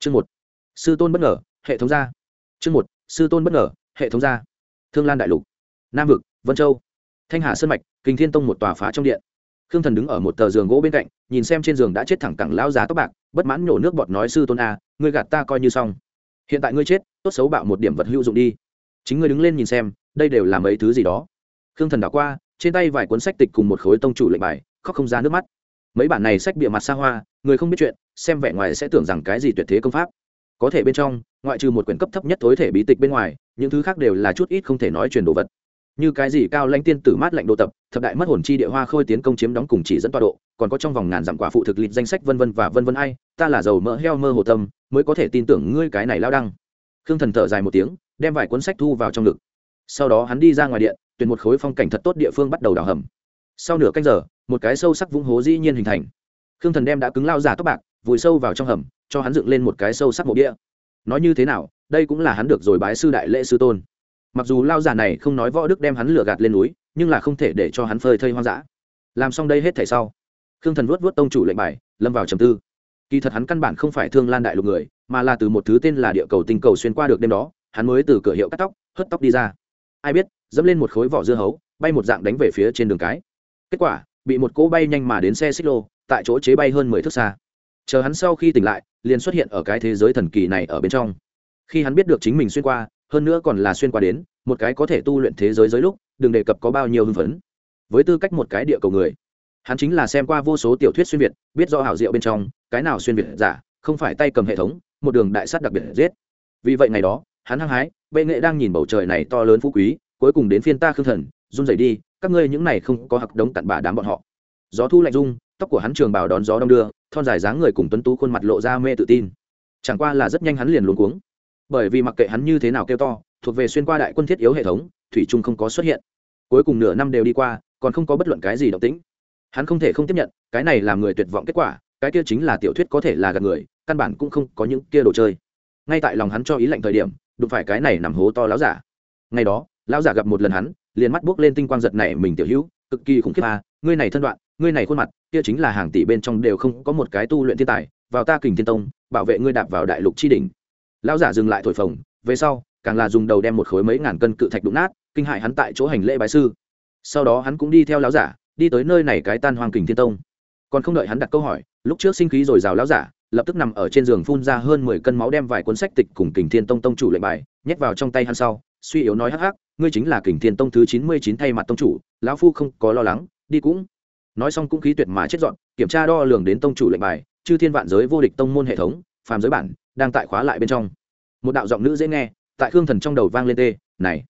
chương một. Sư tôn bất ngờ, hệ thống gia. Chương một. Sư tôn bất ngờ, hệ thống gia. Thương lan đại lục. Nam vực, vân châu. Thanh hà sơn mạch kinh thiên tông một tòa phá trong điện. Khương thần đứng ở một tờ giường gỗ bên cạnh, nhìn xem trên giường đã chết thẳng cẳng lão già tóc bạc, bất mãn nhổ nước bọt nói, sư tôn a, ngươi gạt ta coi như xong. Hiện tại ngươi chết, tốt xấu bạo một điểm vật hữu dụng đi. Chính ngươi đứng lên nhìn xem, đây đều là mấy thứ gì đó. Khương thần đảo qua, trên tay vài cuốn sách tịch cùng một khối tông chủ lệnh bài, khóc không ra nước mắt mấy bản này sách bịa mặt xa hoa, người không biết chuyện, xem vẻ ngoài sẽ tưởng rằng cái gì tuyệt thế công pháp. Có thể bên trong, ngoại trừ một quyển cấp thấp nhất tối thể bí tịch bên ngoài, những thứ khác đều là chút ít không thể nói truyền đồ vật. Như cái gì cao lãnh tiên tử mát lạnh đồ tập, thập đại mất hồn chi địa hoa khôi tiến công chiếm đóng cùng chỉ dẫn tọa độ, còn có trong vòng ngàn dặm quả phụ thực lịch danh sách vân vân và vân vân ai, ta là giàu mỡ heo mơ hồ tâm, mới có thể tin tưởng ngươi cái này lao đăng. Khương thần thở dài một tiếng, đem vài cuốn sách thu vào trong ngực. Sau đó hắn đi ra ngoài điện, tuyển một khối phong cảnh thật tốt địa phương bắt đầu đào hầm. Sau nửa canh giờ một cái sâu sắc vũng hố dĩ nhiên hình thành. Khương thần đem đã cứng lao giả tóc bạc, vùi sâu vào trong hầm, cho hắn dựng lên một cái sâu sắc mộ đĩa nói như thế nào, đây cũng là hắn được rồi bái sư đại lễ sư tôn. Mặc dù lao giả này không nói võ đức đem hắn lừa gạt lên núi, nhưng là không thể để cho hắn phơi thây hoang dã. Làm xong đây hết thể sau, khương thần vuốt vuốt tông chủ lệnh bài, lâm vào trầm tư. Kỳ thật hắn căn bản không phải thương lan đại lục người, mà là từ một thứ tên là địa cầu tinh cầu xuyên qua được đêm đó, hắn mới từ cửa hiệu cắt tóc, hớt tóc đi ra. Ai biết, dẫm lên một khối vỏ dưa hấu, bay một dạng đánh về phía trên đường cái. Kết quả bị một cỗ bay nhanh mà đến xe xích lô, tại chỗ chế bay hơn mười thước xa. Chờ hắn sau khi tỉnh lại, liền xuất hiện ở cái thế giới thần kỳ này ở bên trong. Khi hắn biết được chính mình xuyên qua, hơn nữa còn là xuyên qua đến, một cái có thể tu luyện thế giới giới lúc, đừng đề cập có bao nhiêu hưng phấn. Với tư cách một cái địa cầu người, hắn chính là xem qua vô số tiểu thuyết xuyên việt, biết do hảo diệu bên trong, cái nào xuyên việt giả, không phải tay cầm hệ thống, một đường đại sắt đặc biệt giết. Vì vậy ngày đó, hắn hăng hái, bệ nghệ đang nhìn bầu trời này to lớn phú quý, cuối cùng đến phiên ta khương thần run rẩy đi, các ngươi những này không có hặc đống tận bả đám bọn họ. Gió thu lạnh rung, tóc của hắn trường bào đón gió đông đưa, thon dài dáng người cùng tuấn tú khuôn mặt lộ ra mê tự tin. Chẳng qua là rất nhanh hắn liền luống cuống. Bởi vì mặc kệ hắn như thế nào kêu to, thuộc về xuyên qua đại quân thiết yếu hệ thống, thủy trung không có xuất hiện. Cuối cùng nửa năm đều đi qua, còn không có bất luận cái gì động tĩnh. Hắn không thể không tiếp nhận, cái này làm người tuyệt vọng kết quả, cái kia chính là tiểu thuyết có thể là gạt người, căn bản cũng không có những kia đồ chơi. Ngay tại lòng hắn cho ý lệnh thời điểm, đụng phải cái này nằm hố to láo giả. Ngày đó, lão giả gặp một lần hắn liền mắt buốc lên tinh quang giật này mình tiểu hữu, cực kỳ khủng khiếp à ngươi này thân đoạn, ngươi này khuôn mặt, kia chính là hàng tỷ bên trong đều không có một cái tu luyện thiên tài, vào ta kình thiên tông, bảo vệ ngươi đạp vào đại lục chi đỉnh. Lão giả dừng lại thổi phồng, về sau, càng là dùng đầu đem một khối mấy ngàn cân cự thạch đụng nát, kinh hại hắn tại chỗ hành lễ bái sư. Sau đó hắn cũng đi theo lão giả, đi tới nơi này cái tan hoang kình thiên tông. Còn không đợi hắn đặt câu hỏi, lúc trước sinh khí rồi rào lão giả, lập tức nằm ở trên giường phun ra hơn mười cân máu đem vài cuốn sách tịch cùng kình thiên tông tông chủ lệnh bài, nhét vào trong tay hắn sau, suy yếu nói hắc hắc ngươi chính là kình thiên tông thứ chín mươi chín thay mặt tông chủ, lão phu không có lo lắng, đi cũng. Nói xong cũng khí tuyệt mà chết dọn, kiểm tra đo lường đến tông chủ lệnh bài, chư thiên vạn giới vô địch tông môn hệ thống, phàm giới bản, đang tại khóa lại bên trong. Một đạo giọng nữ dễ nghe, tại khương thần trong đầu vang lên tê, này,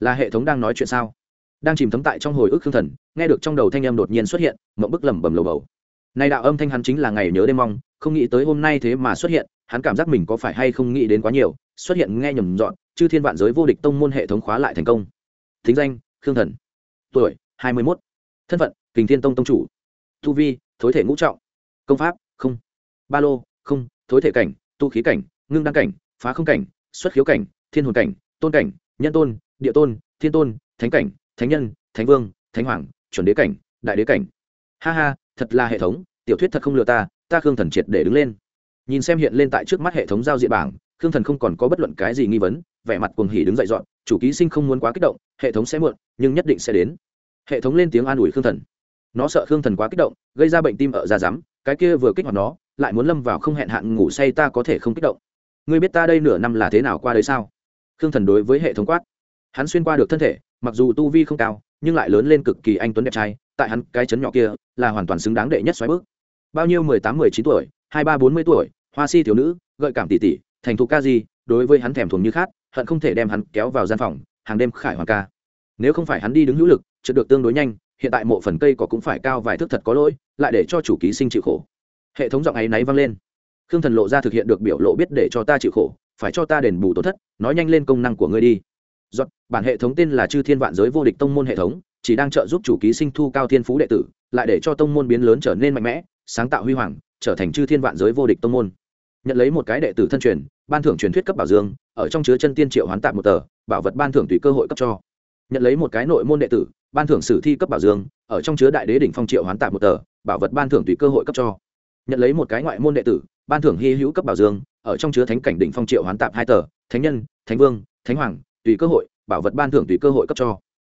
là hệ thống đang nói chuyện sao? Đang chìm thấm tại trong hồi ức khương thần, nghe được trong đầu thanh âm đột nhiên xuất hiện, mộng bức lẩm bẩm lầu bầu. Nay đạo âm thanh hắn chính là ngày nhớ đêm mong, không nghĩ tới hôm nay thế mà xuất hiện, hắn cảm giác mình có phải hay không nghĩ đến quá nhiều, xuất hiện nghe nhầm dọn chư thiên vạn giới vô địch tông môn hệ thống khóa lại thành công. Thính danh, khương thần. Tuổi, hai mươi mốt. Thân phận, kình thiên tông tông chủ. Tu vi, thối thể ngũ trọng. Công pháp, không. Ba lô, không. Thối thể cảnh, tu khí cảnh, ngưng đăng cảnh, phá không cảnh, xuất khiếu cảnh, thiên hồn cảnh, tôn cảnh, nhân tôn, địa tôn, thiên tôn, thánh cảnh, thánh nhân, thánh vương, thánh hoàng, chuẩn đế cảnh, đại đế cảnh. Ha ha, thật là hệ thống, tiểu thuyết thật không lừa ta ta khương thần triệt để đứng lên. Nhìn xem hiện lên tại trước mắt hệ thống giao diện bảng, khương thần không còn có bất luận cái gì nghi vấn vẻ mặt cuồng hỉ đứng dậy dọn, chủ ký sinh không muốn quá kích động, hệ thống sẽ muộn, nhưng nhất định sẽ đến. Hệ thống lên tiếng an ủi khương thần. Nó sợ khương thần quá kích động, gây ra bệnh tim ở da rắm, cái kia vừa kích hoạt nó, lại muốn lâm vào không hẹn hạn ngủ say ta có thể không kích động. Ngươi biết ta đây nửa năm là thế nào qua đấy sao? Khương thần đối với hệ thống quát. Hắn xuyên qua được thân thể, mặc dù tu vi không cao, nhưng lại lớn lên cực kỳ anh tuấn đẹp trai, tại hắn cái chấn nhỏ kia, là hoàn toàn xứng đáng đệ nhất xoáy bước. Bao nhiêu mười tám, mười chín tuổi, hai ba, bốn mươi tuổi, hoa si thiếu nữ, gợi cảm tỷ tỷ thành thục ca gì đối với hắn thèm thuồng như khát hận không thể đem hắn kéo vào gian phòng hàng đêm khải hoàng ca. Nếu không phải hắn đi đứng hữu lực trượt được tương đối nhanh hiện tại mộ phần cây có cũng phải cao vài thước thật có lỗi lại để cho chủ ký sinh chịu khổ. Hệ thống giọng ấy náy vang lên. Khương thần lộ ra thực hiện được biểu lộ biết để cho ta chịu khổ phải cho ta đền bù tổn thất nói nhanh lên công năng của ngươi đi. Giọt, bản hệ thống tên là chư thiên vạn giới vô địch tông môn hệ thống chỉ đang trợ giúp chủ ký sinh thu cao thiên phú đệ tử lại để cho tông môn biến lớn trở nên mạnh mẽ sáng tạo huy hoàng trở thành chư thiên vạn giới vô địch tông môn. Nhận lấy một cái đệ tử thân truyền ban thưởng truyền thuyết cấp bảo dương, ở trong chứa chân tiên triệu hoán tạm một tờ, bảo vật ban thưởng tùy cơ hội cấp cho. Nhận lấy một cái nội môn đệ tử, ban thưởng sử thi cấp bảo dương, ở trong chứa đại đế đỉnh phong triệu hoán tạm một tờ, bảo vật ban thưởng tùy cơ hội cấp cho. Nhận lấy một cái ngoại môn đệ tử, ban thưởng hy hữu cấp bảo dương, ở trong chứa thánh cảnh đỉnh phong triệu hoán tạm hai tờ, thánh nhân, thánh vương, thánh hoàng, tùy cơ hội, bảo vật ban thưởng tùy cơ hội cấp cho.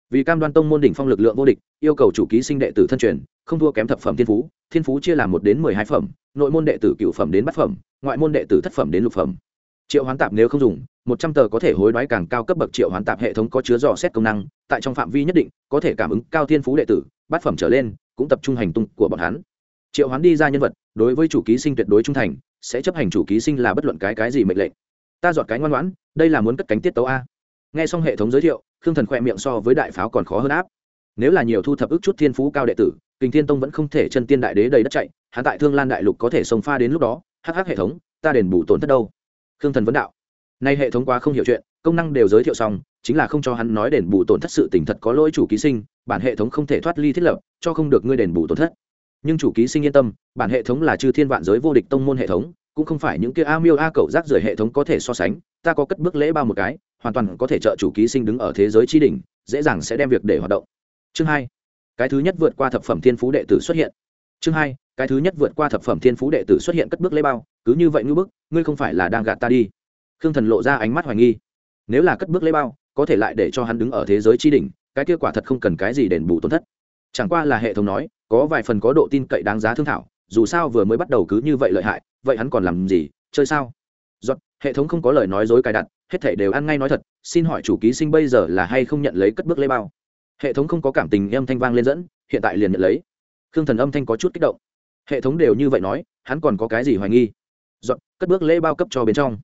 Vì cam đoan tông môn đỉnh phong lực lượng vô địch, yêu cầu chủ ký sinh đệ tử thân truyền, không thua kém thập phẩm thiên phú thiên phú chia làm một đến mười hai phẩm, nội môn đệ tử cựu phẩm đến bát phẩm, ngoại môn đệ tử thất phẩm đến lục phẩm triệu hoán tạp nếu không dùng, một trăm tờ có thể hối đoái càng cao cấp bậc triệu hoán tạp hệ thống có chứa dò xét công năng, tại trong phạm vi nhất định, có thể cảm ứng cao thiên phú đệ tử, bát phẩm trở lên, cũng tập trung hành tung của bọn hắn. Triệu hoán đi ra nhân vật, đối với chủ ký sinh tuyệt đối trung thành, sẽ chấp hành chủ ký sinh là bất luận cái cái gì mệnh lệnh. Ta dọn cái ngoan ngoãn, đây là muốn cất cánh tiết tấu a. Nghe xong hệ thống giới thiệu, khương thần khỏe miệng so với đại pháo còn khó hơn áp. Nếu là nhiều thu thập ức chút thiên phú cao đệ tử, kình thiên tông vẫn không thể chân tiên đại đế đầy đất chạy, hắn tại thương lan đại lục có thể sông pha đến lúc đó hh hệ thống, ta đền bù tổn thất đâu khương thần vấn đạo. Nay hệ thống quá không hiểu chuyện, công năng đều giới thiệu xong, chính là không cho hắn nói đền bù tổn thất sự tình thật có lỗi chủ ký sinh, bản hệ thống không thể thoát ly thiết lập, cho không được ngươi đền bù tổn thất. Nhưng chủ ký sinh yên tâm, bản hệ thống là chư thiên vạn giới vô địch tông môn hệ thống, cũng không phải những kia a miêu a cậu rác rưởi hệ thống có thể so sánh, ta có cất bước lễ bao một cái, hoàn toàn có thể trợ chủ ký sinh đứng ở thế giới tri đỉnh, dễ dàng sẽ đem việc để hoạt động. Chương hai. Cái thứ nhất vượt qua thập phẩm thiên phú đệ tử xuất hiện. Chương hai cái thứ nhất vượt qua thập phẩm thiên phú đệ tử xuất hiện cất bước lấy bao, cứ như vậy ngư bức, ngươi không phải là đang gạt ta đi. Khương thần lộ ra ánh mắt hoài nghi. Nếu là cất bước lấy bao, có thể lại để cho hắn đứng ở thế giới tri đỉnh, cái kết quả thật không cần cái gì đền bù tổn thất. Chẳng qua là hệ thống nói, có vài phần có độ tin cậy đáng giá thương thảo, dù sao vừa mới bắt đầu cứ như vậy lợi hại, vậy hắn còn làm gì, chơi sao? Giọt, hệ thống không có lời nói dối cài đặt, hết thể đều ăn ngay nói thật, xin hỏi chủ ký sinh bây giờ là hay không nhận lấy cất bước lấy bao? Hệ thống không có cảm tình âm thanh vang lên dẫn, hiện tại liền nhận lấy. Khương thần âm thanh có chút kích động hệ thống đều như vậy nói, hắn còn có cái gì hoài nghi? Giọt, cất bước lễ bao cấp cho bên trong.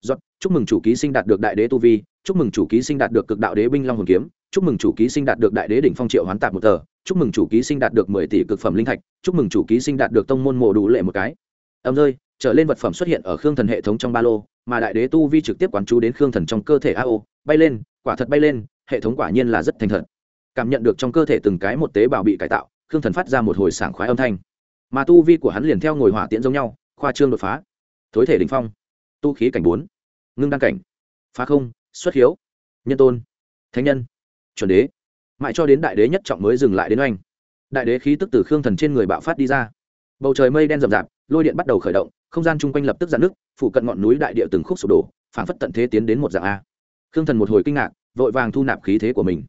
Giọt, chúc mừng chủ ký sinh đạt được đại đế tu vi, chúc mừng chủ ký sinh đạt được cực đạo đế binh long hồn kiếm, chúc mừng chủ ký sinh đạt được đại đế đỉnh phong triệu hoán tạp một tờ, chúc mừng chủ ký sinh đạt được mười tỷ cực phẩm linh thạch, chúc mừng chủ ký sinh đạt được tông môn mộ đủ lệ một cái. Âm rơi, trở lên vật phẩm xuất hiện ở khương thần hệ thống trong ba lô, mà đại đế tu vi trực tiếp quán chú đến khương thần trong cơ thể ao bay lên, quả thật bay lên, hệ thống quả nhiên là rất thành thật. Cảm nhận được trong cơ thể từng cái một tế bào bị cải tạo, khương thần phát ra một hồi sảng khoái âm thanh mà tu vi của hắn liền theo ngồi hỏa tiễn giống nhau, khoa trương đột phá. Thối thể đình phong, tu khí cảnh bốn, ngưng đăng cảnh, phá không, xuất hiếu, nhân tôn, thánh nhân, chuẩn đế. Mãi cho đến đại đế nhất trọng mới dừng lại đến oanh. Đại đế khí tức từ khương thần trên người bạo phát đi ra. Bầu trời mây đen rậm rạp, lôi điện bắt đầu khởi động, không gian chung quanh lập tức giãn nước phụ cận ngọn núi đại địa từng khúc sụp đổ, phản phất tận thế tiến đến một dạng a. Khương thần một hồi kinh ngạc, vội vàng thu nạp khí thế của mình.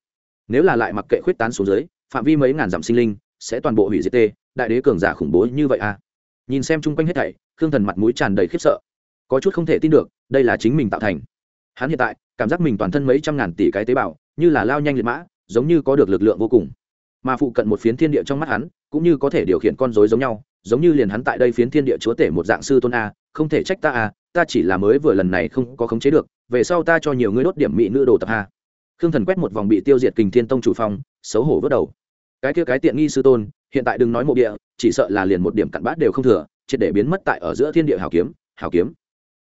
Nếu là lại mặc kệ khuyết tán xuống dưới, phạm vi mấy ngàn dặm sinh linh, sẽ toàn bộ hủy diệt tê đại đế cường giả khủng bố như vậy à? nhìn xem chung quanh hết thảy, khương thần mặt mũi tràn đầy khiếp sợ. Có chút không thể tin được, đây là chính mình tạo thành. Hắn hiện tại, cảm giác mình toàn thân mấy trăm ngàn tỷ cái tế bào, như là lao nhanh liệt mã, giống như có được lực lượng vô cùng. Mà phụ cận một phiến thiên địa trong mắt hắn, cũng như có thể điều khiển con dối giống nhau, giống như liền hắn tại đây phiến thiên địa chúa tể một dạng sư tôn a, không thể trách ta a, ta chỉ là mới vừa lần này không có khống chế được, về sau ta cho nhiều người đốt điểm mỹ nữ đồ tập a. Khương thần quét một vòng bị tiêu diệt kình thiên tông chủ phong, xấu hổ vớt đầu cái kia cái tiện nghi sư tôn, hiện tại đừng nói mộ địa, chỉ sợ là liền một điểm cặn bát đều không thừa, triệt để biến mất tại ở giữa thiên địa hào kiếm hào kiếm.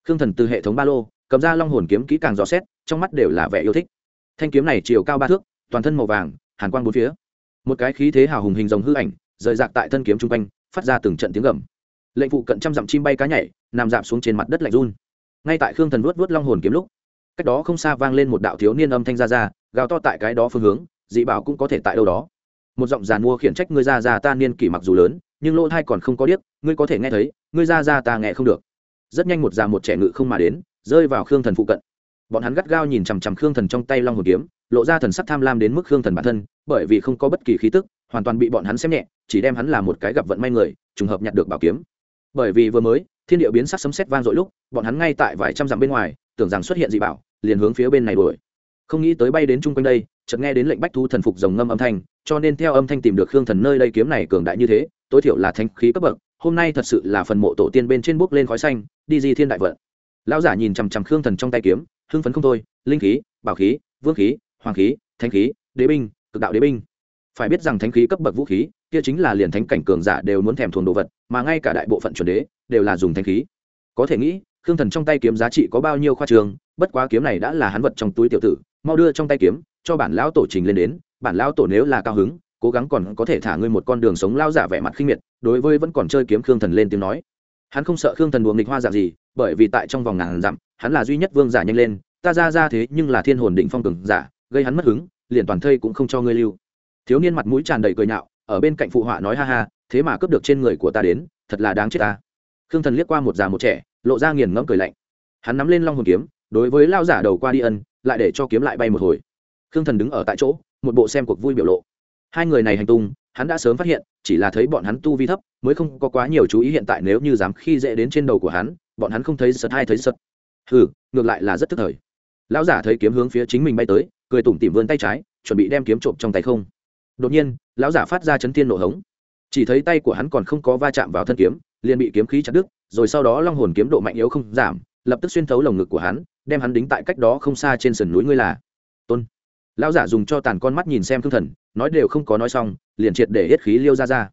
Khương thần từ hệ thống ba lô, cầm ra long hồn kiếm kỹ càng rõ xét, trong mắt đều là vẻ yêu thích. Thanh kiếm này chiều cao ba thước, toàn thân màu vàng, hàn quang bốn phía. Một cái khí thế hào hùng hình rồng hư ảnh, rời rạc tại thân kiếm chung quanh, phát ra từng trận tiếng gầm. Lệnh phụ cận trăm dặm chim bay cá nhảy, nằm dạp xuống trên mặt đất lạnh run. Ngay tại khương thần vuốt vuốt long hồn kiếm lúc, cách đó không xa vang lên một đạo thiếu niên âm thanh ra ra, gào to tại cái đó phương hướng, dị bảo cũng có thể tại đâu đó một giọng giàn mua khiển trách ngươi ra ra ta niên kỷ mặc dù lớn, nhưng lỗ thai còn không có điếc, ngươi có thể nghe thấy, ngươi ra ra ta nghe không được. Rất nhanh một già một trẻ ngự không mà đến, rơi vào khương thần phụ cận. Bọn hắn gắt gao nhìn chằm chằm khương thần trong tay long hồn kiếm, lộ ra thần sắc tham lam đến mức khương thần bản thân, bởi vì không có bất kỳ khí tức, hoàn toàn bị bọn hắn xem nhẹ, chỉ đem hắn là một cái gặp vận may người, trùng hợp nhặt được bảo kiếm. Bởi vì vừa mới, thiên địa biến sắc sấm sét vang dội lúc, bọn hắn ngay tại vài trăm dặm bên ngoài, tưởng rằng xuất hiện dị bảo, liền hướng phía bên này đuổi. Không nghĩ tới bay đến chung quanh đây chợt nghe đến lệnh bách thu thần phục rồng ngâm âm thanh, cho nên theo âm thanh tìm được khương thần nơi đây kiếm này cường đại như thế, tối thiểu là thanh khí cấp bậc, hôm nay thật sự là phần mộ tổ tiên bên trên bước lên khói xanh, đi di thiên đại vận. Lão giả nhìn chằm chằm khương thần trong tay kiếm, hưng phấn không thôi, linh khí, bảo khí, vương khí, hoàng khí thanh khí, đế binh, cực đạo đế binh. Phải biết rằng thánh khí cấp bậc vũ khí, kia chính là liền thánh cảnh cường giả đều muốn thèm thuồng đồ vật, mà ngay cả đại bộ phận chuẩn đế đều là dùng thánh khí. Có thể nghĩ, khương thần trong tay kiếm giá trị có bao nhiêu khoa trường, bất quá kiếm này đã là hắn vật trong túi tiểu tử, mau đưa trong tay kiếm cho bản lão tổ trình lên đến, bản lão tổ nếu là cao hứng, cố gắng còn có thể thả ngươi một con đường sống lao giả vẻ mặt khinh miệt, đối với vẫn còn chơi kiếm khương thần lên tiếng nói. Hắn không sợ khương thần đùa nghịch hoa dạng gì, bởi vì tại trong vòng ngàn dặm, hắn là duy nhất vương giả nhanh lên, ta ra ra thế nhưng là thiên hồn định phong cường giả, gây hắn mất hứng, liền toàn thây cũng không cho ngươi lưu. Thiếu niên mặt mũi tràn đầy cười nhạo, ở bên cạnh phụ họa nói ha ha, thế mà cướp được trên người của ta đến, thật là đáng chết ta. Khương thần liếc qua một già một trẻ, lộ ra nghiền ngẫm cười lạnh. Hắn nắm lên long hồn kiếm, đối với lao giả đầu qua đi ân, lại để cho kiếm lại bay một hồi khương thần đứng ở tại chỗ, một bộ xem cuộc vui biểu lộ. Hai người này hành tung, hắn đã sớm phát hiện, chỉ là thấy bọn hắn tu vi thấp, mới không có quá nhiều chú ý hiện tại nếu như dám khi dễ đến trên đầu của hắn, bọn hắn không thấy sật hay thấy sật hừ, ngược lại là rất tức thời. Lão giả thấy kiếm hướng phía chính mình bay tới, cười tủm tỉm vươn tay trái, chuẩn bị đem kiếm trộm trong tay không. Đột nhiên, lão giả phát ra chấn thiên nổ hống. Chỉ thấy tay của hắn còn không có va chạm vào thân kiếm, liền bị kiếm khí chặt đứt, rồi sau đó long hồn kiếm độ mạnh yếu không giảm, lập tức xuyên thấu lồng ngực của hắn, đem hắn đính tại cách đó không xa trên sườn núi ngươi là tôn lão giả dùng cho tàn con mắt nhìn xem thương thần, nói đều không có nói xong, liền triệt để hết khí liêu ra ra.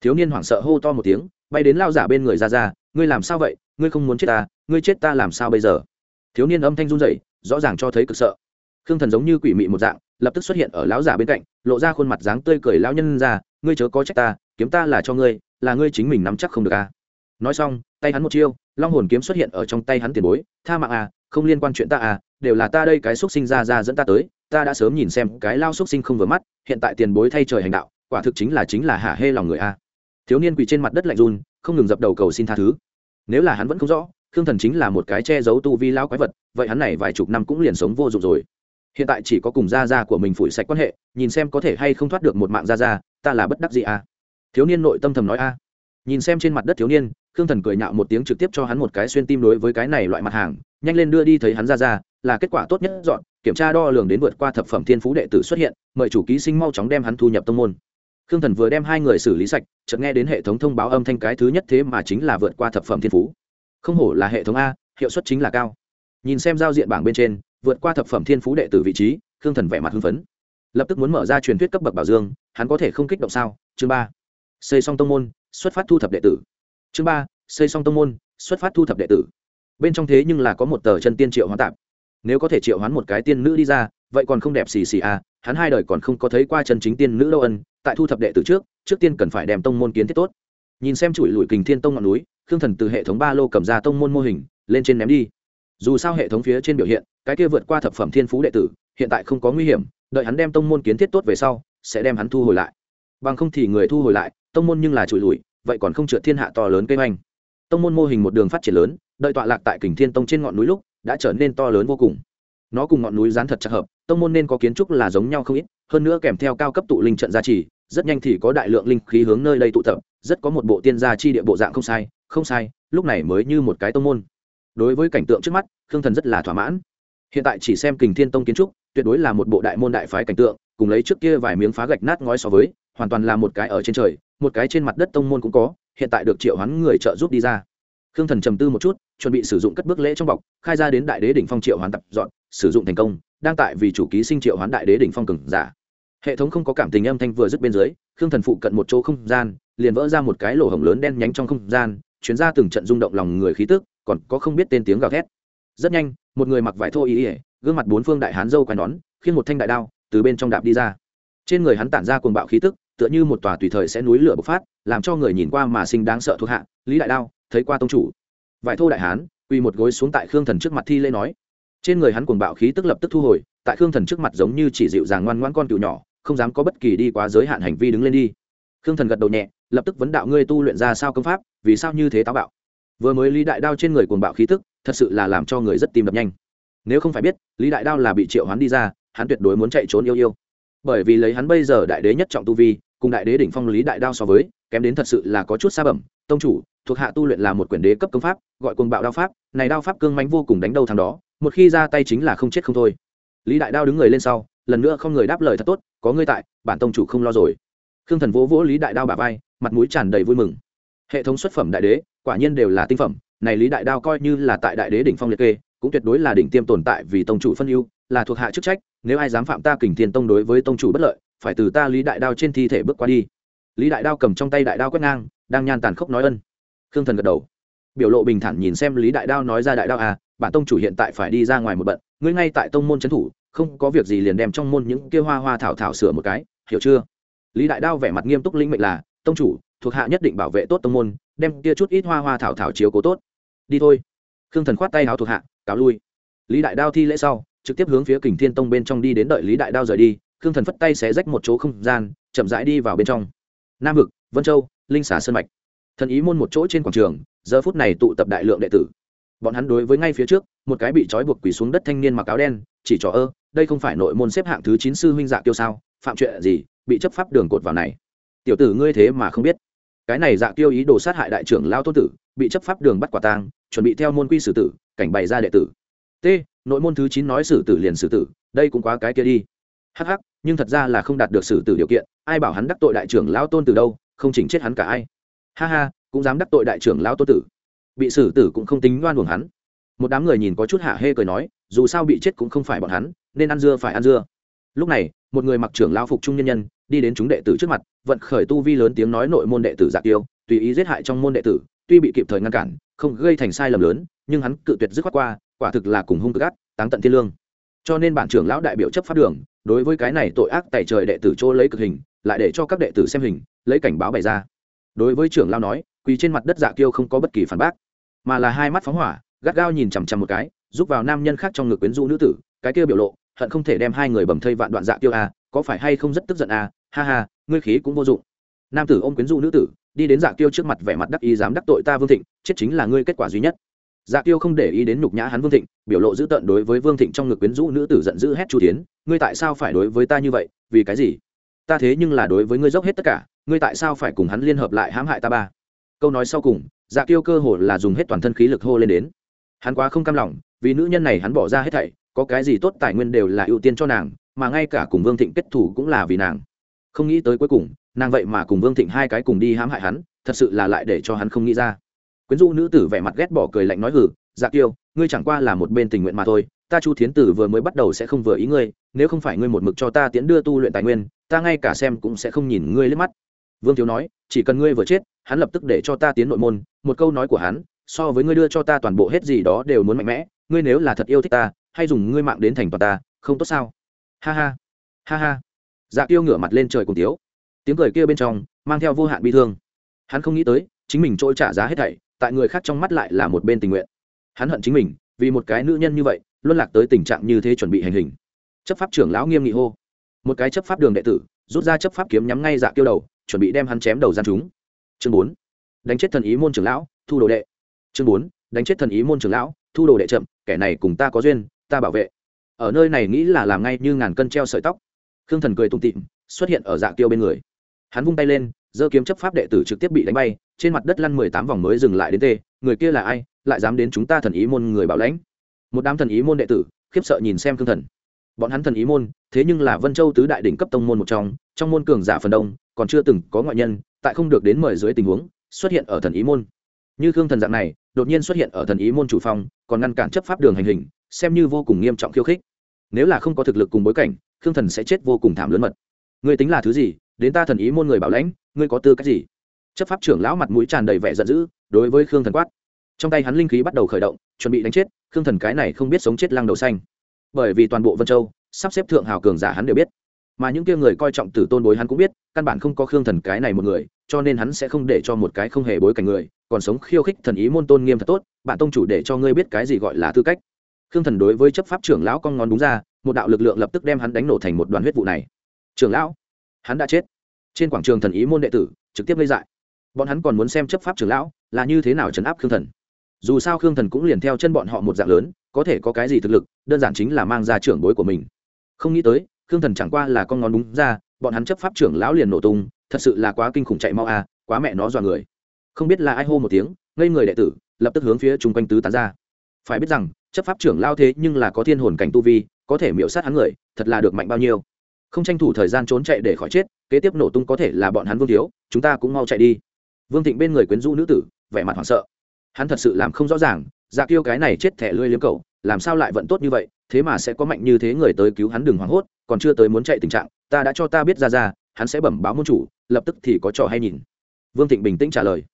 Thiếu niên hoảng sợ hô to một tiếng, bay đến lao giả bên người ra ra, ngươi làm sao vậy? Ngươi không muốn chết ta, ngươi chết ta làm sao bây giờ? Thiếu niên âm thanh run rẩy, rõ ràng cho thấy cực sợ. Khương thần giống như quỷ mị một dạng, lập tức xuất hiện ở lão giả bên cạnh, lộ ra khuôn mặt dáng tươi cười lão nhân ra, ngươi chớ có trách ta, kiếm ta là cho ngươi, là ngươi chính mình nắm chắc không được à. nói xong, tay hắn một chiêu, long hồn kiếm xuất hiện ở trong tay hắn tiền bối, tha mạng à không liên quan chuyện ta à đều là ta đây cái xúc sinh ra ra dẫn ta tới ta đã sớm nhìn xem cái lao xúc sinh không vừa mắt, hiện tại tiền bối thay trời hành đạo, quả thực chính là chính là hạ hê lòng người a. Thiếu niên quỳ trên mặt đất lạnh run, không ngừng dập đầu cầu xin tha thứ. Nếu là hắn vẫn không rõ, khương thần chính là một cái che giấu tu vi lao quái vật, vậy hắn này vài chục năm cũng liền sống vô dụng rồi. Hiện tại chỉ có cùng gia gia của mình phủi sạch quan hệ, nhìn xem có thể hay không thoát được một mạng gia gia, ta là bất đắc gì a. Thiếu niên nội tâm thầm nói a. Nhìn xem trên mặt đất thiếu niên, khương thần cười nhạo một tiếng trực tiếp cho hắn một cái xuyên tim đối với cái này loại mặt hàng, nhanh lên đưa đi thấy hắn ra ra là kết quả tốt nhất dọn kiểm tra đo lường đến vượt qua thập phẩm thiên phú đệ tử xuất hiện, mời chủ ký sinh mau chóng đem hắn thu nhập tông môn. Khương thần vừa đem hai người xử lý sạch, chợt nghe đến hệ thống thông báo âm thanh cái thứ nhất thế mà chính là vượt qua thập phẩm thiên phú. Không hổ là hệ thống a, hiệu suất chính là cao. Nhìn xem giao diện bảng bên trên, vượt qua thập phẩm thiên phú đệ tử vị trí, khương thần vẻ mặt hưng phấn. Lập tức muốn mở ra truyền thuyết cấp bậc bảo dương, hắn có thể không kích động sao? Chương ba. Xây xong tông môn, xuất phát thu thập đệ tử. Chương ba. Xây xong tông môn, xuất phát thu thập đệ tử. Bên trong thế nhưng là có một tờ chân tiên triệu hóa tạp nếu có thể triệu hoán một cái tiên nữ đi ra, vậy còn không đẹp xì xì à hắn hai đời còn không có thấy qua chân chính tiên nữ đâu ân, tại thu thập đệ tử trước trước tiên cần phải đem tông môn kiến thiết tốt. Nhìn xem chuỗi lùi kình thiên tông ngọn núi, khương thần từ hệ thống ba lô cầm ra tông môn mô hình, lên trên ném đi. Dù sao hệ thống phía trên biểu hiện, cái kia vượt qua thập phẩm thiên phú đệ tử, hiện tại không có nguy hiểm, đợi hắn đem tông môn kiến thiết tốt về sau, sẽ đem hắn thu hồi lại. Bằng không thì người thu hồi lại, tông môn nhưng là trụi lùi vậy còn không trượt thiên hạ to lớn cây hoành tông môn mô hình một đường phát triển lớn, đợi tọa lạc tại kình thiên tông trên ngọn núi lúc đã trở nên to lớn vô cùng. Nó cùng ngọn núi gián thật chặt hợp, tông môn nên có kiến trúc là giống nhau không ít, hơn nữa kèm theo cao cấp tụ linh trận gia trì, rất nhanh thì có đại lượng linh khí hướng nơi đây tụ tập, rất có một bộ tiên gia chi địa bộ dạng không sai không sai, lúc này mới như một cái tông môn. Đối với cảnh tượng trước mắt, khương thần rất là thỏa mãn. Hiện tại chỉ xem kình thiên tông kiến trúc, tuyệt đối là một bộ đại môn đại phái cảnh tượng, cùng lấy trước kia vài miếng phá gạch nát ngói so với, hoàn toàn là một cái ở trên trời, một cái trên mặt đất tông môn cũng có, hiện tại được triệu hoán người trợ giúp đi ra khương thần trầm tư một chút, chuẩn bị sử dụng cất bước lễ trong bọc, khai ra đến đại đế đỉnh phong triệu hoán tập dọn, sử dụng thành công, đang tại vì chủ ký sinh triệu hoán đại đế đỉnh phong cường giả. Hệ thống không có cảm tình âm thanh vừa dứt bên dưới, khương thần phụ cận một chỗ không gian, liền vỡ ra một cái lỗ hổng lớn đen nhánh trong không gian chuyến ra từng trận rung động lòng người khí tức, còn có không biết tên tiếng gào thét. Rất nhanh, một người mặc vải thô ý ỉa gương mặt bốn phương đại hán dâu quai nón, khiêng một thanh đại đao, từ bên trong đạp đi ra. Trên người hắn tản ra cuồng bạo khí tức, tựa như một tòa tùy thời sẽ núi lửa bộc phát, làm cho người nhìn qua mà sinh đáng sợ thuộc hạ, lý đại đao thấy qua tông chủ. Vải thô đại hán, quỳ một gối xuống tại khương thần trước mặt thi lê nói. Trên người hắn cuồng bạo khí tức lập tức thu hồi, tại khương thần trước mặt giống như chỉ dịu dàng ngoan ngoan con cựu nhỏ, không dám có bất kỳ đi quá giới hạn hành vi đứng lên đi. Khương thần gật đầu nhẹ, lập tức vấn đạo ngươi tu luyện ra sao công pháp, vì sao như thế táo bạo? Vừa mới lý đại đao trên người cuồng bạo khí tức, thật sự là làm cho người rất tim đập nhanh. Nếu không phải biết, lý đại đao là bị triệu hắn đi ra, hắn tuyệt đối muốn chạy trốn yêu yêu. Bởi vì lấy hắn bây giờ đại đế nhất trọng tu vi cùng đại đế đỉnh phong lý đại đao so với, kém đến thật sự là có chút xa bẩm. Tông chủ, thuộc hạ tu luyện là một quyển đế cấp công pháp, gọi cuồng bạo đao pháp. Này đao pháp cương mánh vô cùng đánh đâu thằng đó, một khi ra tay chính là không chết không thôi. Lý đại đao đứng người lên sau, lần nữa không người đáp lời thật tốt, có ngươi tại, bản tông chủ không lo rồi. Khương thần vỗ vỗ lý đại đao bà vai, mặt mũi tràn đầy vui mừng. Hệ thống xuất phẩm đại đế, quả nhiên đều là tinh phẩm. Này lý đại đao coi như là tại đại đế đỉnh phong liệt kê, cũng tuyệt đối là đỉnh tiêm tồn tại vì tông chủ phân ưu, là thuộc hạ chức trách, nếu ai dám phạm ta kình thiên tông đối với tông chủ bất lợi phải từ ta lý đại đao trên thi thể bước qua đi. Lý đại đao cầm trong tay đại đao quét ngang, đang nhan tàn khốc nói ân. Khương thần gật đầu. Biểu lộ bình thản nhìn xem lý đại đao nói ra đại đao à bản tông chủ hiện tại phải đi ra ngoài một bận, ngươi ngay tại tông môn trấn thủ, không có việc gì liền đem trong môn những kia hoa hoa thảo thảo sửa một cái, hiểu chưa? Lý đại đao vẻ mặt nghiêm túc linh mệnh là, tông chủ, thuộc hạ nhất định bảo vệ tốt tông môn, đem kia chút ít hoa hoa thảo thảo chiếu cố tốt. Đi thôi. Khương thần khoát tay áo thuộc hạ, cáo lui. Lý đại đao thi lễ sau, trực tiếp hướng phía kình thiên tông bên trong đi đến đợi lý đại đao rời đi khương thần phất tay xé rách một chỗ không gian, chậm rãi đi vào bên trong. Nam vực, vân châu, linh xà sơn mạch. Thần ý môn một chỗ trên quảng trường, giờ phút này tụ tập đại lượng đệ tử. Bọn hắn đối với ngay phía trước, một cái bị trói buộc quỳ xuống đất thanh niên mặc áo đen, chỉ trỏ ơ, đây không phải nội môn xếp hạng thứ chín sư huynh dạ Tiêu sao, phạm chuyện gì, bị chấp pháp đường cột vào này. Tiểu tử ngươi thế mà không biết. Cái này dạ Tiêu ý đồ sát hại đại trưởng lao tôn tử, bị chấp pháp đường bắt quả tang, chuẩn bị theo môn quy xử tử, cảnh bày ra đệ tử. T, nội môn thứ chín nói xử tử liền xử tử, đây cũng quá cái kia đi. Hh nhưng thật ra là không đạt được xử tử điều kiện, ai bảo hắn đắc tội đại trưởng lao tôn từ đâu, không chỉnh chết hắn cả ai. Ha ha, cũng dám đắc tội đại trưởng lao tôn tử. Bị xử tử cũng không tính đoan buồng hắn. Một đám người nhìn có chút hạ hê cười nói, dù sao bị chết cũng không phải bọn hắn, nên ăn dưa phải ăn dưa. Lúc này, một người mặc trưởng lao phục trung nhân nhân, đi đến chúng đệ tử trước mặt, vận khởi tu vi lớn tiếng nói nội môn đệ tử dạ giả tiêu tùy ý giết hại trong môn đệ tử, tuy bị kịp thời ngăn cản, không gây thành sai lầm lớn, nhưng hắn cự tuyệt dứt khoát qua, quả thực là cùng hung cực ác, táng tận thiên lương. Cho nên bản trưởng lão đại biểu chấp pháp đường đối với cái này tội ác tại trời đệ tử chỗ lấy cực hình, lại để cho các đệ tử xem hình, lấy cảnh báo bày ra. Đối với trưởng lão nói, quỳ trên mặt đất dạ kiêu không có bất kỳ phản bác, mà là hai mắt phóng hỏa, gắt gao nhìn chằm chằm một cái giúp vào nam nhân khác trong ngực quyến rũ nữ tử, cái kia biểu lộ, hận không thể đem hai người bầm thây vạn đoạn dạ kiêu a có phải hay không rất tức giận a ha ha, ngươi khí cũng vô dụng. Nam tử ôm quyến rũ nữ tử, đi đến dạ kiêu trước mặt vẻ mặt đắc ý dám đắc tội ta vương thịnh, chết chính là ngươi kết quả duy nhất dạ kiêu không để ý đến nhục nhã hắn vương thịnh, biểu lộ dữ tợn đối với vương thịnh trong ngực quyến rũ nữ tử giận dữ hét chu tiến ngươi tại sao phải đối với ta như vậy? Vì cái gì? Ta thế nhưng là đối với ngươi dốc hết tất cả, ngươi tại sao phải cùng hắn liên hợp lại hãm hại ta ba? Câu nói sau cùng dạ kiêu cơ hồ là dùng hết toàn thân khí lực hô lên đến. Hắn quá không cam lòng, vì nữ nhân này hắn bỏ ra hết thảy, có cái gì tốt tài nguyên đều là ưu tiên cho nàng, mà ngay cả cùng vương thịnh kết thủ cũng là vì nàng. Không nghĩ tới cuối cùng, nàng vậy mà cùng vương thịnh hai cái cùng đi hãm hại hắn, thật sự là lại để cho hắn không nghĩ ra quyến rũ nữ tử vẻ mặt ghét bỏ cười lạnh nói hử dạ kiêu, ngươi chẳng qua là một bên tình nguyện mà thôi, ta chu thiến tử vừa mới bắt đầu sẽ không vừa ý ngươi, nếu không phải ngươi một mực cho ta tiến đưa tu luyện tài nguyên, ta ngay cả xem cũng sẽ không nhìn ngươi lên mắt. Vương thiếu nói, chỉ cần ngươi vừa chết, hắn lập tức để cho ta tiến nội môn, một câu nói của hắn, so với ngươi đưa cho ta toàn bộ hết gì đó đều muốn mạnh mẽ, ngươi nếu là thật yêu thích ta, hay dùng ngươi mạng đến thành toàn ta, không tốt sao? Ha ha ha ha. Dạ tiêu ngửa mặt lên trời cùng tiếu. Tiếng cười kia bên trong, mang theo vô hạn bi thương. Hắn không nghĩ tới, chính mình trôi trả giá hết thảy tại người khác trong mắt lại là một bên tình nguyện. Hắn hận chính mình, vì một cái nữ nhân như vậy, luân lạc tới tình trạng như thế chuẩn bị hành hình. Chấp pháp trưởng lão nghiêm nghị hô. Một cái chấp pháp đường đệ tử, rút ra chấp pháp kiếm nhắm ngay dạ kiêu đầu, chuẩn bị đem hắn chém đầu gian chúng. Chương bốn. Đánh chết thần ý môn trưởng lão, thu đồ đệ. Chương bốn. Đánh chết thần ý môn trưởng lão, thu đồ đệ chậm, kẻ này cùng ta có duyên, ta bảo vệ. Ở nơi này nghĩ là làm ngay như ngàn cân treo sợi tóc. Khương thần cười tùng tịm xuất hiện ở dạ tiêu bên người. Hắn vung tay lên, giơ kiếm chấp pháp đệ tử trực tiếp bị đánh bay trên mặt đất lăn mười tám vòng mới dừng lại đến tê, người kia là ai, lại dám đến chúng ta thần ý môn người bảo lãnh? Một đám thần ý môn đệ tử, khiếp sợ nhìn xem khương thần. Bọn hắn thần ý môn, thế nhưng là vân châu tứ đại đỉnh cấp tông môn một trong trong môn cường giả phần đông, còn chưa từng có ngoại nhân, tại không được đến mời dưới tình huống, xuất hiện ở thần ý môn. Như khương thần dạng này, đột nhiên xuất hiện ở thần ý môn chủ phong còn ngăn cản chấp pháp đường hành hình, xem như vô cùng nghiêm trọng khiêu khích. Nếu là không có thực lực cùng bối cảnh, khương thần sẽ chết vô cùng thảm lớn mật. Ngươi tính là thứ gì? Đến ta thần ý môn người bảo lãnh, ngươi có tư cách gì? Chấp pháp trưởng lão mặt mũi tràn đầy vẻ giận dữ, đối với khương thần quát. Trong tay hắn linh khí bắt đầu khởi động, chuẩn bị đánh chết, khương thần cái này không biết sống chết lăng đầu xanh. Bởi vì toàn bộ vân châu, sắp xếp thượng hào cường giả hắn đều biết. Mà những kia người coi trọng tử tôn bối hắn cũng biết, căn bản không có khương thần cái này một người, cho nên hắn sẽ không để cho một cái không hề bối cảnh người, còn sống khiêu khích thần ý môn tôn nghiêm thật tốt, bạn tông chủ để cho ngươi biết cái gì gọi là tư cách. Khương thần đối với chấp pháp trưởng lão con ngón đúng ra, một đạo lực lượng lập tức đem hắn đánh nổ thành một đoàn huyết vụ này. Trưởng lão, hắn đã chết. Trên quảng trường thần ý môn đệ tử, trực tiếp gây dại bọn hắn còn muốn xem chấp pháp trưởng lão là như thế nào trấn áp khương thần. Dù sao khương thần cũng liền theo chân bọn họ một dạng lớn có thể có cái gì thực lực đơn giản chính là mang ra trưởng bối của mình. Không nghĩ tới khương thần chẳng qua là con ngón đúng ra bọn hắn chấp pháp trưởng lão liền nổ tung thật sự là quá kinh khủng chạy mau à, quá mẹ nó dọa người. Không biết là ai hô một tiếng ngây người đệ tử lập tức hướng phía chung quanh tứ tán ra. Phải biết rằng chấp pháp trưởng lao thế nhưng là có thiên hồn cảnh tu vi có thể miễu sát hắn người thật là được mạnh bao nhiêu. Không tranh thủ thời gian trốn chạy để khỏi chết kế tiếp nổ tung có thể là bọn hắn vương thiếu chúng ta cũng mau chạy đi vương thịnh bên người quyến rũ nữ tử, vẻ mặt hoảng sợ. Hắn thật sự làm không rõ ràng dạ kiêu cái này chết thẻ lưỡi liếm cầu làm sao lại vận tốt như vậy, thế mà sẽ có mạnh như thế người tới cứu hắn đừng hoảng hốt, còn chưa tới muốn chạy tình trạng, ta đã cho ta biết ra ra, hắn sẽ bẩm báo môn chủ, lập tức thì có trò hay nhìn. Vương thịnh bình tĩnh trả lời.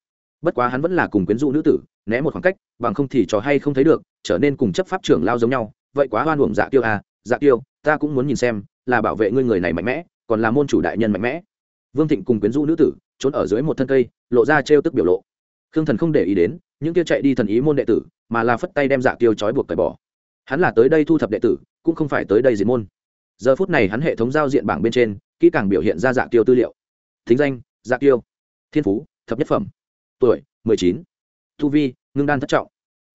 Bất quá hắn vẫn là cùng quyến rũ nữ tử, né một khoảng cách, bằng không thì trò hay không thấy được, trở nên cùng chấp pháp trưởng lao giống nhau, vậy quá hoan uổng dạ kiêu à dạ kiêu, ta cũng muốn nhìn xem, là bảo vệ ngươi người này mạnh mẽ, còn là môn chủ đại nhân mạnh mẽ. Vương thịnh cùng quyến rũ nữ tử, trốn ở dưới một thân cây lộ ra trêu tức biểu lộ. Khương thần không để ý đến, những kia chạy đi thần ý môn đệ tử, mà là phất tay đem dạ kiêu trói buộc cởi bỏ. Hắn là tới đây thu thập đệ tử, cũng không phải tới đây diệt môn. Giờ phút này hắn hệ thống giao diện bảng bên trên, kỹ càng biểu hiện ra dạ kiêu tư liệu. Thính danh dạ kiêu. Thiên phú, thập nhất phẩm. Tuổi, mười chín. Thu vi, ngưng đan thất trọng.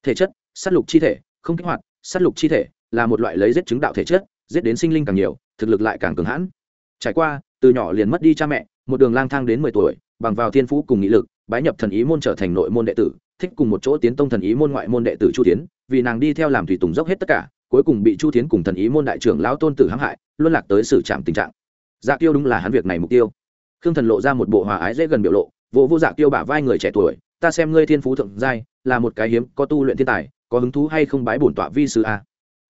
Thể chất, sát lục chi thể, không kích hoạt, sát lục chi thể là một loại lấy giết chứng đạo thể chất, giết đến sinh linh càng nhiều, thực lực lại càng cường hãn. Trải qua, từ nhỏ liền mất đi cha mẹ, một đường lang thang đến mười tuổi bằng vào thiên phú cùng nghị lực, bái nhập thần ý môn trở thành nội môn đệ tử, thích cùng một chỗ tiến tông thần ý môn ngoại môn đệ tử chu tiến vì nàng đi theo làm thủy tùng dốc hết tất cả, cuối cùng bị chu tiến cùng thần ý môn đại trưởng lão tôn tử hãm hại, luân lạc tới xử trạm tình trạng. Dạ tiêu đúng là hắn việc này mục tiêu. Khương thần lộ ra một bộ hòa ái dễ gần biểu lộ, vô vô dạ tiêu bả vai người trẻ tuổi, ta xem ngươi thiên phú thượng giai, là một cái hiếm, có tu luyện thiên tài, có hứng thú hay không bái bổn tọa vi sư a?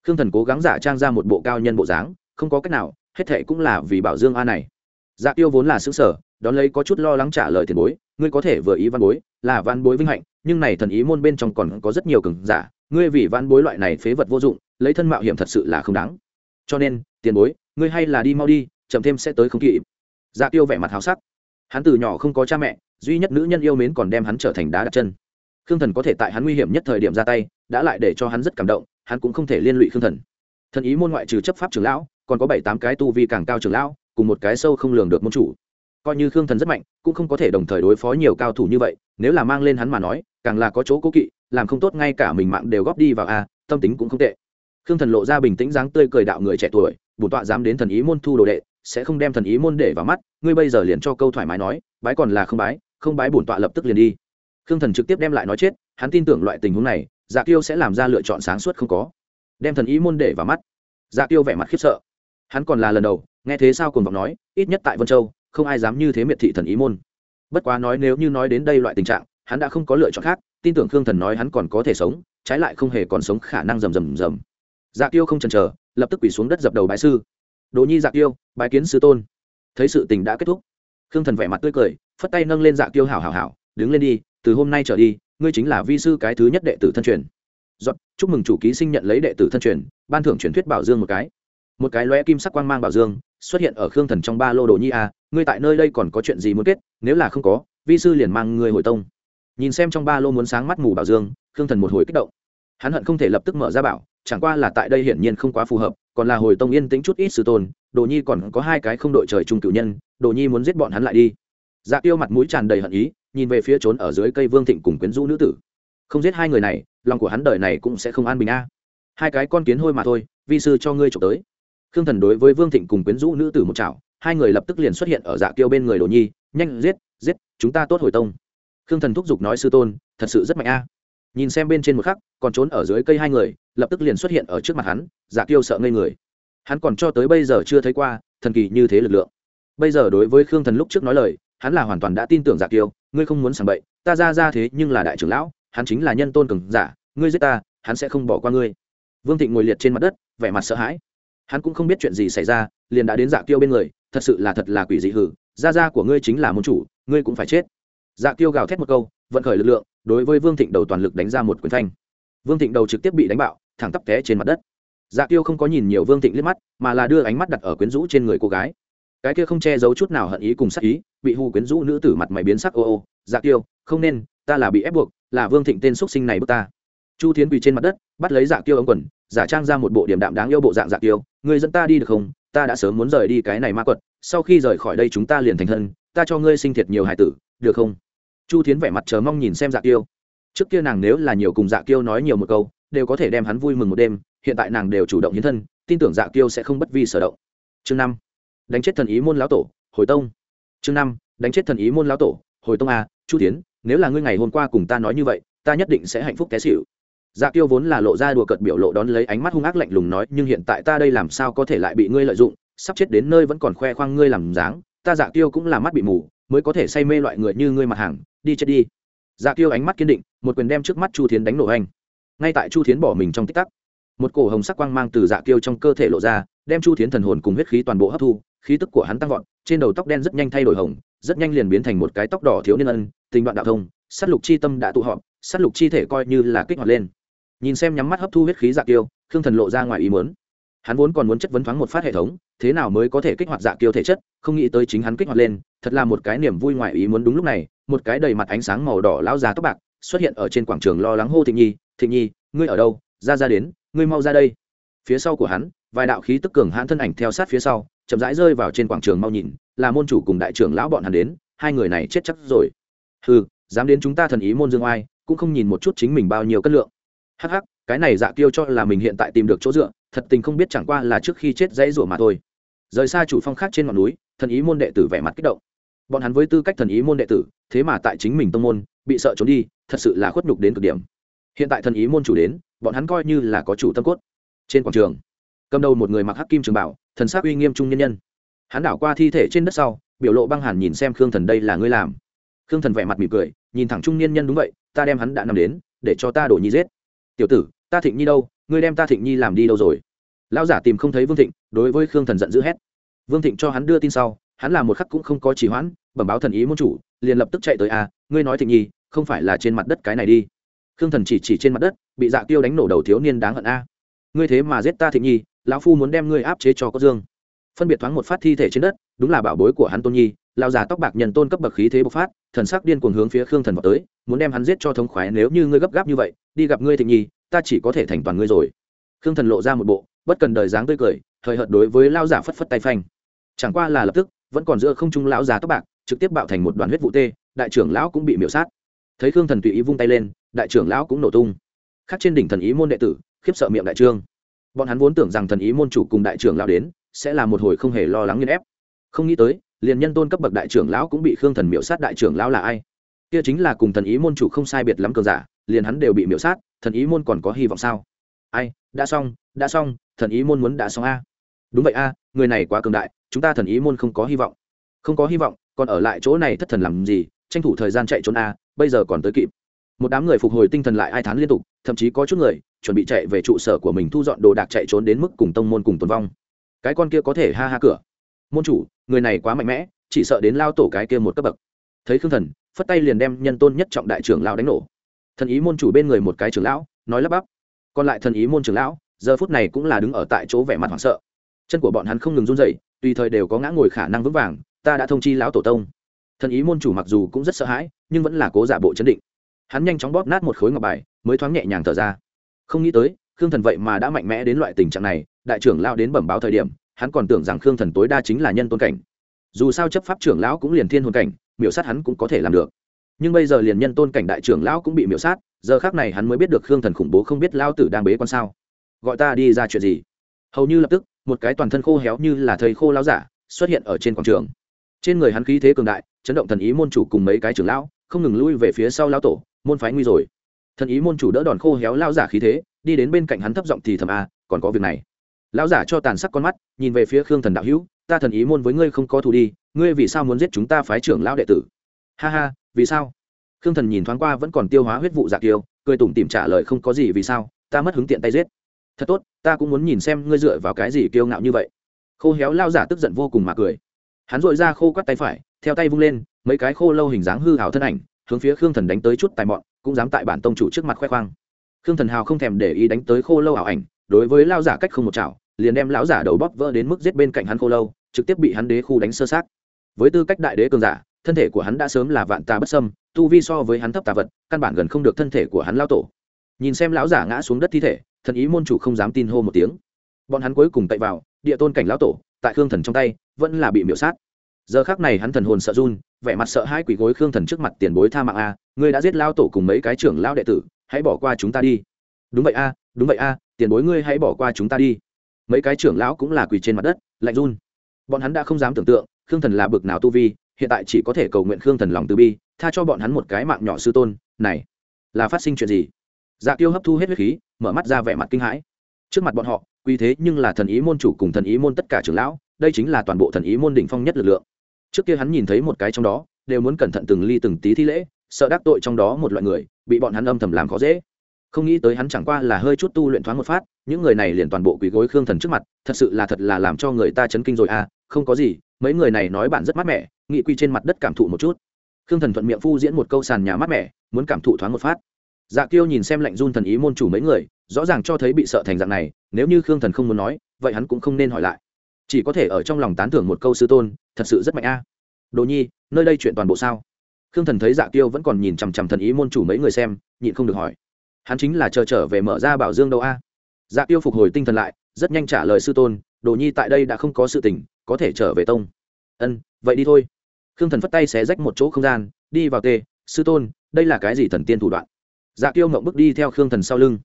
Khương thần cố gắng giả trang ra một bộ cao nhân bộ dáng, không có cách nào, hết thệ cũng là vì bảo dương a này dạ tiêu vốn là xứ sở, đón lấy có chút lo lắng trả lời tiền bối, ngươi có thể vừa ý văn bối, là văn bối vinh hạnh, nhưng này thần ý môn bên trong còn có rất nhiều cường giả, ngươi vì văn bối loại này phế vật vô dụng, lấy thân mạo hiểm thật sự là không đáng. Cho nên, tiền bối, ngươi hay là đi mau đi, chậm thêm sẽ tới không kịp. Dạ tiêu vẻ mặt háo sắc. Hắn từ nhỏ không có cha mẹ, duy nhất nữ nhân yêu mến còn đem hắn trở thành đá đặt chân. Khương thần có thể tại hắn nguy hiểm nhất thời điểm ra tay, đã lại để cho hắn rất cảm động, hắn cũng không thể liên lụy khương thần. Thần ý môn ngoại trừ chấp pháp trưởng lão, còn có bảy tám cái tu vi càng cao trưởng lão cùng một cái sâu không lường được môn chủ. Coi như khương thần rất mạnh, cũng không có thể đồng thời đối phó nhiều cao thủ như vậy, nếu là mang lên hắn mà nói, càng là có chỗ cố kỵ, làm không tốt ngay cả mình mạng đều góp đi vào a, tâm tính cũng không tệ. Khương thần lộ ra bình tĩnh dáng tươi cười đạo người trẻ tuổi, bổn tọa dám đến thần ý môn thu đồ đệ, sẽ không đem thần ý môn để vào mắt, ngươi bây giờ liền cho câu thoải mái nói, bái còn là không bái không bái bổn tọa lập tức liền đi. Khương thần trực tiếp đem lại nói chết, hắn tin tưởng loại tình huống này dạ kiêu sẽ làm ra lựa chọn sáng suốt không có. Đem thần ý môn để vào mắt. Dạ kiêu vẻ mặt khiếp sợ. Hắn còn là lần đầu nghe thế sao cùng vọng nói ít nhất tại vân châu không ai dám như thế miệt thị thần ý môn. Bất quá nói nếu như nói đến đây loại tình trạng hắn đã không có lựa chọn khác tin tưởng khương thần nói hắn còn có thể sống trái lại không hề còn sống khả năng rầm rầm rầm. Dạ kiêu không chần chờ lập tức quỳ xuống đất dập đầu bái sư. Đồ nhi dạ kiêu bái kiến sư tôn. Thấy sự tình đã kết thúc khương thần vẻ mặt tươi cười phất tay nâng lên dạ kiêu hảo hảo hảo đứng lên đi từ hôm nay trở đi ngươi chính là vi sư cái thứ nhất đệ tử thân truyền. Dọn, chúc mừng chủ ký sinh nhận lấy đệ tử thân truyền ban thưởng truyền thuyết bảo dương một cái. Một cái lóe kim sắc quang mang bảo dương xuất hiện ở khương thần trong ba lô đồ nhi a, ngươi tại nơi đây còn có chuyện gì muốn kết, nếu là không có, vi sư liền mang ngươi hồi tông. Nhìn xem trong ba lô muốn sáng mắt mù bảo dương, khương thần một hồi kích động. Hắn hận không thể lập tức mở ra bảo, chẳng qua là tại đây hiển nhiên không quá phù hợp, còn là hồi tông yên tĩnh chút ít sư tôn, đồ nhi còn có hai cái không đội trời chung cựu nhân, đồ nhi muốn giết bọn hắn lại đi. Dạ tiêu mặt mũi tràn đầy hận ý, nhìn về phía trốn ở dưới cây vương thịnh cùng quyến rũ nữ tử. Không giết hai người này, lòng của hắn đời này cũng sẽ không an bình a. Hai cái con kiến hôi mà thôi, vi sư cho ngươi trộm tới khương thần đối với vương thịnh cùng quyến rũ nữ tử một chảo, hai người lập tức liền xuất hiện ở dạ kiêu bên người đồ nhi, nhanh giết giết, chúng ta tốt hồi tông. Khương thần thúc giục nói sư tôn, thật sự rất mạnh a. Nhìn xem bên trên một khắc, còn trốn ở dưới cây hai người, lập tức liền xuất hiện ở trước mặt hắn dạ kiêu sợ ngây người. Hắn còn cho tới bây giờ chưa thấy qua, thần kỳ như thế lực lượng. Bây giờ đối với khương thần lúc trước nói lời, hắn là hoàn toàn đã tin tưởng dạ kiêu, ngươi không muốn sảng bậy, ta ra ra thế nhưng là đại trưởng lão, hắn chính là nhân tôn cường giả, ngươi giết ta, hắn sẽ không bỏ qua ngươi. Vương thịnh ngồi liệt trên mặt đất, vẻ mặt sợ hãi hắn cũng không biết chuyện gì xảy ra, liền đã đến dạ kiêu bên người, thật sự là thật là quỷ dị hử, gia gia của ngươi chính là môn chủ, ngươi cũng phải chết. Dạ kiêu gào thét một câu, vận khởi lực lượng, đối với vương thịnh đầu toàn lực đánh ra một quyền thanh vương thịnh đầu trực tiếp bị đánh bạo, thẳng tắp té trên mặt đất. Dạ kiêu không có nhìn nhiều vương thịnh liếc mắt, mà là đưa ánh mắt đặt ở quyến rũ trên người cô gái. Cái kia không che giấu chút nào hận ý cùng sắc ý, bị hù quyến rũ nữ tử mặt mày biến sắc, ô ô dạ kiêu, không nên, ta là bị ép buộc, là vương thịnh tên x sinh này bước ta chu thiến quỳ trên mặt đất, bắt lấy dạ kiêu ống quần, giả trang ra một bộ điểm đạm đáng yêu bộ dạng dạ kiêu người dẫn ta đi được không? Ta đã sớm muốn rời đi cái này ma quật, sau khi rời khỏi đây chúng ta liền thành thân, ta cho ngươi sinh thiệt nhiều hải tử, được không? Chu thiến vẻ mặt chờ mong nhìn xem dạ kiêu. Trước kia nàng nếu là nhiều cùng dạ kiêu nói nhiều một câu, đều có thể đem hắn vui mừng một đêm, hiện tại nàng đều chủ động hiến thân, tin tưởng dạ kiêu sẽ không bất vi sở động. Chương năm, đánh chết thần ý môn lão tổ, hồi tông. Chương năm, đánh chết thần ý môn lão tổ, hồi tông a, chu tiến nếu là ngươi ngày hôm qua cùng ta nói như vậy, ta nhất định sẽ hạnh phúc té xỉu dạ kiêu vốn là lộ ra đùa cợt biểu lộ đón lấy ánh mắt hung ác lạnh lùng nói, nhưng hiện tại ta đây làm sao có thể lại bị ngươi lợi dụng? Sắp chết đến nơi vẫn còn khoe khoang ngươi làm dáng, ta dạ kiêu cũng là mắt bị mù, mới có thể say mê loại người như ngươi mặt hàng, đi chết đi. Dạ kiêu ánh mắt kiên định, một quyền đem trước mắt chu thiến đánh nổ anh. Ngay tại chu thiến bỏ mình trong tích tắc, một cổ hồng sắc quang mang từ dạ kiêu trong cơ thể lộ ra, đem chu thiến thần hồn cùng huyết khí toàn bộ hấp thu, khí tức của hắn tăng vọt, trên đầu tóc đen rất nhanh thay đổi hồng, rất nhanh liền biến thành một cái tóc đỏ thiếu niên ân, tình đoạn đạo thông s á t lục chi tâm đã tụ họp s á t lục chi thể coi như là kích hoạt lên nhìn xem nhắm mắt hấp thu huyết khí dạ kiêu, khương thần lộ ra ngoài ý muốn. Hắn vốn còn muốn chất vấn thoáng một phát hệ thống, thế nào mới có thể kích hoạt dạ kiêu thể chất, không nghĩ tới chính hắn kích hoạt lên, thật là một cái niềm vui ngoài ý muốn đúng lúc này, một cái đầy mặt ánh sáng màu đỏ lao già tóc bạc, xuất hiện ở trên quảng trường lo lắng hô thịnh nhi thịnh nhi, ngươi ở đâu? Ra ra đến, ngươi mau ra đây. Phía sau của hắn, vài đạo khí tức cường hãn thân ảnh theo sát phía sau, chậm rãi rơi vào trên quảng trường mau nhìn, là môn chủ cùng đại trưởng lão bọn hắn đến, hai người này chết chắc rồi. Hừ, dám đến chúng ta thần ý môn dương oai, cũng không nhìn một chút chính mình bao nhiêu cân lượng hắc hắc, cái này dạ kiêu cho là mình hiện tại tìm được chỗ dựa, thật tình không biết chẳng qua là trước khi chết dãy rủa mà thôi. Rời xa chủ phong khác trên ngọn núi, thần ý môn đệ tử vẻ mặt kích động. Bọn hắn với tư cách thần ý môn đệ tử, thế mà tại chính mình tông môn, bị sợ trốn đi, thật sự là khuất nhục đến cực điểm. Hiện tại thần ý môn chủ đến, bọn hắn coi như là có chủ tâm cốt. Trên quảng trường, cầm đầu một người mặc hắc kim trường bảo, thần sắc uy nghiêm trung nhân nhân. Hắn đảo qua thi thể trên đất sau, biểu lộ băng hàn nhìn xem khương thần đây là ngươi làm. Khương thần vẻ mặt mỉm cười, nhìn thẳng trung niên nhân đúng vậy, ta đem hắn đã nằm đến, để cho ta đổ nhi giết tiểu tử ta thịnh nhi đâu ngươi đem ta thịnh nhi làm đi đâu rồi? Lão giả tìm không thấy vương thịnh đối với khương thần giận dữ hét. Vương thịnh cho hắn đưa tin sau hắn làm một khắc cũng không có trì hoãn bẩm báo thần ý môn chủ liền lập tức chạy tới a à, ngươi nói thịnh nhi không phải là trên mặt đất cái này đi. Khương thần chỉ chỉ trên mặt đất bị dạ tiêu đánh nổ đầu thiếu niên đáng hận a. Ngươi thế mà giết ta thịnh nhi lão phu muốn đem ngươi áp chế cho có dương. Phân biệt thoáng một phát thi thể trên đất đúng là bảo bối của hắn tôn nhi lao già tóc bạc nhận tôn cấp bậc khí thế bộc phát, thần sắc điên cuồng hướng phía khương thần vào tới, muốn đem hắn giết cho thống khoái nếu như ngươi gấp gáp như vậy, đi gặp ngươi thịnh nhi, ta chỉ có thể thành toàn ngươi rồi. Khương thần lộ ra một bộ, bất cần đời dáng tươi cười thời hợt đối với lao giả phất phất tay phanh. Chẳng qua là lập tức, vẫn còn giữa không trung lão già tóc bạc, trực tiếp bạo thành một đoàn huyết vụ tê, đại trưởng lão cũng bị miễu sát. Thấy khương thần tùy ý vung tay lên, đại trưởng lão cũng nổ tung. Khác trên đỉnh thần ý môn đệ tử, khiếp sợ miệng đại trương. Bọn hắn vốn tưởng rằng thần ý môn chủ cùng đại trưởng lão đến, sẽ là một hồi không hề lo lắng nghiên ép. Không nghĩ tới liền nhân tôn cấp bậc đại trưởng lão cũng bị khương thần miễu sát đại trưởng lão là ai? Kia chính là cùng thần ý môn chủ không sai biệt lắm cường giả, liền hắn đều bị miễu sát, thần ý môn còn có hy vọng sao? Ai, đã xong đã xong, thần ý môn muốn đã xong a. Đúng vậy a, người này quá cường đại, chúng ta thần ý môn không có hy vọng. Không có hy vọng, còn ở lại chỗ này thất thần làm gì? Tranh thủ thời gian chạy trốn a, bây giờ còn tới kịp. Một đám người phục hồi tinh thần lại ai thán liên tục, thậm chí có chút người chuẩn bị chạy về trụ sở của mình thu dọn đồ đạc chạy trốn đến mức cùng tông môn cùng tồn vong. Cái con kia có thể ha ha cửa môn chủ, người này quá mạnh mẽ, chỉ sợ đến lao tổ cái kia một cấp bậc. Thấy khương thần, phất tay liền đem nhân tôn nhất trọng đại trưởng lão đánh nổ. Thần ý môn chủ bên người một cái trưởng lão, nói lắp bắp. Còn lại thần ý môn trưởng lão, giờ phút này cũng là đứng ở tại chỗ vẻ mặt hoảng sợ. Chân của bọn hắn không ngừng run dậy tùy thời đều có ngã ngồi khả năng vững vàng, ta đã thông chi lão tổ tông. Thần ý môn chủ mặc dù cũng rất sợ hãi, nhưng vẫn là cố giả bộ chấn định. Hắn nhanh chóng bóp nát một khối ngọc bài, mới thoáng nhẹ nhàng thở ra. Không nghĩ tới, khương thần vậy mà đã mạnh mẽ đến loại tình trạng này, đại trưởng lao đến bẩm báo thời điểm hắn còn tưởng rằng khương thần tối đa chính là nhân tôn cảnh. Dù sao chấp pháp trưởng lão cũng liền thiên hồn cảnh, miểu sát hắn cũng có thể làm được. Nhưng bây giờ liền nhân tôn cảnh đại trưởng lão cũng bị miểu sát, giờ khác này hắn mới biết được khương thần khủng bố không biết lao tử đang bế con sao. Gọi ta đi ra chuyện gì? Hầu như lập tức, một cái toàn thân khô héo như là thầy khô lao giả xuất hiện ở trên quảng trường. Trên người hắn khí thế cường đại, chấn động thần ý môn chủ cùng mấy cái trưởng lão, không ngừng lui về phía sau lao tổ, môn phái nguy rồi. Thần ý môn chủ đỡ đòn khô héo lao giả khí thế, đi đến bên cạnh hắn thấp giọng thì thầm a, còn có việc này? Lão giả cho tàn sắc con mắt, nhìn về phía khương thần đạo hữu, ta thần ý môn với ngươi không có thù đi, ngươi vì sao muốn giết chúng ta phái trưởng lão đệ tử? Ha ha, vì sao? Khương thần nhìn thoáng qua vẫn còn tiêu hóa huyết vụ dạ tiêu cười tủm tìm trả lời, không có gì vì sao, ta mất hứng tiện tay giết. Thật tốt, ta cũng muốn nhìn xem ngươi dựa vào cái gì kiêu ngạo như vậy. Khô héo lao giả tức giận vô cùng mà cười. Hắn dội ra khô quắt tay phải, theo tay vung lên, mấy cái khô lâu hình dáng hư hào thân ảnh, hướng phía khương thần đánh tới chút tài mọn, cũng dám tại bản tông chủ trước mặt khoe khoang. Khương thần hào không thèm để ý đánh tới khô lâu ảo ảnh, đối với lao giả cách không một chảo liền đem lão giả đầu bóp vỡ đến mức giết bên cạnh hắn khô lâu, trực tiếp bị hắn đế khu đánh sơ sát với tư cách đại đế cường giả, thân thể của hắn đã sớm là vạn tà bất sâm tu vi so với hắn thấp tà vật, căn bản gần không được thân thể của hắn lao tổ. Nhìn xem lão giả ngã xuống đất thi thể, thần ý môn chủ không dám tin hô một tiếng. Bọn hắn cuối cùng cậy vào, địa tôn cảnh lão tổ, tại khương thần trong tay, vẫn là bị miễu sát. Giờ khác này hắn thần hồn sợ run, vẻ mặt sợ hai quỷ gối khương thần trước mặt tiền bối tha mạng a, ngươi đã giết lao tổ cùng mấy cái trưởng lao đệ tử, hãy bỏ qua chúng ta đi. Đúng vậy a, đúng vậy a, tiền bối ngươi hãy bỏ qua chúng ta đi mấy cái trưởng lão cũng là quỳ trên mặt đất, lạnh run. Bọn hắn đã không dám tưởng tượng, khương thần là bực nào tu vi, hiện tại chỉ có thể cầu nguyện khương thần lòng từ bi, tha cho bọn hắn một cái mạng nhỏ sư tôn, này, là phát sinh chuyện gì? Dạ tiêu hấp thu hết huyết khí, mở mắt ra vẻ mặt kinh hãi. Trước mặt bọn họ quy thế nhưng là thần ý môn chủ cùng thần ý môn tất cả trưởng lão, đây chính là toàn bộ thần ý môn đỉnh phong nhất lực lượng. Trước kia hắn nhìn thấy một cái trong đó, đều muốn cẩn thận từng ly từng tí thi lễ, sợ đắc tội trong đó một loại người, bị bọn hắn âm thầm làm khó dễ không nghĩ tới hắn chẳng qua là hơi chút tu luyện thoáng một phát, những người này liền toàn bộ quỳ gối khương thần trước mặt, thật sự là thật là làm cho người ta chấn kinh rồi à không có gì, mấy người này nói bạn rất mát mẻ, nghị quy trên mặt đất cảm thụ một chút. Khương thần thuận miệng phu diễn một câu sàn nhà mát mẻ, muốn cảm thụ thoáng một phát. Dạ kiêu nhìn xem lạnh run thần ý môn chủ mấy người, rõ ràng cho thấy bị sợ thành dạng này, nếu như khương thần không muốn nói, vậy hắn cũng không nên hỏi lại. Chỉ có thể ở trong lòng tán thưởng một câu sư tôn, thật sự rất mạnh a. Đồ nhi, nơi đây chuyện toàn bộ sao? Khương thần thấy dạ kiêu vẫn còn nhìn chằm chằm thần ý môn chủ mấy người xem, nhịn không được hỏi hắn chính là chờ trở về mở ra bảo dương đâu a. Dạ Tiêu phục hồi tinh thần lại, rất nhanh trả lời sư tôn, đồ nhi tại đây đã không có sự tình, có thể trở về tông. Ân, vậy đi thôi. Khương thần phất tay xé rách một chỗ không gian, đi vào tê sư tôn, đây là cái gì thần tiên thủ đoạn? Dạ Tiêu ngậm bước đi theo khương thần sau lưng.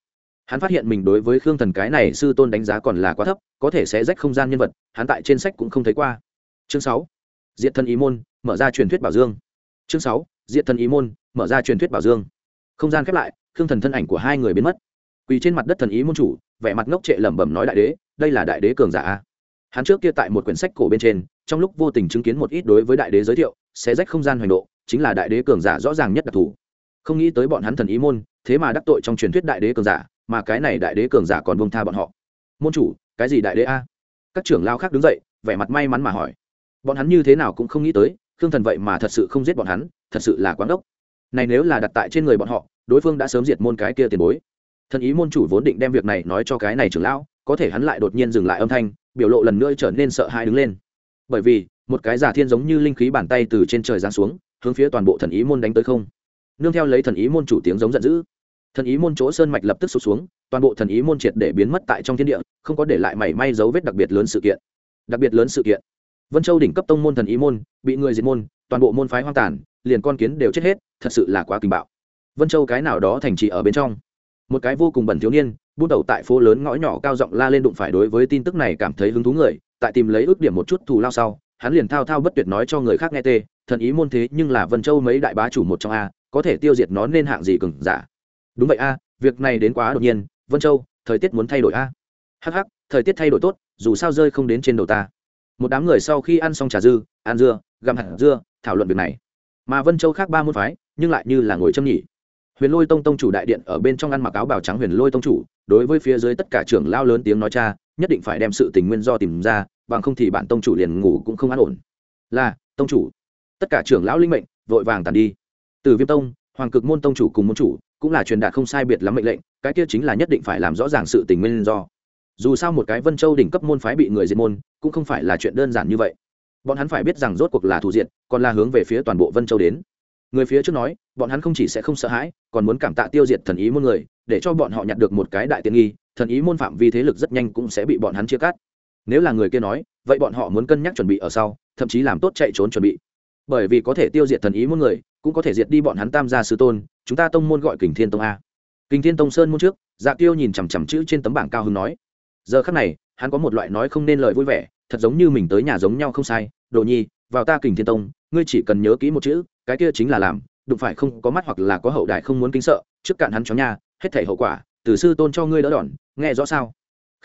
Hắn phát hiện mình đối với khương thần cái này sư tôn đánh giá còn là quá thấp, có thể xé rách không gian nhân vật, hắn tại trên sách cũng không thấy qua. Chương sáu diện thân ý môn, mở ra truyền thuyết bảo dương. Chương sáu diện thân ý môn, mở ra truyền thuyết bảo dương. Không gian khép lại khương thần thân ảnh của hai người biến mất. Quỳ trên mặt đất thần ý môn chủ, vẻ mặt ngốc trệ lẩm bẩm nói đại đế, đây là đại đế cường giả hắn trước kia tại một quyển sách cổ bên trên, trong lúc vô tình chứng kiến một ít đối với đại đế giới thiệu sẽ rách không gian hoành độ, chính là đại đế cường giả rõ ràng nhất đặc thù. Không nghĩ tới bọn hắn thần ý môn, thế mà đắc tội trong truyền thuyết đại đế cường giả, mà cái này đại đế cường giả còn buông tha bọn họ. Môn chủ, cái gì đại đế a? Các trưởng lao khác đứng dậy, vẻ mặt may mắn mà hỏi. Bọn hắn như thế nào cũng không nghĩ tới, khương thần vậy mà thật sự không giết bọn hắn, thật sự là quán đốc này nếu là đặt tại trên người bọn họ, đối phương đã sớm diệt môn cái kia tiền bối. Thần ý môn chủ vốn định đem việc này nói cho cái này trưởng lão, có thể hắn lại đột nhiên dừng lại âm thanh, biểu lộ lần nữa trở nên sợ hãi đứng lên. Bởi vì, một cái giả thiên giống như linh khí bàn tay từ trên trời giáng xuống, hướng phía toàn bộ thần ý môn đánh tới không. Nương theo lấy thần ý môn chủ tiếng giống giận dữ. Thần ý môn chỗ sơn mạch lập tức sụt xuống, toàn bộ thần ý môn triệt để biến mất tại trong thiên địa, không có để lại mảy may dấu vết đặc biệt lớn sự kiện. Đặc biệt lớn sự kiện. Vân châu đỉnh cấp tông môn thần ý môn, bị người diệt môn, toàn bộ môn phái hoang tàn liền con kiến đều chết hết, thật sự là quá kinh bạo. Vân châu cái nào đó thành trì ở bên trong. Một cái vô cùng bẩn thiếu niên, bút đầu tại phố lớn ngõ nhỏ cao giọng la lên đụng phải đối với tin tức này cảm thấy hứng thú người, tại tìm lấy ước điểm một chút thù lao sau, hắn liền thao thao bất tuyệt nói cho người khác nghe tê, thần ý môn thế nhưng là vân châu mấy đại bá chủ một trong a, có thể tiêu diệt nó nên hạng gì cừng giả. Đúng vậy a, việc này đến quá đột nhiên, vân châu, thời tiết muốn thay đổi a. Hắc hắc, thời tiết thay đổi tốt, dù sao rơi không đến trên đầu ta. Một đám người sau khi ăn xong trà dư, ăn dưa, gặm hạt dưa, thảo luận việc này mà vân châu khác ba môn phái nhưng lại như là ngồi châm nhỉ. Huyền lôi tông tông chủ đại điện ở bên trong ăn mặc áo bào trắng huyền lôi tông chủ, đối với phía dưới tất cả trưởng lao lớn tiếng nói cha, nhất định phải đem sự tình nguyên do tìm ra, bằng không thì bản tông chủ liền ngủ cũng không an ổn. Là, tông chủ. Tất cả trưởng lão linh mệnh, vội vàng tàn đi. Từ viêm tông, hoàng cực môn tông chủ cùng môn chủ, cũng là truyền đạt không sai biệt lắm mệnh lệnh, cái kia chính là nhất định phải làm rõ ràng sự tình nguyên do. Dù sao một cái vân châu đỉnh cấp môn phái bị người diệt môn, cũng không phải là chuyện đơn giản như vậy bọn hắn phải biết rằng rốt cuộc là thủ diện còn là hướng về phía toàn bộ vân châu đến. Người phía trước nói, bọn hắn không chỉ sẽ không sợ hãi, còn muốn cảm tạ tiêu diệt thần ý môn người, để cho bọn họ nhặt được một cái đại tiện nghi, thần ý môn phạm vi thế lực rất nhanh cũng sẽ bị bọn hắn chia cắt. Nếu là người kia nói, vậy bọn họ muốn cân nhắc chuẩn bị ở sau, thậm chí làm tốt chạy trốn chuẩn bị. Bởi vì có thể tiêu diệt thần ý môn người, cũng có thể diệt đi bọn hắn tam gia sư tôn, chúng ta tông môn gọi kình thiên tông a. Kình thiên tông sơn môn trước dạ tiêu nhìn chằm chằm chữ trên tấm bảng cao hứng nói. Giờ khắc này, hắn có một loại nói không nên lời vui vẻ, thật giống như mình tới nhà giống nhau không sai đồ nhi, vào ta kình thiên tông, ngươi chỉ cần nhớ kỹ một chữ, cái kia chính là làm, đụng phải không có mắt hoặc là có hậu đại không muốn kính sợ, trước cạn hắn chó nha, hết thể hậu quả, từ sư tôn cho ngươi đỡ đòn, nghe rõ sao?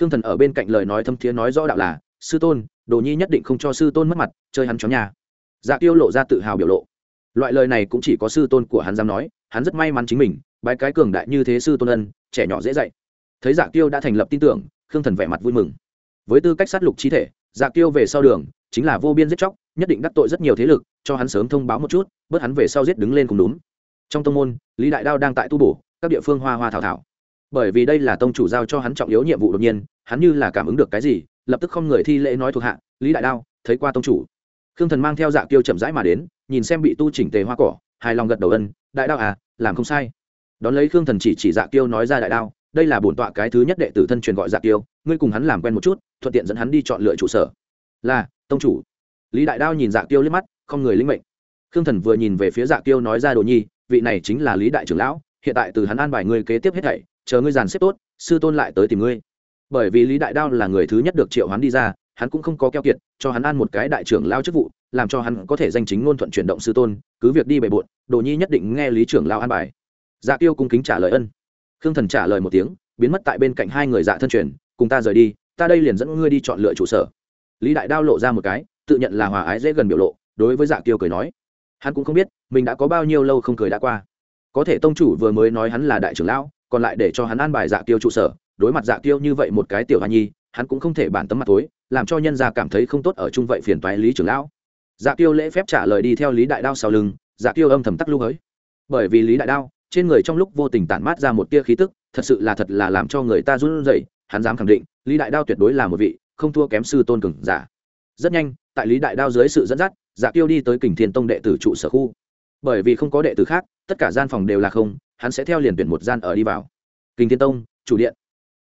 Khương thần ở bên cạnh lời nói thâm thiế nói rõ đạo là, sư tôn, đồ nhi nhất định không cho sư tôn mất mặt, chơi hắn chó nha. Dạ tiêu lộ ra tự hào biểu lộ. Loại lời này cũng chỉ có sư tôn của hắn dám nói, hắn rất may mắn chính mình, bái cái cường đại như thế sư tôn ân, trẻ nhỏ dễ dạy. Thấy dạ tiêu đã thành lập tin tưởng, khương thần vẻ mặt vui mừng. Với tư cách sát lục trí thể dạ tiêu về sau đường chính là vô biên giết chóc, nhất định đắc tội rất nhiều thế lực, cho hắn sớm thông báo một chút, bớt hắn về sau giết đứng lên cùng đúng. Trong tông môn, lý đại đao đang tại tu bổ, các địa phương hoa hoa thảo thảo. Bởi vì đây là tông chủ giao cho hắn trọng yếu nhiệm vụ đột nhiên, hắn như là cảm ứng được cái gì, lập tức không người thi lễ nói thuộc hạ, lý đại đao, thấy qua tông chủ. Khương thần mang theo dạ tiêu chậm rãi mà đến, nhìn xem bị tu chỉnh tề hoa cỏ, hài lòng gật đầu ân, đại đao à làm không sai. Đón lấy khương thần chỉ chỉ dạ tiêu nói ra đại đao, đây là bổn tọa cái thứ nhất đệ tử thân truyền gọi dạ tiêu ngươi cùng hắn làm quen một chút, thuận tiện dẫn hắn đi chọn lựa trụ sở. Là tông chủ. Lý đại đao nhìn dạ tiêu liếc mắt, không người linh mệnh. Khương thần vừa nhìn về phía dạ tiêu nói ra đồ nhi, vị này chính là lý đại trưởng lão, hiện tại từ hắn an bài ngươi kế tiếp hết thảy, chờ ngươi dàn xếp tốt, sư tôn lại tới tìm ngươi. Bởi vì lý đại đao là người thứ nhất được triệu hắn đi ra, hắn cũng không có keo kiệt, cho hắn an một cái đại trưởng lao chức vụ, làm cho hắn có thể danh chính ngôn thuận chuyển động sư tôn, cứ việc đi bề bộn, đồ nhi nhất định nghe lý trưởng lao an bài. Dạ tiêu cung kính trả lời ân. Khương thần trả lời một tiếng, biến mất tại bên cạnh hai người dạ thân truyền, cùng ta rời đi, ta đây liền dẫn ngươi đi chọn lựa trụ sở lý đại đao lộ ra một cái, tự nhận là hòa ái dễ gần biểu lộ, đối với dạ kiêu cười nói. Hắn cũng không biết, mình đã có bao nhiêu lâu không cười đã qua. Có thể tông chủ vừa mới nói hắn là đại trưởng lão, còn lại để cho hắn an bài dạ kiêu trụ sở, đối mặt dạ kiêu như vậy một cái tiểu hoa nhi, hắn cũng không thể bản tấm mặt tối, làm cho nhân gia cảm thấy không tốt ở chung vậy phiền toái lý trưởng lão. Dạ kiêu lễ phép trả lời đi theo lý đại đao sau lưng dạ kiêu âm thầm tắc lưu hới. Bởi vì lý đại đao, trên người trong lúc vô tình tản mát ra một tia khí tức, thật sự là thật là làm cho người ta run rẩy, hắn dám khẳng định, lý đại đao tuyệt đối là một vị không thua kém sư tôn cường giả. Rất nhanh, tại lý đại đao dưới sự dẫn dắt dạ kiêu đi tới kình thiên tông đệ tử trụ sở khu. Bởi vì không có đệ tử khác, tất cả gian phòng đều là không, hắn sẽ theo liền tuyển một gian ở đi vào. Kình thiên tông, chủ điện.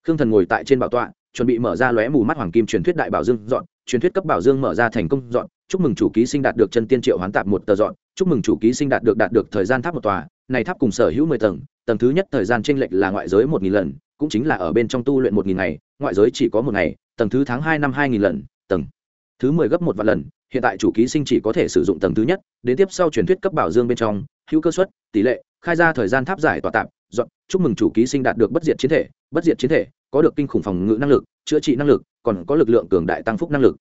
Khương thần ngồi tại trên bảo tọa, chuẩn bị mở ra lóe mù mắt hoàng kim truyền thuyết đại bảo dương dọn, truyền thuyết cấp bảo dương mở ra thành công dọn, chúc mừng chủ ký sinh đạt được chân tiên triệu hoán tạp một tờ dọn, chúc mừng chủ ký sinh đạt được đạt được thời gian tháp một tòa, này tháp cùng sở hữu mười tầng tầng thứ nhất thời gian tranh lệch là ngoại giới một nghìn lần, cũng chính là ở bên trong tu luyện một nghìn ngày, ngoại giới chỉ có một ngày tầng thứ tháng hai năm hai nghìn lần, tầng thứ mười gấp một vạn lần, hiện tại chủ ký sinh chỉ có thể sử dụng tầng thứ nhất, đến tiếp sau truyền thuyết cấp bảo dương bên trong, hữu cơ suất, tỷ lệ, khai ra thời gian tháp giải tỏa tạm, dọn, chúc mừng chủ ký sinh đạt được bất diệt chiến thể, bất diệt chiến thể, có được kinh khủng phòng ngự năng lực, chữa trị năng lực, còn có lực lượng cường đại tăng phúc năng lực.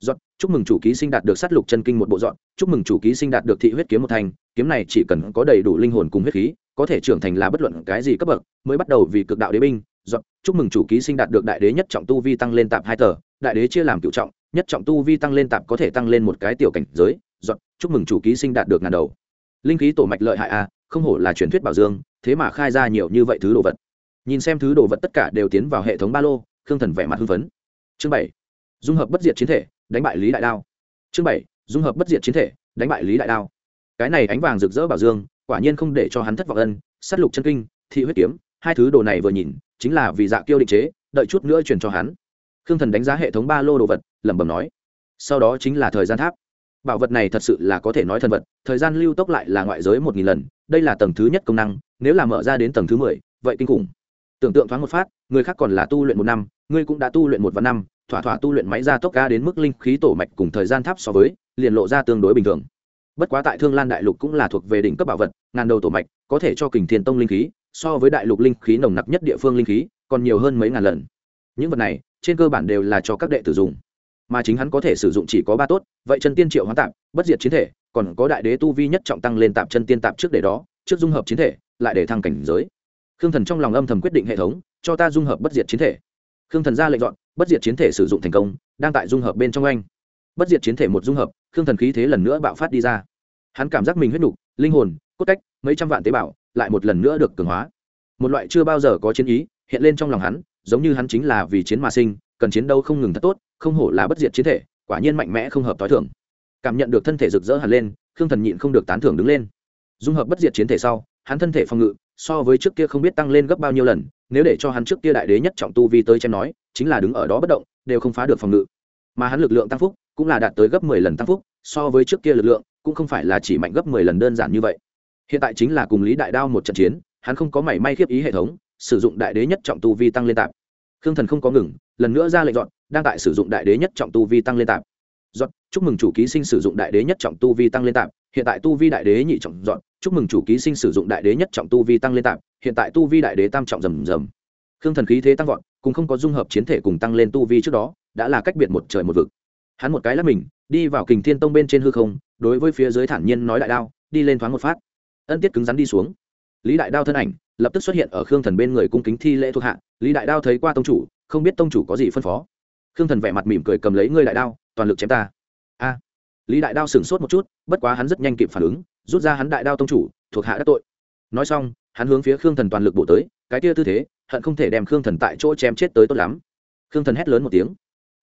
Dọn, chúc mừng chủ ký sinh đạt được sát lục chân kinh một bộ dọn, chúc mừng chủ ký sinh đạt được thị huyết kiếm một thành, kiếm này chỉ cần có đầy đủ linh hồn cùng huyết khí, có thể trưởng thành là bất luận cái gì cấp bậc, mới bắt đầu vì cực đạo đế binh dọn, chúc mừng chủ ký sinh đạt được đại đế nhất trọng tu vi tăng lên tạm hai tờ, đại đế chia làm cựu trọng, nhất trọng tu vi tăng lên tạm có thể tăng lên một cái tiểu cảnh giới. Dọn, chúc mừng chủ ký sinh đạt được ngàn đầu. Linh khí tổ mạch lợi hại a không hổ là truyền thuyết bảo dương, thế mà khai ra nhiều như vậy thứ đồ vật. Nhìn xem thứ đồ vật tất cả đều tiến vào hệ thống ba lô, khương thần vẻ mặt hưng phấn. Chương bảy, dung hợp bất diệt chiến thể, đánh bại lý đại đao. Chương bảy, dung hợp bất diệt chiến thể, đánh bại lý đại đao. Cái này ánh vàng rực rỡ bảo dương, quả nhiên không để cho hắn thất vọng ân s á t lục chân kinh, thị huyết kiếm, hai thứ đồ này vừa nhìn chính là vì dạ kiêu định chế, đợi chút nữa truyền cho hắn. Khương thần đánh giá hệ thống ba lô đồ vật, lẩm bẩm nói, sau đó chính là thời gian tháp. Bảo vật này thật sự là có thể nói thần vật, thời gian lưu tốc lại là ngoại giới một nghìn lần, đây là tầng thứ nhất công năng, nếu là mở ra đến tầng thứ mười, vậy kinh khủng. Tưởng tượng thoáng một phát, người khác còn là tu luyện một năm, ngươi cũng đã tu luyện một vạn năm, thỏa thỏa tu luyện máy ra tốc ca đến mức linh khí tổ mạch cùng thời gian tháp so với, liền lộ ra tương đối bình thường. Bất quá tại thương lan đại lục cũng là thuộc về đỉnh cấp bảo vật, ngàn đầu tổ mạch, có thể cho kình thiên tông linh khí so với đại lục linh khí nồng nặc nhất địa phương linh khí, còn nhiều hơn mấy ngàn lần. Những vật này, trên cơ bản đều là cho các đệ tử dùng. Mà chính hắn có thể sử dụng chỉ có ba tốt, vậy chân tiên triệu hóa tạm bất diệt chiến thể, còn có đại đế tu vi nhất trọng tăng lên tạm chân tiên tạm trước để đó, trước dung hợp chiến thể, lại để thăng cảnh giới. Khương thần trong lòng âm thầm quyết định hệ thống, cho ta dung hợp bất diệt chiến thể. Khương thần ra lệnh dọn, bất diệt chiến thể sử dụng thành công, đang tại dung hợp bên trong anh. Bất diệt chiến thể một dung hợp, khương thần khí thế lần nữa bạo phát đi ra. Hắn cảm giác mình huyết nục, linh hồn, cốt cách, mấy trăm vạn tế bào lại một lần nữa được cường hóa. Một loại chưa bao giờ có chiến ý hiện lên trong lòng hắn, giống như hắn chính là vì chiến mà sinh, cần chiến đấu không ngừng thật tốt, không hổ là bất diệt chiến thể, quả nhiên mạnh mẽ không hợp t h i thưởng cảm nhận được thân thể rực rỡ hẳn lên, khương thần nhịn không được tán thưởng đứng lên. Dung hợp bất diệt chiến thể sau, hắn thân thể phòng ngự so với trước kia không biết tăng lên gấp bao nhiêu lần, nếu để cho hắn trước kia đại đế nhất trọng tu vi tới chém nói, chính là đứng ở đó bất động, đều không phá được phòng ngự. Mà hắn lực lượng tăng phúc cũng là đạt tới gấp mười lần tăng phúc, so với trước kia lực lượng cũng không phải là chỉ mạnh gấp mười lần đơn giản như vậy hiện tại chính là cùng lý đại đao một trận chiến, hắn không có mảy may khiếp ý hệ thống, sử dụng đại đế nhất trọng tu vi tăng lên tạp. Khương thần không có ngừng, lần nữa ra lệnh dọn, đang tại sử dụng đại đế nhất trọng tu vi tăng lên tạp. Dọn, chúc mừng chủ ký sinh sử dụng đại đế nhất trọng tu vi tăng lên tạp. Hiện tại tu vi đại đế nhị trọng, dọn, chúc mừng chủ ký sinh sử dụng đại đế nhất trọng tu vi tăng lên tạp. Hiện tại tu vi đại đế tam trọng rầm rầm. Khương thần khí thế tăng vọt, cùng không có dung hợp chiến thể cùng tăng lên tu vi trước đó, đã là cách biệt một trời một vực. Hắn một cái là mình, đi vào kình thiên tông bên trên hư không, đối với phía dưới thản nhiên nói đại đao, đi lên thoáng một phát ân tiết cứng rắn đi xuống. Lý đại đao thân ảnh lập tức xuất hiện ở khương thần bên người cung kính thi lễ thuộc hạ. Lý đại đao thấy qua tông chủ, không biết tông chủ có gì phân phó. Khương thần vẻ mặt mỉm cười cầm lấy ngươi đại đao, toàn lực chém ta. A. Lý đại đao sửng sốt một chút, bất quá hắn rất nhanh kịp phản ứng, rút ra hắn đại đao tông chủ, thuộc hạ đắc tội. Nói xong, hắn hướng phía khương thần toàn lực bổ tới, cái kia tư thế, hận không thể đem khương thần tại chỗ chém chết tới tốt lắm. Khương thần hét lớn một tiếng.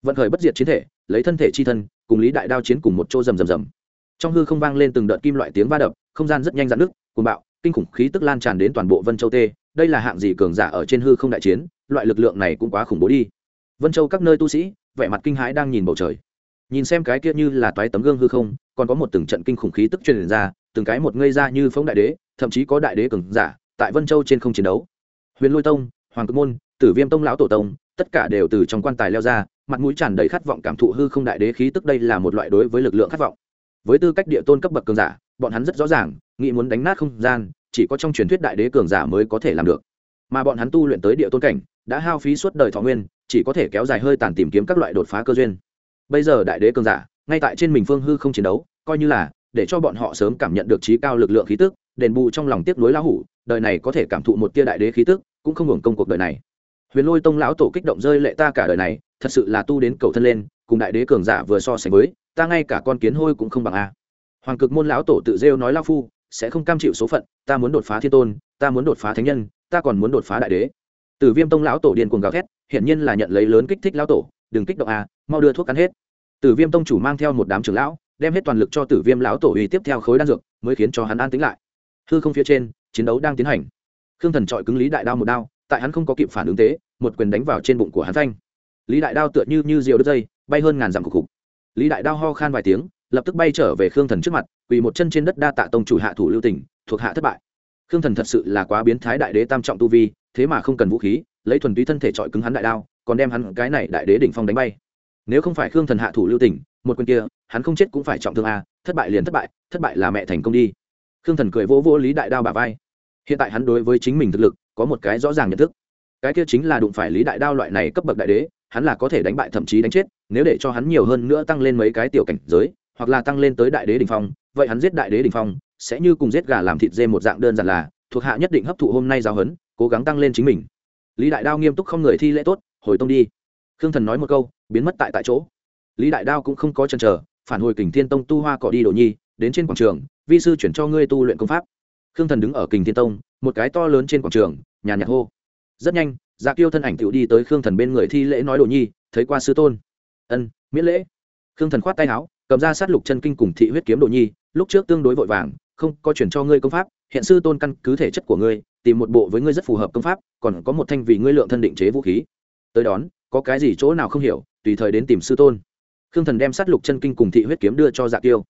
Vận khởi bất diệt chiến thể, lấy thân thể chi thân, cùng lý đại đao chiến cùng một chỗ rầm rầm rầm. Trong hư không vang lên từng đợt kim loại tiếng va đập không gian rất nhanh dạn nước cuồng bạo, kinh khủng khí tức lan tràn đến toàn bộ vân châu tê. Đây là hạng gì cường giả ở trên hư không đại chiến? Loại lực lượng này cũng quá khủng bố đi. Vân châu các nơi tu sĩ, vẻ mặt kinh hãi đang nhìn bầu trời. Nhìn xem cái kia như là toái tấm gương hư không, còn có một từng trận kinh khủng khí tức truyền ra, từng cái một ngây ra như phóng đại đế, thậm chí có đại đế cường giả tại vân châu trên không chiến đấu. Huyền lôi tông, hoàng cực môn, tử viêm tông lão tổ tông, tất cả đều từ trong quan tài leo ra, mặt mũi tràn đầy khát vọng cảm thụ hư không đại đế khí tức đây là một loại đối với lực lượng khát vọng. Với tư cách địa tôn cấp bậc cường giả bọn hắn rất rõ ràng, nghĩ muốn đánh nát không gian, chỉ có trong truyền thuyết đại đế cường giả mới có thể làm được. Mà bọn hắn tu luyện tới địa tôn cảnh, đã hao phí suốt đời thọ nguyên, chỉ có thể kéo dài hơi tàn tìm kiếm các loại đột phá cơ duyên. Bây giờ đại đế cường giả, ngay tại trên mình phương hư không chiến đấu, coi như là để cho bọn họ sớm cảm nhận được trí cao lực lượng khí tức, đền bù trong lòng tiếc nuối lão hủ, đời này có thể cảm thụ một tia đại đế khí tức, cũng không hưởng công cuộc đời này. Huyền lôi tông lão tổ kích động rơi lệ ta cả đời này, thật sự là tu đến cầu thân lên, cùng đại đế cường giả vừa so sánh với, ta ngay cả con kiến hôi cũng không bằng a hoàng cực môn lão tổ tự rêu nói lao phu, sẽ không cam chịu số phận, ta muốn đột phá thiên tôn, ta muốn đột phá thánh nhân, ta còn muốn đột phá đại đế. Từ viêm tông lão tổ điền cuồng gào thét, hiển nhiên là nhận lấy lớn kích thích lão tổ, đừng kích động a mau đưa thuốc cắn hết. Tử viêm tông chủ mang theo một đám trưởng lão, đem hết toàn lực cho tử viêm lão tổ uy tiếp theo khối đan dược, mới khiến cho hắn an tính lại. Hư không phía trên, chiến đấu đang tiến hành. Khương thần trọi cứng lý đại đao một đao, tại hắn không có kịp phản ứng tế, một quyền đánh vào trên bụng của hắn thanh lý đại đao tựa như như diều đứt dây, bay hơn ngàn dặm cục cục. Lý đại đao ho khan vài tiếng lập tức bay trở về khương thần trước mặt, quỳ một chân trên đất đa tạ tông chủ hạ thủ lưu tỉnh thuộc hạ thất bại. Khương thần thật sự là quá biến thái đại đế tam trọng tu vi, thế mà không cần vũ khí, lấy thuần túy thân thể trọi cứng hắn đại đao, còn đem hắn cái này đại đế đỉnh phong đánh bay. Nếu không phải khương thần hạ thủ lưu tỉnh một quyền kia, hắn không chết cũng phải trọng thương a, thất bại liền thất bại thất bại là mẹ thành công đi. Khương thần cười vỗ vỗ lý đại đao bà vai. Hiện tại hắn đối với chính mình thực lực, có một cái rõ ràng nhận thức. Cái kia chính là đụng phải lý đại đao loại này cấp bậc đại đế, hắn là có thể đánh bại thậm chí đánh chết, nếu để cho hắn nhiều hơn nữa tăng lên mấy cái tiểu cảnh giới hoặc là tăng lên tới đại đế đình phong, vậy hắn giết đại đế đình phong, sẽ như cùng giết gà làm thịt dê một dạng đơn giản là, thuộc hạ nhất định hấp thụ hôm nay giáo huấn, cố gắng tăng lên chính mình. Lý đại đao nghiêm túc không người thi lễ tốt, hồi tông đi. Khương thần nói một câu, biến mất tại tại chỗ. Lý đại đao cũng không có chần chờ, phản hồi kình thiên tông tu hoa cỏ đi đồ nhi, đến trên quảng trường, vi sư chuyển cho ngươi tu luyện công pháp. Khương thần đứng ở kình thiên tông, một cái to lớn trên quảng trường nhà nhạc hô. Rất nhanh dạ kiêu thân ảnh tựu đi tới khương thần bên người thi lễ nói đồ nhi, thấy qua sư tôn. Ân, miễn lễ. Khương thần khoát tay áo cầm ra sát lục chân kinh cùng thị huyết kiếm đồ nhi, lúc trước tương đối vội vàng, không có chuyển cho ngươi công pháp, hiện sư tôn căn cứ thể chất của ngươi, tìm một bộ với ngươi rất phù hợp công pháp, còn có một thanh vì ngươi lượng thân định chế vũ khí. Tới đón, có cái gì chỗ nào không hiểu, tùy thời đến tìm sư tôn. Khương thần đem sát lục chân kinh cùng thị huyết kiếm đưa cho dạ tiêu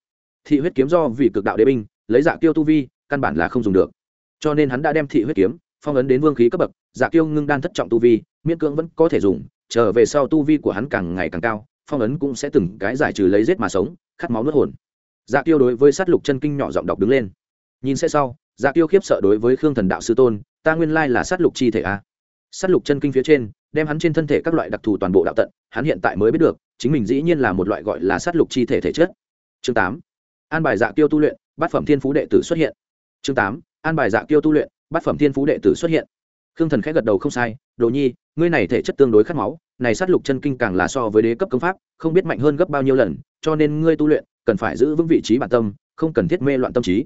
thị huyết kiếm do vì cực đạo đế binh, lấy dạ tiêu tu vi, căn bản là không dùng được. Cho nên hắn đã đem thị huyết kiếm, phong ấn đến vương khí cấp bậc dạ tiêu ngưng đan thất trọng tu vi, miễn cưỡng vẫn có thể dùng, trở về sau tu vi của hắn càng ngày càng cao phong ấn cũng sẽ từng cái giải trừ lấy rết mà sống, khát máu nuốt hồn. Dạ tiêu đối với sát lục chân kinh nhỏ giọng đọc đứng lên. Nhìn sẽ sau dạ tiêu khiếp sợ đối với khương thần đạo sư tôn, ta nguyên lai là sát lục chi thể a. Sát lục chân kinh phía trên, đem hắn trên thân thể các loại đặc thù toàn bộ đạo tận, hắn hiện tại mới biết được, chính mình dĩ nhiên là một loại gọi là sát lục chi thể thể chất. Chương tám, an bài dạ tiêu tu luyện, bát phẩm thiên phú đệ tử xuất hiện. Chương tám, an bài dạ tiêu tu luyện, bát phẩm thiên phú đệ tử xuất hiện. Khương thần khẽ gật đầu không sai, đồ nhi, ngươi này thể chất tương đối khát máu này sát lục chân kinh càng là so với đế cấp công pháp, không biết mạnh hơn gấp bao nhiêu lần, cho nên ngươi tu luyện, cần phải giữ vững vị trí bản tâm, không cần thiết mê loạn tâm trí.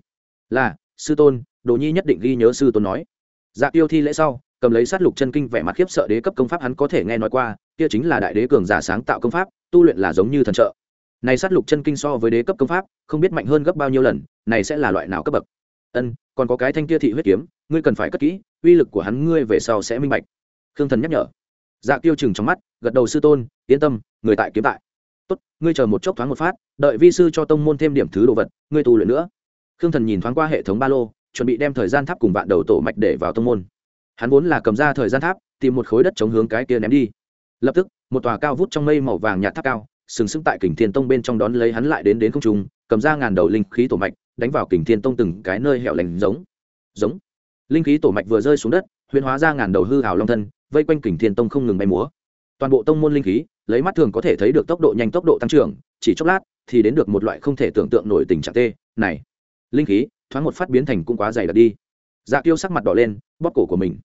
Là, sư tôn, đồ nhi nhất định ghi nhớ sư tôn nói. Dạ tiêu thi lễ sau, cầm lấy sát lục chân kinh vẻ mặt khiếp sợ đế cấp công pháp hắn có thể nghe nói qua, kia chính là đại đế cường giả sáng tạo công pháp, tu luyện là giống như thần trợ. Này sát lục chân kinh so với đế cấp công pháp, không biết mạnh hơn gấp bao nhiêu lần, này sẽ là loại nào cấp bậc? Ân, còn có cái thanh kia thị huyết kiếm, ngươi cần phải cất kỹ, uy lực của hắn ngươi về sau sẽ minh bạch. Khương thần nhắc nhở dạ tiêu chừng trong mắt, gật đầu sư tôn, yên tâm, người tại kiếm tại. Tốt, ngươi chờ một chốc thoáng một phát, đợi vi sư cho tông môn thêm điểm thứ đồ vật, ngươi tu luyện nữa. Khương thần nhìn thoáng qua hệ thống ba lô, chuẩn bị đem thời gian tháp cùng bạn đầu tổ mạch để vào tông môn. Hắn vốn là cầm ra thời gian tháp, tìm một khối đất chống hướng cái kia ném đi. Lập tức, một tòa cao vút trong mây màu vàng nhạt tháp cao, sừng sững tại kình thiên tông bên trong đón lấy hắn lại đến đến không trung, cầm ra ngàn đầu linh khí tổ mạch, đánh vào kình thiên tông từng cái nơi hẻo lành giống. Giống. Linh khí tổ mạch vừa rơi xuống đất huyền hóa ra ngàn đầu hư hào long thân vây quanh kình thiên tông không ngừng bay múa. Toàn bộ tông môn linh khí, lấy mắt thường có thể thấy được tốc độ nhanh tốc độ tăng trưởng, chỉ chốc lát thì đến được một loại không thể tưởng tượng nổi tình trạng tê, này. Linh khí, thoáng một phát biến thành cũng quá dày đặc đi. Dạ tiêu sắc mặt đỏ lên, bóp cổ của mình.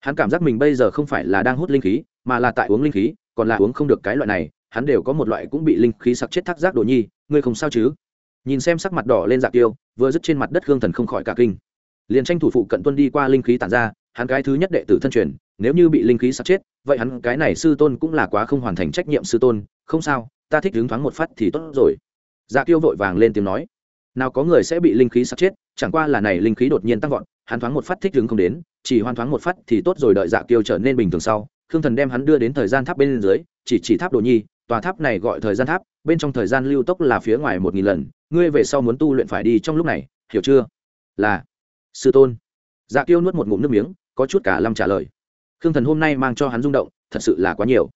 Hắn cảm giác mình bây giờ không phải là đang hút linh khí, mà là tại uống linh khí, còn là uống không được cái loại này, hắn đều có một loại cũng bị linh khí sặc chết thác giác đồ nhi, ngươi không sao chứ? Nhìn xem sắc mặt đỏ lên dạ tiêu vừa dứt trên mặt đất gương thần không khỏi cả kinh. Liền tranh thủ phụ cận tuân đi qua linh khí tản ra hắn cái thứ nhất đệ tử thân truyền, nếu như bị linh khí sắp chết, vậy hắn cái này sư tôn cũng là quá không hoàn thành trách nhiệm sư tôn, không sao, ta thích hứng thoáng một phát thì tốt rồi. Dạ tiêu vội vàng lên tiếng nói, nào có người sẽ bị linh khí sắp chết, chẳng qua là này linh khí đột nhiên tăng vọt, hắn thoáng một phát thích hứng không đến, chỉ hoàn thoáng một phát thì tốt rồi đợi dạ kiêu trở nên bình thường sau, khương thần đem hắn đưa đến thời gian tháp bên dưới, chỉ chỉ tháp đồ nhi, tòa tháp này gọi thời gian tháp, bên trong thời gian lưu tốc là phía ngoài một nghìn lần, ngươi về sau muốn tu luyện phải đi trong lúc này, hiểu chưa? Là, sư tôn. Dạ kiêu nuốt một ngụm nước miếng có chút cả lâm trả lời. Khương thần hôm nay mang cho hắn rung động thật sự là quá nhiều.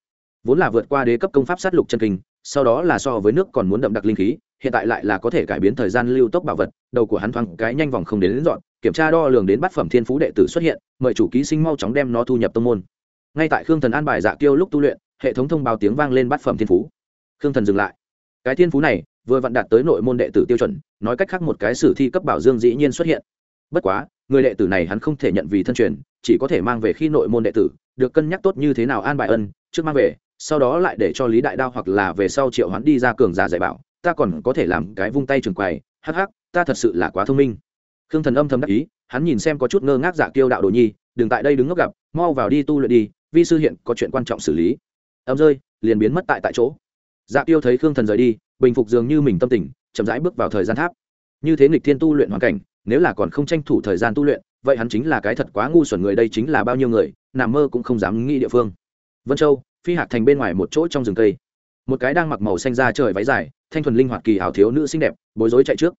Vốn là vượt qua đế cấp công pháp sát lục chân kinh sau đó là so với nước còn muốn đậm đặc linh khí hiện tại lại là có thể cải biến thời gian lưu tốc bảo vật đầu của hắn thoáng cái nhanh vòng không đến, đến dọn kiểm tra đo lường đến bát phẩm thiên phú đệ tử xuất hiện mời chủ ký sinh mau chóng đem nó thu nhập tông môn. Ngay tại khương thần an bài dạ tiêu lúc tu luyện hệ thống thông báo tiếng vang lên bát phẩm thiên phú. Khương thần dừng lại. Cái thiên phú này vừa vặn đạt tới nội môn đệ tử tiêu chuẩn nói cách khác một cái sử thi cấp bảo dương dĩ nhiên xuất hiện. Bất quá người đệ tử này hắn không thể nhận vì thân truyền, chỉ có thể mang về khi nội môn đệ tử, được cân nhắc tốt như thế nào an bài ân, trước mang về, sau đó lại để cho lý đại đao hoặc là về sau triệu hắn đi ra cường giả dạy bảo, ta còn có thể làm cái vung tay trường quầy, hắc hắc, ta thật sự là quá thông minh. Khương thần âm thầm đắc ý, hắn nhìn xem có chút ngơ ngác dạ kiêu đạo đồ nhi, đừng tại đây đứng ngốc gặp, mau vào đi tu luyện đi, vi sư hiện có chuyện quan trọng xử lý. Âm rơi, liền biến mất tại tại chỗ. Dạ kiêu thấy khương thần rời đi, bình phục dường như mình tâm tình, chậm rãi bước vào thời gian tháp. Như thế nghịch thiên tu luyện hoàn cảnh nếu là còn không tranh thủ thời gian tu luyện, vậy hắn chính là cái thật quá ngu xuẩn người đây chính là bao nhiêu người, nằm mơ cũng không dám nghĩ địa phương. Vân châu, phi hạc thành bên ngoài một chỗ trong rừng cây. Một cái đang mặc màu xanh da trời váy dài, thanh thuần linh hoạt kỳ hào thiếu nữ xinh đẹp, bối rối chạy trước.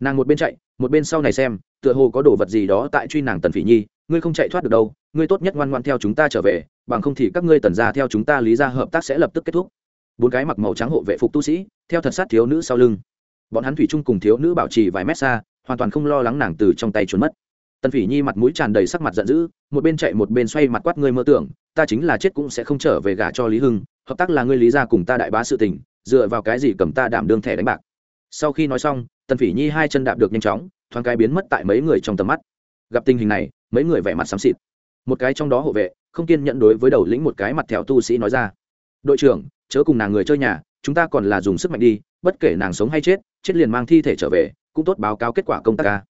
Nàng một bên chạy, một bên sau này xem, tựa hồ có đồ vật gì đó tại truy nàng tần phỉ nhi, ngươi không chạy thoát được đâu, ngươi tốt nhất ngoan ngoan theo chúng ta trở về, bằng không thì các ngươi tần ra theo chúng ta lý ra hợp tác sẽ lập tức kết thúc. Bốn cái mặc màu trắng hộ vệ phục tu sĩ, theo thật sát thiếu nữ sau lưng. Bọn hắn thủy chung cùng thiếu nữ bảo trì vài mét xa hoàn toàn không lo lắng nàng từ trong tay trốn mất. Tần phỉ nhi mặt mũi tràn đầy sắc mặt giận dữ, một bên chạy một bên xoay mặt quát ngươi mơ tưởng, ta chính là chết cũng sẽ không trở về gả cho lý hưng, hợp tác là ngươi lý ra cùng ta đại bá sự tình, dựa vào cái gì cầm ta đảm đương thẻ đánh bạc. Sau khi nói xong, tần phỉ nhi hai chân đạp được nhanh chóng, thoáng cái biến mất tại mấy người trong tầm mắt. Gặp tình hình này, mấy người vẻ mặt xám xịt. Một cái trong đó hộ vệ, không kiên nhận đối với đầu lĩnh một cái mặt thẹo tu sĩ nói ra. Đội trưởng, chớ cùng nàng người chơi nhà, chúng ta còn là dùng sức mạnh đi, bất kể nàng sống hay chết chết liền mang thi thể trở về cũng tốt báo cáo kết quả công tác ca.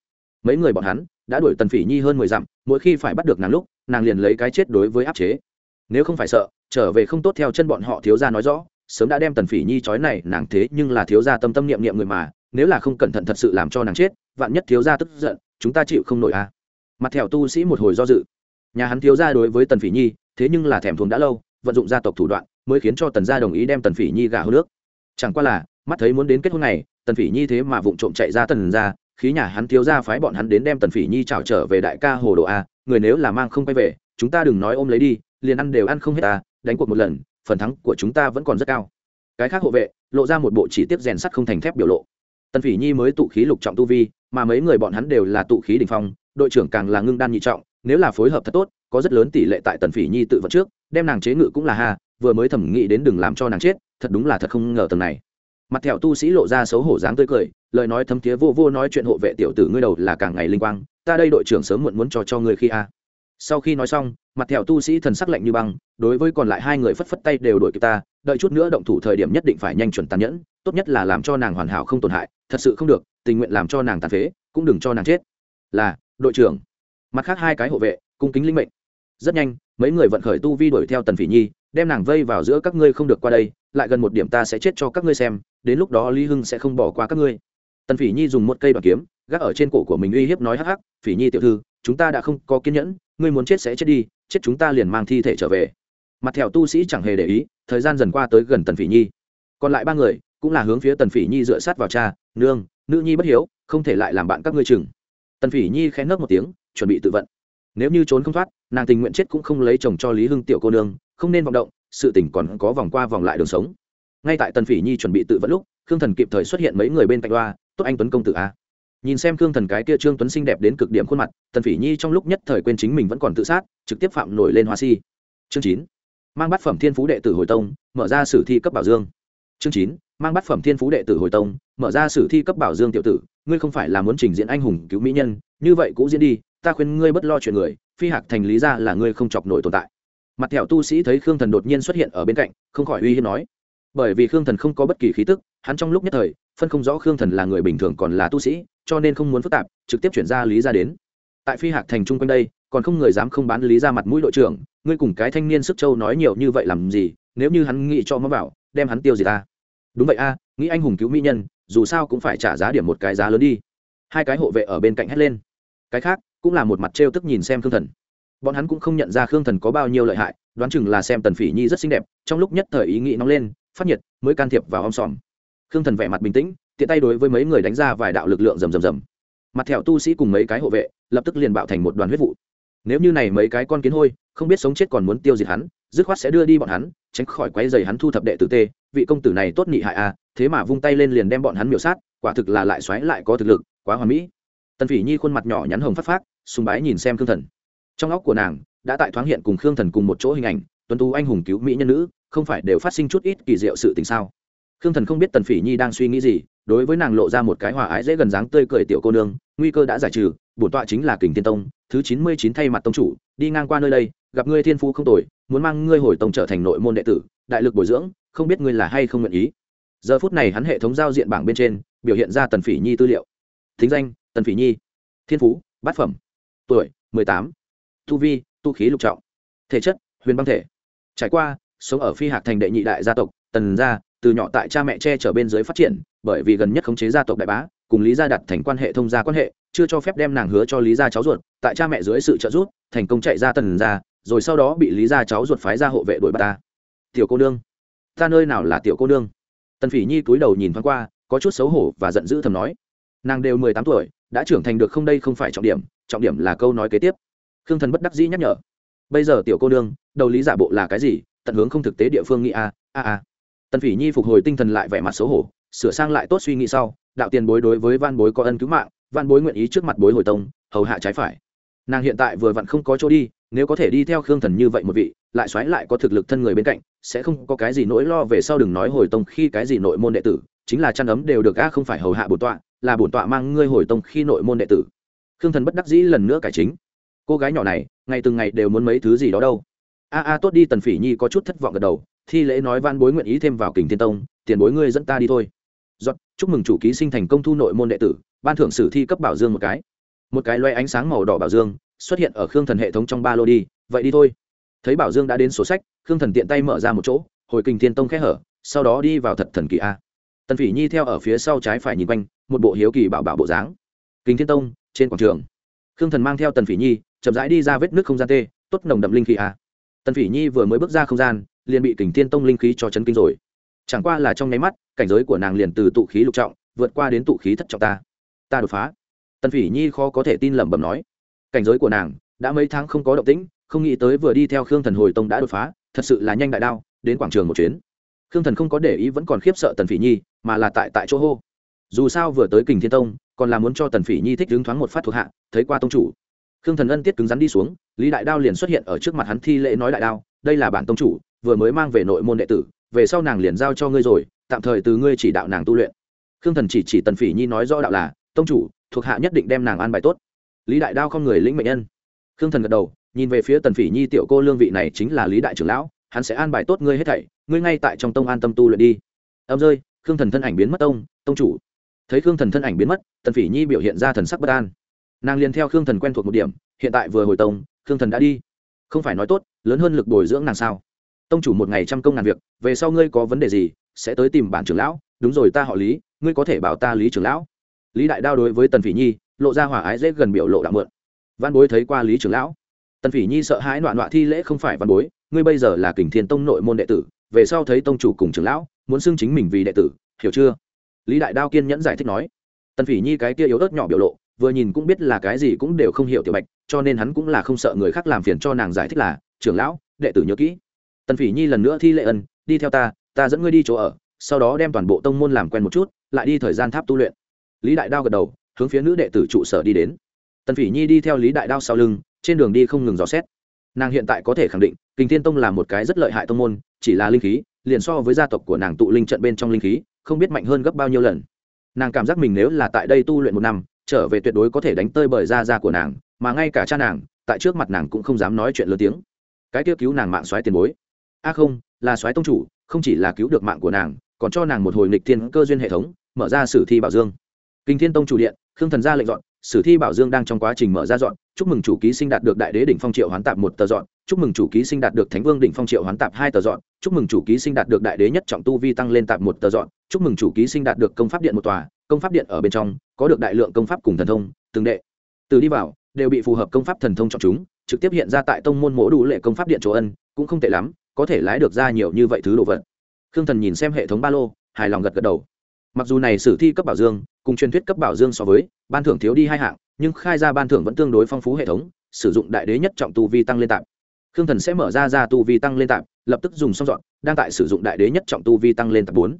Mấy người bọn hắn đã đuổi tần phỉ nhi hơn mười dặm, mỗi khi phải bắt được nàng lúc, nàng liền lấy cái chết đối với áp chế. Nếu không phải sợ, trở về không tốt theo chân bọn họ thiếu ra nói rõ, sớm đã đem tần phỉ nhi trói này, nàng thế nhưng là thiếu gia tâm tâm niệm niệm người mà, nếu là không cẩn thận thật sự làm cho nàng chết, vạn nhất thiếu gia tức giận, chúng ta chịu không nổi à. Mặt thẻo tu sĩ một hồi do dự. Nhà hắn thiếu gia đối với tần phỉ nhi, thế nhưng là thèm thuồng đã lâu, vận dụng gia tộc thủ đoạn, mới khiến cho tần gia đồng ý đem tần phỉ nhi gả hô nước chẳng qua là mắt thấy muốn đến kết hôn này, tần phỉ nhi thế mà vụng trộm chạy ra tần gia, khí nhà hắn thiếu gia phái bọn hắn đến đem tần phỉ nhi trào trở về đại ca hồ đồ a, người nếu là mang không quay về, chúng ta đừng nói ôm lấy đi, liền ăn đều ăn không hết ta, đánh cuộc một lần, phần thắng của chúng ta vẫn còn rất cao. Cái khác hộ vệ, lộ ra một bộ chỉ tiếp rèn sắt không thành thép biểu lộ. Tần phỉ nhi mới tụ khí lục trọng tu vi, mà mấy người bọn hắn đều là tụ khí đình phong, đội trưởng càng là ngưng đan nhị trọng, nếu là phối hợp thật tốt, có rất lớn tỷ lệ tại tần phỉ nhi tự vận trước, đem nàng chế ngự cũng là ha, vừa mới thẩm nghĩ đến đừng làm cho nàng chết, thật đúng là thật không ngờ tầng này mặt thẹo tu sĩ lộ ra xấu hổ dáng tươi cười, lời nói thấm thiế vô vô nói chuyện hộ vệ tiểu tử ngươi đầu là càng ngày linh quang, ta đây đội trưởng sớm muộn muốn cho cho ngươi khi a. À. Sau khi nói xong, mặt thẹo tu sĩ thần sắc lạnh như băng, đối với còn lại hai người phất phất tay đều đuổi kịp ta, đợi chút nữa động thủ thời điểm nhất định phải nhanh chuẩn tàn nhẫn, tốt nhất là làm cho nàng hoàn hảo không tổn hại, thật sự không được, tình nguyện làm cho nàng tàn phế, cũng đừng cho nàng chết. Là, đội trưởng. Mặt khác hai cái hộ vệ, cung kính linh mệnh. Rất nhanh, mấy người vận khởi tu vi đuổi theo tần phỉ nhi đem nàng vây vào giữa các ngươi không được qua đây, lại gần một điểm ta sẽ chết cho các ngươi xem, đến lúc đó lý hưng sẽ không bỏ qua các ngươi. Tần phỉ nhi dùng một cây đoàn kiếm, gác ở trên cổ của mình uy hiếp nói hắc hắc, phỉ nhi tiểu thư, chúng ta đã không có kiên nhẫn, ngươi muốn chết sẽ chết đi, chết chúng ta liền mang thi thể trở về. Mặt thẹo tu sĩ chẳng hề để ý, thời gian dần qua tới gần tần phỉ nhi. Còn lại ba người, cũng là hướng phía tần phỉ nhi dựa sát vào cha, nương, nữ nhi bất hiếu, không thể lại làm bạn các ngươi chừng. Tần phỉ nhi khẽ nấc một tiếng, chuẩn bị tự vận. Nếu như trốn không thoát, nàng tình nguyện chết cũng không lấy chồng cho lý hưng tiểu cô nương không nên vọng động, sự tình còn có vòng qua vòng lại đường sống. Ngay tại tần phỉ nhi chuẩn bị tự vẫn lúc, khương thần kịp thời xuất hiện mấy người bên cạnh loa, tốt anh tuấn công tử a. Nhìn xem khương thần cái kia trương tuấn xinh đẹp đến cực điểm khuôn mặt, tần phỉ nhi trong lúc nhất thời quên chính mình vẫn còn tự sát, trực tiếp phạm nổi lên hoa si. Chương chín, mang bát phẩm thiên phú đệ tử hồi tông, mở ra sử thi cấp bảo dương. Chương chín, mang bát phẩm thiên phú đệ tử hồi tông, mở ra sử thi cấp bảo dương tiểu tử, ngươi không phải là muốn trình diễn anh hùng cứu mỹ nhân, như vậy cũng diễn đi, ta khuyên ngươi bất lo chuyện người, phi hạc thành lý ra là ngươi không chọc nổi tồn tại mặt thẹo tu sĩ thấy khương thần đột nhiên xuất hiện ở bên cạnh, không khỏi uy hiếp nói. Bởi vì khương thần không có bất kỳ khí tức, hắn trong lúc nhất thời, phân không rõ khương thần là người bình thường còn là tu sĩ, cho nên không muốn phức tạp, trực tiếp chuyển ra lý ra đến. Tại phi hạc thành chung quanh đây, còn không người dám không bán lý ra mặt mũi đội trưởng, ngươi cùng cái thanh niên sức châu nói nhiều như vậy làm gì, nếu như hắn nghĩ cho mắm vào đem hắn tiêu gì ta. Đúng vậy a, nghĩ anh hùng cứu mỹ nhân, dù sao cũng phải trả giá điểm một cái giá lớn đi. Hai cái hộ vệ ở bên cạnh hét lên. Cái khác, cũng là một mặt trêu tức nhìn xem khương thần bọn hắn cũng không nhận ra khương thần có bao nhiêu lợi hại, đoán chừng là xem tần phỉ nhi rất xinh đẹp, trong lúc nhất thời ý nghĩ nóng lên, phát nhiệt, mới can thiệp vào om sòm. Khương thần vẻ mặt bình tĩnh, tiện tay đối với mấy người đánh ra vài đạo lực lượng rầm rầm rầm. Mặt thẹo tu sĩ cùng mấy cái hộ vệ, lập tức liền bạo thành một đoàn huyết vụ. Nếu như này mấy cái con kiến hôi, không biết sống chết còn muốn tiêu diệt hắn, dứt khoát sẽ đưa đi bọn hắn, tránh khỏi quấy giày hắn thu thập đệ tử tê, vị công tử này tốt nhị hại à thế mà vung tay lên liền đem bọn hắn miểu sát, quả thực là lại xoáy lại có thực lực, quá hoàn mỹ. Tần phỉ nhi khuôn mặt nhỏ nhắn hồng phát phát sùng bái nhìn xem khương thần trong óc của nàng, đã tại thoáng hiện cùng khương thần cùng một chỗ hình ảnh tuân tú anh hùng cứu mỹ nhân nữ, không phải đều phát sinh chút ít kỳ diệu sự tình sao? Khương thần không biết tần phỉ nhi đang suy nghĩ gì, đối với nàng lộ ra một cái hòa ái dễ gần dáng tươi cười tiểu cô nương, nguy cơ đã giải trừ, bổn tọa chính là kình tiên tông, thứ chín mươi chín thay mặt tông chủ, đi ngang qua nơi đây, gặp ngươi thiên phú không tồi, muốn mang ngươi hồi tông trở thành nội môn đệ tử, đại lực bồi dưỡng, không biết ngươi là hay không nguyện ý. Giờ phút này hắn hệ thống giao diện bảng bên trên, biểu hiện ra tần phỉ nhi tư liệu. Thính danh, tần phỉ nhi. Thiên phú, bát phẩm. Tuổi, mười tám tu vi, tu khí lục trọng. Thể chất, huyền băng thể. Trải qua, sống ở phi hạc thành đệ nhị đại gia tộc, tần gia, từ nhỏ tại cha mẹ che chở bên dưới phát triển, bởi vì gần nhất khống chế gia tộc đại bá, cùng lý gia đặt thành quan hệ thông gia quan hệ, chưa cho phép đem nàng hứa cho lý gia cháu ruột, tại cha mẹ dưới sự trợ giúp, thành công chạy ra tần gia, rồi sau đó bị lý gia cháu ruột phái ra hộ vệ đuổi bắt ta. Tiểu cô nương, ta nơi nào là tiểu cô nương? Tần phỉ nhi cúi đầu nhìn thoáng qua, có chút xấu hổ và giận dữ thầm nói. Nàng đều mười tám tuổi, đã trưởng thành được không đây không phải trọng điểm trọng điểm là câu nói kế tiếp khương thần bất đắc dĩ nhắc nhở. Bây giờ tiểu cô nương, đầu lý giả bộ là cái gì? Tận hướng không thực tế địa phương nghĩ a a a. Tần phỉ nhi phục hồi tinh thần lại vẻ mặt xấu hổ, sửa sang lại tốt suy nghĩ sau, đạo tiền bối đối với van bối có ân cứu mạng van bối nguyện ý trước mặt bối hồi tông, hầu hạ trái phải. Nàng hiện tại vừa vặn không có chỗ đi, nếu có thể đi theo khương thần như vậy một vị, lại xoáy lại có thực lực thân người bên cạnh, sẽ không có cái gì nỗi lo về sau đừng nói hồi tông khi cái gì nội môn đệ tử, chính là chăn ấm đều được a, không phải hầu hạ bổn tọa, là bổn tọa mang ngươi hồi tông khi nội môn đệ tử. Khương thần bất đắc dĩ lần nữa cải chính cô gái nhỏ này, ngày từng ngày đều muốn mấy thứ gì đó đâu. A a, tốt đi, tần phỉ nhi có chút thất vọng gật đầu, thi lễ nói van bối nguyện ý thêm vào kình thiên tông, tiền bối ngươi dẫn ta đi thôi. Giọt, chúc mừng chủ ký sinh thành công thu nội môn đệ tử, ban thưởng sử thi cấp bảo dương một cái. Một cái loe ánh sáng màu đỏ bảo dương, xuất hiện ở khương thần hệ thống trong ba lô đi, vậy đi thôi. Thấy bảo dương đã đến sổ sách, khương thần tiện tay mở ra một chỗ, hồi kình thiên tông khẽ hở, sau đó đi vào thật thần kỳ a. Tần phỉ nhi theo ở phía sau trái phải nhìn quanh, một bộ hiếu kỳ bảo bảo bộ dáng. Kình thiên tông, trên quảng trường. Khương thần mang theo tần phỉ nhi chậm rãi đi ra vết nước không gian tê, tốt nồng đậm linh khí à? tần phỉ nhi vừa mới bước ra không gian, liền bị kình thiên tông linh khí cho chấn kinh rồi. Chẳng qua là trong nháy mắt, cảnh giới của nàng liền từ tụ khí lục trọng, vượt qua đến tụ khí thất trọng ta. Ta đột phá. Tần phỉ nhi khó có thể tin lẩm bẩm nói. Cảnh giới của nàng, đã mấy tháng không có động tĩnh, không nghĩ tới vừa đi theo khương thần hồi tông đã đột phá, thật sự là nhanh đại đao, đến quảng trường một chuyến. Khương thần không có để ý vẫn còn khiếp sợ tần phỉ nhi, mà là tại tại chỗ hô. Dù sao vừa tới kình thiên tông, còn là muốn cho tần phỉ nhi thích đứng thoáng một phát thuộc hạ, thấy qua tông chủ khương thần ân tiết cứng rắn đi xuống, lý đại đao liền xuất hiện ở trước mặt hắn thi lễ nói đại đao, đây là bản tông chủ, vừa mới mang về nội môn đệ tử, về sau nàng liền giao cho ngươi rồi, tạm thời từ ngươi chỉ đạo nàng tu luyện. Khương thần chỉ chỉ tần phỉ nhi nói rõ đạo là, tông chủ, thuộc hạ nhất định đem nàng an bài tốt. Lý đại đao không người lĩnh mệnh nhân. Khương thần gật đầu, nhìn về phía tần phỉ nhi tiểu cô lương vị này chính là lý đại trưởng lão, hắn sẽ an bài tốt ngươi hết thảy, ngươi ngay tại trong tông an tâm tu luyện đi. Âm rơi, khương thần thân ảnh biến mất tông tông chủ. Thấy khương thần thân ảnh biến mất, tần phỉ nhi biểu hiện ra thần sắc bất an nàng liền theo khương thần quen thuộc một điểm, hiện tại vừa hồi tông, khương thần đã đi. Không phải nói tốt, lớn hơn lực bồi dưỡng nàng sao? Tông chủ một ngày trăm công ngàn việc, về sau ngươi có vấn đề gì, sẽ tới tìm bản trưởng lão. Đúng rồi, ta họ lý, ngươi có thể bảo ta lý trưởng lão. Lý đại đao đối với tần phỉ nhi, lộ ra hòa ái dễ gần biểu lộ đạo mượn. Văn bối thấy qua lý trưởng lão. Tần phỉ nhi sợ hãi loạn loạn thi lễ không phải văn bối, ngươi bây giờ là kình thiên tông nội môn đệ tử, về sau thấy tông chủ cùng trưởng lão, muốn xưng chính mình vì đệ tử, hiểu chưa? Lý đại đao kiên nhẫn giải thích nói. Tần phỉ nhi cái kia yếu ớt nhỏ biểu lộ vừa nhìn cũng biết là cái gì cũng đều không hiểu tiểu bạch, cho nên hắn cũng là không sợ người khác làm phiền cho nàng giải thích là, trưởng lão, đệ tử nhớ kỹ. Tần phỉ nhi lần nữa thi lệ ân, đi theo ta ta dẫn ngươi đi chỗ ở, sau đó đem toàn bộ tông môn làm quen một chút, lại đi thời gian tháp tu luyện. Lý đại đao gật đầu, hướng phía nữ đệ tử trụ sở đi đến. Tần phỉ nhi đi theo lý đại đao sau lưng, trên đường đi không ngừng dò xét. Nàng hiện tại có thể khẳng định kình thiên tông là một cái rất lợi hại tông môn, chỉ là linh khí, liền so với gia tộc của nàng tụ linh trận bên trong linh khí, không biết mạnh hơn gấp bao nhiêu lần. Nàng cảm giác mình nếu là tại đây tu luyện một năm trở về tuyệt đối có thể đánh tơi bởi da da của nàng, mà ngay cả cha nàng, tại trước mặt nàng cũng không dám nói chuyện lớn tiếng. Cái kia cứu nàng mạng xoáy tiền bối. A không, là xoáy tông chủ, không chỉ là cứu được mạng của nàng, còn cho nàng một hồi nghịch thiên cơ duyên hệ thống, mở ra sử thi bảo dương. Kinh thiên tông chủ điện, khương thần ra lệnh dọn, sử thi bảo dương đang trong quá trình mở ra dọn, chúc mừng chủ ký sinh đạt được đại đế đỉnh phong triệu hoán tạp một tờ dọn, chúc mừng chủ ký sinh đạt được thánh vương đỉnh phong triệu hoán tạp hai tờ dọn, chúc mừng chủ ký sinh đạt được đại đế nhất trọng tu vi tăng lên tạp một tờ dọn, chúc mừng chủ ký sinh đạt được công pháp điện một tòa công pháp điện ở bên trong, có được đại lượng công pháp cùng thần thông, từng đệ. Từ đi vào, đều bị phù hợp công pháp thần thông chọn chúng, trực tiếp hiện ra tại tông môn mỗ đủ lệ công pháp điện chỗ ân, cũng không tệ lắm, có thể lái được ra nhiều như vậy thứ đồ vật. Khương thần nhìn xem hệ thống ba lô, hài lòng gật gật đầu. Mặc dù này sử thi cấp bảo dương, cùng truyền thuyết cấp bảo dương so với, ban thưởng thiếu đi hai hạng, nhưng khai ra ban thưởng vẫn tương đối phong phú hệ thống, sử dụng đại đế nhất trọng tu vi tăng lên tạm. Khương thần sẽ mở ra ra tu vi tăng lên tạm, lập tức dùng xong dọn, đang tại sử dụng đại đế nhất trọng tu vi tăng lên tạm bốn.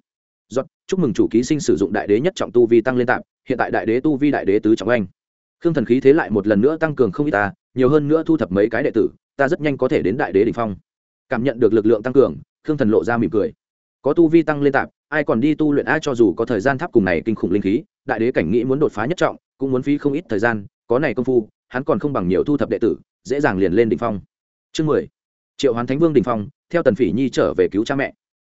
Giọt, chúc mừng chủ ký sinh sử dụng đại đế nhất trọng tu vi tăng lên tạm hiện tại đại đế tu vi đại đế tứ trọng anh. Khương thần khí thế lại một lần nữa tăng cường không ít ta nhiều hơn nữa thu thập mấy cái đệ tử ta rất nhanh có thể đến đại đế đỉnh phong. Cảm nhận được lực lượng tăng cường khương thần lộ ra mỉm cười. Có tu vi tăng lên tạm, ai còn đi tu luyện ai cho dù có thời gian tháp cùng này kinh khủng linh khí đại đế cảnh nghĩ muốn đột phá nhất trọng cũng muốn phí không ít thời gian có này công phu hắn còn không bằng nhiều thu thập đệ tử dễ dàng liền lên đỉnh phong. Chương mười. Triệu hoán thánh vương đỉnh phong theo tần phỉ nhi trở về cứu cha mẹ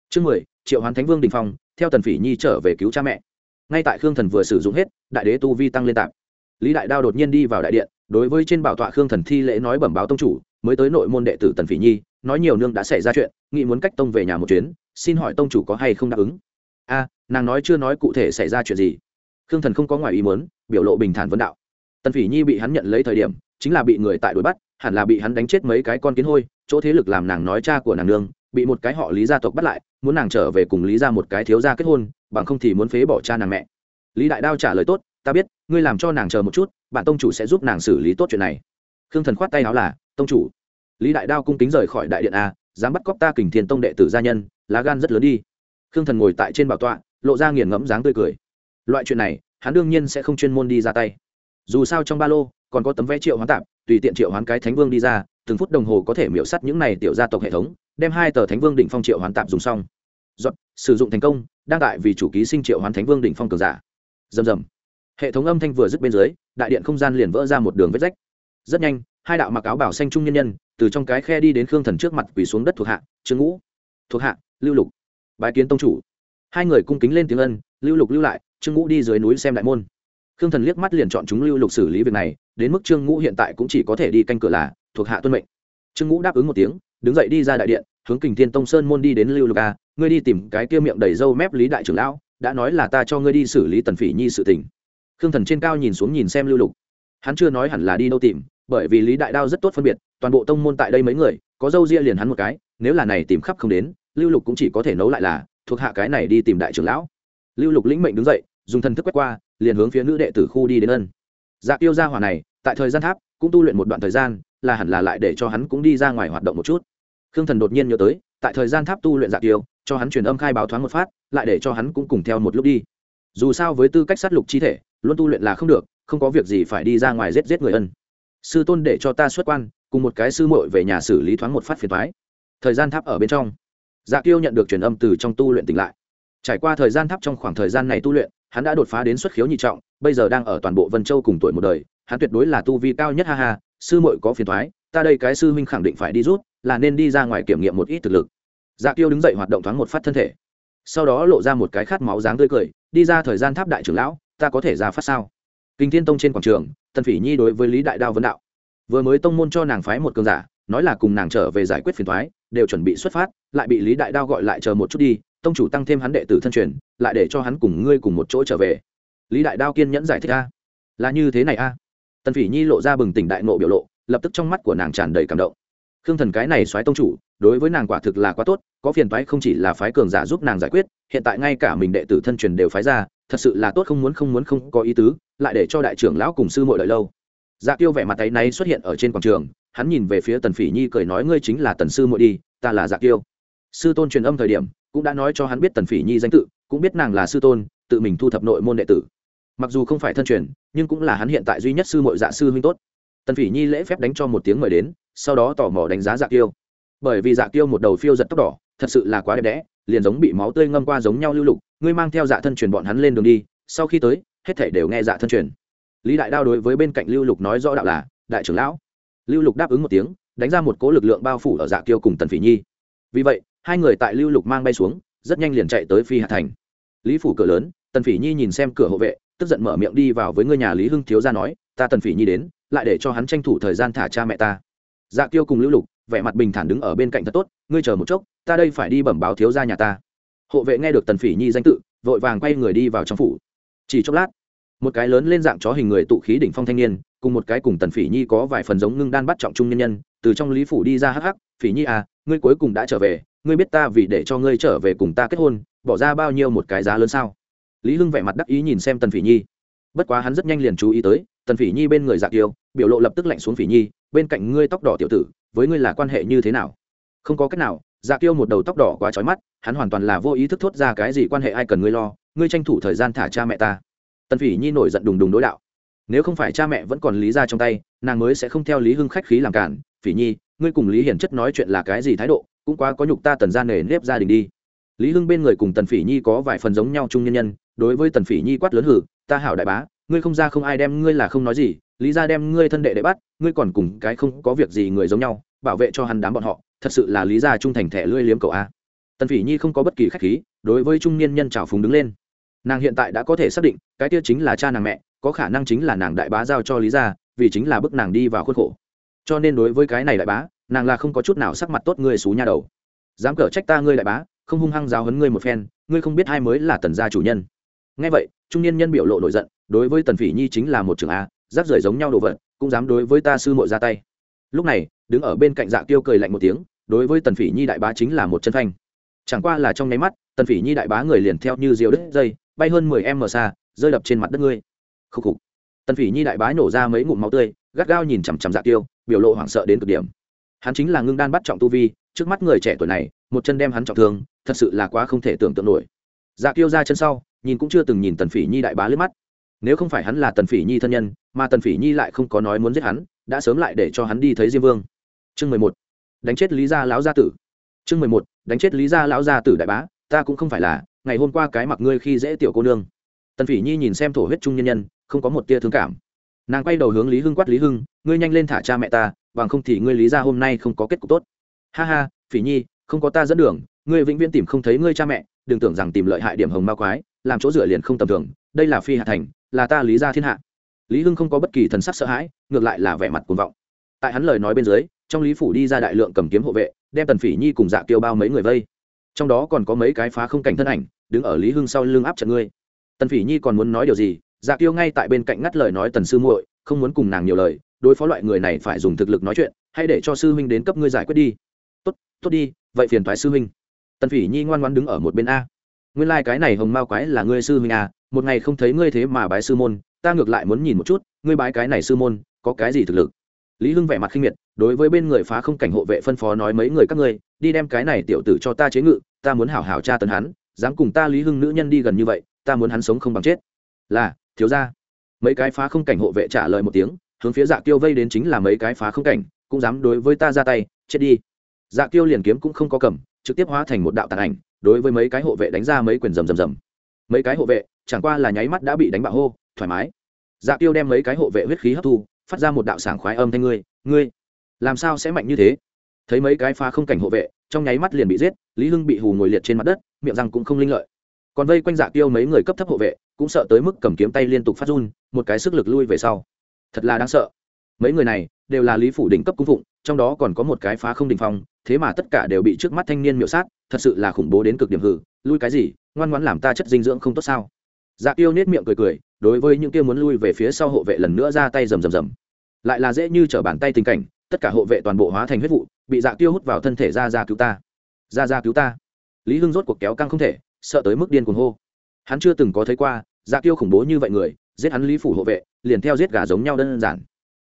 chương mười, triệu hoán thánh vương đình phong, theo tần phỉ nhi trở về cứu cha mẹ. Ngay tại khương thần vừa sử dụng hết, đại đế tu vi tăng lên tạp lý đại đao đột nhiên đi vào đại điện, đối với trên bảo tọa khương thần thi lễ nói bẩm báo tông chủ, mới tới nội môn đệ tử tần phỉ nhi, nói nhiều nương đã xảy ra chuyện, nghĩ muốn cách tông về nhà một chuyến, xin hỏi tông chủ có hay không đáp ứng? A, nàng nói chưa nói cụ thể xảy ra chuyện gì. Khương thần không có ngoài ý muốn, biểu lộ bình thản vấn đạo. Tần phỉ nhi bị hắn nhận lấy thời điểm, chính là bị người tại đuổi bắt, hẳn là bị hắn đánh chết mấy cái con kiến hôi, chỗ thế lực làm nàng nói cha của nàng nương, bị một cái họ lý gia tộc bắt lại muốn nàng trở về cùng lý ra một cái thiếu gia kết hôn, bằng không thì muốn phế bỏ cha nàng mẹ. Lý đại đao trả lời tốt, ta biết, ngươi làm cho nàng chờ một chút bạn tông chủ sẽ giúp nàng xử lý tốt chuyện này. Khương thần khoát tay áo là, tông chủ. Lý đại đao cung kính rời khỏi đại điện a, dám bắt cóc ta kình thiên tông đệ tử gia nhân, lá gan rất lớn đi. Khương thần ngồi tại trên bảo tọa, lộ ra nghiền ngẫm dáng tươi cười. Loại chuyện này, hắn đương nhiên sẽ không chuyên môn đi ra tay. Dù sao trong ba lô, còn có tấm vé triệu hoán tạp, tùy tiện triệu hoán cái thánh vương đi ra, từng phút đồng hồ có thể miễu sắt những này tiểu gia tộc hệ thống đem hai tờ thánh vương đỉnh phong triệu hoán tạm dùng xong. Dọn, sử dụng thành công đang tại vì chủ ký sinh triệu hoán thánh vương đỉnh phong cường giả. Rầm rầm. Hệ thống âm thanh vừa dứt bên dưới đại điện không gian liền vỡ ra một đường vết rách. Rất nhanh hai đạo mặc áo bảo xanh trung nhân nhân từ trong cái khe đi đến khương thần trước mặt quỳ xuống đất thuộc hạ trương ngũ. Thuộc hạ lưu lục. Bái kiến tông chủ. Hai người cung kính lên tiếng ân lưu lục lưu lại trương ngũ đi dưới núi xem đại môn. Khương thần liếc mắt liền chọn chúng lưu lục xử lý việc này đến mức trương ngũ hiện tại cũng chỉ có thể đi canh cửa là thuộc hạ tuân mệnh. Trương ngũ đáp ứng một tiếng đứng dậy đi ra đại điện, hướng kình thiên tông sơn môn đi đến lưu lục a, ngươi đi tìm cái kia miệng đầy râu mép lý đại trưởng lão, đã nói là ta cho ngươi đi xử lý tần phỉ nhi sự tình. Khương thần trên cao nhìn xuống nhìn xem lưu lục. Hắn chưa nói hẳn là đi đâu tìm, bởi vì lý đại đao rất tốt phân biệt, toàn bộ tông môn tại đây mấy người, có dâu ria liền hắn một cái, nếu là này tìm khắp không đến, lưu lục cũng chỉ có thể nấu lại là, thuộc hạ cái này đi tìm đại trưởng lão. Lưu lục lĩnh mệnh đứng dậy, dùng thần thức quét qua, liền hướng phía nữ đệ tử khu đi đến ân. Dạ tiêu gia hỏa này, tại thời gian tháp, cũng tu luyện một đoạn thời gian là hẳn là lại để cho hắn cũng đi ra ngoài hoạt động một chút. Khương thần đột nhiên nhớ tới, tại thời gian tháp tu luyện dạ tiêu, cho hắn truyền âm khai báo thoáng một phát, lại để cho hắn cũng cùng theo một lúc đi. Dù sao với tư cách sát lục chi thể, luôn tu luyện là không được, không có việc gì phải đi ra ngoài giết giết người ân. Sư tôn để cho ta xuất quan, cùng một cái sư muội về nhà xử lý thoáng một phát phiền thoái thời gian tháp ở bên trong. Dạ tiêu nhận được truyền âm từ trong tu luyện tỉnh lại. Trải qua thời gian tháp trong khoảng thời gian này tu luyện, hắn đã đột phá đến xuất khiếu nhị trọng, bây giờ đang ở toàn bộ vân châu cùng tuổi một đời, hắn tuyệt đối là tu vi cao nhất, ha ha sư muội có phiền thoái, ta đây cái sư huynh khẳng định phải đi rút, là nên đi ra ngoài kiểm nghiệm một ít thực lực. Dạ tiêu đứng dậy hoạt động thoáng một phát thân thể. Sau đó lộ ra một cái khát máu dáng tươi cười, đi ra thời gian tháp đại trưởng lão, ta có thể ra phát sao? Kinh thiên tông trên quảng trường, tần phỉ nhi đối với lý đại đao vấn đạo. Vừa mới tông môn cho nàng phái một cường giả, nói là cùng nàng trở về giải quyết phiền thoái, đều chuẩn bị xuất phát, lại bị lý đại đao gọi lại chờ một chút đi, tông chủ tăng thêm hắn đệ tử thân truyền, lại để cho hắn cùng ngươi cùng một chỗ trở về. Lý đại đao kiên nhẫn giải thích a. Là như thế này a tần phỉ nhi lộ ra bừng tỉnh đại nộ biểu lộ, lập tức trong mắt của nàng tràn đầy cảm động. Khương thần cái này soái tông chủ, đối với nàng quả thực là quá tốt, có phiền toái không chỉ là phái cường giả giúp nàng giải quyết, hiện tại ngay cả mình đệ tử thân truyền đều phái ra, thật sự là tốt không muốn không muốn không có ý tứ, lại để cho đại trưởng lão cùng sư muội đợi lâu. Dạ tiêu vẻ mặt tay này xuất hiện ở trên quảng trường, hắn nhìn về phía tần phỉ nhi cười nói ngươi chính là tần sư muội đi, ta là dạ tiêu. Sư tôn truyền âm thời điểm, cũng đã nói cho hắn biết tần phỉ nhi danh tự, cũng biết nàng là sư tôn, tự mình thu thập nội môn đệ tử mặc dù không phải thân truyền, nhưng cũng là hắn hiện tại duy nhất sư muội dạ sư huynh tốt. Tần phỉ nhi lễ phép đánh cho một tiếng mời đến, sau đó tò mò đánh giá dạ tiêu bởi vì dạ tiêu một đầu phiêu giật tóc đỏ, thật sự là quá đẹp đẽ, liền giống bị máu tươi ngâm qua giống nhau lưu lục, ngươi mang theo dạ thân truyền bọn hắn lên đường đi, sau khi tới, hết thể đều nghe dạ thân truyền. Lý đại đao đối với bên cạnh lưu lục nói rõ đạo là, đại trưởng lão. Lưu lục đáp ứng một tiếng, đánh ra một cố lực lượng bao phủ ở dạ kiêu cùng tần phỉ nhi. Vì vậy, hai người tại lưu lục mang bay xuống, rất nhanh liền chạy tới phi hạ thành. Lý phủ cửa lớn, tần phỉ nhi nhìn xem cửa hộ vệ tức giận mở miệng đi vào với người nhà lý hưng thiếu ra nói, ta tần phỉ nhi đến, lại để cho hắn tranh thủ thời gian thả cha mẹ ta. Dạ Tiêu cùng lưu lục, vẻ mặt bình thản đứng ở bên cạnh thật tốt, ngươi chờ một chốc, ta đây phải đi bẩm báo thiếu ra nhà ta. Hộ vệ nghe được tần phỉ nhi danh tự, vội vàng quay người đi vào trong phủ. Chỉ chốc lát, một cái lớn lên dạng chó hình người tụ khí đỉnh phong thanh niên, cùng một cái cùng tần phỉ nhi có vài phần giống ngưng đan bắt trọng trung nhân nhân, từ trong lý phủ đi ra hắc hắc, phỉ nhi à ngươi cuối cùng đã trở về, ngươi biết ta vì để cho ngươi trở về cùng ta kết hôn, bỏ ra bao nhiêu một cái giá lớn sao? Lý hưng vẻ mặt đắc ý nhìn xem tần phỉ nhi. Bất quá hắn rất nhanh liền chú ý tới, tần phỉ nhi bên người dạ Tiêu biểu lộ lập tức lạnh xuống phỉ nhi, bên cạnh ngươi tóc đỏ tiểu tử, với ngươi là quan hệ như thế nào? Không có cách nào dạ kiêu một đầu tóc đỏ quá trói mắt, hắn hoàn toàn là vô ý thức thốt ra cái gì quan hệ ai cần ngươi lo, ngươi tranh thủ thời gian thả cha mẹ ta. Tần phỉ nhi nổi giận đùng đùng đối đạo. Nếu không phải cha mẹ vẫn còn lý ra trong tay, nàng mới sẽ không theo lý hưng khách khí làm cản. Phỉ nhi, ngươi cùng lý hiển chất nói chuyện là cái gì thái độ, cũng quá có nhục ta tần ra nề nếp gia đình đi. Lý hưng bên người cùng tần phỉ nhi có vài phần giống nhau chung nhân nhân đối với tần phỉ nhi quát lớn hử, ta hảo đại bá, ngươi không ra không ai đem ngươi là không nói gì, lý ra đem ngươi thân đệ để bắt, ngươi còn cùng cái không có việc gì người giống nhau, bảo vệ cho hắn đám bọn họ, thật sự là lý ra trung thành thẻ lưỡi liếm cậu a. Tần phỉ nhi không có bất kỳ khách khí, đối với trung niên nhân trào phúng đứng lên. Nàng hiện tại đã có thể xác định, cái kia chính là cha nàng mẹ, có khả năng chính là nàng đại bá giao cho lý ra vì chính là bức nàng đi vào khuôn khổ. Cho nên đối với cái này đại bá, nàng là không có chút nào sắc mặt tốt ngươi xú nhà đầu. Dám cở trách ta ngươi đại bá, không hung hăng giáo hấn ngươi một phen, ngươi không biết hai mới là tần gia chủ nhân ngay vậy, trung niên nhân biểu lộ nổi giận, đối với tần phỉ nhi chính là một trường a, rác rưởi giống nhau đồ vật, cũng dám đối với ta sư mội ra tay. Lúc này, đứng ở bên cạnh dạ tiêu cười lạnh một tiếng, đối với tần phỉ nhi đại bá chính là một chân phanh. Chẳng qua là trong nháy mắt, tần phỉ nhi đại bá người liền theo như diều đứt dây, bay hơn mười m xa, rơi đập trên mặt đất ngươi. Khúc khục. Tần phỉ nhi đại bá nổ ra mấy ngụm máu tươi, gắt gao nhìn chằm chằm dạ tiêu biểu lộ hoảng sợ đến cực điểm. Hắn chính là ngưng đan bắt trọng tu vi, trước mắt người trẻ tuổi này, một chân đem hắn trọng thương, thật sự là quá không thể tưởng tượng nổi. Dạ kiêu ra chân sau nhìn cũng chưa từng nhìn tần phỉ nhi đại bá lướt mắt. Nếu không phải hắn là tần phỉ nhi thân nhân, mà tần phỉ nhi lại không có nói muốn giết hắn, đã sớm lại để cho hắn đi thấy diêm vương. Chương mười một, đánh chết lý gia lão gia tử. Chương mười một, đánh chết lý gia lão gia tử đại bá, ta cũng không phải là, ngày hôm qua cái mặc ngươi khi dễ tiểu cô nương. Tần phỉ nhi nhìn xem thổ huyết trung nhân nhân, không có một tia thương cảm. Nàng quay đầu hướng lý hưng quát lý hưng, ngươi nhanh lên thả cha mẹ ta, bằng không thì ngươi lý ra hôm nay không có kết cục tốt. Ha ha, phỉ nhi, không có ta dẫn đường, ngươi vĩnh viễn tìm không thấy ngươi cha mẹ, đừng tưởng rằng tìm lợi hại điểm hồng ma quái làm chỗ dựa liền không tầm thường, đây là phi hạ thành, là ta lý gia thiên hạ. Lý hưng không có bất kỳ thần sắc sợ hãi, ngược lại là vẻ mặt cuồng vọng. Tại hắn lời nói bên dưới, trong lý phủ đi ra đại lượng cầm kiếm hộ vệ, đem tần phỉ nhi cùng dạ kiêu bao mấy người vây. Trong đó còn có mấy cái phá không cảnh thân ảnh, đứng ở lý hưng sau lưng áp trận ngươi. Tần phỉ nhi còn muốn nói điều gì? Dạ kiêu ngay tại bên cạnh ngắt lời nói tần sư muội, không muốn cùng nàng nhiều lời, đối phó loại người này phải dùng thực lực nói chuyện hay để cho sư huynh đến cấp ngươi giải quyết đi. Tốt tốt đi, vậy phiền thoái sư huynh. Tần phỉ nhi ngoan ngoan đứng ở một bên a nguyên lai、like、cái này hồng mao quái là ngươi sư huynh à? một ngày không thấy ngươi thế mà bái sư môn, ta ngược lại muốn nhìn một chút, ngươi bái cái này sư môn, có cái gì thực lực? Lý hưng vẻ mặt khinh miệt, đối với bên người phá không cảnh hộ vệ phân phó nói mấy người các ngươi, đi đem cái này tiểu tử cho ta chế ngự, ta muốn hảo hảo tra tấn hắn, dám cùng ta lý hưng nữ nhân đi gần như vậy, ta muốn hắn sống không bằng chết. Là, thiếu ra mấy cái phá không cảnh hộ vệ trả lời một tiếng, hướng phía dạ tiêu vây đến chính là mấy cái phá không cảnh, cũng dám đối với ta ra tay, chết đi. Dạ tiêu liền kiếm cũng không có cầm, trực tiếp hóa thành một đạo tàn ảnh đối với mấy cái hộ vệ đánh ra mấy quyền rầm rầm rầm. Mấy cái hộ vệ, chẳng qua là nháy mắt đã bị đánh bạo hô, thoải mái. Dạ tiêu đem mấy cái hộ vệ huyết khí hấp thu, phát ra một đạo sảng khoái âm thanh, ngươi ngươi, làm sao sẽ mạnh như thế? Thấy mấy cái pha không cảnh hộ vệ, trong nháy mắt liền bị giết, lý hưng bị hù ngồi liệt trên mặt đất, miệng răng cũng không linh lợi. Còn vây quanh dạ tiêu mấy người cấp thấp hộ vệ, cũng sợ tới mức cầm kiếm tay liên tục phát run, một cái sức lực lui về sau. Thật là đáng sợ. Mấy người này đều là lý phủ đỉnh cấp cung phụng trong đó còn có một cái phá không đình phong, thế mà tất cả đều bị trước mắt thanh niên miệu sát, thật sự là khủng bố đến cực điểm hử lui cái gì, ngoan ngoãn làm ta chất dinh dưỡng không tốt sao? Dạ tiêu nết miệng cười cười, đối với những kia muốn lui về phía sau hộ vệ lần nữa ra tay rầm rầm rầm. Lại là dễ như t r ở bàn tay tình cảnh, tất cả hộ vệ toàn bộ hóa thành huyết vụ, bị dạ tiêu hút vào thân thể ra ra cứu ta. Ra ra cứu ta. Lý hưng rốt cuộc kéo căng không thể, sợ tới mức điên cuồng hô. Hắn chưa từng có thấy qua dạ tiêu khủng bố như vậy người, giết hắn lý phủ hộ vệ, liền theo giết gà giống nhau đơn giản.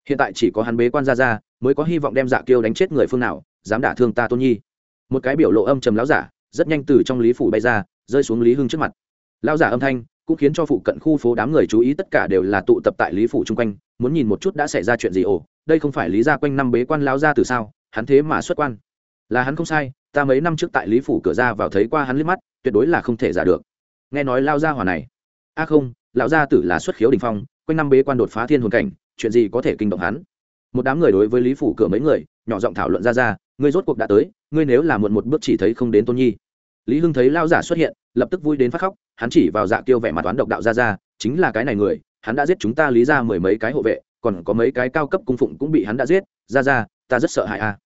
Hiện tại chỉ có hắn bế quan ra ra mới có hy vọng đem dạ kiêu đánh chết người phương nào, dám đả thương ta tôn nhi. Một cái biểu lộ âm trầm láo giả, rất nhanh từ trong lý phủ bay ra, rơi xuống lý hưng trước mặt. Lao giả âm thanh cũng khiến cho phụ cận khu phố đám người chú ý tất cả đều là tụ tập tại lý phủ chung quanh, muốn nhìn một chút đã xảy ra chuyện gì. Ồ, đây không phải lý ra quanh năm bế quan lao ra từ sao? Hắn thế mà xuất quan. Là hắn không sai, ta mấy năm trước tại lý phủ cửa ra vào thấy qua hắn liếc mắt, tuyệt đối là không thể giả được. Nghe nói lao ra hòa này. A không, lão gia tử là xuất khiếu đình phong, quanh năm bế quan đột phá thiên hồn cảnh, chuyện gì có thể kinh động hắn? Một đám người đối với lý phủ cửa mấy người, nhỏ giọng thảo luận ra ra, ngươi rốt cuộc đã tới, ngươi nếu là muộn một bước chỉ thấy không đến tôn nhi. Lý hưng thấy lao giả xuất hiện, lập tức vui đến phát khóc, hắn chỉ vào dạ kêu vẻ mặt toán độc đạo ra ra, chính là cái này người, hắn đã giết chúng ta lý ra mười mấy cái hộ vệ, còn có mấy cái cao cấp cung phụng cũng bị hắn đã giết, ra ra, ta rất sợ hãi a. À.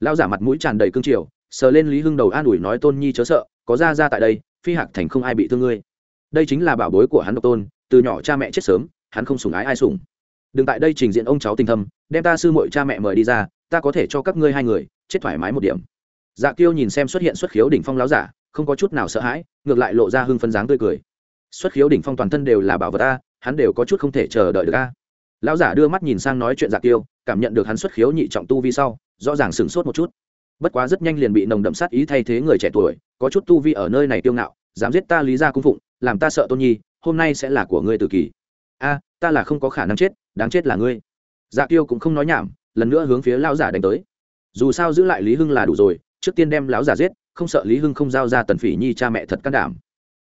lao giả mặt mũi tràn đầy cương triều, sờ lên lý hưng đầu an ủi nói, tôn nhi chớ sợ, có ra ra tại đây, phi hạc thành không ai bị thương ngươi. Đây chính là bảo bối của hắn độc tôn, từ nhỏ cha mẹ chết sớm, hắn không sủng ái ai sủng đừng tại đây trình diện ông cháu tình thâm, đem ta sư muội cha mẹ mời đi ra, ta có thể cho các ngươi hai người, chết thoải mái một điểm. Dạ kiêu nhìn xem xuất hiện xuất khiếu đỉnh phong láo giả, không có chút nào sợ hãi, ngược lại lộ ra hưng phấn dáng tươi cười. Xuất khiếu đỉnh phong toàn thân đều là bảo vật ta hắn đều có chút không thể chờ đợi được a. Lão giả đưa mắt nhìn sang nói chuyện dạ kiêu, cảm nhận được hắn xuất khiếu nhị trọng tu vi sau, rõ ràng sửng sốt một chút. Bất quá rất nhanh liền bị nồng đậm sát ý thay thế người trẻ tuổi, có chút tu vi ở nơi này tiêu ngạo, dám giết ta lý ra cung phụng, làm ta sợ tôn nhi, hôm nay sẽ là của ngươi tự kỳ. A, ta là không có khả năng chết đáng chết là ngươi. Dạ tiêu cũng không nói nhảm, lần nữa hướng phía lão giả đánh tới. Dù sao giữ lại lý hưng là đủ rồi, trước tiên đem lão giả giết, không sợ lý hưng không giao ra tần phỉ nhi cha mẹ thật can đảm.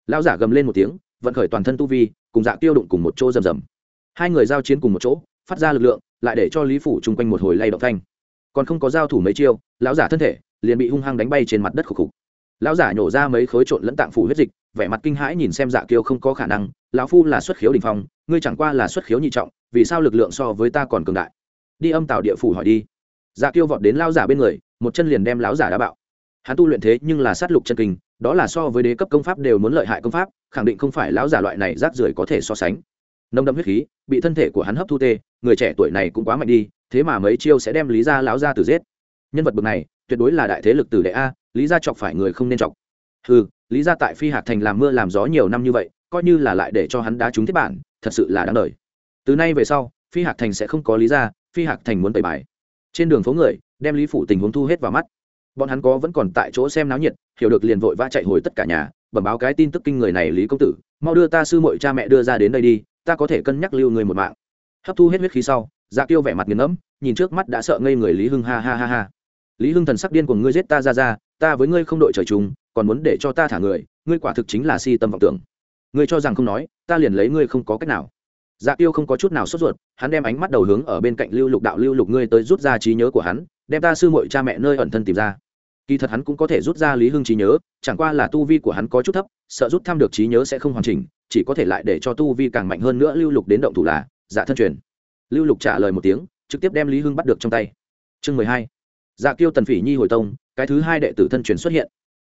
Lão giả gầm lên một tiếng, vận khởi toàn thân tu vi, cùng dạ tiêu đụng cùng một chỗ rầm rầm. Hai người giao chiến cùng một chỗ, phát ra lực lượng, lại để cho lý phủ chung quanh một hồi lay động thanh. Còn không có giao thủ mấy chiêu, lão giả thân thể liền bị hung hăng đánh bay trên mặt đất khục khục. Lão giả nhổ ra mấy khối trộn lẫn tạng phủ huyết dịch vẻ mặt kinh hãi nhìn xem dạ kiêu không có khả năng, lão phu là xuất khiếu đình phong, ngươi chẳng qua là xuất khiếu nhị trọng, vì sao lực lượng so với ta còn cường đại? Đi âm tạo địa phủ hỏi đi. Dạ kiêu vọt đến lao giả bên người, một chân liền đem lão giả đã bạo. Hắn tu luyện thế nhưng là sát lục chân kinh, đó là so với đế cấp công pháp đều muốn lợi hại công pháp, khẳng định không phải lão giả loại này rác rưởi có thể so sánh. Nông đậm huyết khí, bị thân thể của hắn hấp thu tê, người trẻ tuổi này cũng quá mạnh đi, thế mà mấy chiêu sẽ đem lý gia lão gia tử giết. Nhân vật bậc này, tuyệt đối là đại thế lực tử đệ a, lý gia chọc phải người không nên chọc. Ừ lý gia tại phi hạc thành làm mưa làm gió nhiều năm như vậy, coi như là lại để cho hắn đá trúng thiết bản, thật sự là đáng đời. Từ nay về sau, phi hạc thành sẽ không có lý gia phi hạc thành muốn tẩy bài. Trên đường phố người, đem lý phủ tình huống thu hết vào mắt. Bọn hắn có vẫn còn tại chỗ xem náo nhiệt, hiểu được liền vội vã chạy hồi tất cả nhà, bẩm báo cái tin tức kinh người này lý công tử, mau đưa ta sư mội cha mẹ đưa ra đến đây đi, ta có thể cân nhắc lưu người một mạng. Hấp thu hết huyết khí sau dạ tiêu vẻ mặt nghiền ngẫm, nhìn trước mắt đã sợ ngây người lý hưng ha ha ha ha. Lý hưng thần sắc điên của ngươi giết ta ra ra, ta với ngươi không đội trời chung còn muốn để cho ta thả người, ngươi quả thực chính là si tâm vọng tưởng. Ngươi cho rằng không nói, ta liền lấy ngươi không có cách nào. Dạ tiêu không có chút nào sốt ruột, hắn đem ánh mắt đầu hướng ở bên cạnh lưu lục đạo, lưu lục ngươi tới rút ra trí nhớ của hắn, đem ta sư mội cha mẹ nơi ẩn thân tìm ra. Kỳ thật hắn cũng có thể rút ra lý hưng trí nhớ, chẳng qua là tu vi của hắn có chút thấp, sợ rút thăm được trí nhớ sẽ không hoàn chỉnh, chỉ có thể lại để cho tu vi càng mạnh hơn nữa lưu lục đến động thủ là dạ thân truyền. Lưu lục trả lời một tiếng, trực tiếp đem lý hưng bắt được trong tay. Chương mười hai. Dạ kiêu tần phỉ nhi hồi tông, cái thứ hai đệ tử thân truyền xuất hiện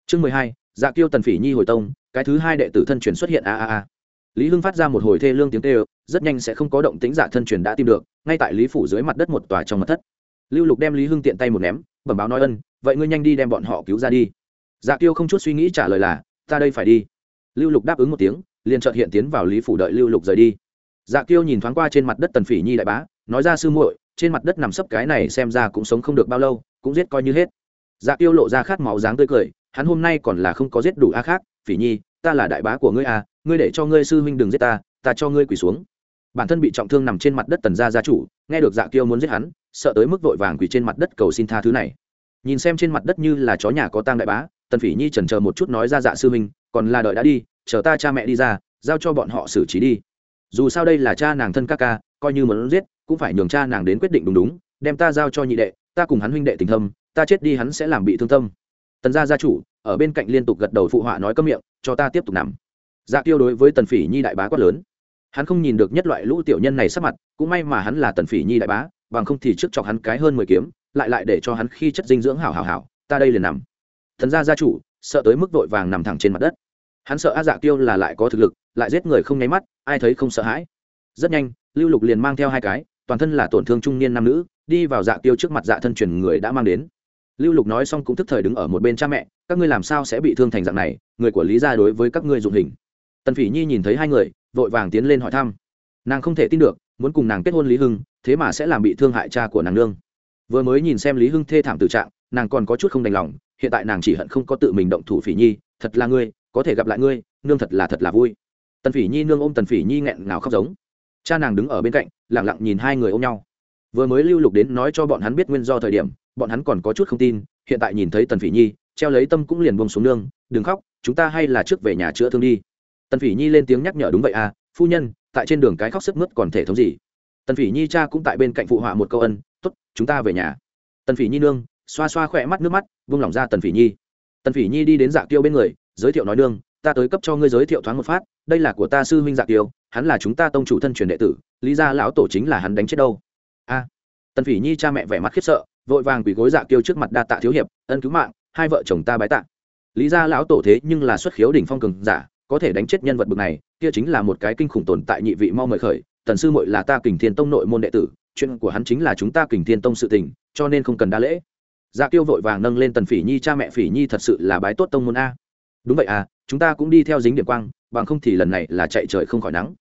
chương mười hai dạ kiêu tần phỉ nhi hồi tông, cái thứ hai đệ tử thân truyền xuất hiện a a a. Lý hưng phát ra một hồi thê lương tiếng tê ơ rất nhanh sẽ không có động tính dạ thân truyền đã tìm được, ngay tại lý phủ dưới mặt đất một tòa trong mặt thất. Lưu lục đem lý hưng tiện tay một ném, bẩm báo nói ân, vậy ngươi nhanh đi đem bọn họ cứu ra đi. Dạ kiêu không chút suy nghĩ trả lời là, ta đây phải đi. Lưu lục đáp ứng một tiếng, liền trợt hiện tiến vào lý phủ đợi lưu lục rời đi. Dạ kiêu nhìn thoáng qua trên mặt đất tần phỉ nhi đại bá, nói ra sư muội, trên mặt đất nằm sấp cái này xem ra cũng sống không được bao lâu, cũng giết coi như hết. Dạ kiêu lộ ra khát máu dáng tươi cười hắn hôm nay còn là không có giết đủ a khác phỉ nhi ta là đại bá của ngươi a, ngươi để cho ngươi sư huynh đừng giết ta ta cho ngươi quỳ xuống. Bản thân bị trọng thương nằm trên mặt đất tần gia gia chủ nghe được dạ kiêu muốn giết hắn sợ tới mức vội vàng quỳ trên mặt đất cầu xin tha thứ này. Nhìn xem trên mặt đất như là chó nhà có tang đại bá tần phỉ nhi chần chờ một chút nói ra dạ sư huynh còn là đợi đã đi chờ ta cha mẹ đi ra giao cho bọn họ xử trí đi. Dù sao đây là cha nàng thân các ca coi như muốn giết cũng phải nhường cha nàng đến quyết định đúng đúng đem ta giao cho nhị đệ ta cùng hắn huynh đệ tình thâm ta chết đi hắn sẽ làm bị thương tâm tần gia gia chủ, ở bên cạnh liên tục gật đầu phụ họa nói cấm miệng, cho ta tiếp tục nằm. Dạ tiêu đối với tần phỉ nhi đại bá quát lớn. Hắn không nhìn được nhất loại lũ tiểu nhân này sắp mặt, cũng may mà hắn là tần phỉ nhi đại bá, bằng không thì trước chọc hắn cái hơn mười kiếm, lại lại để cho hắn khi chất dinh dưỡng hảo hảo hảo, ta đây liền nằm. Thần gia gia chủ, sợ tới mức vội vàng nằm thẳng trên mặt đất. Hắn sợ a dạ tiêu là lại có thực lực, lại giết người không nháy mắt, ai thấy không sợ hãi. Rất nhanh, lưu lục liền mang theo hai cái, toàn thân là tổn thương trung niên nam nữ, đi vào dạ tiêu trước mặt dạ thân truyền người đã mang đến lưu lục nói xong cũng thức thời đứng ở một bên cha mẹ, các ngươi làm sao sẽ bị thương thành dạng này, người của lý gia đối với các ngươi dụng hình. Tần phỉ nhi nhìn thấy hai người, vội vàng tiến lên hỏi thăm. Nàng không thể tin được, muốn cùng nàng kết hôn lý hưng, thế mà sẽ làm bị thương hại cha của nàng nương. Vừa mới nhìn xem lý hưng thê thảm tự trạng, nàng còn có chút không đành lòng, hiện tại nàng chỉ hận không có tự mình động thủ phỉ nhi, thật là ngươi, có thể gặp lại ngươi, nương thật là thật là vui. Tần phỉ nhi nương ôm tần phỉ nhi nghẹn ngào khóc giống. Cha nàng đứng ở bên cạnh lẳng lặng nhìn hai người ôm nhau vừa mới lưu lục đến nói cho bọn hắn biết nguyên do thời điểm, bọn hắn còn có chút không tin, hiện tại nhìn thấy tần phỉ nhi, treo lấy tâm cũng liền buông xuống nương, đừng khóc, chúng ta hay là trước về nhà chữa thương đi. Tần phỉ nhi lên tiếng nhắc nhở, đúng vậy à phu nhân, tại trên đường cái khóc sức mướt còn thể thống gì? Tần phỉ nhi cha cũng tại bên cạnh phụ họa một câu ân t ố t chúng ta về nhà. Tần phỉ nhi nương, xoa xoa khỏe mắt nước mắt vung lòng ra tần phỉ nhi. Tần phỉ nhi đi đến dạ tiêu bên người, giới thiệu nói, nương, ta tới cấp cho ngươi giới thiệu thoáng một phát, đây là của ta sư huynh dạ tiêu hắn là chúng ta tông chủ thân truyền đệ tử, lý ra lão tổ chính là hắn đánh chết đâu a. Tần phỉ nhi cha mẹ vẻ mặt khiếp sợ, vội vàng quỳ gối dạ tiêu trước mặt đa tạ thiếu hiệp, ân cứu mạng, hai vợ chồng ta bái tạ. Lý ra lão tổ thế nhưng là xuất khiếu đỉnh phong cường giả, có thể đánh chết nhân vật bực này, kia chính là một cái kinh khủng tồn tại nhị vị mau mời khởi, tần sư muội là ta kình thiên tông nội môn đệ tử, chuyện của hắn chính là chúng ta kình thiên tông sự tình, cho nên không cần đa lễ. Dạ tiêu vội vàng nâng lên tần phỉ nhi cha mẹ phỉ nhi thật sự là bái tốt tông môn a. Đúng vậy à chúng ta cũng đi theo dính điểm quang, bằng không thì lần này là chạy trời không khỏi nắng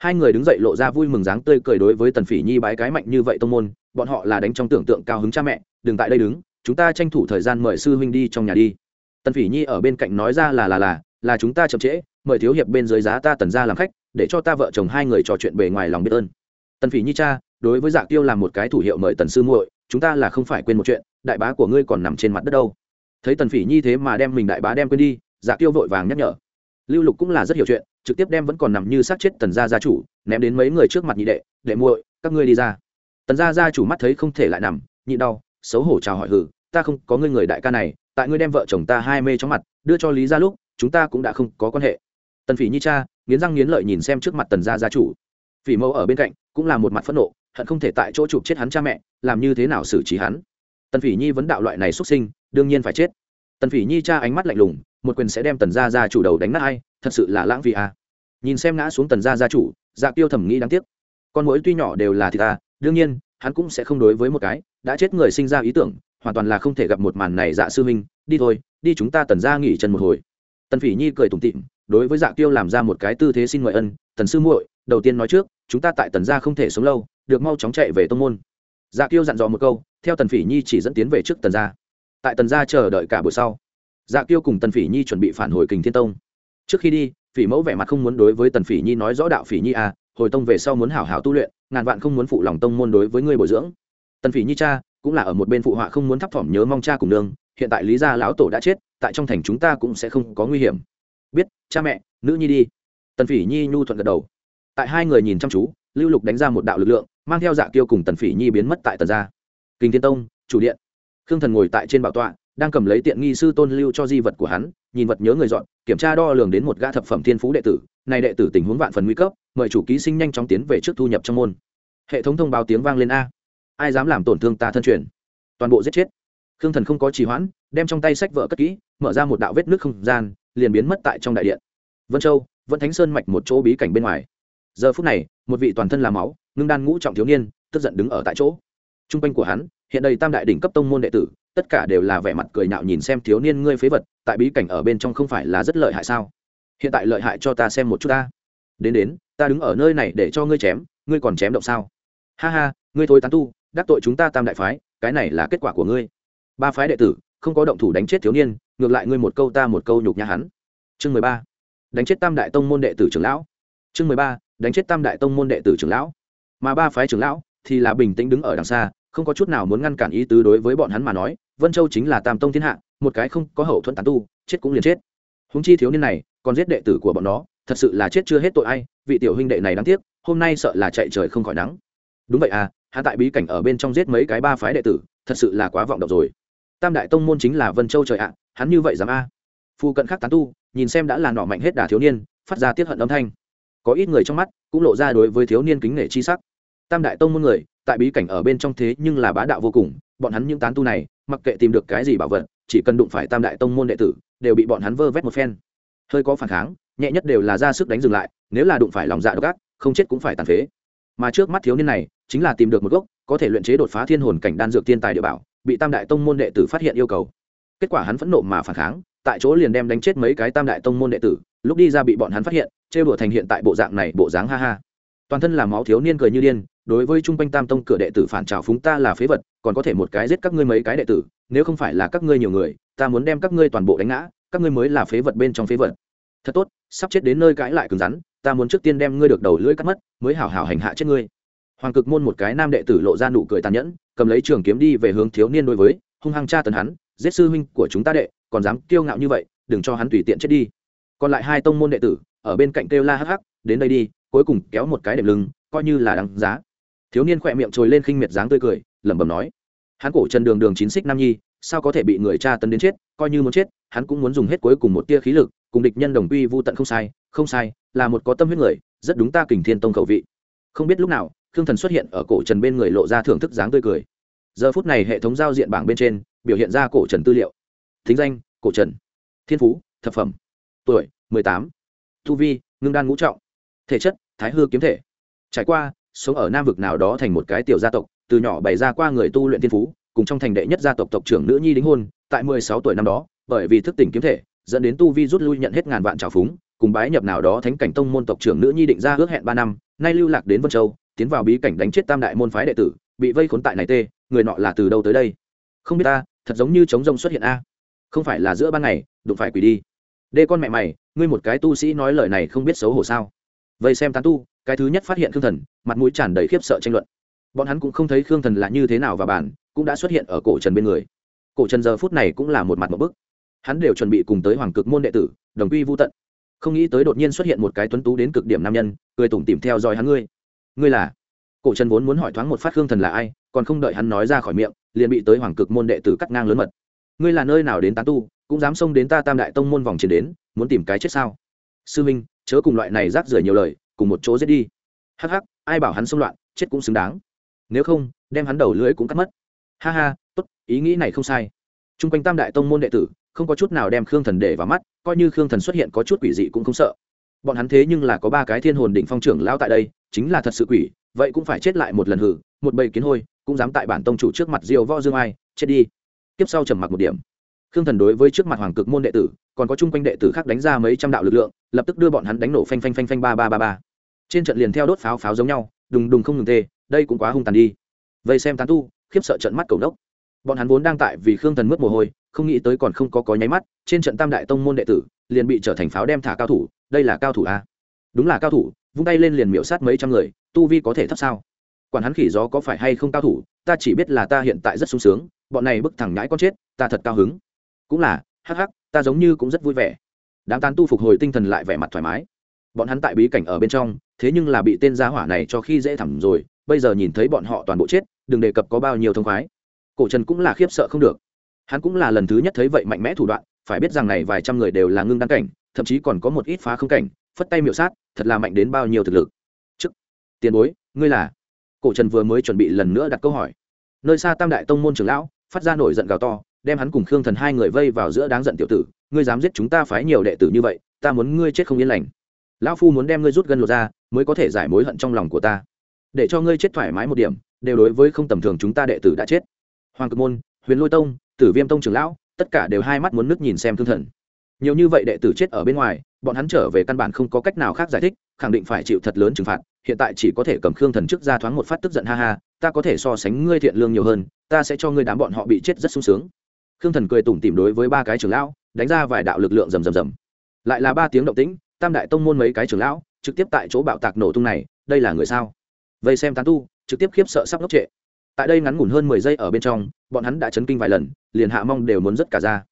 hai người đứng dậy lộ ra vui mừng dáng tươi cười đối với tần phỉ nhi bái cái mạnh như vậy tông môn, bọn họ là đánh trong tưởng tượng cao hứng cha mẹ, đừng tại đây đứng, chúng ta tranh thủ thời gian mời sư huynh đi trong nhà đi. Tần phỉ nhi ở bên cạnh nói ra là là là là chúng ta chậm trễ, mời thiếu hiệp bên dưới giá ta tần ra làm khách, để cho ta vợ chồng hai người trò chuyện bề ngoài lòng biết ơn. Tần phỉ nhi cha, đối với dạ tiêu làm một cái thủ hiệu mời tần sư muội, chúng ta là không phải quên một chuyện, đại bá của ngươi còn nằm trên mặt đất đâu. Thấy tần phỉ nhi thế mà đem mình đại bá đem quên đi dạ tiêu vội vàng nhắc nhở lưu lục cũng là rất hiểu chuyện, trực tiếp đem vẫn còn nằm như xác chết tần gia gia chủ, ném đến mấy người trước mặt nhị đệ đệ muội, các ngươi đi ra. Tần gia gia chủ mắt thấy không thể lại nằm nhị đau, xấu hổ chào hỏi hử ta không có ngươi người đại ca này, tại ngươi đem vợ chồng ta hai mê chóng mặt, đưa cho lý ra lúc, chúng ta cũng đã không có quan hệ. Tần phỉ nhi cha, nghiến răng nghiến lợi nhìn xem trước mặt tần gia gia chủ. Phỉ mẫu ở bên cạnh, cũng là một mặt phẫn nộ, hận không thể tại chỗ chụp chết hắn cha mẹ, làm như thế nào xử trí hắn? Tần phỉ nhi vấn đạo loại này xuất sinh, đương nhiên phải chết tần phỉ nhi cha ánh mắt lạnh lùng, một quyền sẽ đem tần gia gia chủ đầu đánh nát ai, thật sự là lãng phí à. nhìn xem ngã xuống tần gia gia chủ dạ tiêu thẩm nghĩ đáng tiếc. Con mỗi tuy nhỏ đều là thì ta à, đương nhiên, hắn cũng sẽ không đối với một cái đã chết người sinh ra ý tưởng, hoàn toàn là không thể gặp một màn này dạ sư minh đi thôi, đi chúng ta tần ra nghỉ chân một hồi. Tần phỉ nhi cười tủm tịm đối với dạ tiêu làm ra một cái tư thế xin mời ân, tần sư muội, đầu tiên nói trước, chúng ta tại tần gia không thể sống lâu, được mau chóng chạy về tông môn. Dạ Tiêu dặn dò một câu, theo tần phỉ nhi chỉ dẫn tiến về trước tần gia tại tần gia chờ đợi cả buổi sau. Dạ kiêu cùng tần phỉ nhi chuẩn bị phản hồi kình thiên tông. Trước khi đi, phỉ mẫu vẻ mặt không muốn đối với tần phỉ nhi nói rõ đạo phỉ nhi à hồi tông về sau muốn hảo hảo tu luyện, ngàn vạn không muốn phụ lòng tông môn đối với ngươi bồi dưỡng. Tần phỉ nhi cha, cũng là ở một bên phụ họa không muốn thắp thỏm nhớ mong cha cùng nương, hiện tại lý gia lão tổ đã chết, tại trong thành chúng ta cũng sẽ không có nguy hiểm. Biết, cha mẹ, nữ nhi đi. Tần phỉ nhi nhu thuận gật đầu. Tại hai người nhìn chăm chú, lưu lục đánh ra một đạo lực lượng, mang theo dạ kiêu cùng tần phỉ nhi biến mất tại tần gia. Kinh thiên tông, chủ điện khương thần ngồi tại trên bảo tọa, đang cầm lấy tiện nghi sư tôn lưu cho di vật của hắn, nhìn vật nhớ người dọn, kiểm tra đo lường đến một gã thập phẩm thiên phú đệ tử. Này đệ tử tình huống vạn phần nguy cấp, mời chủ ký sinh nhanh chóng tiến về trước thu nhập trong môn. Hệ thống thông báo tiếng vang lên a. Ai dám làm tổn thương ta thân truyền? Toàn bộ giết chết. Khương thần không có trì hoãn, đem trong tay sách vợ cất kỹ, mở ra một đạo vết nước không gian, liền biến mất tại trong đại điện. Vân châu vẫn thánh sơn mạch một chỗ bí cảnh bên ngoài. Giờ phút này, một vị toàn thân làm máu, ngưng đan ngũ trọng thiếu niên, tức giận đứng ở tại chỗ. T r u n g quanh của hắn hiện đầy tam đại đỉnh cấp tông môn đệ tử, tất cả đều là vẻ mặt cười nhạo nhìn xem thiếu niên ngươi phế vật, tại bí cảnh ở bên trong không phải là rất lợi hại sao? Hiện tại lợi hại cho ta xem một chút ta. Đến đến, ta đứng ở nơi này để cho ngươi chém, ngươi còn chém động sao? Ha ha, ngươi thôi tán tu, đắc tội chúng ta tam đại phái, cái này là kết quả của ngươi. Ba phái đệ tử, không có động thủ đánh chết thiếu niên, ngược lại ngươi một câu ta một câu nhục nhã hắn. Chương mười ba. Đánh chết tam đại tông môn đệ tử trưởng lão. Chương mười ba. Đánh chết tam đại tông môn đệ tử trưởng lão. Mà ba phái trưởng lão thì là bình tĩnh đứng ở đằng xa không có chút nào muốn ngăn cản ý tứ đối với bọn hắn mà nói, vân châu chính là tam tông thiên hạ, một cái không có hậu thuẫn tán tu, chết cũng liền chết. Húng chi thiếu niên này, còn giết đệ tử của bọn nó, thật sự là chết chưa hết tội ai, vị tiểu huynh đệ này đáng tiếc, hôm nay sợ là chạy trời không khỏi nắng. Đúng vậy à hạ tại bí cảnh ở bên trong giết mấy cái ba phái đệ tử, thật sự là quá vọng động rồi. Tam đại tông môn chính là vân châu trời ạ, hắn như vậy dám a? À. phu cận khác tán tu, nhìn xem đã là nọ mạnh hết đà thiếu niên, phát ra tiết hận âm thanh. Có ít người trong mắt cũng lộ ra đối với thiếu niên kính nể chi sắc. Tam đại tông môn người tại bí cảnh ở bên trong thế nhưng là bá đạo vô cùng, bọn hắn những tán tu này, mặc kệ tìm được cái gì bảo vật, chỉ cần đụng phải tam đại tông môn đệ tử, đều bị bọn hắn vơ vét một phen. Hơi có phản kháng, nhẹ nhất đều là ra sức đánh dừng lại, nếu là đụng phải lòng dạ độc ác, không chết cũng phải tàn phế. Mà trước mắt thiếu niên này, chính là tìm được một gốc, có thể luyện chế đột phá thiên hồn cảnh đan dược thiên tài địa bảo, bị tam đại tông môn đệ tử phát hiện yêu cầu. Kết quả hắn phẫn nộ mà phản kháng, tại chỗ liền đem đánh chết mấy cái tam đại tông môn đệ tử, lúc đi ra bị bọn hắn phát hiện, trêu đùa thành hiện tại bộ dạng này, bộ dáng ha ha. Toàn thân là máu thiếu niên cười như điên đối với trung quanh tam tông cửa đệ tử phản trào phúng ta là phế vật, còn có thể một cái giết các ngươi mấy cái đệ tử, nếu không phải là các ngươi nhiều người, ta muốn đem các ngươi toàn bộ đánh ngã, các ngươi mới là phế vật bên trong phế vật. Thật tốt, sắp chết đến nơi cãi lại cứng rắn, ta muốn trước tiên đem ngươi được đầu lưỡi cắt mất, mới hảo hảo hành hạ chết ngươi. Hoàng cực môn một cái nam đệ tử lộ ra nụ cười tàn nhẫn, cầm lấy trường kiếm đi về hướng thiếu niên đối với, hung hăng tra tấn hắn, giết sư huynh của chúng ta đệ, còn dám kiêu ngạo như vậy, đừng cho hắn tùy tiện chết đi. Còn lại hai tông môn đệ tử, ở bên cạnh kêu la hắc hắc, đến đây đi, cuối cùng kéo một cái đệm lưng, coi như là đáng giá thiếu niên khỏe miệng trồi lên khinh miệt dáng tươi cười, lẩm bẩm nói, hắn cổ trần đường đường chín xích nam nhi, sao có thể bị người cha tấn đến chết, coi như muốn chết, hắn cũng muốn dùng hết cuối cùng một tia khí lực, cùng địch nhân đồng quy vô tận không sai không sai, là một có tâm huyết người, rất đúng ta kình thiên tông khẩu vị. Không biết lúc nào, khương thần xuất hiện ở cổ trần bên người lộ ra thưởng thức dáng tươi cười. Giờ phút này hệ thống giao diện bảng bên trên, biểu hiện ra cổ trần tư liệu. Thính danh, cổ trần. Thiên phú, thập phẩm. Tuổi, mười tám. Thu vi, ngưng đan ngũ trọng. Thể chất, thái hư kiếm thể. Trải qua sống ở nam vực nào đó thành một cái tiểu gia tộc, từ nhỏ bày ra qua người tu luyện tiên phú, cùng trong thành đệ nhất gia tộc tộc trưởng nữ nhi đính hôn, tại mười sáu tuổi năm đó, bởi vì thức tỉnh kiếm thể, dẫn đến tu vi rút lui nhận hết ngàn vạn trào phúng, cùng bái nhập nào đó thánh cảnh tông môn tộc trưởng nữ nhi định ra ước hẹn ba năm, nay lưu lạc đến vân châu, tiến vào bí cảnh đánh chết tam đại môn phái đệ tử, bị vây khốn tại này tê, người nọ là từ đâu tới đây? Không biết ta, thật giống như trống rông xuất hiện a. Không phải là giữa ban ngày, đụng phải quỷ đi. Đê con mẹ mày, ngươi một cái tu sĩ nói lời này không biết xấu hổ sao? Vậy xem tán tu cái thứ nhất phát hiện khương thần, mặt mũi tràn đầy khiếp sợ tranh luận. Bọn hắn cũng không thấy khương thần là như thế nào và bản, cũng đã xuất hiện ở cổ trần bên người. Cổ trần giờ phút này cũng là một mặt một bức. Hắn đều chuẩn bị cùng tới hoàng cực môn đệ tử, đồng quy vô tận. Không nghĩ tới đột nhiên xuất hiện một cái tuấn tú đến cực điểm nam nhân, cười tủm tìm theo dõi hắn ngươi. Ngươi là? Cổ trần vốn muốn hỏi thoáng một phát khương thần là ai, còn không đợi hắn nói ra khỏi miệng, liền bị tới hoàng cực môn đệ tử cắt ngang lớn mật. Ngươi là nơi nào đến tán tu, cũng dám xông đến ta tam đại tông môn vòng chiến đến, muốn tìm cái chết sao? Sư minh, chớ cùng loại này rác rưởi nhiều lời cùng một chỗ giết đi. Hắc hắc, ai bảo hắn xông loạn, chết cũng xứng đáng. Nếu không, đem hắn đầu lưỡi cũng cắt mất. Ha ha, tốt, ý nghĩ này không sai. T r u n g quanh tam đại tông môn đệ tử, không có chút nào đem khương thần để vào mắt, coi như khương thần xuất hiện có chút quỷ dị cũng không sợ. Bọn hắn thế nhưng là có ba cái thiên hồn định phong trưởng lao tại đây, chính là thật sự quỷ, vậy cũng phải chết lại một lần hử, một bầy kiến hôi, cũng dám tại bản tông chủ trước mặt diều võ dương ai, chết đi. Tiếp sau trầm mặc một điểm. Khương thần đối với trước mặt hoàng cực môn đệ tử, còn có chung quanh đệ tử khác đánh ra mấy trăm đạo lực lượng, lập tức đưa bọn hắn đánh nổ phanh phanh phanh phanh ba ba ba ba trên trận liền theo đốt pháo pháo giống nhau, đùng đùng không ngừng tê, đây cũng quá hung tàn đi. Vây xem tán tu, khiếp sợ trận mắt cầu đốc bọn hắn vốn đang tại vì khương thần mất mồ hôi, không nghĩ tới còn không có có nháy mắt, trên trận tam đại tông môn đệ tử liền bị trở thành pháo đem thả cao thủ, đây là cao thủ a. Đúng là cao thủ, vung tay lên liền miễu sát mấy trăm người, tu vi có thể thấp sao? Quản hắn khỉ gió có phải hay không cao thủ, ta chỉ biết là ta hiện tại rất sung sướng, bọn này bức thẳng nhãi con chết, ta thật cao hứng. Cũng là, hắc hắc, ta giống như cũng rất vui vẻ. Đám tán tu phục hồi tinh thần lại vẻ mặt thoải mái bọn hắn tại bí cảnh ở bên trong, thế nhưng là bị tên gia hỏa này cho khi dễ thẳng rồi, bây giờ nhìn thấy bọn họ toàn bộ chết, đừng đề cập có bao nhiêu thông khoái. Cổ trần cũng là khiếp sợ không được. Hắn cũng là lần thứ nhất thấy vậy mạnh mẽ thủ đoạn, phải biết rằng này vài trăm người đều là ngưng đăng cảnh, thậm chí còn có một ít phá không cảnh, phất tay miệu sát, thật là mạnh đến bao nhiêu thực lực. Chức tiền bối, ngươi là? Cổ trần vừa mới chuẩn bị lần nữa đặt câu hỏi. Nơi xa tam đại tông môn trưởng lão, phát ra nổi giận gào to, đem hắn cùng khương thần hai người vây vào giữa đáng giận tiểu tử, ngươi dám giết chúng ta phái nhiều đệ tử như vậy, ta muốn ngươi chết không yên lành lão phu muốn đem ngươi rút gân lột ra, mới có thể giải mối hận trong lòng của ta. Để cho ngươi chết thoải mái một điểm, đều đối với không tầm thường chúng ta đệ tử đã chết. Hoàng cực môn, huyền lôi tông, tử viêm tông trưởng lão, tất cả đều hai mắt muốn nước nhìn xem thương thần. Nhiều như vậy đệ tử chết ở bên ngoài, bọn hắn trở về căn bản không có cách nào khác giải thích, khẳng định phải chịu thật lớn trừng phạt, hiện tại chỉ có thể cầm khương thần trước ra thoáng một phát tức giận, ha ha, ta có thể so sánh ngươi thiện lương nhiều hơn, ta sẽ cho ngươi đám bọn họ bị chết rất sung sướng. Khương thần cười tủm tỉm đối với ba cái trưởng lão, đánh ra vài đạo lực lượng rầm rầm rầm. Lại là ba tiếng động tĩnh tam đại tông môn mấy cái trưởng lão, trực tiếp tại chỗ bạo tạc nổ tung này, đây là người sao? Vây xem tán tu, trực tiếp khiếp sợ sắp ngốc trệ. Tại đây ngắn ngủn hơn mười giây ở bên trong, bọn hắn đã chấn kinh vài lần, liền hạ mong đều muốn rất cả ra.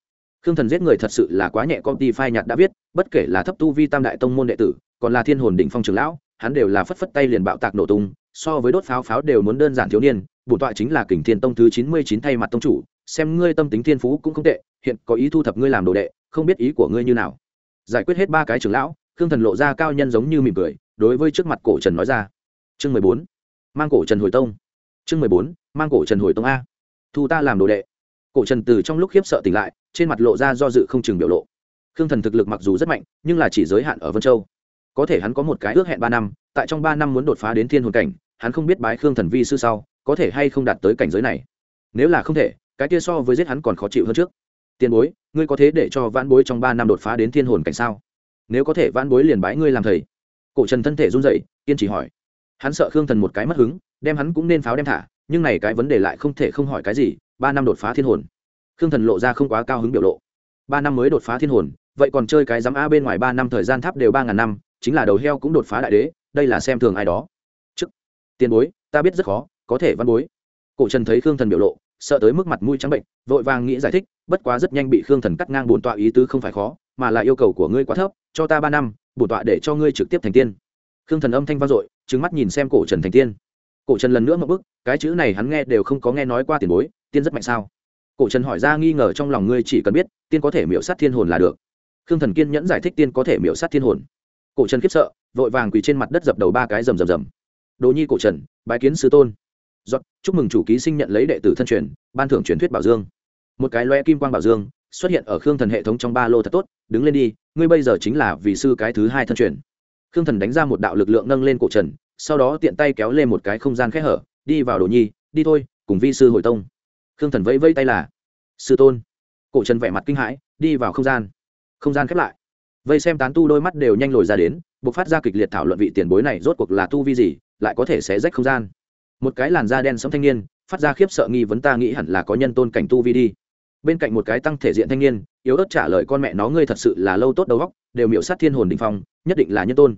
Khương thần giết người thật sự là quá nhẹ, công ty phai nhạt đã viết, bất kể là thấp tu vi tam đại tông môn đệ tử, còn là thiên hồn đỉnh phong trường lão, hắn đều là phất phất tay liền bạo tạc nổ tung, so với đốt pháo pháo đều muốn đơn giản thiếu niên bổn tọa chính là kình thiên tông thứ chín mươi chín thay mặt tông chủ, xem ngươi tâm tính thiên phú cũng không tệ, hiện có ý thu thập ngươi làm đồ đệ, không biết ý của ngươi như nào giải quyết hết ba cái trưởng lão, khương thần lộ ra cao nhân giống như mỉm cười, đối với trước mặt cổ trần nói ra. Chương mười bốn, mang cổ trần hồi tông. Chương mười bốn, mang cổ trần hồi tông a. Thu ta làm đồ đệ. Cổ trần từ trong lúc khiếp sợ tỉnh lại, trên mặt lộ ra do dự không chừng biểu lộ. Khương thần thực lực mặc dù rất mạnh, nhưng là chỉ giới hạn ở vân châu. Có thể hắn có một cái ước hẹn ba năm, tại trong ba năm muốn đột phá đến thiên hồn cảnh, hắn không biết bái khương thần vi sư sau, có thể hay không đạt tới cảnh giới này. Nếu là không thể, cái kia so với giết hắn còn khó chịu hơn trước. Tiền bối ngươi có thế để cho vãn bối trong ba năm đột phá đến thiên hồn cảnh sao? Nếu có thể, vãn bối liền bái ngươi làm thầy. Cổ trần thân thể run dậy kiên trì hỏi. Hắn sợ khương thần một cái mất hứng, đem hắn cũng nên pháo đem thả, nhưng này cái vấn đề lại không thể không hỏi cái gì, ba năm đột phá thiên hồn. Khương thần lộ ra không quá cao hứng biểu lộ. Ba năm mới đột phá thiên hồn, vậy còn chơi cái giám a bên ngoài ba năm thời gian tháp đều ba ngàn năm, chính là đầu heo cũng đột phá đại đế, đây là xem thường ai đó. Chức tiền bối, ta biết rất khó, có thể văn bối. Cổ trần thấy khương thần biểu lộ sợ tới mức mặt mũi trắng bệnh, vội vàng nghĩ giải thích, bất quá rất nhanh bị khương thần cắt ngang bổn tọa ý tứ không phải khó, mà là yêu cầu của ngươi quá thấp, cho ta ba năm, bổn tọa để cho ngươi trực tiếp thành tiên. Khương thần âm thanh vang dội trứng mắt nhìn xem cổ trần thành tiên. Cổ trần lần nữa một bức, cái chữ này hắn nghe đều không có nghe nói qua tiền bối, tiên rất mạnh sao? Cổ trần hỏi ra nghi ngờ trong lòng ngươi chỉ cần biết, tiên có thể miễu sát thiên hồn là được. Khương thần kiên nhẫn giải thích tiên có thể miễu sát thiên hồn. Cổ trần khiếp sợ, vội vàng quỳ trên mặt đất dập đầu ba cái rầm rầm rầm. Đồ nhi cổ trần, bái kiến sư tôn. Giọt, chúc mừng chủ ký sinh nhận lấy đệ tử thân truyền ban thưởng truyền thuyết bảo dương. Một cái loe kim quang bảo dương xuất hiện ở khương thần hệ thống trong ba lô thật tốt đứng lên đi ngươi bây giờ chính là vị sư cái thứ hai thân truyền. Khương thần đánh ra một đạo lực lượng nâng lên cổ trần sau đó tiện tay kéo lên một cái không gian khẽ hở đi vào đồ nhi đi thôi cùng vi sư hội tông. Khương thần vẫy vẫy tay là sư tôn. Cổ trần vẻ mặt kinh hãi đi vào không gian. Không gian khép lại. Vây xem tán tu đôi mắt đều nhanh lồi ra đến buộc phát ra kịch liệt thảo luận vị tiền bối này rốt cuộc là tu vi gì lại có thể xé rách không gian một cái làn da đen sống thanh niên, phát ra khiếp sợ nghi vấn ta nghĩ hẳn là có nhân tôn cảnh tu vi đi. Bên cạnh một cái tăng thể diện thanh niên, yếu ớt trả lời con mẹ nó ngươi thật sự là lâu tốt đầu góc đều miểu sát thiên hồn đình phong, nhất định là nhân tôn.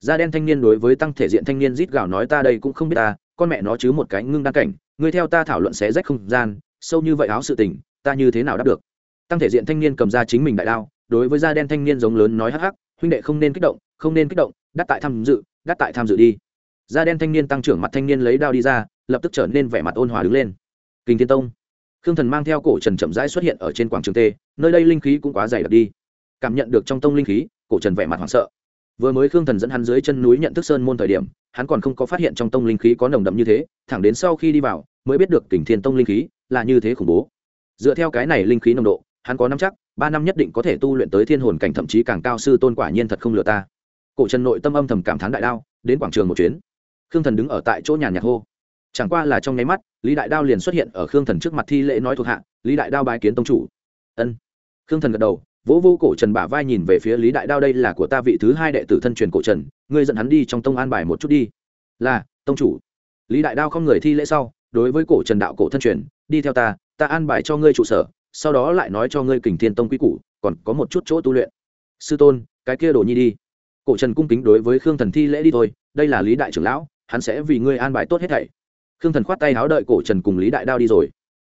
Da đen thanh niên đối với tăng thể diện thanh niên rít gào nói ta đây cũng không biết ta, con mẹ nó chứ một cái ngưng đăng cảnh, ngươi theo ta thảo luận xé rách không gian, sâu như vậy áo sự tình, ta như thế nào đáp được? Tăng thể diện thanh niên cầm ra chính mình đại đao, đối với da đen thanh niên giống lớn nói hắc hắc, huynh đệ không nên kích động, không nên kích động đắt tại tham dự đắt tại tham dự đi da đen thanh niên tăng trưởng mặt thanh niên lấy đao đi ra, lập tức trở nên vẻ mặt ôn hòa đứng lên. Kinh thiên tông. Khương thần mang theo cổ trần chậm rãi xuất hiện ở trên quảng trường t, nơi đây linh khí cũng quá dày đặc đi. Cảm nhận được trong tông linh khí, cổ trần vẻ mặt hoảng sợ. Vừa mới khương thần dẫn hắn dưới chân núi nhận thức sơn môn thời điểm, hắn còn không có phát hiện trong tông linh khí có nồng đậm như thế, thẳng đến sau khi đi vào, mới biết được kình thiên tông linh khí là như thế khủng bố. Dựa theo cái này linh khí nồng độ, hắn có năm chắc, ba năm nhất định có thể tu luyện tới thiên hồn cảnh thậm chí càng cao sư tôn quả nhiên thật không lừa ta. Cổ trần nội tâm âm thầm cảm thán đại đao, đến quảng trường một chuyến khương thần đứng ở tại chỗ nhàn nhạc hô. Chẳng qua là trong nháy mắt, lý đại đao liền xuất hiện ở khương thần trước mặt thi lễ nói thuộc hạ, lý đại đao bái kiến tông chủ. Ân. Khương thần gật đầu, vỗ vô cổ trần bả vai nhìn về phía lý đại đao, đây là của ta vị thứ hai đệ tử thân truyền cổ trần, ngươi dẫn hắn đi trong tông an bài một chút đi. Là, tông chủ. Lý đại đao không người thi lễ sau, đối với cổ trần đạo cổ thân truyền, đi theo ta ta an bài cho ngươi trụ sở, sau đó lại nói cho ngươi kình thiên tông quy củ, còn có một chút chỗ tu luyện. Sư tôn, cái kia đồ nhi đi. Cổ trần cung kính đối với khương thần thi lễ đi thôi, đây là lý đại trưởng lão hắn sẽ vì ngươi an bài tốt hết thảy. Khương thần khoát tay háo đợi cổ trần cùng lý đại đao đi rồi.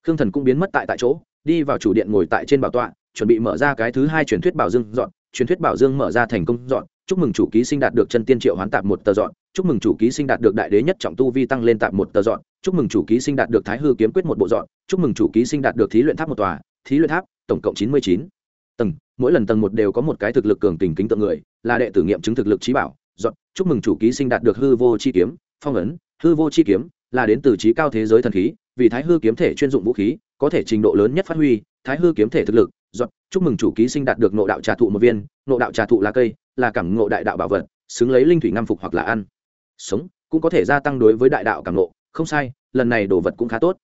Khương thần cũng biến mất tại tại chỗ, đi vào chủ điện ngồi tại trên bảo tọa, chuẩn bị mở ra cái thứ hai truyền thuyết bảo dương dọn. Truyền thuyết bảo dương mở ra thành công dọn. Chúc mừng chủ ký sinh đạt được chân tiên triệu hoán tạp một tờ dọn. Chúc mừng chủ ký sinh đạt được đại đế nhất trọng tu vi tăng lên tạp một tờ dọn. Chúc mừng chủ ký sinh đạt được thái hư kiếm quyết một bộ dọn. Chúc mừng chủ ký sinh đạt được thí luyện tháp một tòa, thí luyện tháp, tổng cộng chín mươi chín. Tầng, mỗi lần tầng một đều có một cái thực lực cường tình kính tượng người, là đệ tử nghiệm chứng thực lực trí bảo dọn chúc mừng chủ ký sinh đạt được hư vô chi kiếm, phong ấn, hư vô chi kiếm, là đến từ trí cao thế giới thần khí, vì thái hư kiếm thể chuyên dụng vũ khí, có thể trình độ lớn nhất phát huy, thái hư kiếm thể thực lực dọn chúc mừng chủ ký sinh đạt được nộ đạo trà thụ một viên nộ đạo trà thụ là cây, là cảm ngộ đại đạo bảo vật, xứng lấy linh thủy ngâm phục hoặc là ăn. Sống, cũng có thể gia tăng đối với đại đạo cảm ngộ, không sai, lần này đồ vật cũng khá tốt.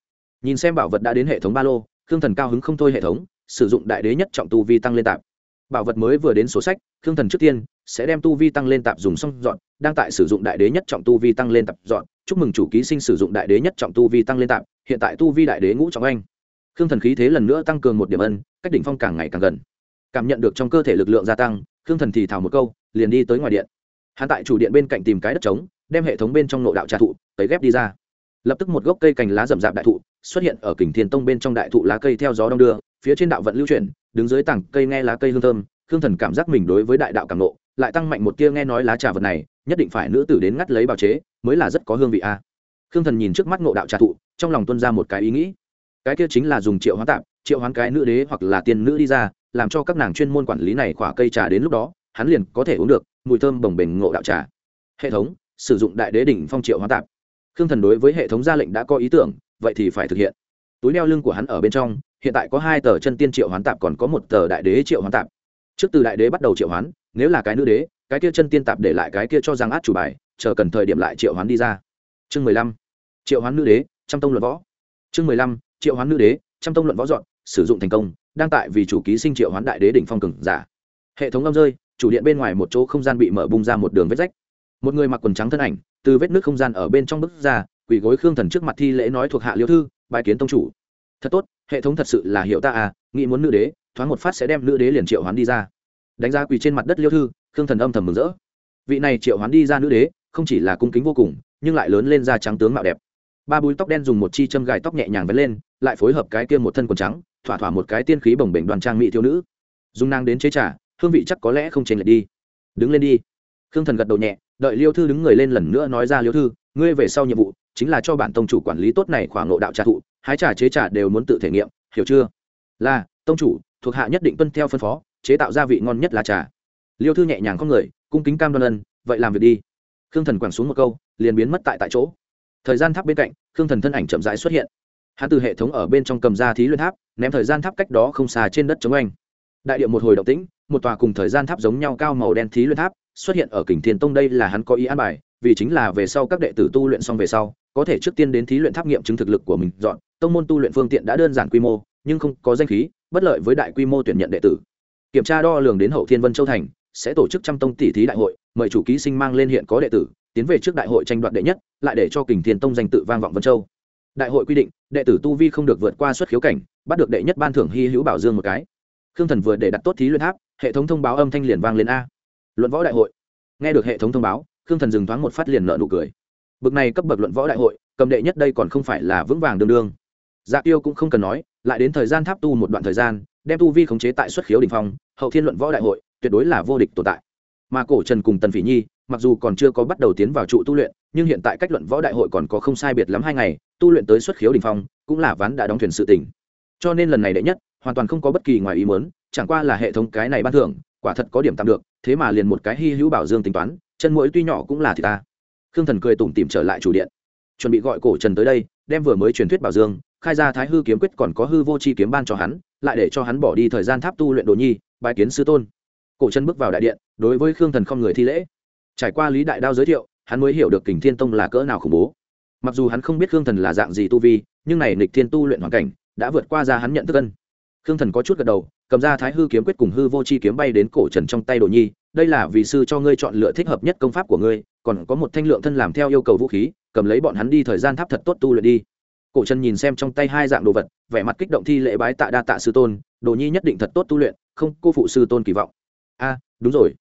Nhìn xem bảo vật đã đến hệ thống ba lô, khương thần cao hứng không thôi hệ thống, sử dụng đại đế nhất trọng tu vi tăng lên tạp bảo vật mới vừa đến số sách, khương thần trước tiên sẽ đem tu vi tăng lên tạp dùng xong dọn, đang tại sử dụng đại đế nhất trọng tu vi tăng lên tạp dọn. Chúc mừng chủ ký sinh sử dụng đại đế nhất trọng tu vi tăng lên tạp, hiện tại tu vi đại đế ngũ trọng anh. Khương thần khí thế lần nữa tăng cường một điểm ân, cách đỉnh phong càng ngày càng gần. Cảm nhận được trong cơ thể lực lượng gia tăng, khương thần thì thảo một câu, liền đi tới ngoài điện. Hắn tại chủ điện bên cạnh tìm cái đất trống, đem hệ thống bên trong nội đạo trà thụ, tấy ghép đi ra. Lập tức một gốc cây cành lá rậm rạp đại thụ xuất hiện ở kình thiên tông bên trong đại thụ lá cây theo gió đông đưa, phía trên đạo vận lưu chuyển đứng dưới tảng cây nghe lá cây hương thơm, khương thần cảm giác mình đối với đại đạo cảm nộ lại tăng mạnh một tia nghe nói lá trà vật này, nhất định phải nữ tử đến ngắt lấy bào chế, mới là rất có hương vị a. Khương thần nhìn trước mắt ngộ đạo trà thụ, trong lòng tuân ra một cái ý nghĩ. Cái kia chính là dùng triệu hoán tạm triệu hoán cái nữ đế hoặc là tiên nữ đi ra, làm cho các nàng chuyên môn quản lý này khỏa cây trà đến lúc đó, hắn liền có thể uống được mùi thơm bồng bềnh ngộ đạo trà. Hệ thống, sử dụng đại đế đỉnh phong triệu hoán tạp. Khương thần đối với hệ thống ra lệnh đã có ý tưởng, vậy thì phải thực hiện túi đeo lưng của hắn ở bên trong, hiện tại có hai tờ chân tiên triệu hoán tạp, còn có một tờ đại đế triệu hoán tạp. Trước từ đại đế bắt đầu triệu hoán, nếu là cái nữ đế, cái kia chân tiên tạp để lại cái kia cho rằng át chủ bài, chờ cần thời điểm lại triệu hoán đi ra. Chương mười lăm, triệu hoán nữ đế, trăm tông luận võ. Chương mười lăm, triệu hoán nữ đế, trăm tông luận võ dọn, sử dụng thành công, đang tại vì chủ ký sinh triệu hoán đại đế đỉnh phong cường giả. Hệ thống lâm rơi, chủ điện bên ngoài một chỗ không gian bị mở bung ra một đường vết rách. Một người mặc quần trắng thân ảnh, từ vết nước không gian ở bên trong bức ra, quỳ gối khương thần trước mặt thi lễ nói thuộc hạ liêu thư bài kiến tông chủ. Thật tốt, hệ thống thật sự là hiểu ta à nghĩ muốn nữ đế, thoáng một phát sẽ đem nữ đế liền triệu hoán đi ra. Đánh giá quỳ trên mặt đất liêu thư, khương thần âm thầm mừng rỡ. Vị này triệu hoán đi ra nữ đế, không chỉ là cung kính vô cùng, nhưng lại lớn lên da trắng tướng mạo đẹp. Ba búi tóc đen dùng một chi châm gài tóc nhẹ nhàng vén lên, lại phối hợp cái kia một thân quần trắng, thỏa thỏa một cái tiên khí bồng bềnh đoàn trang mỹ thiếu nữ. Dùng nàng đến chế trả hương vị chắc có lẽ không chênh lệch đi. Đứng lên đi. Khương thần gật đầu nhẹ, đợi liêu thư đứng người lên lần nữa nói ra liêu thư, ngươi về sau nhiệm vụ chính là cho bản tông chủ quản lý tốt này khoảng ngộ đạo trà thụ, hái trà chế trà đều muốn tự thể nghiệm, hiểu chưa? Là, tông chủ, thuộc hạ nhất định tuân theo phân phó, chế tạo gia vị ngon nhất là trà. Liêu thư nhẹ nhàng không người, cung kính cam đoan ân, vậy làm việc đi. Khương thần quẳng xuống một câu, liền biến mất tại tại chỗ. Thời gian tháp bên cạnh, khương thần thân ảnh chậm rãi xuất hiện. Hắn từ hệ thống ở bên trong cầm ra thí luyện tháp, ném thời gian tháp cách đó không xa trên đất chống anh đại điệu một hồi động tĩnh, một tòa cùng thời gian tháp giống nhau cao màu đen thí luyện tháp, xuất hiện ở kình thiên tông đây là hắn có ý an bài vì chính là về sau các đệ tử tu luyện xong về sau, có thể trước tiên đến thí luyện tháp nghiệm chứng thực lực của mình dọn. Tông môn tu luyện phương tiện đã đơn giản quy mô, nhưng không có danh khí, bất lợi với đại quy mô tuyển nhận đệ tử. Kiểm tra đo lường đến hậu thiên vân châu thành, sẽ tổ chức trăm tông tỷ thí đại hội, mời chủ ký sinh mang lên hiện có đệ tử, tiến về trước đại hội tranh đoạt đệ nhất, lại để cho kình thiên tông danh tự vang vọng vân châu. Đại hội quy định, đệ tử tu vi không được vượt qua xuất khiếu cảnh, bắt được đệ nhất ban thưởng hy hữu bảo dương một cái. Khương thần vừa để đặt tốt thí luyện tháp, hệ thống thông báo âm thanh liền vang lên a. Luận võ đại hội. Nghe được hệ thống thông báo khương thần dừng thoáng một phát liền nợ nụ cười. Bực này cấp bậc luận võ đại hội, cầm đệ nhất đây còn không phải là vững vàng đương đương. Dạ tiêu cũng không cần nói, lại đến thời gian tháp tu một đoạn thời gian, đem tu vi khống chế tại xuất khiếu đình phong, hậu thiên luận võ đại hội, tuyệt đối là vô địch tồn tại. Mà cổ trần cùng tần phỉ nhi, mặc dù còn chưa có bắt đầu tiến vào trụ tu luyện, nhưng hiện tại cách luận võ đại hội còn có không sai biệt lắm hai ngày, tu luyện tới xuất khiếu đình phong, cũng là ván đã đóng thuyền sự tỉnh cho nên lần này đệ nhất, hoàn toàn không có bất kỳ ngoài ý muốn, chẳng qua là hệ thống cái này ban thưởng, quả thật có điểm tạm được, thế mà liền một cái hy hữu bảo dương tính toán chân mũi tuy nhỏ cũng là thì ta. Khương thần cười tủm tìm trở lại chủ điện. Chuẩn bị gọi cổ trần tới đây, đem vừa mới truyền thuyết bảo dương, khai ra thái hư kiếm quyết còn có hư vô chi kiếm ban cho hắn, lại để cho hắn bỏ đi thời gian tháp tu luyện đồ nhi bài kiến sư tôn. Cổ trần bước vào đại điện, đối với khương thần không người thi lễ. Trải qua lý đại đao giới thiệu, hắn mới hiểu được kình thiên tông là cỡ nào khủng bố. Mặc dù hắn không biết khương thần là dạng gì tu vi, nhưng này nịch thiên tu luyện hoàn cảnh, đã vượt qua ra hắn nhận thức ân. Khương thần có chút gật đầu cầm ra thái hư kiếm quyết cùng hư vô chi kiếm bay đến cổ trần trong tay đồ nhi, đây là vì sư cho ngươi chọn lựa thích hợp nhất công pháp của ngươi, còn có một thanh lượng thân làm theo yêu cầu vũ khí, cầm lấy bọn hắn đi thời gian tháp thật tốt tu luyện đi. Cổ trần nhìn xem trong tay hai dạng đồ vật, vẻ mặt kích động thi lễ bái tạ đa tạ sư tôn, đồ nhi nhất định thật tốt tu luyện, không, cô phụ sư tôn kỳ vọng. A, đúng rồi.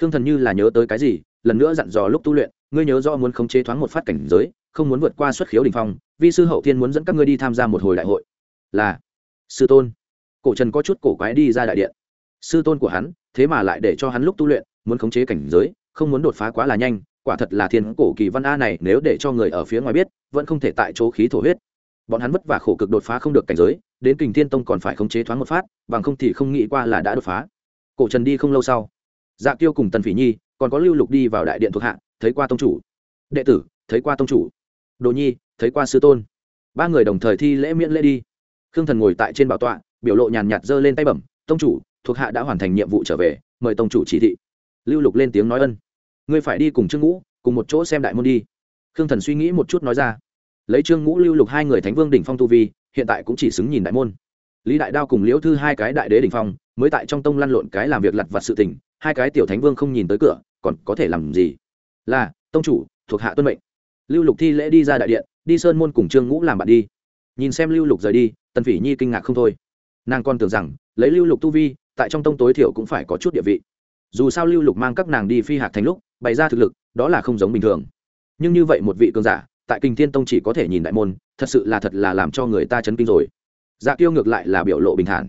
Khương thần như là nhớ tới cái gì, lần nữa dặn dò lúc tu luyện, ngươi nhớ do muốn khống chế thoáng một phát cảnh giới, không muốn vượt qua xuất khiếu đình phong, vi sư hậu thiên muốn dẫn các ngươi đi tham gia một hồi đại hội. Là. Sư tôn cổ trần có chút cổ quái đi ra đại điện. Sư tôn của hắn, thế mà lại để cho hắn lúc tu luyện, muốn khống chế cảnh giới, không muốn đột phá quá là nhanh, quả thật là thiên cổ kỳ văn a này, nếu để cho người ở phía ngoài biết, vẫn không thể tại chỗ khí thổ huyết. Bọn hắn vất vả khổ cực đột phá không được cảnh giới, đến kình thiên tông còn phải khống chế thoáng một phát, bằng không thì không nghĩ qua là đã đột phá. Cổ trần đi không lâu sau. Dạ tiêu cùng tần phỉ nhi còn có lưu lục đi vào đại điện thuộc hạ, thấy qua tông chủ. Đệ tử, thấy qua tông chủ. Đồ nhi, thấy qua sư tôn. Ba người đồng thời thi lễ miễn lễ đi. Khương thần ngồi tại trên bảo tọa biểu lộ nhàn nhạt giơ lên tay bẩm, tông chủ, thuộc hạ đã hoàn thành nhiệm vụ trở về, mời tông chủ chỉ thị. Lưu lục lên tiếng nói ân. Ngươi phải đi cùng trương ngũ, cùng một chỗ xem đại môn đi. Khương thần suy nghĩ một chút nói ra. Lấy trương ngũ, lưu lục hai người thánh vương đỉnh phong tu vi, hiện tại cũng chỉ xứng nhìn đại môn. Lý đại đao cùng liễu thư hai cái đại đế đỉnh phong, mới tại trong tông lăn lộn cái làm việc lặt vặt sự tình, hai cái tiểu thánh vương không nhìn tới cửa, còn có thể làm gì? Là, tông chủ, thuộc hạ tuân mệnh. Lưu lục thi lễ đi ra đại điện, đi sơn môn cùng trương ngũ làm bạn đi. Nhìn xem lưu lục rời đi, tần phỉ nhi kinh ngạc không thôi nàng còn tưởng rằng, lấy lưu lục tu vi, tại trong tông tối thiểu cũng phải có chút địa vị. Dù sao lưu lục mang các nàng đi phi hạc thành lúc, bày ra thực lực, đó là không giống bình thường. Nhưng như vậy một vị cường giả, tại kinh thiên tông chỉ có thể nhìn đại môn, thật sự là thật là làm cho người ta chấn kinh rồi. Dạ kiêu ngược lại là biểu lộ bình thản.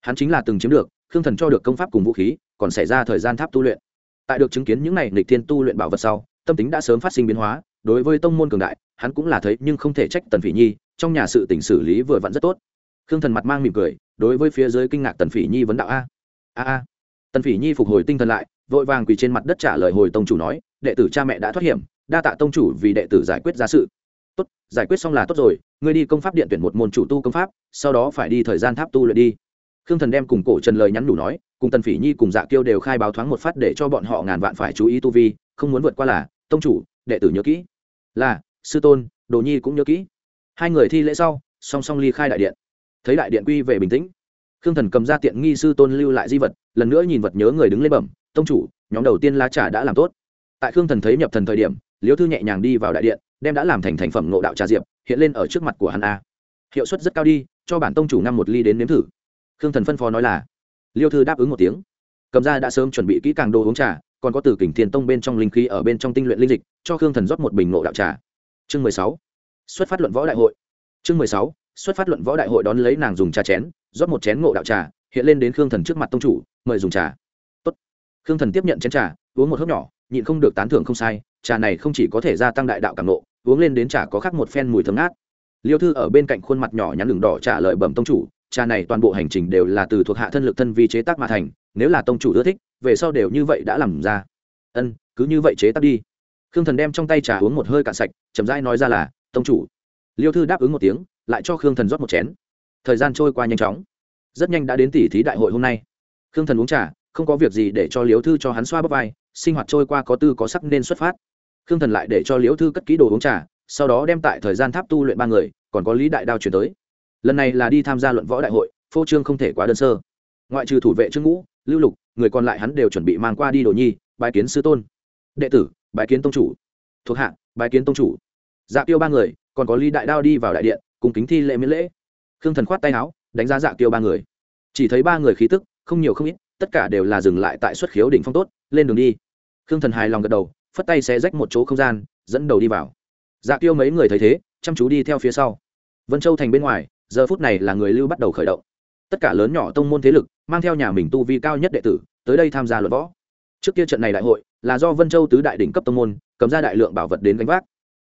Hắn chính là từng chiếm được, khương thần cho được công pháp cùng vũ khí, còn xảy ra thời gian tháp tu luyện. Tại được chứng kiến những n à y nịch thiên tu luyện bảo vật sau, tâm tính đã sớm phát sinh biến hóa, đối với tông môn cường đại, hắn cũng là thấy nhưng không thể trách tần phỉ nhi, trong nhà sự tỉnh xử lý vừa vặn rất tốt khương thần mặt mang mỉm cười, đối với phía dưới kinh ngạc tần phỉ nhi vấn đạo, a a a. Tần phỉ nhi phục hồi tinh thần lại, vội vàng quỳ trên mặt đất trả lời hồi tông chủ nói, đệ tử cha mẹ đã thoát hiểm, đa tạ tông chủ vì đệ tử giải quyết ra sự. Tốt, giải quyết xong là tốt rồi, ngươi đi công pháp điện tuyển một môn chủ tu công pháp, sau đó phải đi thời gian tháp tu luyện đi. Khương thần đem cùng cổ trần lời nhắn đủ nói, cùng tần phỉ nhi cùng dạ kiêu đều khai báo thoáng một phát để cho bọn họ ngàn vạn phải chú ý tu vi, không muốn vượt qua là, tông chủ, đệ tử nhớ kỹ. Là, sư tôn, đồ nhi cũng nhớ kỹ. Hai người thi lễ sau, song song ly khai đại điện thấy đại điện quy về bình tĩnh. Khương thần cầm ra tiện nghi sư tôn lưu lại di vật, lần nữa nhìn vật nhớ người đứng lên bẩm, tông chủ, nhóm đầu tiên lá trà đã làm tốt. Tại khương thần thấy nhập thần thời điểm, liễu thư nhẹ nhàng đi vào đại điện, đem đã làm thành thành phẩm ngộ đạo trà diệp, hiện lên ở trước mặt của hắn a. Hiệu suất rất cao đi, cho bản tông chủ năm một ly đến nếm thử. Khương thần phân phó nói là. Liêu thư đáp ứng một tiếng. Cầm ra đã sớm chuẩn bị kỹ càng đồ uống trà, còn có từ kình thiên tông bên trong linh khí ở bên trong tinh luyện linh dịch, cho khương thần rót một bình ngộ đạo trà. Chương mười sáu. Xuất phát luận võ đại hội. Chương mười sáu xuất phát luận võ đại hội đón lấy nàng dùng trà chén, rót một chén ngộ đạo trà, hiện lên đến khương thần trước mặt tông chủ, mời dùng trà. Tốt. khương thần tiếp nhận chén trà, uống một hớp nhỏ, nhịn không được tán thưởng không sai, trà này không chỉ có thể gia tăng đại đạo cảm nộ uống lên đến trà có khác một phen mùi thơm ngát. Liêu thư ở bên cạnh khuôn mặt nhỏ nhắn đường đỏ trả lời bẩm tông chủ, trà này toàn bộ hành trình đều là từ thuộc hạ thân lực thân vi chế tác mà thành, nếu là tông chủ ưa thích, về sau đều như vậy đã làm ra. Ân, cứ như vậy chế tác đi. Khương thần đem trong tay trà uống một hơi cạn sạch, chậm rãi nói ra là, tông chủ. Liêu thư đáp ứng một tiếng lại cho khương thần rót một chén. Thời gian trôi qua nhanh chóng. Rất nhanh đã đến tỷ thí đại hội hôm nay. Khương thần uống trà, không có việc gì để cho liếu thư cho hắn xoa bắp vai, sinh hoạt trôi qua có tư có sắc nên xuất phát. Khương thần lại để cho liếu thư cất ký đồ uống trà, sau đó đem tại thời gian tháp tu luyện ba người, còn có lý đại đao chuyển tới. Lần này là đi tham gia luận võ đại hội, phô trương không thể quá đơn sơ. Ngoại trừ thủ vệ trương ngũ, lưu lục, người còn lại hắn đều chuẩn bị mang qua đi đồ nhi bài kiến sư tôn. Đệ tử bài kiến tông chủ. Thuộc hạ bài kiến tông chủ. Dạ tiêu ba người, còn có lý đại đao đi vào đại điện cùng kính thi lễ miễn lễ. Khương thần khoát tay áo, đánh giá dạ tiêu ba người. Chỉ thấy ba người khí tức, không nhiều không ít, tất cả đều là dừng lại tại xuất khiếu đỉnh phong tốt, lên đường đi. Khương thần hài lòng gật đầu, phất tay xé rách một chỗ không gian, dẫn đầu đi vào. Dạ tiêu mấy người thấy thế, chăm chú đi theo phía sau. Vân châu thành bên ngoài, giờ phút này là người lưu bắt đầu khởi động. Tất cả lớn nhỏ tông môn thế lực, mang theo nhà mình tu vi cao nhất đệ tử, tới đây tham gia luận võ. Trước kia trận này đại hội, là do vân châu tứ đại đỉnh cấp tông môn, cầm ra đại lượng bảo vật đến gánh vác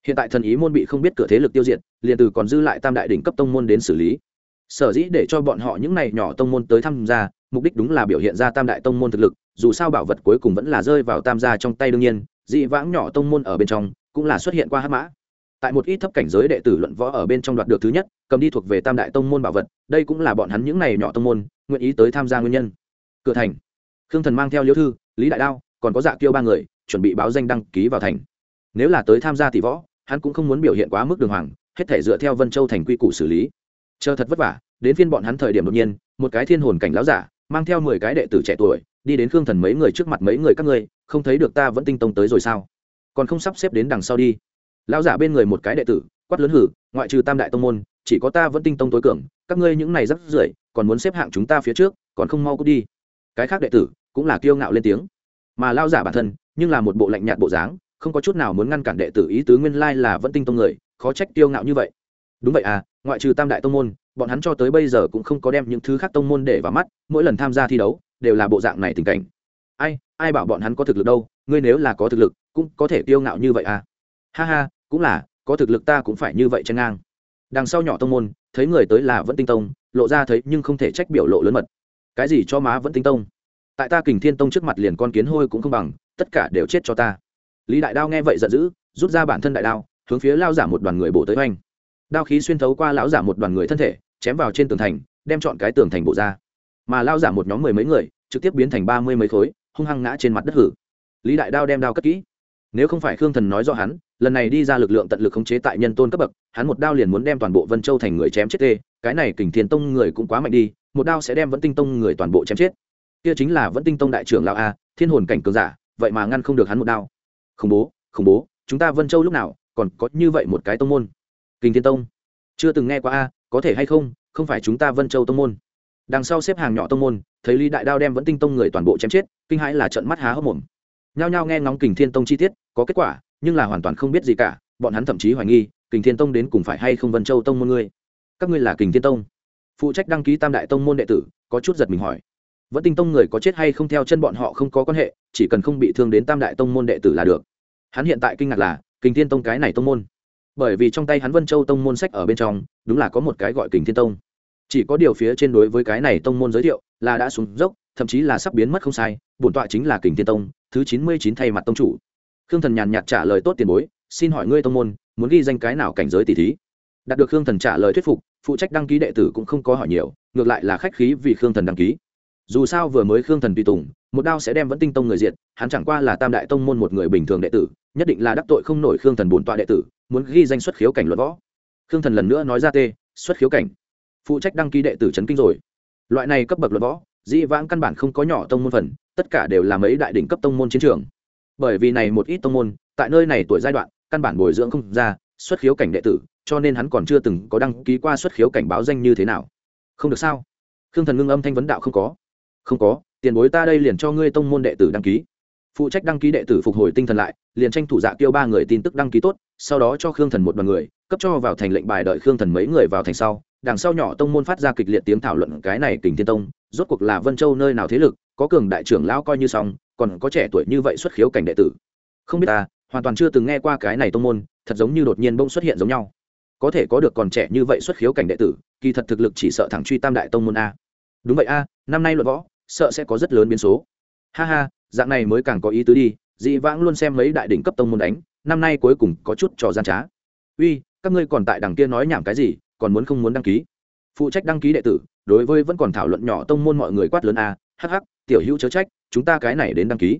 hiện tại thần ý môn bị không biết cửa thế lực tiêu diệt, liền từ còn dư lại tam đại đỉnh cấp tông môn đến xử lý. Sở dĩ để cho bọn họ những này nhỏ tông môn tới tham gia, mục đích đúng là biểu hiện ra tam đại tông môn thực lực, dù sao bảo vật cuối cùng vẫn là rơi vào tam gia trong tay đương nhiên, dị vãng nhỏ tông môn ở bên trong, cũng là xuất hiện qua hát mã. Tại một ít thấp cảnh giới đệ tử luận võ ở bên trong đoạt được thứ nhất, cầm đi thuộc về tam đại tông môn bảo vật, đây cũng là bọn hắn những này nhỏ tông môn, nguyện ý tới tham gia nguyên nhân. Cửa thành. Khương thần mang theo liễu thư, lý đại đao, còn có dạ kiêu ba người, chuẩn bị báo danh đăng ký vào thành nếu là tới tham gia tỷ võ, hắn cũng không muốn biểu hiện quá mức đường hoàng, hết thể dựa theo vân châu thành quy củ xử lý. Chờ thật vất vả, đến phiên bọn hắn thời điểm đột nhiên, một cái thiên hồn cảnh láo giả, mang theo mười cái đệ tử trẻ tuổi, đi đến khương thần mấy người trước mặt mấy người các ngươi, không thấy được ta vẫn tinh tông tới rồi sao? Còn không sắp xếp đến đằng sau đi. Lão giả bên người một cái đệ tử, quát lớn hử, ngoại trừ tam đại tông môn, chỉ có ta vẫn tinh tông tối cường, các ngươi những này rắc rưởi, còn muốn xếp hạng chúng ta phía trước, còn không mau cút đi. Cái khác đệ tử cũng là kiêu ngạo lên tiếng. Mà lao giả bản thân, nhưng là một bộ lạnh nhạt bộ dáng không có chút nào muốn ngăn cản đệ tử ý tứ nguyên lai là vẫn tinh tông người, khó trách tiêu ngạo như vậy. Đúng vậy à ngoại trừ tam đại tông môn, bọn hắn cho tới bây giờ cũng không có đem những thứ khác tông môn để vào mắt, mỗi lần tham gia thi đấu, đều là bộ dạng này tình cảnh. Ai ai bảo bọn hắn có thực lực đâu, ngươi nếu là có thực lực, cũng có thể tiêu ngạo như vậy à. Ha ha, cũng là, có thực lực ta cũng phải như vậy chen ngang. Đằng sau nhỏ tông môn, thấy người tới là vẫn tinh tông, lộ ra thấy nhưng không thể trách biểu lộ lớn mật. Cái gì cho má vẫn tinh tông? Tại ta kình thiên tông trước mặt liền con kiến hôi cũng không bằng, tất cả đều chết cho ta lý đại đao nghe vậy giận dữ, rút ra bản thân đại đao, hướng phía lao giả một đoàn người bổ tới oanh. Đao khí xuyên thấu qua lão giả một đoàn người thân thể, chém vào trên tường thành, đem chọn cái tường thành bộ ra. Mà lao giả một nhóm mười mấy người, trực tiếp biến thành ba mươi mấy khối, hung hăng ngã trên mặt đất hử. Lý đại đao đem đao cất kỹ. Nếu không phải khương thần nói do hắn, lần này đi ra lực lượng tận lực khống chế tại nhân tôn cấp bậc, hắn một đao liền muốn đem toàn bộ vân châu thành người chém chết tê, cái này kình thiên tông người cũng quá mạnh đi, một đao sẽ đem vẫn tinh tông người toàn bộ chém chết. Kia chính là vẫn tinh tông đại trưởng lão a, thiên hồn cảnh cường giả, vậy mà ngăn không được hắn một đao khủng bố khủng bố, chúng ta vân châu lúc nào còn có như vậy một cái tông môn? Kình thiên tông. Chưa từng nghe qua a, có thể hay không không phải chúng ta vân châu tông môn. Đằng sau xếp hàng nhỏ tông môn, thấy lý đại đao đem vẫn tinh tông người toàn bộ chém chết, kinh hãi là trận mắt há hốc mồm. Nhao nhao nghe ngóng kình thiên tông chi tiết, có kết quả, nhưng là hoàn toàn không biết gì cả, bọn hắn thậm chí hoài nghi kình thiên tông đến cùng phải hay không vân châu tông môn ngươi? Các ngươi là kình thiên tông. Phụ trách đăng ký tam đại tông môn đệ tử, có chút giật mình hỏi vẫn tinh tông người có chết hay không theo chân bọn họ không có quan hệ, chỉ cần không bị thương đến tam đại tông môn đệ tử là được. Hắn hiện tại kinh ngạc là, kình thiên tông cái này tông môn. Bởi vì trong tay hắn vân châu tông môn sách ở bên trong, đúng là có một cái gọi kình thiên tông. Chỉ có điều phía trên đối với cái này tông môn giới thiệu là đã xuống dốc, thậm chí là sắp biến mất không sai, bổn tọa chính là kình thiên tông, thứ chín mươi chín thay mặt tông chủ. Khương thần nhàn nhạt trả lời tốt tiền bối, xin hỏi ngươi tông môn, muốn ghi danh cái nào cảnh giới tỷ thí? Đạt được khương thần trả lời thuyết phục, phụ trách đăng ký đệ tử cũng không có hỏi nhiều, ngược lại là khách khí vì khương thần đăng ký dù sao vừa mới khương thần tùy tùng, một đao sẽ đem vẫn tinh tông người diện hắn chẳng qua là tam đại tông môn một người bình thường đệ tử, nhất định là đắc tội không nổi khương thần bổn tọa đệ tử, muốn ghi danh xuất khiếu cảnh luật võ. Khương thần lần nữa nói ra tê, xuất khiếu cảnh. Phụ trách đăng ký đệ tử trấn kinh rồi. Loại này cấp bậc luật võ, dĩ vãng căn bản không có nhỏ tông môn phần, tất cả đều là mấy đại đỉnh cấp tông môn chiến trường. Bởi vì này một ít tông môn, tại nơi này tuổi giai đoạn, căn bản bồi dưỡng không ra xuất khiếu cảnh đệ tử, cho nên hắn còn chưa từng có đăng ký qua xuất khiếu cảnh báo danh như thế nào. Không được sao? Khương thần ngưng âm thanh vấn đạo không có không có, tiền bối ta đây liền cho ngươi tông môn đệ tử đăng ký. Phụ trách đăng ký đệ tử phục hồi tinh thần lại, liền tranh thủ dạ kêu ba người tin tức đăng ký tốt, sau đó cho khương thần một đoàn người, cấp cho vào thành lệnh bài đợi khương thần mấy người vào thành sau. Đằng sau nhỏ tông môn phát ra kịch liệt tiếng thảo luận cái này kình thiên tông, rốt cuộc là vân châu nơi nào thế lực, có cường đại trưởng lão coi như xong, còn có trẻ tuổi như vậy xuất khiếu cảnh đệ tử. Không biết ta, hoàn toàn chưa từng nghe qua cái này tông môn, thật giống như đột nhiên bông xuất hiện giống nhau. Có thể có được còn trẻ như vậy xuất khiếu cảnh đệ tử, kỳ thật thực lực chỉ sợ thẳng truy tam đại tông môn a. Đúng vậy a, năm nay luận võ sợ sẽ có rất lớn biến số. Ha ha, dạng này mới càng có ý tứ đi, dị vãng luôn xem mấy đại đỉnh cấp tông môn đánh, năm nay cuối cùng có chút trò gian trá. Uy, các ngươi còn tại đằng kia nói nhảm cái gì, còn muốn không muốn đăng ký? Phụ trách đăng ký đệ tử, đối với vẫn còn thảo luận nhỏ tông môn mọi người quát lớn a hh tiểu hữu chớ trách, chúng ta cái này đến đăng ký.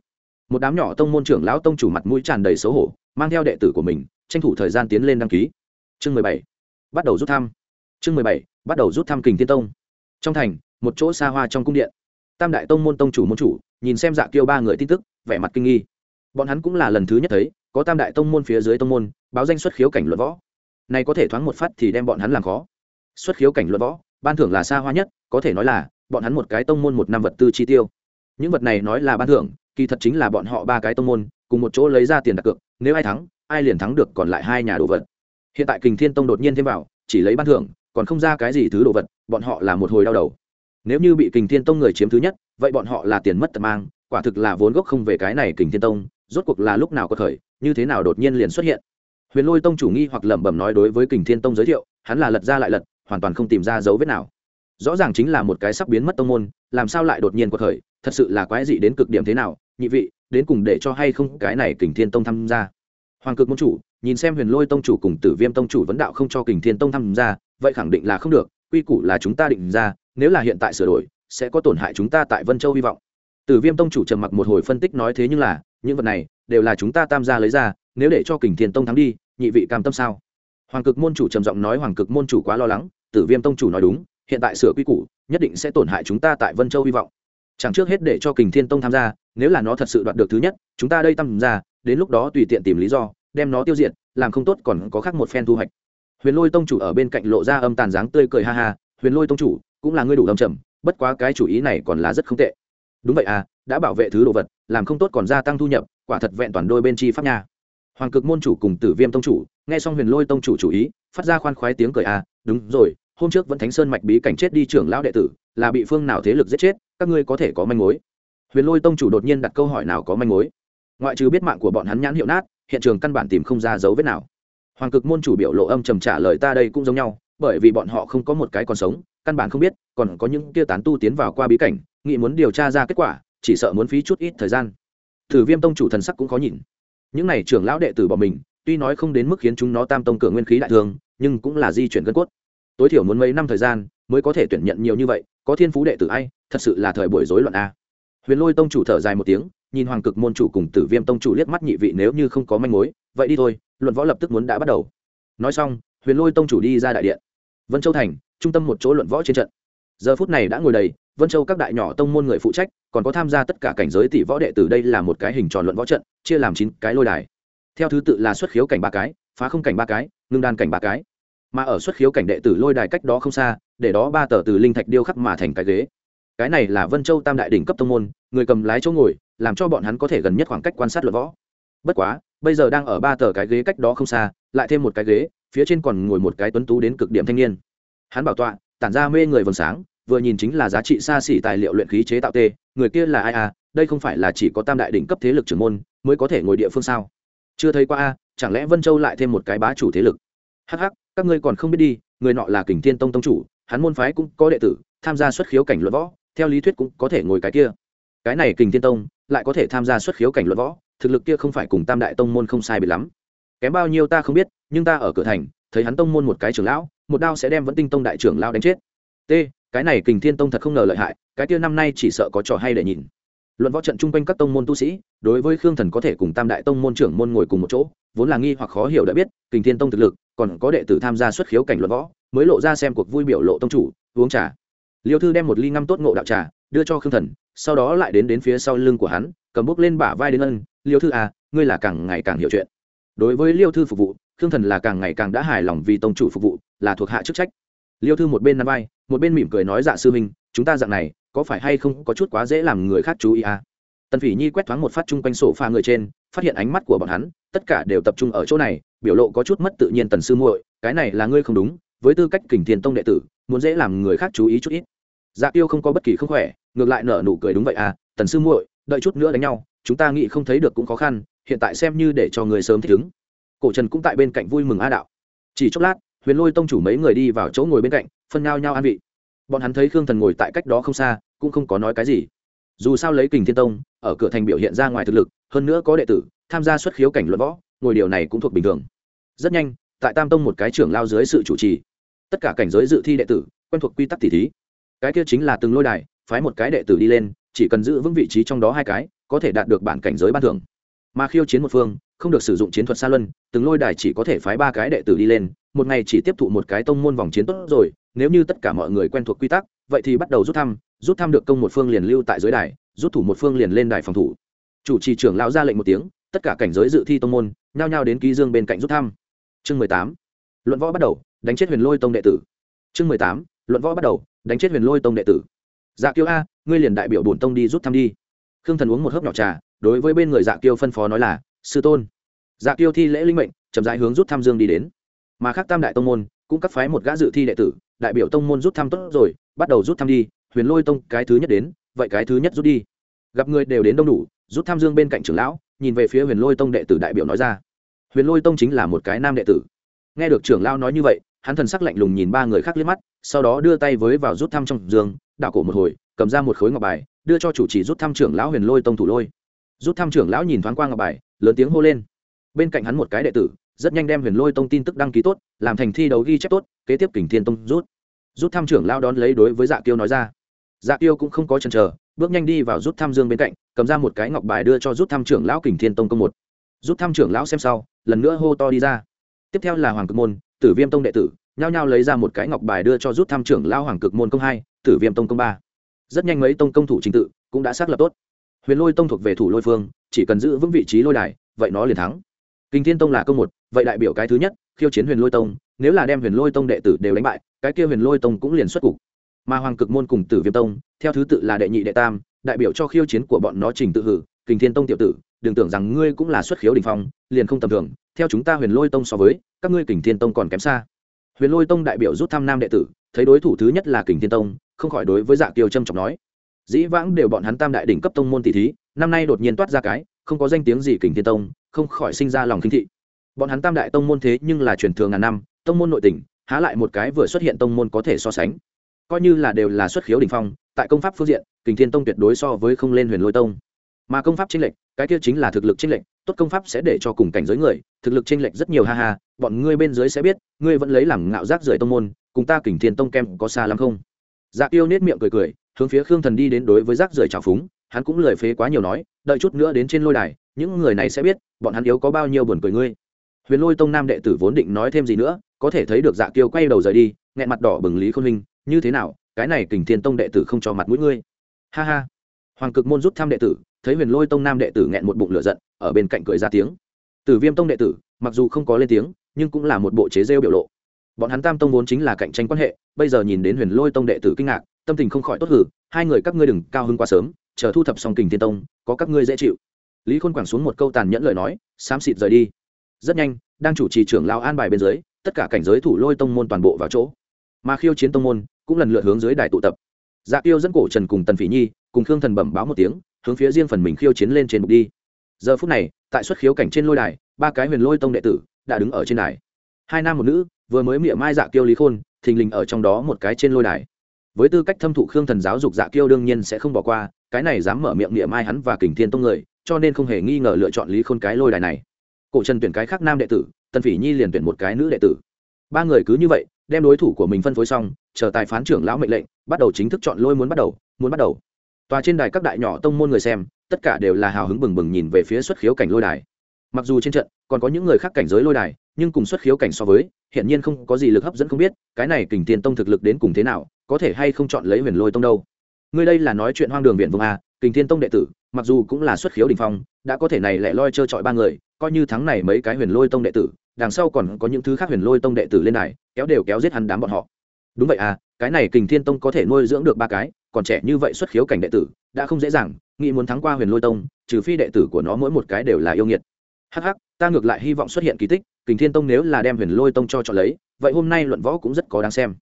Một đám nhỏ tông môn trưởng lão tông chủ mặt mũi tràn đầy xấu hổ, mang theo đệ tử của mình, tranh thủ thời gian tiến lên đăng ký. Chương mười bảy, bắt đầu rút thăm. Chương mười bảy, bắt đầu rút thăm kình tiên tông. Trong thành, một chỗ xa hoa trong cung điện tam đại tông môn tông chủ môn chủ, nhìn xem dạ kiêu ba người tin tức, vẻ mặt kinh nghi. Bọn hắn cũng là lần thứ nhất thấy, có tam đại tông môn phía dưới tông môn, báo danh xuất khiếu cảnh luận võ. Này có thể thoáng một phát thì đem bọn hắn làm khó. Xuất khiếu cảnh luận võ, ban thưởng là xa hoa nhất, có thể nói là, bọn hắn một cái tông môn một năm vật tư chi tiêu. Những vật này nói là ban thưởng, kỳ thật chính là bọn họ ba cái tông môn, cùng một chỗ lấy ra tiền đặt cược, nếu ai thắng, ai liền thắng được còn lại hai nhà đồ vật. Hiện tại kình thiên tông đột nhiên thêm vào, chỉ lấy ban thưởng, còn không ra cái gì thứ đồ vật, bọn họ là một hồi đau đầu nếu như bị kình thiên tông người chiếm thứ nhất, vậy bọn họ là tiền mất tật mang, quả thực là vốn gốc không về cái này kình thiên tông, rốt cuộc là lúc nào có khởi như thế nào đột nhiên liền xuất hiện. Huyền lôi tông chủ nghi hoặc lẩm bẩm nói đối với kình thiên tông giới thiệu, hắn là lật ra lại lật, hoàn toàn không tìm ra dấu vết nào. Rõ ràng chính là một cái sắp biến mất tông môn, làm sao lại đột nhiên có khởi thật sự là quái dị đến cực điểm thế nào, nhị vị, đến cùng để cho hay không cái này kình thiên tông tham gia. Hoàng cực môn chủ, nhìn xem huyền lôi tông chủ cùng tử viêm tông chủ vấn đạo không cho kình thiên tông tham gia, vậy khẳng định là không được quy củ là chúng ta định ra, nếu là hiện tại sửa đổi, sẽ có tổn hại chúng ta tại vân châu hy vọng. Tử viêm tông chủ trầm mặc một hồi phân tích nói thế nhưng là, những vật này, đều là chúng ta tam gia lấy ra, nếu để cho kình thiên tông thắng đi, nhị vị cam tâm sao? Hoàng cực môn chủ trầm giọng nói, hoàng cực môn chủ quá lo lắng, tử viêm tông chủ nói đúng, hiện tại sửa quy củ, nhất định sẽ tổn hại chúng ta tại vân châu hy vọng. Chẳng trước hết để cho kình thiên tông tham gia, nếu là nó thật sự đoạt được thứ nhất, chúng ta đây tăng ra đến lúc đó tùy tiện tìm lý do, đem nó tiêu diệt, làm không tốt còn có khác một phen thu hoạch huyền lôi tông chủ ở bên cạnh lộ ra âm tàn dáng tươi cười ha ha, huyền lôi tông chủ, cũng là ngươi đủ âm trầm, bất quá cái chủ ý này còn là rất không tệ. Đúng vậy à đã bảo vệ thứ đồ vật, làm không tốt còn gia tăng thu nhập, quả thật vẹn toàn đôi bên chi pháp nha. Hoàng cực môn chủ cùng tử viêm tông chủ, nghe xong huyền lôi tông chủ chủ ý, phát ra khoan khoái tiếng cười à đúng rồi, hôm trước vẫn thánh sơn mạch bí cảnh chết đi trưởng lão đệ tử, là bị phương nào thế lực giết chết, các ngươi có thể có manh mối. Huyền lôi tông chủ đột nhiên đặt câu hỏi nào có manh mối. Ngoại trừ biết mạng của bọn hắn nhãn hiệu nát, hiện trường căn bản tìm không ra dấu vết nào hoàng cực môn chủ biểu lộ âm trầm trả lời ta đây cũng giống nhau, bởi vì bọn họ không có một cái còn sống, căn bản không biết, còn có những kia tán tu tiến vào qua bí cảnh nghị muốn điều tra ra kết quả, chỉ sợ muốn phí chút ít thời gian. Thử viêm tông chủ thần sắc cũng khó nhìn. Những này trưởng lão đệ tử bỏ mình, tuy nói không đến mức khiến chúng nó tam tông cửa nguyên khí đại thương, nhưng cũng là di chuyển gân cốt. Tối thiểu muốn mấy năm thời gian mới có thể tuyển nhận nhiều như vậy, có thiên phú đệ tử ai, thật sự là thời buổi rối loạn a. Huyền lôi tông chủ thở dài một tiếng, nhìn hoàng cực môn chủ cùng tử viêm tông chủ liếc mắt nhị vị nếu như không có manh mối, vậy đi thôi luận võ lập tức muốn đã bắt đầu. Nói xong, huyền lôi tông chủ đi ra đại điện. Vân châu thành, trung tâm một chỗ luận võ trên trận. Giờ phút này đã ngồi đầy, vân châu các đại nhỏ tông môn người phụ trách, còn có tham gia tất cả cảnh giới tỷ võ đệ tử đây là một cái hình tròn luận võ trận, chia làm chín cái lôi đài. Theo thứ tự là xuất khiếu cảnh ba cái, phá không cảnh ba cái, ngưng đan cảnh ba cái. Mà ở xuất khiếu cảnh đệ tử lôi đài cách đó không xa, để đó ba tờ từ linh thạch điêu khắc mà thành cái ghế. Cái này là vân châu tam đại đỉnh cấp tông môn, người cầm lái chỗ ngồi, làm cho bọn hắn có thể gần nhất khoảng cách quan sát luận võ. Bất quá bây giờ đang ở ba tờ cái ghế cách đó không xa, lại thêm một cái ghế, phía trên còn ngồi một cái tuấn tú đến cực điểm thanh niên. Hắn bảo tọa, tản ra mê người vầng sáng, vừa nhìn chính là giá trị xa xỉ tài liệu luyện khí chế tạo tê, người kia là ai à đây không phải là chỉ có tam đại đỉnh cấp thế lực trưởng môn, mới có thể ngồi địa phương sao? Chưa thấy qua a chẳng lẽ vân châu lại thêm một cái bá chủ thế lực? Hh các ngươi còn không biết đi, người nọ là kình thiên tông tông chủ, hắn môn phái cũng có đệ tử, tham gia xuất khiếu cảnh luận võ, theo lý thuyết cũng có thể ngồi cái kia. Cái này kình thiên tông lại có thể tham gia xuất khiếu cảnh luận võ, thực lực kia không phải cùng tam đại tông môn không sai bị lắm. Kém bao nhiêu ta không biết, nhưng ta ở cửa thành, thấy hắn tông môn một cái trưởng lão, một đao sẽ đem vẫn tinh tông đại trưởng lão đánh chết. T, cái này kình thiên tông thật không ngờ lợi hại, cái kia năm nay chỉ sợ có trò hay để nhìn. Luận võ trận chung quanh các tông môn tu sĩ, đối với khương thần có thể cùng tam đại tông môn trưởng môn ngồi cùng một chỗ, vốn là nghi hoặc khó hiểu đã biết, kình thiên tông thực lực, còn có đệ tử tham gia xuất khiếu cảnh luận võ, mới lộ ra xem cuộc vui biểu lộ tông chủ, uống trà. Liêu thư đem một ly ngăm tốt ngộ đạo trà, đưa cho khương thần sau đó lại đến đến phía sau lưng của hắn, cầm bút lên bả vai đến ân, liêu thư à ngươi là càng ngày càng hiểu chuyện. Đối với liêu thư phục vụ, khương thần là càng ngày càng đã hài lòng vì tông chủ phục vụ, là thuộc hạ chức trách. Liêu thư một bên nắm vai, một bên mỉm cười nói dạ sư minh chúng ta dạng này, có phải hay không có chút quá dễ làm người khác chú ý à? Tần phỉ nhi quét thoáng một phát chung quanh sổ pha người trên, phát hiện ánh mắt của bọn hắn, tất cả đều tập trung ở chỗ này, biểu lộ có chút mất tự nhiên tần sư muội, cái này là ngươi không đúng, với tư cách kình thiền tông đệ tử, muốn dễ làm người khác chú ý chút ít dạ tiêu không có bất kỳ không khỏe, ngược lại nở nụ cười đúng vậy à tần sư muội, đợi chút nữa đánh nhau, chúng ta nghĩ không thấy được cũng khó khăn, hiện tại xem như để cho người sớm thích ứng. Cổ trần cũng tại bên cạnh vui mừng a đạo. Chỉ chốc lát, huyền lôi tông chủ mấy người đi vào chỗ ngồi bên cạnh, phân nhau nhau an vị. Bọn hắn thấy khương thần ngồi tại cách đó không xa, cũng không có nói cái gì. Dù sao lấy kình thiên tông, ở cửa thành biểu hiện ra ngoài thực lực, hơn nữa có đệ tử, tham gia xuất khiếu cảnh luận võ, ngồi điều này cũng thuộc bình thường. Rất nhanh, tại tam tông một cái trưởng lao dưới sự chủ trì. Tất cả cảnh giới dự thi đệ tử, quen thuộc quy tắc tỷ thí cái kia chính là từng lôi đài, phái một cái đệ tử đi lên, chỉ cần giữ vững vị trí trong đó hai cái, có thể đạt được bản cảnh giới ban thưởng. Mà khiêu chiến một phương, không được sử dụng chiến thuật xa luân, từng lôi đài chỉ có thể phái ba cái đệ tử đi lên, một ngày chỉ tiếp thụ một cái tông môn vòng chiến tốt rồi, nếu như tất cả mọi người quen thuộc quy tắc, vậy thì bắt đầu rút thăm rút thăm được công một phương liền lưu tại dưới đài, rút thủ một phương liền lên đài phòng thủ. Chủ trì trưởng lão ra lệnh một tiếng, tất cả cảnh giới dự thi tông môn, nhao nhao đến ký dương bên cạnh rút thăm. Chương mười tám, luận võ bắt đầu, đánh chết huyền lôi tông đệ tử. Chương mười tám, luận võ bắt đầu đánh chết huyền lôi tông đệ tử. Dạ kiêu a, ngươi liền đại biểu bổn tông đi rút thăm đi. Khương thần uống một hớp nhỏ trà, đối với bên người dạ kiêu phân phó nói là, sư tôn. Dạ kiêu thi lễ linh mệnh, chậm rãi hướng rút thăm dương đi đến. Mà khác tam đại tông môn, cũng cắt phái một gã dự thi đệ tử, đại biểu tông môn rút thăm tốt rồi, bắt đầu rút thăm đi, huyền lôi tông cái thứ nhất đến, vậy cái thứ nhất rút đi. Gặp người đều đến đông đủ, rút thăm dương bên cạnh trưởng lão, nhìn về phía huyền lôi tông đệ tử đại biểu nói ra. Huyền lôi tông chính là một cái nam đệ tử. Nghe được trưởng lão nói như vậy hắn thần sắc lạnh lùng nhìn ba người khác liếc mắt, sau đó đưa tay với vào rút thăm trong giường, đảo cổ một hồi, cầm ra một khối ngọc bài, đưa cho chủ trì rút thăm trưởng lão huyền lôi tông thủ lôi. Rút thăm trưởng lão nhìn thoáng qua ngọc bài, lớn tiếng hô lên. Bên cạnh hắn một cái đệ tử, rất nhanh đem huyền lôi tông tin tức đăng ký tốt, làm thành thi đấu ghi chép tốt, kế tiếp kình thiên tông rút. Rút thăm trưởng lão đón lấy đối với dạ kiêu nói ra. Dạ kiêu cũng không có chần chờ, bước nhanh đi vào rút thăm dương bên cạnh, cầm ra một cái ngọc bài đưa cho rút thăm trưởng lão kình thiên tông công một. Rút thăm trưởng lão xem sau, lần nữa hô to đi ra. Tiếp theo là hoàng cực môn tử viêm tông đệ tử, nhao nhao lấy ra một cái ngọc bài đưa cho rút Tham trưởng lão hoàng cực môn công hai, tử viêm tông công ba. Rất nhanh mấy tông công thủ trình tự cũng đã xác lập tốt. Huyền lôi tông thuộc về thủ lôi phương, chỉ cần giữ vững vị trí lôi đài, vậy nó liền thắng. Kinh thiên tông là công một, vậy đại biểu cái thứ nhất, khiêu chiến huyền lôi tông, nếu là đem huyền lôi tông đệ tử đều đánh bại, cái kia huyền lôi tông cũng liền xuất cục. Mà hoàng cực môn cùng tử viêm tông, theo thứ tự là đệ nhị đệ tam, đại biểu cho khiêu chiến của bọn nó trình tự hử kình thiên tông tiểu tử, đừng tưởng rằng ngươi cũng là xuất khiếu đình phong, liền không tầm thường theo chúng ta huyền lôi tông so với, các ngươi kình thiên tông còn kém xa. Huyền lôi tông đại biểu rút thăm nam đệ tử, thấy đối thủ thứ nhất là kình thiên tông, không khỏi đối với dạ kiêu trâm trọng nói. Dĩ vãng đều bọn hắn tam đại đỉnh cấp tông môn tỷ thí, năm nay đột nhiên toát ra cái, không có danh tiếng gì kình thiên tông, không khỏi sinh ra lòng kính thị. Bọn hắn tam đại tông môn thế nhưng là truyền thường ngàn năm, tông môn nội tỉnh, há lại một cái vừa xuất hiện tông môn có thể so sánh. Coi như là đều là xuất khiếu đình phong, tại công pháp phương diện, kình thiên tông tuyệt đối so với không lên huyền lôi tông. Mà công pháp chính lệnh cái kia chính là thực lực chính lệnh tốt công pháp sẽ để cho cùng cảnh giới người, thực lực chênh lệch rất nhiều, ha ha, bọn ngươi bên dưới sẽ biết, ngươi vẫn lấy làm ngạo giác rời tông môn, cùng ta kình thiên tông kem có xa lắm không? Dạ tiêu nết miệng cười cười, hướng phía khương thần đi đến đối với rác rưởi trào phúng, hắn cũng lười phế quá nhiều nói, đợi chút nữa đến trên lôi đài, những người này sẽ biết, bọn hắn yếu có bao nhiêu buồn cười ngươi. Huyền lôi tông nam đệ tử vốn định nói thêm gì nữa, có thể thấy được dạ kiêu quay đầu rời đi, nghẹn mặt đỏ bừng lý khôn minh như thế nào, cái này kình thiên tông đệ tử không cho mặt mũi ngươi? Ha ha. Hoàng cực môn rút thăm đệ tử thấy huyền lôi tông nam đệ tử nghẹn một bụng lửa giận, ở bên cạnh cười ra tiếng. Tử viêm tông đệ tử, mặc dù không có lên tiếng, nhưng cũng là một bộ chế rêu biểu lộ. Bọn hắn tam tông vốn chính là cạnh tranh quan hệ, bây giờ nhìn đến huyền lôi tông đệ tử kinh ngạc, tâm tình không khỏi tốt hử, hai người các ngươi đừng cao hơn quá sớm, chờ thu thập xong kình thiên tông, có các ngươi dễ chịu. Lý khôn quẳng xuống một câu tàn nhẫn lời nói, xám xịt rời đi. Rất nhanh, đang chủ trì trưởng lao an bài bên dưới, tất cả cảnh giới thủ lôi tông môn toàn bộ vào chỗ. Mà khiêu chiến tông môn, cũng lần lượt hướng dưới đài tụ tập. Dạ tiêu dẫn cổ trần cùng tần phỉ nhi, cùng khương thần bẩm báo một tiếng hướng phía riêng phần mình khiêu chiến lên trên bục đi. Giờ phút này, tại xuất khiếu cảnh trên lôi đài, ba cái huyền lôi tông đệ tử đã đứng ở trên đài. Hai nam một nữ, vừa mới miệng mai dạ kiêu lý khôn, thình lình ở trong đó một cái trên lôi đài. Với tư cách thâm thụ khương thần giáo dục dạ kiêu đương nhiên sẽ không bỏ qua, cái này dám mở miệng miệng mai hắn và kình thiên tông người, cho nên không hề nghi ngờ lựa chọn lý khôn cái lôi đài này. Cổ trần tuyển cái khác nam đệ tử, tần phỉ nhi liền tuyển một cái nữ đệ tử. Ba người cứ như vậy, đem đối thủ của mình phân phối xong, chờ tài phán trưởng lão mệnh lệnh, bắt đầu chính thức chọn lôi muốn bắt đầu, muốn bắt đầu tòa trên đài các đại nhỏ tông môn người xem, tất cả đều là hào hứng bừng bừng nhìn về phía xuất khiếu cảnh lôi đài. Mặc dù trên trận, còn có những người khác cảnh giới lôi đài, nhưng cùng xuất khiếu cảnh so với hiện nhiên không có gì lực hấp dẫn không biết, cái này kình tiền tông thực lực đến cùng thế nào, có thể hay không chọn lấy huyền lôi tông đâu. Ngươi đây là nói chuyện hoang đường viện vùng a, kình thiên tông đệ tử, mặc dù cũng là xuất khiếu đình phong, đã có thể này lại loi trơ trọi ba người, coi như thắng này mấy cái huyền lôi tông đệ tử, đằng sau còn có những thứ khác huyền lôi tông đệ tử lên này kéo đều kéo giết hắn đám bọn họ. Đúng vậy à cái này kình thiên tông có thể nuôi dưỡng được ba cái còn trẻ như vậy xuất khiếu cảnh đệ tử, đã không dễ dàng, nghĩ muốn thắng qua huyền lôi tông, trừ phi đệ tử của nó mỗi một cái đều là yêu nghiệt. Hắc hắc, ta ngược lại hy vọng xuất hiện kỳ tích, kình thiên tông nếu là đem huyền lôi tông cho chọn lấy, vậy hôm nay luận võ cũng rất có đáng xem.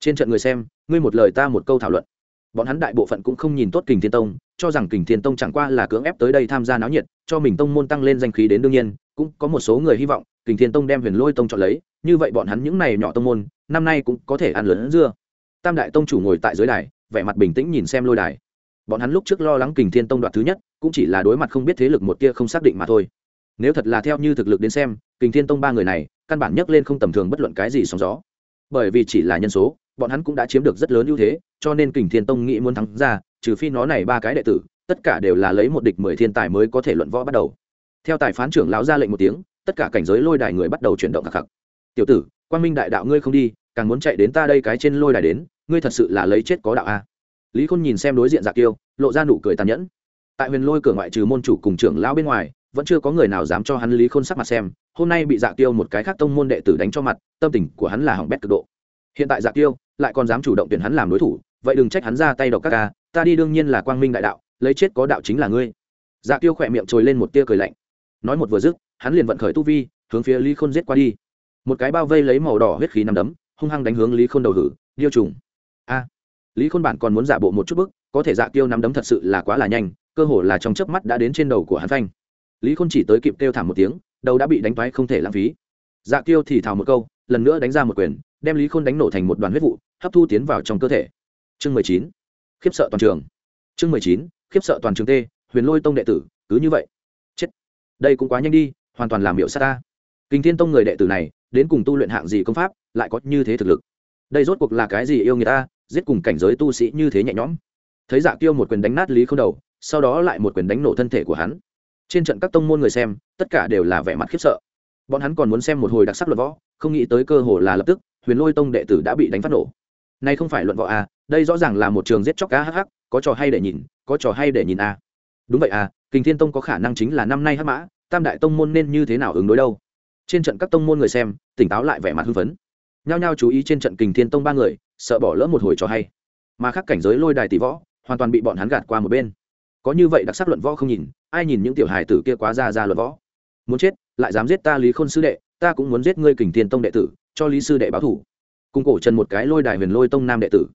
Trên trận người xem, ngươi một lời ta một câu thảo luận. Bọn hắn đại bộ phận cũng không nhìn tốt kình thiên tông, cho rằng kình thiên tông chẳng qua là cưỡng ép tới đây tham gia náo nhiệt, cho mình tông môn tăng lên danh khí đến đương nhiên, cũng có một số người hy vọng kình thiên tông đem huyền lôi tông chọn lấy, như vậy bọn hắn những này nhỏ tông môn, năm nay cũng có thể ăn lớn dưa. Tam đại tông chủ ngồi tại dưới đài vẻ mặt bình tĩnh nhìn xem lôi đài. Bọn hắn lúc trước lo lắng kình thiên tông đoạt thứ nhất, cũng chỉ là đối mặt không biết thế lực một tia không xác định mà thôi. Nếu thật là theo như thực lực đến xem, kình thiên tông ba người này, căn bản nhấc lên không tầm thường bất luận cái gì sóng gió. Bởi vì chỉ là nhân số, bọn hắn cũng đã chiếm được rất lớn ưu thế, cho nên kình thiên tông nghĩ muốn thắng ra, trừ phi nó này ba cái đệ tử, tất cả đều là lấy một địch mười thiên tài mới có thể luận võ bắt đầu. Theo tài phán trưởng lão ra lệnh một tiếng, tất cả cảnh giới lôi đài người bắt đầu chuyển động khắc khắc tiểu tử quan minh đại đạo ngươi không đi, càng muốn chạy đến ta đây cái trên lôi đài đến ngươi thật sự là lấy chết có đạo a. Lý khôn nhìn xem đối diện dạ tiêu lộ ra nụ cười tàn nhẫn. Tại huyền lôi cửa ngoại trừ môn chủ cùng trưởng lão bên ngoài, vẫn chưa có người nào dám cho hắn lý khôn sắc mặt xem. Hôm nay bị dạ tiêu một cái khác tông môn đệ tử đánh cho mặt, tâm tình của hắn là hỏng bét cực độ. Hiện tại dạ tiêu lại còn dám chủ động tuyển hắn làm đối thủ, vậy đừng trách hắn ra tay độc các ca, ta đi đương nhiên là quang minh đại đạo, lấy chết có đạo chính là ngươi. Dạ tiêu khỏe miệng trồi lên một tia cười lạnh. Nói một vừa dứt, hắn liền vận khởi tu vi, hướng phía lý khôn giết qua đi. Một cái bao vây lấy màu đỏ huyết khí nằm đấm, hung hăng đánh hướng lý khôn đầu hử, điêu trùng lý khôn bản còn muốn giả bộ một chút bức, có thể dạ tiêu nắm đấm thật sự là quá là nhanh, cơ hồ là trong chớp mắt đã đến trên đầu của hắn phanh. Lý khôn chỉ tới kịp kêu thảm một tiếng, đầu đã bị đánh thoái không thể lãng phí. Dạ tiêu thì thào một câu, lần nữa đánh ra một quyền, đem lý khôn đánh nổ thành một đoàn huyết vụ, hấp thu tiến vào trong cơ thể. Chương mười chín, khiếp sợ toàn trường. Chương mười chín, khiếp sợ toàn trường t huyền lôi tông đệ tử, cứ như vậy. Chết. Đây cũng quá nhanh đi, hoàn toàn làm hiệu sát ta. Kinh thiên tông người đệ tử này, đến cùng tu luyện hạng gì công pháp, lại có như thế thực lực. Đây rốt cuộc là cái gì yêu người ta giết cùng cảnh giới tu sĩ như thế nhẹ nhõm. Thấy dạ tiêu một quyền đánh nát lý không đầu, sau đó lại một quyền đánh nổ thân thể của hắn. Trên trận các tông môn người xem, tất cả đều là vẻ mặt khiếp sợ. Bọn hắn còn muốn xem một hồi đặc sắc luận võ, không nghĩ tới cơ hồ là lập tức, huyền lôi tông đệ tử đã bị đánh phát nổ. Nay không phải luận võ à đây rõ ràng là một trường giết chóc cá hắc hắc, có trò hay để nhìn, có trò hay để nhìn à. đúng vậy à kình thiên tông có khả năng chính là năm nay hắc mã, tam đại tông môn nên như thế nào ứng đối đâu? Trên trận các tông môn người xem, tỉnh táo lại vẻ mặt hưng phấn. Nhao nhao chú ý trên trận kình thiên tông ba người sợ bỏ lỡ một hồi trò hay. Mà khác cảnh giới lôi đài tỷ võ, hoàn toàn bị bọn hắn gạt qua một bên. Có như vậy đặc sắc luận võ không nhìn, ai nhìn những tiểu hài tử kia quá ra ra luận võ? Muốn chết, lại dám giết ta lý khôn sư đệ, ta cũng muốn giết ngươi kình thiên tông đệ tử, cho lý sư đệ báo thủ. Cùng cổ trần một cái lôi đài huyền lôi tông nam đệ tử.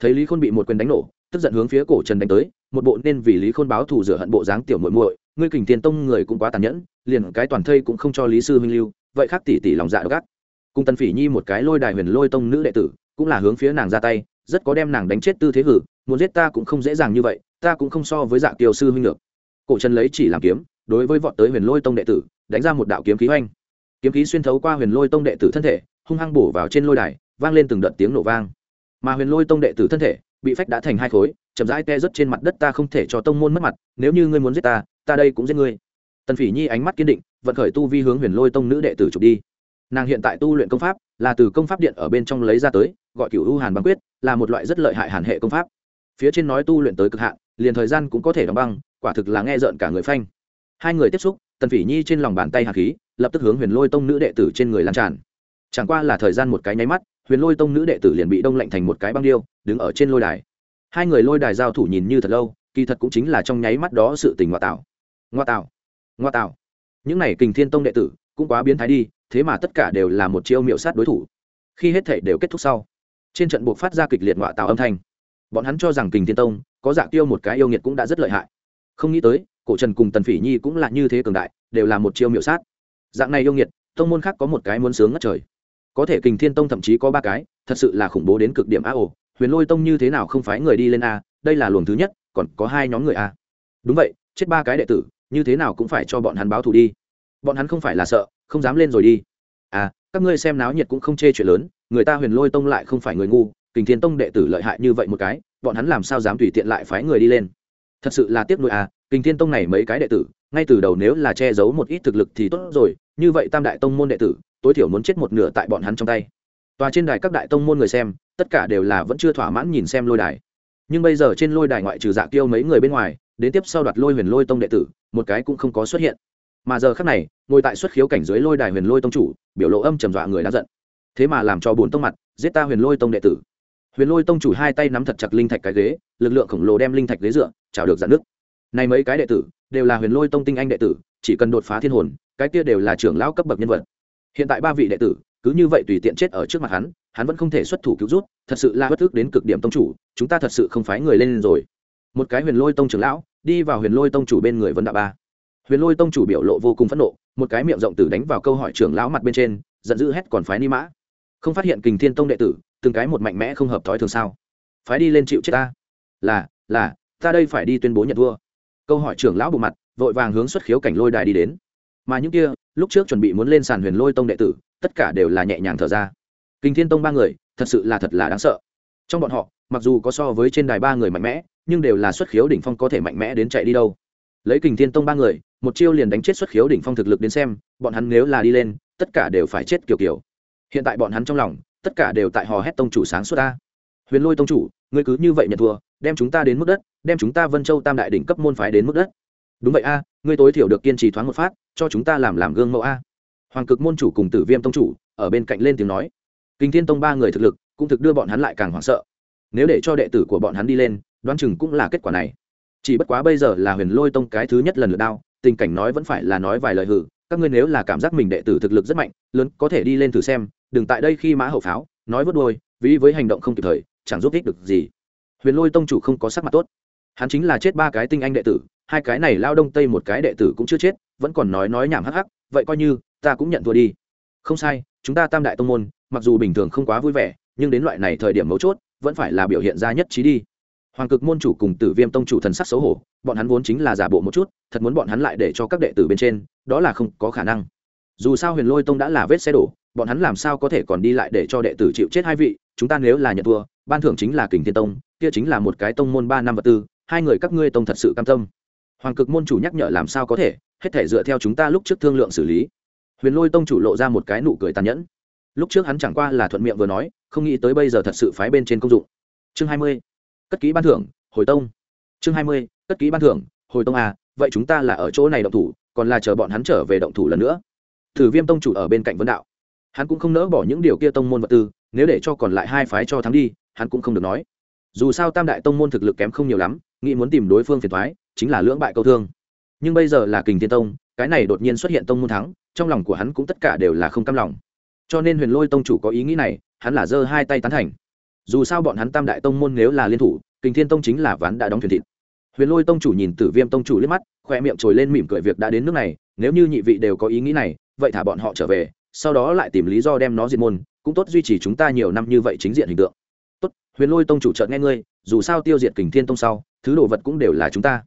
Thấy lý khôn bị một quyền đánh nổ, tức giận hướng phía cổ trần đánh tới, một bộ nên vì lý khôn báo thủ rửa hận bộ dáng tiểu muội muội, ngươi kình thiên tông người cũng quá tàn nhẫn, liền cái toàn thây cũng không cho lý sư huynh lưu, vậy khác tỷ tỷ lòng dạ gắt cùng tần phỉ nhi một cái lôi đài huyền lôi tông nữ đệ tử cũng là hướng phía nàng ra tay, rất có đem nàng đánh chết tư thế hử, muốn giết ta cũng không dễ dàng như vậy, ta cũng không so với dạ kiều sư huynh được. Cổ trần lấy chỉ làm kiếm, đối với vọt tới huyền lôi tông đệ tử, đánh ra một đạo kiếm khí oanh. Kiếm khí xuyên thấu qua huyền lôi tông đệ tử thân thể, hung hăng bổ vào trên lôi đài, vang lên từng đợt tiếng nổ vang. Mà huyền lôi tông đệ tử thân thể, bị phách đã thành hai khối, chậm rãi te rớt trên mặt đất ta không thể cho tông môn mất mặt, nếu như ngươi muốn giết ta ta đây cũng giết ngươi. Tần phỉ nhi ánh mắt kiên định, vận khởi tu vi hướng huyền lôi tông nữ đệ tử chụp đi nàng hiện tại tu luyện công pháp là từ công pháp điện ở bên trong lấy ra tới, gọi cựu u hàn băng quyết, là một loại rất lợi hại hàn hệ công pháp. Phía trên nói tu luyện tới cực hạn, liền thời gian cũng có thể đóng băng, quả thực là nghe rợn cả người phanh. Hai người tiếp xúc, tần phỉ nhi trên lòng bàn tay hạt khí, lập tức hướng huyền lôi tông nữ đệ tử trên người lan tràn. Chẳng qua là thời gian một cái nháy mắt, huyền lôi tông nữ đệ tử liền bị đông lạnh thành một cái băng điêu, đứng ở trên lôi đài. Hai người lôi đài giao thủ nhìn như thật lâu, kỳ thật cũng chính là trong nháy mắt đó sự tình ngoại tạo. Ngoa tạo. Ngoa tạo. Những này kình thiên tông đệ tử cũng quá biến thái đi thế mà tất cả đều là một chiêu miệu sát đối thủ. Khi hết thể đều kết thúc sau, trên trận buộc phát ra kịch liệt ngoại tạo âm thanh. Bọn hắn cho rằng kình thiên tông có dạng tiêu một cái yêu nghiệt cũng đã rất lợi hại. Không nghĩ tới, cổ trần cùng tần phỉ nhi cũng là như thế cường đại, đều là một chiêu miệu sát. Dạng này yêu nghiệt, tông môn khác có một cái muốn sướng ngất trời. Có thể kình thiên tông thậm chí có ba cái, thật sự là khủng bố đến cực điểm a ồ. Huyền lôi tông như thế nào không phái người đi lên a, đây là luồng thứ nhất, còn có hai nhóm người a. Đúng vậy, chết ba cái đệ tử, như thế nào cũng phải cho bọn hắn báo thù đi. Bọn hắn không phải là sợ không dám lên rồi đi. À các ngươi xem náo nhiệt cũng không chê chuyện lớn, người ta huyền lôi tông lại không phải người ngu, kình thiên tông đệ tử lợi hại như vậy một cái, bọn hắn làm sao dám tùy tiện lại phái người đi lên? Thật sự là tiếc nuôi à kình thiên tông này mấy cái đệ tử, ngay từ đầu nếu là che giấu một ít thực lực thì tốt rồi, như vậy tam đại tông môn đệ tử, tối thiểu muốn chết một nửa tại bọn hắn trong tay. Tòa trên đài các đại tông môn người xem, tất cả đều là vẫn chưa thỏa mãn nhìn xem lôi đài. Nhưng bây giờ trên lôi đài ngoại trừ dạ kiêu mấy người bên ngoài, đến tiếp sau đoạt lôi huyền lôi tông đệ tử, một cái cũng không có xuất hiện mà giờ khắc này, ngồi tại xuất khiếu cảnh dưới lôi đài huyền lôi tông chủ, biểu lộ âm trầm dọa người đã giận. Thế mà làm cho bốn tông mặt, giết ta huyền lôi tông đệ tử. Huyền lôi tông chủ hai tay nắm thật chặt linh thạch cái ghế, lực lượng khổng lồ đem linh thạch ghế dựa chào được dạn nước. Này mấy cái đệ tử, đều là huyền lôi tông tinh anh đệ tử, chỉ cần đột phá thiên hồn, cái kia đều là trưởng lão cấp bậc nhân vật. Hiện tại ba vị đệ tử, cứ như vậy tùy tiện chết ở trước mặt hắn hắn vẫn không thể xuất thủ cứu rút, thật sự là bất ức đến cực điểm tông chủ, chúng ta thật sự không phái người lên rồi. Một cái huyền lôi tông trưởng lão, đi vào huyền lôi tông chủ bên người vấn đạo ba huyền lôi tông chủ biểu lộ vô cùng phẫn nộ, một cái miệng rộng tử đánh vào câu hỏi trưởng lão mặt bên trên, giận dữ hét còn phái ni mã. Không phát hiện kình thiên tông đệ tử, từng cái một mạnh mẽ không hợp thói thường sao? Phái đi lên chịu chết ta. Là là, ta đây phải đi tuyên bố nhận thua câu hỏi trưởng lão bộ mặt, vội vàng hướng xuất khiếu cảnh lôi đài đi đến. Mà những kia, lúc trước chuẩn bị muốn lên sàn huyền lôi tông đệ tử, tất cả đều là nhẹ nhàng thở ra. Kinh thiên tông ba người, thật sự là thật là đáng sợ. Trong bọn họ, mặc dù có so với trên đài ba người mạnh mẽ, nhưng đều là xuất khiếu đỉnh phong có thể mạnh mẽ đến chạy đi đâu. Lấy kình thiên tông ba người một chiêu liền đánh chết xuất khiếu đỉnh phong thực lực đến xem, bọn hắn nếu là đi lên, tất cả đều phải chết kiểu kiểu. Hiện tại bọn hắn trong lòng, tất cả đều tại hò hét tông chủ sáng suốt ta. Huyền lôi tông chủ, ngươi cứ như vậy nhận thua, đem chúng ta đến mức đất, đem chúng ta vân châu tam đại đỉnh cấp môn phái đến mức đất. Đúng vậy a, ngươi tối thiểu được kiên trì thoáng một phát, cho chúng ta làm làm gương mẫu a. Hoàng cực môn chủ cùng tử viêm tông chủ, ở bên cạnh lên tiếng nói. Kinh thiên tông ba người thực lực, cũng thực đưa bọn hắn lại càng hoảng sợ. Nếu để cho đệ tử của bọn hắn đi lên, đoán chừng cũng là kết quả này. Chỉ bất quá bây giờ là huyền lôi tông cái thứ nhất lần lượt đao tình cảnh nói vẫn phải là nói vài lời hử, các ngươi nếu là cảm giác mình đệ tử thực lực rất mạnh, lớn, có thể đi lên thử xem, đừng tại đây khi mã hậu pháo, nói vớt đôi ví với hành động không kịp thời, chẳng giúp ích được gì. Huyền lôi tông chủ không có sắc mặt tốt. Hắn chính là chết ba cái tinh anh đệ tử, hai cái này lao đông tây một cái đệ tử cũng chưa chết, vẫn còn nói nói nhảm hắc hắc, vậy coi như, ta cũng nhận thua đi. Không sai, chúng ta tam đại tông môn, mặc dù bình thường không quá vui vẻ, nhưng đến loại này thời điểm mấu chốt, vẫn phải là biểu hiện ra nhất trí đi hoàng cực môn chủ cùng tử viêm tông chủ thần sắc xấu hổ, bọn hắn vốn chính là giả bộ một chút, thật muốn bọn hắn lại để cho các đệ tử bên trên, đó là không có khả năng. Dù sao huyền lôi tông đã là vết xe đổ, bọn hắn làm sao có thể còn đi lại để cho đệ tử chịu chết hai vị, chúng ta nếu là nhận thua, ban thưởng chính là kình thiên tông, kia chính là một cái tông môn ba năm vật tư, hai người các ngươi tông thật sự cam tâm. Hoàng cực môn chủ nhắc nhở làm sao có thể, hết thể dựa theo chúng ta lúc trước thương lượng xử lý. Huyền lôi tông chủ lộ ra một cái nụ cười tàn nhẫn. Lúc trước hắn chẳng qua là thuận miệng vừa nói, không nghĩ tới bây giờ thật sự phái bên trên công dụng. Chương hai mươi cất ký ban thưởng, hồi tông. Chương hai mươi, cất ký ban thưởng, hồi tông à vậy chúng ta là ở chỗ này động thủ, còn là chờ bọn hắn trở về động thủ lần nữa. Thử viêm tông chủ ở bên cạnh vấn đạo. Hắn cũng không nỡ bỏ những điều kia tông môn vật tư, nếu để cho còn lại hai phái cho thắng đi, hắn cũng không được nói. Dù sao tam đại tông môn thực lực kém không nhiều lắm, nghĩ muốn tìm đối phương phiền thoái chính là lưỡng bại câu thương. Nhưng bây giờ là kình thiên tông, cái này đột nhiên xuất hiện tông môn thắng, trong lòng của hắn cũng tất cả đều là không cam lòng. Cho nên huyền lôi tông chủ có ý nghĩ này, hắn là giơ hai tay tán thành dù sao bọn hắn tam đại tông môn nếu là liên thủ, kình thiên tông chính là ván đã đóng thuyền thịt. Huyền lôi tông chủ nhìn tử viêm tông chủ liếc mắt khoe miệng trồi lên mỉm cười việc đã đến nước này, nếu như nhị vị đều có ý nghĩ này, vậy thả bọn họ trở về, sau đó lại tìm lý do đem nó diệt môn, cũng tốt duy trì chúng ta nhiều năm như vậy chính diện hình tượng. Tốt, huyền lôi tông chủ chợt nghe ngươi, dù sao tiêu diệt kình thiên tông sau, thứ đồ vật cũng đều là chúng ta.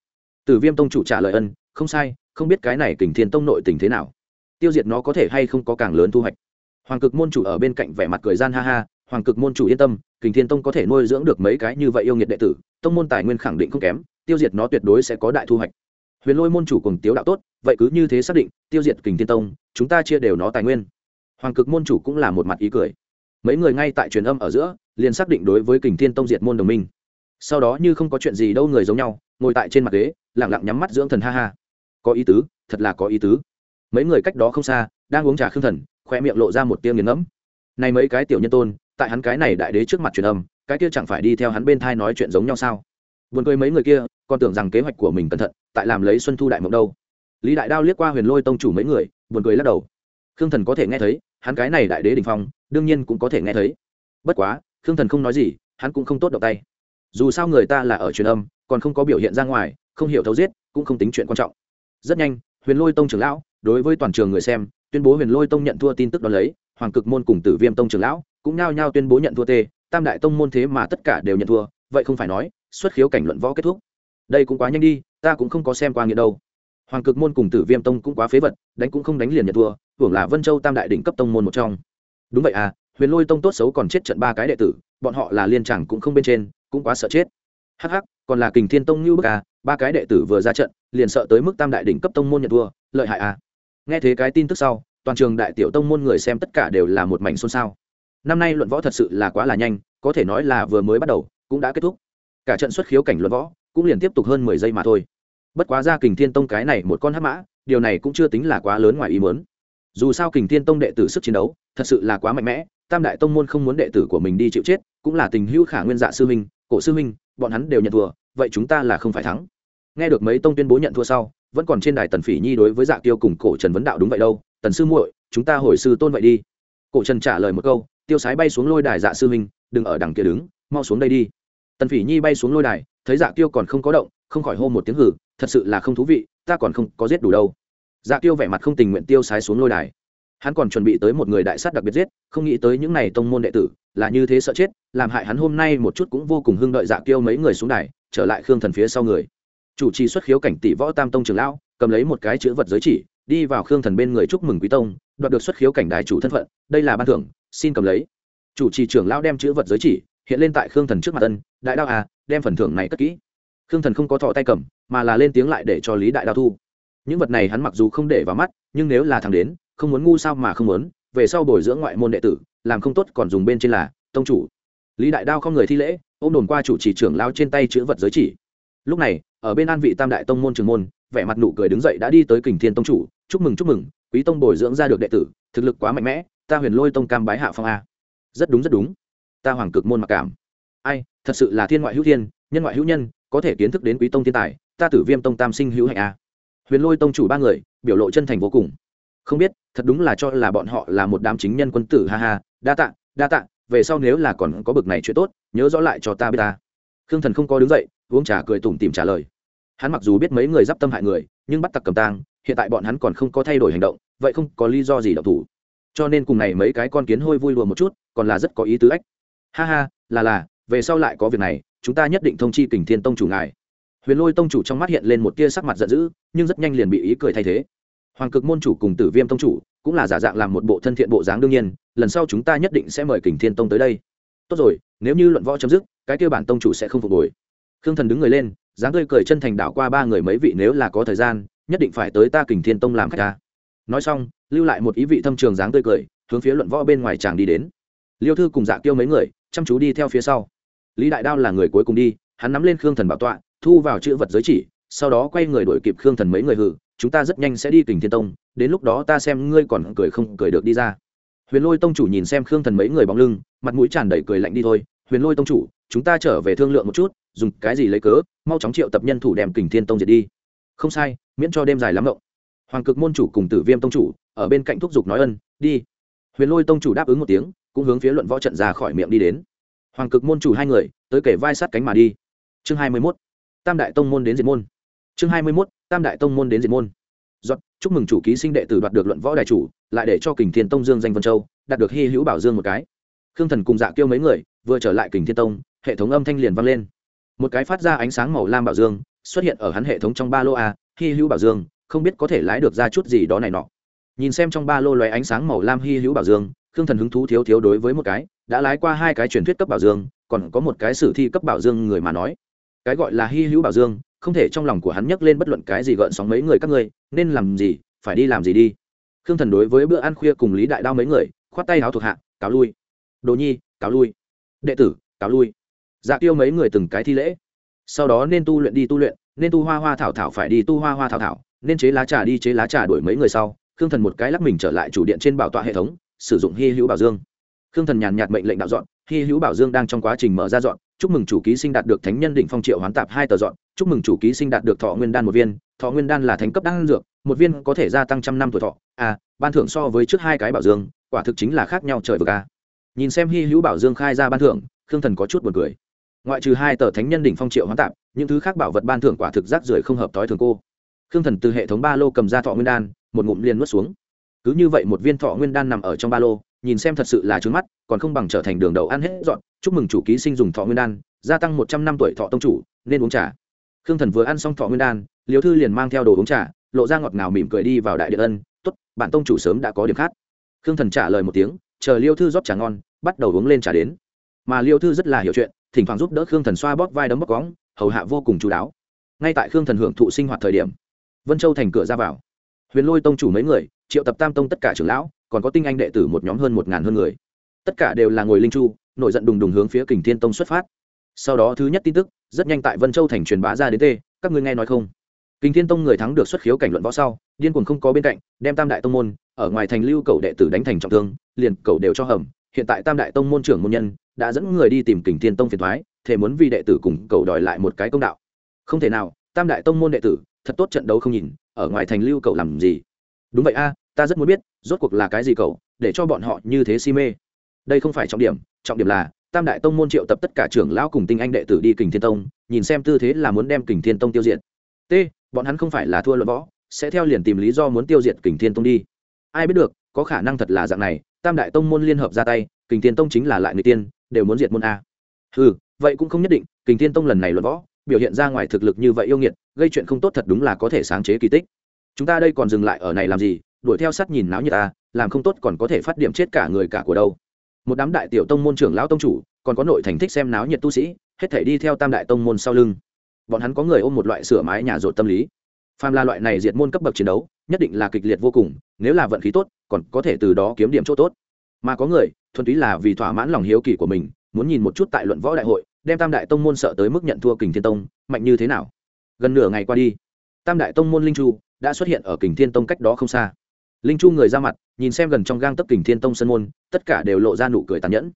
Tử viêm tông chủ trả lời ân, không sai, không biết cái này kình thiên tông nội tình thế nào. Tiêu diệt nó có thể hay không có càng lớn thu hoạch. Hoàng cực môn chủ ở bên cạnh vẻ mặt cười gian ha ha, hoàng cực môn chủ yên tâm kình thiên tông có thể nuôi dưỡng được mấy cái như vậy yêu nghiệt đệ tử, tông môn tài nguyên khẳng định không kém, tiêu diệt nó tuyệt đối sẽ có đại thu hoạch. Huyền lôi môn chủ cùng tiếu đạo tốt, vậy cứ như thế xác định, tiêu diệt kình thiên tông, chúng ta chia đều nó tài nguyên. Hoàng cực môn chủ cũng là một mặt ý cười. Mấy người ngay tại truyền âm ở giữa, liền xác định đối với kình thiên tông diệt môn đồng minh. Sau đó như không có chuyện gì đâu người giống nhau, ngồi tại trên mặt ghế lẳng lặng nhắm mắt dưỡng thần ha ha. Có ý tứ, thật là có ý tứ. Mấy người cách đó không xa, đang uống trà khương thần, khoe miệng lộ ra một tiếng nghiền ngẫm. Này mấy cái tiểu nhân tôn tại hắn cái này đại đế trước mặt truyền âm cái kia chẳng phải đi theo hắn bên thai nói chuyện giống nhau sao Buồn cười mấy người kia, còn tưởng rằng kế hoạch của mình cẩn thận, tại làm lấy Xuân Thu đại mộng đâu. Lý Đại Đao liếc qua Huyền Lôi tông chủ mấy người, buồn cười lắc đầu. Khương Thần có thể nghe thấy, hắn cái này đại đế đình phong, đương nhiên cũng có thể nghe thấy. Bất quá, Khương Thần không nói gì, hắn cũng không tốt động tay. Dù sao người ta là ở truyền âm, còn không có biểu hiện ra ngoài, không hiểu thấu giết, cũng không tính chuyện quan trọng. Rất nhanh, Huyền Lôi tông trưởng lão, đối với toàn trường người xem, tuyên bố Huyền Lôi tông nhận thua tin tức đó lấy, Hoàng Cực môn cùng Tử Viêm tông trưởng lão, cũng nhao nhao tuyên bố nhận thua tê, Tam đại tông môn thế mà tất cả đều nhận thua, vậy không phải nói, xuất khiếu cảnh luận võ kết thúc. Đây cũng quá nhanh đi ta cũng không có xem qua nghĩa đâu. Hoàng cực môn cùng tử viêm tông cũng quá phế vật đánh cũng không đánh liền nhận thua hưởng là vân châu tam đại đỉnh cấp tông môn một trong. Đúng vậy à huyền lôi tông tốt xấu còn chết trận ba cái đệ tử bọn họ là liên chẳng cũng không bên trên cũng quá sợ chết. Hh còn là kình thiên tông như bức à ba cái đệ tử vừa ra trận liền sợ tới mức tam đại đỉnh cấp tông môn nhận thua lợi hại à. Nghe thế cái tin tức sau toàn trường đại tiểu tông môn người xem tất cả đều là một mảnh xôn xao năm nay luận võ thật sự là quá là nhanh, có thể nói là vừa mới bắt đầu, cũng đã kết thúc. Cả trận xuất khiếu cảnh luận võ, cũng liền tiếp tục hơn mười giây mà thôi. Bất quá ra kình thiên tông cái này một con hắc mã, điều này cũng chưa tính là quá lớn ngoài ý muốn. Dù sao kình thiên tông đệ tử sức chiến đấu, thật sự là quá mạnh mẽ, tam đại tông môn không muốn đệ tử của mình đi chịu chết, cũng là tình hữu khả nguyên dạ sư huynh, cổ sư huynh, bọn hắn đều nhận thua, vậy chúng ta là không phải thắng. Nghe được mấy tông tuyên bố nhận thua sau, vẫn còn trên đài tần phỉ nhi đối với dạ tiêu cùng cổ trần vấn đạo đúng vậy đâu, tần sư muội, chúng ta hồi sư tôn vậy đi. Cổ trần trả lời một câu tiêu sái bay xuống lôi đài dạ sư huynh, đừng ở đằng kia đứng, mau xuống đây đi. Tần phỉ nhi bay xuống lôi đài, thấy dạ tiêu còn không có động, không khỏi hô một tiếng hử, thật sự là không thú vị, ta còn không có giết đủ đâu. Dạ tiêu vẻ mặt không tình nguyện tiêu sái xuống lôi đài. Hắn còn chuẩn bị tới một người đại sát đặc biệt giết, không nghĩ tới những n à y tông môn đệ tử, là như thế sợ chết, làm hại hắn hôm nay một chút cũng vô cùng hưng đợi dạ tiêu mấy người xuống đài, trở lại khương thần phía sau người. Chủ trì xuất khiếu cảnh tỷ võ tam tông trường lão, cầm lấy một cái chữ vật giới chỉ, đi vào khương thần bên người chúc mừng quý tông, đoạt được xuất khiếu cảnh đài chủ thân phận, đây là ban thưởng xin cầm lấy. Chủ trì trưởng lão đem chữ vật giới chỉ, hiện lên tại khương thần trước mặt ân, đại đao à đem phần thưởng này cất kỹ. Khương thần không có thọ tay cầm, mà là lên tiếng lại để cho lý đại đao thu. Những vật này hắn mặc dù không để vào mắt, nhưng nếu là thằng đến, không muốn ngu sao mà không muốn, về sau bồi dưỡng ngoại môn đệ tử, làm không tốt còn dùng bên trên là, tông chủ. Lý đại đao không người thi lễ, ôm đồn qua chủ trì trưởng lao trên tay chữ vật giới chỉ. Lúc này, ở bên an vị tam đại tông môn trường môn, vẻ mặt nụ cười đứng dậy đã đi tới kình thiên tông chủ, chúc mừng chúc mừng, quý tông bồi dưỡng ra được đệ tử, thực lực quá mạnh mẽ ta huyền lôi tông cam bái hạ phong a. Rất đúng rất đúng. Ta hoàng cực môn mặc cảm. Ai, thật sự là thiên ngoại hữu thiên, nhân ngoại hữu nhân, có thể kiến thức đến quý tông thiên tài, ta tử viêm tông tam sinh hữu hạnh a. Huyền lôi tông chủ ba người, biểu lộ chân thành vô cùng. Không biết, thật đúng là cho là bọn họ là một đám chính nhân quân tử, ha ha. Đa tạ đa tạ, về sau nếu là còn có bực này chuyện tốt, nhớ rõ lại cho ta biết ta. Khương thần không có đứng dậy, uống trà cười tủm tìm trả lời. Hắn mặc dù biết mấy người d i p tâm hại người, nhưng bắt tặc cầm tang, hiện tại bọn hắn còn không có thay đổi hành động, vậy không có lý do gì độc thủ cho nên cùng này mấy cái con kiến hôi vui lùa một chút, còn là rất có ý tứ ếch ha ha, là là, về sau lại có việc này, chúng ta nhất định thông chi kình thiên tông chủ ngài. Huyền lôi tông chủ trong mắt hiện lên một tia sắc mặt giận dữ, nhưng rất nhanh liền bị ý cười thay thế. Hoàng cực môn chủ cùng tử viêm tông chủ cũng là giả dạng làm một bộ thân thiện bộ dáng đương nhiên, lần sau chúng ta nhất định sẽ mời kình thiên tông tới đây. Tốt rồi, nếu như luận võ chấm dứt, cái kia bản tông chủ sẽ không phục hồi. Khương thần đứng người lên, dáng tươi cười chân thành đảo qua ba người mấy vị nếu là có thời gian, nhất định phải tới ta kình thiên tông làm khách ta. Nói xong lưu lại một ý vị thâm trường dáng tươi cười, hướng phía luận võ bên ngoài chàng đi đến. Liêu thư cùng dạ kêu mấy người, chăm chú đi theo phía sau. Lý đại đao là người cuối cùng đi, hắn nắm lên khương thần bảo tọa, thu vào chữ vật giới chỉ, sau đó quay người đổi kịp khương thần mấy người hử, chúng ta rất nhanh sẽ đi kình thiên tông, đến lúc đó ta xem ngươi còn cười không cười được đi ra. Huyền lôi tông chủ nhìn xem khương thần mấy người bóng lưng, mặt mũi tràn đầy cười lạnh đi thôi, huyền lôi tông chủ, chúng ta trở về thương lượng một chút, dùng cái gì lấy cớ, mau chóng triệu tập nhân thủ đem kình thiên tông diệt đi. Không sai, miễn cho đêm dài lắm rộng hoàng cực môn chủ cùng tử viêm tông chủ ở bên cạnh thúc giục nói ân đi. Huyền lôi tông chủ đáp ứng một tiếng cũng hướng phía luận võ trận ra khỏi miệng đi đến. Hoàng cực môn chủ hai người tới kể vai sát cánh mà đi. Chương hai mươi mốt tam đại tông môn đến diệt môn. Chương hai mươi mốt tam đại tông môn đến diệt môn. Giọt, chúc mừng chủ ký sinh đệ tử đoạt được luận võ đại chủ lại để cho kình thiên tông dương danh vân châu đạt được hy hữu bảo dương một cái. Khương thần cùng dạ kêu mấy người vừa trở lại kình thiên tông hệ thống âm thanh liền vang lên. Một cái phát ra ánh sáng màu lam bảo dương xuất hiện ở hắn hệ thống trong ba lô a hy hữu bảo dương không biết có thể lái được ra chút gì đó này nọ. Nhìn xem trong ba lô lóe ánh sáng màu lam hy hữu bảo dương, khương thần hứng thú thiếu thiếu đối với một cái, đã lái qua hai cái truyền thuyết cấp bảo dương, còn có một cái sử thi cấp bảo dương người mà nói. Cái gọi là hy hữu bảo dương, không thể trong lòng của hắn nhấc lên bất luận cái gì gợn sóng mấy người các ngươi, nên làm gì, phải đi làm gì đi. Khương thần đối với bữa ăn khuya cùng lý đại đao mấy người, khoát tay áo thuộc hạ, cáo lui. Đồ nhi, cáo lui. Đệ tử, cáo lui. Dạ tiêu mấy người từng cái thi lễ. Sau đó nên tu luyện đi tu luyện, nên tu hoa hoa thảo thảo phải đi tu hoa hoa thảo thảo nên chế lá trà đi chế lá trà đuổi mấy người sau, khương thần một cái lắc mình trở lại chủ điện trên bảo tọa hệ thống, sử dụng hy hữu bảo dương. Khương thần nhàn nhạt mệnh lệnh đạo dọn hy hữu bảo dương đang trong quá trình mở ra dọn, chúc mừng chủ ký sinh đạt được thánh nhân định phong triệu hoán tạp hai tờ dọn, chúc mừng chủ ký sinh đạt được thọ nguyên đan một viên, thọ nguyên đan là thánh cấp đan dược, một viên có thể gia tăng trăm năm tuổi thọ. À ban thưởng so với trước hai cái bảo dương, quả thực chính là khác nhau trời vực a. Nhìn xem hy hữu bảo dương khai ra ban thưởng, khương thần có chút buồn cười. Ngoại trừ hai tờ thánh nhân đỉnh phong triệu hoán tạp, những thứ khác bảo vật ban thưởng quả thực rác rưởi không hợp t ố i thường cô khương thần từ hệ thống ba lô cầm ra thọ nguyên đan, một ngụm liền nuốt xuống. Cứ như vậy một viên thọ nguyên đan nằm ở trong ba lô, nhìn xem thật sự là trướng mắt, còn không bằng trở thành đường đầu ăn hết dọn. Chúc mừng chủ ký sinh dùng thọ nguyên đan, gia tăng một trăm năm tuổi thọ tông chủ, nên uống trà. Khương thần vừa ăn xong thọ nguyên đan liều thư liền mang theo đồ uống trà, lộ ra ngọt ngào mỉm cười đi vào đại điện ân t ố t bạn tông chủ sớm đã có điểm khát khương thần trả lời một tiếng, chờ liêu thư rót trà ngon, bắt đầu uống lên trà đến. Mà liêu thư rất là hiểu chuyện, thỉnh thoảng giúp đỡ khương thần xoa bóp vai đấm bóp cóng, hầu hạ vô cùng chú đáo. Ngay tại khương thần hưởng thụ sinh hoạt thời điểm vân châu thành cửa ra vào. Huyền lôi tông chủ mấy người, triệu tập tam tông tất cả trưởng lão, còn có tinh anh đệ tử một nhóm hơn một ngàn hơn người. Tất cả đều là ngồi linh chu, nổi giận đùng đùng hướng phía kình thiên tông xuất phát. Sau đó thứ nhất tin tức, rất nhanh tại vân châu thành truyền bá ra đến tê, các ngươi nghe nói không? Kình thiên tông người thắng được xuất khiếu cảnh luận võ sau, điên cuồng không có bên cạnh, đem tam đại tông môn, ở ngoài thành lưu cầu đệ tử đánh thành trọng thương, liền cầu đều cho hầm. Hiện tại tam đại tông môn trưởng môn nhân, đã dẫn người đi tìm kình thiên tông phiền thoái thể muốn vì đệ tử cùng cầu đòi lại một cái công đạo. Không thể nào, tam đại tông môn đệ tử thật tốt trận đấu không nhìn, ở ngoài thành lưu cậu làm gì? Đúng vậy a, ta rất muốn biết, rốt cuộc là cái gì cậu, để cho bọn họ như thế si mê. Đây không phải trọng điểm trọng điểm là, tam đại tông môn triệu tập tất cả trưởng lão cùng tinh anh đệ tử đi kình thiên tông, nhìn xem tư thế là muốn đem kình thiên tông tiêu diệt. T, bọn hắn không phải là thua luận võ, sẽ theo liền tìm lý do muốn tiêu diệt kình thiên tông đi. Ai biết được, có khả năng thật là dạng này, tam đại tông môn liên hợp ra tay, kình thiên tông chính là lại người tiên, đều muốn diệt môn a. Ừ vậy cũng không nhất định, kình thiên tông lần này luận võ biểu hiện ra ngoài thực lực như vậy yêu nghiệt, gây chuyện không tốt thật đúng là có thể sáng chế kỳ tích. Chúng ta đây còn dừng lại ở này làm gì? Đuổi theo sát nhìn náo như ta à, làm không tốt còn có thể phát điểm chết cả người cả của đâu. Một đám đại tiểu tông môn trưởng lão tông chủ, còn có nội thành thích xem náo nhiệt tu sĩ, hết thể đi theo tam đại tông môn sau lưng. Bọn hắn có người ôm một loại sửa mái nhà rột tâm lý. Phàm là loại này diệt môn cấp bậc chiến đấu, nhất định là kịch liệt vô cùng, nếu là vận khí tốt, còn có thể từ đó kiếm điểm chỗ tốt. Mà có người, thuần túy là vì thỏa mãn lòng hiếu kỳ của mình, muốn nhìn một chút tại luận võ đại hội đem tam đại tông môn sợ tới mức nhận thua kình thiên tông, mạnh như thế nào? Gần nửa ngày qua đi, tam đại tông môn linh chu đã xuất hiện ở kình thiên tông cách đó không xa. Linh chu người ra mặt, nhìn xem gần trong gang tấp kình thiên tông sân môn, tất cả đều lộ ra nụ cười tàn nhẫn.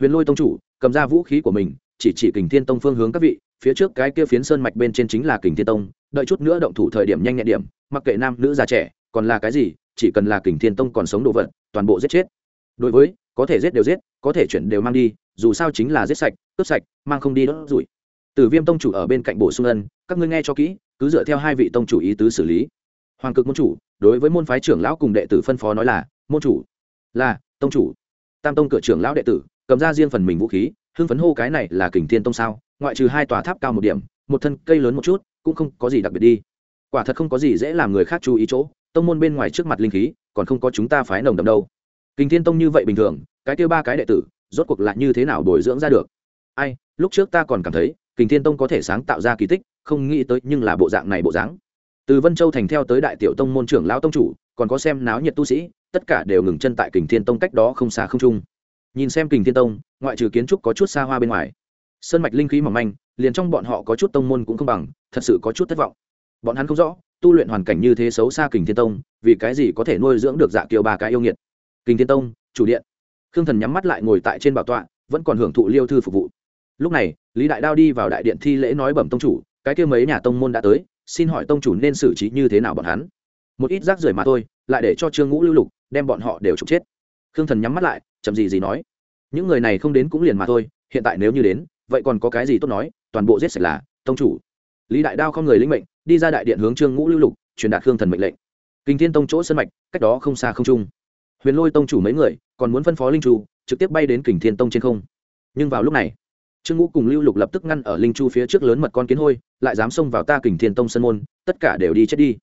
Huyền lôi tông chủ, cầm ra vũ khí của mình, chỉ chỉ kình thiên tông phương hướng các vị, phía trước cái kia phiến sơn mạch bên trên chính là kình thiên tông, đợi chút nữa động thủ thời điểm nhanh nhẹn điểm, mặc kệ nam nữ già trẻ, còn là cái gì, chỉ cần là kình thiên tông còn sống đồ vật, toàn bộ giết chết. Đối với, có thể giết đều giết, có thể chuyển đều mang đi, dù sao chính là giết sạch cướp sạch, mang không đi đốt rủi. Tử viêm tông chủ ở bên cạnh bổ sung ân, các ngươi nghe cho kỹ, cứ dựa theo hai vị tông chủ ý tứ xử lý. Hoàng cực môn chủ, đối với môn phái trưởng lão cùng đệ tử phân phó nói là, môn chủ, là, tông chủ. Tam tông cửa trưởng lão đệ tử, cầm ra riêng phần mình vũ khí, hưng phấn hô cái này là kình thiên tông sao, ngoại trừ hai tòa tháp cao một điểm, một thân cây lớn một chút, cũng không có gì đặc biệt đi. Quả thật không có gì dễ làm người khác chú ý chỗ, tông môn bên ngoài trước mặt linh khí, còn không có chúng ta phái nồng đậm đâu. Kình thiên tông như vậy bình thường, cái kêu ba cái đệ tử, rốt cuộc lại như thế nào bồi dưỡng ra được? Ai, lúc trước ta còn cảm thấy, kình thiên tông có thể sáng tạo ra kỳ tích, không nghĩ tới nhưng là bộ dạng này bộ dáng. Từ vân châu thành theo tới đại tiểu tông môn trưởng lão tông chủ, còn có xem náo nhiệt tu sĩ, tất cả đều ngừng chân tại kình thiên tông cách đó không xa không trung. Nhìn xem kình thiên tông, ngoại trừ kiến trúc có chút xa hoa bên ngoài, sơn mạch linh khí mỏng manh, liền trong bọn họ có chút tông môn cũng không bằng, thật sự có chút thất vọng. Bọn hắn không rõ, tu luyện hoàn cảnh như thế xấu xa kình thiên tông, vì cái gì có thể nuôi dưỡng được dạ kiều ba cái yêu nghiệt. Kình thiên tông, chủ điện. Khương thần nhắm mắt lại ngồi tại trên bảo tọa, vẫn còn hưởng thụ liêu thư phục vụ lúc này, lý đại đao đi vào đại điện thi lễ nói bẩm tông chủ, cái kia mấy nhà tông môn đã tới, xin hỏi tông chủ nên xử trí như thế nào bọn hắn? Một ít rác rưởi mà thôi, lại để cho trương ngũ lưu lục, đem bọn họ đều trục chết. Khương thần nhắm mắt lại, chậm gì gì nói. Những người này không đến cũng liền mà thôi, hiện tại nếu như đến, vậy còn có cái gì tốt nói, toàn bộ giết sạch là, tông chủ. Lý đại đao không người lĩnh mệnh, đi ra đại điện hướng trương ngũ lưu lục, truyền đạt khương thần mệnh lệnh. Kinh thiên tông chỗ sân mạch, cách đó không xa không trung. Huyền lôi tông chủ mấy người, còn muốn phân phó linh chủ trực tiếp bay đến kình thiên tông trên không. Nhưng vào lúc này trương ngũ cùng lưu lục lập tức ngăn ở linh chu phía trước lớn mật con kiến hôi, lại dám xông vào ta kình thiên tông sân môn, tất cả đều đi chết đi.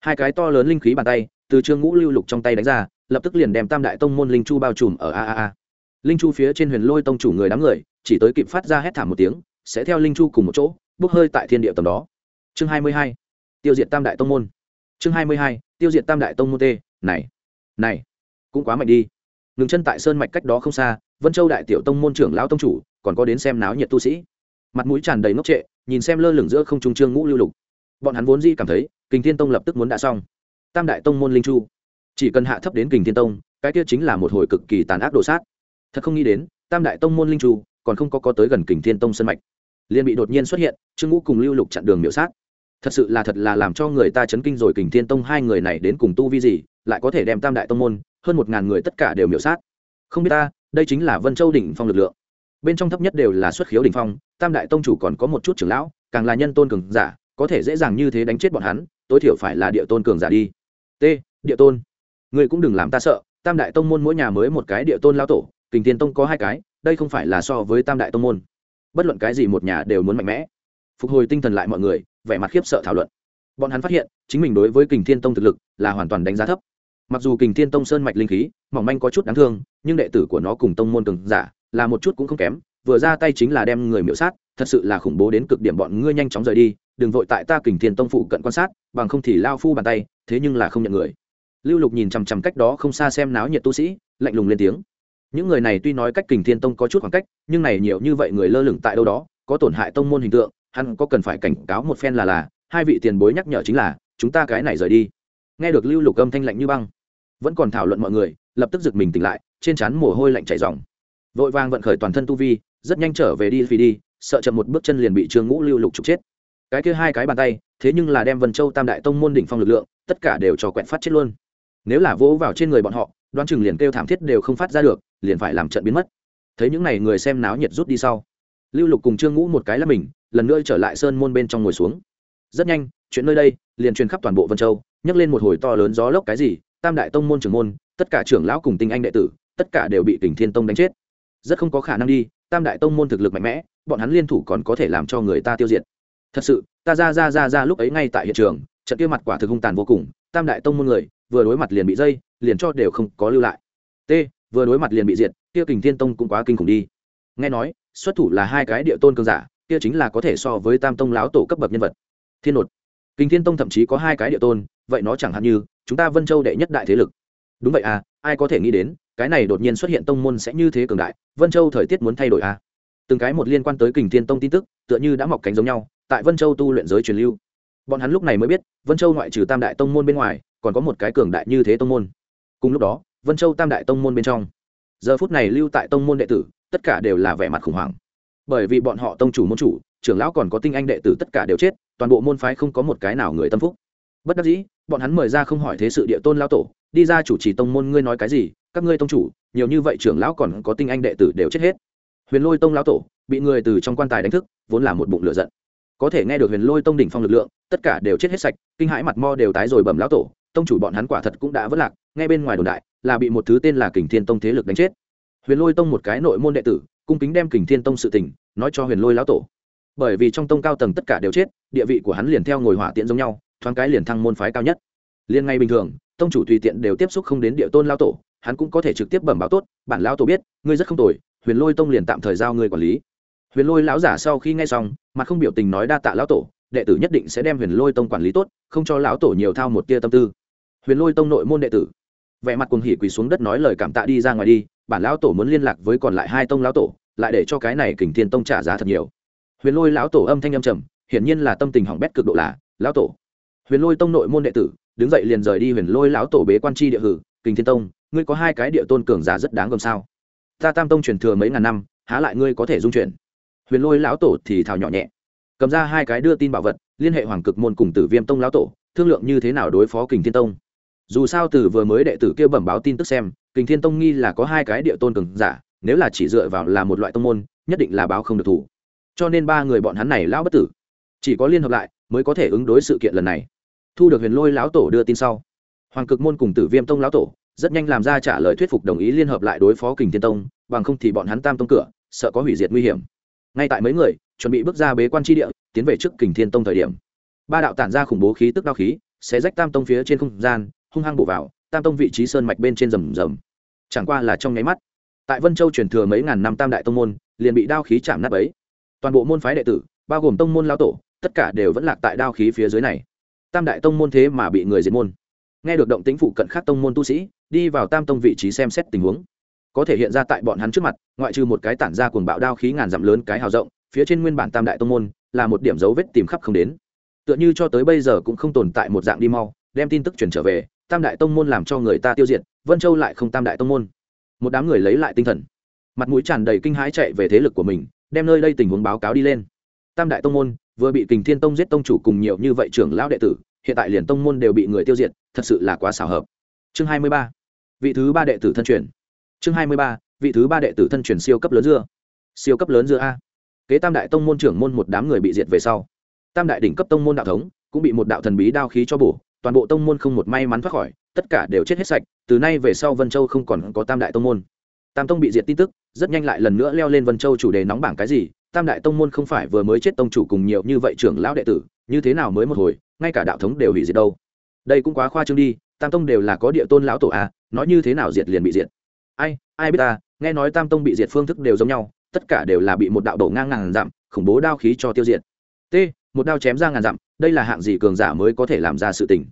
Hai cái to lớn linh khí bàn tay, từ trương ngũ lưu lục trong tay đánh ra, lập tức liền đem tam đại tông môn linh chu bao trùm ở a a a. Linh chu phía trên huyền lôi tông chủ người đám người, chỉ tới kịp phát ra hét thảm một tiếng, sẽ theo linh chu cùng một chỗ, bốc hơi tại thiên địa tầm đó. Chương hai mươi hai, tiêu diệt tam đại tông môn. Chương hai mươi hai, tiêu diệt tam đại tông môn t này này, cũng quá mạnh đi. Ngừng chân tại sơn mạch cách đó không xa, vân châu đại tiểu tông môn trưởng lão tông chủ còn có đến xem náo nhiệt tu sĩ. Mặt mũi tràn đầy ngốc trệ, nhìn xem lơ lửng giữa không trung trương ngũ lưu lục. Bọn hắn vốn di cảm thấy, kình thiên tông lập tức muốn đã xong. Tam đại tông môn linh chu. Chỉ cần hạ thấp đến kình thiên tông, cái kia chính là một hồi cực kỳ tàn ác đồ sát. Thật không nghĩ đến, tam đại tông môn linh chu còn không có có tới gần kình thiên tông sân mạch. Liền bị đột nhiên xuất hiện, trương ngũ cùng lưu lục chặn đường miểu sát. Thật sự là thật là làm cho người ta chấn kinh rồi kình thiên tông hai người này đến cùng tu vi gì, lại có thể đem tam đại tông môn, hơn một ngàn người tất cả đều miểu sát. Không biết ta, đây chính là vân châu đỉnh phong lực lượng bên trong thấp nhất đều là xuất khiếu đỉnh phong, tam đại tông chủ còn có một chút trưởng lão, càng là nhân tôn cường giả, có thể dễ dàng như thế đánh chết bọn hắn, tối thiểu phải là địa tôn cường giả đi. T, địa tôn. Người cũng đừng làm ta sợ, tam đại tông môn mỗi nhà mới một cái địa tôn lao tổ, kình thiên tông có hai cái, đây không phải là so với tam đại tông môn. Bất luận cái gì một nhà đều muốn mạnh mẽ. Phục hồi tinh thần lại mọi người, vẻ mặt khiếp sợ thảo luận. Bọn hắn phát hiện, chính mình đối với kình thiên tông thực lực là hoàn toàn đánh giá thấp mặc dù kình thiên tông sơn mạch linh khí, mỏng manh có chút đáng thương, nhưng đệ tử của nó cùng tông môn cường giả, là một chút cũng không kém. Vừa ra tay chính là đem người miễu sát, thật sự là khủng bố đến cực điểm bọn ngươi nhanh chóng rời đi, đừng vội tại ta kình thiên tông phụ cận quan sát, bằng không thì lao phu bàn tay, thế nhưng là không nhận người. Lưu lục nhìn chằm chằm cách đó không xa xem náo nhiệt tu sĩ, lạnh lùng lên tiếng. Những người này tuy nói cách kình thiên tông có chút khoảng cách, nhưng này nhiều như vậy người lơ lửng tại đâu đó, có tổn hại tông môn hình tượng, hắn có cần phải cảnh cáo một phen là là, hai vị tiền bối nhắc nhở chính là, chúng ta cái này rời đi. Nghe được lưu lục âm thanh lạnh như băng vẫn còn thảo luận mọi người, lập tức giật mình tỉnh lại, trên trán mồ hôi lạnh chảy ròng. Vội vàng vận khởi toàn thân tu vi, rất nhanh trở về đi vì đi, sợ chậm một bước chân liền bị trương ngũ lưu lục trục chết. Cái kia hai cái bàn tay, thế nhưng là đem vân châu tam đại tông môn đỉnh phong lực lượng, tất cả đều cho quẹt phát chết luôn. Nếu là vỗ vào trên người bọn họ, đoán chừng liền kêu thảm thiết đều không phát ra được, liền phải làm trận biến mất. Thấy những n à y người xem náo nhiệt rút đi sau, lưu lục cùng trương ngũ một cái là mình, lần nữa trở lại sơn môn bên trong ngồi xuống. Rất nhanh, chuyện nơi đây liền truyền khắp toàn bộ vân châu, nhấc lên một hồi to lớn gió lốc cái gì tam đại tông môn trưởng môn, tất cả trưởng lão cùng tinh anh đệ tử, tất cả đều bị kình thiên tông đánh chết. Rất không có khả năng đi, tam đại tông môn thực lực mạnh mẽ, bọn hắn liên thủ còn có thể làm cho người ta tiêu diệt. Thật sự, ta ra ra ra ra lúc ấy ngay tại hiện trường, trận kia mặt quả thực hung tàn vô cùng, tam đại tông môn người, vừa đối mặt liền bị dây, liền cho đều không có lưu lại. T, vừa đối mặt liền bị diệt, kia kình thiên tông cũng quá kinh khủng đi. Nghe nói, xuất thủ là hai cái địa tôn cường giả, kia chính là có thể so với tam tông lão tổ cấp bậc nhân vật. Thiên nột. Kình thiên tông thậm chí có hai cái địa tôn, vậy nó chẳng hạn như chúng ta vân châu đệ nhất đại thế lực đúng vậy à ai có thể nghĩ đến cái này đột nhiên xuất hiện tông môn sẽ như thế cường đại vân châu thời tiết muốn thay đổi à từng cái một liên quan tới kình thiên tông tin tức tựa như đã mọc cánh giống nhau tại vân châu tu luyện giới truyền lưu bọn hắn lúc này mới biết vân châu ngoại trừ tam đại tông môn bên ngoài còn có một cái cường đại như thế tông môn cùng lúc đó vân châu tam đại tông môn bên trong giờ phút này lưu tại tông môn đệ tử tất cả đều là vẻ mặt khủng hoảng bởi vì bọn họ tông chủ môn chủ trưởng lão còn có tinh anh đệ tử tất cả đều chết toàn bộ môn phái không có một cái nào người tâm phúc bất đắc dĩ, bọn hắn mời ra không hỏi thế sự địa tôn lão tổ, đi ra chủ trì tông môn ngươi nói cái gì, các ngươi tông chủ, nhiều như vậy trưởng lão còn có tinh anh đệ tử đều chết hết. Huyền lôi tông lão tổ, bị người từ trong quan tài đánh thức, vốn là một bụng lửa giận. Có thể nghe được huyền lôi tông đỉnh phong lực lượng, tất cả đều chết hết sạch, kinh hãi mặt mo đều tái rồi bẩm lão tổ, tông chủ bọn hắn quả thật cũng đã vất lạc ngay bên ngoài đồn đại, là bị một thứ tên là kình thiên tông thế lực đánh chết. Huyền lôi tông một cái nội môn đệ tử, cung kính đem kình thiên tông sự tình, nói cho huyền lôi lão tổ. Bởi vì trong tông cao tầng tất cả đều chết, địa vị của hắn liền theo ngồi hỏa tiễn giống nhau thoáng cái liền thăng môn phái cao nhất. Liên ngay bình thường, tông chủ tùy tiện đều tiếp xúc không đến địa tôn lao tổ, hắn cũng có thể trực tiếp bẩm báo tốt, bản lao tổ biết, ngươi rất không tồi, huyền lôi tông liền tạm thời giao ngươi quản lý. Huyền lôi lão giả sau khi nghe xong mà không biểu tình nói đa tạ lão tổ, đệ tử nhất định sẽ đem huyền lôi tông quản lý tốt, không cho lão tổ nhiều thao một tia tâm tư. Huyền lôi tông nội môn đệ tử. Vẻ mặt cuồng hỉ quỳ xuống đất nói lời cảm tạ đi ra ngoài đi, bản lão tổ muốn liên lạc với còn lại hai tông lão tổ, lại để cho cái này kình thiên tông trả giá thật nhiều. Huyền lôi lão tổ âm thanh âm trầm, hiển nhiên là tâm tình hỏng bét cực độ là, lão tổ huyền lôi tông nội môn đệ tử, đứng dậy liền rời đi huyền lôi lão tổ bế quan tri địa hử, kình thiên tông, ngươi có hai cái địa tôn cường giả rất đáng gồm sao? Ta tam tông truyền thừa mấy ngàn năm, há lại ngươi có thể dung chuyển? Huyền lôi lão tổ thì thào nhỏ nhẹ, cầm ra hai cái đưa tin bảo vật, liên hệ hoàng cực môn cùng tử viêm tông lão tổ, thương lượng như thế nào đối phó kình thiên tông. Dù sao từ vừa mới đệ tử kia bẩm báo tin tức xem, kình thiên tông nghi là có hai cái địa tôn cường giả, nếu là chỉ dựa vào là một loại tông môn, nhất định là báo không được thủ. Cho nên ba người bọn hắn này lão bất tử, chỉ có liên hợp lại mới có thể ứng đối sự kiện lần này thu được huyền lôi lão tổ đưa tin sau. Hoàng cực môn cùng tử viêm tông lão tổ rất nhanh làm ra trả lời thuyết phục đồng ý liên hợp lại đối phó kình thiên tông, bằng không thì bọn hắn tam tông cửa sợ có hủy diệt nguy hiểm. Ngay tại mấy người chuẩn bị bước ra bế quan tri địa, tiến về trước kình thiên tông thời điểm, ba đạo tản ra khủng bố khí tức đao khí sẽ rách tam tông phía trên không gian, hung hăng bổ vào, tam tông vị trí sơn mạch bên trên rầm rầm. Chẳng qua là trong nháy mắt, tại vân châu truyền thừa mấy ngàn năm tam đại tông môn liền bị đao khí chạm nát ấy toàn bộ môn phái đệ tử, bao gồm tông môn lao tổ, tất cả đều vẫn lạc tại đao khí phía dưới này tam đại tông môn thế mà bị người diệt môn. Nghe được động tính phụ cận khác tông môn tu sĩ, đi vào tam tông vị trí xem xét tình huống. Có thể hiện ra tại bọn hắn trước mặt, ngoại trừ một cái tản ra cuồng bạo đao khí ngàn dặm lớn cái hào rộng, phía trên nguyên bản tam đại tông môn, là một điểm dấu vết tìm khắp không đến. Tựa như cho tới bây giờ cũng không tồn tại một dạng đi mau, đem tin tức truyền trở về, tam đại tông môn làm cho người ta tiêu diệt, vân châu lại không tam đại tông môn. Một đám người lấy lại tinh thần. Mặt mũi tràn đầy kinh hãi chạy về thế lực của mình, đem nơi đây tình huống báo cáo đi lên. Tam đại tông môn vừa bị kình thiên tông giết tông chủ cùng nhiều như vậy trưởng lão đệ tử, hiện tại liền tông môn đều bị người tiêu diệt, thật sự là quá xảo hợp. Chương hai mươi ba. Vị thứ ba đệ tử thân truyền. Chương hai mươi ba. Vị thứ ba đệ tử thân truyền siêu cấp lớn dưa. Siêu cấp lớn dưa a. Kế tam đại tông môn trưởng môn một đám người bị diệt về sau. Tam đại đỉnh cấp tông môn đạo thống cũng bị một đạo thần bí đao khí cho bổ, toàn bộ tông môn không một may mắn thoát khỏi, tất cả đều chết hết sạch, từ nay về sau vân châu không còn có tam đại tông môn. Tam tông bị diệt tin tức, rất nhanh lại lần nữa leo lên vân châu chủ đề nóng bảng cái gì tam đại tông môn không phải vừa mới chết tông chủ cùng nhiều như vậy trưởng lão đệ tử, như thế nào mới một hồi, ngay cả đạo thống đều hủy diệt đâu. Đây cũng quá khoa trương đi, tam tông đều là có địa tôn lão tổ à nói như thế nào diệt liền bị diệt. Ai ai biết ta, nghe nói tam tông bị diệt phương thức đều giống nhau, tất cả đều là bị một đạo đổ ngang ngàn dặm, khủng bố đao khí cho tiêu diệt. T, một đao chém ra ngàn dặm, đây là hạng gì cường giả mới có thể làm ra sự tình?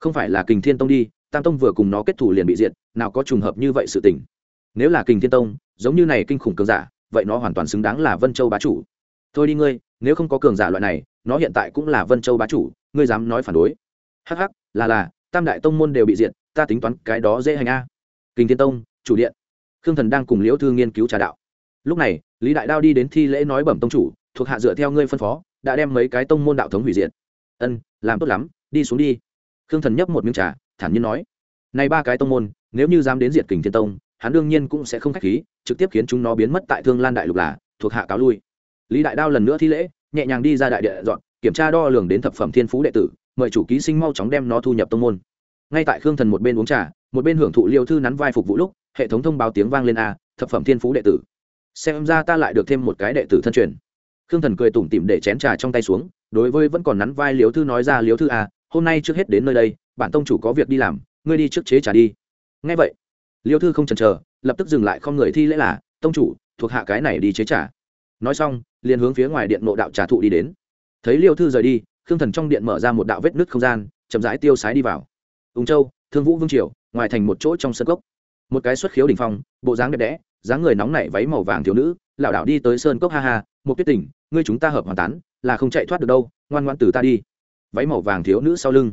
Không phải là kình thiên tông đi, tam tông vừa cùng nó kết thủ liền bị diệt, nào có trùng hợp như vậy sự tình. Nếu là kình thiên tông, giống như này kinh khủng cường giả vậy nó hoàn toàn xứng đáng là vân châu bá chủ. Thôi đi ngươi, nếu không có cường giả loại này, nó hiện tại cũng là vân châu bá chủ, ngươi dám nói phản đối. Hh là là, tam đại tông môn đều bị diệt, ta tính toán cái đó dễ hành a. Kinh thiên tông, chủ điện. Khương thần đang cùng liễu thư nghiên cứu trà đạo. Lúc này, lý đại đao đi đến thi lễ nói bẩm tông chủ, thuộc hạ dựa theo ngươi phân phó, đã đem mấy cái tông môn đạo thống hủy diệt. Ân, làm tốt lắm, đi xuống đi. Khương thần nhấp một miếng trà, thản nhiên nói. Này ba cái tông môn, nếu như dám đến diệt kình thiên tông hắn đương nhiên cũng sẽ không khách khí, trực tiếp khiến chúng nó biến mất tại thương lan đại lục là thuộc hạ cáo lui. Lý đại đao lần nữa thi lễ, nhẹ nhàng đi ra đại địa dọn, kiểm tra đo lường đến thập phẩm thiên phú đệ tử, mời chủ ký sinh mau chóng đem nó thu nhập tông môn. Ngay tại khương thần một bên uống trà, một bên hưởng thụ liêu thư nắn vai phục vụ lúc, hệ thống thông báo tiếng vang lên a, thập phẩm thiên phú đệ tử. Xem ra ta lại được thêm một cái đệ tử thân truyền. Khương thần cười tủm tỉm để chén trà trong tay xuống, đối với vẫn còn nắn vai liếu thư nói ra liếu thư a hôm nay trước hết đến nơi đây, bản tông chủ có việc đi làm, ngươi đi trước chế trà đi. Ngay vậy liêu thư không chần chờ, lập tức dừng lại không người thi lễ là, tông chủ, thuộc hạ cái này đi chế trả. nói xong, liền hướng phía ngoài điện nộ đạo trả thụ đi đến. Thấy liêu thư rời đi, khương thần trong điện mở ra một đạo vết nứt không gian, chậm rãi tiêu sái đi vào. Ung châu, thương vũ vương triều, ngoài thành một chỗ trong sân cốc. Một cái xuất khiếu đỉnh phong, bộ dáng đẹp đẽ, dáng người nóng nảy váy màu vàng thiếu nữ, lảo đảo đi tới sơn cốc ha ha một tuyết tỉnh ngươi chúng ta hợp hoàn tán, là không chạy thoát được đâu, ngoan ngoan từ ta đi. Váy màu vàng thiếu nữ sau lưng.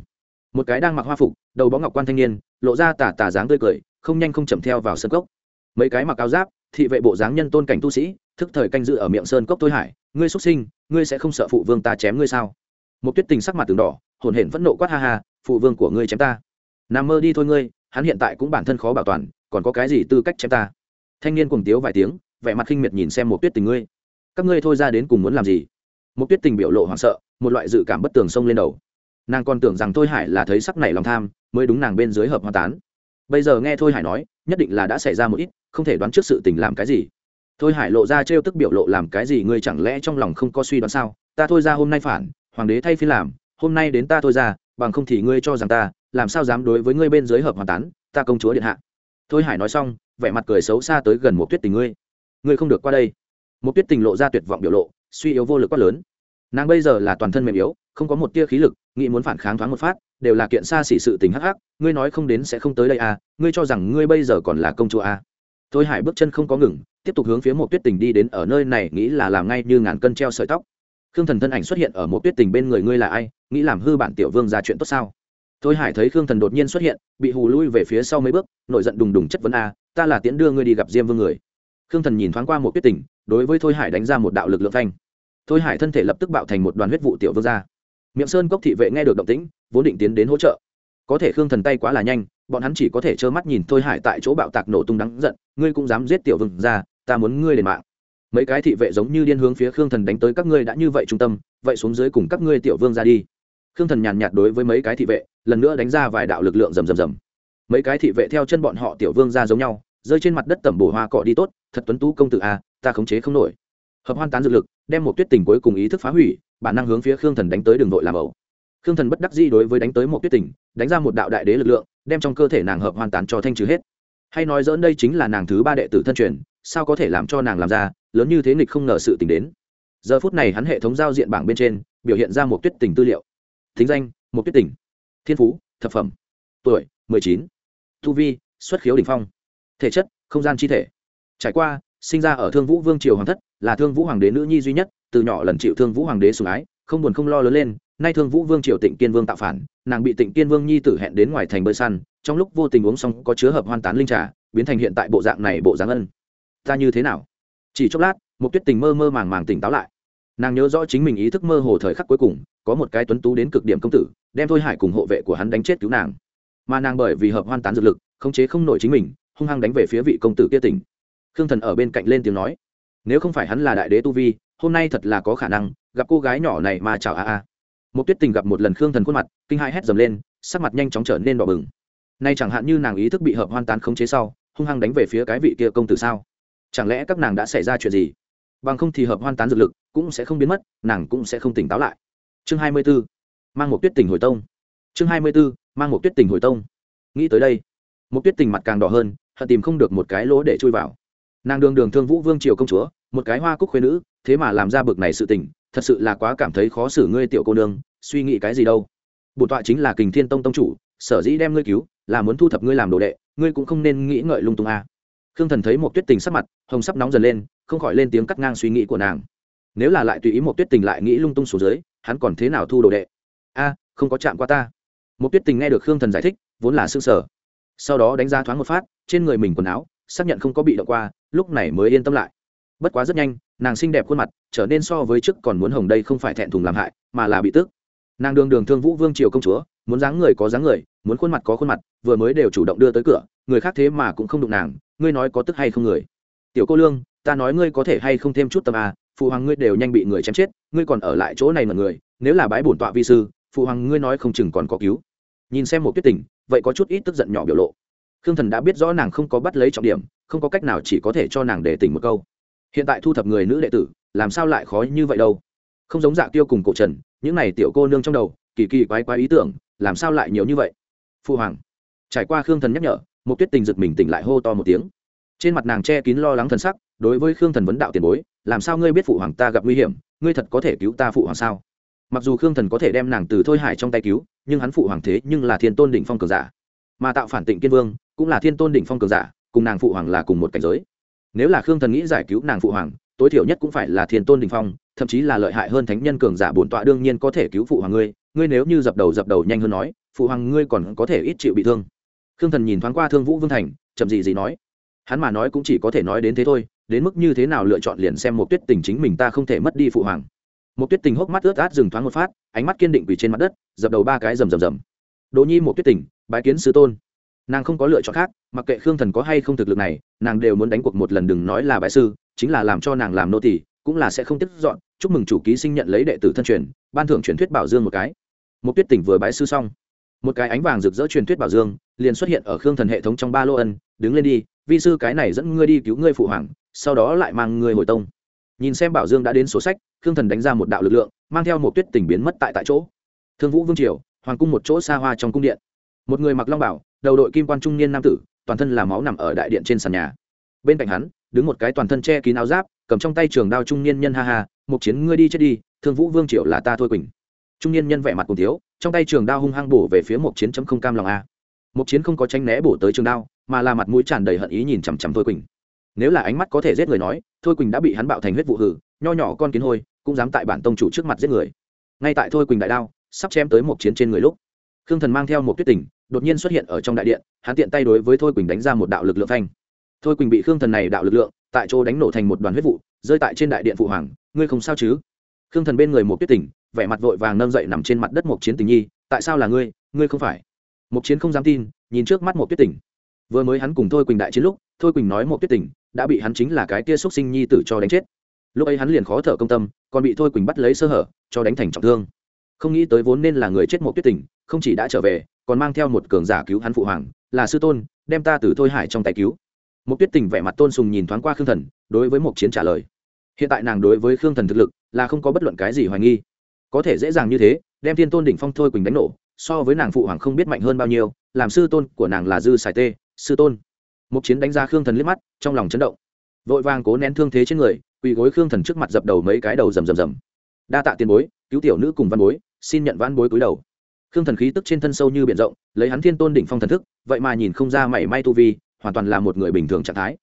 Một cái đang mặc hoa phục, đầu bó ngọc quan thanh niên, lộ ra tà tà dáng tươi cười không nhanh không chậm theo vào sơn cốc. Mấy cái mặc áo giáp, thị vệ bộ dáng nhân tôn cảnh tu sĩ, thức thời canh dự ở miệng sơn cốc tôi hải, ngươi xuất sinh, ngươi sẽ không sợ phụ vương ta chém ngươi sao? Một tuyết tình sắc mặt từng đỏ, hồn hển phẫn nộ quát ha ha, phụ vương của ngươi chém ta. Nằm mơ đi thôi ngươi, hắn hiện tại cũng bản thân khó bảo toàn, còn có cái gì tư cách chém ta? Thanh niên cuồng tiếu vài tiếng, vẻ mặt khinh miệt nhìn xem một tuyết tình ngươi. Các ngươi thôi ra đến cùng muốn làm gì? Một tuyết tình biểu lộ hoảng sợ, một loại dự cảm bất tường xông lên đầu. Nàng còn tưởng rằng thôi hải là thấy sắc này lòng tham, mới đúng nàng bên dưới hợp hoa tán bây giờ nghe thôi hải nói, nhất định là đã xảy ra một ít, không thể đoán trước sự tình làm cái gì. Thôi hải lộ ra trêu tức biểu lộ làm cái gì ngươi chẳng lẽ trong lòng không có suy đoán sao? Ta thôi ra hôm nay phản, hoàng đế thay phiên làm, hôm nay đến ta thôi ra, bằng không thì ngươi cho rằng ta, làm sao dám đối với ngươi bên dưới hợp hoàn tán, ta công chúa điện hạ. Thôi hải nói xong, vẻ mặt cười xấu xa tới gần một tuyết tình ngươi. Ngươi không được qua đây. Một tuyết tình lộ ra tuyệt vọng biểu lộ, suy yếu vô lực quá lớn. Nàng bây giờ là toàn thân mềm yếu, không có một tia khí lực, nghĩ muốn phản kháng thoáng một phát đều là kiện xa xỉ sự tình hắc hắc, ngươi nói không đến sẽ không tới đây à ngươi cho rằng ngươi bây giờ còn là công chúa à. Thôi hải bước chân không có ngừng, tiếp tục hướng phía một tuyết tình đi đến ở nơi này, nghĩ là làm ngay như ngàn cân treo sợi tóc. Khương thần thân ảnh xuất hiện ở một tuyết tình bên người ngươi là ai, nghĩ làm hư bản tiểu vương ra chuyện tốt sao? Thôi hải thấy khương thần đột nhiên xuất hiện, bị hù lui về phía sau mấy bước, nổi giận đùng đùng chất vấn a ta là tiễn đưa ngươi đi gặp diêm vương người. Khương thần nhìn thoáng qua một Tuyết tình, đối với thôi hải đánh ra một đạo lực lượng thanh thôi hải thân thể lập tức bạo thành một đoàn huyết vụ tiểu vương ra miệng sơn cốc thị vệ nghe được động tĩnh, vốn định tiến đến hỗ trợ. Có thể khương thần tay quá là nhanh, bọn hắn chỉ có thể trơ mắt nhìn thôi hải tại chỗ bạo tạc nổ tung đắng giận, ngươi cũng dám giết tiểu vương ra ta muốn ngươi lên mạng. Mấy cái thị vệ giống như điên hướng phía khương thần đánh tới, các ngươi đã như vậy trung tâm, vậy xuống dưới cùng các ngươi tiểu vương ra đi. Khương thần nhàn nhạt đối với mấy cái thị vệ, lần nữa đánh ra vài đạo lực lượng rầm rầm rầm. Mấy cái thị vệ theo chân bọn họ tiểu vương ra giống nhau, rơi trên mặt đất tẩm bổ hoa cỏ đi tốt, thật tuấn tú công tử a, ta khống chế không nổi hợp hoan tán dược lực, đem một tuyết tình cuối cùng ý thức phá hủy, bản năng hướng phía khương thần đánh tới đường nội làm ẩu. Khương thần bất đắc di đối với đánh tới một tuyết tình, đánh ra một đạo đại đế lực lượng, đem trong cơ thể nàng hợp hoàn tán cho thanh trừ hết. Hay nói dỡn đây chính là nàng thứ ba đệ tử thân truyền, sao có thể làm cho nàng làm ra, lớn như thế nghịch không ngờ sự tình đến. Giờ phút này hắn hệ thống giao diện bảng bên trên, biểu hiện ra một tuyết tình tư liệu. Thính danh, một tuyết tình. Thiên phú, thập phẩm. Tuổi, mười chín. Tu vi, xuất khiếu đ ỉ n h phong. Thể chất, không gian chi thể. Trải qua sinh ra ở thương vũ vương triều hoàng thất, là thương vũ hoàng đế nữ nhi duy nhất, từ nhỏ lần chịu thương vũ hoàng đế sủng ái, không buồn không lo lớn lên, nay thương vũ vương triều tịnh kiên vương tạo phản, nàng bị tịnh kiên vương nhi tử hẹn đến ngoài thành bơi săn, trong lúc vô tình uống xong có chứa hợp hoan tán linh trà, biến thành hiện tại bộ dạng này bộ dáng ân. Ta như thế nào? Chỉ chốc lát, một tuyết tình mơ mơ màng màng tỉnh táo lại. Nàng nhớ rõ chính mình ý thức mơ hồ thời khắc cuối cùng, có một cái tuấn tú đến cực điểm công tử, đem thôi hải cùng hộ vệ của hắn đánh chết cứu nàng. Mà nàng bởi vì hợp hoan tán dược lực, khống chế không nổi chính mình, hung hăng đánh về phía vị công tử kia tỉnh khương thần ở bên cạnh lên tiếng nói, nếu không phải hắn là đại đế tu vi, hôm nay thật là có khả năng gặp cô gái nhỏ này mà chào a a. Một tuyết tình gặp một lần khương thần khuôn mặt, kinh hai hét dầm lên, sắc mặt nhanh chóng trở nên đỏ bừng. Nay chẳng hạn như nàng ý thức bị hợp hoan tán khống chế sau, hung hăng đánh về phía cái vị kia công tử sao? Chẳng lẽ các nàng đã xảy ra chuyện gì? Bằng không thì hợp hoan tán dược lực cũng sẽ không biến mất, nàng cũng sẽ không tỉnh táo lại. Chương hai mươi b ố mang một tuyết tình hồi tông. Chương hai mươi b ố mang một tuyết tình hồi tông. Nghĩ tới đây một tuyết tình mặt càng đỏ hơn, hận tìm không được một cái lỗ để chui vào nàng đường đường thương vũ vương triều công chúa, một cái hoa cúc khuyên nữ, thế mà làm ra bực này sự tình, thật sự là quá cảm thấy khó xử ngươi tiểu cô nương, suy nghĩ cái gì đâu. Bổn tọa chính là kình thiên tông tông chủ, sở dĩ đem ngươi cứu, là muốn thu thập ngươi làm đồ đệ, ngươi cũng không nên nghĩ ngợi lung tung a. À. khương thần thấy một tuyết tình sắc mặt, hồng sắp nóng dần lên, không khỏi lên tiếng cắt ngang suy nghĩ của nàng. Nếu là lại tùy ý một tuyết tình lại nghĩ lung tung xuống dưới, hắn còn thế nào thu đồ đệ? A, không có chạm qua ta. Một tuyết tình nghe được khương thần giải thích, vốn là s ư ơ n g sở sau đó đánh giá thoáng một phát, trên người mình quần áo xác nhận không có bị động qua lúc này mới yên tâm lại. Bất quá rất nhanh nàng xinh đẹp khuôn mặt trở nên so với trước còn muốn hồng đây không phải thẹn thùng làm hại mà là bị tức. Nàng đường đường thương vũ vương triều công chúa muốn dáng người có dáng người muốn khuôn mặt có khuôn mặt vừa mới đều chủ động đưa tới cửa người khác thế mà cũng không đụng nàng ngươi nói có tức hay không người? Tiểu cô lương ta nói ngươi có thể hay không thêm chút tâm à, phụ hoàng ngươi đều nhanh bị người chém chết ngươi còn ở lại chỗ này mà người nếu là bái bổn tọa vi sư phụ hoàng ngươi nói không chừng còn có cứu. Nhìn xem một tuyết tình vậy có chút ít tức giận nhỏ biểu lộ khương thần đã biết rõ nàng không có bắt lấy trọng điểm, không có cách nào chỉ có thể cho nàng để tỉnh một câu. Hiện tại thu thập người nữ đệ tử, làm sao lại khó như vậy đâu? Không giống dạ tiêu cùng cổ trần, những này tiểu cô nương trong đầu, kỳ kỳ quái quái ý tưởng, làm sao lại nhiều như vậy? Phu hoàng. Trải qua khương thần nhắc nhở một tuyết tình giật mình tỉnh lại hô to một tiếng. Trên mặt nàng che kín lo lắng thần sắc, đối với khương thần vấn đạo tiền bối, làm sao ngươi biết phụ hoàng ta gặp nguy hiểm, ngươi thật có thể cứu ta phụ hoàng sao? Mặc dù khương thần có thể đem nàng từ thôi hải trong tay cứu, nhưng hắn phụ hoàng thế nhưng là thiên tôn đỉnh phong cường giả mà tạo phản tịnh kiên vương, cũng là thiên tôn đỉnh phong cường giả, cùng nàng phụ hoàng là cùng một cảnh giới. Nếu là khương thần nghĩ giải cứu nàng phụ hoàng, tối thiểu nhất cũng phải là thiên tôn đỉnh phong, thậm chí là lợi hại hơn thánh nhân cường giả bổn tọa đương nhiên có thể cứu phụ hoàng ngươi ngươi nếu như dập đầu dập đầu nhanh hơn nói, phụ hoàng ngươi còn có thể ít chịu bị thương. Khương thần nhìn thoáng qua thương vũ vương thành, chậm gì gì nói. Hắn mà nói cũng chỉ có thể nói đến thế thôi, đến mức như thế nào lựa chọn liền xem một tuyết tình chính mình ta không thể mất đi phụ hoàng. Một tuyết tình hốc mắt ướt át dừng thoáng một phát, ánh mắt kiên định quỳ trên mặt đất, dập đầu ba cái rầm rầm rầm. Đỗ nhi một tuyết tình bái kiến sư tôn. Nàng không có lựa chọn khác, mặc kệ khương thần có hay không thực lực này, nàng đều muốn đánh cuộc một lần đừng nói là bái sư, chính là làm cho nàng làm nô tỳ, cũng là sẽ không tiếp dọn. Chúc mừng chủ ký sinh nhận lấy đệ tử thân truyền, ban thưởng truyền thuyết bảo dương một cái. Một tuyết tỉnh vừa bái sư xong, một cái ánh vàng rực rỡ truyền thuyết bảo dương liền xuất hiện ở khương thần hệ thống trong ba lô ân, đứng lên đi, vi sư, cái này dẫn ngươi đi cứu ngươi phụ hoàng, sau đó lại mang ngươi hồi tông. Nhìn xem bảo dương đã đến sổ sách, khương thần đánh ra một đạo lực lượng, mang theo một tuyết tỉnh biến mất tại tại chỗ. Thương vũ vương triều, hoàng cung một chỗ xa hoa trong cung điện một người mặc long bảo, đầu đội kim quan trung niên nam tử, toàn thân là máu nằm ở đại điện trên sàn nhà. Bên cạnh hắn, đứng một cái toàn thân che kín áo giáp, cầm trong tay trường đao trung niên nhân, ha ha một chiến, ngươi đi chết đi, thương vũ vương triệu là ta thôi quỳnh. Trung niên nhân vẻ mặt cùng thiếu, trong tay trường đao hung hăng bổ về phía một chiến, chấm không cam lòng a. Một chiến không có tranh né bổ tới trường đao, mà là mặt mũi tràn đầy hận ý nhìn chằm chằm thôi quỳnh. Nếu là ánh mắt có thể giết người nói, thôi quỳnh đã bị hắn bạo thành huyết vụ hử, nho nhỏ con kiến hôi, cũng dám tại bản tông chủ trước mặt giết người. Ngay tại thôi quỳnh đại đao, sắp chém tới một chiến trên người lúc, khương thần mang theo một tuyết tình đột nhiên xuất hiện ở trong đại điện hắn tiện tay đối với thôi quỳnh đánh ra một đạo lực lượng phanh. Thôi quỳnh bị khương thần này đạo lực lượng tại chỗ đánh nổ thành một đoàn huyết vụ rơi tại trên đại điện phụ hoàng ngươi không sao chứ? Khương thần bên người một tuyết Tỉnh, vẻ mặt vội vàng nâng dậy nằm trên mặt đất một chiến tình nhi tại sao là ngươi? Ngươi không phải. Một chiến không dám tin nhìn trước mắt một tuyết Tỉnh. vừa mới hắn cùng thôi quỳnh đại chiến lúc thôi quỳnh nói một tuyết Tỉnh đã bị hắn chính là cái tia xúc sinh nhi tử cho đánh chết. Lúc ấy hắn liền khó thở công tâm còn bị thôi quỳnh bắt lấy sơ hở cho đánh thành trọng thương. Không nghĩ tới vốn nên là người chết một tuyết Tỉnh, không chỉ đã trở về còn mang theo một cường giả cứu hắn phụ hoàng, là sư tôn, đem ta từ thôi hải trong tay cứu. Một tuyết tình vẻ mặt tôn sùng nhìn thoáng qua khương thần, đối với một chiến trả lời. Hiện tại nàng đối với khương thần thực lực, là không có bất luận cái gì hoài nghi. Có thể dễ dàng như thế, đem thiên tôn đỉnh phong thôi quỳnh đánh nổ, so với nàng phụ hoàng không biết mạnh hơn bao nhiêu, làm sư tôn của nàng là dư sài tê, sư tôn. Một chiến đánh ra khương thần liếc mắt, trong lòng chấn động. Vội vàng cố nén thương thế trên người, quỳ gối khương thần trước mặt dập đầu mấy cái đầu rầm rầm rầm. Đa tạ tiền bối, cứu tiểu nữ cùng văn bối, xin nhận văn bối cúi đầu khương thần khí tức trên thân sâu như biển rộng, lấy hắn thiên tôn đỉnh phong thần thức, vậy mà nhìn không ra mảy may tu vi, hoàn toàn là một người bình thường trạng thái.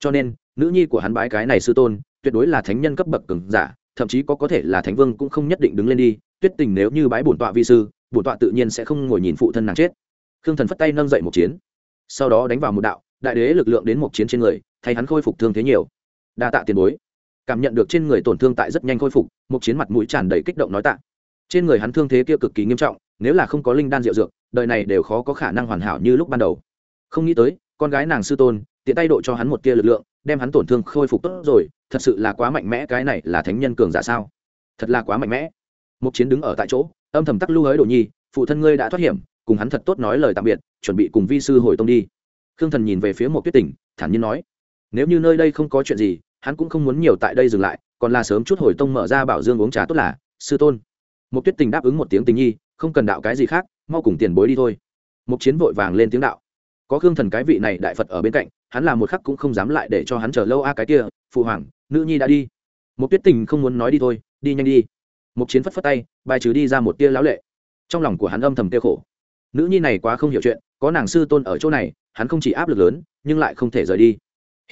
Cho nên, nữ nhi của hắn bái cái này sư tôn, tuyệt đối là thánh nhân cấp bậc cường giả, thậm chí có có thể là thánh vương cũng không nhất định đứng lên đi, tuyết tình nếu như bái bổn tọa vi sư, bổn tọa tự nhiên sẽ không ngồi nhìn phụ thân nàng chết. Khương thần phất tay nâng dậy một chiến. Sau đó đánh vào một đạo, đại đế lực lượng đến một chiến trên người, thay hắn khôi phục thương thế nhiều. Đa tạ tiền bối. Cảm nhận được trên người tổn thương tại rất nhanh khôi phục, một chiến mặt mũi tràn đầy kích động nói tạ. Trên người hắn thương thế kia cực kỳ nghiêm trọng nếu là không có linh đan rượu dược, đời này đều khó có khả năng hoàn hảo như lúc ban đầu. Không nghĩ tới, con gái nàng sư tôn, tiện tay độ cho hắn một tia lực lượng, đem hắn tổn thương khôi phục tốt rồi, thật sự là quá mạnh mẽ, cái này là thánh nhân cường giả sao? Thật là quá mạnh mẽ. Mục chiến đứng ở tại chỗ, âm thầm tắc lưu hới đồ nhi, phụ thân ngươi đã thoát hiểm, cùng hắn thật tốt nói lời tạm biệt, chuẩn bị cùng vi sư hồi tông đi. Khương thần nhìn về phía một tuyết tỉnh thản nhiên nói, nếu như nơi đây không có chuyện gì, hắn cũng không muốn nhiều tại đây dừng lại, còn là sớm chút hồi tông mở ra bảo dương uống trà tốt là, sư tôn. Một tuyết tình đáp ứng một tiếng tình nhi không cần đạo cái gì khác, mau cùng tiền bối đi thôi. Mục chiến vội vàng lên tiếng đạo. Có khương thần cái vị này đại phật ở bên cạnh, hắn làm một khắc cũng không dám lại để cho hắn chờ lâu a cái kia, phụ hoàng, nữ nhi đã đi. Một tuyết tình không muốn nói đi thôi, đi nhanh đi. Mục chiến phất phất tay, bài trừ đi ra một tia lão lệ. Trong lòng của hắn âm thầm tiêu khổ. Nữ nhi này quá không hiểu chuyện, có nàng sư tôn ở chỗ này, hắn không chỉ áp lực lớn, nhưng lại không thể rời đi.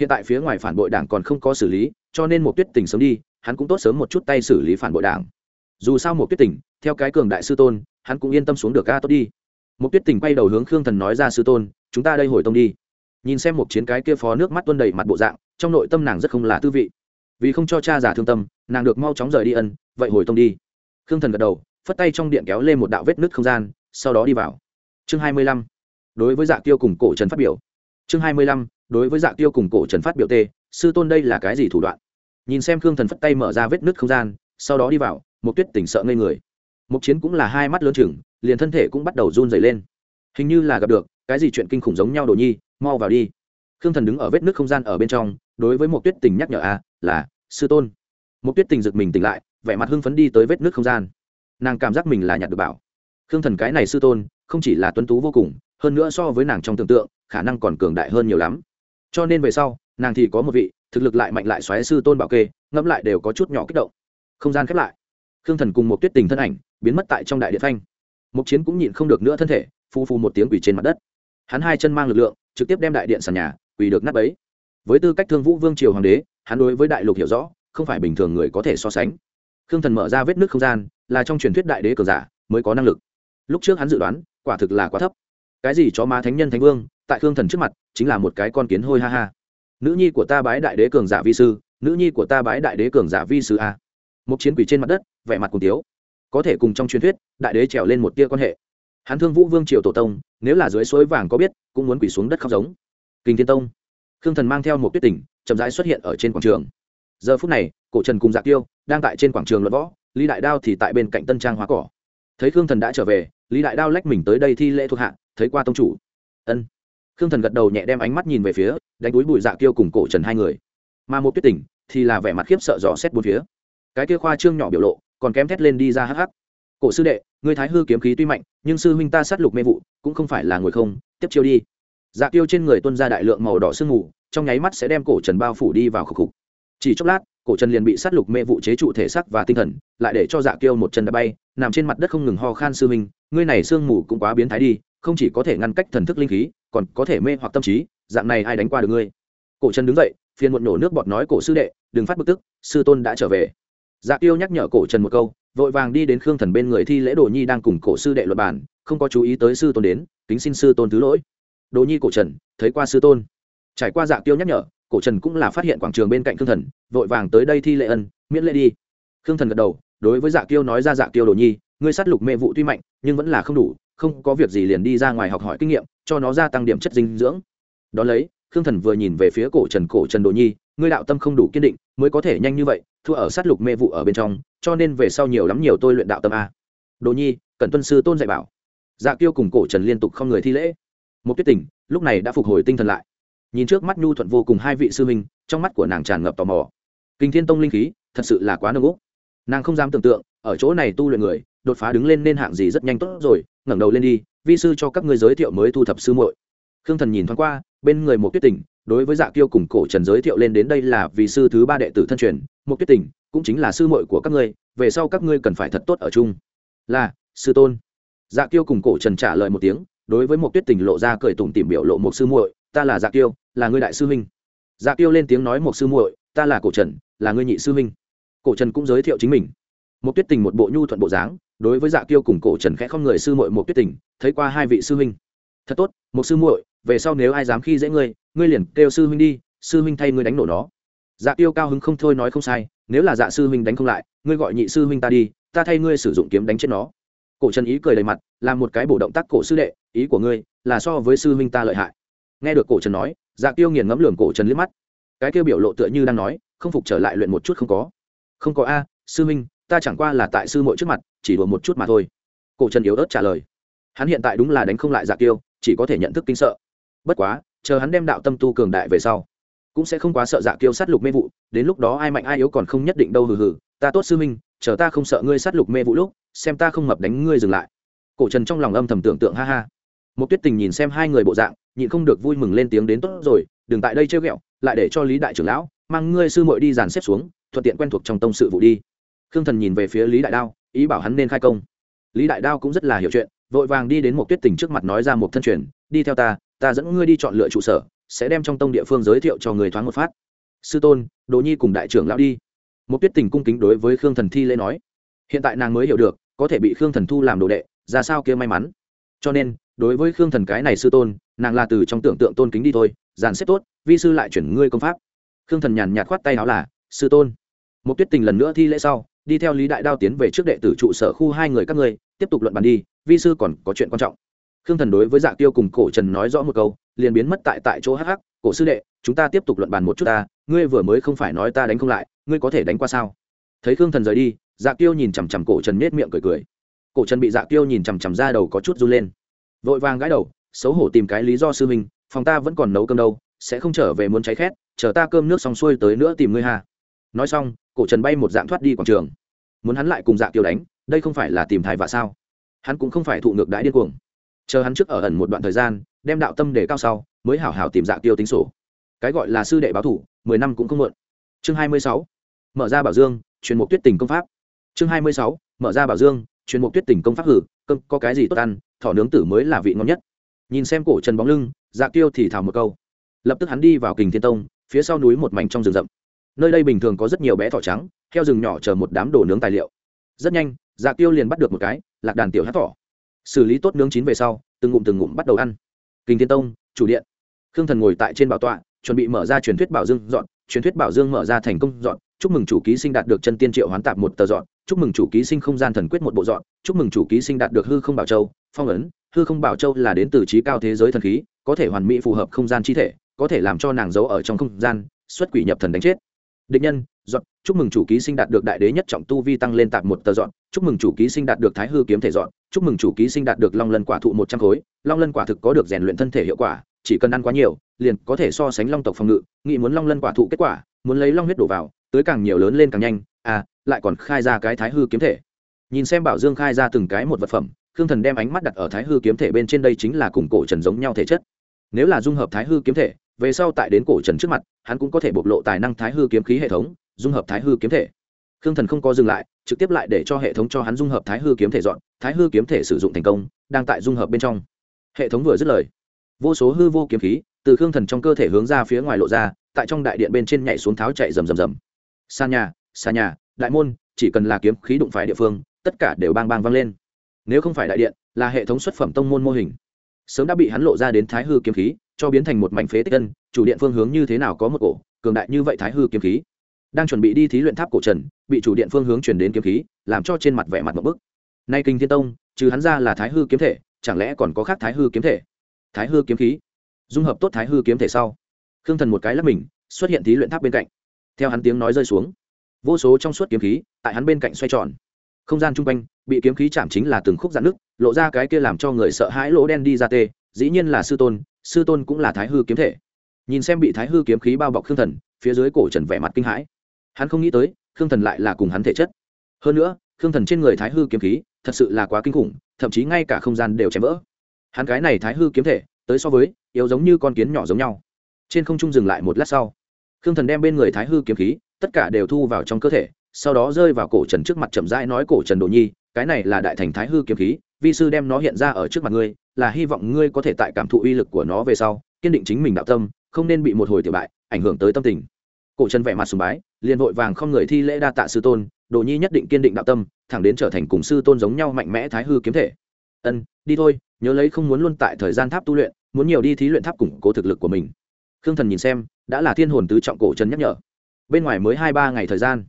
Hiện tại phía ngoài phản bội đảng còn không có xử lý, cho nên một tuyết tình sớm đi, hắn cũng tốt sớm một chút tay xử lý phản bội đảng. Dù sao một tuyết tình, theo cái cường đại sư tôn hắn cũng yên tâm xuống được ca tốt đi. Một tuyết tình quay đầu hướng khương thần nói ra sư tôn, chúng ta đây hồi tông đi. Nhìn xem một chiến cái kia phó nước mắt tuôn đầy mặt bộ dạng, trong nội tâm nàng rất không là tư vị. Vì không cho cha giả thương tâm, nàng được mau chóng rời đi ân, vậy hồi tông đi. Khương thần gật đầu, phất tay trong điện kéo lên một đạo vết nứt không gian, sau đó đi vào. Chương hai mươi lăm, đối với dạ tiêu cùng cổ trần phát biểu. Chương hai mươi lăm, đối với dạ tiêu cùng cổ trần phát biểu t sư tôn đây là cái gì thủ đoạn? Nhìn xem khương thần phất tay mở ra vết nứt không gian, sau đó đi vào một tuyết tỉnh sợ ngây người mục chiến cũng là hai mắt lớn chừng, liền thân thể cũng bắt đầu run dày lên. Hình như là gặp được, cái gì chuyện kinh khủng giống nhau đồ nhi, mau vào đi. Khương thần đứng ở vết nước không gian ở bên trong, đối với một tuyết tình nhắc nhở a là, sư tôn. Một tuyết tình giật mình tỉnh lại, vẻ mặt hưng phấn đi tới vết nước không gian. Nàng cảm giác mình là nhặt được bảo. Khương thần cái này sư tôn, không chỉ là tuấn tú vô cùng, hơn nữa so với nàng trong tưởng tượng, khả năng còn cường đại hơn nhiều lắm. Cho nên về sau, nàng thì có một vị, thực lực lại mạnh lại xoáy sư tôn bảo kê, ngẫm lại đều có chút nhỏ kích động. Không gian khép lại khương thần cùng một tuyết tình thân ảnh biến mất tại trong đại điện phanh. Mục chiến cũng nhịn không được nữa thân thể phu phu một tiếng quỳ trên mặt đất. Hắn hai chân mang lực lượng, trực tiếp đem đại điện sàn nhà, quỳ được nắp ấy với tư cách thương vũ vương triều hoàng đế, hắn đối với đại lục hiểu rõ, không phải bình thường người có thể so sánh. Khương thần mở ra vết nước không gian, là trong truyền thuyết đại đế cờ giả, mới có năng lực. Lúc trước hắn dự đoán, quả thực là quá thấp. Cái gì chó má thánh nhân thánh vương, tại khương thần trước mặt, chính là một cái con kiến hôi ha ha. Nữ nhi của ta bái đại đế cường giả vi sư, nữ nhi của ta bái đại đế cường giả vi sư a một chiến quỷ trên mặt đất, vẻ mặt cùng tiếu. Có thể cùng trong truyền thuyết, đại đế trèo lên một tia quan hệ. Hắn thương vũ vương triều tổ tông, nếu là dưới suối vàng có biết, cũng muốn quỷ xuống đất khóc giống. Kinh thiên tông. Khương thần mang theo một tuyết tỉnh, chậm rãi xuất hiện ở trên quảng trường. Giờ phút này, cổ trần cùng dạ tiêu đang tại trên quảng trường luận võ, lý đại đao thì tại bên cạnh tân trang hóa cỏ. Thấy khương thần đã trở về, lý đại đao lách mình tới đây thi lễ thuộc hạ, thấy qua tông chủ. Ân. Khương thần gật đầu nhẹ đem ánh mắt nhìn về phía, đánh túi bụi dạ kiêu cùng cổ trần hai người. Mà một tuyết tỉnh thì là vẻ mặt khiếp sợ dò xét bốn phía cái kia khoa trương nhỏ biểu lộ, còn kém thét lên đi ra hắc hắc. Cổ sư đệ người thái hư kiếm khí tuy mạnh, nhưng sư huynh ta sát lục mê vụ, cũng không phải là người không, tiếp chiêu đi. Dạ tiêu trên người tuân ra đại lượng màu đỏ sương mù, trong nháy mắt sẽ đem cổ trần bao phủ đi vào khục khục. Chỉ chốc lát, cổ trần liền bị sát lục mê vụ chế trụ thể sắc và tinh thần, lại để cho dạ kiêu một chân đã bay, nằm trên mặt đất không ngừng ho khan sư huynh, ngươi này sương mù cũng quá biến thái đi, không chỉ có thể ngăn cách thần thức linh khí, còn có thể mê hoặc tâm trí, dạng này ai đánh qua được ngươi? Cổ trần đứng dậy, phiền muộn nổ nước bọt nói, cổ sư đệ, đừng phát bực tức, sư tôn đã trở về dạ tiêu nhắc nhở cổ trần một câu, vội vàng đi đến khương thần bên người thi lễ đồ nhi đang cùng cổ sư đệ luật bản không có chú ý tới sư tôn đến, kính xin sư tôn thứ lỗi. Đồ nhi cổ trần, thấy qua sư tôn. Trải qua dạ tiêu nhắc nhở, cổ trần cũng là phát hiện quảng trường bên cạnh khương thần, vội vàng tới đây thi lễ ân, miễn lễ đi. Khương thần gật đầu, đối với dạ kiêu nói ra dạ kiêu đồ nhi, ngươi sát lục mê vụ tuy mạnh, nhưng vẫn là không đủ, không có việc gì liền đi ra ngoài học hỏi kinh nghiệm, cho nó gia tăng điểm chất dinh dưỡng. Đón lấy khương thần vừa nhìn về phía cổ trần cổ trần đồ nhi, ngươi đạo tâm không đủ kiên định, mới có thể nhanh như vậy, thua ở sát lục mê vụ ở bên trong, cho nên về sau nhiều lắm nhiều tôi luyện đạo tâm a. Đồ nhi cần tuân sư tôn dạy bảo. Dạ kiêu cùng cổ trần liên tục không người thi lễ. Một tuyết tình, lúc này đã phục hồi tinh thần lại. Nhìn trước mắt nhu thuận vô cùng hai vị sư huynh, trong mắt của nàng tràn ngập tò mò. Kinh thiên tông linh khí, thật sự là quá nâng úc nàng không dám tưởng tượng, ở chỗ này tu luyện người, đột phá đứng lên nên hạng gì rất nhanh tốt rồi, ngẩng đầu lên đi, vi sư cho các ngươi giới thiệu mới thu thập sư muội. Khương thần nhìn thoáng qua bên người một tuyết tình đối với dạ kiêu cùng cổ trần giới thiệu lên đến đây là vì sư thứ ba đệ tử thân truyền một tuyết tình cũng chính là sư muội của các ngươi, về sau các ngươi cần phải thật tốt ở chung. Là, sư tôn. Dạ kiêu cùng cổ trần trả lời một tiếng, đối với một tuyết tình lộ ra cười tủm tìm biểu lộ một sư muội, ta là dạ kiêu, là ngươi đại sư huynh. Dạ kiêu lên tiếng nói một sư muội, ta là cổ trần, là ngươi nhị sư huynh. Cổ trần cũng giới thiệu chính mình. Một tuyết tình một bộ nhu thuận bộ dáng, đối với dạ kiêu cùng cổ trần khẽ không người sư muội một tuyết tình thấy qua hai vị sư huynh thật tốt một sư muội, về sau nếu ai dám khi dễ ngươi ngươi liền kêu sư huynh đi, sư huynh thay ngươi đánh nổ nó. Dạ tiêu cao hứng không thôi nói không sai, nếu là dạ sư huynh đánh không lại, ngươi gọi nhị sư huynh ta đi, ta thay ngươi sử dụng kiếm đánh chết nó. Cổ trần ý cười đầy mặt, làm một cái bổ động tác cổ sư đệ, ý của ngươi là so với sư huynh ta lợi hại. Nghe được cổ trần nói dạ tiêu nghiền ngẫm lường cổ trần liếc mắt. Cái tiêu biểu lộ tựa như đang nói, không phục trở lại luyện một chút không có. Không có a, sư huynh, ta chẳng qua là tại sư muội trước mặt, chỉ đùa một chút mà thôi. Cổ trần yếu ớt trả lời. Hắn hiện tại đúng là đánh không lại dạ tiêu chỉ có thể nhận thức kinh sợ. Bất quá, chờ hắn đem đạo tâm tu cường đại về sau, cũng sẽ không quá sợ dạ kiêu sát lục mê vụ, đến lúc đó ai mạnh ai yếu còn không nhất định đâu hừ hừ, ta tốt sư minh chờ ta không sợ ngươi sát lục mê vụ lúc, xem ta không mập đánh ngươi dừng lại. Cổ trần trong lòng âm thầm tưởng tượng ha ha. Một tuyết tình nhìn xem hai người bộ dạng, nhịn không được vui mừng lên tiếng đến tốt rồi, đừng tại đây chơi ghẹo, lại để cho lý đại trưởng lão mang ngươi sư muội đi dàn xếp xuống, thuận tiện quen thuộc trong tông sự vụ đi. Khương thần nhìn về phía lý đại đao, ý bảo hắn nên khai công. Lý đại đao cũng rất là hiểu chuyện vội vàng đi đến một tuyết tình trước mặt nói ra một thân truyền, đi theo ta ta dẫn ngươi đi chọn lựa trụ sở, sẽ đem trong tông địa phương giới thiệu cho người thoáng một phát. Sư tôn đồ nhi cùng đại trưởng lão đi. Một tuyết tình cung kính đối với khương thần thi lễ nói. Hiện tại nàng mới hiểu được, có thể bị khương thần thu làm đồ đệ, ra sao kia may mắn. Cho nên, đối với khương thần cái này sư tôn, nàng là từ trong tưởng tượng tôn kính đi thôi, dàn xếp tốt, vi sư lại chuyển ngươi công pháp. Khương thần nhàn nhạt khoát tay áo là, sư tôn. Một tuyết tình lần nữa thi lễ sau, đi theo lý đại đao tiến về trước đệ tử trụ sở khu hai người các ngươi, tiếp tục luận bàn đi vi sư còn có chuyện quan trọng. Khương thần đối với dạ tiêu cùng cổ trần nói rõ một câu, liền biến mất tại tại chỗ hh cổ sư đệ, chúng ta tiếp tục luận bàn một chút ta, ngươi vừa mới không phải nói ta đánh không lại, ngươi có thể đánh qua sao? Thấy khương thần rời đi dạ tiêu nhìn chằm chằm cổ trần nết miệng cười cười. Cổ trần bị dạ tiêu nhìn chằm chằm ra đầu có chút run lên. Vội vàng gãi đầu, xấu hổ tìm cái lý do sư minh phòng ta vẫn còn nấu cơm đâu, sẽ không trở về muốn cháy khét, chờ ta cơm nước xong xuôi tới nữa tìm ngươi hà nói xong, cổ trần bay một dạng thoát đi quảng trường. Muốn hắn lại cùng dạ tiêu đánh, đây không phải là tìm thai vạ sao? Hắn cũng không phải thụ ngược đãi điên cuồng. Chờ hắn trước ở ẩn một đoạn thời gian, đem đạo tâm để cao sau, mới hảo hảo tìm dạ tiêu tính sổ. Cái gọi là sư đệ báo thủ, mười năm cũng không muộn. Chương hai mươi sáu, mở ra bảo dương, truyền mục tuyết tình công pháp. Chương hai mươi sáu, mở ra bảo dương, truyền mục tuyết tình công pháp hử, cơm, có cái gì tốt ăn, thỏ nướng tử mới là vị ngon nhất. Nhìn xem cổ trần bóng lưng dạ tiêu thì thào một câu. Lập tức hắn đi vào kình thiên tông, phía sau núi một mảnh trong rừng rậm. Nơi đây bình thường có rất nhiều bé thỏ trắng theo rừng nhỏ chờ một đám đồ nướng tài liệu. Rất nhanh dạ tiêu liền bắt được một cái, lạc đàn tiểu hát thỏ. Xử lý tốt nướng chín về sau, từng ngụm từng ngụm bắt đầu ăn. Kinh thiên tông, chủ điện. Khương thần ngồi tại trên bảo tọa, chuẩn bị mở ra truyền thuyết bảo dương dọn, truyền thuyết bảo dương mở ra thành công dọn. Chúc mừng chủ ký sinh đạt được chân tiên triệu hoán tạp một tờ dọn. Chúc mừng chủ ký sinh không gian thần quyết một bộ dọn. Chúc mừng chủ ký sinh đạt được hư không bảo châu, phong ấn. Hư không bảo châu là đến từ trí cao thế giới thần khí, có thể hoàn mỹ phù hợp không gian chi thể, có thể làm cho nàng giấu ở trong không gian, xuất quỷ nhập thần đánh chết. Định nhân dọn chúc mừng chủ ký sinh đạt được đại đế nhất trọng tu vi tăng lên tạp một tờ dọn chúc mừng chủ ký sinh đạt được thái hư kiếm thể dọn chúc mừng chủ ký sinh đạt được long lân quả thụ một trăm khối, long lân quả thực có được rèn luyện thân thể hiệu quả, chỉ cần ăn quá nhiều, liền có thể so sánh long tộc phòng ngự, nghĩ muốn long lân quả thụ kết quả, muốn lấy long huyết đổ vào, tới càng nhiều lớn lên càng nhanh à lại còn khai ra cái thái hư kiếm thể. Nhìn xem bảo dương khai ra từng cái một vật phẩm, khương thần đem ánh mắt đặt ở thái hư kiếm thể bên trên đây chính là cùng cổ trần giống nhau thể chất. Nếu là dung hợp thái hư kiếm thể, về sau tại đến cổ trần trước mặt, hắn cũng có thể bộc lộ tài năng thái hư kiếm khí hệ thống dung hợp thái hư kiếm thể. Khương thần không có dừng lại, trực tiếp lại để cho hệ thống cho hắn dung hợp thái hư kiếm thể dọn, thái hư kiếm thể sử dụng thành công, đang tại dung hợp bên trong. Hệ thống vừa dứt lời, vô số hư vô kiếm khí từ khương thần trong cơ thể hướng ra phía ngoài lộ ra, tại trong đại điện bên trên nhảy xuống tháo chạy rầm rầm rầm. Xa nhà xa nhà, đại môn, chỉ cần là kiếm khí đụng phải địa phương, tất cả đều bang bang vang lên. Nếu không phải đại điện, là hệ thống xuất phẩm tông môn mô hình. Sớm đã bị hắn lộ ra đến thái hư kiếm khí, cho biến thành một mảnh phế tích tân chủ điện phương hướng như thế nào có một cổ, cường đại như vậy thái hư kiếm khí đang chuẩn bị đi thí luyện tháp cổ trần, bị chủ điện phương hướng chuyển đến kiếm khí, làm cho trên mặt vẻ mặt một bức. Nay kinh thiên tông, trừ hắn ra là thái hư kiếm thể, chẳng lẽ còn có khác thái hư kiếm thể? Thái hư kiếm khí. Dung hợp tốt thái hư kiếm thể sau, khương thần một cái lắp mình, xuất hiện thí luyện tháp bên cạnh. Theo hắn tiếng nói rơi xuống, vô số trong suốt kiếm khí tại hắn bên cạnh xoay tròn. Không gian chung quanh, bị kiếm khí chạm chính là từng khúc dạn nước lộ ra cái kia làm cho người sợ hãi lỗ đen đi ra tê, dĩ nhiên là sư tôn sư tôn cũng là thái hư kiếm thể. Nhìn xem bị thái hư kiếm khí bao bọc khương thần, phía dưới cổ trần vẻ mặt kinh hãi hắn không nghĩ tới, khương thần lại là cùng hắn thể chất. Hơn nữa, khương thần trên người thái hư kiếm khí, thật sự là quá kinh khủng, thậm chí ngay cả không gian đều chém vỡ. Hắn cái này thái hư kiếm thể, tới so với, yếu giống như con kiến nhỏ giống nhau. Trên không trung dừng lại một lát sau, khương thần đem bên người thái hư kiếm khí, tất cả đều thu vào trong cơ thể, sau đó rơi vào cổ trần trước mặt chậm rãi nói, cổ trần đồ nhi, cái này là đại thành thái hư kiếm khí, vi sư đem nó hiện ra ở trước mặt ngươi, là hy vọng ngươi có thể tại cảm thụ uy lực của nó về sau, kiên định chính mình đạo tâm, không nên bị một hồi tiểu bại, ảnh hưởng tới tâm tình cổ trần vẻ mặt sùng bái, liền vội vàng không người thi lễ đa tạ sư tôn, đồ nhi nhất định kiên định đạo tâm, thẳng đến trở thành cùng sư tôn giống nhau mạnh mẽ thái hư kiếm thể. Ân, đi thôi, nhớ lấy không muốn luôn tại thời gian tháp tu luyện, muốn nhiều đi thí luyện tháp củng cố thực lực của mình. Khương thần nhìn xem, đã là thiên hồn tứ trọng cổ trần nhắc nhở. Bên ngoài mới hai ba ngày thời gian,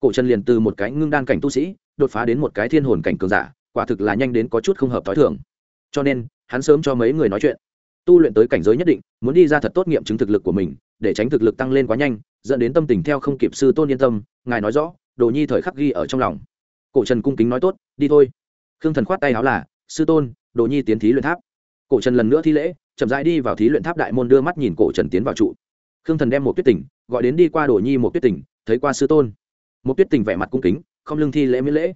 cổ trần liền từ một cái ngưng đan cảnh tu sĩ, đột phá đến một cái thiên hồn cảnh cường giả, quả thực là nhanh đến có chút không hợp t h o i thường. Cho nên, hắn sớm cho mấy người nói chuyện. Tu luyện tới cảnh giới nhất định, muốn đi ra thật tốt nghiệm chứng thực lực của mình để tránh thực lực tăng lên quá nhanh, dẫn đến tâm tình theo không kịp sư tôn yên tâm, ngài nói rõ, đồ nhi thời khắc ghi ở trong lòng. Cổ trần cung kính nói tốt, đi thôi. Khương thần khoát tay áo là, sư tôn, đồ nhi tiến thí luyện tháp. Cổ trần lần nữa thi lễ, chậm rãi đi vào thí luyện tháp đại môn đưa mắt nhìn cổ trần tiến vào trụ. Khương thần đem một tuyết tỉnh gọi đến đi qua đồ nhi một tuyết tỉnh thấy qua sư tôn. Một tuyết tỉnh vẻ mặt cung kính, không lương thi lễ miễn lễ.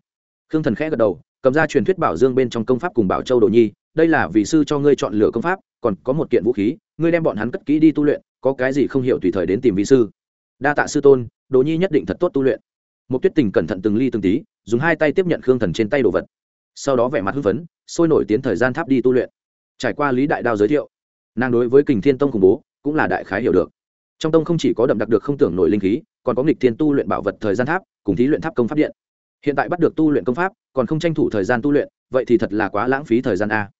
Khương thần khẽ gật đầu, cầm ra truyền thuyết bảo dương bên trong công pháp cùng bảo châu đồ nhi, đây là vì sư cho ngươi chọn lựa công pháp, còn có một kiện vũ khí, ngươi đem bọn hắn cất kỹ đi tu luyện có cái gì không hiểu tùy thời đến tìm vị sư. Đa tạ sư tôn đồ nhi nhất định thật tốt tu luyện. Một tuyết tình cẩn thận từng ly từng tí, dùng hai tay tiếp nhận khương thần trên tay đồ vật. Sau đó vẻ mặt hưng phấn, sôi nổi tiến thời gian tháp đi tu luyện. Trải qua lý đại đao giới thiệu, nàng đối với kình thiên tông khủng bố cũng là đại khái hiểu được. Trong tông không chỉ có đậm đặc được không tưởng nổi linh khí, còn có nghịch thiên tu luyện bảo vật thời gian tháp, cùng thí luyện tháp công pháp điện. Hiện tại bắt được tu luyện công pháp, còn không tranh thủ thời gian tu luyện, vậy thì thật là quá lãng phí thời gian a.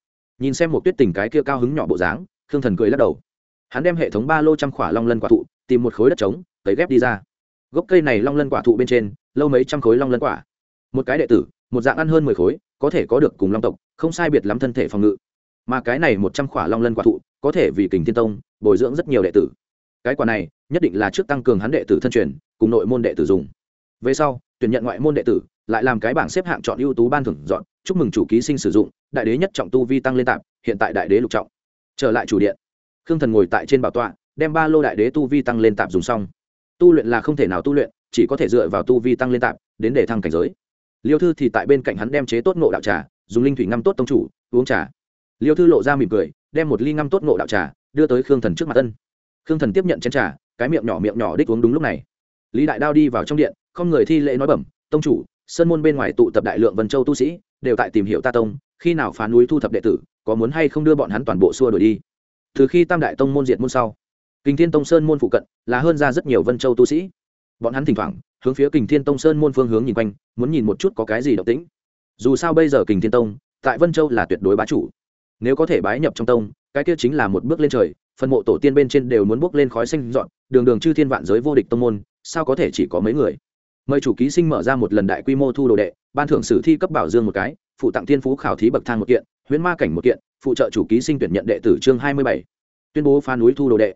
Nhìn xem một tuyết tình cái kia cao hứng nhỏ bộ dáng, khương thần cười lắc đầu hắn đem hệ thống ba lô trăm khỏa long lân quả thụ, tìm một khối đất trống, cấy ghép đi ra. Gốc cây này long lân quả thụ bên trên, lâu mấy trăm khối long lân quả. Một cái đệ tử, một dạng ăn hơn mười khối, có thể có được cùng long tộc, không sai biệt lắm thân thể phòng ngự. Mà cái này một trăm khỏa long lân quả thụ, có thể vì kình thiên tông bồi dưỡng rất nhiều đệ tử. Cái quả này, nhất định là trước tăng cường hắn đệ tử thân truyền, cùng nội môn đệ tử dùng. Về sau, tuyển nhận ngoại môn đệ tử, lại làm cái bảng xếp hạng chọn ưu tú ban thưởng dọn, chúc mừng chủ ký sinh sử dụng, đại đế nhất trọng tu vi tăng lên tạp hiện tại đại đế lục trọng. Trở lại chủ điện khương thần ngồi tại trên bảo tọa, đem ba lô đại đế tu vi tăng lên tạp dùng xong. Tu luyện là không thể nào tu luyện, chỉ có thể dựa vào tu vi tăng lên tạp, đến để thăng cảnh giới. Liêu thư thì tại bên cạnh hắn đem chế tốt ngộ đạo trà, dùng linh thủy ngâm tốt tông chủ, uống trà. Liêu thư lộ ra mỉm cười, đem một ly ngâm tốt ngộ đạo trà, đưa tới khương thần trước mặt tân khương thần tiếp nhận chén trà, cái miệng nhỏ miệng nhỏ đích uống đúng lúc này. Lý đại đao đi vào trong điện, không người thi lễ nói bẩm, tông chủ, sơn môn bên ngoài tụ tập đại lượng vân châu tu sĩ, đều tại tìm hiểu ta tông, khi nào phá núi thu thập đệ tử, có muốn hay không đưa bọn hắn toàn bộ xua đổi đi? Từ khi tam đại tông môn diệt môn sau, kình thiên tông sơn môn phụ cận là hơn ra rất nhiều vân châu tu sĩ. Bọn hắn thỉnh thoảng hướng phía kình thiên tông sơn môn phương hướng nhìn quanh, muốn nhìn một chút có cái gì động tĩnh. Dù sao bây giờ kình thiên tông tại vân châu là tuyệt đối bá chủ. Nếu có thể bái nhập trong tông, cái kia chính là một bước lên trời, phần mộ tổ tiên bên trên đều muốn bước lên khói xanh dọn, đường đường chư thiên vạn giới vô địch tông môn, sao có thể chỉ có mấy người? Mời chủ ký sinh mở ra một lần đại quy mô thu đồ đệ, ban thưởng sử thi cấp bảo dương một cái, phụ tặng thiên phú khảo thí bậc thang một kiện huyễn ma cảnh một kiện, phụ trợ chủ ký sinh tuyển nhận đệ tử chương hai mươi bảy. Tuyên bố phá núi thu đồ đệ.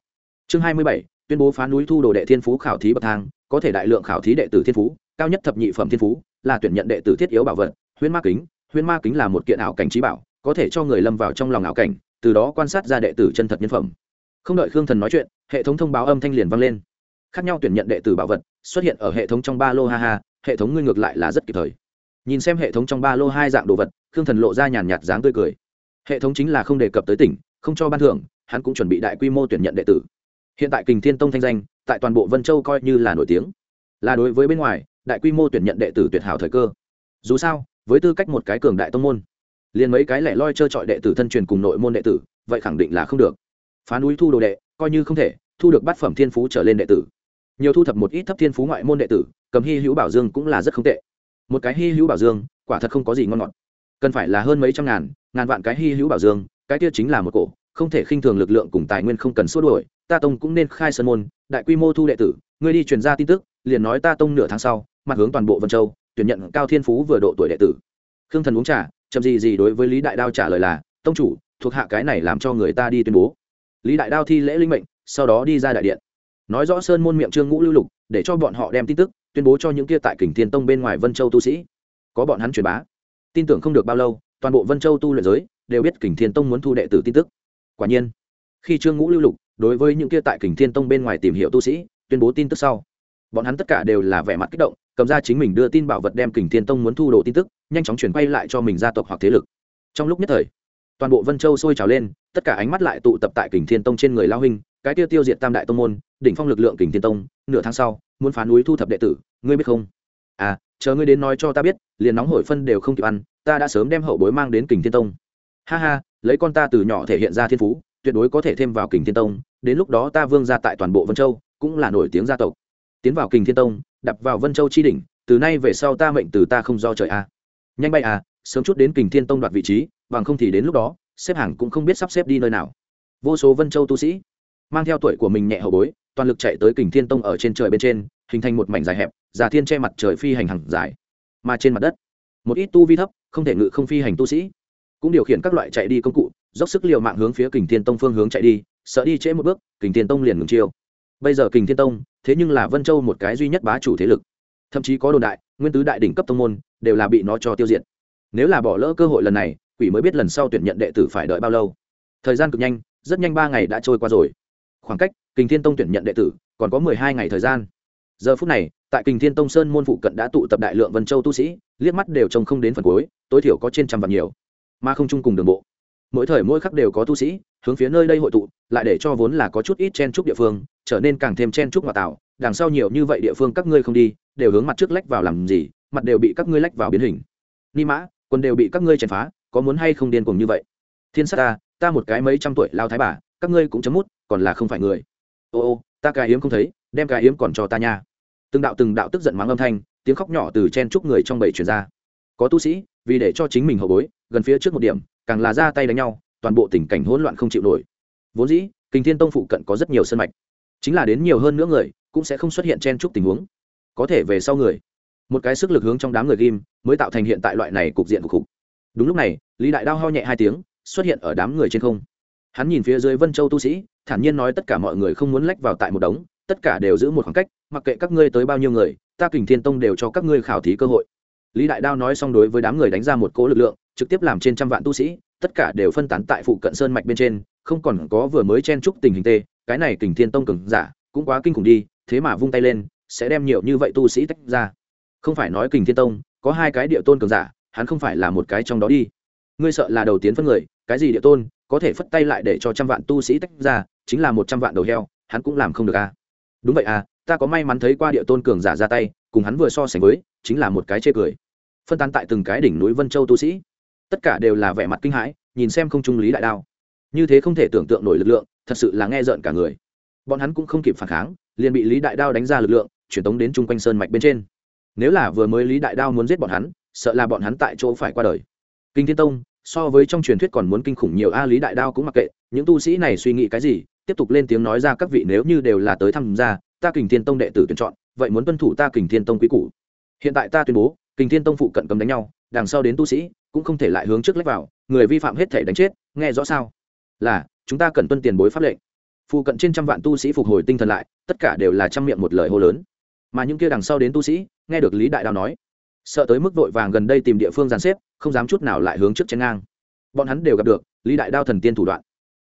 Chương hai mươi bảy, tuyên bố phá núi thu đồ đệ thiên phú khảo thí bậc thang, có thể đại lượng khảo thí đệ tử thiên phú, cao nhất thập nhị phẩm thiên phú, là tuyển nhận đệ tử thiết yếu bảo vật. Huyễn ma kính, huyễn ma kính là một kiện ảo cảnh trí bảo, có thể cho người lâm vào trong lòng ảo cảnh, từ đó quan sát ra đệ tử chân thật nhân phẩm. Không đợi khương thần nói chuyện, hệ thống thông báo âm thanh liền vang lên. Khác nhau tuyển nhận đệ tử bảo vật, xuất hiện ở hệ thống trong ba lô ha ha, hệ thống ngươi ngược lại là rất kịp thời nhìn xem hệ thống trong ba lô hai dạng đồ vật, khương thần lộ ra nhàn nhạt dáng tươi cười. Hệ thống chính là không đề cập tới tỉnh, không cho ban thưởng, hắn cũng chuẩn bị đại quy mô tuyển nhận đệ tử. Hiện tại kình thiên tông thanh danh, tại toàn bộ vân châu coi như là nổi tiếng. Là đối với bên ngoài, đại quy mô tuyển nhận đệ tử tuyệt hảo thời cơ. Dù sao, với tư cách một cái cường đại tông môn, liền mấy cái lẻ loi trơ trọi đệ tử thân truyền cùng nội môn đệ tử, vậy khẳng định là không được. Phá núi thu đồ đệ, coi như không thể, thu được bát phẩm thiên phú trở lên đệ tử. Nhiều thu thập một ít thấp thiên phú ngoại môn đệ tử, cầm hy hữu bảo dương cũng là rất không tệ một cái hy hữu bảo dương, quả thật không có gì ngon ngọt. Cần phải là hơn mấy trăm ngàn ngàn vạn cái hy hữu bảo dương, cái kia chính là một cổ, không thể khinh thường lực lượng cùng tài nguyên không cần xua đuổi, ta tông cũng nên khai sơn môn, đại quy mô thu đệ tử, ngươi đi truyền ra tin tức, liền nói ta tông nửa tháng sau, mặt hướng toàn bộ vân châu, tuyển nhận cao thiên phú vừa độ tuổi đệ tử. Khương thần uống trà, chậm gì gì đối với lý đại đao trả lời là, tông chủ, thuộc hạ cái này làm cho người ta đi tuyên bố. Lý đại đao thi lễ linh mệnh, sau đó đi ra đại điện. Nói rõ sơn môn miệng trương ngũ lưu lục, để cho bọn họ đem tin tức tuyên bố cho những kia tại kình thiên tông bên ngoài vân châu tu sĩ. Có bọn hắn truyền bá. Tin tưởng không được bao lâu, toàn bộ vân châu tu luyện giới đều biết kình thiên tông muốn thu đệ tử tin tức. Quả nhiên, khi trương ngũ lưu lục, đối với những kia tại kình thiên tông bên ngoài tìm hiểu tu sĩ, tuyên bố tin tức sau, bọn hắn tất cả đều là vẻ mặt kích động, cầm ra chính mình đưa tin bảo vật đem kình thiên tông muốn thu đồ tin tức, nhanh chóng chuyển quay lại cho mình gia tộc hoặc thế lực. Trong lúc nhất thời, toàn bộ vân châu sôi trào lên, tất cả ánh mắt lại tụ tập tại kình thiên tông trên người lao huynh, cái tiêu tiêu diệt tam đại tông môn đỉnh phong lực lượng kình thiên tông, nửa tháng sau, muốn phá núi thu thập đệ tử, ngươi biết không? À chờ ngươi đến nói cho ta biết, liền nóng hổi phân đều không kịp ăn, ta đã sớm đem hậu bối mang đến kình thiên tông. Ha ha, lấy con ta từ nhỏ thể hiện ra thiên phú, tuyệt đối có thể thêm vào kình thiên tông, đến lúc đó ta vương ra tại toàn bộ vân châu, cũng là nổi tiếng gia tộc. Tiến vào kình thiên tông, đập vào vân châu chi đỉnh, từ nay về sau ta mệnh từ ta không do trời a. Nhanh bay à sớm chút đến kình thiên tông đoạt vị trí, bằng không thì đến lúc đó, xếp hàng cũng không biết sắp xếp đi nơi nào. Vô số vân châu tu sĩ, mang theo tuổi của mình nhẹ hậu bối toàn lực chạy tới kình thiên tông ở trên trời bên trên, hình thành một mảnh dài hẹp giả thiên che mặt trời phi hành hàng dài, mà trên mặt đất, một ít tu vi thấp, không thể ngự không phi hành tu sĩ, cũng điều khiển các loại chạy đi công cụ, dốc sức l i ề u mạng hướng phía kình thiên tông phương hướng chạy đi, sợ đi trễ một bước, kình thiên tông liền ngừng chiêu. Bây giờ kình thiên tông, thế nhưng là vân châu một cái duy nhất bá chủ thế lực, thậm chí có đồn đại, nguyên tứ đại đỉnh cấp tông môn, đều là bị nó cho tiêu diệt. Nếu là bỏ lỡ cơ hội lần này, quỷ mới biết lần sau tuyển nhận đệ tử phải đợi bao lâu. Thời gian cực nhanh, rất nhanh ba ngày đã trôi qua rồi khoảng cách, kình thiên tông tuyển nhận đệ tử, còn có mười hai ngày thời gian. Giờ phút này, tại kình thiên tông sơn môn phụ cận đã tụ tập đại lượng vân châu tu sĩ, liếc mắt đều trông không đến phần cuối, tối thiểu có trên trăm vạn nhiều. Mà không chung cùng đường bộ. Mỗi thời mỗi khắc đều có tu sĩ, hướng phía nơi đây hội tụ, lại để cho vốn là có chút ít chen trúc địa phương, trở nên càng thêm chen trúc ngoại tạo. Đằng sau nhiều như vậy địa phương các ngươi không đi, đều hướng mặt trước lách vào làm gì, mặt đều bị các ngươi lách vào biến hình. Ni mã, quân đều bị các ngươi chèn phá, có muốn hay không điên cuồng như vậy? Thiên sát ta ta một cái mấy trăm tuổi lao thái bà, các ngươi cũng chấm mút còn là không phải người. Ô ô, ta cái hiếm không thấy, đem cái hiếm còn cho ta nha. Từng đạo từng đạo tức giận mắng âm thanh, tiếng khóc nhỏ từ chen trúc người trong bầy truyền ra. Có tu sĩ, vì để cho chính mình hậu bối, gần phía trước một điểm, càng là ra tay đánh nhau, toàn bộ tình cảnh hỗn loạn không chịu nổi. Vốn dĩ kinh thiên tông phụ cận có rất nhiều sân mạch. Chính là đến nhiều hơn nữa người, cũng sẽ không xuất hiện chen chúc tình huống. Có thể về sau người. Một cái sức lực hướng trong đám người ghim, mới tạo thành hiện tại loại này cục diện của khục đúng lúc này, lý đại đao ho nhẹ hai tiếng, xuất hiện ở đám người trên không. Hắn nhìn phía dưới vân châu tu sĩ thản nhiên nói tất cả mọi người không muốn lách vào tại một đống, tất cả đều giữ một khoảng cách, mặc kệ các ngươi tới bao nhiêu người, ta kình thiên tông đều cho các ngươi khảo thí cơ hội. Lý đại đao nói xong đối với đám người đánh ra một cỗ lực lượng, trực tiếp làm trên trăm vạn tu sĩ, tất cả đều phân tán tại phụ cận sơn mạch bên trên, không còn có vừa mới chen chúc tình hình tê, cái này kình thiên tông cường giả, cũng quá kinh khủng đi, thế mà vung tay lên, sẽ đem nhiều như vậy tu sĩ tách ra. Không phải nói kình thiên tông, có hai cái địa tôn cường giả, hắn không phải là một cái trong đó đi. Ngươi sợ là đầu tiến phân người, cái gì địa tôn có thể phất tay lại để cho trăm vạn tu sĩ tách ra, chính là một trăm vạn đầu heo, hắn cũng làm không được à. Đúng vậy à ta có may mắn thấy qua địa tôn cường giả ra tay, cùng hắn vừa so sánh với, chính là một cái chê cười. Phân tán tại từng cái đỉnh núi vân châu tu sĩ. Tất cả đều là vẻ mặt kinh hãi, nhìn xem không trung lý đại đao. Như thế không thể tưởng tượng nổi lực lượng, thật sự là nghe rợn cả người. Bọn hắn cũng không kịp phản kháng, liền bị lý đại đao đánh ra lực lượng truyền tống đến chung quanh sơn mạch bên trên. Nếu là vừa mới lý đại đao muốn giết bọn hắn, sợ là bọn hắn tại chỗ phải qua đời. Kinh thiên tông so với trong truyền thuyết còn muốn kinh khủng nhiều a, lý đại đao cũng mặc kệ, những tu sĩ này suy nghĩ cái gì, tiếp tục lên tiếng nói ra, các vị nếu như đều là tới tham gia, ta kình thiên tông đệ tử tuyển chọn, vậy muốn tuân thủ ta kình thiên tông quý cũ hiện tại ta tuyên bố, kình thiên tông phụ cận cấm đánh nhau, đằng sau đến tu sĩ, cũng không thể lại hướng trước lách vào, người vi phạm hết thể đánh chết, nghe rõ sao? Là, chúng ta cần tuân tiền bối pháp lệnh. Phụ cận trên trăm vạn tu sĩ phục hồi tinh thần lại, tất cả đều là trăm miệng một lời hô lớn. Mà những kia đằng sau đến tu sĩ, nghe được lý đại đao nói sợ tới mức vội vàng gần đây tìm địa phương giàn xếp, không dám chút nào lại hướng trước chén ngang. Bọn hắn đều gặp được, lý đại đao thần tiên thủ đoạn.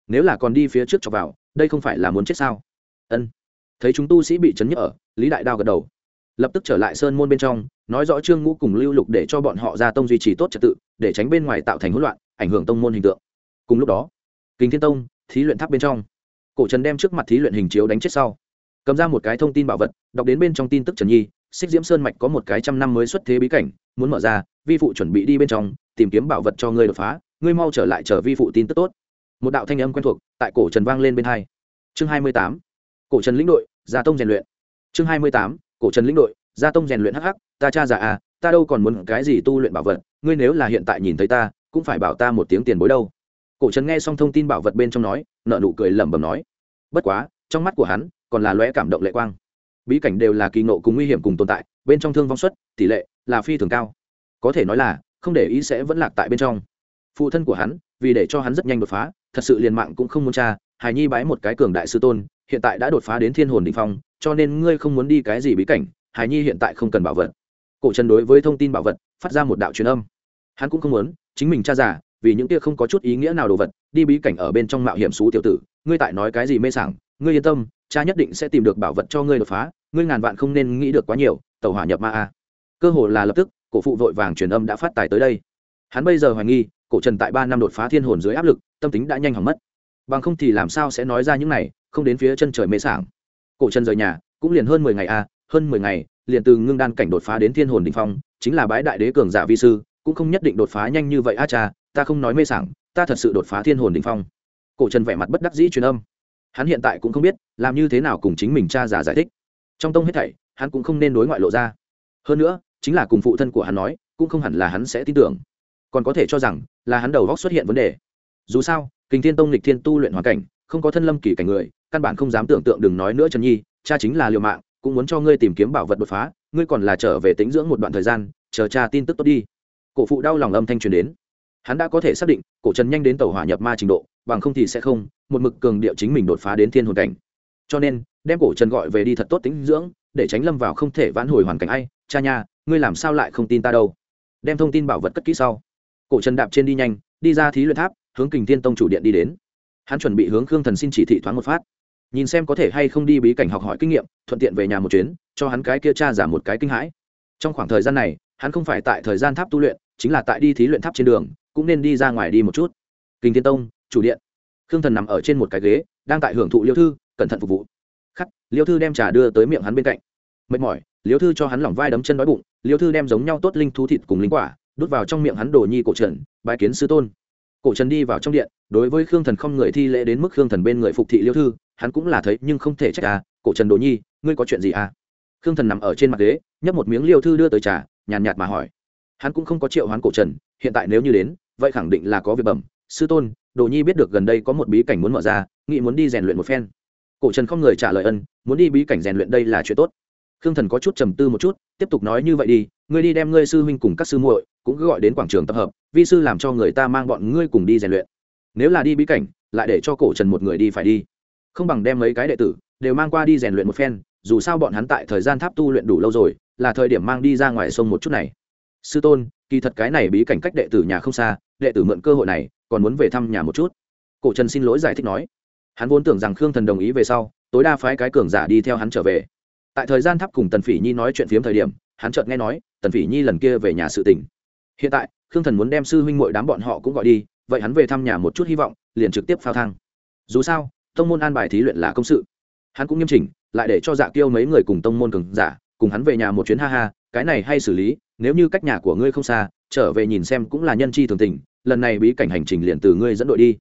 Nếu là còn đi phía trước cho vào, đây không phải là muốn chết sao? Ân. Thấy chúng tu sĩ bị chấn nhức ở, lý đại đao gật đầu. Lập tức trở lại sơn môn bên trong, nói rõ trương ngũ cùng lưu lục để cho bọn họ ra tông duy trì tốt trật tự, để tránh bên ngoài tạo thành hỗn loạn, ảnh hưởng tông môn hình tượng. Cùng lúc đó kính thiên tông, thí luyện tháp bên trong. Cổ trần đem trước mặt thí luyện hình chiếu đánh chết sau, cầm ra một cái thông tin bảo vật, đọc đến bên trong tin tức trần nhi xích diễm sơn mạch có một cái trăm năm mới xuất thế bí cảnh, muốn mở ra, vi phụ chuẩn bị đi bên trong, tìm kiếm bảo vật cho ngươi đột phá, ngươi mau trở lại chờ vi phụ tin tức tốt. Một đạo thanh âm quen thuộc, tại cổ trần vang lên bên hai. Chương hai mươi tám. Cổ trần lĩnh đội, gia tông rèn luyện. Chương hai mươi tám. Cổ trần lĩnh đội, gia tông rèn luyện hắc hắc, ta cha già à ta đâu còn muốn cái gì tu luyện bảo vật, ngươi nếu là hiện tại nhìn thấy ta, cũng phải bảo ta một tiếng tiền bối đâu. Cổ trần nghe xong thông tin bảo vật bên trong nói, nợ nụ cười lẩm bẩm nói. Bất quá, trong mắt của hắn, còn là lóe cảm động lệ quang bí cảnh đều là kỳ nộ cùng nguy hiểm cùng tồn tại, bên trong thương vong suất, tỷ lệ là phi thường cao. Có thể nói là, không để ý sẽ vẫn lạc tại bên trong. Phụ thân của hắn, vì để cho hắn rất nhanh đột phá, thật sự liền mạng cũng không muốn cha hài nhi bái một cái cường đại sư tôn, hiện tại đã đột phá đến thiên hồn đ ỉ n h phong, cho nên ngươi không muốn đi cái gì bí cảnh, hài nhi hiện tại không cần bảo vật. Cổ trần đối với thông tin bảo vật, phát ra một đạo truyền âm. Hắn cũng không muốn, chính mình cha già vì những kia không có chút ý nghĩa nào đồ vật, đi bí cảnh ở bên trong mạo hiểm xú tiểu tử, ngươi tại nói cái gì mê sảng, ngươi yên tâm, cha nhất định sẽ tìm được bảo vật cho ngươi đột phá ngươi ngàn vạn không nên nghĩ được quá nhiều tàu hỏa nhập ma a. Cơ hồ là lập tức cổ phụ vội vàng truyền âm đã phát tài tới đây. Hắn bây giờ hoài nghi cổ trần tại ba năm đột phá thiên hồn dưới áp lực tâm tính đã nhanh hỏng mất. Bằng không thì làm sao sẽ nói ra những này không đến phía chân trời mê sảng. Cổ trần rời nhà cũng liền hơn mười ngày a à, hơn mười ngày liền từ ngưng đan cảnh đột phá đến thiên hồn đ ỉ n h phong chính là bái đại đế cường giả vi sư cũng không nhất định đột phá nhanh như vậy a cha ta không nói mê sảng ta thật sự đột phá thiên hồn đ ỉ n h phong. Cổ trần vẻ mặt bất đắc dĩ truyền âm. Hắn hiện tại cũng không biết làm như thế nào cùng chính mình cha già giải thích trong tông hết thảy, hắn cũng không nên đối ngoại lộ ra. Hơn nữa, chính là cùng phụ thân của hắn nói, cũng không hẳn là hắn sẽ tin tưởng. Còn có thể cho rằng, là hắn đầu góc xuất hiện vấn đề. Dù sao, kình thiên tông lịch thiên tu luyện hoàn cảnh, không có thân lâm kỳ cảnh người, căn bản không dám tưởng tượng đừng nói nữa trần nhi, cha chính là liều mạng, cũng muốn cho ngươi tìm kiếm bảo vật đột phá, ngươi còn là trở về tính dưỡng một đoạn thời gian, chờ cha tin tức tốt đi. Cổ phụ đau lòng âm thanh truyền đến. Hắn đã có thể xác định, cổ trần nhanh đến tàu hỏa nhập ma trình độ, bằng không thì sẽ không, một mực cường điệu chính mình đột phá đến thiên hồn cảnh. Cho nên đem cổ trần gọi về đi thật tốt tính dưỡng, để tránh lâm vào không thể vãn hồi hoàn cảnh. Ai, cha nha, ngươi làm sao lại không tin ta đâu? Đem thông tin bảo vật cất kỹ sau. Cổ trần đạp trên đi nhanh, đi ra thí luyện tháp, hướng kình thiên tông chủ điện đi đến. Hắn chuẩn bị hướng khương thần xin chỉ thị thoáng một phát. Nhìn xem có thể hay không đi bí cảnh học hỏi kinh nghiệm, thuận tiện về nhà một chuyến, cho hắn cái kia cha giả một cái kinh hãi. Trong khoảng thời gian này, hắn không phải tại thời gian tháp tu luyện, chính là tại đi thí luyện tháp trên đường, cũng nên đi ra ngoài đi một chút. Kinh thiên tông, chủ điện. Khương thần nằm ở trên một cái ghế, đang tại hưởng thụ liêu thư, cẩn thận phục vụ khắc, liêu thư đem trà đưa tới miệng hắn bên cạnh. Mệt mỏi, liêu thư cho hắn lỏng vai đấm chân đói bụng, liêu thư đem giống nhau tốt linh thú thịt cùng linh quả, đút vào trong miệng hắn đồ nhi cổ trần, bái kiến sư tôn. Cổ trần đi vào trong điện, đối với khương thần không người thi lễ đến mức khương thần bên người phục thị liêu thư, hắn cũng là thấy, nhưng không thể trách à cổ trần đồ nhi, ngươi có chuyện gì à? Khương thần nằm ở trên mặt ghế, nhấp một miếng liêu thư đưa tới trà, nhàn nhạt mà hỏi. Hắn cũng không có triệu hoán cổ trần, hiện tại nếu như đến, vậy khẳng định là có việc bẩm. Sư tôn, đồ nhi biết được gần đây có một bí cảnh muốn mở ra nghị muốn đi rèn luyện một phen cổ trần không người trả lời ân, muốn đi bí cảnh rèn luyện đây là chuyện tốt. Khương thần có chút trầm tư một chút, tiếp tục nói như vậy đi, ngươi đi đem ngươi sư huynh cùng các sư muội, cũng cứ gọi đến quảng trường tập hợp, vi sư làm cho người ta mang bọn ngươi cùng đi rèn luyện. Nếu là đi bí cảnh, lại để cho cổ trần một người đi phải đi. Không bằng đem mấy cái đệ tử, đều mang qua đi rèn luyện một phen, dù sao bọn hắn tại thời gian tháp tu luyện đủ lâu rồi, là thời điểm mang đi ra ngoài sông một chút này. Sư tôn, kỳ thật cái này bí cảnh cách đệ tử nhà không xa, đệ tử mượn cơ hội này, còn muốn về thăm nhà một chút. Cổ trần xin lỗi giải thích nói hắn vốn tưởng rằng khương thần đồng ý về sau, tối đa phái cái cường giả đi theo hắn trở về. Tại thời gian tháp cùng tần phỉ nhi nói chuyện phiếm thời điểm, hắn chợt nghe nói, tần phỉ nhi lần kia về nhà sự tỉnh hiện tại, khương thần muốn đem sư huynh mội đám bọn họ cũng gọi đi, vậy hắn về thăm nhà một chút hy vọng, liền trực tiếp phao thang. Dù sao, tông môn an bài thí luyện là công sự. Hắn cũng nghiêm chỉnh, lại để cho dạ kiêu mấy người cùng tông môn cường giả, cùng hắn về nhà một chuyến ha ha, cái này hay xử lý, nếu như cách nhà của ngươi không xa, trở về nhìn xem cũng là nhân chi thường tình, lần này bí cảnh hành trình liền từ ngươi dẫn đội đi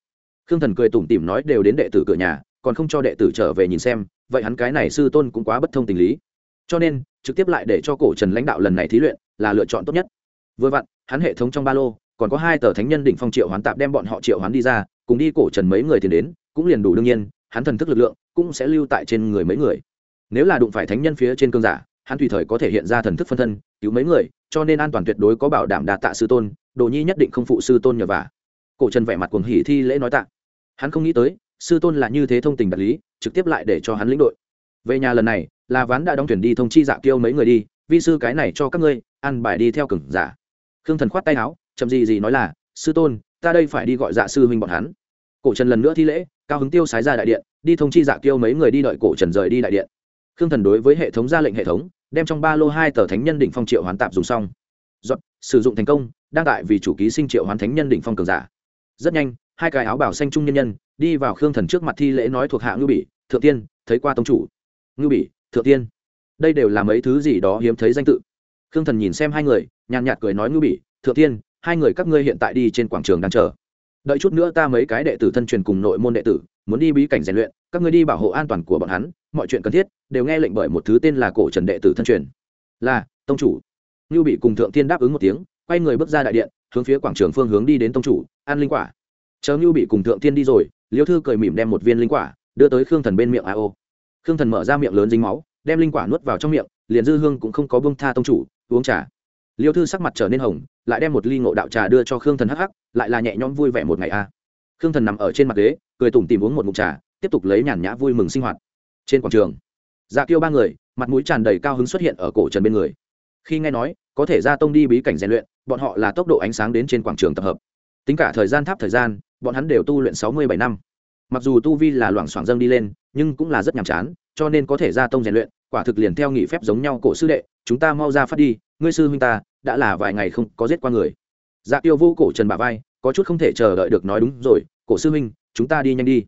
khương thần cười tủm tỉm nói đều đến đệ tử cửa nhà, còn không cho đệ tử trở về nhìn xem, vậy hắn cái này sư tôn cũng quá bất thông tình lý. Cho nên, trực tiếp lại để cho cổ trần lãnh đạo lần này thí luyện là lựa chọn tốt nhất. Vừa vặn, hắn hệ thống trong ba lô, còn có hai tờ thánh nhân đỉnh phong triệu hoán tạp đem bọn họ triệu hoán đi ra, cùng đi cổ trần mấy người thì đến, cũng liền đủ đương nhiên, hắn thần thức lực lượng cũng sẽ lưu tại trên người mấy người. Nếu là đụng phải thánh nhân phía trên cơn giả, hắn tùy thời có thể hiện ra thần thức phân thân, cứu mấy người, cho nên an toàn tuyệt đối có bảo đảm đạt tạ sư tôn, đồ nhi nhất định không phụ sư tôn nhờ vả. Cổ trần vẻ mặt cuồng hỉ thi lễ nói tạ hắn không nghĩ tới sư tôn là như thế thông tình đạt lý trực tiếp lại để cho hắn lĩnh đội. Về nhà lần này là ván đã đóng thuyền đi thông chi dạ kiêu mấy người đi vi sư cái này cho các ngươi ăn bài đi theo cừng giả. Khương thần khoát tay áo chậm gì gì nói là sư tôn ta đây phải đi gọi dạ sư huynh bọn hắn. Cổ trần lần nữa thi lễ cao hứng tiêu sái ra đại điện đi thông chi dạ kiêu mấy người đi đợi cổ trần rời đi đại điện. Khương thần đối với hệ thống ra lệnh hệ thống đem trong ba lô hai tờ thánh nhân đỉnh phong triệu hoán tạp dùng xong. Dọn, sử dụng thành công đang tại vì chủ ký sinh triệu hoán thánh nhân đỉnh phong cường giả. Rất nhanh hai cái áo bảo xanh trung nhân nhân, đi vào khương thần trước mặt thi lễ nói thuộc hạ ngư bỉ, thượng tiên, thấy qua tông chủ. Ngư bỉ, thượng tiên. Đây đều là mấy thứ gì đó hiếm thấy danh tự. Khương thần nhìn xem hai người, nhàn nhạt cười nói ngư bỉ, thượng tiên, hai người các ngươi hiện tại đi trên quảng trường đang chờ. Đợi chút nữa ta mấy cái đệ tử thân truyền cùng nội môn đệ tử, muốn đi bí cảnh rèn luyện, các ngươi đi bảo hộ an toàn của bọn hắn, mọi chuyện cần thiết đều nghe lệnh bởi một thứ tên là cổ trần đệ tử thân truyền. Là, tông chủ. Ngưu bị cùng thượng thiên đáp ứng một tiếng, quay người bước ra đại điện, hướng phía quảng trường phương hướng đi đến tông chủ, an linh quả chờ ngưu bị cùng thượng thiên đi rồi, liêu thư cười mỉm đem một viên linh quả, đưa tới khương thần bên miệng a ô. Khương thần mở ra miệng lớn dính máu, đem linh quả nuốt vào trong miệng, liền dư hương cũng không có bông tha tông chủ, uống trà. Liêu thư sắc mặt trở nên hồng, lại đem một ly ngộ đạo trà đưa cho khương thần hắc hắc, lại là nhẹ nhõm vui vẻ một ngày a. Khương thần nằm ở trên mặt ghế, cười tủm tìm uống một mục trà, tiếp tục lấy nhàn nhã vui mừng sinh hoạt. Trên quảng trường dạ kêu ba người, mặt mũi tràn đầy cao hứng xuất hiện ở cổ trần bên người. Khi nghe nói, có thể ra tông đi bí cảnh rèn luyện, bọn họ là tốc độ ánh sáng đến trên quảng trường tập hợp tính cả thời gian tháp thời gian, bọn hắn đều tu luyện sáu mươi bảy năm. Mặc dù tu vi là loảng xoảng dâng đi lên, nhưng cũng là rất nhàm chán, cho nên có thể ra tông rèn luyện, quả thực liền theo nghị phép giống nhau cổ sư đệ, chúng ta mau ra phát đi, ngươi sư huynh ta, đã là vài ngày không có giết qua người. Dạ tiêu vô cổ trần bà vai, có chút không thể chờ đợi được nói đúng rồi, cổ sư huynh, chúng ta đi nhanh đi.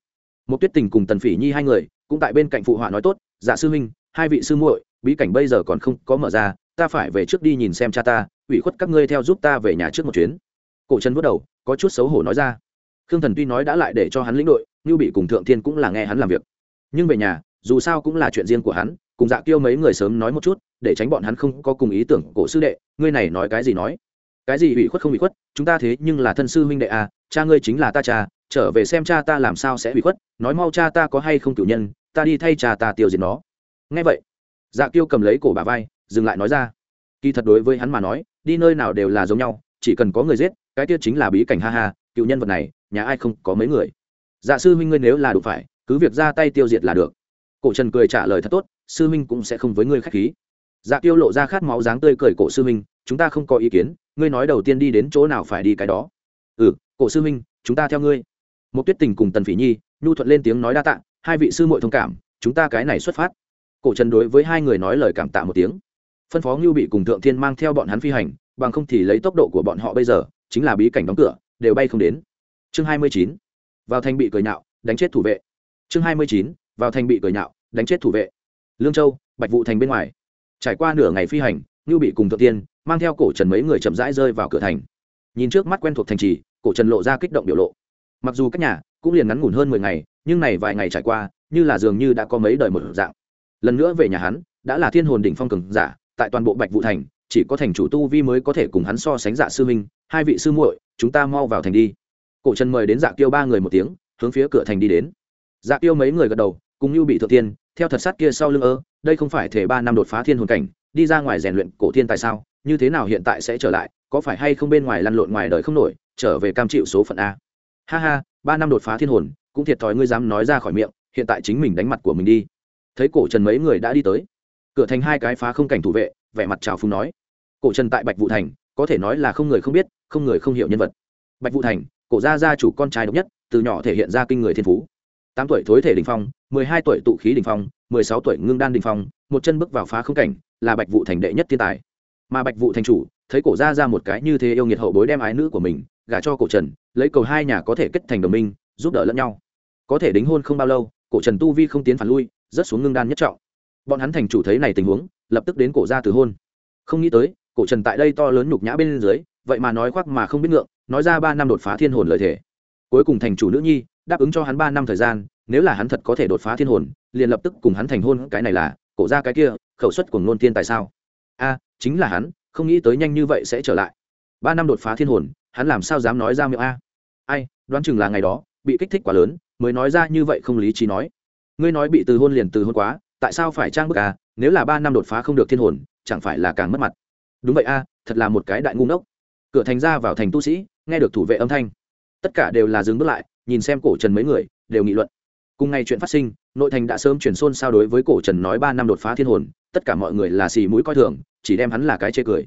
Một tuyết tình cùng tần phỉ nhi hai người, cũng tại bên cạnh phụ họa nói tốt dạ sư huynh, hai vị sư muội, bí cảnh bây giờ còn không có mở ra, ta phải về trước đi nhìn xem cha ta, ủy khuất các ngươi theo giúp ta về nhà trước một chuyến. Cổ trần vớt đầu có chút xấu hổ nói ra. Khương thần tuy nói đã lại để cho hắn lĩnh đội như bị cùng thượng thiên cũng là nghe hắn làm việc. Nhưng về nhà, dù sao cũng là chuyện riêng của hắn, cùng dạ kêu mấy người sớm nói một chút, để tránh bọn hắn không có cùng ý tưởng cổ sư đệ, ngươi này nói cái gì nói? Cái gì ủy khuất không ủy khuất, chúng ta thế nhưng là thân sư huynh đệ à cha ngươi chính là ta cha, trở về xem cha ta làm sao sẽ ủy khuất, nói mau cha ta có hay không cử nhân, ta đi thay cha ta tiêu diệt nó. Ngay vậy dạ kiêu cầm lấy cổ bà vai, dừng lại nói ra. Kỳ thật đối với hắn mà nói, đi nơi nào đều là giống nhau, chỉ cần có người giết cái tiết chính là bí cảnh ha ha, cựu nhân vật này, nhà ai không có mấy người. Dạ sư huynh ngươi nếu là đủ phải, cứ việc ra tay tiêu diệt là được. Cổ trần cười trả lời thật tốt, sư huynh cũng sẽ không với ngươi k h á c h khí. Dạ tiêu lộ ra khát máu dáng tươi cười cổ sư huynh, chúng ta không có ý kiến, ngươi nói đầu tiên đi đến chỗ nào phải đi cái đó. Ừ cổ sư huynh, chúng ta theo ngươi. Một tuyết tình cùng tần phỉ nhi, nhu thuận lên tiếng nói đa tạ, hai vị sư muội thông cảm, chúng ta cái này xuất phát. Cổ trần đối với hai người nói lời cảm tạ một tiếng. Phân phó ngưu bị cùng thượng thiên mang theo bọn hắn phi hành, bằng không thì lấy tốc độ của bọn họ bây giờ chính là bí cảnh đóng cửa, đều bay không đến. Chương hai mươi chín, vào thành bị cười nhạo, đánh chết thủ vệ. Chương hai mươi chín, vào thành bị cười nhạo, đánh chết thủ vệ. Lương châu, bạch vụ thành bên ngoài. Trải qua nửa ngày phi hành ngưu bị cùng thượng tiên mang theo cổ trần mấy người chậm rãi rơi vào cửa thành. Nhìn trước mắt quen thuộc thành trì, cổ trần lộ ra kích động biểu lộ. Mặc dù cách nhà cũng liền ngắn ngủn hơn mười ngày, nhưng này vài ngày trải qua, như là dường như đã có mấy đời một dạng. Lần nữa về nhà hắn, đã là thiên hồn đỉnh phong cường giả, tại toàn bộ bạch vụ thành chỉ có thành chủ tu vi mới có thể cùng hắn so sánh dạ sư minh hai vị sư muội, chúng ta mau vào thành đi. Cổ trần mời đến dạ tiêu ba người một tiếng, hướng phía cửa thành đi đến. Dạ tiêu mấy người gật đầu, cùng như bị thượng tiên theo thật sát kia sau lưng ơ, đây không phải thể ba năm đột phá thiên hồn cảnh, đi ra ngoài rèn luyện cổ thiên tại sao? Như thế nào hiện tại sẽ trở lại? Có phải hay không bên ngoài lăn lộn ngoài đời không nổi, trở về cam chịu số phận a? Ha ha, ba năm đột phá thiên hồn, cũng thiệt thòi ngươi dám nói ra khỏi miệng, hiện tại chính mình đánh mặt của mình đi. Thấy cổ trần mấy người đã đi tới, cửa thành hai cái phá không cảnh thủ vệ, vẻ mặt trào phúng nói cổ trần tại bạch vụ thành, có thể nói là không người không biết, không người không hiểu nhân vật. Bạch vụ thành, cổ gia gia chủ con trai độc nhất, từ nhỏ thể hiện ra kinh người thiên phú. Tám tuổi thối thể đình phong, mười hai tuổi tụ khí đình phong, mười sáu tuổi ngưng đan đình phong, một chân bước vào phá không cảnh, là bạch vụ thành đệ nhất thiên tài. Mà bạch vụ thành chủ, thấy cổ gia ra một cái như thế yêu nghiệt hậu bối đem ái nữ của mình gả cho cổ trần, lấy cầu hai nhà có thể kết thành đồng minh, giúp đỡ lẫn nhau. Có thể đính hôn không bao lâu, cổ trần tu vi không tiến phản lui rất xuống ngưng đan nhất trọng. Bọn hắn thành chủ thấy này tình huống, lập tức đến cổ Gia từ hôn. Không nghĩ tới cổ trần tại đây to lớn nhục nhã bên dưới, vậy mà nói khoác mà không biết ngượng, nói ra ba năm đột phá thiên hồn lợi thể cuối cùng thành chủ nữ nhi, đáp ứng cho hắn ba năm thời gian, nếu là hắn thật có thể đột phá thiên hồn, liền lập tức cùng hắn thành hôn, cái này là, cổ ra cái kia, khẩu suất của ngôn tiên tại sao? A, chính là hắn, không nghĩ tới nhanh như vậy sẽ trở lại. Ba năm đột phá thiên hồn, hắn làm sao dám nói ra miệng a? Ai, đoán chừng là ngày đó, bị kích thích quá lớn, mới nói ra như vậy không lý trí nói. Ngươi nói bị từ hôn liền từ hôn quá, tại sao phải trang bức a? Nếu là ba năm đột phá không được thiên hồn, chẳng phải là càng mất mặt? Đúng vậy a, thật là một cái đại ngu ngốc. Cửa thành ra vào thành tu sĩ, nghe được thủ vệ âm thanh. Tất cả đều là dừng bước lại, nhìn xem cổ trần mấy người, đều nghị luận. Cùng ngày chuyện phát sinh, nội thành đã sớm chuyển xôn sao đối với cổ trần nói ba năm đột phá thiên hồn, tất cả mọi người là xì mũi coi thường, chỉ đem hắn là cái chê cười.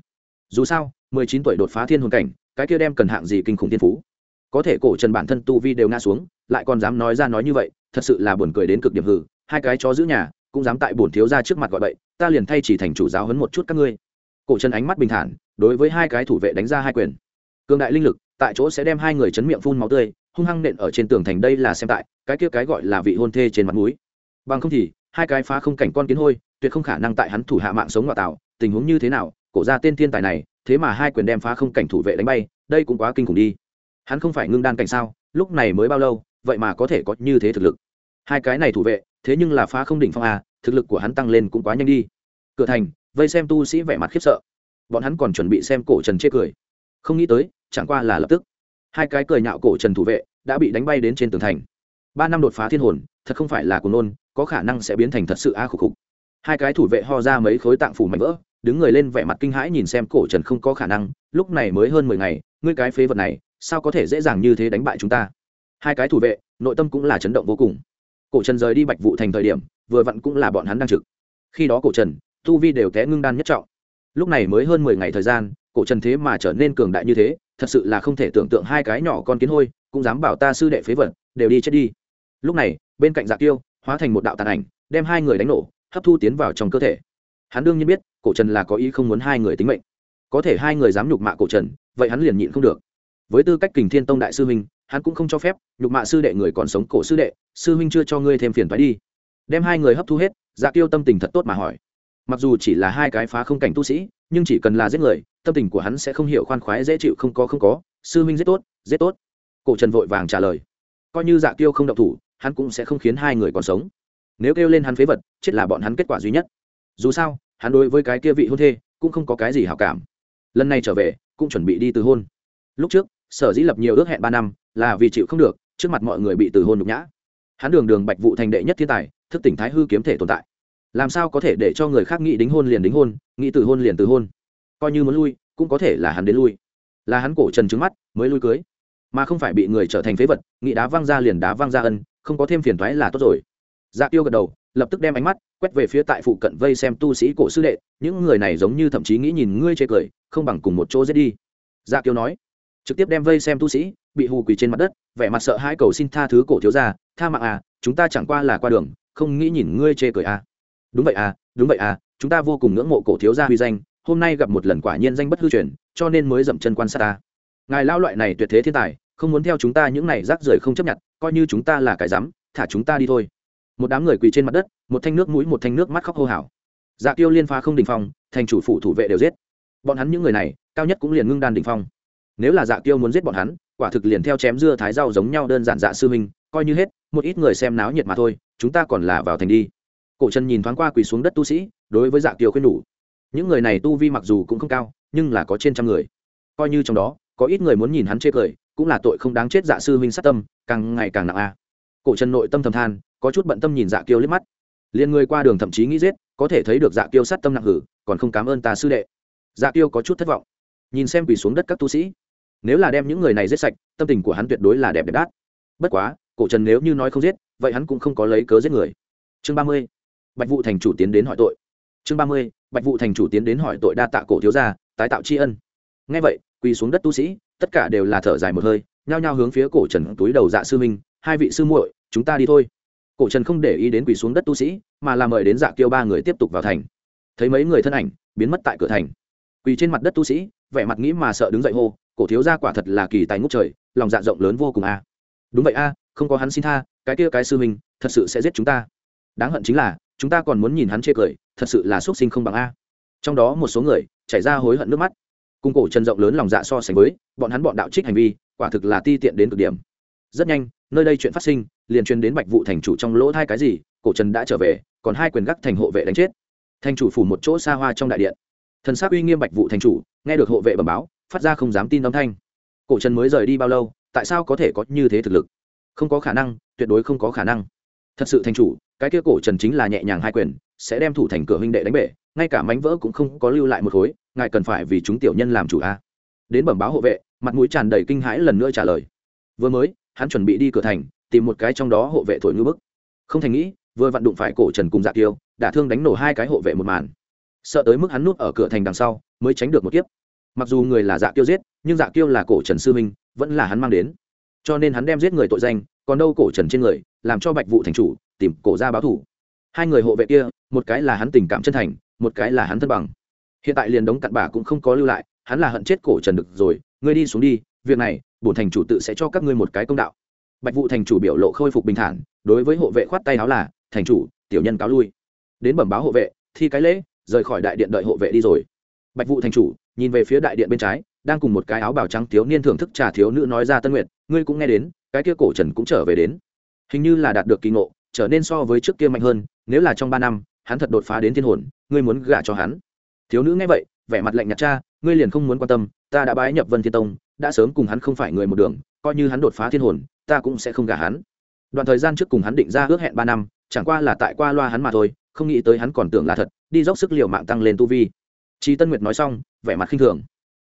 Dù sao, mười chín tuổi đột phá thiên hồn cảnh, cái kia đem cần hạng gì kinh khủng thiên phú. Có thể cổ trần bản thân tu vi đều ngã xuống, lại còn dám nói ra nói như vậy, thật sự là buồn cười đến cực điểm hử hai cái chó giữ nhà, cũng dám tại bổn thiếu ra trước mặt gọi bậy, ta liền thay chỉ thành chủ giáo hấn một chút các ngươi cổ trần ánh mắt bình thản, đối với hai cái thủ vệ đánh ra hai quyền. Cường đại linh lực, tại chỗ sẽ đem hai người chấn miệng phun máu tươi, hung hăng nện ở trên tường thành đây là xem tại, cái kia cái gọi là vị hôn thê trên mặt núi bằng không thì, hai cái phá không cảnh con kiến hôi, tuyệt không khả năng tại hắn thủ hạ mạng sống ngoại tạo, tình huống như thế nào, cổ ra tên thiên tài này, thế mà hai quyền đem phá không cảnh thủ vệ đánh bay, đây cũng quá kinh khủng đi. Hắn không phải ngưng đan cảnh sao, lúc này mới bao lâu, vậy mà có thể có như thế thực lực. Hai cái này thủ vệ, thế nhưng là phá không đỉnh phong à thực lực của hắn tăng lên cũng quá nhanh đi. Cửa thành vây xem tu sĩ vẻ mặt khiếp sợ. Bọn hắn còn chuẩn bị xem cổ trần chê cười. Không nghĩ tới, chẳng qua là lập tức. Hai cái cười nhạo cổ trần thủ vệ đã bị đánh bay đến trên tường thành. Ba năm đột phá thiên hồn, thật không phải là của nôn, có khả năng sẽ biến thành thật sự a khục khục. Hai cái thủ vệ ho ra mấy khối tạng phủ mảnh vỡ, đứng người lên vẻ mặt kinh hãi nhìn xem cổ trần không có khả năng, lúc này mới hơn mười ngày, ngươi cái phế vật này, sao có thể dễ dàng như thế đánh bại chúng ta? Hai cái thủ vệ, nội tâm cũng là chấn động vô cùng. Cổ trần rời đi bạch vụ thành thời điểm, vừa vặn cũng là bọn hắn đang trực. Khi đó cổ trần tu vi đều té ngưng đan nhất trọng. Lúc này mới hơn mười ngày thời gian, cổ trần thế mà trở nên cường đại như thế, thật sự là không thể tưởng tượng hai cái nhỏ con kiến hôi, cũng dám bảo ta sư đệ phế vật, đều đi chết đi. Lúc này, bên cạnh dạ tiêu hóa thành một đạo tàn ảnh, đem hai người đánh nổ, hấp thu tiến vào trong cơ thể. Hắn đương nhiên biết, cổ trần là có ý không muốn hai người tính mệnh. Có thể hai người dám nhục mạ cổ trần, vậy hắn liền nhịn không được. Với tư cách kình thiên tông đại sư huynh, hắn cũng không cho phép nhục mạ sư đệ người còn sống cổ sư đệ, sư huynh chưa cho ngươi thêm phiền thoái đi. Đem hai người hấp thu hết dạ tiêu tâm tình thật tốt mà hỏi mặc dù chỉ là hai cái phá không cảnh tu sĩ, nhưng chỉ cần là giết người, tâm tình của hắn sẽ không hiểu khoan khoái, dễ chịu không có không có. Sư minh giết tốt giết tốt. Cổ trần vội vàng trả lời. Coi như dạ tiêu không động thủ, hắn cũng sẽ không khiến hai người còn sống. Nếu kêu lên hắn phế vật, chết là bọn hắn kết quả duy nhất. Dù sao, hắn đối với cái kia vị hôn thê, cũng không có cái gì hảo cảm. Lần này trở về, cũng chuẩn bị đi từ hôn. Lúc trước, sở dĩ lập nhiều ước hẹn ba năm, là vì chịu không được, trước mặt mọi người bị từ hôn nhục nhã. Hắn đường đường bạch vụ thành đệ nhất thiên tài, thức tỉnh thái hư kiếm thể tồn tại làm sao có thể để cho người khác nghĩ đính hôn liền đính hôn, nghĩ từ hôn liền từ hôn? Coi như muốn lui, cũng có thể là hắn đến lui. Là hắn cổ trần trứng mắt, mới lui cưới. Mà không phải bị người trở thành phế vật, nghĩ đá văng ra liền đá văng ra ân, không có thêm phiền thoái là tốt rồi. Dạ tiêu gật đầu, lập tức đem ánh mắt quét về phía tại phụ cận vây xem tu sĩ cổ sư đệ, những người này giống như thậm chí nghĩ nhìn ngươi chê cười, không bằng cùng một chỗ giết đi. Dạ tiêu nói, trực tiếp đem vây xem tu sĩ, bị hù quỳ trên mặt đất, vẻ mặt sợ hãi cầu xin tha thứ cổ thiếu gia, tha mạng à chúng ta chẳng qua là qua đường, không nghĩ nhìn ngươi chê cười à đúng vậy à đúng vậy à chúng ta vô cùng ngưỡng mộ cổ thiếu gia huy danh, hôm nay gặp một lần quả nhiên danh bất hư truyền, cho nên mới dậm chân quan sát ta. Ngài lao loại này tuyệt thế thiên tài, không muốn theo chúng ta những này rác rưởi không chấp nhận, coi như chúng ta là cái dám thả chúng ta đi thôi. Một đám người quỳ trên mặt đất, một thanh nước mũi, một thanh nước mắt khóc hô hào. Dạ tiêu liên phá không đình phong, thành chủ phụ thủ vệ đều giết. Bọn hắn những người này, cao nhất cũng liền ngưng đan đình phong. Nếu là dạ tiêu muốn giết bọn hắn, quả thực liền theo chém dưa thái rau giống nhau đơn giản dạ sư minh coi như hết, một ít người xem náo nhiệt mà thôi, chúng ta còn là vào thành đi cổ trần nhìn thoáng qua quỳ xuống đất tu sĩ, đối với dạ tiêu khuyên nhủ. Những người này tu vi mặc dù cũng không cao, nhưng là có trên trăm người. Coi như trong đó, có ít người muốn nhìn hắn chê cười, cũng là tội không đáng chết dạ sư huynh sát tâm, càng ngày càng nặng a. Cổ trần nội tâm thầm than, có chút bận tâm nhìn dạ kiêu liếc mắt. Liền người qua đường thậm chí nghĩ giết, có thể thấy được dạ kiêu sát tâm nặng hử, còn không cảm ơn ta sư đệ. Dạ kiêu có chút thất vọng. Nhìn xem quỳ xuống đất các tu sĩ, nếu là đem những người này giết sạch, tâm tình của hắn tuyệt đối là đẹp đẹp đát. Bất quá, cổ trần nếu như nói không giết, vậy hắn cũng không có lấy cớ giết người. Chương ba mươi bạch vụ thành chủ tiến đến hỏi tội. Chương ba mươi, bạch vụ thành chủ tiến đến hỏi tội đa tạ cổ thiếu gia, tái tạo tri ân. Ngay vậy, quỳ xuống đất tu sĩ, tất cả đều là thở dài một hơi, nhao nhao hướng phía cổ trần túi đầu dạ sư minh, hai vị sư muội, chúng ta đi thôi. Cổ trần không để ý đến quỳ xuống đất tu sĩ, mà là mời đến dạ kiêu ba người tiếp tục vào thành. Thấy mấy người thân ảnh, biến mất tại cửa thành. Quỳ trên mặt đất tu sĩ, vẻ mặt nghĩ mà sợ đứng dậy hô, cổ thiếu gia quả thật là kỳ tài ngút trời, lòng dạ rộng lớn vô cùng a. Đúng vậy a, không có hắn xin tha, cái kia cái sư minh, thật sự sẽ giết chúng ta. Đáng hận chính là chúng ta còn muốn nhìn hắn chê cười, thật sự là xuất sinh không bằng a. Trong đó một số người chảy ra hối hận nước mắt. Cung cổ trần rộng lớn lòng dạ so sánh với, bọn hắn bọn đạo trích hành vi, quả thực là ti tiện đến cực điểm. Rất nhanh, nơi đây chuyện phát sinh, liền truyền đến bạch vụ thành chủ trong lỗ hai cái gì, cổ trần đã trở về, còn hai quyền gác thành hộ vệ đánh chết. Thành chủ phủ một chỗ xa hoa trong đại điện. Thần s uy nghiêm bạch vụ thành chủ, nghe được hộ vệ bẩm báo, phát ra không dám tin âm thanh. Cổ trần mới rời đi bao lâu, tại sao có thể có như thế thực lực? Không có khả năng, tuyệt đối không có khả năng thật sự thành chủ, cái kia cổ trần chính là nhẹ nhàng hai quyền, sẽ đem thủ thành cửa huynh đệ đánh bể, ngay cả mánh vỡ cũng không có lưu lại một khối, ngài cần phải vì chúng tiểu nhân làm chủ a. Đến bẩm báo hộ vệ, mặt mũi tràn đầy kinh hãi lần nữa trả lời. Vừa mới, hắn chuẩn bị đi cửa thành, tìm một cái trong đó hộ vệ thổi ngư bức. Không thành nghĩ, vừa vặn đụng phải cổ trần cùng dạ tiêu đã thương đánh nổ hai cái hộ vệ một màn. Sợ tới mức hắn núp ở cửa thành đằng sau, mới tránh được một kiếp. Mặc dù người là dạ tiêu giết, nhưng dạ tiêu là cổ trần sư minh vẫn là hắn mang đến. Cho nên hắn đem giết người tội danh, còn đâu cổ trần trên người làm cho bạch vụ thành chủ tìm cổ ra báo thủ. Hai người hộ vệ kia, một cái là hắn tình cảm chân thành, một cái là hắn thân bằng. Hiện tại liền đống cặn bà cũng không có lưu lại, hắn là hận chết cổ trần được rồi, ngươi đi xuống đi, việc này, bổn thành chủ tự sẽ cho các ngươi một cái công đạo. Bạch vụ thành chủ biểu lộ khôi phục bình thản, đối với hộ vệ khoát tay áo là, thành chủ, tiểu nhân cáo lui. Đến bẩm báo hộ vệ, thi cái lễ, rời khỏi đại điện đợi hộ vệ đi rồi. Bạch vụ thành chủ, nhìn về phía đại điện bên trái, đang cùng một cái áo bào trắng thiếu niên thưởng thức trà thiếu nữ nói ra tân nguyện ngươi cũng nghe đến, cái kia cổ trần cũng trở về đến hình như là đạt được kỳ ngộ trở nên so với trước kia mạnh hơn nếu là trong ba năm hắn thật đột phá đến thiên hồn ngươi muốn gả cho hắn thiếu nữ nghe vậy vẻ mặt lạnh nhạt cha ngươi liền không muốn quan tâm ta đã bái nhập vân thiên tông đã sớm cùng hắn không phải người một đường coi như hắn đột phá thiên hồn ta cũng sẽ không gả hắn đoạn thời gian trước cùng hắn định ra ước hẹn ba năm chẳng qua là tại qua loa hắn mà thôi không nghĩ tới hắn còn tưởng là thật đi dốc sức liều mạng tăng lên tu vi Chi Tân Nguyệt nói xong, vẻ mặt khinh thường.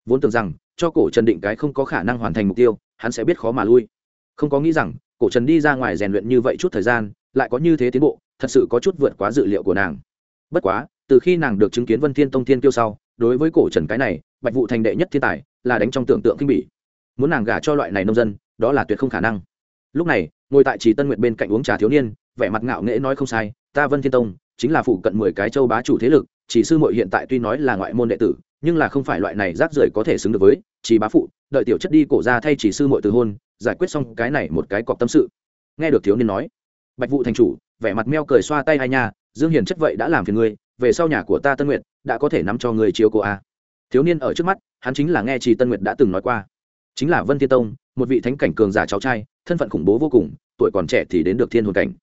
Vốn tưởng rằng, cho cổ Trần định cái không có khả năng hoàn thành mục tiêu, hắn sẽ biết khó mà lui. Không có nghĩ rằng, cổ Trần đi ra ngoài rèn luyện như vậy chút thời gian, lại có như thế tiến bộ, thật sự có chút vượt quá dự liệu của nàng. Bất quá, từ khi nàng được chứng kiến Vân Thiên Tông Thiên Kiêu sau, đối với cổ Trần cái này, Bạch Vụ thành đệ nhất thiên tài, là đánh trong tưởng tượng kinh bỉ. Muốn nàng gả cho loại này nông dân, đó là tuyệt không khả năng. Lúc này, ngồi tại Trì Tân Nguyệt bên cạnh uống trà thiếu niên, vẻ mặt ngạo nghễ nói không sai, ta Vân Thiên Tông chính là phụ cận mười cái châu bá chủ thế lực, chỉ sư muội hiện tại tuy nói là ngoại môn đệ tử nhưng là không phải loại này rác rưởi có thể xứng được với chỉ bá phụ đợi tiểu chất đi cổ ra thay chỉ sư muội từ hôn giải quyết xong cái này một cái cọc tâm sự. Nghe được thiếu niên nói bạch vụ thành chủ vẻ mặt meo cười xoa tay hai nhà, dương hiền chất vậy đã làm phiền ngươi về sau nhà của ta tân nguyệt đã có thể nắm cho người chiếu cô a. Thiếu niên ở trước mắt hắn chính là nghe chỉ tân nguyệt đã từng nói qua. Chính là vân thiên tông một vị thánh cảnh cường giả cháu trai thân phận khủng bố vô cùng tuổi còn trẻ thì đến được thiên hồn cảnh.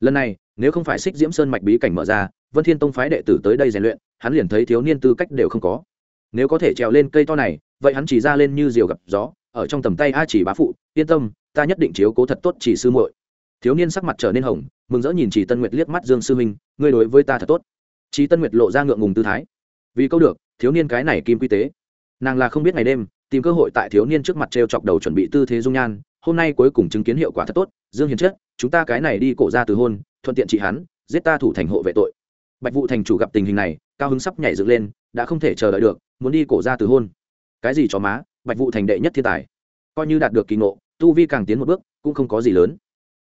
Lần này nếu không phải xích diễm sơn mạch bí cảnh mở ra vân thiên tông phái đệ tử tới đây rèn luyện hắn liền thấy thiếu niên tư cách đều không có nếu có thể trèo lên cây to này, vậy hắn chỉ ra lên như diều gặp gió, ở trong tầm tay a chỉ bá phụ, yên tâm, ta nhất định chiếu cố thật tốt chỉ sư muội. Thiếu niên sắc mặt trở nên hồng, mừng rỡ nhìn chỉ tân nguyệt liếc mắt dương sư minh, ngươi đối với ta thật tốt. Chỉ tân nguyệt lộ ra ngượng ngùng tư thái. Vì câu được, thiếu niên cái này kim quy tế. Nàng là không biết ngày đêm, tìm cơ hội tại thiếu niên trước mặt t chọc đầu chuẩn bị tư thế dung nhan, hôm nay cuối cùng chứng kiến hiệu quả thật tốt. Dương hiền chất, chúng ta cái này đi cổ ra từ hôn, thuận tiện trị hắn, giết ta thủ thành hộ vệ tội bạch vụ thành chủ gặp tình hình này, cao hứng sắp nhảy dựng lên, đã không thể chờ đợi được, muốn đi cổ ra từ hôn. Cái gì cho má, bạch vụ thành đệ nhất thiên tài. Coi như đạt được kỳ ngộ, tu vi càng tiến một bước, cũng không có gì lớn.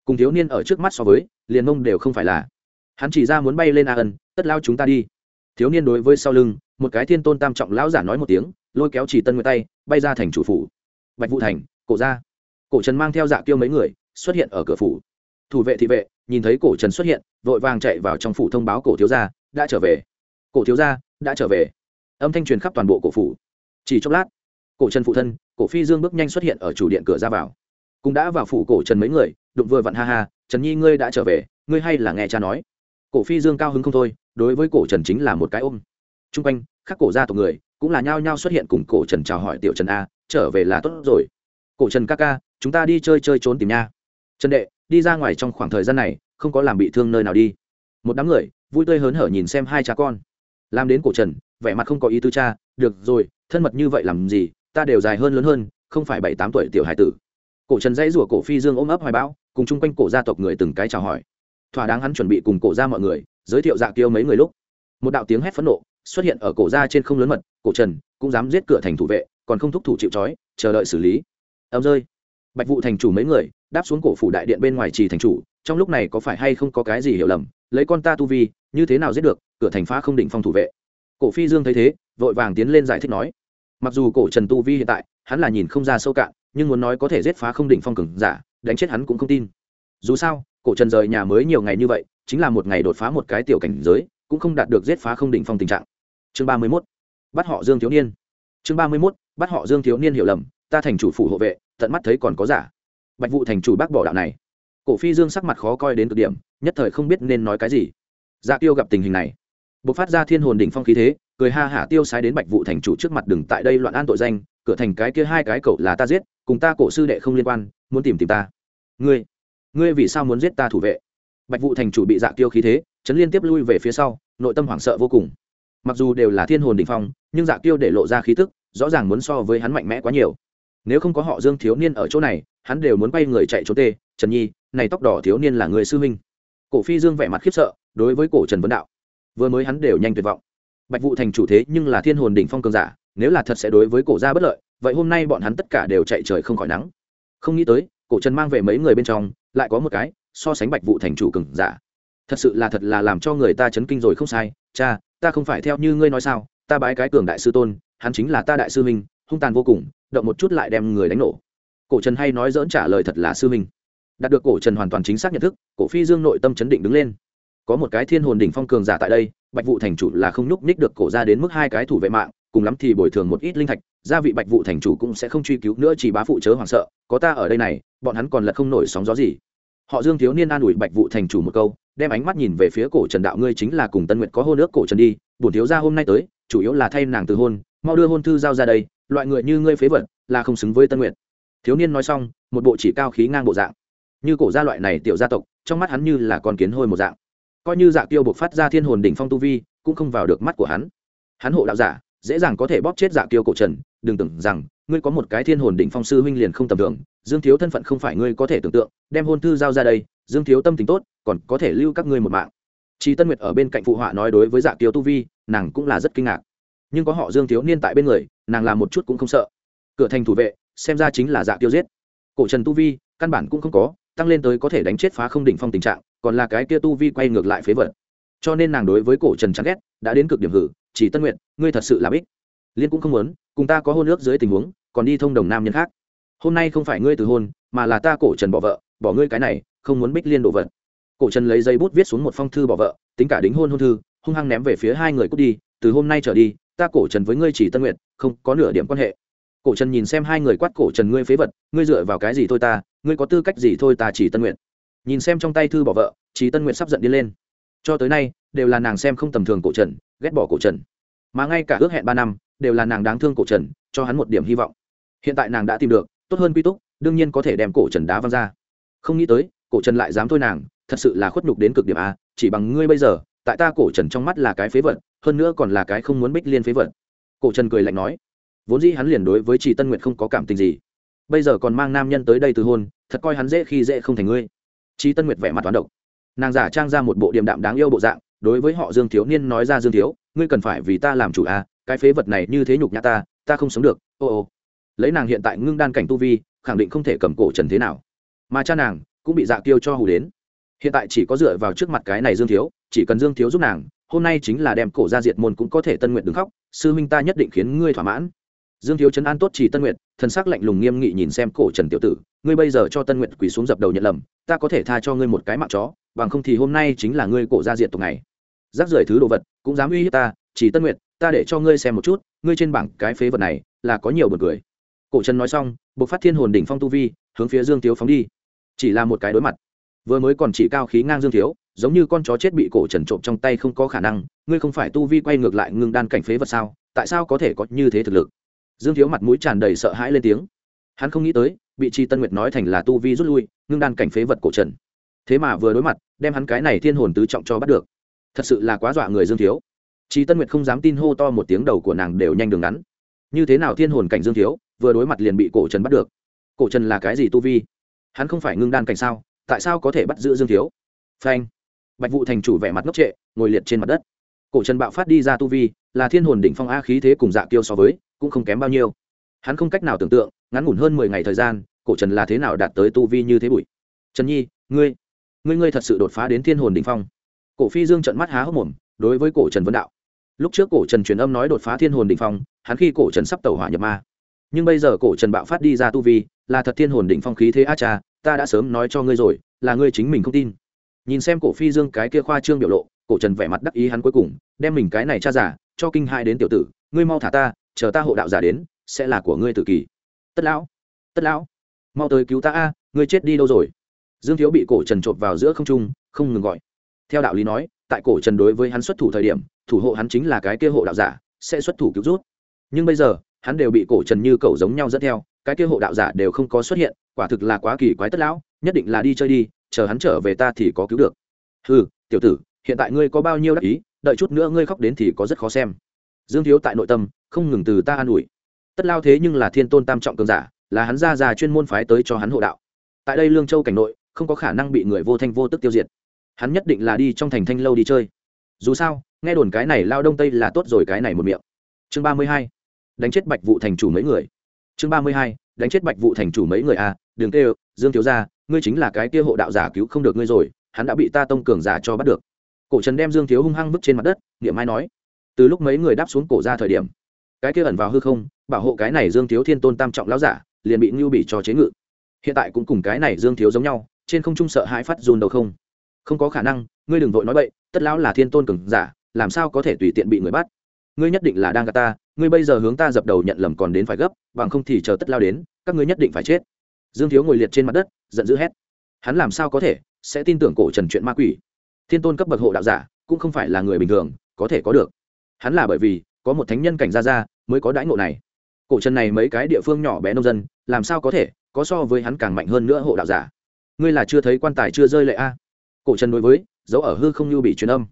Cùng thiếu niên ở trước mắt so với, liền mông đều không phải là. Hắn chỉ ra muốn bay lên a ân, tất lao chúng ta đi. Thiếu niên đối với sau lưng, một cái thiên tôn tam trọng lão giả nói một tiếng, lôi kéo chỉ tân nguyệt tay, bay ra thành chủ phủ. Bạch vụ thành, cổ ra. Cổ trần mang theo dạ kêu mấy người, xuất hiện ở cửa phủ thủ vệ thị vệ, nhìn thấy cổ trần xuất hiện, vội vàng chạy vào trong phủ thông báo cổ thiếu gia, đã trở về. Cổ thiếu gia, đã trở về. Âm thanh truyền khắp toàn bộ cổ phủ. Chỉ chốc lát, cổ trần phụ thân, cổ phi dương bước nhanh xuất hiện ở chủ điện cửa ra vào. Cũng đã vào phủ cổ trần mấy người, đụng vừa vặn ha ha, trần nhi, ngươi đã trở về, ngươi hay là nghe cha nói. Cổ phi dương cao hứng không thôi, đối với cổ trần chính là một cái ôm. T r u n g quanh các cổ gia tộc người, cũng là nhao nhao xuất hiện cùng cổ trần chào hỏi tiểu trần a, trở về là tốt rồi. Cổ trần ca ca, chúng ta đi chơi chơi trốn tìm nha trần đệ, đi ra ngoài trong khoảng thời gian này, không có làm bị thương nơi nào đi. Một đám người, vui tươi hớn hở nhìn xem hai cha con. Làm đến cổ trần, vẻ mặt không có ý tư cha, được rồi, thân mật như vậy làm gì, ta đều dài hơn lớn hơn, không phải bảy tám tuổi tiểu hải tử. Cổ trần dãy rủa cổ phi dương ôm ấp hoài bão, cùng chung quanh cổ gia tộc người từng cái chào hỏi. Thỏa đáng hắn chuẩn bị cùng cổ ra mọi người, giới thiệu dạ kiêu mấy người lúc. Một đạo tiếng hét phẫn nộ xuất hiện ở cổ ra trên không lớn mật, cổ trần cũng dám giết cửa thành thủ vệ, còn không thúc thủ chịu trói, chờ đợi xử lý. Ấm rơi bạch vụ thành chủ mấy người, đáp xuống cổ phủ đại điện bên ngoài trì thành chủ, trong lúc này có phải hay không có cái gì hiểu lầm, lấy con ta tu vi, như thế nào giết được, cửa thành phá không định phong thủ vệ. Cổ phi dương thấy thế, vội vàng tiến lên giải thích nói, mặc dù cổ trần tu vi hiện tại, hắn là nhìn không ra sâu cạn, nhưng muốn nói có thể giết phá không định phong cường giả, đánh chết hắn cũng không tin. Dù sao, cổ trần rời nhà mới nhiều ngày như vậy, chính là một ngày đột phá một cái tiểu cảnh giới, cũng không đạt được giết phá không định phong tình trạng. Chương ba mươi mốt, bắt họ dương thiếu niên. Chương ba mươi mốt, bắt họ dương thiếu niên hiểu lầm ta thành chủ phủ hộ vệ, tận mắt thấy còn có giả. Bạch vụ thành chủ bác bỏ đạo này. Cổ phi dương sắc mặt khó coi đến cực điểm, nhất thời không biết nên nói cái gì. Dạ tiêu gặp tình hình này b ộ c phát ra thiên hồn đỉnh phong khí thế, cười ha hả tiêu sái đến bạch vụ thành chủ trước mặt đừng tại đây loạn an tội danh, cửa thành cái kia hai cái cậu là ta giết, cùng ta cổ sư đệ không liên quan, muốn tìm tìm ta. Ngươi ngươi vì sao muốn giết ta thủ vệ? Bạch vụ thành chủ bị dạ tiêu khí thế, chấn liên tiếp lui về phía sau, nội tâm hoảng sợ vô cùng. Mặc dù đều là thiên hồn đỉnh phong, nhưng dạ tiêu để lộ ra khí tức, rõ ràng muốn so với hắn mạnh mẽ quá nhiều nếu không có họ dương thiếu niên ở chỗ này, hắn đều muốn bay người chạy trốn tê. Trần nhi, này tóc đỏ thiếu niên là người sư huynh. Cổ phi dương vẻ mặt khiếp sợ, đối với cổ trần vấn đạo. Vừa mới hắn đều nhanh tuyệt vọng. Bạch vụ thành chủ thế nhưng là thiên hồn đỉnh phong cường giả, nếu là thật sẽ đối với cổ gia bất lợi, vậy hôm nay bọn hắn tất cả đều chạy trời không khỏi nắng. Không nghĩ tới, cổ trần mang về mấy người bên trong, lại có một cái, so sánh bạch vụ thành chủ cường giả. Thật sự là thật là làm cho người ta chấn kinh rồi không sai. Cha, ta không phải theo như ngươi nói sao, ta bái cái cường đại sư tôn, hắn chính là ta đại sư minh hung tàn vô cùng, động một chút lại đem người đánh nổ. Cổ trần hay nói dỡn trả lời thật là sư minh. Đạt được cổ trần hoàn toàn chính xác nhận thức, cổ phi dương nội tâm chấn định đứng lên. Có một cái thiên hồn đỉnh phong cường giả tại đây, bạch vụ thành chủ là không nhúc nhích được cổ ra đến mức hai cái thủ vệ mạng, cùng lắm thì bồi thường một ít linh thạch, gia vị bạch vụ thành chủ cũng sẽ không truy cứu nữa chỉ bá phụ chớ hoảng sợ, có ta ở đây này, bọn hắn còn lật không nổi sóng gió gì. Họ dương thiếu niên an ủi bạch vụ thành chủ một câu, đem ánh mắt nhìn về phía cổ trần đạo ngươi chính là cùng tân nguyệt có hô nước cổ trần đi, bổn thiếu ra hôm nay tới, chủ yếu là thay nàng từ hôn, mau đưa hôn thư giao ra đây loại người như ngươi phế vật là không xứng với tân nguyện thiếu niên nói xong một bộ chỉ cao khí ngang bộ dạng. Như cổ gia loại này tiểu gia tộc trong mắt hắn như là con kiến hôi một dạng. Coi như dạ tiêu buộc phát ra thiên hồn đỉnh phong tu vi cũng không vào được mắt của hắn. Hắn hộ đạo giả dễ dàng có thể bóp chết dạ tiêu cổ trần đừng tưởng rằng ngươi có một cái thiên hồn đỉnh phong sư huynh liền không tầm tưởng, dương thiếu thân phận không phải ngươi có thể tưởng tượng đem hôn thư giao ra đây dương thiếu tâm tính tốt còn có thể lưu các ngươi một mạng. Chi Tân Nguyệt ở bên cạnh phụ họa nói đối với Dạ Kiều tu vi, nàng cũng là rất kinh ngạc. Nhưng có họ Dương thiếu niên tại bên người, nàng làm một chút cũng không sợ. Cửa thành thủ vệ, xem ra chính là Dạ tiêu giết. Cổ Trần tu vi, căn bản cũng không có, tăng lên tới có thể đánh chết phá không đỉnh phong tình trạng, còn là cái kia tu vi quay ngược lại phế vật. Cho nên nàng đối với Cổ Trần chán ghét, đã đến cực điểm hử, chỉ Tân nguyện, ngươi thật sự là bích. Liên cũng không muốn, cùng ta có hôn ước dưới tình huống, còn đi thông đồng nam nhân khác. Hôm nay không phải ngươi từ hôn, mà là ta Cổ Trần bỏ vợ, bỏ ngươi cái này, không muốn bích liên đổ vật cổ trần lấy dây bút viết xuống một phong thư bỏ vợ tính cả đính hôn hôn thư hung hăng ném về phía hai người cút đi từ hôm nay trở đi ta cổ trần với ngươi chỉ tân nguyện không có nửa điểm quan hệ. Cổ trần nhìn xem hai người quát cổ trần ngươi phế vật, ngươi dựa vào cái gì thôi ta, ngươi có tư cách gì thôi ta chỉ tân nguyện nhìn xem trong tay thư bỏ vợ, chỉ tân nguyện sắp giận đi lên. Cho tới nay, đều là nàng xem không tầm thường cổ trần, ghét bỏ cổ trần. Mà ngay cả ước hẹn ba năm, đều là nàng đáng thương cổ trần, cho hắn một điểm hy vọng. Hiện tại nàng đã tìm được, tốt hơn quy túc, đương nhiên có thể đem cổ trần đá văng ra. Không nghĩ tới, cổ trần lại dám thôi nàng, thật sự là khuất nhục đến cực điểm a, chỉ bằng ngươi bây giờ, tại ta cổ trần trong mắt là cái phế vật hơn nữa còn là cái không muốn bích liên phế vật. Cổ trần cười lạnh nói, vốn dĩ hắn liền đối với chị tân nguyệt không có cảm tình gì. Bây giờ còn mang nam nhân tới đây từ hôn, thật coi hắn dễ khi dễ không thành ngươi. Chị tân nguyệt vẻ mặt toán độc. Nàng giả trang ra một bộ điềm đạm đáng yêu bộ dạng, đối với họ dương thiếu niên nói ra dương thiếu, ngươi cần phải vì ta làm chủ a cái phế vật này như thế nhục nhã ta ta không sống được, ô ô. Lấy nàng hiện tại ngưng đan cảnh tu vi, khẳng định không thể cầm cổ trần thế nào. Mà cha nàng cũng bị dạ tiêu cho hù đến. Hiện tại chỉ có dựa vào trước mặt cái này dương thiếu, chỉ cần dương thiếu giúp nàng hôm nay chính là đem cổ ra diệt môn cũng có thể tân nguyện đứng khóc, sư huynh ta nhất định khiến ngươi thỏa mãn. Dương thiếu chấn an tốt chỉ tân nguyện, thần sắc lạnh lùng nghiêm nghị nhìn xem cổ trần tiểu tử, ngươi bây giờ cho tân nguyện quỳ xuống dập đầu nhận lầm, ta có thể tha cho ngươi một cái mạng chó, bằng không thì hôm nay chính là ngươi cổ ra diệt tộc này rác rưởi thứ đồ vật, cũng dám uy hiếp ta, chỉ tân nguyện, ta để cho ngươi xem một chút, ngươi trên bảng cái phế vật này, là có nhiều bật cười. Cổ trần nói xong buộc phát thiên hồn đỉnh phong tu vi, hướng phía dương thiếu phóng đi. Chỉ là một cái đối mặt. Vừa mới còn chỉ cao khí ngang dương thiếu giống như con chó chết bị cổ trần trộm trong tay không có khả năng, ngươi không phải tu vi quay ngược lại ngưng đan cảnh phế vật sao, tại sao có thể có như thế thực lực? Dương thiếu mặt mũi tràn đầy sợ hãi lên tiếng. Hắn không nghĩ tới bị chi tân nguyệt nói thành là tu vi rút lui, ngưng đan cảnh phế vật cổ trần. Thế mà vừa đối mặt, đem hắn cái này thiên hồn tứ trọng cho bắt được. Thật sự là quá dọa người dương thiếu. Chi tân nguyệt không dám tin hô to một tiếng đầu của nàng đều nhanh đường ngắn. Như thế nào thiên hồn cảnh dương thiếu, vừa đối mặt liền bị cổ trần bắt được? Cổ trần là cái gì tu vi? Hắn không phải ngưng đan cảnh sao, tại sao có thể bắt giữ dương thiếu? Phanh bạch vụ thành chủ vẻ mặt ngốc trệ, ngồi liệt trên mặt đất. Cổ trần bạo phát đi ra tu vi, là thiên hồn đỉnh phong a khí thế cùng dạ kiêu so với, cũng không kém bao nhiêu. Hắn không cách nào tưởng tượng, ngắn ngủn hơn mười ngày thời gian, cổ trần là thế nào đạt tới tu vi như thế bụi. Trần nhi, ngươi ngươi ngươi thật sự đột phá đến thiên hồn đỉnh phong. Cổ phi dương trận mắt há hốc mồm, đối với cổ trần vân đạo. Lúc trước cổ trần truyền âm nói đột phá thiên hồn đỉnh phong, hắn khi cổ trần sắp tẩu hỏa nhập ma. Nhưng bây giờ cổ trần bạo phát đi ra tu vi, là thật thiên hồn đỉnh phong khí thế a cha, ta đã sớm nói cho ngươi rồi, là ngươi chính mình không tin nhìn xem cổ phi dương cái kia khoa trương biểu lộ, cổ trần vẻ mặt đắc ý hắn cuối cùng, đem mình cái này cha giả cho kinh hai đến tiểu tử, ngươi mau thả ta, chờ ta hộ đạo giả đến, sẽ là của ngươi tự kỳ. Tất lão tất lão, mau tới cứu ta a, ngươi chết đi đâu rồi? Dương thiếu bị cổ trần chộp vào giữa không trung, không ngừng gọi. Theo đạo lý nói, tại cổ trần đối với hắn xuất thủ thời điểm, thủ hộ hắn chính là cái kia hộ đạo giả, sẽ xuất thủ cứu rút. Nhưng bây giờ hắn đều bị cổ trần như cầu giống nhau dẫn theo, cái kia hộ đạo giả đều không có xuất hiện, quả thực là quá kỳ quái tất lão, nhất định là đi chơi đi, chờ hắn trở về ta thì có cứu được. Ừ tiểu tử, hiện tại ngươi có bao nhiêu đắc ý, đợi chút nữa ngươi khóc đến thì có rất khó xem. Dương thiếu tại nội tâm, không ngừng từ ta an ủi. Tất lao thế nhưng là thiên tôn tam trọng cường giả, là hắn ra già chuyên môn phái tới cho hắn hộ đạo. Tại đây lương châu cảnh nội, không có khả năng bị người vô thanh vô tức tiêu diệt. Hắn nhất định là đi trong thành thanh lâu đi chơi. Dù sao, nghe đồn cái này lao đông tây là tốt rồi cái này một miệng. Chương ba mươi hai đánh chết bạch vụ thành chủ mấy người. Chương ba mươi hai đánh chết bạch vụ thành chủ mấy người a à, đừng tê dương thiếu gia ngươi chính là cái kia hộ đạo giả cứu không được ngươi rồi hắn đã bị ta tông cường giả cho bắt được. Cổ trần đem dương thiếu hung hăng vứt trên mặt đất niệm mai nói. Từ lúc mấy người đáp xuống cổ ra thời điểm cái kia ẩn vào hư không bảo hộ cái này dương thiếu thiên tôn tam trọng lão giả liền bị ngưu bị cho chế ngự. Hiện tại cũng cùng cái này dương thiếu giống nhau trên không trung sợ hãi phát dùn đầu không. Không có khả năng ngươi đừng vội nói bậy tất lão là thiên tôn cường giả làm sao có thể tùy tiện bị người bắt? Ngươi nhất định là đang gạt ta ngươi bây giờ hướng ta dập đầu nhận lầm còn đến phải gấp, bằng không thì chờ tất lao đến, các ngươi nhất định phải chết. Dương thiếu ngồi liệt trên mặt đất, giận dữ hét. Hắn làm sao có thể sẽ tin tưởng cổ trần chuyện ma quỷ? Thiên tôn cấp bậc hộ đạo giả cũng không phải là người bình thường, có thể có được. Hắn là bởi vì có một thánh nhân cảnh ra ra mới có đãi ngộ này. Cổ trần này mấy cái địa phương nhỏ bé nông dân, làm sao có thể có so với hắn càng mạnh hơn nữa hộ đạo giả? Ngươi là chưa thấy quan tài chưa rơi lệ a? Cổ trần đối với, dấu ở hư không như bị truyền âm.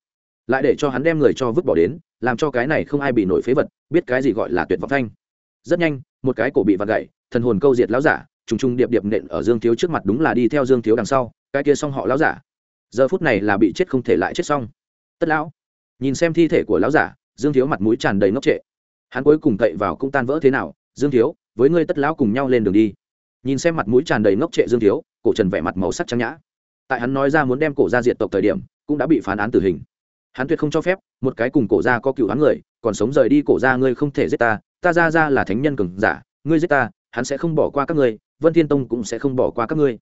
Lại để cho hắn đem người cho vứt bỏ đến làm cho cái này không ai bị nổi phế vật, biết cái gì gọi là tuyệt vọng thanh. Rất nhanh, một cái cổ bị vặt gậy thần hồn câu diệt lão giả, trùng trùng điệp điệp nện ở dương thiếu trước mặt đúng là đi theo dương thiếu đằng sau, cái kia xong họ lão giả. Giờ phút này là bị chết không thể lại chết xong. Tất lão, nhìn xem thi thể của lão giả, dương thiếu mặt mũi tràn đầy ngốc trệ. Hắn cuối cùng cậy vào cũng tan vỡ thế nào, dương thiếu, với ngươi tất lão cùng nhau lên đường đi. Nhìn xem mặt mũi tràn đầy ngốc trệ dương thiếu, cổ trần vẻ mặt màu sắc trắng nhã. Tại hắn nói ra muốn đem cổ ra diệt tộc thời điểm, cũng đã bị phán án tử hình hắn tuyệt không cho phép, một cái cùng cổ ra có cựu hắn người, còn sống rời đi cổ ra ngươi không thể giết ta ta ra ra là thánh nhân cường giả, ngươi giết ta, hắn sẽ không bỏ qua các ngươi, vân thiên tông cũng sẽ không bỏ qua các ngươi.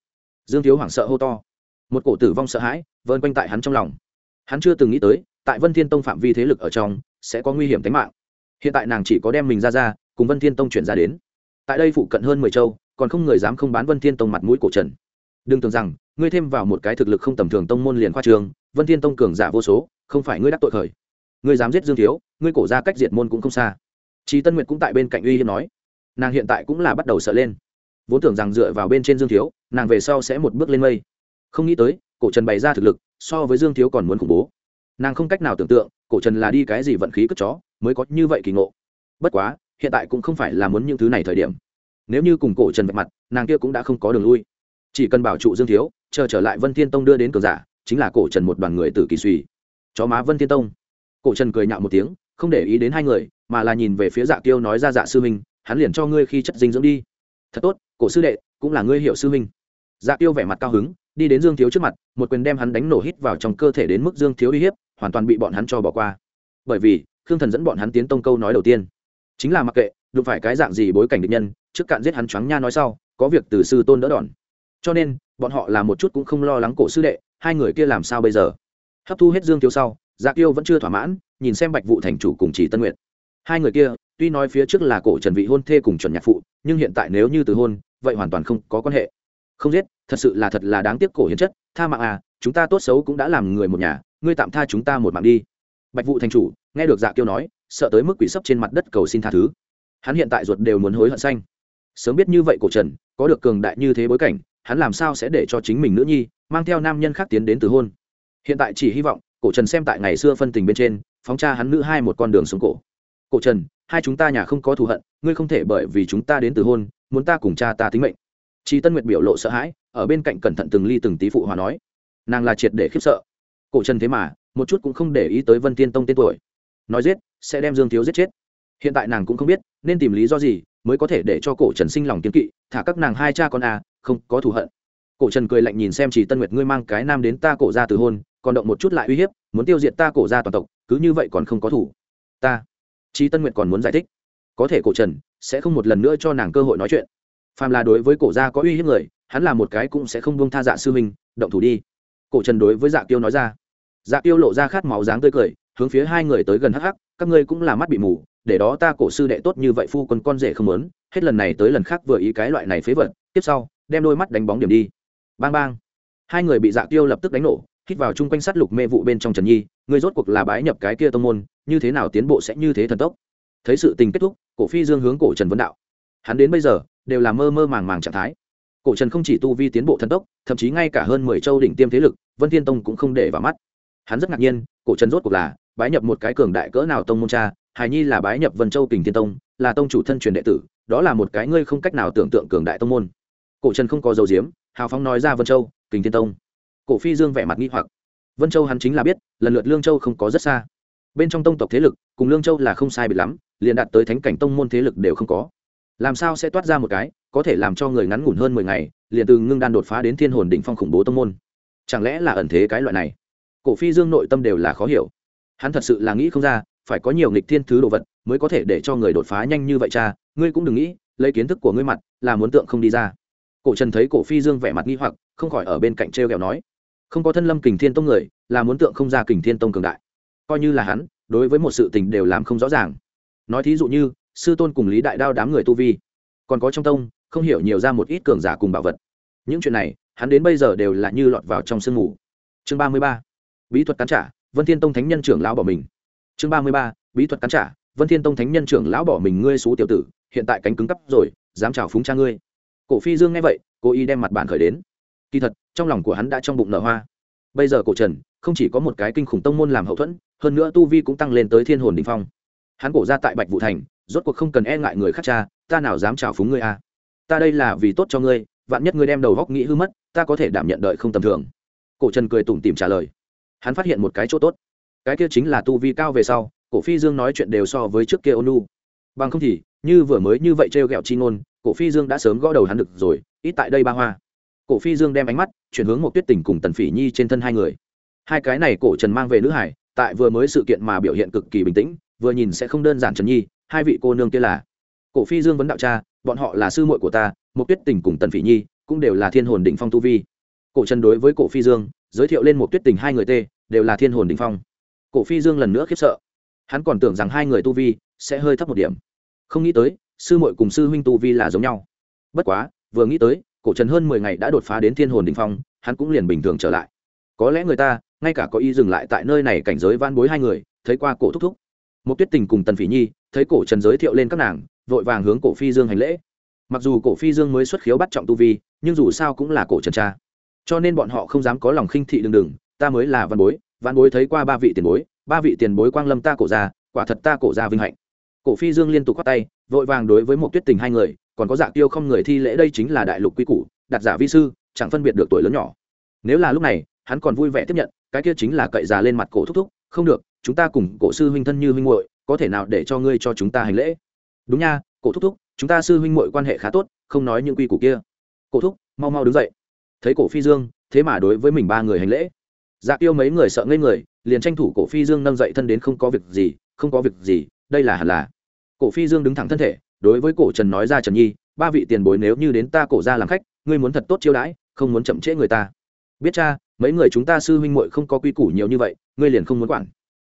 Dương thiếu hoảng sợ hô to. Một cổ tử vong sợ hãi vơn quanh tại hắn trong lòng. Hắn chưa từng nghĩ tới, tại vân thiên tông phạm vi thế lực ở trong, sẽ có nguy hiểm tính mạng. Hiện tại nàng chỉ có đem mình ra ra, cùng vân thiên tông chuyển ra đến. Tại đây phụ cận hơn mười châu, còn không người dám không bán vân thiên tông mặt mũi cổ trần. Đừng tưởng rằng, ngươi thêm vào một cái thực lực không tầm thường tông môn liền khoa trường, vân thiên tông cường giả vô số không phải ngươi đắc tội khởi ngươi dám giết dương thiếu ngươi cổ ra cách diệt môn cũng không xa trí Tân Nguyệt cũng tại bên cạnh uy hiếp nói, nàng hiện tại cũng là bắt đầu sợ lên. Vốn tưởng rằng dựa vào bên trên Dương Thiếu, nàng về sau sẽ một bước lên mây. Không nghĩ tới, cổ Trần bày ra thực lực, so với Dương Thiếu còn muốn khủng bố. Nàng không cách nào tưởng tượng, cổ Trần là đi cái gì vận khí cất chó, mới có như vậy kỳ ngộ. Bất quá, hiện tại cũng không phải là muốn những thứ này thời điểm. Nếu như cùng cổ Trần vạch mặt, nàng kia cũng đã không có đường lui. Chỉ cần bảo trụ Dương Thiếu, chờ trở lại Vân Thiên Tông đưa đến cường giả, chính là cổ Trần một đoàn người tử kỳ suy. Chó má Vân Thiên Tông. Cổ Trần cười nhạo một tiếng, không để ý đến hai người, mà là nhìn về phía dạ kiêu nói ra dạ sư huynh hắn liền cho ngươi khi chất dinh dưỡng đi thật tốt cổ sư đệ cũng là ngươi hiểu sư huynh dạ kiêu vẻ mặt cao hứng đi đến dương thiếu trước mặt một quyền đem hắn đánh nổ hít vào trong cơ thể đến mức dương thiếu uy hiếp hoàn toàn bị bọn hắn cho bỏ qua bởi vì khương thần dẫn bọn hắn tiến tông câu nói đầu tiên chính là mặc kệ đụng phải cái dạng gì bối cảnh địch nhân trước cạn giết hắn choáng nha nói sau có việc từ sư tôn đỡ đòn cho nên bọn họ làm một chút cũng không lo lắng cổ sư đệ hai người kia làm sao bây giờ hấp thu hết dương thiếu sau dạ tiêu vẫn chưa thỏa mãn, nhìn xem bạch vụ thành chủ cùng chỉ tân nguyện hai người kia, tuy nói phía trước là cổ trần vị hôn thê cùng chuẩn nhạc phụ, nhưng hiện tại nếu như từ hôn, vậy hoàn toàn không có quan hệ. Không giết, thật sự là thật là đáng tiếc cổ hiến chất, tha mạng à chúng ta tốt xấu cũng đã làm người một nhà, ngươi tạm tha chúng ta một mạng đi. Bạch vụ thành chủ, nghe được dạ kiêu nói, sợ tới mức quỷ sấp trên mặt đất cầu xin tha thứ. Hắn hiện tại ruột đều muốn hối hận xanh. Sớm biết như vậy cổ trần, có được cường đại như thế bối cảnh, hắn làm sao sẽ để cho chính mình nữ nhi, mang theo nam nhân khác tiến đến từ hôn? Hiện tại chỉ hy vọng, cổ trần xem tại ngày xưa phân tình bên trên, phóng cha hắn nữ hai một con đường xuống cổ. Cổ trần, hai chúng ta nhà không có thù hận, ngươi không thể bởi vì chúng ta đến từ hôn, muốn ta cùng cha ta tính mệnh. Chị tân nguyệt biểu lộ sợ hãi, ở bên cạnh cẩn thận từng ly từng tí phụ hòa nói. Nàng là triệt để khiếp sợ. Cổ trần thế mà, một chút cũng không để ý tới vân tiên tông tên tuổi. Nói giết, sẽ đem dương thiếu giết chết. Hiện tại nàng cũng không biết, nên tìm lý do gì mới có thể để cho cổ trần sinh lòng kiên kỵ, thả các nàng hai cha con à không có thù hận cổ trần cười lạnh nhìn xem chỉ tân nguyệt ngươi mang cái nam đến ta cổ ra từ hôn còn động một chút lại uy hiếp muốn tiêu diệt ta cổ ra toàn tộc cứ như vậy còn không có thủ ta Chí Tân Nguyệt còn muốn giải thích, có thể cổ Trần sẽ không một lần nữa cho nàng cơ hội nói chuyện. Phàm là đối với cổ gia có uy hiếp người, hắn là một cái cũng sẽ không buông tha Dạ sư huynh, động thủ đi. Cổ Trần đối với Dạ Tiêu nói ra. Dạ Tiêu lộ ra khát máu dáng tươi cười, hướng phía hai người tới gần hắc hắc, các ngươi cũng là mắt bị mù, để đó ta cổ sư đệ tốt như vậy phu quân con rể không muốn, hết lần này tới lần khác vừa ý cái loại này phế vật, tiếp sau, đem đôi mắt đánh bóng điểm đi. Bang bang. Hai người bị Dạ Tiêu lập tức đánh nổ, hít vào chung quanh sát lục mê vụ bên trong Trần Nhi, Người rốt cuộc là bái nhập cái kia tông môn, như thế nào tiến bộ sẽ như thế thần tốc. Thấy sự tình kết thúc cổ phi dương hướng cổ trần vấn đạo. Hắn đến bây giờ đều là mơ mơ màng màng trạng thái. Cổ trần không chỉ tu vi tiến bộ thần tốc thậm chí ngay cả hơn mười châu đỉnh tiêm thế lực vân thiên tông cũng không để vào mắt. Hắn rất ngạc nhiên cổ trần rốt cuộc là bái nhập một cái cường đại cỡ nào tông môn cha hài nhi là bái nhập vân châu kình thiên tông là tông chủ thân truyền đệ tử đó là một cái ngươi không cách nào tưởng tượng cường đại tông môn. Cổ trần không có dầu diếm hào phóng nói ra vân châu, kình thiên tông. Cổ phi dương vẻ mặt nghi hoặc. Vân châu hắn chính là biết, lần lượt lương châu không có rất xa. Bên trong tông tộc thế lực, cùng lương châu là không sai biệt lắm, liền đạt tới thánh cảnh tông môn thế lực đều không có. Làm sao sẽ toát ra một cái, có thể làm cho người ngắn ngủn hơn mười ngày, liền từ ngưng đan đột phá đến thiên hồn đỉnh phong khủng bố tông môn? Chẳng lẽ là ẩn thế cái loại này? Cổ phi dương nội tâm đều là khó hiểu. Hắn thật sự là nghĩ không ra, phải có nhiều nghịch thiên thứ đồ vật mới có thể để cho người đột phá nhanh như vậy cha, ngươi cũng đừng nghĩ, lấy kiến thức của ngươi mặt là muốn tượng không đi ra cổ trần thấy cổ phi dương vẻ mặt nghi hoặc, không khỏi ở bên cạnh t r e o kẹo nói, không có thân lâm kình thiên tông người, là muốn tượng không ra kình thiên tông cường đại. Coi như là hắn, đối với một sự tình đều làm không rõ ràng. Nói thí dụ như, sư tôn cùng lý đại đao đám người tu vi, còn có trong tông, không hiểu nhiều ra một ít cường giả cùng bảo vật. Những chuyện này, hắn đến bây giờ đều là như lọt vào trong sương mù. Chương ba mươi ba, bí thuật cắn trả, vân thiên tông thánh nhân trưởng lão bỏ mình. Chương ba mươi ba, bí thuật cắn trả, vân thiên tông thánh nhân trưởng lão bỏ mình, ngươi xú tiểu tử, hiện tại cánh cứng cắp rồi, dám chào phúng cha ngươi cổ phi dương nghe vậy, cố ý đem mặt bản khởi đến. Kỳ thật, trong lòng của hắn đã trong bụng nở hoa. Bây giờ cổ trần, không chỉ có một cái kinh khủng tông môn làm hậu thuẫn, hơn nữa tu vi cũng tăng lên tới thiên hồn đình phong. Hắn cổ ra tại bạch vụ thành, rốt cuộc không cần e ngại người khác cha, ta nào dám chào phúng ngươi à. ta đây là vì tốt cho ngươi, vạn nhất ngươi đem đầu góc nghĩ hư mất, ta có thể đảm nhận đợi không tầm thường. Cổ trần cười tủm tìm trả lời. Hắn phát hiện một cái chỗ tốt. Cái kia chính là tu vi cao về sau, cổ phi dương nói chuyện đều so với trước kia ônu bằng không thì như vừa mới như vậy trêu ghẹo chi ngôn, cổ phi dương đã sớm gõ đầu hắn được rồi, ít tại đây ba hoa. Cổ phi dương đem ánh mắt chuyển hướng một tuyết tình cùng tần phỉ nhi trên thân hai người. Hai cái này cổ trần mang về nữ hải, tại vừa mới sự kiện mà biểu hiện cực kỳ bình tĩnh, vừa nhìn sẽ không đơn giản trần nhi, hai vị cô nương kia là. Cổ phi dương vấn đạo cha, bọn họ là sư muội của ta một tuyết tình cùng tần phỉ nhi cũng đều là thiên hồn đỉnh phong tu vi. Cổ trần đối với cổ phi dương, giới thiệu lên một tuyết tình hai người tê, đều là thiên hồn đỉnh phong. Cổ phi dương lần nữa khiếp sợ. Hắn còn tưởng rằng hai người tu vi sẽ hơi thấp một điểm không nghĩ tới, sư muội cùng sư huynh tu vi là giống nhau. Bất quá, vừa nghĩ tới, cổ trần hơn mười ngày đã đột phá đến thiên hồn đỉnh phong, hắn cũng liền bình thường trở lại. Có lẽ người ta, ngay cả có ý dừng lại tại nơi này cảnh giới van bối hai người, thấy qua cổ thúc thúc. Một tuyết tình cùng tần phỉ nhi, thấy cổ trần giới thiệu lên các nàng, vội vàng hướng cổ phi dương hành lễ. Mặc dù cổ phi dương mới xuất khiếu bắt trọng tu vi, nhưng dù sao cũng là cổ trần cha. Cho nên bọn họ không dám có lòng khinh thị đừng đừng, ta mới là văn bối văn bối thấy qua ba vị tiền bối, ba vị tiền bối quang lâm ta cổ ra quả thật ta cổ ra vinh hạnh cổ phi dương liên tục khoát tay, vội vàng đối với một tuyết tình hai người, còn có dạ tiêu không người thi lễ đây chính là đại lục quy củ, đặt giả vi sư, chẳng phân biệt được tuổi lớn nhỏ. Nếu là lúc này, hắn còn vui vẻ tiếp nhận, cái kia chính là cậy già lên mặt cổ thúc thúc, không được, chúng ta cùng cổ sư huynh thân như huynh muội, có thể nào để cho ngươi cho chúng ta hành lễ? Đúng nha, cổ thúc thúc, chúng ta sư huynh muội quan hệ khá tốt, không nói những quy củ kia. Cổ thúc, mau mau đứng dậy. Thấy cổ phi dương, thế mà đối với mình ba người hành lễ. Dạ tiêu mấy người sợ ngây người, liền tranh thủ cổ phi dương nâng dậy thân đến không có việc gì, không có việc gì đây là hẳn là. Cổ phi dương đứng thẳng thân thể, đối với cổ trần nói ra trần nhi, ba vị tiền bối nếu như đến ta cổ ra làm khách, ngươi muốn thật tốt chiêu đãi, không muốn chậm trễ người ta. Biết cha, mấy người chúng ta sư huynh muội không có quy củ nhiều như vậy, ngươi liền không muốn quản.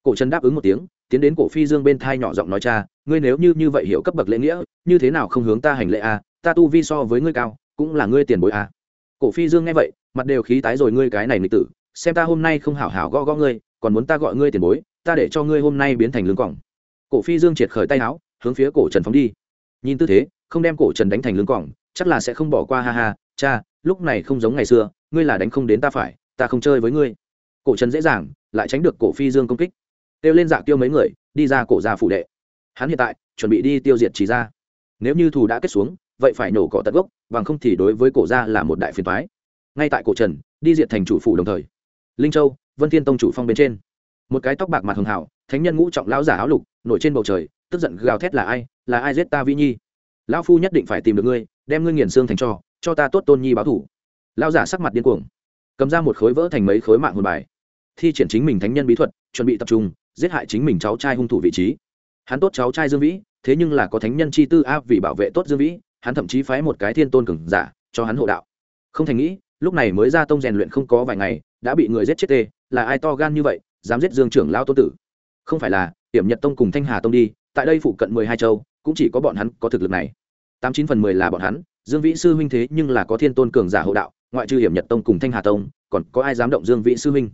Cổ trần đáp ứng một tiếng, tiến đến cổ phi dương bên thai nhỏ giọng nói cha, ngươi nếu như như vậy hiểu cấp bậc lễ nghĩa, như thế nào không hướng ta hành lễ a ta tu vi so với ngươi cao, cũng là ngươi tiền bối a cổ phi dương nghe vậy, mặt đều khí tái rồi ngươi cái này nghịch tử, xem ta hôm nay không hảo hảo gõ gõ ngươi, còn muốn ta gọi ngươi tiền bối, ta để cho ngươi hôm nay biến thành lương cỏng cổ phi dương triệt khởi tay áo, hướng phía cổ trần phóng đi. Nhìn tư thế, không đem cổ trần đánh thành lưng cỏng chắc là sẽ không bỏ qua, ha ha, cha, lúc này không giống ngày xưa, ngươi là đánh không đến ta phải, ta không chơi với ngươi. Cổ trần dễ dàng, lại tránh được cổ phi dương công kích. Kêu lên dạ tiêu mấy người, đi ra cổ ra phủ đệ. Hắn hiện tại, chuẩn bị đi tiêu diệt chỉ ra nếu như thù đã kết xuống, vậy phải nổ cỏ tận gốc, bằng không thì đối với cổ ra là một đại phiền toái. Ngay tại cổ trần, đi diệt thành chủ phủ đồng thời, linh châu, vân thiên tông chủ phong bên trên. Một cái tóc bạc mặt hường hảo thánh nhân ngũ trọng lão giả áo lục nổi trên bầu trời, tức giận gào thét là ai là ai giết ta vi nhi? Lão phu nhất định phải tìm được ngươi, đem ngươi nghiền xương thành cho cho ta tốt tôn nhi báo thủ. Lão giả sắc mặt điên cuồng, cầm ra một khối vỡ thành mấy khối mạng hồn bài, thi triển chính mình thánh nhân bí thuật, chuẩn bị tập trung, giết hại chính mình cháu trai hung thủ vị trí. Hắn tốt cháu trai dương vĩ, thế nhưng là có thánh nhân chi tư áp vì bảo vệ tốt dương vĩ, hắn thậm chí phái một cái thiên tôn cường giả, cho hắn hộ đạo. Không thành nghĩ, lúc này mới ra tông rèn luyện không có vài ngày, đã bị người giết chết tê, là ai to gan như vậy, dám giết dương trưởng lao tôn tử? Không phải là hiểm nhật tông cùng thanh hà tông đi, tại đây phụ cận mười hai châu, cũng chỉ có bọn hắn có thực lực này. Tám chín phần mười là bọn hắn, dương vĩ sư huynh thế nhưng là có thiên tôn cường giả hộ đạo, ngoại trừ hiểm nhật tông cùng thanh hà tông, còn có ai dám động dương vĩ sư huynh?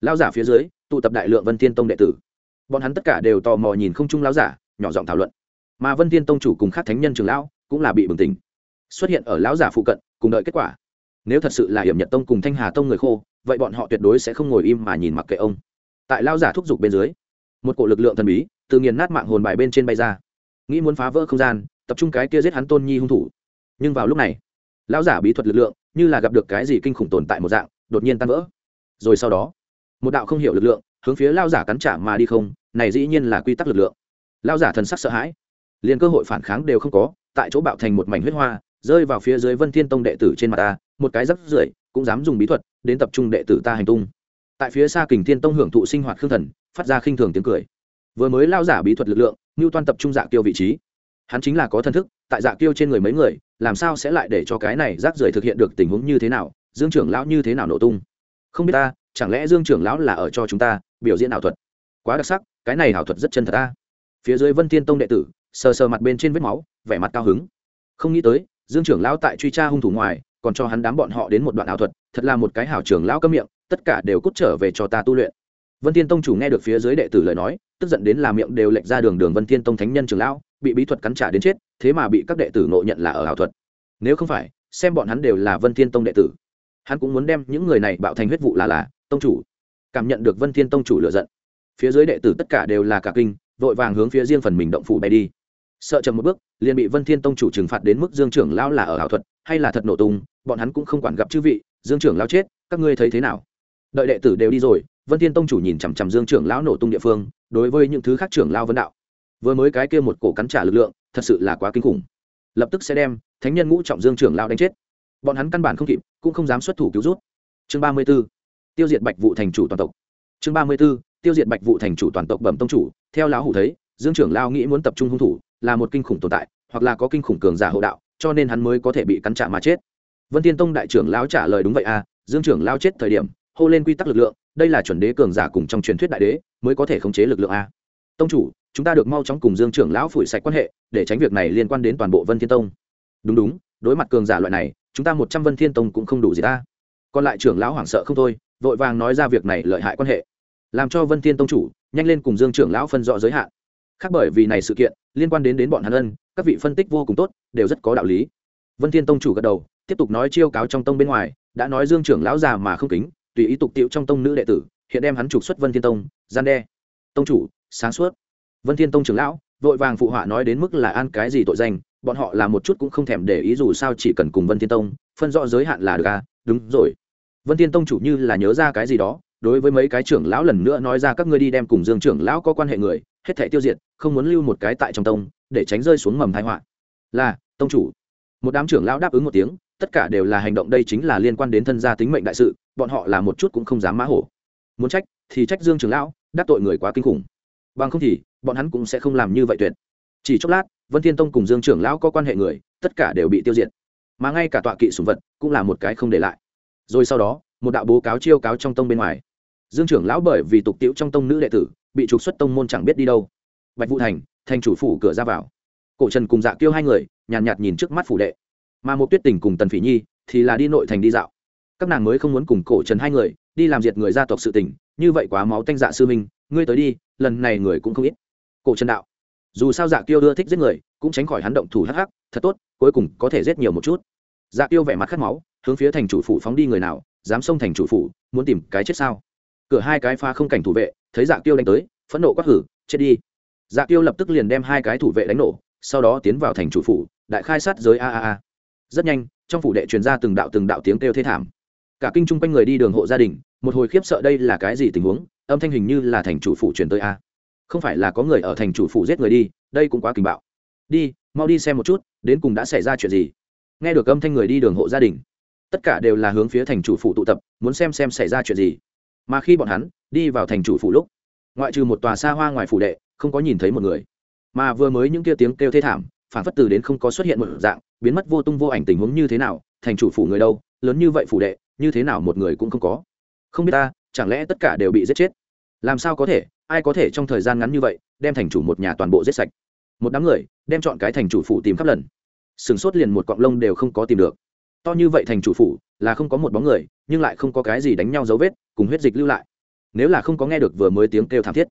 Lao giả phía dưới, tụ tập đại lượng vân thiên tông đệ tử. Bọn hắn tất cả đều tò mò nhìn không chung lao giả, nhỏ giọng thảo luận. Mà vân thiên tông chủ cùng các thánh nhân trường lão cũng là bị bừng tỉnh. Xuất hiện ở lão giả phụ cận, cùng đợi kết quả. Nếu thật sự là hiểm nhật tông cùng thanh hà tông người khô, vậy bọn họ tuyệt đối sẽ không ngồi im mà nhìn mặc kệ ông. Tại lao giả thúc giục bên dưới một cổ lực lượng thần bí từ nghiền nát mạng hồn bài bên trên bay ra. Nghĩ muốn phá vỡ không gian, tập trung cái kia giết hắn tôn nhi hung thủ. Nhưng vào lúc này, lão giả bí thuật lực lượng như là gặp được cái gì kinh khủng tồn tại một dạng, đột nhiên tan vỡ. Rồi sau đó, một đạo không hiểu lực lượng hướng phía lao giả cắn trả mà đi không, này dĩ nhiên là quy tắc lực lượng. Lao giả thần sắc sợ hãi. Liền cơ hội phản kháng đều không có, tại chỗ bạo thành một mảnh huyết hoa, rơi vào phía dưới vân thiên tông đệ tử trên mặt ta, một cái rắp rưởi cũng dám dùng bí thuật đến tập trung đệ tử ta hành tung. Tại phía xa kình thiên tông hưởng thụ sinh hoạt khương thần phát ra khinh thường tiếng cười. Vừa mới lao giả bí thuật lực lượng ngưu toan tập trung dạ kiêu vị trí. Hắn chính là có thân thức, tại dạ kiêu trên người mấy người, làm sao sẽ lại để cho cái này rác rưởi thực hiện được tình huống như thế nào, dương trưởng lão như thế nào nổ tung? Không biết ta, chẳng lẽ dương trưởng lão là ở cho chúng ta biểu diễn ảo thuật? Quá đặc sắc, cái này ảo thuật rất chân thật ta. Phía dưới vân thiên tông đệ tử, sờ sờ mặt bên trên vết máu, vẻ mặt cao hứng. Không nghĩ tới, dương trưởng lão tại truy tra hung thủ ngoài, còn cho hắn đám bọn họ đến một đoạn ảo thuật, thật là một cái hảo trưởng lão cấm miệng, tất cả đều cút trở về cho ta tu luyện vân thiên tông chủ nghe được phía dưới đệ tử lời nói, tức giận đến làm miệng đều lệch ra đường đường vân thiên tông thánh nhân trường lão, bị bí thuật cắn trả đến chết, thế mà bị các đệ tử ngộ nhận là ở ảo thuật. Nếu không phải, xem bọn hắn đều là vân thiên tông đệ tử. Hắn cũng muốn đem những người này bạo thành huyết vụ là là, tông chủ. Cảm nhận được vân thiên tông chủ lựa giận, phía dưới đệ tử tất cả đều là cả kinh, vội vàng hướng phía riêng phần mình động phủ bay đi. Sợ chậm một bước, liền bị vân thiên tông chủ trừng phạt đến mức dương trưởng lão là ở ảo thuật, hay là thật nổ tung, bọn hắn cũng không quản gặp chư vị, dương trưởng lão chết, các ngươi thấy thế nào? Đợi đệ tử đều đi rồi vân thiên tông chủ nhìn chằm chằm dương trưởng lão nổ tung địa phương, đối với những thứ khác trưởng lão vân đạo vừa mới cái kia một cổ cắn trả lực lượng, thật sự là quá kinh khủng lập tức sẽ đem thánh nhân ngũ trọng dương trưởng lão đánh chết bọn hắn căn bản không kịp, cũng không dám xuất thủ cứu rút chương ba mươi 34. tiêu diệt bạch vụ thành chủ toàn tộc chương ba mươi 34. tiêu diệt bạch vụ thành chủ toàn tộc bẩm tông chủ, theo lão hủ thấy, dương trưởng lão nghĩ muốn tập trung hung thủ, là một kinh khủng tồn tại, hoặc là có kinh khủng cường giả hộ đạo, cho nên hắn mới có thể bị cắn trả mà chết vân thiên tông đại trưởng lão trả lời đúng vậy à dương trưởng lão chết thời điểm hô lên quy tắc lực lượng, đây là chuẩn đế cường giả cùng trong truyền thuyết đại đế, mới có thể khống chế lực lượng a. Tông chủ, chúng ta được mau chóng cùng dương trưởng lão phủi sạch quan hệ, để tránh việc này liên quan đến toàn bộ vân thiên tông. Đúng đúng, đối mặt cường giả loại này, chúng ta một trăm vân thiên tông cũng không đủ gì ta. Còn lại trưởng lão hoảng sợ không thôi, vội vàng nói ra việc này lợi hại quan hệ. Làm cho vân thiên tông chủ, nhanh lên cùng dương trưởng lão phân rõ giới hạn. Khác bởi vì này sự kiện, liên quan đến đến bọn hàn ân, các vị phân tích vô cùng tốt, đều rất có đạo lý. Vân thiên tông chủ gật đầu, tiếp tục nói chiêu cáo trong tông bên ngoài, đã nói dương trưởng lão già mà không kính tùy ý tục tiệu trong tông nữ đệ tử, hiện đem hắn trục xuất vân thiên tông, gian đe. Tông chủ, sáng suốt. Vân thiên tông trưởng lão, vội vàng phụ họa nói đến mức là an cái gì tội danh, bọn họ là một chút cũng không thèm để ý dù sao chỉ cần cùng vân thiên tông, phân rõ giới hạn là được à? Đúng rồi. Vân thiên tông chủ như là nhớ ra cái gì đó, đối với mấy cái trưởng lão lần nữa nói ra các ngươi đi đem cùng dương trưởng lão có quan hệ người, hết thể tiêu diệt, không muốn lưu một cái tại trong tông, để tránh rơi xuống mầm thái họa. Là, tông chủ. Một đám trưởng lão đáp ứng một tiếng tất cả đều là hành động đây chính là liên quan đến thân gia tính mệnh đại sự bọn họ là một chút cũng không dám mã hổ. Muốn trách thì trách dương trưởng lão đắc tội người quá kinh khủng. Bằng không thì bọn hắn cũng sẽ không làm như vậy tuyệt. Chỉ chốc lát vân thiên tông cùng dương trưởng lão có quan hệ người tất cả đều bị tiêu diệt. Mà ngay cả tọa kỵ sùng vật cũng là một cái không để lại. Rồi sau đó một đạo bố cáo chiêu cáo trong tông bên ngoài. Dương trưởng lão bởi vì tục tiễu trong tông nữ đệ tử bị trục xuất tông môn chẳng biết đi đâu. Bạch vũ thành thành chủ phủ cửa ra vào. Cổ trần cùng dạ kêu hai người nhàn nhạt, nhạt nhìn trước mắt phủ đệ mà một tuyết tình cùng tần phỉ nhi thì là đi nội thành đi dạo. Các nàng mới không muốn cùng cổ trần hai người đi làm diệt người gia tộc sự tình, như vậy quá máu tanh dạ sư minh ngươi tới đi, lần này người cũng không ít. Cổ trần đạo, dù sao dạ kiêu ưa thích giết người, cũng tránh khỏi hắn động thủ hắc hắc, thật tốt, cuối cùng có thể giết nhiều một chút. Dạ kiêu vẻ mặt khát máu, hướng phía thành chủ phủ phóng đi người nào, dám xông thành chủ phủ, muốn tìm cái chết sao? Cửa hai cái pha không cảnh thủ vệ, thấy dạ kiêu đánh tới, phẫn nộ quát hử, chết đi. Dạ kiêu lập tức liền đem hai cái thủ vệ đánh nổ, sau đó tiến vào thành chủ phủ, đại khai sát giới a a a rất nhanh, trong phủ đệ truyền ra từng đạo từng đạo tiếng kêu thê thảm. Cả kinh chung quanh người đi đường hộ gia đình, một hồi khiếp sợ đây là cái gì tình huống, âm thanh hình như là thành chủ phủ truyền tới a. Không phải là có người ở thành chủ phủ giết người đi, đây cũng quá kinh bạo. Đi, mau đi xem một chút, đến cùng đã xảy ra chuyện gì. Nghe được âm thanh người đi đường hộ gia đình, tất cả đều là hướng phía thành chủ phủ tụ tập, muốn xem xem xảy ra chuyện gì. Mà khi bọn hắn đi vào thành chủ phủ lúc, ngoại trừ một tòa xa hoa ngoài phủ đệ, không có nhìn thấy một người. Mà vừa mới những kia tiếng kêu thê thảm phản phất từ đến không có xuất hiện một dạng biến mất vô tung vô ảnh tình huống như thế nào, thành chủ phủ người đâu, lớn như vậy phủ đệ, như thế nào một người cũng không có. Không biết ta, chẳng lẽ tất cả đều bị giết chết? Làm sao có thể, ai có thể trong thời gian ngắn như vậy, đem thành chủ một nhà toàn bộ giết sạch? Một đám người, đem chọn cái thành chủ phủ tìm khắp lần. Sừng sốt liền một cọng lông đều không có tìm được. To như vậy thành chủ phủ, là không có một bóng người, nhưng lại không có cái gì đánh nhau dấu vết, cùng huyết dịch lưu lại. Nếu là không có nghe được vừa mới tiếng kêu thảm thiết,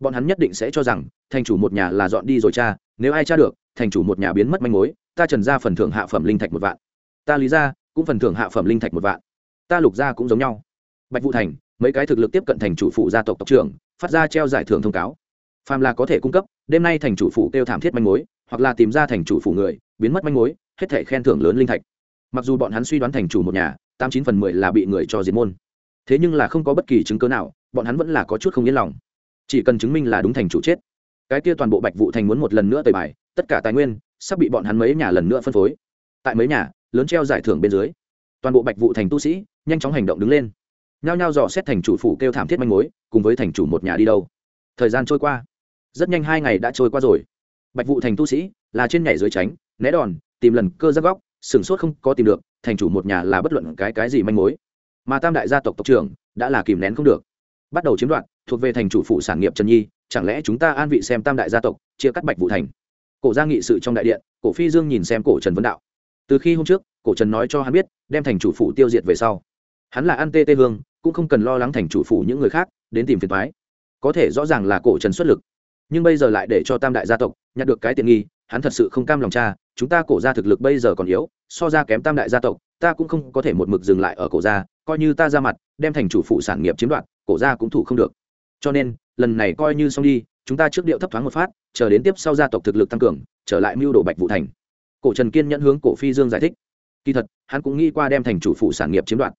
bọn hắn nhất định sẽ cho rằng, thành chủ một nhà là dọn đi rồi cha, nếu ai cha được, thành chủ một nhà biến mất manh mối ta trần ra phần thưởng hạ phẩm linh thạch một vạn. Ta lý ra cũng phần thưởng hạ phẩm linh thạch một vạn. Ta lục ra cũng giống nhau. Bạch vũ thành, mấy cái thực lực tiếp cận thành chủ phụ gia tộc tộc trưởng, phát ra treo giải thưởng thông cáo. Phàm là có thể cung cấp, đêm nay thành chủ phụ kêu thảm thiết manh mối, hoặc là tìm ra thành chủ phụ người, biến mất manh mối, hết thể khen thưởng lớn linh thạch. Mặc dù bọn hắn suy đoán thành chủ một nhà, tám chín phần mười là bị người cho diệt môn. Thế nhưng là không có bất kỳ chứng cớ nào, bọn hắn vẫn là có chút không yên lòng. Chỉ cần chứng minh là đúng thành chủ chết. Cái kia toàn bộ bạch vụ thành muốn một lần nữa tời bài, tất cả tài nguyên sắp bị bọn hắn mấy nhà lần nữa phân phối. Tại mấy nhà, lớn treo giải thưởng bên dưới, toàn bộ bạch vụ thành tu sĩ nhanh chóng hành động đứng lên. Nhao nhao dò xét thành chủ phủ kêu thảm thiết manh mối, cùng với thành chủ một nhà đi đâu. Thời gian trôi qua. Rất nhanh hai ngày đã trôi qua rồi. Bạch vụ thành tu sĩ là trên nhảy dưới tránh, né đòn, tìm lần cơ giác góc, sửng sốt không có tìm được, thành chủ một nhà là bất luận cái cái gì manh mối. Mà tam đại gia tộc tộc trưởng đã là kìm nén không được. Bắt đầu chiếm đoạt, thuộc về thành chủ phụ sản nghiệp trần nhi, chẳng lẽ chúng ta an vị xem tam đại gia tộc, chia cắt bạch vụ thành? Cổ gia nghị sự trong đại điện, cổ phi dương nhìn xem cổ trần vấn đạo. Từ khi hôm trước, cổ trần nói cho hắn biết, đem thành chủ phủ tiêu diệt về sau. Hắn là ăn tê tê hương, cũng không cần lo lắng thành chủ phủ những người khác, đến tìm phiền thoái có thể rõ ràng là cổ trần xuất lực. Nhưng bây giờ lại để cho tam đại gia tộc nhặt được cái tiện nghi, hắn thật sự không cam lòng cha, chúng ta cổ ra thực lực bây giờ còn yếu, so ra kém tam đại gia tộc, ta cũng không có thể một mực dừng lại ở cổ gia coi như ta ra mặt, đem thành chủ phụ sản nghiệp chiếm đoạt, cổ gia cũng thủ không được. Cho nên, lần này coi như xong đi chúng ta trước điệu thấp thoáng một phát, chờ đến tiếp sau gia tộc thực lực tăng cường, trở lại mưu đồ bạch vụ thành. Cổ trần kiên nhận hướng cổ phi dương giải thích. Kỳ thật, hắn cũng nghĩ qua đem thành chủ phụ sản nghiệp chiếm đoạt.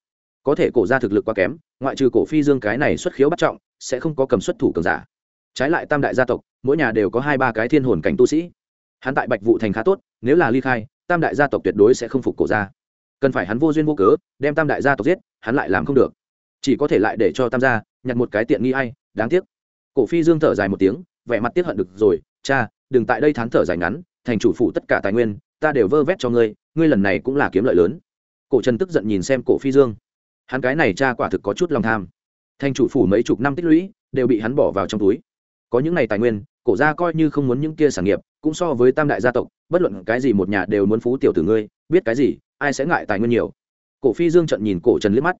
Có thể cổ gia thực lực quá kém, ngoại trừ cổ phi dương cái này xuất khiếu bắt trọng, sẽ không có cầm xuất thủ cường giả. Trái lại tam đại gia tộc, mỗi nhà đều có hai ba cái thiên hồn cảnh tu sĩ. Hắn tại bạch vụ thành khá tốt, nếu là ly khai, tam đại gia tộc tuyệt đối sẽ không phục cổ gia. Cần phải hắn vô duyên vô cớ, đem tam đại gia tộc giết, hắn lại làm không được. Chỉ có thể lại để cho tam gia nhặt một cái tiện nghi hay đáng tiếc cổ phi dương thở dài một tiếng, vẻ mặt tiếc hận được rồi, cha, đừng tại đây thán thở dài ngắn, thành chủ phủ tất cả tài nguyên, ta đều vơ vét cho ngươi ngươi lần này cũng là kiếm lợi lớn. Cổ trần tức giận nhìn xem cổ phi dương. Hắn cái này cha quả thực có chút lòng tham. Thành chủ phủ mấy chục năm tích lũy, đều bị hắn bỏ vào trong túi. Có những này tài nguyên, cổ gia coi như không muốn những kia sản nghiệp, cũng so với tam đại gia tộc, bất luận cái gì một nhà đều muốn phú tiểu tử ngươi, biết cái gì, ai sẽ ngại tài nguyên nhiều. Cổ phi dương trận nhìn cổ trần liếc mắt.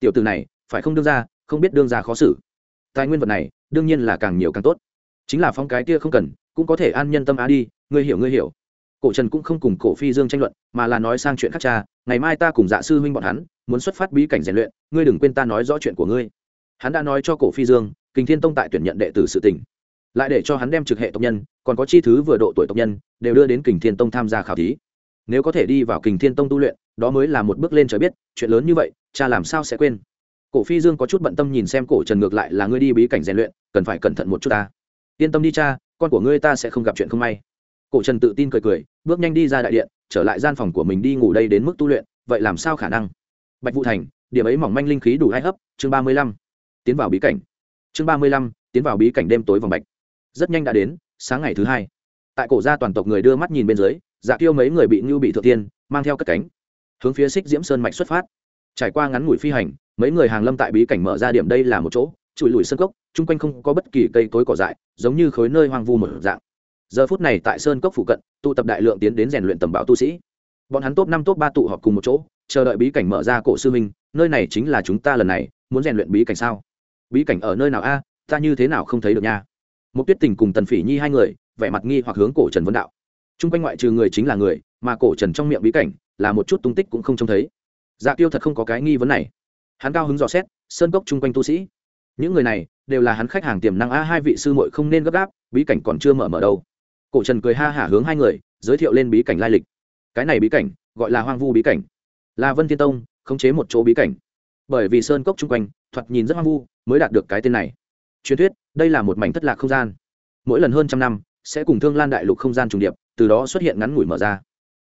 Tiểu tử này, phải không đương ra không biết đương ra khó xử. Tài nguyên vật này đương nhiên là càng nhiều càng tốt. Chính là phong cái kia không cần, cũng có thể an nhân tâm á đi, ngươi hiểu ngươi hiểu. Cổ trần cũng không cùng cổ phi dương tranh luận, mà là nói sang chuyện khác cha, ngày mai ta cùng dạ sư huynh bọn hắn, muốn xuất phát bí cảnh rèn luyện, ngươi đừng quên ta nói rõ chuyện của ngươi. Hắn đã nói cho cổ phi dương kinh thiên tông tại tuyển nhận đệ tử sự tỉnh lại để cho hắn đem trực hệ tộc nhân, còn có chi thứ vừa độ tuổi tộc nhân, đều đưa đến kình thiên tông tham gia khảo thí. Nếu có thể đi vào kình thiên tông tu luyện, đó mới là một bước lên trời biết, chuyện lớn như vậy, cha làm sao sẽ quên? Cổ phi dương có chút bận tâm nhìn xem cổ trần ngược lại là ngươi đi bí cảnh rèn luyện, cần phải cẩn thận một chút ta. Yên tâm đi cha, con của ngươi ta sẽ không gặp chuyện không may. Cổ trần tự tin cười cười, bước nhanh đi ra đại điện, trở lại gian phòng của mình đi ngủ đây đến mức tu luyện, vậy làm sao khả năng? Bạch vũ thành, điểm ấy mỏng manh linh khí đủ hai hấp, chương ba mươi lăm. Tiến vào bí cảnh. Chương ba mươi lăm, tiến vào bí cảnh đêm tối vòng bạch. Rất nhanh đã đến, sáng ngày thứ hai. Tại cổ gia toàn tộc người đưa mắt nhìn bên dưới dạ tiêu mấy người bị ngưu bị thượng tiên mang theo cất cánh, hướng phía xích diễm sơn mạch xuất phát. Trải qua ngắn ngủi phi hành mấy người hàng lâm tại bí cảnh mở ra điểm đây là một chỗ trụi lùi sơn cốc, chung quanh không có bất kỳ cây cối cỏ dại, giống như khối nơi hoang vu một dạng. Giờ phút này tại sơn cốc phụ cận, tụ tập đại lượng tiến đến rèn luyện tầm bão tu sĩ. Bọn hắn top năm, top ba tụ họp cùng một chỗ, chờ đợi bí cảnh mở ra cổ sư minh nơi này chính là chúng ta lần này, muốn rèn luyện bí cảnh sao? Bí cảnh ở nơi nào a? Ta như thế nào không thấy được nha? Một tuyết tình cùng tần phỉ nhi hai người, vẻ mặt nghi hoặc hướng cổ trần vấn đạo. Chung quanh ngoại trừ người chính là người, mà cổ trần trong miệng bí cảnh là một chút tung tích cũng không trông thấy. Dạ tiêu thật không có cái nghi vấn này hắn cao hứng dò xét, sơn cốc chung quanh tu sĩ. Những người này đều là hắn khách hàng tiềm năng a hai vị sư muội không nên gấp gáp, bí cảnh còn chưa mở mở đâu. Cổ trần cười ha hả hướng hai người, giới thiệu lên bí cảnh lai lịch. Cái này bí cảnh gọi là hoang vu bí cảnh. Là vân thiên tông, khống chế một chỗ bí cảnh. Bởi vì sơn cốc chung quanh, thoạt nhìn rất hoang vu, mới đạt được cái tên này. Truyền thuyết, đây là một mảnh thất lạc không gian. Mỗi lần hơn trăm năm, sẽ cùng thương lan đại lục không gian trùng điệp, từ đó xuất hiện ngắn ngủi mở ra.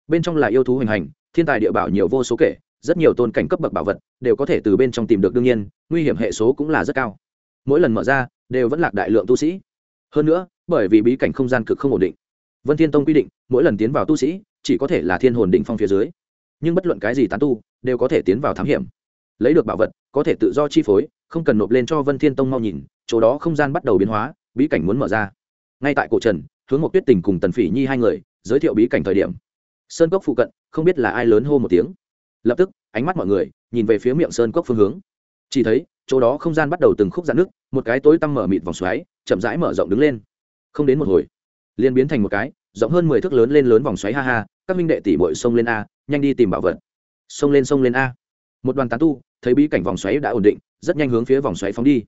Bên trong là yêu thú hình hành, thiên tài địa bảo nhiều vô số kể rất nhiều tôn cảnh cấp bậc bảo vật đều có thể từ bên trong tìm được đương nhiên, nguy hiểm hệ số cũng là rất cao. Mỗi lần mở ra, đều vẫn lạc đại lượng tu sĩ. Hơn nữa, bởi vì bí cảnh không gian cực không ổn định, vân thiên tông quy định, mỗi lần tiến vào tu sĩ, chỉ có thể là thiên hồn định phong phía dưới. Nhưng bất luận cái gì tán tu, đều có thể tiến vào thám hiểm. Lấy được bảo vật, có thể tự do chi phối, không cần nộp lên cho vân thiên tông mau nhìn, chỗ đó không gian bắt đầu biến hóa, bí cảnh muốn mở ra. Ngay tại cổ trần, hướng một tuyết tình cùng tần phỉ nhi hai người, giới thiệu bí cảnh thời điểm. Sơn cốc phụ cận, không biết là ai lớn hô một tiếng lập tức, ánh mắt mọi người nhìn về phía miệng sơn cốc phương hướng. Chỉ thấy, chỗ đó không gian bắt đầu từng khúc dạn nước một cái tối tăm mở mịt vòng xoáy chậm rãi mở rộng đứng lên. Không đến một hồi, liền biến thành một cái rộng hơn mười thước lớn lên lớn vòng xoáy ha ha, các minh đệ tỷ bội xông lên a, nhanh đi tìm bảo vật. Xông lên xông lên a. Một đoàn tán tu, thấy bí cảnh vòng xoáy đã ổn định, rất nhanh hướng phía vòng xoáy phóng đi.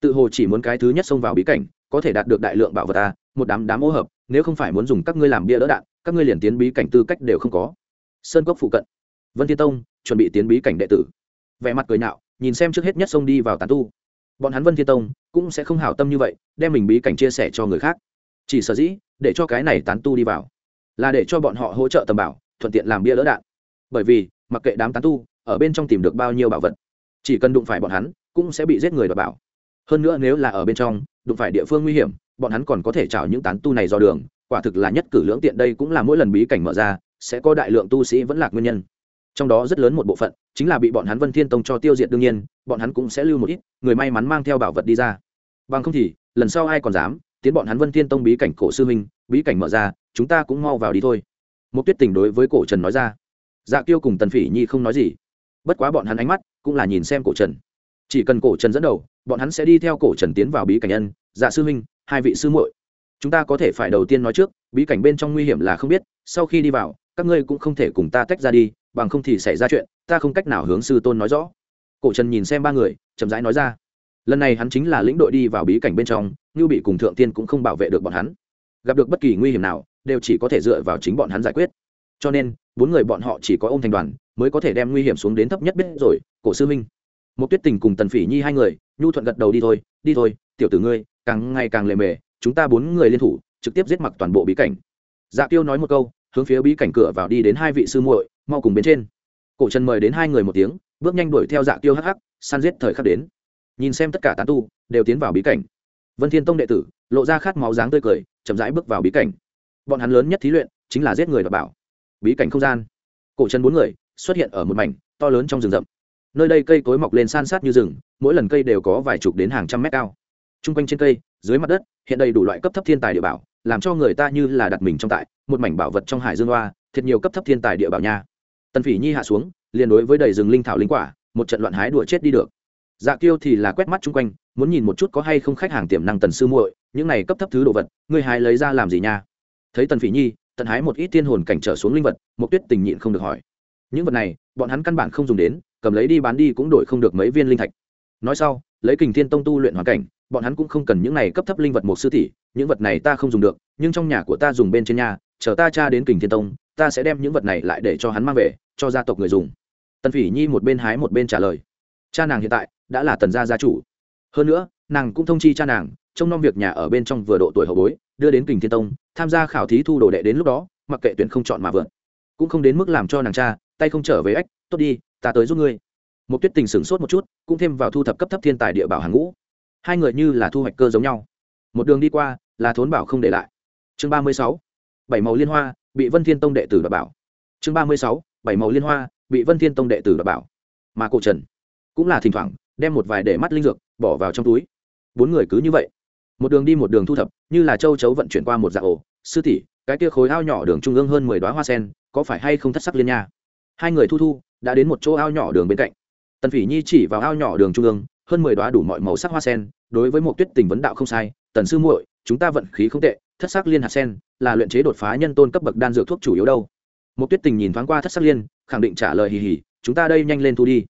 Tự hồ chỉ muốn cái thứ nhất xông vào bí cảnh, có thể đạt được đại lượng bảo vật a, một đám đám ô hợp, nếu không phải muốn dùng các ngươi làm bia đỡ đạn, các ngươi liền tiến bí cảnh tư cách đều không có. Sơn cốc phụ cận vân thiên tông, chuẩn bị tiến bí cảnh đệ tử. Vẻ mặt cười nhạo, nhìn xem trước hết nhất xông đi vào tán tu. Bọn hắn vân thiên tông cũng sẽ không hảo tâm như vậy, đem mình bí cảnh chia sẻ cho người khác. Chỉ sở dĩ, để cho cái này tán tu đi vào, là để cho bọn họ hỗ trợ tầm bảo, thuận tiện làm bia lỡ đạn. Bởi vì, mặc kệ đám tán tu, ở bên trong tìm được bao nhiêu bảo vật, chỉ cần đụng phải bọn hắn, cũng sẽ bị giết người đ bảo. Hơn nữa nếu là ở bên trong, đụng phải địa phương nguy hiểm, bọn hắn còn có thể chào những tán tu này do đường, quả thực là nhất cử lưỡng tiện. Đây cũng là mỗi lần bí cảnh mở ra, sẽ có đại lượng tu sĩ vẫn lạc nguyên nhân trong đó rất lớn một bộ phận chính là bị bọn hắn vân thiên tông cho tiêu diệt đương nhiên, bọn hắn cũng sẽ lưu một ít, người may mắn mang theo bảo vật đi ra. Bằng không thì, lần sau ai còn dám tiến bọn hắn vân thiên tông bí cảnh cổ sư minh bí cảnh mở ra, chúng ta cũng mau vào đi thôi. Một tuyết tình đối với cổ trần nói ra. Dạ kiêu cùng tần phỉ nhi không nói gì. Bất quá bọn hắn ánh mắt cũng là nhìn xem cổ trần. Chỉ cần cổ trần dẫn đầu, bọn hắn sẽ đi theo cổ trần tiến vào bí cảnh nhân dạ sư huynh, hai vị sư muội, chúng ta có thể phải đầu tiên nói trước, bí cảnh bên trong nguy hiểm là không biết, sau khi đi vào các ngươi cũng không thể cùng ta tách ra đi, bằng không thì xảy ra chuyện, ta không cách nào hướng sư tôn nói rõ. Cổ trần nhìn xem ba người, chậm rãi nói ra. Lần này hắn chính là lĩnh đội đi vào bí cảnh bên trong như bị cùng thượng tiên cũng không bảo vệ được bọn hắn. Gặp được bất kỳ nguy hiểm nào, đều chỉ có thể dựa vào chính bọn hắn giải quyết. Cho nên, bốn người bọn họ chỉ có ôm thành đoàn, mới có thể đem nguy hiểm xuống đến thấp nhất biết rồi, cổ sư minh một tuyết tình cùng tần phỉ nhi hai người, nhu thuận gật đầu đi thôi đi thôi, tiểu tử ngươi, càng ngày càng lề mề, chúng ta bốn người liên thủ, trực tiếp giết mặc toàn bộ bí cảnh. Dạ tiêu nói một câu hướng phía bí cảnh cửa vào đi đến hai vị sư muội, mau cùng bên trên. Cổ trần mời đến hai người một tiếng, bước nhanh đuổi theo dạ tiêu hắc hắc, săn giết thời khắc đến. Nhìn xem tất cả tán tu, đều tiến vào bí cảnh. Vân thiên tông đệ tử, lộ ra khát máu dáng tươi cười, chậm rãi bước vào bí cảnh. Bọn hắn lớn nhất thí luyện, chính là giết người và bảo. Bí cảnh không gian. Cổ trần bốn người, xuất hiện ở một mảnh, to lớn trong rừng rậm. Nơi đây cây cối mọc lên san sát như rừng, mỗi lần cây đều có vài chục đến hàng trăm mét cao. T r u n g quanh trên cây, dưới mặt đất, hiện đầy đủ loại cấp thấp thiên tài địa bảo làm cho người ta như là đặt mình trong tại, một mảnh bảo vật trong hải dương hoa, thiệt nhiều cấp thấp thiên tài địa bảo nha. Tần phỉ nhi hạ xuống, liền đối với đầy rừng linh thảo linh quả, một trận loạn hái đùa chết đi được. Dạ kiêu thì là quét mắt chung quanh, muốn nhìn một chút có hay không khách hàng tiềm năng tần sư muội, những này cấp thấp thứ đồ vật, ngươi hái lấy ra làm gì nha? Thấy tần phỉ nhi Tần hái một ít tiên hồn cảnh trở xuống linh vật một tuyết tình nhịn không được hỏi. Những vật này, bọn hắn căn bản không dùng đến, cầm lấy đi bán đi cũng đổi không được mấy viên linh thạch. Nói sau, lấy kình thiên tông tu luyện hoàn cảnh bọn hắn cũng không cần những này cấp thấp linh vật một sư tỷ, những vật này ta không dùng được, nhưng trong nhà của ta dùng bên trên nhà, chờ ta cha đến kình thiên tông, ta sẽ đem những vật này lại để cho hắn mang về, cho gia tộc người dùng. Tần phỉ nhi một bên hái một bên trả lời. Cha nàng hiện tại đã là tần gia gia chủ. Hơn nữa, nàng cũng thông chi cha nàng, trông nom việc nhà ở bên trong vừa độ tuổi hậu bối, đưa đến kình thiên tông, tham gia khảo thí thu đồ đệ đến lúc đó, mặc kệ tuyển không chọn mà vượn. Cũng không đến mức làm cho nàng cha, tay không trở về ếch tốt đi, ta tới giúp ngươi. Một tuyết tình sửng sốt một chút, cũng thêm vào thu thập cấp thấp thiên tài địa bảo hàng ngũ hai người như là thu hoạch cơ giống nhau. Một đường đi qua, là thốn bảo không để lại. Chương ba mươi sáu, bảy màu liên hoa, bị vân thiên tông đệ tử đảm bảo. Chương ba mươi sáu, bảy màu liên hoa, bị vân thiên tông đệ tử đảm bảo. Mà cổ trần cũng là thỉnh thoảng đem một vài để mắt linh dược bỏ vào trong túi. Bốn người cứ như vậy. Một đường đi một đường thu thập, như là châu chấu vận chuyển qua một dạng ổ. Sư tỷ, cái kia khối ao nhỏ đường trung ương hơn mười đoá hoa sen, có phải hay không thất sắc liên nha? Hai người thu thu, đã đến một chỗ ao nhỏ đường bên cạnh. Tần phỉ nhi chỉ vào ao nhỏ đường trung ương hơn mười đoá đủ mọi màu sắc hoa sen, đối với một tuyết tình vấn đạo không sai, tần sư muội, chúng ta vận khí không tệ, thất sắc liên hạt sen là luyện chế đột phá nhân tôn cấp bậc đan dược thuốc chủ yếu đâu. Một tuyết tình nhìn thoáng qua thất sắc liên, khẳng định trả lời hì hì, chúng ta đây nhanh lên thu đi.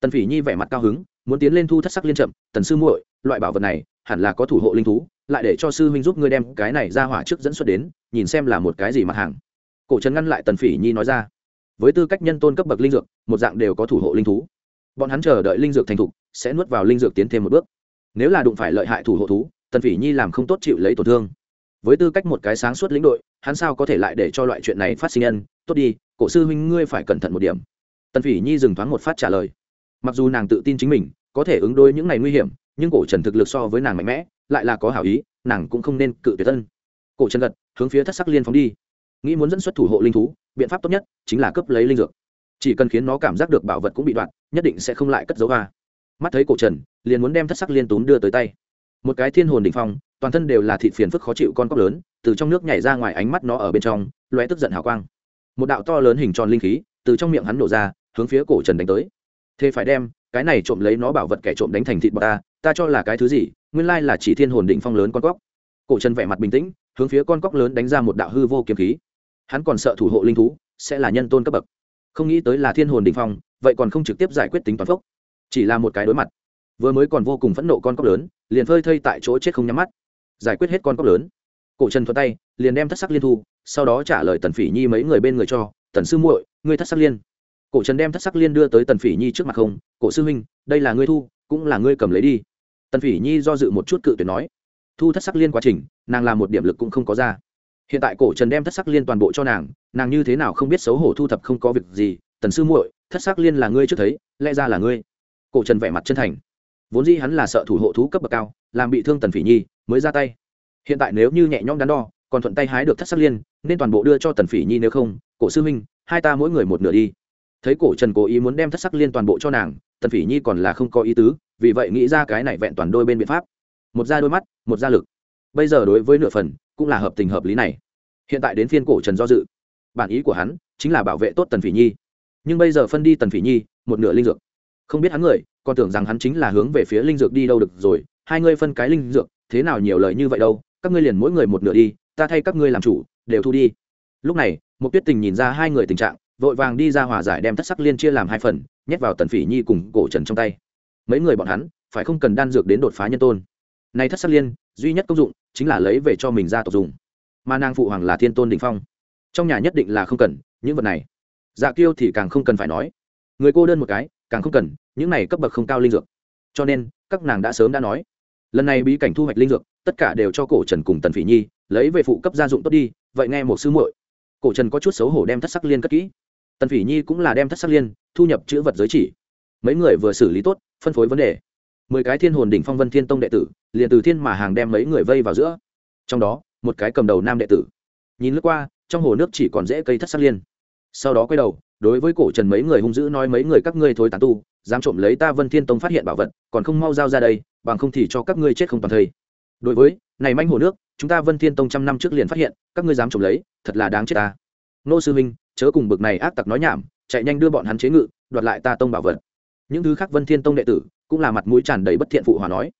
Tần phỉ nhi vẻ mặt cao hứng, muốn tiến lên thu thất sắc liên chậm, tần sư muội, loại bảo vật này, hẳn là có thủ hộ linh thú, lại để cho sư huynh giúp ngươi đem cái này ra hỏa trước dẫn xuất đến, nhìn xem là một cái gì mặt hàng. Cổ trần ngăn lại tần phỉ nhi nói ra, với tư cách nhân tôn cấp bậc linh dược, một dạng đều có thủ hộ linh thú bọn hắn chờ đợi linh dược thành thục, sẽ nuốt vào linh dược tiến thêm một bước. Nếu là đụng phải lợi hại thủ hộ thú, tần phỉ nhi làm không tốt chịu lấy tổn thương. Với tư cách một cái sáng suốt lĩnh đội, hắn sao có thể lại để cho loại chuyện này phát sinh nhân? Tốt đi, cổ sư huynh ngươi phải cẩn thận một điểm. Tần phỉ nhi dừng thoáng một phát trả lời. Mặc dù nàng tự tin chính mình, có thể ứng đối những này nguy hiểm, nhưng cổ trần thực lực so với nàng mạnh mẽ, lại là có hảo ý, nàng cũng không nên cự tuyệt thân. cổ trần gật, hướng phía thất sắc liên phóng đi. Nghĩ muốn dẫn xuất thủ hộ linh thú, biện pháp tốt nhất chính là cấp lấy linh dược chỉ cần khiến nó cảm giác được bảo vật cũng bị đoạn, nhất định sẽ không lại cất dấu hoa mắt thấy cổ trần, liền muốn đem thất sắc liên túm đưa tới tay. Một cái thiên hồn đ ỉ n h phong, toàn thân đều là thịt phiền phức khó chịu con cóc lớn, từ trong nước nhảy ra ngoài ánh mắt nó ở bên trong loé tức giận hào quang. Một đạo to lớn hình tròn linh khí từ trong miệng hắn nổ ra, hướng phía cổ trần đánh tới. Thế phải đem, cái này trộm lấy nó bảo vật kẻ trộm đánh thành thịt bọc ta ta cho là cái thứ gì, nguyên lai là chỉ thiên hồn định phong lớn con cóc. Cổ trần vẻ mặt bình tĩnh, hướng phía con cóc lớn đánh ra một đạo hư vô kiếm khí. Hắn còn sợ thủ hộ linh thú, sẽ là nhân tôn cấp bậc không nghĩ tới là thiên hồn đình phong, vậy còn không trực tiếp giải quyết tính toán phốc. Chỉ là một cái đối mặt. Vừa mới còn vô cùng phẫn nộ con cóc lớn, liền phơi thây tại chỗ chết không nhắm mắt. Giải quyết hết con cóc lớn. Cổ trần thuận tay, liền đem thất sắc liên thu, sau đó trả lời tần phỉ nhi mấy người bên người cho, tần sư muội, ngươi thất sắc liên. Cổ trần đem thất sắc liên đưa tới tần phỉ nhi trước mặt không, cổ sư huynh, đây là ngươi thu, cũng là ngươi cầm lấy đi. Tần phỉ nhi do dự một chút cự tuyệt nói, thu thất sắc liên quá trình, nàng làm một điểm lực cũng không có ra hiện tại cổ trần đem thất sắc liên toàn bộ cho nàng nàng như thế nào không biết xấu hổ thu thập không có việc gì, tần sư muội, thất sắc liên là ngươi trước thấy, lẽ ra là ngươi. Cổ trần vẻ mặt chân thành. Vốn dĩ hắn là sợ thủ hộ thú cấp bậc cao, làm bị thương tần phỉ nhi, mới ra tay. Hiện tại nếu như nhẹ nhõm đắn đo, còn thuận tay hái được thất sắc liên, nên toàn bộ đưa cho tần phỉ nhi nếu không, cổ sư huynh, hai ta mỗi người một nửa đi. Thấy cổ trần cố ý muốn đem thất sắc liên toàn bộ cho nàng, tần phỉ nhi còn là không có ý tứ, vì vậy nghĩ ra cái này vẹn toàn đôi bên biện pháp. Một ra đôi mắt, một ra lực. Bây giờ đối với nửa phần cũng là hợp tình hợp lý này. Hiện tại đến phiên cổ trần do dự. Bản ý của hắn chính là bảo vệ tốt tần phỉ nhi. Nhưng bây giờ phân đi tần phỉ nhi, một nửa linh dược. Không biết hắn người còn tưởng rằng hắn chính là hướng về phía linh dược đi đâu được rồi, hai ngươi phân cái linh dược, thế nào nhiều lời như vậy đâu, các ngươi liền mỗi người một nửa đi, ta thay các ngươi làm chủ, đều thu đi. Lúc này một tuyết tình nhìn ra hai người tình trạng, vội vàng đi ra hòa giải đem thất sắc liên chia làm hai phần, nhét vào tần phỉ nhi cùng cổ trần trong tay. Mấy người bọn hắn, phải không cần đan dược đến đột phá nhân tôn? Nay thất sắc liên, duy nhất công dụng chính là lấy về cho mình ra tộc dùng. Mà nàng phụ hoàng là thiên tôn đình phong. Trong nhà nhất định là không cần những vật này. Dạ kiêu thì càng không cần phải nói. Người cô đơn một cái, càng không cần những này cấp bậc không cao linh dược. Cho nên, các nàng đã sớm đã nói, lần này bí cảnh thu hoạch linh dược, tất cả đều cho cổ trần cùng tần phỉ nhi, lấy về phụ cấp gia dụng tốt đi, vậy nghe một sư muội. Cổ trần có chút xấu hổ đem thất sắc liên cất kỹ. Tần phỉ nhi cũng là đem thất sắc liên thu nhập chữ vật giới chỉ. Mấy người vừa xử lý tốt, phân phối vấn đề mười cái thiên hồn đỉnh phong vân thiên tông đệ tử, liền từ thiên mà hàng đem mấy người vây vào giữa. Trong đó, một cái cầm đầu nam đệ tử. Nhìn lướt qua, trong hồ nước chỉ còn dễ cây thất sắc liên. Sau đó quay đầu, đối với cổ trần mấy người hung dữ nói mấy người các ngươi thối tán tu, dám trộm lấy ta vân thiên tông phát hiện bảo vật, còn không mau giao ra đây, bằng không thì cho các ngươi chết không toàn thây. Đối với, này manh hồ nước, chúng ta vân thiên tông trăm năm trước liền phát hiện, các ngươi dám trộm lấy, thật là đáng chết ta. Nô sư huynh, chớ cùng bực này ác tặc nói nhảm, chạy nhanh đưa bọn hắn chế ngự, đoạt lại ta tông bảo vật. Những thứ khác vân thiên tông đệ tử cũng là mặt mũi tràn đầy bất thiện phụ hòa nói.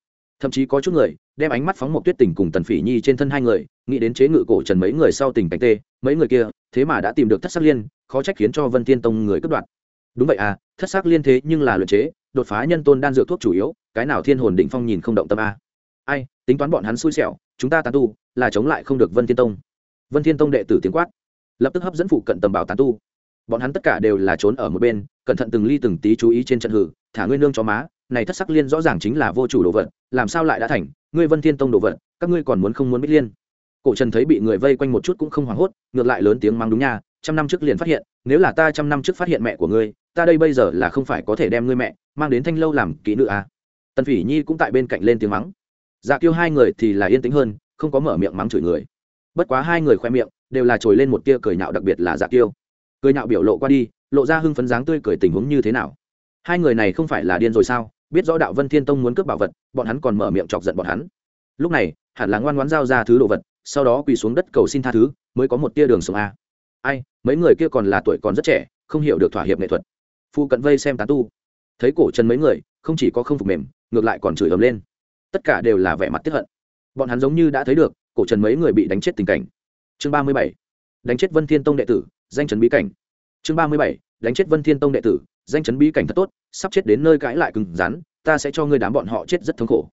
Thậm chí có chút người đem ánh mắt phóng một tuyết tình cùng tần phỉ nhi trên thân hai người, nghĩ đến chế ngự cổ trần mấy người sau tình cảnh tê, mấy người kia, thế mà đã tìm được thất sắc liên, khó trách khiến cho vân thiên tông người cất đoạt. Đúng vậy à thất sắc liên thế nhưng là luyện chế, đột phá nhân tôn đan dược thuốc chủ yếu, cái nào thiên hồn định phong nhìn không động tâm a. Ai, tính toán bọn hắn xui xẻo, chúng ta tán tu, là chống lại không được vân thiên tông. Vân thiên tông đệ tử tiếng quát, lập tức hấp dẫn phụ cận tầm bảo tán tu. Bọn hắn tất cả đều là trốn ở một bên, cẩn thận từng ly từng tí chú ý trên trận hử, thả ngươi nương cho má này thất sắc liên rõ ràng chính là vô chủ đồ vật, làm sao lại đã thành? Ngươi vân thiên tông đồ vật, các ngươi còn muốn không muốn biết liên? Cổ trần thấy bị người vây quanh một chút cũng không hoảng hốt, ngược lại lớn tiếng mắng đúng nha, trăm năm trước liền phát hiện, nếu là ta trăm năm trước phát hiện mẹ của ngươi, ta đây bây giờ là không phải có thể đem ngươi mẹ mang đến thanh lâu làm kỹ nữ à. tần phỉ nhi cũng tại bên cạnh lên tiếng mắng. Dạ kiêu hai người thì là yên tĩnh hơn, không có mở miệng mắng chửi người. Bất quá hai người khoe miệng đều là trồi lên một tia cười nhạo đặc biệt là dạ kiêu. Cười nhạo biểu lộ qua đi, lộ ra hưng phấn dáng tươi cười tình huống như thế nào? Hai người này không phải là điên rồi sao? Biết rõ đạo vân thiên tông muốn cướp bảo vật bọn hắn còn mở miệng chọc giận bọn hắn lúc này hẳn là ngoan ngoãn giao ra thứ đồ vật sau đó quỳ xuống đất cầu xin tha thứ mới có một tia đường sống a ai mấy người kia còn là tuổi còn rất trẻ không hiểu được thỏa hiệp nghệ thuật phu cận vây xem tán tu thấy cổ chân mấy người không chỉ có không phục mềm ngược lại còn chửi ầm lên tất cả đều là vẻ mặt tiếp hận bọn hắn giống như đã thấy được cổ trần mấy người bị đánh chết tình cảnh chương ba mươi bảy đánh chết vân thiên tông đệ tử danh trần bí cảnh chương ba mươi bảy đánh chết vân thiên tông đệ tử danh chấn bí cảnh thật tốt, sắp chết đến nơi cãi lại cứng rắn, ta sẽ cho ngươi đám bọn họ chết rất thống khổ.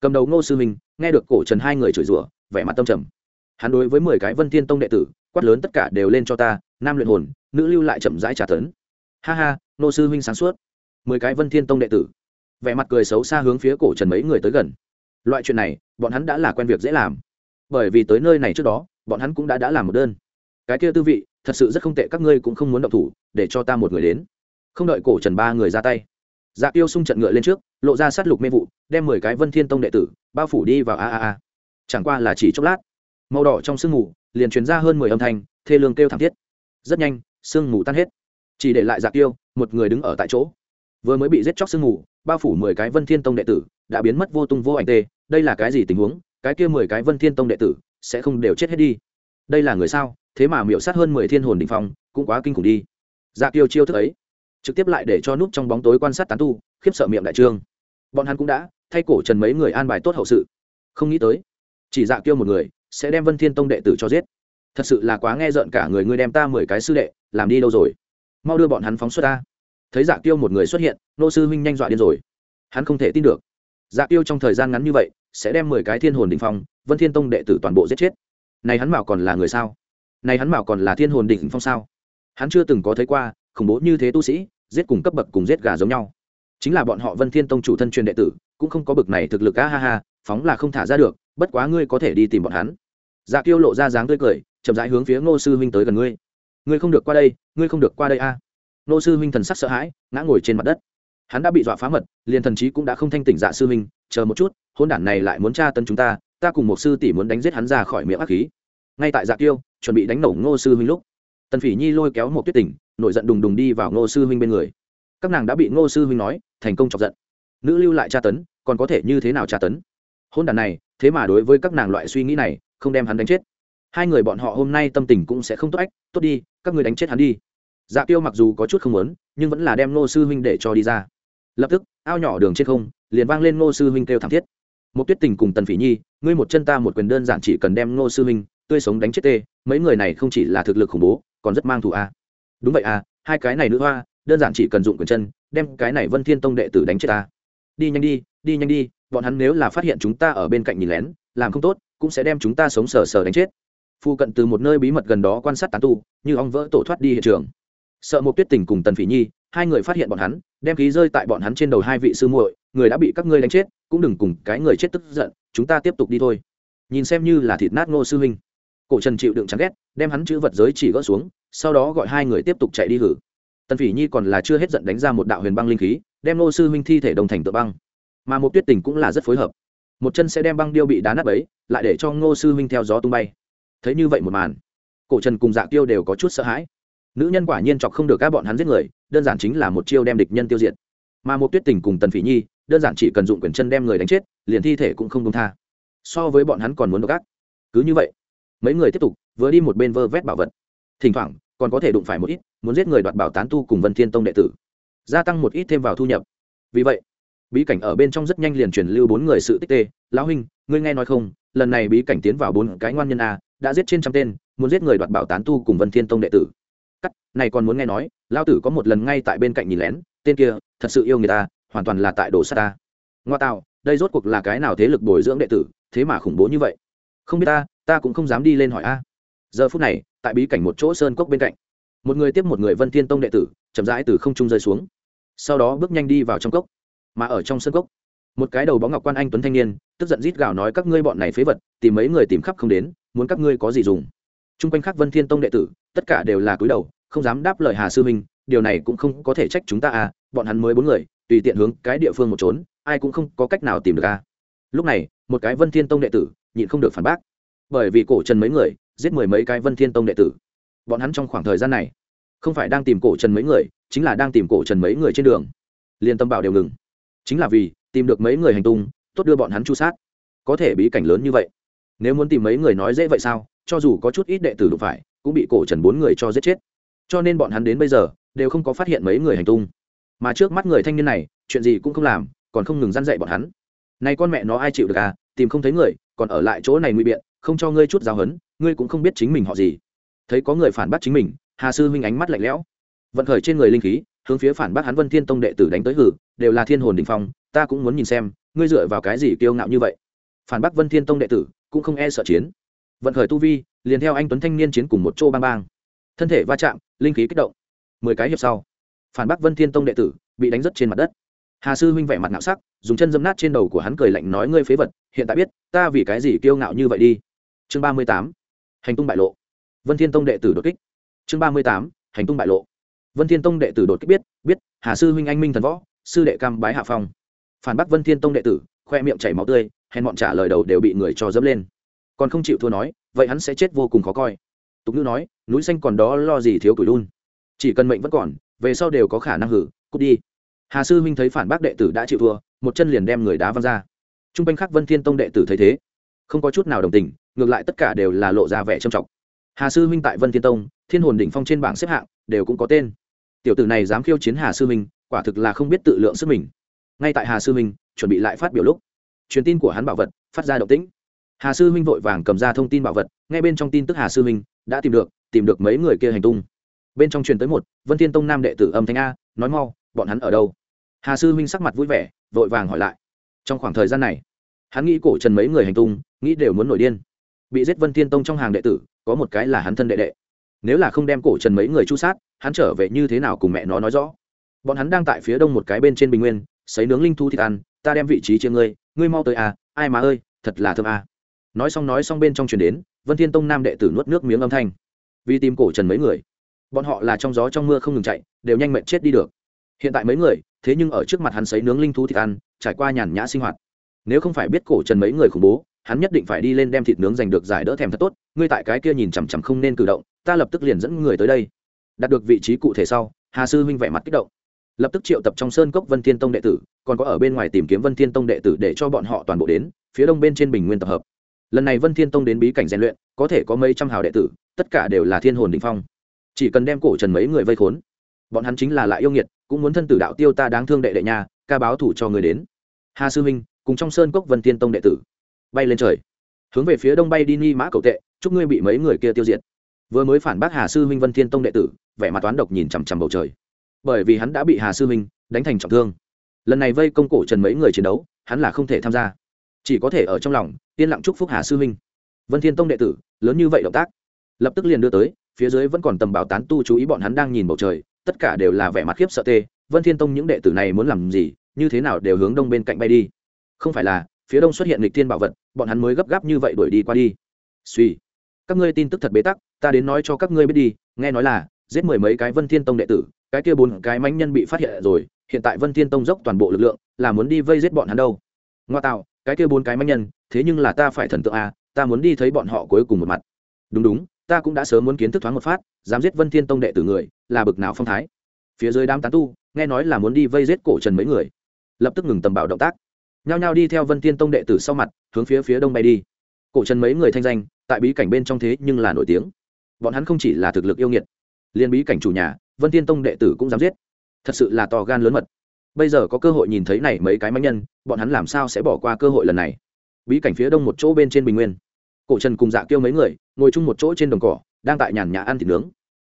Cầm đầu ngô sư minh, nghe được cổ trần hai người chửi rủa, vẻ mặt tâm trầm. Hắn đối với mười cái vân thiên tông đệ tử, quát lớn tất cả đều lên cho ta, nam luyện hồn, nữ lưu lại chậm rãi trả tấn. Ha ha, ngô sư Minh sáng suốt. Mười cái vân thiên tông đệ tử. Vẻ mặt cười xấu xa hướng phía cổ trần mấy người tới gần. Loại chuyện này, bọn hắn đã là quen việc dễ làm. Bởi vì tới nơi này trước đó, bọn hắn cũng đã đã làm một đơn. Cái kia tư vị, thật sự rất không tệ, các ngươi cũng không muốn động thủ, để cho ta một người đến không đợi cổ trần ba người ra tay. Dạ tiêu sung trận ngựa lên trước, lộ ra sát lục mê vụ, đem mười cái vân thiên tông đệ tử bao phủ đi vào a a a. Chẳng qua là chỉ chốc lát, màu đỏ trong sương mù liền truyền ra hơn mười âm thanh, thê lương kêu thảm thiết. Rất nhanh, sương mù tan hết. Chỉ để lại dạ tiêu, một người đứng ở tại chỗ. Vừa mới bị giết chóc sương mù, bao phủ mười cái vân thiên tông đệ tử, đã biến mất vô tung vô ảnh tê. Đây là cái gì tình huống? Cái kia mười cái vân thiên tông đệ tử sẽ không đều chết hết đi. Đây là người sao? Thế mà miệu sát hơn mười thiên hồn đ ỉ n h phong, cũng quá kinh khủng đi. Dạ kiêu chiêu thức ấy trực tiếp lại để cho núp trong bóng tối quan sát tán tu, khiếp sợ miệng đại trương. Bọn hắn cũng đã thay cổ trần mấy người an bài tốt hậu sự. Không nghĩ tới, chỉ dạ kêu một người sẽ đem vân thiên tông đệ tử cho giết. Thật sự là quá nghe rợn cả người, ngươi đem ta mười cái sư đệ làm đi đâu rồi? Mau đưa bọn hắn phóng xuất ta. Thấy dạ tiêu một người xuất hiện, nô sư huynh nhanh dọa điên rồi. Hắn không thể tin được. Dạ tiêu trong thời gian ngắn như vậy, sẽ đem mười cái thiên hồn đình phong, vân thiên tông đệ tử toàn bộ giết chết. Này hắn bảo còn là người sao? Này hắn bảo còn là thiên hồn đỉnh phong sao? Hắn chưa từng có thấy qua khủng bố như thế tu sĩ, giết cùng cấp bậc cùng giết gà giống nhau. Chính là bọn họ vân thiên tông chủ thân truyền đệ tử, cũng không có bậc này thực lực, a ha ha, phóng là không thả ra được, bất quá ngươi có thể đi tìm bọn hắn. Dạ kiêu lộ ra dáng tươi cười, chậm rãi hướng phía ngô sư huynh tới gần ngươi. Ngươi không được qua đây, ngươi không được qua đây a. Ngô sư huynh thần sắc sợ hãi, ngã ngồi trên mặt đất. Hắn đã bị dọa phá mật, liền thần trí cũng đã không thanh tỉnh dạ sư huynh, chờ một chút hôn đản này lại muốn tra tấn chúng ta ta cùng một sư tỷ muốn đánh giết hắn ra khỏi miệng ác khí. Ngay tại dạ tiêu chuẩn bị đánh nổ ngô sư huynh lúc, tần phỉ nhi lôi kéo một tuyết tỉnh nổi giận đùng đùng đi vào ngô sư huynh bên người. Các nàng đã bị ngô sư huynh nói, thành công chọc giận. Nữ lưu lại tra tấn, còn có thể như thế nào tra tấn? Hôn đàn này, thế mà đối với các nàng loại suy nghĩ này, không đem hắn đánh chết. Hai người bọn họ hôm nay tâm tình cũng sẽ không tốt ách. Tốt đi, các người đánh chết hắn đi. Dạ tiêu mặc dù có chút không muốn, nhưng vẫn là đem ngô sư huynh để cho đi ra. Lập tức, ao nhỏ đường trên không, liền vang lên ngô sư huynh kêu thảm thiết. Một tuyết tình cùng tần phỉ nhi, ngươi một chân ta một quyền đơn giản chỉ cần đem ngô sư huynh, tươi sống đánh chết tê, mấy người này không chỉ là thực lực khủng bố, còn rất mang thù a đúng vậy à hai cái này nữ hoa, đơn giản chỉ cần dụng quyền chân, đem cái này vân thiên tông đệ tử đánh chết ta. Đi nhanh đi đi nhanh đi, bọn hắn nếu là phát hiện chúng ta ở bên cạnh nhìn lén, làm không tốt, cũng sẽ đem chúng ta sống sờ sờ đánh chết. Phu cận từ một nơi bí mật gần đó quan sát tán tu, như ong vỡ tổ thoát đi hiện trường. Sợ một tuyết tình cùng tần phỉ nhi, hai người phát hiện bọn hắn, đem khí rơi tại bọn hắn trên đầu hai vị sư muội, người đã bị các ngươi đánh chết, cũng đừng cùng cái người chết tức giận, chúng ta tiếp tục đi thôi. Nhìn xem như là thịt nát ngô sư huynh. Cổ trần chịu đựng chán ghét, đem hắn chữ vật giới chỉ gỡ xuống sau đó gọi hai người tiếp tục chạy đi hử. Tần phỉ nhi còn là chưa hết giận đánh ra một đạo huyền băng linh khí, đem ngô sư huynh thi thể đồng thành tự băng. Mà một tuyết tình cũng là rất phối hợp. Một chân sẽ đem băng điêu bị đá nát ấy lại để cho ngô sư huynh theo gió tung bay. Thấy như vậy một màn, cổ trần cùng dạ tiêu đều có chút sợ hãi. Nữ nhân quả nhiên chọc không được các bọn hắn giết người, đơn giản chính là một chiêu đem địch nhân tiêu diệt. Mà một tuyết tình cùng tần phỉ nhi, đơn giản chỉ cần dụng quyền chân đem người đánh chết, liền thi thể cũng không công tha. So với bọn hắn còn muốn độc ác. Cứ như vậy, mấy người tiếp tục, vừa đi một bên vơ vét bảo vật thỉnh thoảng, còn có thể đụng phải một ít, muốn giết người đoạt bảo tán tu cùng vân thiên tông đệ tử. Gia tăng một ít thêm vào thu nhập. Vì vậy, bí cảnh ở bên trong rất nhanh liền truyền lưu bốn người sự tích tê. Lão huynh, ngươi nghe nói không? Lần này bí cảnh tiến vào bốn cái ngoan nhân a, đã giết trên trăm tên, muốn giết người đoạt bảo tán tu cùng vân thiên tông đệ tử. Cắt, này còn muốn nghe nói lao tử có một lần ngay tại bên cạnh nhìn lén, tên kia, thật sự yêu người ta, hoàn toàn là tại đồ sát ta. Ngoa tạo, đây rốt cuộc là cái nào thế lực bồi dưỡng đệ tử, thế mà khủng bố như vậy? Không biết ta ta cũng không dám đi lên hỏi a giờ phút này, tại bí cảnh một chỗ sơn cốc bên cạnh, một người tiếp một người vân thiên tông đệ tử, chậm rãi từ không trung rơi xuống. Sau đó bước nhanh đi vào trong cốc. Mà ở trong sân cốc, một cái đầu bóng ngọc quan anh tuấn thanh niên, tức giận rít gào nói, các ngươi bọn này phế vật, tìm mấy người tìm khắp không đến, muốn các ngươi có gì dùng? T r u n g quanh khắc vân thiên tông đệ tử, tất cả đều là cúi đầu, không dám đáp lời hà sư minh điều này cũng không có thể trách chúng ta à bọn hắn mới bốn người, tùy tiện hướng cái địa phương một trốn, ai cũng không có cách nào tìm được à. Lúc này, một cái vân thiên tông đệ tử nhịn không được phản bác. Bởi vì cổ trần mấy người giết mười mấy cái vân thiên tông đệ tử. Bọn hắn trong khoảng thời gian này, không phải đang tìm cổ trần mấy người, chính là đang tìm cổ trần mấy người trên đường. Liên tâm bảo đều ngừng. Chính là vì tìm được mấy người hành tung, tốt đưa bọn hắn chu sát. Có thể bí cảnh lớn như vậy. Nếu muốn tìm mấy người nói dễ vậy sao? Cho dù có chút ít đệ tử đụng phải, cũng bị cổ trần bốn người cho giết chết. Cho nên bọn hắn đến bây giờ, đều không có phát hiện mấy người hành tung. Mà trước mắt người thanh niên này, chuyện gì cũng không làm, còn không ngừng dăn dạy bọn hắn. Này con mẹ nó ai chịu được à? Tìm không thấy người, còn ở lại chỗ này nguy biện, không cho ngươi chút giáo hấn ngươi cũng không biết chính mình họ gì. Thấy có người phản bác chính mình, hà sư huynh ánh mắt lạnh lẽo. Vận khởi trên người linh khí, hướng phía phản bác hắn vân thiên tông đệ tử đánh tới hử, đều là thiên hồn đình phong, ta cũng muốn nhìn xem, ngươi dựa vào cái gì kiêu ngạo như vậy? Phản bác vân thiên tông đệ tử, cũng không e sợ chiến. Vận khởi tu vi, liền theo anh tuấn thanh niên chiến cùng một chỗ bang bang. Thân thể va chạm, linh khí kích động. Mười cái hiệp sau, phản bác vân thiên tông đệ tử bị đánh rất trên mặt đất. Hà sư huynh vẻ mặt nạo sắc, dùng chân dâm nát trên đầu của hắn cười lạnh nói, ngươi phế vật, hiện tại biết, ta vì cái gì kiêu ngạo như vậy đi. Chương ba mươi tám hành tung bại lộ. Vân thiên tông đệ tử đột kích. Chương ba mươi tám, hành tung bại lộ. Vân thiên tông đệ tử đột kích biết biết, hà sư huynh anh minh thần võ, sư đệ cam bái hạ phong. Phản bác vân thiên tông đệ tử, khoe miệng chảy máu tươi, hèn bọn trả lời đầu đều bị người cho dẫm lên. Còn không chịu thua nói, vậy hắn sẽ chết vô cùng khó coi. Tục ngữ nói, núi xanh còn đó lo gì thiếu tuổi đun. Chỉ cần mệnh vẫn còn, về sau đều có khả năng hử, cút đi. Hà sư huynh thấy phản bác đệ tử đã chịu thua, một chân liền đem người đá văng ra. T r u n g quanh khắc vân thiên tông đệ tử thấy thế, không có chút nào đồng tình ngược lại tất cả đều là lộ ra vẻ trầm trọng. Hà sư huynh tại vân thiên tông, thiên hồn đỉnh phong trên bảng xếp hạng đều cũng có tên. Tiểu tử này dám khiêu chiến hà sư huynh, quả thực là không biết tự lượng sức mình. Ngay tại hà sư huynh, chuẩn bị lại phát biểu lúc, truyền tin của hắn bảo vật phát ra động tĩnh. Hà sư huynh vội vàng cầm ra thông tin bảo vật, ngay bên trong tin tức hà sư huynh đã tìm được tìm được mấy người kia hành tung. Bên trong truyền tới một, vân thiên tông nam đệ tử âm thanh a, nói mau, bọn hắn ở đâu? Hà sư huynh sắc mặt vui vẻ, vội vàng hỏi lại. Trong khoảng thời gian này, hắn nghĩ cổ trần mấy người hành tung, nghĩ đều muốn nổi điên bị giết vân thiên tông trong hàng đệ tử, có một cái là hắn thân đệ đệ. Nếu là không đem cổ trần mấy người chu sát, hắn trở về như thế nào cùng mẹ nó nói rõ? Bọn hắn đang tại phía đông một cái bên trên bình nguyên xấy nướng linh thu thịt ăn, ta đem vị trí chia ngươi ngươi mau tới à ai mà ơi, thật là thơm à. Nói xong nói xong bên trong truyền đến, vân thiên tông nam đệ tử nuốt nước miếng âm thanh. Vì tìm cổ trần mấy người, bọn họ là trong gió trong mưa không ngừng chạy, đều nhanh mệnh chết đi được. Hiện tại mấy người, thế nhưng ở trước mặt hắn sấy nướng linh thú thịt ăn, trải qua nhàn nhã sinh hoạt. Nếu không phải biết cổ trần mấy người khủng bố hắn nhất định phải đi lên đem thịt nướng giành được giải đỡ thèm thật tốt, ngươi tại cái kia nhìn chằm chằm không nên cử động, ta lập tức liền dẫn người tới đây. Đạt được vị trí cụ thể sau, hà sư huynh vẻ mặt kích động. Lập tức triệu tập trong sơn cốc vân thiên tông đệ tử, còn có ở bên ngoài tìm kiếm vân thiên tông đệ tử để cho bọn họ toàn bộ đến, phía đông bên trên bình nguyên tập hợp. Lần này vân thiên tông đến bí cảnh rèn luyện, có thể có mấy trăm hào đệ tử, tất cả đều là thiên hồn định phong. Chỉ cần đem cổ trần mấy người vây khốn, bọn hắn chính là lại yêu nghiệt, cũng muốn thân tử đạo tiêu ta đáng thương đệ đệ nhà ca báo thủ cho người đến. Hà sư huynh, cùng trong sơn cốc vân thiên tông đệ tử bay lên trời. Hướng về phía đông bay đi ni mã cầu tệ, chúc ngươi bị mấy người kia tiêu diệt. Vừa mới phản bác hà sư huynh vân thiên tông đệ tử, vẻ mặt toán độc nhìn chằm chằm bầu trời. Bởi vì hắn đã bị hà sư huynh đánh thành trọng thương. Lần này vây công cổ trần mấy người chiến đấu, hắn là không thể tham gia. Chỉ có thể ở trong lòng, yên lặng chúc phúc hà sư huynh vân thiên tông đệ tử, lớn như vậy động tác. Lập tức liền đưa tới, phía dưới vẫn còn tầm bảo tán tu chú ý bọn hắn đang nhìn bầu trời, tất cả đều là vẻ mặt khiếp sợ tê. Vân thiên tông những đệ tử này muốn làm gì, như thế nào đều hướng đông bên cạnh bay đi. Không phải là phía đông xuất hiện lịch tiên bảo vật, bọn hắn mới gấp gáp như vậy đuổi đi qua đi. Suy, các ngươi tin tức thật bế tắc, ta đến nói cho các ngươi biết đi, nghe nói là, giết mười mấy cái vân thiên tông đệ tử, cái kia bốn cái manh nhân bị phát hiện rồi, hiện tại vân thiên tông dốc toàn bộ lực lượng, là muốn đi vây giết bọn hắn đâu. Ngoa tạo, cái kia bốn cái manh nhân, thế nhưng là ta phải thần tượng à ta muốn đi thấy bọn họ cuối cùng một mặt. Đúng đúng, ta cũng đã sớm muốn kiến thức thoáng một phát, dám giết vân thiên tông đệ tử người, là bực nào phong thái. Phía dưới đám tán tu, nghe nói là muốn đi vây giết cổ trần mấy người. Lập tức ngừng tầm bảo động tác nhao nhao đi theo vân Tiên tông đệ tử sau mặt, hướng phía phía đông bay đi. Cổ trần mấy người thanh danh, tại bí cảnh bên trong thế nhưng là nổi tiếng. Bọn hắn không chỉ là thực lực yêu nghiệt liên bí cảnh chủ nhà, vân Tiên tông đệ tử cũng dám giết. Thật sự là to gan lớn mật. Bây giờ có cơ hội nhìn thấy này mấy cái manh nhân, bọn hắn làm sao sẽ bỏ qua cơ hội lần này? Bí cảnh phía đông một chỗ bên trên bình nguyên. Cổ trần cùng dạ kêu mấy người, ngồi chung một chỗ trên đồng cỏ, đang tại nhàn nhà ăn thịt nướng.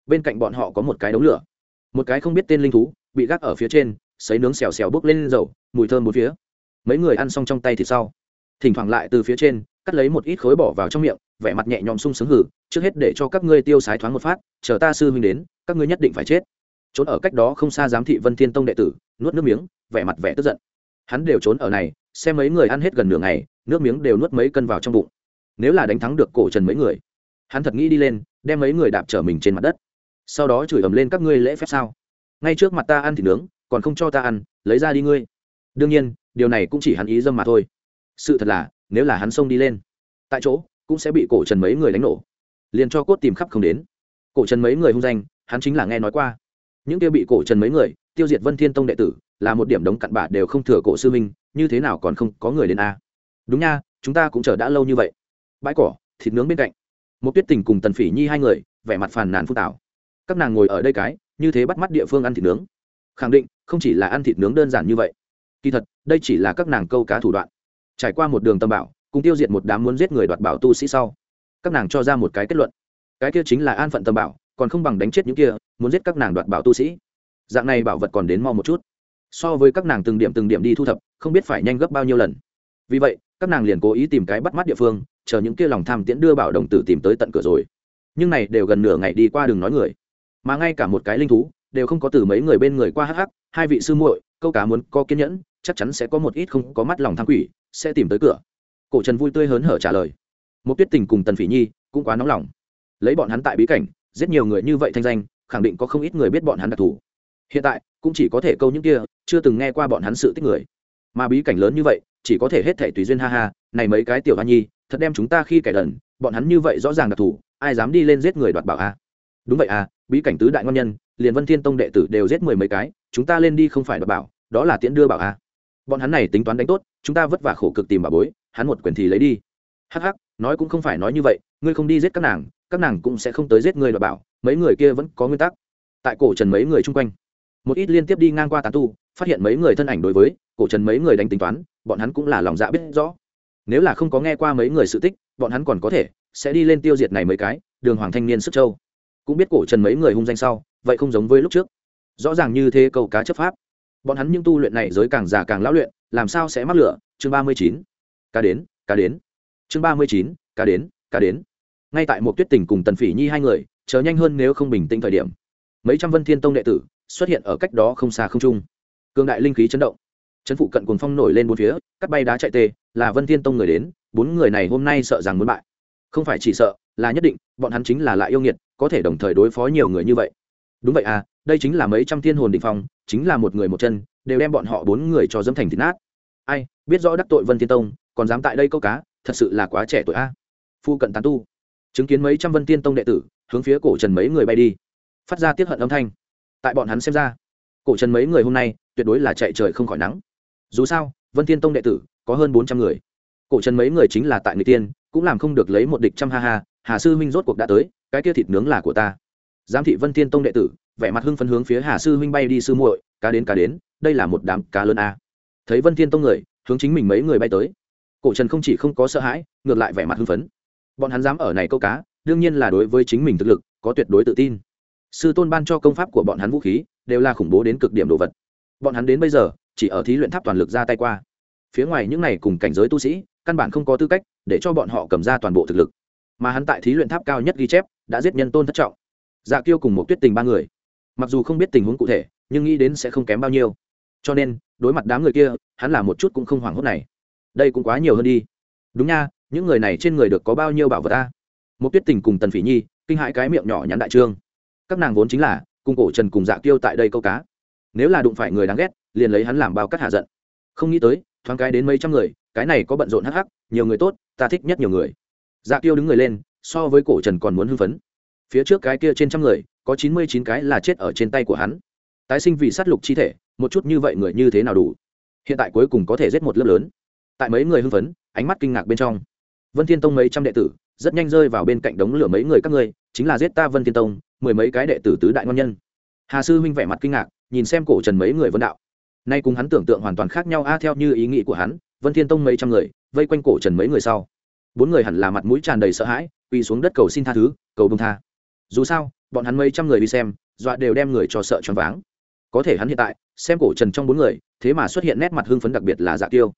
Bên cạnh bọn họ có một cái đống lửa. Một cái không biết tên linh thú, bị gác ở phía trên, sấy nướng xèo xèo bốc lên dầu, mùi thơm một phía mấy người ăn xong trong tay thì sau. Thỉnh thoảng lại từ phía trên, cắt lấy một ít khối bỏ vào trong miệng, vẻ mặt nhẹ nhõm sung sướng hử, trước hết để cho các ngươi tiêu sái thoáng một phát, chờ ta sư huynh đến, các ngươi nhất định phải chết. Trốn ở cách đó không xa giám thị vân thiên tông đệ tử, nuốt nước miếng, vẻ mặt vẻ tức giận. Hắn đều trốn ở này, xem mấy người ăn hết gần nửa ngày, nước miếng đều nuốt mấy cân vào trong bụng. Nếu là đánh thắng được cổ trần mấy người, hắn thật nghĩ đi lên, đem mấy người đạp trở mình trên mặt đất. Sau đó chửi ầm lên các ngươi lễ phép sao? Ngay trước mặt ta ăn thịt nướng, còn không cho ta ăn, lấy ra đi ngươi. Đương nhiên điều này cũng chỉ hắn ý dâm mà thôi. Sự thật là, nếu là hắn xông đi lên, tại chỗ cũng sẽ bị cổ trần mấy người đánh nổ. Liền cho cốt tìm khắp không đến. Cổ trần mấy người hung danh, hắn chính là nghe nói qua. Những kia bị cổ trần mấy người, tiêu diệt vân thiên tông đệ tử, là một điểm đống cặn bạ đều không thừa cổ sư minh như thế nào còn không có người đến a? Đúng nha, chúng ta cũng chờ đã lâu như vậy. Bãi cỏ, thịt nướng bên cạnh. Một tuyết tình cùng tần phỉ nhi hai người, vẻ mặt phàn nàn phúc tảo. Các nàng ngồi ở đây cái, như thế bắt mắt địa phương ăn thịt nướng. Khẳng định, không chỉ là ăn thịt nướng đơn giản như vậy kỳ thật, đây chỉ là các nàng câu cá thủ đoạn. Trải qua một đường tâm bảo, cùng tiêu diệt một đám muốn giết người đoạt bảo tu sĩ sau, các nàng cho ra một cái kết luận. Cái kia chính là an phận tâm bảo, còn không bằng đánh chết những kia muốn giết các nàng đoạt bảo tu sĩ. Dạng này bảo vật còn đến mau một chút. So với các nàng từng điểm từng điểm đi thu thập, không biết phải nhanh gấp bao nhiêu lần. Vì vậy, các nàng liền cố ý tìm cái bắt mắt địa phương, chờ những kia lòng tham tiễn đưa bảo đồng tử tìm tới tận cửa rồi. Nhưng này đều gần nửa ngày đi qua đường nói người. Mà ngay cả một cái linh thú, đều không có từ mấy người bên người qua hắc hắc, hai vị sư muội, câu cá muốn có kiên nhẫn chắc chắn sẽ có một ít không có mắt lòng tham quỷ, sẽ tìm tới cửa. Cổ trần vui tươi hớn hở trả lời. Một tuyết tình cùng tần phỉ nhi cũng quá nóng lòng. Lấy bọn hắn tại bí cảnh rất nhiều người như vậy thanh danh, khẳng định có không ít người biết bọn hắn đặc thù. Hiện tại, cũng chỉ có thể câu những kia, chưa từng nghe qua bọn hắn sự tích người. Mà bí cảnh lớn như vậy, chỉ có thể hết thể tùy duyên ha ha, này mấy cái tiểu hoa nhi, thật đem chúng ta khi kẻ đần, bọn hắn như vậy rõ ràng đặc thù, ai dám đi lên giết người đoạt bảo a? Đúng vậy à bí cảnh tứ đại ngon nhân, liền vân thiên tông đệ tử đều giết mười mấy cái, chúng ta lên đi không phải đoạt bảo, đó là tiễn đưa bảo a bọn hắn này tính toán đánh tốt, chúng ta vất vả khổ cực tìm bà bối, hắn một quyền thì lấy đi. Hắc hắc, nói cũng không phải nói như vậy, ngươi không đi giết các nàng các nàng cũng sẽ không tới giết người đoạt bảo, mấy người kia vẫn có nguyên tắc. Tại cổ trần mấy người chung quanh, một ít liên tiếp đi ngang qua tán tu, phát hiện mấy người thân ảnh đối với, cổ trần mấy người đánh tính toán, bọn hắn cũng là lòng dạ biết rõ. Nếu là không có nghe qua mấy người sự tích, bọn hắn còn có thể, sẽ đi lên tiêu diệt này mấy cái, đường hoàng thanh niên sức châu. Cũng biết cổ trần mấy người hung danh sau, vậy không giống với lúc trước. Rõ ràng như thế câu cá chấp pháp bọn hắn những tu luyện này giới càng già càng lão luyện, làm sao sẽ mắc lửa? Chương ba mươi chín. Cá đến cá đến. Chương ba mươi chín. Cá đến cá đến. Ngay tại một tuyết tình cùng tần phỉ nhi hai người, chờ nhanh hơn nếu không bình tĩnh thời điểm. Mấy trăm vân thiên tông đệ tử xuất hiện ở cách đó không xa không trung. Cương đại linh khí chấn động. Chấn phụ cận cuồng phong nổi lên bốn phía, cắt bay đá chạy tê, là vân thiên tông người đến, bốn người này hôm nay sợ rằng muốn bại. Không phải chỉ sợ, là nhất định, bọn hắn chính là lại yêu nghiệt, có thể đồng thời đối phó nhiều người như vậy. Đúng vậy à đây chính là mấy trăm thiên hồn đ ỉ n h phong chính là một người một chân, đều đem bọn họ bốn người cho dâm thành thịt nát. Ai, biết rõ đắc tội vân tiên tông, còn dám tại đây câu cá, thật sự là quá trẻ tuổi a. Phu cận tán tu. Chứng kiến mấy trăm vân tiên tông đệ tử, hướng phía cổ trần mấy người bay đi. Phát ra tiếp hận âm thanh. Tại bọn hắn xem ra, cổ trần mấy người hôm nay, tuyệt đối là chạy trời không khỏi nắng. Dù sao, vân tiên tông đệ tử, có hơn bốn trăm người. Cổ trần mấy người chính là tại người tiên, cũng làm không được lấy một địch trăm ha ha. Hà sư huynh rốt cuộc đã tới, cái kia thịt nướng là của ta. Giám thị vân tiên tông đệ tử vẻ mặt hưng phấn hướng phía hà sư huynh bay đi sư muội, cá đến cá đến, đây là một đám cá lớn a. Thấy vân thiên tông người, hướng chính mình mấy người bay tới. Cổ trần không chỉ không có sợ hãi, ngược lại vẻ mặt hưng phấn. Bọn hắn dám ở này câu cá, đương nhiên là đối với chính mình thực lực, có tuyệt đối tự tin. Sư tôn ban cho công pháp của bọn hắn vũ khí, đều là khủng bố đến cực điểm đồ vật. Bọn hắn đến bây giờ, chỉ ở thí luyện tháp toàn lực ra tay qua. Phía ngoài những này cùng cảnh giới tu sĩ, căn bản không có tư cách để cho bọn họ cầm ra toàn bộ thực lực. Mà hắn tại thí luyện tháp cao nhất ghi chép, đã giết nhân tôn thất trọng. Dạ kiêu cùng một tuyết tình ba người mặc dù không biết tình huống cụ thể, nhưng nghĩ đến sẽ không kém bao nhiêu. Cho nên, đối mặt đám người kia, hắn là một chút cũng không hoảng hốt này. Đây cũng quá nhiều hơn đi. Đúng nha, những người này trên người được có bao nhiêu bảo vật ta? Một tuyết tình cùng tần phỉ nhi, kinh hãi cái miệng nhỏ nhắn đại trương. Các nàng vốn chính là, cùng cổ trần cùng dạ kiêu tại đây câu cá. Nếu là đụng phải người đáng ghét, liền lấy hắn làm bao cắt hạ giận. Không nghĩ tới, thoáng cái đến mấy trăm người, cái này có bận rộn hắc hắc, nhiều người tốt, ta thích nhất nhiều người. Dạ kiêu đứng người lên, so với cổ trần còn muốn hưng phấn. Phía trước cái kia trên trăm người có chín mươi chín cái là chết ở trên tay của hắn. Tái sinh vì sát lục chi thể, một chút như vậy người như thế nào đủ? Hiện tại cuối cùng có thể giết một lớp lớn. Tại mấy người hưng phấn, ánh mắt kinh ngạc bên trong. Vân thiên tông mấy trăm đệ tử, rất nhanh rơi vào bên cạnh đống lửa mấy người các ngươi, chính là giết ta vân thiên tông, mười mấy cái đệ tử tứ đại ngon nhân. Hà sư huynh vẻ mặt kinh ngạc, nhìn xem cổ trần mấy người vân đạo. Nay cùng hắn tưởng tượng hoàn toàn khác nhau, a, theo như ý nghĩ của hắn, vân thiên tông mấy trăm người, vây quanh cổ trần mấy người sau. Bốn người hẳn là mặt mũi tràn đầy sợ hãi, quỳ xuống đất cầu xin tha thứ, cầu bông tha dù sao, bọn hắn mấy trăm người đi xem, dọa đều đem người cho sợ choáng váng. Có thể hắn hiện tại, xem cổ trần trong bốn người, thế mà xuất hiện nét mặt hưng phấn đặc biệt là dạ tiêu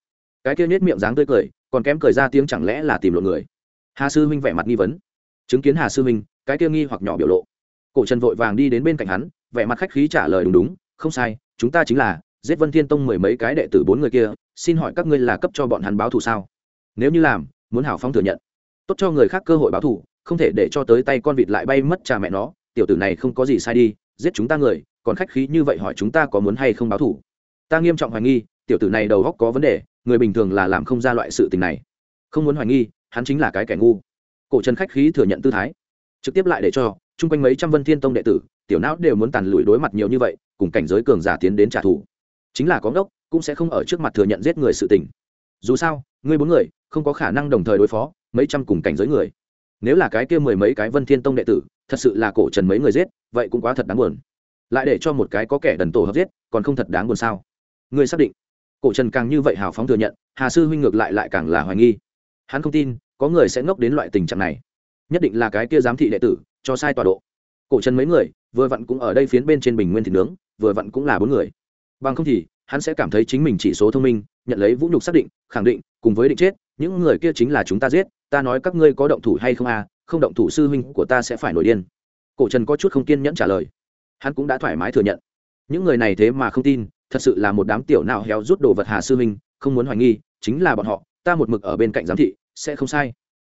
cái kia nhếch miệng dáng tươi cười, còn kém cười ra tiếng chẳng lẽ là tìm lộ người. Hà sư huynh vẻ mặt nghi vấn. Chứng kiến hà sư huynh, cái kia nghi hoặc nhỏ biểu lộ. Cổ trần vội vàng đi đến bên cạnh hắn, vẻ mặt khách khí trả lời đúng đúng, không sai, chúng ta chính là, giết vân thiên tông mười mấy cái đệ tử bốn người kia, xin hỏi các ngươi là cấp cho bọn hắn báo thù sao? Nếu như làm, muốn hảo phong thừa nhận. Tốt cho người khác cơ hội báo thù không thể để cho tới tay con vịt lại bay mất cha mẹ nó, tiểu tử này không có gì sai đi, giết chúng ta người, còn khách khí như vậy hỏi chúng ta có muốn hay không báo thù ta nghiêm trọng hoài nghi, tiểu tử này đầu góc có vấn đề, người bình thường là làm không ra loại sự tình này. Không muốn hoài nghi, hắn chính là cái kẻ ngu. Cổ trần khách khí thừa nhận tư thái. Trực tiếp lại để cho, chung quanh mấy trăm vân thiên tông đệ tử, tiểu não đều muốn tàn lùi đối mặt nhiều như vậy, cùng cảnh giới cường giả tiến đến trả thù. Chính là có ngốc, cũng sẽ không ở trước mặt thừa nhận giết người sự tình. Dù sao, ngươi bốn người, không có khả năng đồng thời đối phó mấy trăm cùng cảnh giới người nếu là cái kia mười mấy cái vân thiên tông đệ tử, thật sự là cổ trần mấy người giết, vậy cũng quá thật đáng buồn. Lại để cho một cái có kẻ đần tổ hợp giết, còn không thật đáng buồn sao? Người xác định. Cổ trần càng như vậy hào phóng thừa nhận, hà sư huynh ngược lại lại càng là hoài nghi. Hắn không tin, có người sẽ ngốc đến loại tình trạng này. Nhất định là cái kia giám thị đệ tử, cho sai tọa độ. Cổ trần mấy người, vừa vặn cũng ở đây phiến bên trên bình nguyên thịt nướng, vừa vặn cũng là bốn người. Bằng không thì, hắn sẽ cảm thấy chính mình chỉ số thông minh, nhận lấy vũ nhục xác định, khẳng định, cùng với định chết, những người kia chính là chúng ta giết ta nói các ngươi có động thủ hay không à không động thủ sư huynh của ta sẽ phải nổi điên. Cổ trần có chút không kiên nhẫn trả lời. Hắn cũng đã thoải mái thừa nhận. Những người này thế mà không tin, thật sự là một đám tiểu nào héo rút đồ vật hà sư huynh, không muốn hoài nghi, chính là bọn họ, ta một mực ở bên cạnh giám thị, sẽ không sai.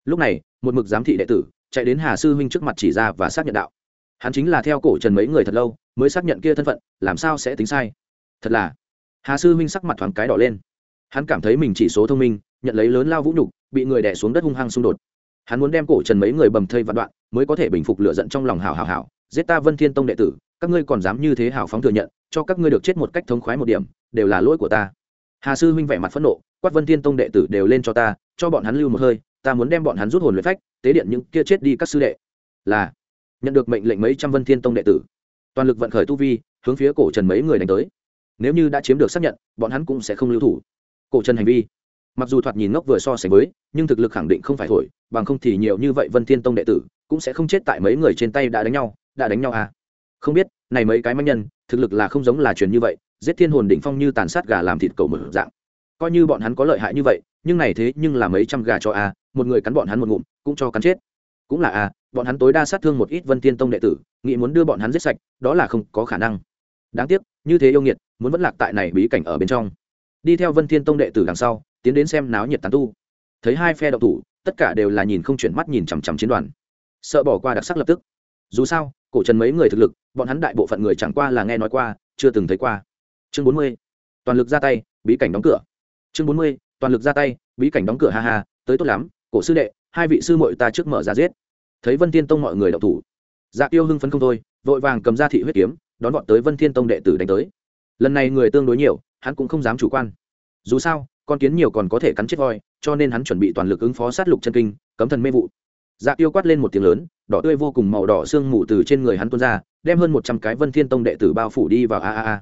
Lúc này, một mực giám thị đệ tử, chạy đến hà sư huynh trước mặt chỉ ra và xác nhận đạo. Hắn chính là theo cổ trần mấy người thật lâu, mới xác nhận kia thân phận, làm sao sẽ tính sai. Thật là, hà sư huynh sắc mặt thoáng cái đỏ lên. Hắn cảm thấy mình chỉ số thông minh, nhận lấy lớn lao vũ nhục bị người đè xuống đất hung hăng xung đột. Hắn muốn đem cổ trần mấy người bầm thây vạn đoạn, mới có thể bình phục lửa giận trong lòng hào hào hào giết ta vân thiên tông đệ tử, các ngươi còn dám như thế hào phóng thừa nhận, cho các ngươi được chết một cách thống khoái một điểm, đều là lỗi của ta. Hà sư huynh vẻ mặt phẫn nộ, quát vân thiên tông đệ tử đều lên cho ta, cho bọn hắn lưu một hơi, ta muốn đem bọn hắn rút hồn luyện phách, tế điện những kia chết đi các sư đệ. Là, nhận được mệnh lệnh mấy trăm vân thiên tông đệ tử. Toàn lực vận khởi tu vi, hướng phía cổ trần mấy người đánh tới. Nếu như đã chiếm được xác nhận, bọn hắn cũng sẽ không lưu thủ. Cổ trần hành vi mặc dù thoạt nhìn ngốc vừa so sánh với, nhưng thực lực khẳng định không phải thổi, bằng không thì nhiều như vậy vân thiên tông đệ tử cũng sẽ không chết tại mấy người trên tay đã đánh nhau, đã đánh nhau à. Không biết, này mấy cái manh nhân, thực lực là không giống là truyền như vậy, giết thiên hồn đỉnh phong như tàn sát gà làm thịt cầu mở dạng. Coi như bọn hắn có lợi hại như vậy, nhưng này thế nhưng là mấy trăm gà cho a một người cắn bọn hắn một ngụm cũng cho cắn chết. Cũng là a bọn hắn tối đa sát thương một ít vân thiên tông đệ tử, nghĩ muốn đưa bọn hắn giết sạch, đó là không có khả năng. Đáng tiếc, như thế yêu nghiệt, muốn vẫn lạc tại này bí cảnh ở bên trong. Đi theo vân thiên tông đệ tử đằng sau tiến đến xem náo nhiệt tán tu. Thấy hai phe động thủ, tất cả đều là nhìn không chuyển mắt nhìn chằm chằm chiến đoàn. Sợ bỏ qua đặc sắc lập tức. Dù sao, cổ trần mấy người thực lực, bọn hắn đại bộ phận người chẳng qua là nghe nói qua, chưa từng thấy qua. Chương bốn mươi, toàn lực ra tay, bí cảnh đóng cửa. Chương bốn mươi, toàn lực ra tay, bí cảnh đóng cửa ha ha, tới tốt lắm, cổ sư đệ, hai vị sư muội ta trước mở ra giết. Thấy vân thiên tông mọi người đậu thủ. Dạ tiêu hưng phấn không thôi, vội vàng cầm ra thị huyết kiếm, đón bọn tới vân thiên tông đệ tử đánh tới. Lần này người tương đối nhiều, hắn cũng không dám chủ quan. Dù sao con kiến nhiều còn có thể cắn chết voi cho nên hắn chuẩn bị toàn lực ứng phó sát lục chân kinh cấm thần mê vụ. Dạ tiêu quát lên một tiếng lớn đỏ tươi vô cùng màu đỏ sương mù từ trên người hắn tuôn ra đem hơn một trăm cái vân thiên tông đệ tử bao phủ đi vào a a a.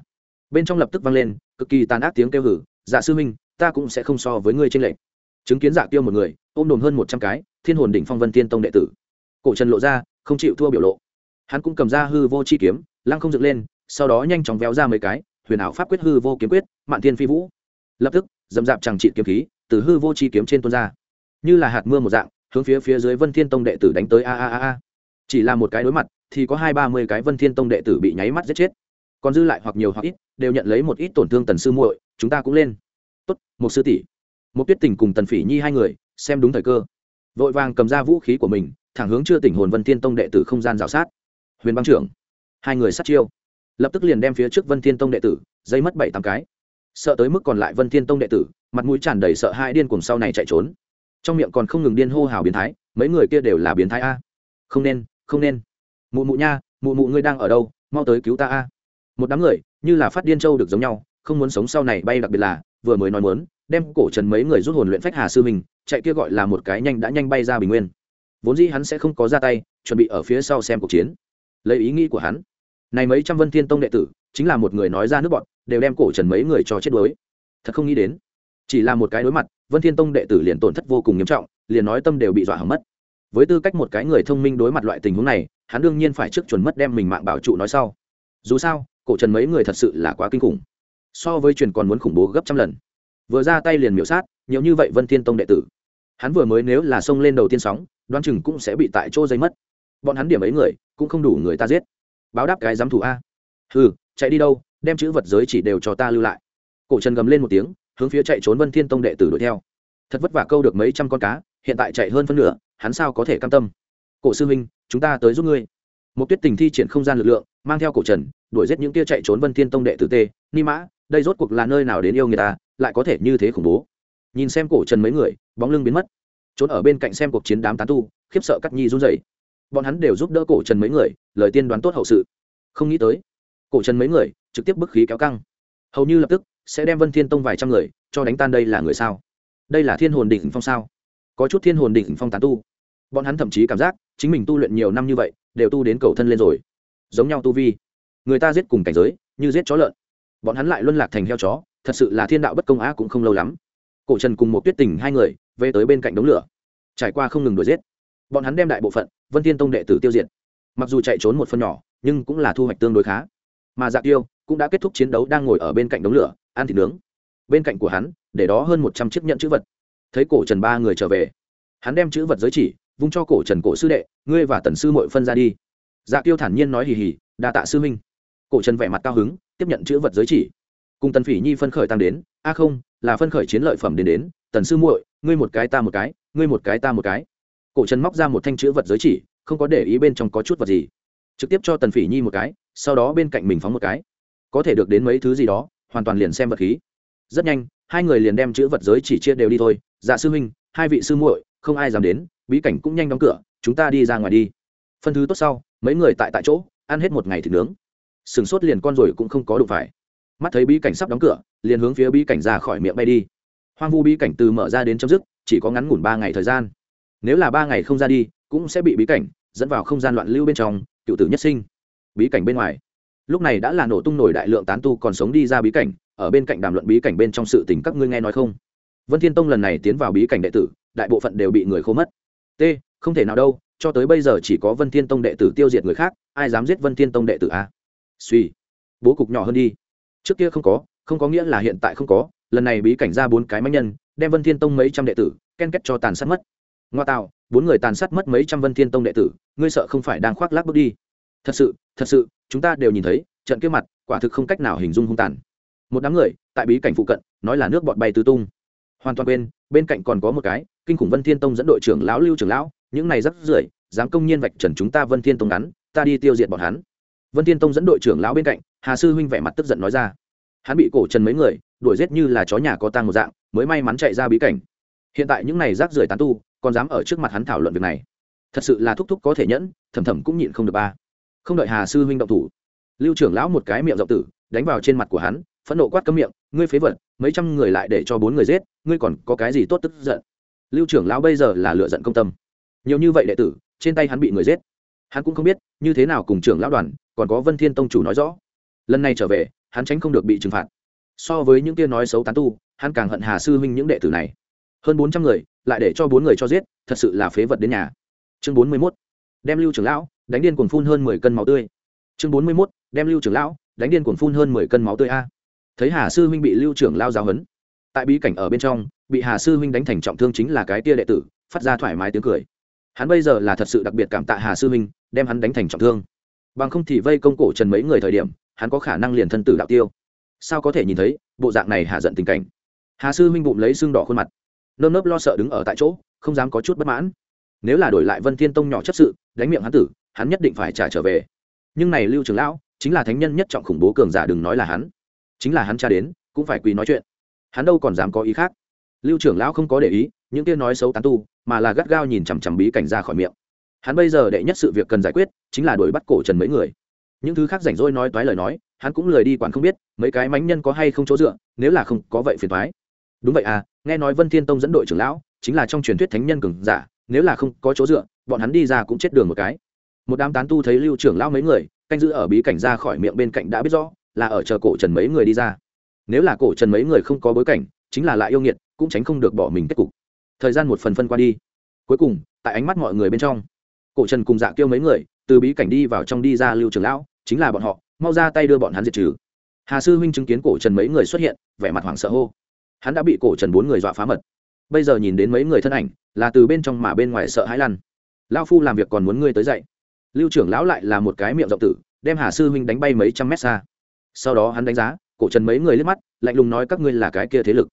Bên trong lập tức vang lên cực kỳ tàn ác tiếng kêu hử dạ sư minh, ta cũng sẽ không so với ngươi trên lệnh chứng kiến dạ tiêu một người ôm đồn hơn một trăm cái thiên hồn đỉnh phong vân thiên tông đệ tử. Cổ trần lộ ra không chịu thua biểu lộ. Hắn cũng cầm ra hư vô chi kiếm lăng không dựng lên sau đó nhanh chóng véo ra mấy cái huyền ảo pháp quyết hư vô kiếm quyết mạn thiên phi vũ. Lập tức dầm dạp chẳng trị kiếm khí, từ hư vô chi kiếm trên tuôn ra. Như là hạt mưa một dạng, hướng phía phía dưới vân thiên tông đệ tử đánh tới a a a a. Chỉ là một cái đối mặt, thì có hai ba mươi cái vân thiên tông đệ tử bị nháy mắt giết chết. Còn dư lại hoặc nhiều hoặc ít, đều nhận lấy một ít tổn thương tần sư muội, chúng ta cũng lên. Tốt một sư tỷ. Một tuyết tình cùng tần phỉ nhi hai người, xem đúng thời cơ. Vội vàng cầm ra vũ khí của mình, thẳng hướng chưa tỉnh hồn vân thiên tông đệ tử không gian rào sát. Huyền băng trưởng. Hai người sát chiêu. Lập tức liền đem phía trước vân thiên tông đệ tử, dây mất bảy tám cái sợ tới mức còn lại vân thiên tông đệ tử, mặt mũi tràn đầy sợ hai điên cùng sau này chạy trốn. Trong miệng còn không ngừng điên hô hào biến thái, mấy người kia đều là biến thái a. Không nên không nên. Mụ mụ nha, mụ mụ ngươi đang ở đâu, mau tới cứu ta a. Một đám người, như là phát điên châu được giống nhau, không muốn sống sau này, bay đặc biệt là, vừa mới nói muốn, đem cổ trần mấy người rút hồn luyện phách hà sư mình chạy kia gọi là một cái nhanh đã nhanh bay ra bình nguyên. Vốn dĩ hắn sẽ không có ra tay, chuẩn bị ở phía sau xem cuộc chiến. Lấy ý nghĩ của hắn. Này mấy trăm vân thiên tông đệ tử chính là một người nói ra nước bọn, đều đem cổ trần mấy người cho chết đuối. Thật không nghĩ đến, chỉ là một cái đối mặt, vân thiên tông đệ tử liền tổn thất vô cùng nghiêm trọng, liền nói tâm đều bị dọa hỏng mất. Với tư cách một cái người thông minh đối mặt loại tình huống này, hắn đương nhiên phải trước chuẩn mất đem mình mạng bảo trụ nói sau. Dù sao, cổ trần mấy người thật sự là quá kinh khủng. So với truyền còn muốn khủng bố gấp trăm lần. Vừa ra tay liền miểu sát, nhiều như vậy vân thiên tông đệ tử. Hắn vừa mới nếu là xông lên đầu tiên sóng, đoán chừng cũng sẽ bị tại chỗ dây mất. Bọn hắn điểm ấy người, cũng không đủ người ta giết. Báo đáp cái giám thủ a. Ừ chạy đi đâu, đem chữ vật giới chỉ đều cho ta lưu lại. Cổ trần gầm lên một tiếng, hướng phía chạy trốn vân thiên tông đệ tử đuổi theo. Thật vất vả câu được mấy trăm con cá, hiện tại chạy hơn phân nửa, hắn sao có thể cam tâm? Cổ sư huynh, chúng ta tới giúp ngươi. Một tuyết tình thi triển không gian lực lượng, mang theo cổ trần, đuổi giết những kia chạy trốn vân thiên tông đệ tử tê, ni mã, đây rốt cuộc là nơi nào đến yêu người ta, lại có thể như thế khủng bố. Nhìn xem cổ trần mấy người, bóng lưng biến mất. Trốn ở bên cạnh xem cuộc chiến đám tán tu, khiếp sợ cắt nhi run rẩy. Bọn hắn đều giúp đỡ cổ trần mấy người, lời tiên đoán tốt hậu sự. Không nghĩ tới cổ trần mấy người, trực tiếp bức khí kéo căng. Hầu như lập tức, sẽ đem vân thiên tông vài trăm người, cho đánh tan đây là người sao? Đây là thiên hồn đỉnh phong sao? Có chút thiên hồn đỉnh phong tán tu. Bọn hắn thậm chí cảm giác, chính mình tu luyện nhiều năm như vậy, đều tu đến cầu thân lên rồi. Giống nhau tu vi. Người ta giết cùng cảnh giới, như giết chó lợn. Bọn hắn lại luân lạc thành heo chó, thật sự là thiên đạo bất công á cũng không lâu lắm. Cổ trần cùng một tuyết tình hai người, về tới bên cạnh đống lửa. Trải qua không ngừng đuổi giết, bọn hắn đem đại bộ phận vân thiên tông đệ tử tiêu diệt. Mặc dù chạy trốn một phần nhỏ, nhưng cũng là thu hoạch tương đối khá mà dạ tiêu cũng đã kết thúc chiến đấu đang ngồi ở bên cạnh đống lửa, ăn thịt nướng. Bên cạnh của hắn, để đó hơn một trăm chiếc nhận chữ vật. Thấy cổ trần ba người trở về, hắn đem chữ vật giới chỉ, vung cho cổ trần cổ sư đệ, ngươi và tần sư mội phân ra đi. Dạ tiêu thản nhiên nói hì hì, đa tạ sư minh cổ trần vẻ mặt cao hứng, tiếp nhận chữ vật giới chỉ. Cùng tần phỉ nhi phân khởi tăng đến, a không, là phân khởi chiến lợi phẩm đến đến, tần sư muội, ngươi một cái ta một cái, ngươi một cái ta một cái. Cổ trần móc ra một thanh chữ vật giới chỉ, không có để ý bên trong có chút vật gì. Trực tiếp cho tần phỉ nhi một cái sau đó bên cạnh mình phóng một cái. Có thể được đến mấy thứ gì đó, hoàn toàn liền xem vật khí. Rất nhanh, hai người liền đem chữ vật giới chỉ chia đều đi thôi. Dạ sư huynh, hai vị sư muội, không ai dám đến, bí cảnh cũng nhanh đóng cửa, chúng ta đi ra ngoài đi. Phân thứ tốt sau, mấy người tại tại chỗ, ăn hết một ngày thịt nướng. Sừng sốt liền con rồi cũng không có đụng phải. Mắt thấy bí cảnh sắp đóng cửa, liền hướng phía bí cảnh ra khỏi miệng bay đi. Hoang vu bí cảnh từ mở ra đến chấm dứt, chỉ có ngắn ngủn ba ngày thời gian. Nếu là ba ngày không ra đi, cũng sẽ bị bí cảnh dẫn vào không gian loạn lưu bên trong, cựu tử nhất sinh bí cảnh bên ngoài. Lúc này đã là nổ tung nổi đại lượng tán tu còn sống đi ra bí cảnh, ở bên cạnh đàm luận bí cảnh bên trong sự tình các ngươi nghe nói không? Vân thiên tông lần này tiến vào bí cảnh đệ tử, đại bộ phận đều bị người khô mất. T, không thể nào đâu, cho tới bây giờ chỉ có vân thiên tông đệ tử tiêu diệt người khác, ai dám giết vân thiên tông đệ tử a? Suy, bố cục nhỏ hơn đi. Trước kia không có không có nghĩa là hiện tại không có, lần này bí cảnh ra bốn cái máy nhân, đem vân thiên tông mấy trăm đệ tử, ken kết cho tàn sát mất. Ngoa tạo, bốn người tàn sát mất mấy trăm vân thiên tông đệ tử, ngươi sợ không phải đang khoác lác bước đi thật sự thật sự, chúng ta đều nhìn thấy, trận kia mặt, quả thực không cách nào hình dung hung tàn. Một đám người, tại bí cảnh phụ cận, nói là nước bọt bay tứ tung. Hoàn toàn quên, bên cạnh còn có một cái, kinh khủng vân thiên tông dẫn đội trưởng lão lưu trưởng lão, những này rất rưởi, dám công nhiên vạch trần chúng ta vân thiên tông ngắn, ta đi tiêu diệt bọn hắn. Vân thiên tông dẫn đội trưởng lão bên cạnh, hà sư huynh vẻ mặt tức giận nói ra. Hắn bị cổ trần mấy người, đuổi giết như là chó nhà có tang một dạng, mới may mắn chạy ra bí cảnh. Hiện tại những này rác rưởi tán tu, còn dám ở trước mặt hắn thảo luận việc này. Thật sự là thúc thúc có thể nhẫn, thầm thầm cũng nhịn không được ba không đợi hà sư huynh động thủ. Lưu trưởng lão một cái miệng rộng tử, đánh vào trên mặt của hắn, phẫn nộ quát cấm miệng, ngươi phế vật, mấy trăm người lại để cho bốn người giết, ngươi còn có cái gì tốt tức giận? Lưu trưởng lão bây giờ là lựa giận công tâm. Nhiều như vậy đệ tử, trên tay hắn bị người giết. Hắn cũng không biết, như thế nào cùng trưởng lão đoàn, còn có vân thiên tông chủ nói rõ. Lần này trở về, hắn tránh không được bị trừng phạt. So với những kia nói xấu tán tu, hắn càng hận hà sư huynh những đệ tử này. Hơn bốn trăm người, lại để cho bốn người cho giết, thật sự là phế vật đến nhà. Chương bốn mươi mốt đem lưu trưởng lão đánh điên cuồng phun hơn mười cân máu tươi. Chương bốn mươi mốt, đem lưu trưởng lão đánh điên cuồng phun hơn mười cân máu tươi a. Thấy hà sư huynh bị lưu trưởng lao giáo hấn tại bí cảnh ở bên trong, bị hà sư huynh đánh thành trọng thương chính là cái tia đệ tử, phát ra thoải mái tiếng cười. Hắn bây giờ là thật sự đặc biệt cảm tạ hà sư huynh, đem hắn đánh thành trọng thương. Bằng không thì vây công cổ trần mấy người thời điểm, hắn có khả năng liền thân tử đạo tiêu. Sao có thể nhìn thấy bộ dạng này hạ giận tình cảnh? Hà sư huynh bụng lấy xương đỏ khuôn mặt, nơm nớp lo sợ đứng ở tại chỗ, không dám có chút bất mãn nếu là đổi lại vân thiên tông nhỏ chấp sự, đánh miệng hắn tử, hắn nhất định phải trả trở về. Nhưng này lưu trường lão, chính là thánh nhân nhất trọng khủng bố cường giả đừng nói là hắn. Chính là hắn cha đến, cũng phải quỳ nói chuyện. Hắn đâu còn dám có ý khác. Lưu trưởng lão không có để ý, những kia nói xấu tán tu, mà là gắt gao nhìn chằm chằm bí cảnh ra khỏi miệng. Hắn bây giờ đệ nhất sự việc cần giải quyết, chính là đuổi bắt cổ trần mấy người. Những thứ khác rảnh rỗi nói toái lời nói, hắn cũng lười đi quản không biết, mấy cái mánh nhân có hay không chỗ dựa, nếu là không có vậy phiền toái. Đúng vậy à nghe nói vân thiên tông dẫn đội trưởng lão, chính là trong truyền thuyết thánh nhân cường giả nếu là không có chỗ dựa, bọn hắn đi ra cũng chết đường một cái. Một đám tán tu thấy lưu trưởng lão mấy người, canh giữ ở bí cảnh ra khỏi miệng bên cạnh đã biết rõ, là ở chờ cổ trần mấy người đi ra. Nếu là cổ trần mấy người không có bối cảnh, chính là lại yêu nghiệt, cũng tránh không được bỏ mình kết cục. Thời gian một phần phân qua đi. Cuối cùng, tại ánh mắt mọi người bên trong, cổ trần cùng dạ kêu mấy người, từ bí cảnh đi vào trong đi ra lưu trưởng lão, chính là bọn họ, mau ra tay đưa bọn hắn diệt trừ. Hà sư huynh chứng kiến cổ trần mấy người xuất hiện, vẻ mặt hoảng sợ hô. Hắn đã bị cổ trần bốn người dọa phá mật bây giờ nhìn đến mấy người thân ảnh, là từ bên trong mà bên ngoài sợ hãi lăn. Lao phu làm việc còn muốn ngươi tới dậy lưu trưởng lão lại là một cái miệng rộng tử, đem hà sư huynh đánh bay mấy trăm mét xa. Sau đó hắn đánh giá, cổ trần mấy người liếc mắt, lạnh lùng nói các ngươi là cái kia thế lực.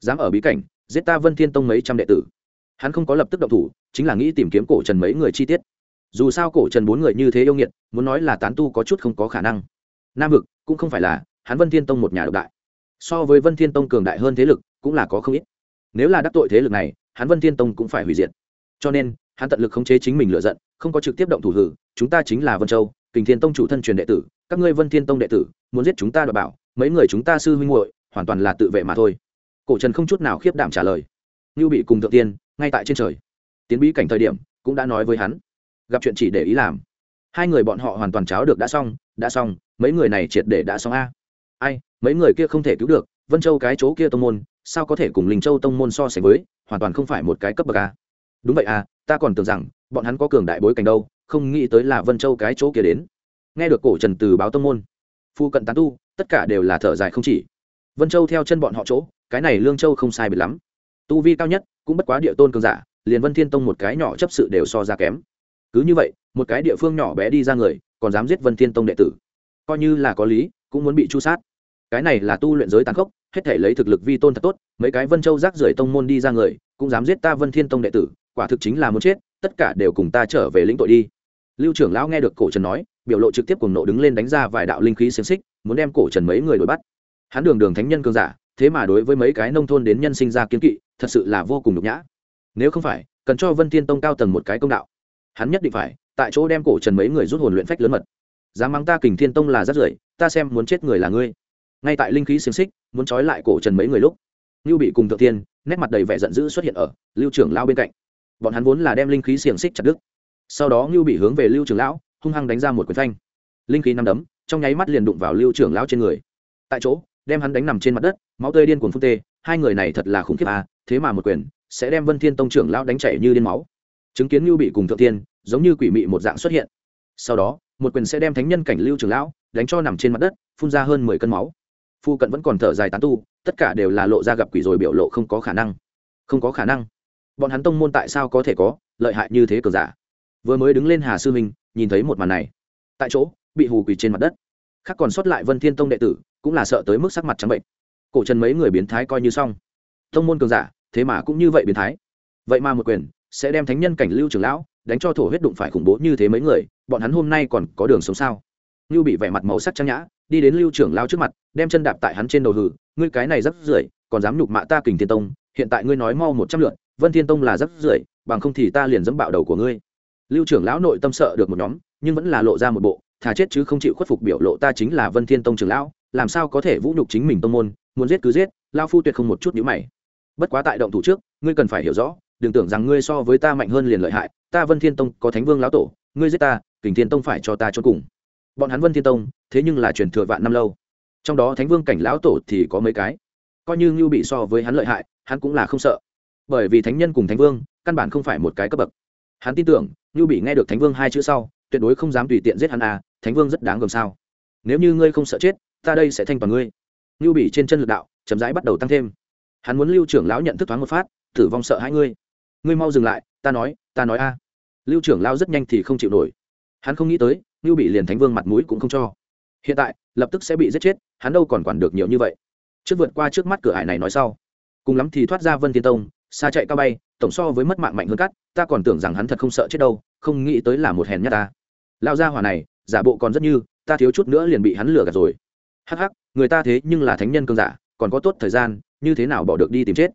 Dám ở bí cảnh, giết ta vân thiên tông mấy trăm đệ tử. Hắn không có lập tức động thủ, chính là nghĩ tìm kiếm cổ trần mấy người chi tiết. Dù sao cổ trần bốn người như thế yêu nghiệt, muốn nói là tán tu có chút không có khả năng. Nam vực cũng không phải là, hắn vân thiên tông một nhà độc đại. So với vân thiên tông cường đại hơn thế lực, cũng là có không ít nếu là đắc tội thế lực này, hắn vân thiên tông cũng phải hủy diệt. Cho nên, hắn tận lực khống chế chính mình lựa giận, không có trực tiếp động thủ hử, chúng ta chính là vân châu, kình thiên tông chủ thân truyền đệ tử, các ngươi vân thiên tông đệ tử, muốn giết chúng ta đòi bảo, mấy người chúng ta sư huynh muội, hoàn toàn là tự vệ mà thôi. Cổ trần không chút nào khiếp đảm trả lời. Như bị cùng thượng tiên, ngay tại trên trời. Tiến bí cảnh thời điểm, cũng đã nói với hắn. Gặp chuyện chỉ để ý làm. Hai người bọn họ hoàn toàn cháo được đã xong đã xong, mấy người này triệt để đã xong a. Ai, mấy người kia không thể cứu được vân châu cái chỗ kia tông môn, sao có thể cùng linh châu tông môn so sánh với, hoàn toàn không phải một cái cấp bậc a đúng vậy à ta còn tưởng rằng, bọn hắn có cường đại bối cảnh đâu, không nghĩ tới là vân châu cái chỗ kia đến. Nghe được cổ trần từ báo tông môn, phu cận tán tu, tất cả đều là thở dài không chỉ. Vân châu theo chân bọn họ chỗ, cái này lương châu không sai biệt lắm. Tu vi cao nhất, cũng bất quá địa tôn cường giả, liền vân thiên tông một cái nhỏ chấp sự đều so ra kém. Cứ như vậy, một cái địa phương nhỏ bé đi ra người, còn dám giết vân thiên tông đệ tử. Coi như là có lý, cũng muốn bị chu sát. Cái này là tu luyện giới tàn khốc hết thể lấy thực lực vi tôn thật tốt, mấy cái vân châu rác rưởi tông môn đi ra người, cũng dám giết ta vân thiên tông đệ tử, quả thực chính là muốn chết, tất cả đều cùng ta trở về lĩnh tội đi. Lưu trưởng lão nghe được cổ trần nói, biểu lộ trực tiếp cùng nộ đứng lên đánh ra vài đạo linh khí xiềng xích, muốn đem cổ trần mấy người đuổi bắt. Hắn đường đường thánh nhân cường giả, thế mà đối với mấy cái nông thôn đến nhân sinh ra kiến kỵ, thật sự là vô cùng nhục nhã. Nếu không phải, cần cho vân thiên tông cao tầng một cái công đạo. Hắn nhất định phải, tại chỗ đem cổ trần mấy người rút hồn luyện phách lớn mật. Dám mắng ta kình thiên tông là rất rưởi, ta xem muốn chết người là ngươi ngay tại linh khí xiềng xích, muốn trói lại cổ trần mấy người lúc lưu bị cùng thượng tiên nét mặt đầy vẻ giận dữ xuất hiện ở lưu trưởng lao bên cạnh. Bọn hắn vốn là đem linh khí xiềng xích chặt đứt. Sau đó lưu bị hướng về lưu trưởng lão, hung hăng đánh ra một quyền thanh. linh khí nằm đấm, trong nháy mắt liền đụng vào lưu trưởng lão trên người. Tại chỗ, đem hắn đánh nằm trên mặt đất, máu tươi điên cuồng phun tê, hai người này thật là khủng khiếp à thế mà một quyền sẽ đem vân thiên tông trưởng lão đánh chảy như điên máu. Chứng kiến lưu bị cùng thượng tiên giống như quỷ mị một dạng xuất hiện. Sau đó, một quyền sẽ đem thánh nhân cảnh lưu trưởng lão đánh cho nằm trên mặt đất, phun ra hơn mười cân máu phu cận vẫn còn thở dài tán tu, tất cả đều là lộ ra gặp quỷ rồi biểu lộ không có khả năng. Không có khả năng. Bọn hắn tông môn tại sao có thể có lợi hại như thế cờ giả? Vừa mới đứng lên hà sư minh, nhìn thấy một màn này. Tại chỗ, bị hù quỳ trên mặt đất. Khác còn sót lại vân thiên tông đệ tử, cũng là sợ tới mức sắc mặt trắng bệnh. Cổ trần mấy người biến thái coi như xong. Tông môn cường giả, thế mà cũng như vậy biến thái. Vậy mà một quyền sẽ đem thánh nhân cảnh lưu trưởng lão đánh cho thổ huyết đụng phải khủng bố như thế mấy người, bọn hắn hôm nay còn có đường sống sao? Như bị vẻ mặt màu sắc trang nhã đi đến lưu trưởng lão trước mặt, đem chân đạp tại hắn trên đầu hử, ngươi cái này rất rưởi, còn dám nhục mạ ta kình thiên tông, hiện tại ngươi nói mau một trăm lượn, vân thiên tông là rất rưởi, bằng không thì ta liền dẫm bạo đầu của ngươi. Lưu trưởng lão nội tâm sợ được một nhóm, nhưng vẫn là lộ ra một bộ, thà chết chứ không chịu khuất phục biểu lộ ta chính là vân thiên tông trưởng lão, làm sao có thể vũ nhục chính mình tông môn, muốn giết cứ giết. Lao phu tuyệt không một chút nhữ mày. Bất quá tại động thủ trước, ngươi cần phải hiểu rõ, đừng tưởng rằng ngươi so với ta mạnh hơn liền lợi hại, ta vân thiên tông có thánh vương lão tổ, ngươi giết ta, kình thiên tông phải cho ta cho cùng bọn hắn vân thiên tông, thế nhưng là truyền thừa vạn năm lâu. Trong đó thánh vương cảnh lão tổ thì có mấy cái. Coi như ngưu bị so với hắn lợi hại, hắn cũng là không sợ. Bởi vì thánh nhân cùng thánh vương, căn bản không phải một cái cấp bậc. Hắn tin tưởng, ngưu bị nghe được thánh vương hai chữ sau, tuyệt đối không dám tùy tiện giết hắn à thánh vương rất đáng gồm sao. Nếu như ngươi không sợ chết, ta đây sẽ thanh toàn ngươi. Ngưu bị trên chân lực đạo, chậm rãi bắt đầu tăng thêm. Hắn muốn lưu trưởng lão nhận thức thoáng một phát, tử vong sợ hai ngươi. Ngươi mau dừng lại, ta nói ta nói a. Lưu trưởng lão rất nhanh thì không chịu nổi. Hắn không nghĩ tới ngưu bị liền thánh vương mặt mũi cũng không cho. Hiện tại, lập tức sẽ bị giết chết, hắn đâu còn quản được nhiều như vậy. Trước vượt qua trước mắt cửa hải này nói sau. Cùng lắm thì thoát ra vân thiên tông, xa chạy cao bay, tổng so với mất mạng mạnh hơn cắt, ta còn tưởng rằng hắn thật không sợ chết đâu, không nghĩ tới là một hèn nhát ta. Lao ra hỏa này, giả bộ còn rất như, ta thiếu chút nữa liền bị hắn lừa gạt rồi. Hắc hắc, người ta thế nhưng là thánh nhân cơn giả, còn có tốt thời gian, như thế nào bỏ được đi tìm chết?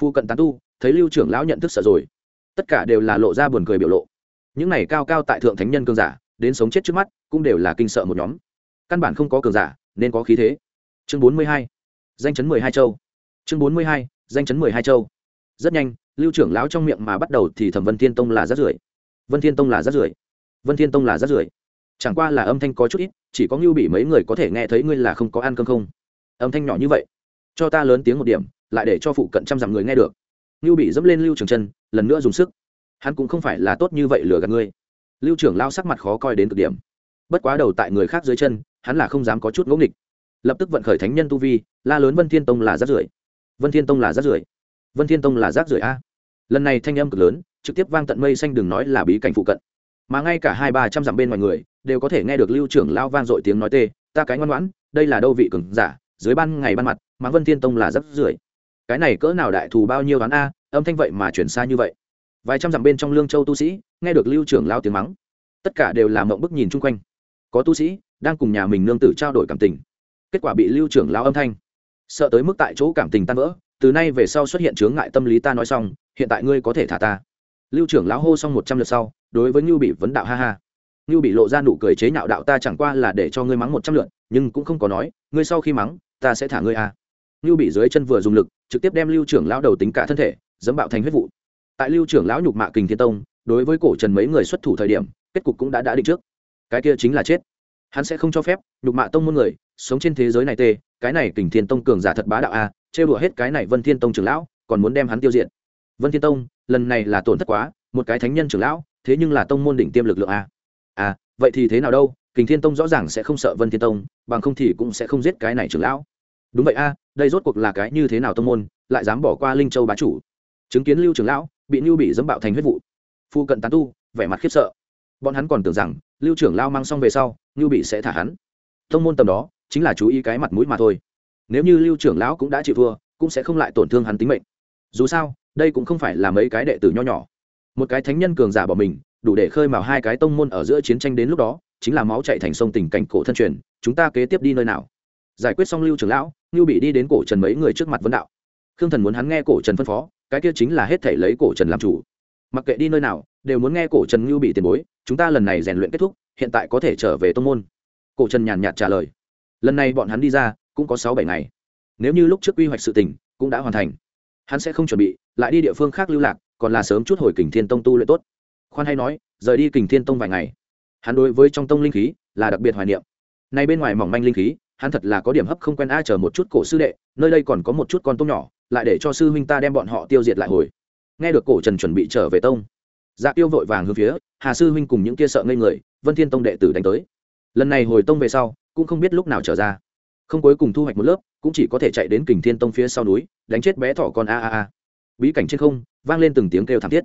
Phu cận tán tu, thấy lưu trưởng lão nhận thức sợ rồi. Tất cả đều là lộ ra buồn cười biểu lộ. Những này cao cao tại thượng thánh nhân cương giả đến sống chết trước mắt, cũng đều là kinh sợ một nhóm. Căn bản không có cường giả, nên có khí thế. Chương bốn mươi hai, danh chấn mười hai châu. Chương bốn mươi hai, danh chấn mười hai châu. Rất nhanh, lưu trưởng lão trong miệng mà bắt đầu thì thẩm vân thiên tông là rát rưởi. Vân thiên tông là rát rưởi. Vân thiên tông là rát rưởi. Chẳng qua là âm thanh có chút ít, chỉ có ngưu bị mấy người có thể nghe thấy ngươi là không có ăn cơm không. Âm thanh nhỏ như vậy, cho ta lớn tiếng một điểm, lại để cho phụ cận trăm dặm người nghe được. Ngưu bị dẫm lên lưu trường chân, lần nữa dùng sức. Hắn cũng không phải là tốt như vậy lừa gạt ngươi lưu trưởng lao sắc mặt khó coi đến cực điểm. Bất quá đầu tại người khác dưới chân, hắn là không dám có chút ngỗ nghịch. Lập tức vận khởi thánh nhân tu vi, la lớn vân thiên tông là rác rưởi. Vân thiên tông là rác rưởi. Vân thiên tông là rác rưởi a. Lần này thanh âm cực lớn, trực tiếp vang tận mây xanh đừng nói là bí cảnh phụ cận. Mà ngay cả hai ba trăm dặm bên ngoài người, đều có thể nghe được lưu trưởng lao vang dội tiếng nói tê, ta cái ngoan ngoãn, đây là đâu vị cường giả, dưới ban ngày ban mặt, mà vân thiên tông là rác rưởi. Cái này cỡ nào đại thù bao nhiêu đoán a, âm thanh vậy mà chuyển xa như vậy. Vài trăm dặm bên trong lương châu tu sĩ nghe được lưu trưởng lao tiếng mắng, tất cả đều là mộng bức nhìn chung quanh. Có tu sĩ đang cùng nhà mình nương tử trao đổi cảm tình, kết quả bị lưu trưởng lao âm thanh, sợ tới mức tại chỗ cảm tình tan vỡ, từ nay về sau xuất hiện chướng ngại tâm lý ta nói xong, hiện tại ngươi có thể thả ta. Lưu trưởng lão hô xong một trăm lượt sau, đối với ngưu bị vấn đạo ha ha. Ngưu bị lộ ra nụ cười chế nhạo đạo ta chẳng qua là để cho ngươi mắng một trăm lượt, nhưng cũng không có nói, ngươi sau khi mắng, ta sẽ thả ngươi à. ngưu bị dưới chân vừa dùng lực, trực tiếp đem lưu trưởng lão đầu tính cả thân thể, dẫm bạo thành huyết vụ. Tại lưu trưởng lão nhục mạ kình thiên tông đối với cổ trần mấy người xuất thủ thời điểm, kết cục cũng đã đã định trước. Cái kia chính là chết. Hắn sẽ không cho phép nhục mạ tông môn người sống trên thế giới này tê, cái này kình thiên tông cường giả thật bá đạo a, trêu đùa hết cái này vân thiên tông trưởng lão, còn muốn đem hắn tiêu diệt. Vân thiên tông, lần này là tổn thất quá, một cái thánh nhân trưởng lão, thế nhưng là tông môn đỉnh tiêm lực lượng a. À vậy thì thế nào đâu, kình thiên tông rõ ràng sẽ không sợ vân thiên tông, bằng không thì cũng sẽ không giết cái này trưởng lão. Đúng vậy a, đây rốt cuộc là cái như thế nào tông môn, lại dám bỏ qua linh châu bá chủ. Chứng kiến lưu trưởng lão, bị lưu bị dẫm bạo thành huyết vụ phu cận tán tu, vẻ mặt khiếp sợ. Bọn hắn còn tưởng rằng, lưu trưởng lao mang xong về sau, Ngưu bị sẽ thả hắn. Thông môn tầm đó, chính là chú ý cái mặt mũi mà thôi. Nếu như lưu trưởng lão cũng đã chịu thua, cũng sẽ không lại tổn thương hắn tính mệnh. Dù sao, đây cũng không phải là mấy cái đệ tử nho nhỏ. Một cái thánh nhân cường giả bỏ mình, đủ để khơi mào hai cái tông môn ở giữa chiến tranh đến lúc đó, chính là máu chạy thành sông tình cảnh cổ thân truyền, chúng ta kế tiếp đi nơi nào? Giải quyết xong lưu trưởng lão, Ngưu bị đi đến cổ trần mấy người trước mặt vấn đạo. Khương thần muốn hắn nghe cổ trần phân phó, cái kia chính là hết thể lấy cổ trần làm chủ mặc kệ đi nơi nào, đều muốn nghe cổ trần ngưu bị tiền bối, chúng ta lần này rèn luyện kết thúc, hiện tại có thể trở về tô n g môn. Cổ trần nhàn nhạt trả lời. Lần này bọn hắn đi ra, cũng có sáu bảy ngày. Nếu như lúc trước quy hoạch sự tình, cũng đã hoàn thành. Hắn sẽ không chuẩn bị, lại đi địa phương khác lưu lạc, còn là sớm chút hồi kình thiên tông tu luyện tốt. Khoan hay nói, rời đi kình thiên tông vài ngày. Hắn đối với trong tông linh khí, là đặc biệt hoài niệm. Nay bên ngoài mỏng manh linh khí, hắn thật là có điểm hấp không quen ai chờ một chút cổ sư đệ, nơi đây còn có một chút con tôm nhỏ, lại để cho sư huynh ta đem bọn họ tiêu diệt lại hồi nghe được cổ trần chuẩn bị trở về tông. Dạ tiêu vội vàng hướng phía, hà sư huynh cùng những kia sợ ngây người, vân thiên tông đệ tử đánh tới. Lần này hồi tông về sau, cũng không biết lúc nào trở ra. Không cuối cùng thu hoạch một lớp, cũng chỉ có thể chạy đến kình thiên tông phía sau núi, đánh chết bé thỏ con a a a. Bí cảnh trên không, vang lên từng tiếng kêu thảm thiết.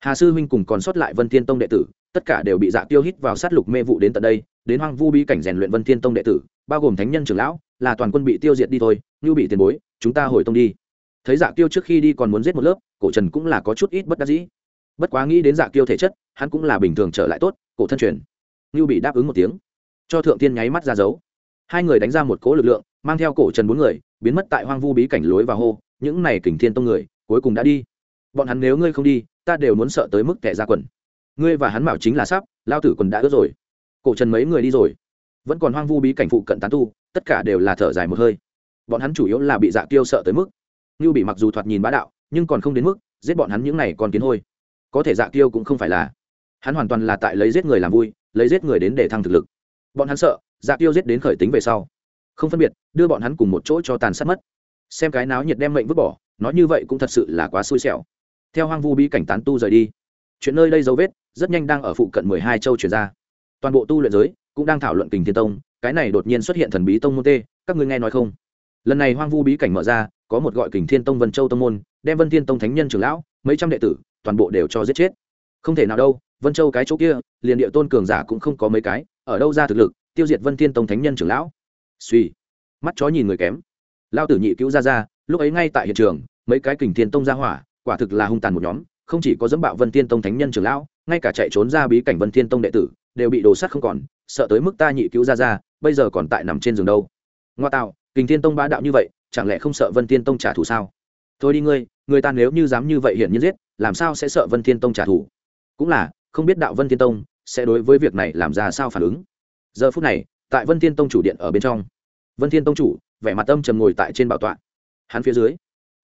Hà sư huynh cùng còn sót lại vân thiên tông đệ tử, tất cả đều bị dạ tiêu hít vào sát lục mê vụ đến tận đây, đến hoang vu bí cảnh rèn luyện vân thiên tông đệ tử, bao gồm thánh nhân trưởng lão, là toàn quân bị tiêu diệt đi thôi, như bị tiền bối, chúng ta hồi tông đi thấy dạ tiêu trước khi đi còn muốn giết một lớp, cổ trần cũng là có chút ít bất đắc dĩ. Bất quá nghĩ đến dạ tiêu thể chất, hắn cũng là bình thường trở lại tốt, cổ thân truyền. Ngưu bị đáp ứng một tiếng. Cho thượng tiên nháy mắt ra dấu. Hai người đánh ra một cỗ lực lượng, mang theo cổ trần bốn người, biến mất tại hoang vu bí cảnh lối và hô, những này kình thiên tông người, cuối cùng đã đi. Bọn hắn nếu ngươi không đi, ta đều muốn sợ tới mức kẻ ra quần. Ngươi và hắn bảo chính là sắp lao tử quần đã ướt rồi. Cổ trần mấy người đi rồi. Vẫn còn hoang vu bí cảnh phụ cận tán tu, tất cả đều là thở dài một hơi. Bọn hắn chủ yếu là bị dạ tiêu sợ tới mức như bị mặc dù thoạt nhìn bá đạo, nhưng còn không đến mức giết bọn hắn những này còn kiến hôi. Có thể dạ tiêu cũng không phải là. Hắn hoàn toàn là tại lấy giết người làm vui, lấy giết người đến để thăng thực lực. Bọn hắn sợ dạ tiêu giết đến khởi tính về sau. Không phân biệt, đưa bọn hắn cùng một chỗ cho tàn sát mất. Xem cái náo nhiệt đem mệnh vứt bỏ, nói như vậy cũng thật sự là quá xui xẻo. Theo hoang vu bí cảnh tán tu rời đi. Chuyện nơi đây dấu vết, rất nhanh đang ở phụ cận mười hai châu chuyển ra. Toàn bộ tu luyện giới cũng đang thảo luận kình thiên tông, cái này đột nhiên xuất hiện thần bí tông môn tê, các ngươi nghe nói không? Lần này hoang vu bí cảnh mở ra, có một gọi kình thiên tông vân châu tông môn, đem vân thiên tông thánh nhân trưởng lão, mấy trăm đệ tử, toàn bộ đều cho giết chết. Không thể nào đâu, vân châu cái chỗ kia, liền địa tôn cường giả cũng không có mấy cái, ở đâu ra thực lực, tiêu diệt vân thiên tông thánh nhân trưởng lão? Suy. Mắt chó nhìn người kém. Lao tử nhị cứu ra ra, lúc ấy ngay tại hiện trường, mấy cái kình thiên tông ra hỏa, quả thực là hung tàn một nhóm, không chỉ có dẫm bạo vân thiên tông thánh nhân trưởng lão, ngay cả chạy trốn ra bí cảnh vân thiên tông đệ tử, đều bị đồ sát không còn, sợ tới mức ta nhị cứu ra ra, bây giờ còn tại nằm trên giường đâu. Ngoa tạo kình thiên tông bá đạo như vậy, chẳng lẽ không sợ vân thiên tông trả thù sao? Thôi đi ngươi, người ta nếu như dám như vậy hiển nhiên giết, làm sao sẽ sợ vân thiên tông trả thù? Cũng là, không biết đạo vân thiên tông sẽ đối với việc này làm ra sao phản ứng. Giờ phút này, tại vân thiên tông chủ điện ở bên trong, vân thiên tông chủ vẻ mặt âm trầm ngồi tại trên bảo tọa. Hắn phía dưới,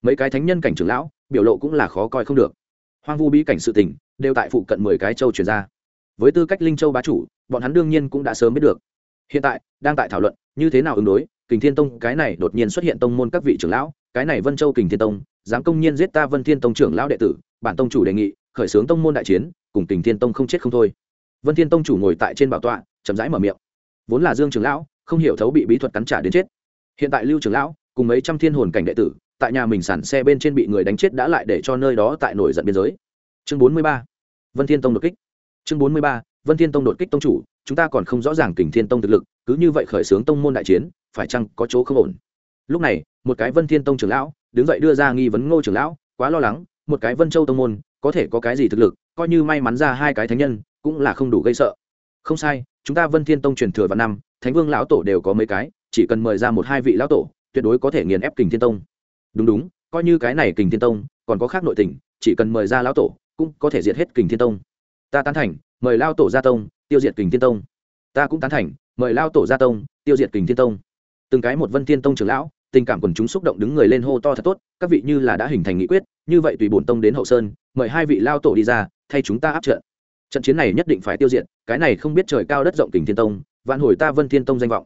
mấy cái thánh nhân cảnh trưởng lão, biểu lộ cũng là khó coi không được. Hoang vu bí cảnh sự tình đều tại phụ cận mười cái châu truyền ra. Với tư cách linh châu bá chủ, bọn hắn đương nhiên cũng đã sớm biết được. Hiện tại, đang tại thảo luận như thế nào ứng đối kình thiên tông, cái này đột nhiên xuất hiện tông môn các vị trưởng lão, cái này vân châu kình thiên tông, dám công nhiên giết ta vân thiên tông trưởng lão đệ tử, bản tông chủ đề nghị, khởi xướng tông môn đại chiến, cùng kình thiên tông không chết không thôi. Vân thiên tông chủ ngồi tại trên bảo tọa, chậm rãi mở miệng. Vốn là dương trưởng lão, không hiểu thấu bị bí thuật cắn trả đến chết. Hiện tại lưu trưởng lão, cùng mấy trăm thiên hồn cảnh đệ tử, tại nhà mình sản xe bên trên bị người đánh chết đã lại để cho nơi đó tại nổi giận biên giới. Chương bốn mươi ba. Vân thiên tông đột kích. Chương bốn mươi ba. Vân thiên tông đột kích tông chủ chúng ta còn không rõ ràng kình thiên tông thực lực, cứ như vậy khởi xướng tông môn đại chiến, phải chăng có chỗ không ổn? Lúc này, một cái vân thiên tông trưởng lão, đứng dậy đưa ra nghi vấn ngô trưởng lão, quá lo lắng, một cái vân châu tông môn, có thể có cái gì thực lực, coi như may mắn ra hai cái thánh nhân, cũng là không đủ gây sợ. Không sai, chúng ta vân thiên tông truyền thừa vào năm, thánh vương lão tổ đều có mấy cái, chỉ cần mời ra một hai vị lão tổ, tuyệt đối có thể nghiền ép kình thiên tông. Đúng đúng, coi như cái này kình thiên tông, còn có khác nội tình, chỉ cần mời ra lão tổ, cũng có thể diệt hết kình thiên tông. Ta tán thành, mời lao tổ ra tông tiêu diệt kình thiên tông. Ta cũng tán thành, mời lao tổ gia tông, tiêu diệt kình thiên tông. Từng cái một vân thiên tông trưởng lão, tình cảm quần chúng xúc động đứng người lên hô to thật tốt, các vị như là đã hình thành nghị quyết, như vậy tùy bổn tông đến hậu sơn, mời hai vị lao tổ đi ra, thay chúng ta áp trận. Trận chiến này nhất định phải tiêu diệt, cái này không biết trời cao đất rộng kình thiên tông, vạn hồi ta vân thiên tông danh vọng.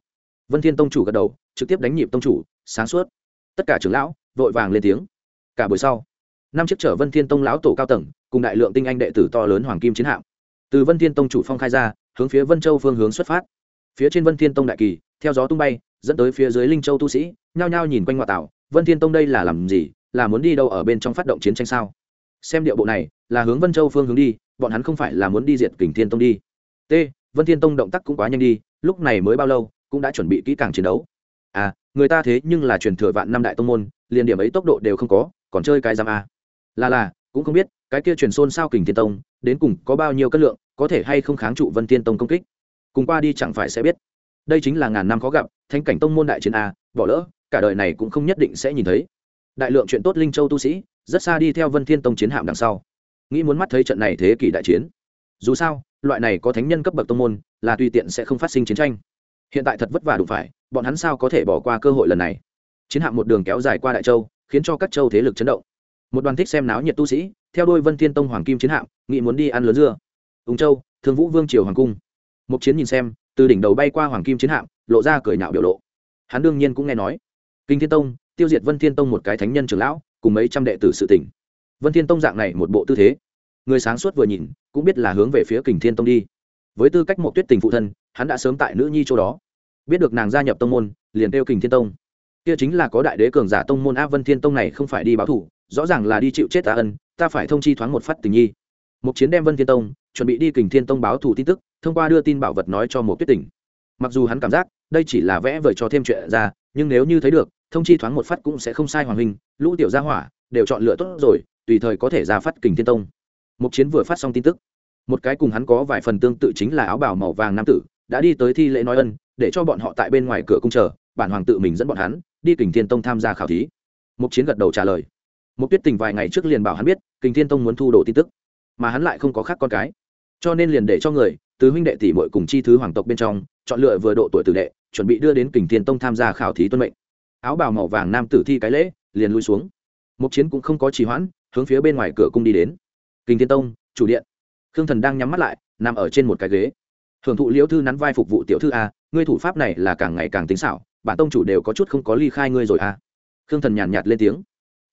Vân thiên tông chủ gật đầu, trực tiếp đánh nhịp tông chủ, sáng suốt. Tất cả trưởng lão, vội vàng lên tiếng. Cả buổi sau, năm chiếc chở vân thiên tông lão tổ cao tầng, cùng đại lượng tinh anh đệ tử to lớn hoàng kim chiến hạm từ vân thiên tông chủ phong khai ra, hướng phía vân châu phương hướng xuất phát. Phía trên vân thiên tông đại kỳ, theo gió tung bay, dẫn tới phía dưới linh châu tu sĩ, nhao nhao nhìn quanh ngoại tảo. Vân thiên tông đây là làm gì? Là muốn đi đâu ở bên trong phát động chiến tranh sao? Xem điệu bộ này, là hướng vân châu phương hướng đi, bọn hắn không phải là muốn đi diệt kình thiên tông đi. T, vân thiên tông động tác cũng quá nhanh đi, lúc này mới bao lâu, cũng đã chuẩn bị kỹ càng chiến đấu. À người ta thế nhưng là truyền thừa vạn năm đại tông môn, liền điểm ấy tốc độ đều không có, còn chơi cái giam à là là, cũng không biết, cái kia truyền xôn sao kình thiên tông, đến cùng có bao nhiêu cân lượng có thể hay không kháng trụ vân thiên tông công kích? Cùng qua đi chẳng phải sẽ biết. Đây chính là ngàn năm khó gặp thanh cảnh tông môn đại chiến a, bỏ lỡ, cả đời này cũng không nhất định sẽ nhìn thấy. Đại lượng chuyện tốt linh châu tu sĩ, rất xa đi theo vân thiên tông chiến hạm đằng sau. Nghĩ muốn mắt thấy trận này thế kỷ đại chiến. Dù sao, loại này có thánh nhân cấp bậc tông môn, là tùy tiện sẽ không phát sinh chiến tranh. Hiện tại thật vất vả đủ phải, bọn hắn sao có thể bỏ qua cơ hội lần này? Chiến hạm một đường kéo dài qua đại châu, khiến cho các châu thế lực chấn động. Một đoàn thích xem náo nhiệt tu sĩ, theo đôi vân thiên tông hoàng kim chiến hạm, nghĩ muốn đi ăn lớn dưa ung châu, thương vũ vương triều hoàng cung. Mục chiến nhìn xem, từ đỉnh đầu bay qua hoàng kim chiến hạm, lộ ra cười nhạo biểu lộ. Hắn đương nhiên cũng nghe nói. Kinh thiên tông, tiêu diệt vân thiên tông một cái thánh nhân trưởng lão, cùng mấy trăm đệ tử sự tỉnh. Vân thiên tông dạng này một bộ tư thế. Người sáng suốt vừa nhìn, cũng biết là hướng về phía kình thiên tông đi. Với tư cách một tuyết tình phụ thân, hắn đã sớm tại nữ nhi chỗ đó. Biết được nàng gia nhập tông môn, liền kêu kình thiên tông. Kia chính là có đại đế cường giả tông môn a vân thiên tông này không phải đi báo thủ, rõ ràng là đi chịu chết ta ân, ta phải thông chi thoáng một phát tình nhi một chiến đem vân thiên tông, chuẩn bị đi kình thiên tông báo thủ tin tức, thông qua đưa tin bảo vật nói cho một tuyết Tỉnh. mặc dù hắn cảm giác, đây chỉ là vẽ vời cho thêm chuyện ra, nhưng nếu như thấy được, thông chi thoáng một phát cũng sẽ không sai hoàng hình lũ tiểu gia hỏa, đều chọn lựa tốt rồi, tùy thời có thể ra phát kình thiên tông. Một chiến vừa phát xong tin tức, một cái cùng hắn có vài phần tương tự chính là áo bào màu vàng nam tử, đã đi tới thi lễ nói ân, để cho bọn họ tại bên ngoài cửa cung chờ, bản hoàng tự mình dẫn bọn hắn, đi kình thiên tông tham gia khảo thí. Mục chiến gật đầu trả lời. Mục tuyết tình vài ngày trước liền bảo hắn biết, kình thiên tông muốn thu đồ tin tức mà hắn lại không có khác con cái. Cho nên liền để cho người từ huynh đệ tỷ muội cùng chi thứ hoàng tộc bên trong, chọn lựa vừa độ tuổi tử đệ, chuẩn bị đưa đến kình thiên tông tham gia khảo thí tuân mệnh. Áo bào màu vàng nam tử thi cái lễ, liền lui xuống. Mục chiến cũng không có trì hoãn, hướng phía bên ngoài cửa cung đi đến. Kình thiên tông, chủ điện. Khương thần đang nhắm mắt lại, nằm ở trên một cái ghế. Hưởng thụ liễu thư nắn vai phục vụ tiểu thư a, ngươi thủ pháp này là càng ngày càng tính xảo, bản tông chủ đều có chút không có ly khai ngươi rồi a. Khương thần nhàn nhạt lên tiếng.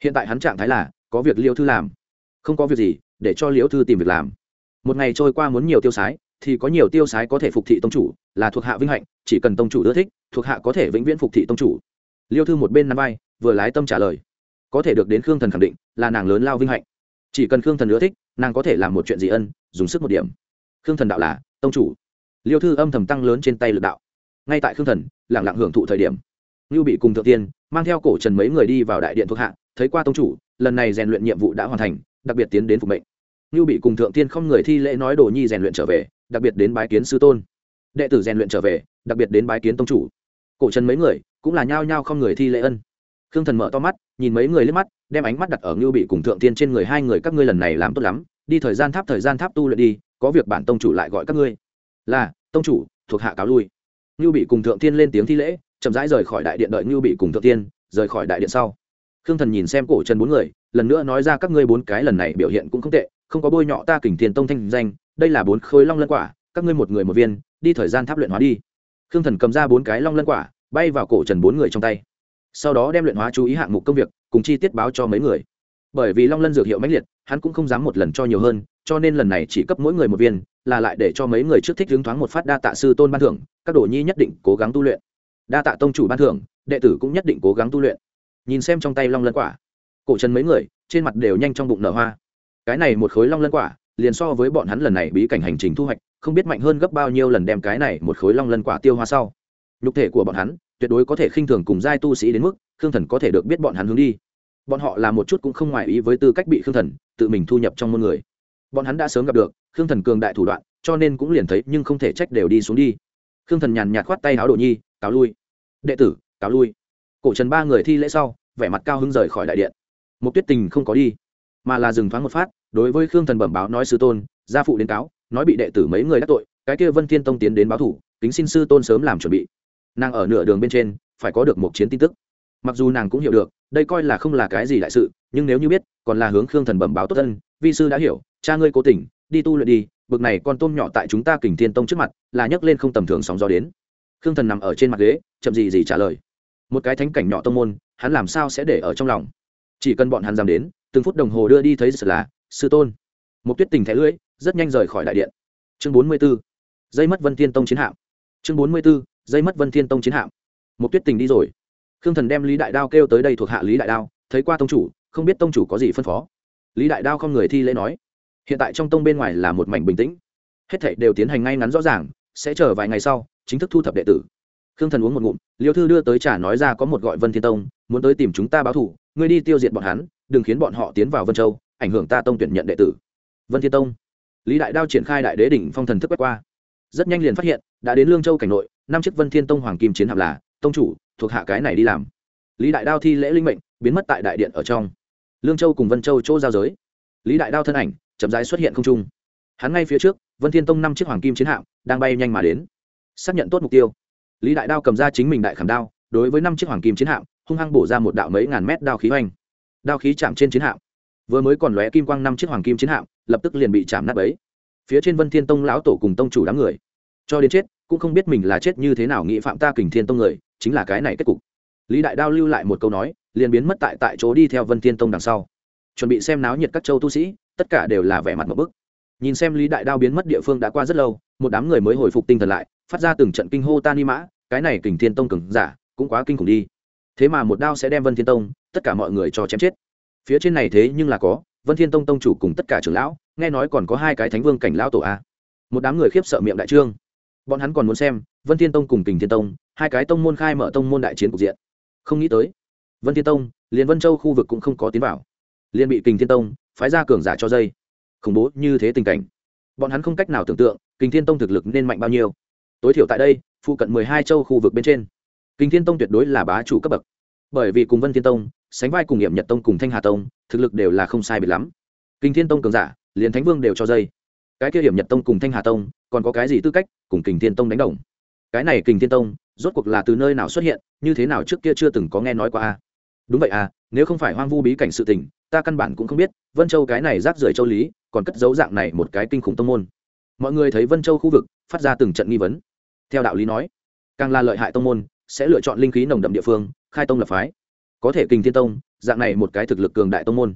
Hiện tại hắn trạng thái là, có việc liêu thư làm, không có việc gì để cho liễu thư tìm việc làm. Một ngày trôi qua muốn nhiều tiêu sái, thì có nhiều tiêu sái có thể phục thị tông chủ, là thuộc hạ vinh hạnh, chỉ cần tông chủ ưa thích, thuộc hạ có thể vĩnh viễn phục thị tông chủ. Liêu thư một bên năm vai, vừa lái tâm trả lời. Có thể được đến khương thần khẳng định, là nàng lớn lao vinh hạnh. Chỉ cần khương thần ưa thích, nàng có thể làm một chuyện gì ân, dùng sức một điểm. Khương thần đạo là, tông chủ. Liêu thư âm thầm tăng lớn trên tay lực đạo. Ngay tại khương thần lẳng lặng hưởng thụ thời điểm, ngưu bị cùng thượng tiên, mang theo cổ trần mấy người đi vào đại điện thuộc hạ, thấy qua tông chủ, lần này rèn luyện nhiệm vụ đã hoàn thành, đặc biệt tiến đến phục mệnh. Nưu bị cùng thượng tiên không người thi lễ nói đồ nhi rèn luyện trở về, đặc biệt đến bái kiến sư tôn. Đệ tử rèn luyện trở về, đặc biệt đến bái kiến tông chủ. Cổ trần mấy người cũng là nhao nhao không người thi lễ ân. Khương thần mở to mắt, nhìn mấy người liếc mắt, đem ánh mắt đặt ở Nưu bị cùng thượng tiên trên người hai người, các ngươi lần này làm tốt lắm, đi thời gian tháp thời gian tháp tu luyện đi, có việc bản tông chủ lại gọi các ngươi. Là, tông chủ, thuộc hạ cáo lui. Nưu bị cùng thượng tiên lên tiếng thi lễ, chậm rãi rời khỏi đại điện đợi Nưu bị cùng thượng tiên, rời khỏi đại điện sau. Khương thần nhìn xem cổ trần bốn người, lần nữa nói ra các ngươi bốn cái lần này biểu hiện cũng không tệ không có bôi nhọ ta kình thiên tông thanh danh, đây là bốn khối long lân quả, các ngươi một người một viên, đi thời gian tháp luyện hóa đi. Khương thần cầm ra bốn cái long lân quả, bay vào cổ trần bốn người trong tay. Sau đó đem luyện hóa chú ý hạng mục công việc, cùng chi tiết báo cho mấy người. Bởi vì long lân dược hiệu mãnh liệt, hắn cũng không dám một lần cho nhiều hơn, cho nên lần này chỉ cấp mỗi người một viên, là lại để cho mấy người trước thích hứng thoáng một phát đa tạ sư tôn ban thưởng, các đồ nhi nhất định cố gắng tu luyện. Đa tạ tông chủ ban thưởng, đệ tử cũng nhất định cố gắng tu luyện. Nhìn xem trong tay long lân quả, cổ trần mấy người, trên mặt đều nhanh trong bụng nở hoa cái này một khối long lân quả, liền so với bọn hắn lần này bí cảnh hành trình thu hoạch, không biết mạnh hơn gấp bao nhiêu lần đem cái này một khối long lân quả tiêu hoa sau. Nhục thể của bọn hắn, tuyệt đối có thể khinh thường cùng giai tu sĩ đến mức, khương thần có thể được biết bọn hắn hướng đi. Bọn họ là một chút cũng không ngoài ý với tư cách bị khương thần tự mình thu nhập trong môn người. Bọn hắn đã sớm gặp được, khương thần cường đại thủ đoạn, cho nên cũng liền thấy nhưng không thể trách đều đi xuống đi. Khương thần nhàn nhạt khoát tay áo đồ nhi, cáo lui. Đệ tử, cáo lui. Cổ trần ba người thi lễ sau, vẻ mặt cao hứng rời khỏi đại điện. Một tuyết tình không có đi mà là dừng thoáng một phát, đối với khương thần bẩm báo nói sư tôn, gia phụ đến cáo, nói bị đệ tử mấy người đắc tội, cái kia vân thiên tông tiến đến báo thủ, kính xin sư tôn sớm làm chuẩn bị. Nàng ở nửa đường bên trên, phải có được một chiến tin tức. Mặc dù nàng cũng hiểu được, đây coi là không là cái gì đại sự, nhưng nếu như biết, còn là hướng khương thần bẩm báo tốt thân vi sư đã hiểu, cha ngươi cố tình, đi tu luyện đi, bực này con tôm nhỏ tại chúng ta kình thiên tông trước mặt, là nhấc lên không tầm thường sóng gió đến. Khương thần nằm ở trên mặt ghế, chậm gì gì trả lời. Một cái thánh cảnh nhỏ tông môn, hắn làm sao sẽ để ở trong lòng? Chỉ cần bọn hắn dám đến từng phút đồng hồ đưa đi thấy sự là sư tôn. Một tuyết tình thẻ lưỡi, rất nhanh rời khỏi đại điện. Chương bốn mươi b ố dây mất vân thiên tông chiến hạm. Chương bốn mươi b ố dây mất vân thiên tông chiến hạm. Một tuyết tình đi rồi. Khương thần đem lý đại đao kêu tới đây thuộc hạ lý đại đao, thấy qua tông chủ, không biết tông chủ có gì phân phó. Lý đại đao không người thi lễ nói, hiện tại trong tông bên ngoài là một mảnh bình tĩnh. Hết thảy đều tiến hành ngay ngắn rõ ràng, sẽ chờ vài ngày sau, chính thức thu thập đệ tử. Khương thần uống một ngụm, liêu thư đưa tới trả nói ra có một gọi vân thiên tông, muốn tới tìm chúng ta báo thủ ngươi đi tiêu diệt bọn hắn đừng khiến bọn họ tiến vào vân châu, ảnh hưởng ta tông tuyển nhận đệ tử. Vân thiên tông. Lý đại đao triển khai đại đế đỉnh phong thần thức quét qua. Rất nhanh liền phát hiện, đã đến lương châu cảnh nội, năm chiếc vân thiên tông hoàng kim chiến hạm là, tông chủ, thuộc hạ cái này đi làm. Lý đại đao thi lễ linh mệnh, biến mất tại đại điện ở trong. Lương châu cùng vân châu chỗ giao giới. Lý đại đao thân ảnh, chậm rãi xuất hiện không trung. Hắn ngay phía trước, vân thiên tông năm chiếc hoàng kim chiến hạm, đang bay nhanh mà đến. Xác nhận tốt mục tiêu. Lý đại đao cầm ra chính mình đại khảm đao, đối với năm chiếc hoàng kim chiến hạm, hung hăng bổ ra một đạo mấy ngàn mét đao khí hoành đao khí chạm trên chiến hạm. Vừa mới còn lóe kim quang năm chiếc hoàng kim chiến hạm, lập tức liền bị chạm nát ấy phía trên vân thiên tông lão tổ cùng tông chủ đám người, cho đến chết, cũng không biết mình là chết như thế nào nghị phạm ta kình thiên tông người, chính là cái này kết cục. Lý đại đao lưu lại một câu nói, liền biến mất tại tại chỗ đi theo vân thiên tông đằng sau. Chuẩn bị xem náo nhiệt các châu tu sĩ, tất cả đều là vẻ mặt một bức. Nhìn xem lý đại đao biến mất địa phương đã qua rất lâu, một đám người mới hồi phục tinh thần lại, phát ra từng trận kinh hô ta ni mã, cái này kình thiên tông cường giả, cũng quá kinh khủng đi. Thế mà một đao sẽ đem vân thiên tông tất cả mọi người cho chém chết. Phía trên này thế nhưng là có, vân thiên tông tông chủ cùng tất cả trưởng lão, nghe nói còn có hai cái thánh vương cảnh lão tổ a. Một đám người khiếp sợ miệng đại trương. Bọn hắn còn muốn xem, vân thiên tông cùng kình thiên tông, hai cái tông môn khai mở tông môn đại chiến cục diện. Không nghĩ tới, vân thiên tông, liền vân châu khu vực cũng không có tiến vào. Liền bị kình thiên tông phái ra cường giả cho dây. Khủng bố như thế tình cảnh. Bọn hắn không cách nào tưởng tượng, kình thiên tông thực lực nên mạnh bao nhiêu. Tối thiểu tại đây, phụ cận mười hai châu khu vực bên trên. Kình thiên tông tuyệt đối là bá chủ cấp bậc. Bởi vì cùng vân thiên tông sánh vai cùng nghiệm nhật tông cùng thanh hà tông, thực lực đều là không sai biệt lắm. Kinh thiên tông cường giả, liền thánh vương đều cho dây. Cái kia hiểm nhật tông cùng thanh hà tông, còn có cái gì tư cách, cùng kình thiên tông đánh đồng. Cái này kình thiên tông, rốt cuộc là từ nơi nào xuất hiện, như thế nào trước kia chưa từng có nghe nói qua a? Đúng vậy à nếu không phải hoang vu bí cảnh sự tình, ta căn bản cũng không biết, vân châu cái này rác rưởi châu lý, còn cất dấu dạng này một cái kinh khủng tông môn. Mọi người thấy vân châu khu vực, phát ra từng trận nghi vấn. Theo đạo lý nói, càng là lợi hại tông môn, sẽ lựa chọn linh khí nồng đậm địa phương, khai tông lập phái có thể kình thiên tông, dạng này một cái thực lực cường đại tông môn.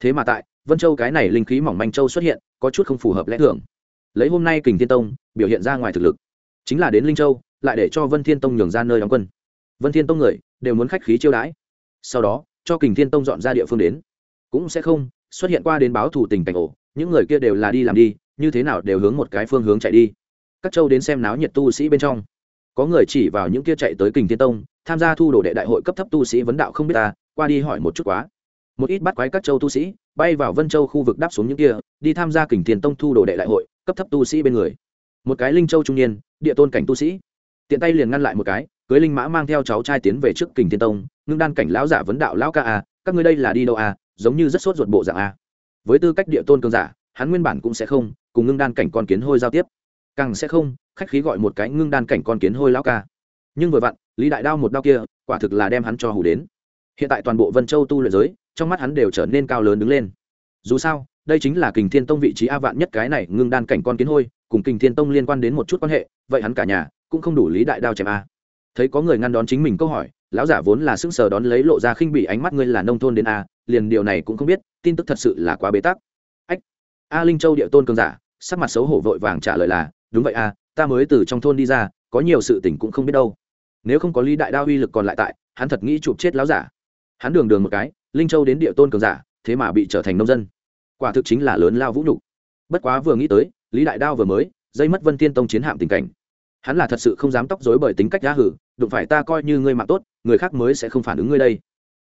Thế mà tại, vân châu cái này linh khí mỏng manh châu xuất hiện, có chút không phù hợp lẽ thường. Lấy hôm nay kình thiên tông, biểu hiện ra ngoài thực lực. Chính là đến linh châu, lại để cho vân thiên tông nhường ra nơi đóng quân. Vân thiên tông người, đều muốn khách khí chiêu đãi. Sau đó, cho kình thiên tông dọn ra địa phương đến. Cũng sẽ không, xuất hiện qua đến báo thủ tình cảnh ổ, những người kia đều là đi làm đi, như thế nào đều hướng một cái phương hướng chạy đi. Các châu đến xem náo nhiệt tu sĩ bên trong có người chỉ vào những kia chạy tới kình thiên tông, tham gia thu đồ đệ đại hội cấp thấp tu sĩ vấn đạo không biết ta, qua đi hỏi một chút quá. Một ít bắt quái các châu tu sĩ, bay vào vân châu khu vực đáp xuống những kia, đi tham gia kình thiên tông thu đồ đệ đại hội, cấp thấp tu sĩ bên người. Một cái linh châu trung niên, địa tôn cảnh tu sĩ. Tiện tay liền ngăn lại một cái, cưới linh mã mang theo cháu trai tiến về trước kình thiên tông, ngưng đan cảnh lão giả vấn đạo, lão ca a các ngươi đây là đi đâu a giống như rất sốt ruột bộ dạng a với tư cách địa tôn cường giả, hắn nguyên bản cũng sẽ không, cùng ngưng đan cảnh con kiến hôi giao tiếp càng sẽ không khách khí gọi một cái ngưng đan cảnh con kiến hôi lão ca. Nhưng vừa vặn, lý đại đao một đao kia, quả thực là đem hắn cho hủ đến. Hiện tại toàn bộ vân châu tu luyện giới, trong mắt hắn đều trở nên cao lớn đứng lên. Dù sao, đây chính là kình thiên tông vị trí a vạn nhất cái này ngưng đan cảnh con kiến hôi, cùng kình thiên tông liên quan đến một chút quan hệ, vậy hắn cả nhà cũng không đủ lý đại đao chém a. Thấy có người ngăn đón chính mình câu hỏi, lão giả vốn là sững sờ đón lấy lộ ra khinh bị ánh mắt ngươi là nông thôn đến a, liền điều này cũng không biết, tin tức thật sự là quá bế tắc. Ách, a linh châu địa tôn cường giả, sắc mặt xấu hổ vội vàng trả lời là đúng vậy a ta mới từ trong thôn đi ra, có nhiều sự tình cũng không biết đâu. Nếu không có lý đại đao uy lực còn lại tại, hắn thật nghĩ chụp chết lão giả. Hắn đường đường một cái, linh châu đến địa tôn cường giả, thế mà bị trở thành nông dân. Quả thực chính là lớn lao vũ nhục. Bất quá vừa nghĩ tới, lý đại đao vừa mới, dây mất vân tiên tông chiến hạm tình cảnh. Hắn là thật sự không dám tóc dối bởi tính cách đã hử, đụng phải ta coi như ngươi mạng tốt, người khác mới sẽ không phản ứng ngươi đây.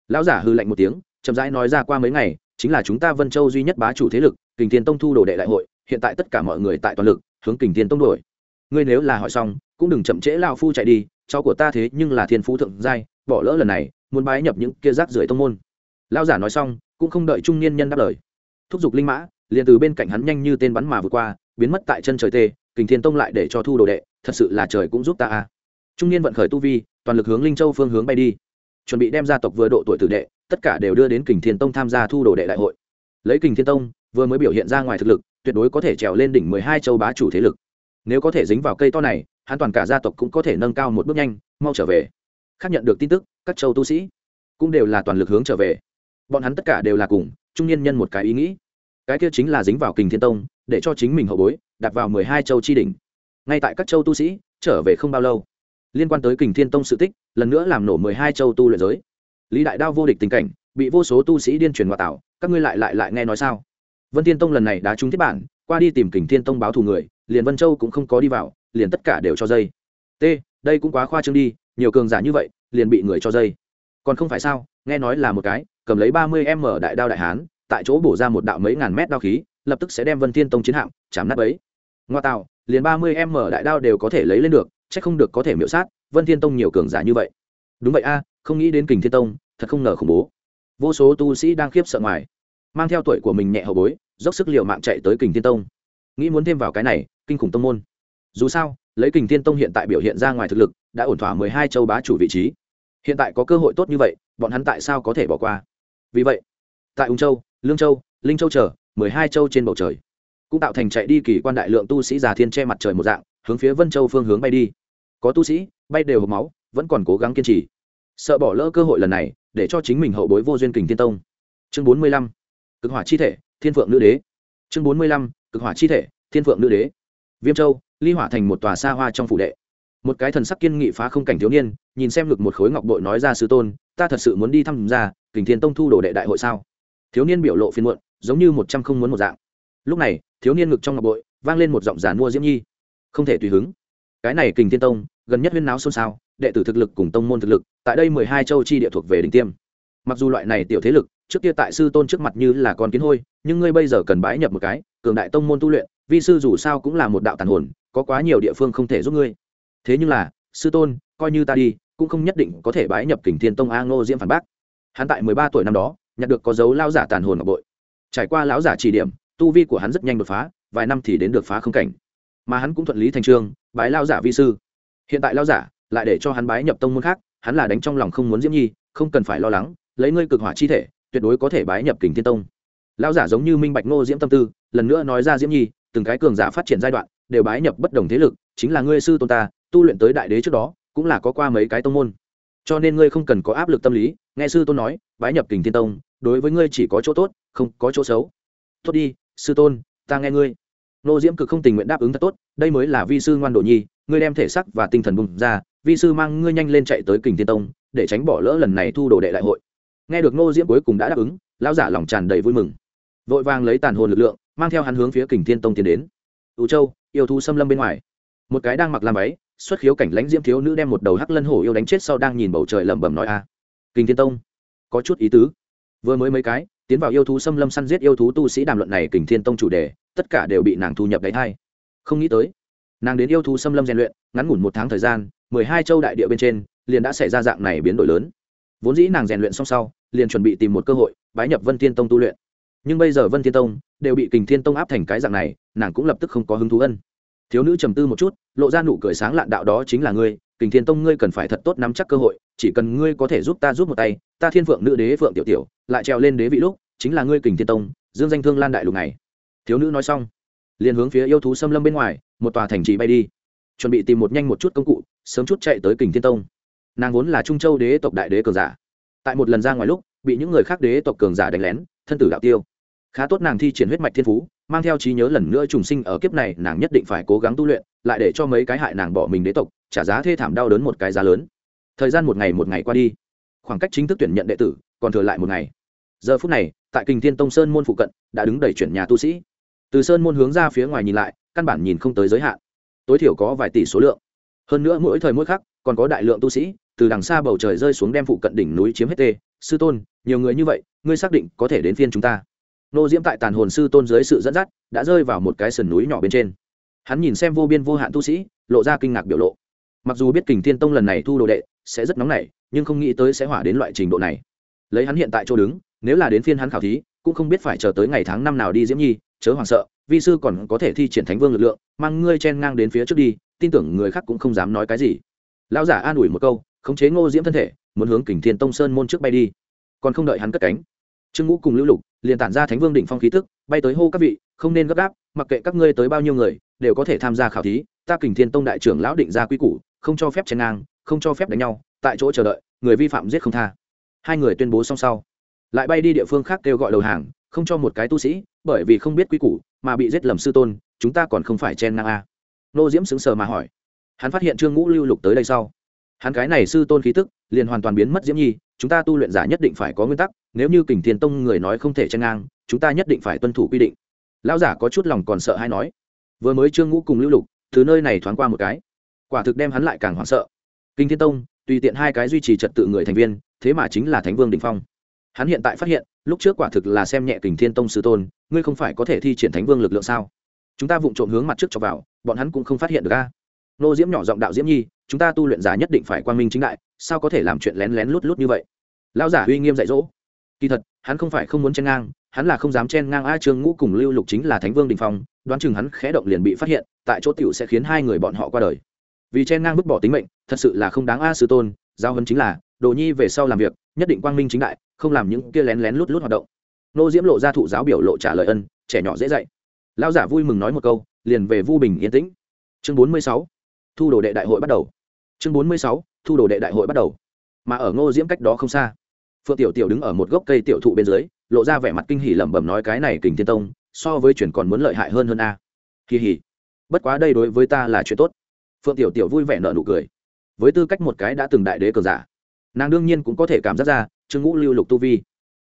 Lão giả hư lạnh một tiếng, chậm rãi nói ra qua mấy ngày, chính là chúng ta vân châu duy nhất bá chủ thế lực, kình thiên tông thu đồ đệ đại hội, hiện tại tất cả mọi người tại toàn lực hướng kình thiên tông đuổi. Ngươi nếu là hỏi xong, cũng đừng chậm trễ lao phu chạy đi, cháu của ta thế nhưng là thiên phú thượng giai, bỏ lỡ lần này, muốn bái nhập những kia rác rưởi tông môn. Lao giả nói xong, cũng không đợi trung niên nhân đáp lời. Thúc giục linh mã, liền từ bên cạnh hắn nhanh như tên bắn mà vượt qua, biến mất tại chân trời tê, kình thiên tông lại để cho thu đồ đệ, thật sự là trời cũng giúp ta a trung niên vận khởi tu vi, toàn lực hướng linh châu phương hướng bay đi. Chuẩn bị đem gia tộc vừa độ tuổi tử đệ, tất cả đều đưa đến kình thiên tông tham gia thu đồ đệ đại hội. Lấy kình thiên tông, vừa mới biểu hiện ra ngoài thực lực tuyệt đối có thể trèo lên đỉnh mười hai châu bá chủ thế lực. Nếu có thể dính vào cây to này, hắn toàn cả gia tộc cũng có thể nâng cao một bước nhanh, mau trở về. Khác nhận được tin tức, các châu tu sĩ cũng đều là toàn lực hướng trở về. Bọn hắn tất cả đều là cùng, trung niên nhân một cái ý nghĩ. Cái kia chính là dính vào kình thiên tông, để cho chính mình hậu bối đặt vào mười hai châu chi đỉnh. Ngay tại các châu tu sĩ trở về không bao lâu, liên quan tới kình thiên tông sự tích, lần nữa làm nổ mười hai châu tu luyện giới. Lý đại đao vô địch tình cảnh, bị vô số tu sĩ điên truyền ngoại tảo các ngươi lại lại lại nghe nói sao? Vân thiên tông lần này đã trúng thiết bản, qua đi tìm kình thiên tông báo thù người, liền vân châu cũng không có đi vào, liền tất cả đều cho dây. T, đây cũng quá khoa trương đi, nhiều cường giả như vậy, liền bị người cho dây. Còn không phải sao, nghe nói là một cái, cầm lấy ba mươi m đại đao đại hán, tại chỗ bổ ra một đạo mấy ngàn mét đao khí, lập tức sẽ đem vân thiên tông chiến hạm chạm nát ấy ngoa tạo, liền ba mươi m đại đao đều có thể lấy lên được c h ắ c không được có thể miễu sát vân thiên tông nhiều cường giả như vậy. Đúng vậy a, không nghĩ đến kình thiên tông, thật không ngờ khủng bố. Vô số tu sĩ đang khiếp sợ ngoài mang theo tuổi của mình nhẹ hậu bối, dốc sức l i ề u mạng chạy tới kình thiên tông. Nghĩ muốn thêm vào cái này, kinh khủng tông môn. Dù sao, lấy kình thiên tông hiện tại biểu hiện ra ngoài thực lực, đã ổn thỏa mười hai châu bá chủ vị trí. Hiện tại có cơ hội tốt như vậy, bọn hắn tại sao có thể bỏ qua? Vì vậy, tại ung châu, lương châu, linh châu chờ, mười hai châu trên bầu trời, cũng tạo thành chạy đi kỳ quan đại lượng tu sĩ già thiên che mặt trời một dạng, hướng phía vân châu phương hướng bay đi. Có tu sĩ, bay đều hộp máu, vẫn còn cố gắng kiên trì. Sợ bỏ lỡ cơ hội lần này, để cho chính mình hậu bối vô duyên kình thiên tông. Chương bốn mươi lăm cực hỏa chi thể, thiên phượng nữ đế. Chương bốn mươi lăm, cực hỏa chi thể, thiên phượng nữ đế. Viêm châu, ly hỏa thành một tòa xa hoa trong phủ đệ. Một cái thần sắc kiên nghị phá không cảnh thiếu niên, nhìn xem ngực một khối ngọc bội nói ra sư tôn, ta thật sự muốn đi thăm ra, kình thiên tông thu đồ đệ đại hội sao? Thiếu niên biểu lộ phiên muộn, giống như một trăm không muốn một dạng. Lúc này, thiếu niên ngực trong ngọc bội, vang lên một giọng giàn mua diễm nhi. Không thể tùy hứng. Cái này kình thiên tông, gần nhất huyên náo xôn xao, đệ tử thực lực cùng tông môn thực lực, tại đây mười hai châu chi địa thuộc về đỉnh tiêm mặc dù loại này tiểu thế lực, trước kia tại sư tôn trước mặt như là con kiến hôi, nhưng ngươi bây giờ cần bái nhập một cái, cường đại tông môn tu luyện, vi sư dù sao cũng là một đạo tàn hồn, có quá nhiều địa phương không thể giúp ngươi. Thế nhưng là, sư tôn, coi như ta đi, cũng không nhất định có thể bái nhập kình thiên tông a ngô diễm phản bác. Hắn tại mười ba tuổi năm đó, nhặt được có dấu lao giả tàn hồn ngọc bội. Trải qua lão giả chỉ điểm, tu vi của hắn rất nhanh đột phá, vài năm thì đến được phá không cảnh. Mà hắn cũng thuận lý thành trương, bái lao giả vi sư. Hiện tại lao giả lại để cho hắn bái nhập tông môn khác, hắn là đánh trong lòng không muốn diễm nhi, không cần phải lo lắng lấy ngươi cực hỏa chi thể, tuyệt đối có thể bái nhập kình thiên tông. Lão giả giống như minh bạch ngô diễm tâm tư, lần nữa nói ra diễm nhi, từng cái cường giả phát triển giai đoạn, đều bái nhập bất đồng thế lực, chính là ngươi sư tôn ta, tu luyện tới đại đế trước đó, cũng là có qua mấy cái tông môn. Cho nên ngươi không cần có áp lực tâm lý, nghe sư tôn nói, bái nhập kình thiên tông, đối với ngươi chỉ có chỗ tốt, không có chỗ xấu. Tốt đi, sư tôn, ta nghe ngươi. Nô diễm cực không tình nguyện đáp ứng thật tốt, đây mới là vi sư ngoan độ nhi, ngươi đem thể sắc và tinh thần bùng ra, vi sư mang ngươi nhanh lên chạy tới kình thiên tông, để tránh bỏ lỡ lần này thu đồ đệ đại hội nghe được nô diễm cuối cùng đã đáp ứng, lão giả lòng tràn đầy vui mừng. Vội vàng lấy tàn hồn lực lượng, mang theo hắn hướng phía kình thiên tông tiến đến. Ưu châu, yêu thú xâm lâm bên ngoài. Một cái đang mặc làm váy, xuất khiếu cảnh lãnh diễm thiếu nữ đem một đầu hắc lân hổ yêu đánh chết sau đang nhìn bầu trời lẩm bẩm nói a. À. thiên tông, có chút ý tứ. Vừa mới mấy cái, tiến vào yêu thú xâm lâm săn giết yêu thú tu sĩ đàm luận này kình thiên tông chủ đề, tất cả đều bị nàng thu nhập đáy thai. Không nghĩ tới, nàng đến yêu thú xâm lâm rèn luyện, ngắn ngủn một tháng thời gian, mười hai châu đại địa bên trên, liền đã xảy ra dạng này biến đổi lớn vốn dĩ nàng rèn luyện xong sau, liền chuẩn bị tìm một cơ hội, bái nhập vân thiên tông tu luyện. Nhưng bây giờ vân thiên tông đều bị kình thiên tông áp thành cái dạng này, nàng cũng lập tức không có hứng thú ân. Thiếu nữ trầm tư một chút, lộ ra nụ cười sáng lạn đạo đó chính là ngươi, kình thiên tông ngươi cần phải thật tốt nắm chắc cơ hội, chỉ cần ngươi có thể giúp ta giúp một tay, ta thiên phượng nữ đế phượng tiểu tiểu, lại trèo lên đế vị lúc, chính là ngươi kình thiên tông, dương danh thương lan đại lục này. Thiếu nữ nói xong, liền hướng phía yêu thú xâm lâm bên ngoài, một tòa thành trì bay đi. Chuẩn bị tìm một nhanh một chút công cụ, sớm chút chạy tới kình thiên tông nàng vốn là trung châu đế tộc đại đế cường giả. Tại một lần ra ngoài lúc, bị những người khác đế tộc cường giả đánh lén, thân tử đạo tiêu. Khá tốt nàng thi triển huyết mạch thiên phú, mang theo trí nhớ lần nữa trùng sinh ở kiếp này, nàng nhất định phải cố gắng tu luyện, lại để cho mấy cái hại nàng bỏ mình đế tộc, trả giá thê thảm đau đớn một cái giá lớn. Thời gian một ngày một ngày qua đi, khoảng cách chính thức tuyển nhận đệ tử, còn thừa lại một ngày. Giờ phút này, tại kình thiên tông sơn môn phụ cận, đã đứng đầy chuyển nhà tu sĩ. Từ sơn môn hướng ra phía ngoài nhìn lại, căn bản nhìn không tới giới hạn. Tối thiểu có vài tỷ số lượng. Hơn nữa mỗi thời mỗi khắc, còn có đại lượng tu sĩ từ đằng xa bầu trời rơi xuống đem phụ cận đỉnh núi chiếm hết tê. Sư tôn, nhiều người như vậy, ngươi xác định có thể đến phiên chúng ta. Nô diễm tại tàn hồn sư tôn dưới sự dẫn dắt, đã rơi vào một cái sườn núi nhỏ bên trên. Hắn nhìn xem vô biên vô hạn tu sĩ, lộ ra kinh ngạc biểu lộ. Mặc dù biết kình thiên tông lần này thu đồ đệ sẽ rất nóng nảy, nhưng không nghĩ tới sẽ hỏa đến loại trình độ này. Lấy hắn hiện tại chỗ đứng, nếu là đến phiên hắn khảo thí, cũng không biết phải chờ tới ngày tháng năm nào đi diễm nhi, chớ hoảng sợ, vi sư còn có thể thi triển thánh vương lực lượng, mang ngươi chen ngang đến phía trước đi, tin tưởng người khác cũng không dám nói cái gì. Lão giả an ủi một câu khống chế ngô diễm thân thể, muốn hướng kình thiên tông sơn môn trước bay đi. Còn không đợi hắn cất cánh, trương ngũ cùng lưu lục liền tản ra thánh vương đỉnh phong khí tức, bay tới hô các vị, không nên gấp gáp, mặc kệ các ngươi tới bao nhiêu người, đều có thể tham gia khảo thí, ta kình thiên tông đại trưởng lão định ra quy củ, không cho phép chen ngang, không cho phép đánh nhau, tại chỗ chờ đợi, người vi phạm giết không tha. Hai người tuyên bố xong sau, lại bay đi địa phương khác kêu gọi đầu hàng, không cho một cái tu sĩ, bởi vì không biết quy củ, mà bị giết lầm sư tôn, chúng ta còn không phải chen ngang a à. nô diễm sững sờ mà hỏi. Hắn phát hiện trương ngũ lưu lục tới đây sau hắn cái này sư tôn khí tức, liền hoàn toàn biến mất diễm nhi, chúng ta tu luyện giả nhất định phải có nguyên tắc, nếu như kình thiên tông người nói không thể chen ngang, chúng ta nhất định phải tuân thủ quy định. Lão giả có chút lòng còn sợ hay nói, vừa mới trương ngũ cùng lưu lục từ nơi này thoáng qua một cái, quả thực đem hắn lại càng hoảng sợ. Kinh thiên tông, tùy tiện hai cái duy trì trật tự người thành viên, thế mà chính là thánh vương đình phong. Hắn hiện tại phát hiện, lúc trước quả thực là xem nhẹ kình thiên tông sư tôn, ngươi không phải có thể thi triển thánh vương lực lượng sao? Chúng ta vụng trộm hướng mặt trước cho vào, bọn hắn cũng không phát hiện được a nô diễm nhỏ giọng đạo diễm nhi, chúng ta tu luyện giả nhất định phải quang minh chính đại, sao có thể làm chuyện lén lén lút lút như vậy? Lão giả uy nghiêm dạy dỗ. Kỳ thật, hắn không phải không muốn chen ngang, hắn là không dám chen ngang a trương ngũ cùng lưu lục chính là thánh vương đình phong, đoán chừng hắn khẽ động liền bị phát hiện, tại chỗ tiểu sẽ khiến hai người bọn họ qua đời. Vì chen ngang vứt bỏ tính mệnh, thật sự là không đáng a sư tôn giao hấn chính là, đồ nhi về sau làm việc, nhất định quang minh chính đại, không làm những kia lén lén lút lút hoạt động. Nô diễm lộ ra thụ giáo biểu lộ trả lời ân, trẻ nhỏ dễ dạy. Lão giả vui mừng nói một câu, liền về vu bình yên tĩnh. Chương bốn mươi sáu thu đồ đệ đại hội bắt đầu. Chương bốn mươi sáu, thu đồ đệ đại hội bắt đầu. Mà ở ngô diễm cách đó không xa, phượng tiểu tiểu đứng ở một gốc cây tiểu thụ bên dưới, lộ ra vẻ mặt kinh hỉ lẩm bẩm nói cái này kình thiên tông, so với chuyển còn muốn lợi hại hơn hơn a. Kỳ hỉ, bất quá đây đối với ta là chuyện tốt. Phượng tiểu tiểu vui vẻ nợ nụ cười. Với tư cách một cái đã từng đại đế cờ giả, nàng đương nhiên cũng có thể cảm giác ra trương ngũ lưu lục tu vi.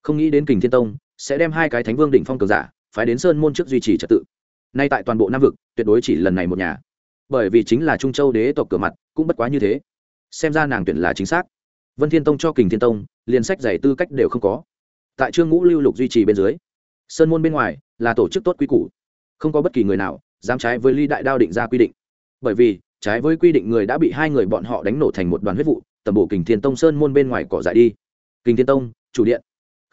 Không nghĩ đến kình thiên tông sẽ đem hai cái thánh vương đỉnh phong cờ giả phái đến sơn môn trước duy trì trật tự. Nay tại toàn bộ nam vực, tuyệt đối chỉ lần này một nhà bởi vì chính là trung châu đế tộc cửa mặt, cũng bất quá như thế. Xem ra nàng tuyển là chính xác. Vân thiên tông cho kình thiên tông, liền sách giải tư cách đều không có. Tại trương ngũ lưu lục duy trì bên dưới, sơn môn bên ngoài là tổ chức tốt quy củ. Không có bất kỳ người nào dám trái với ly đại đao định ra quy định. Bởi vì, trái với quy định người đã bị hai người bọn họ đánh nổ thành một đoàn huyết vụ, tầm bộ kình thiên tông sơn môn bên ngoài cỏ dại đi. Kình thiên tông, chủ điện.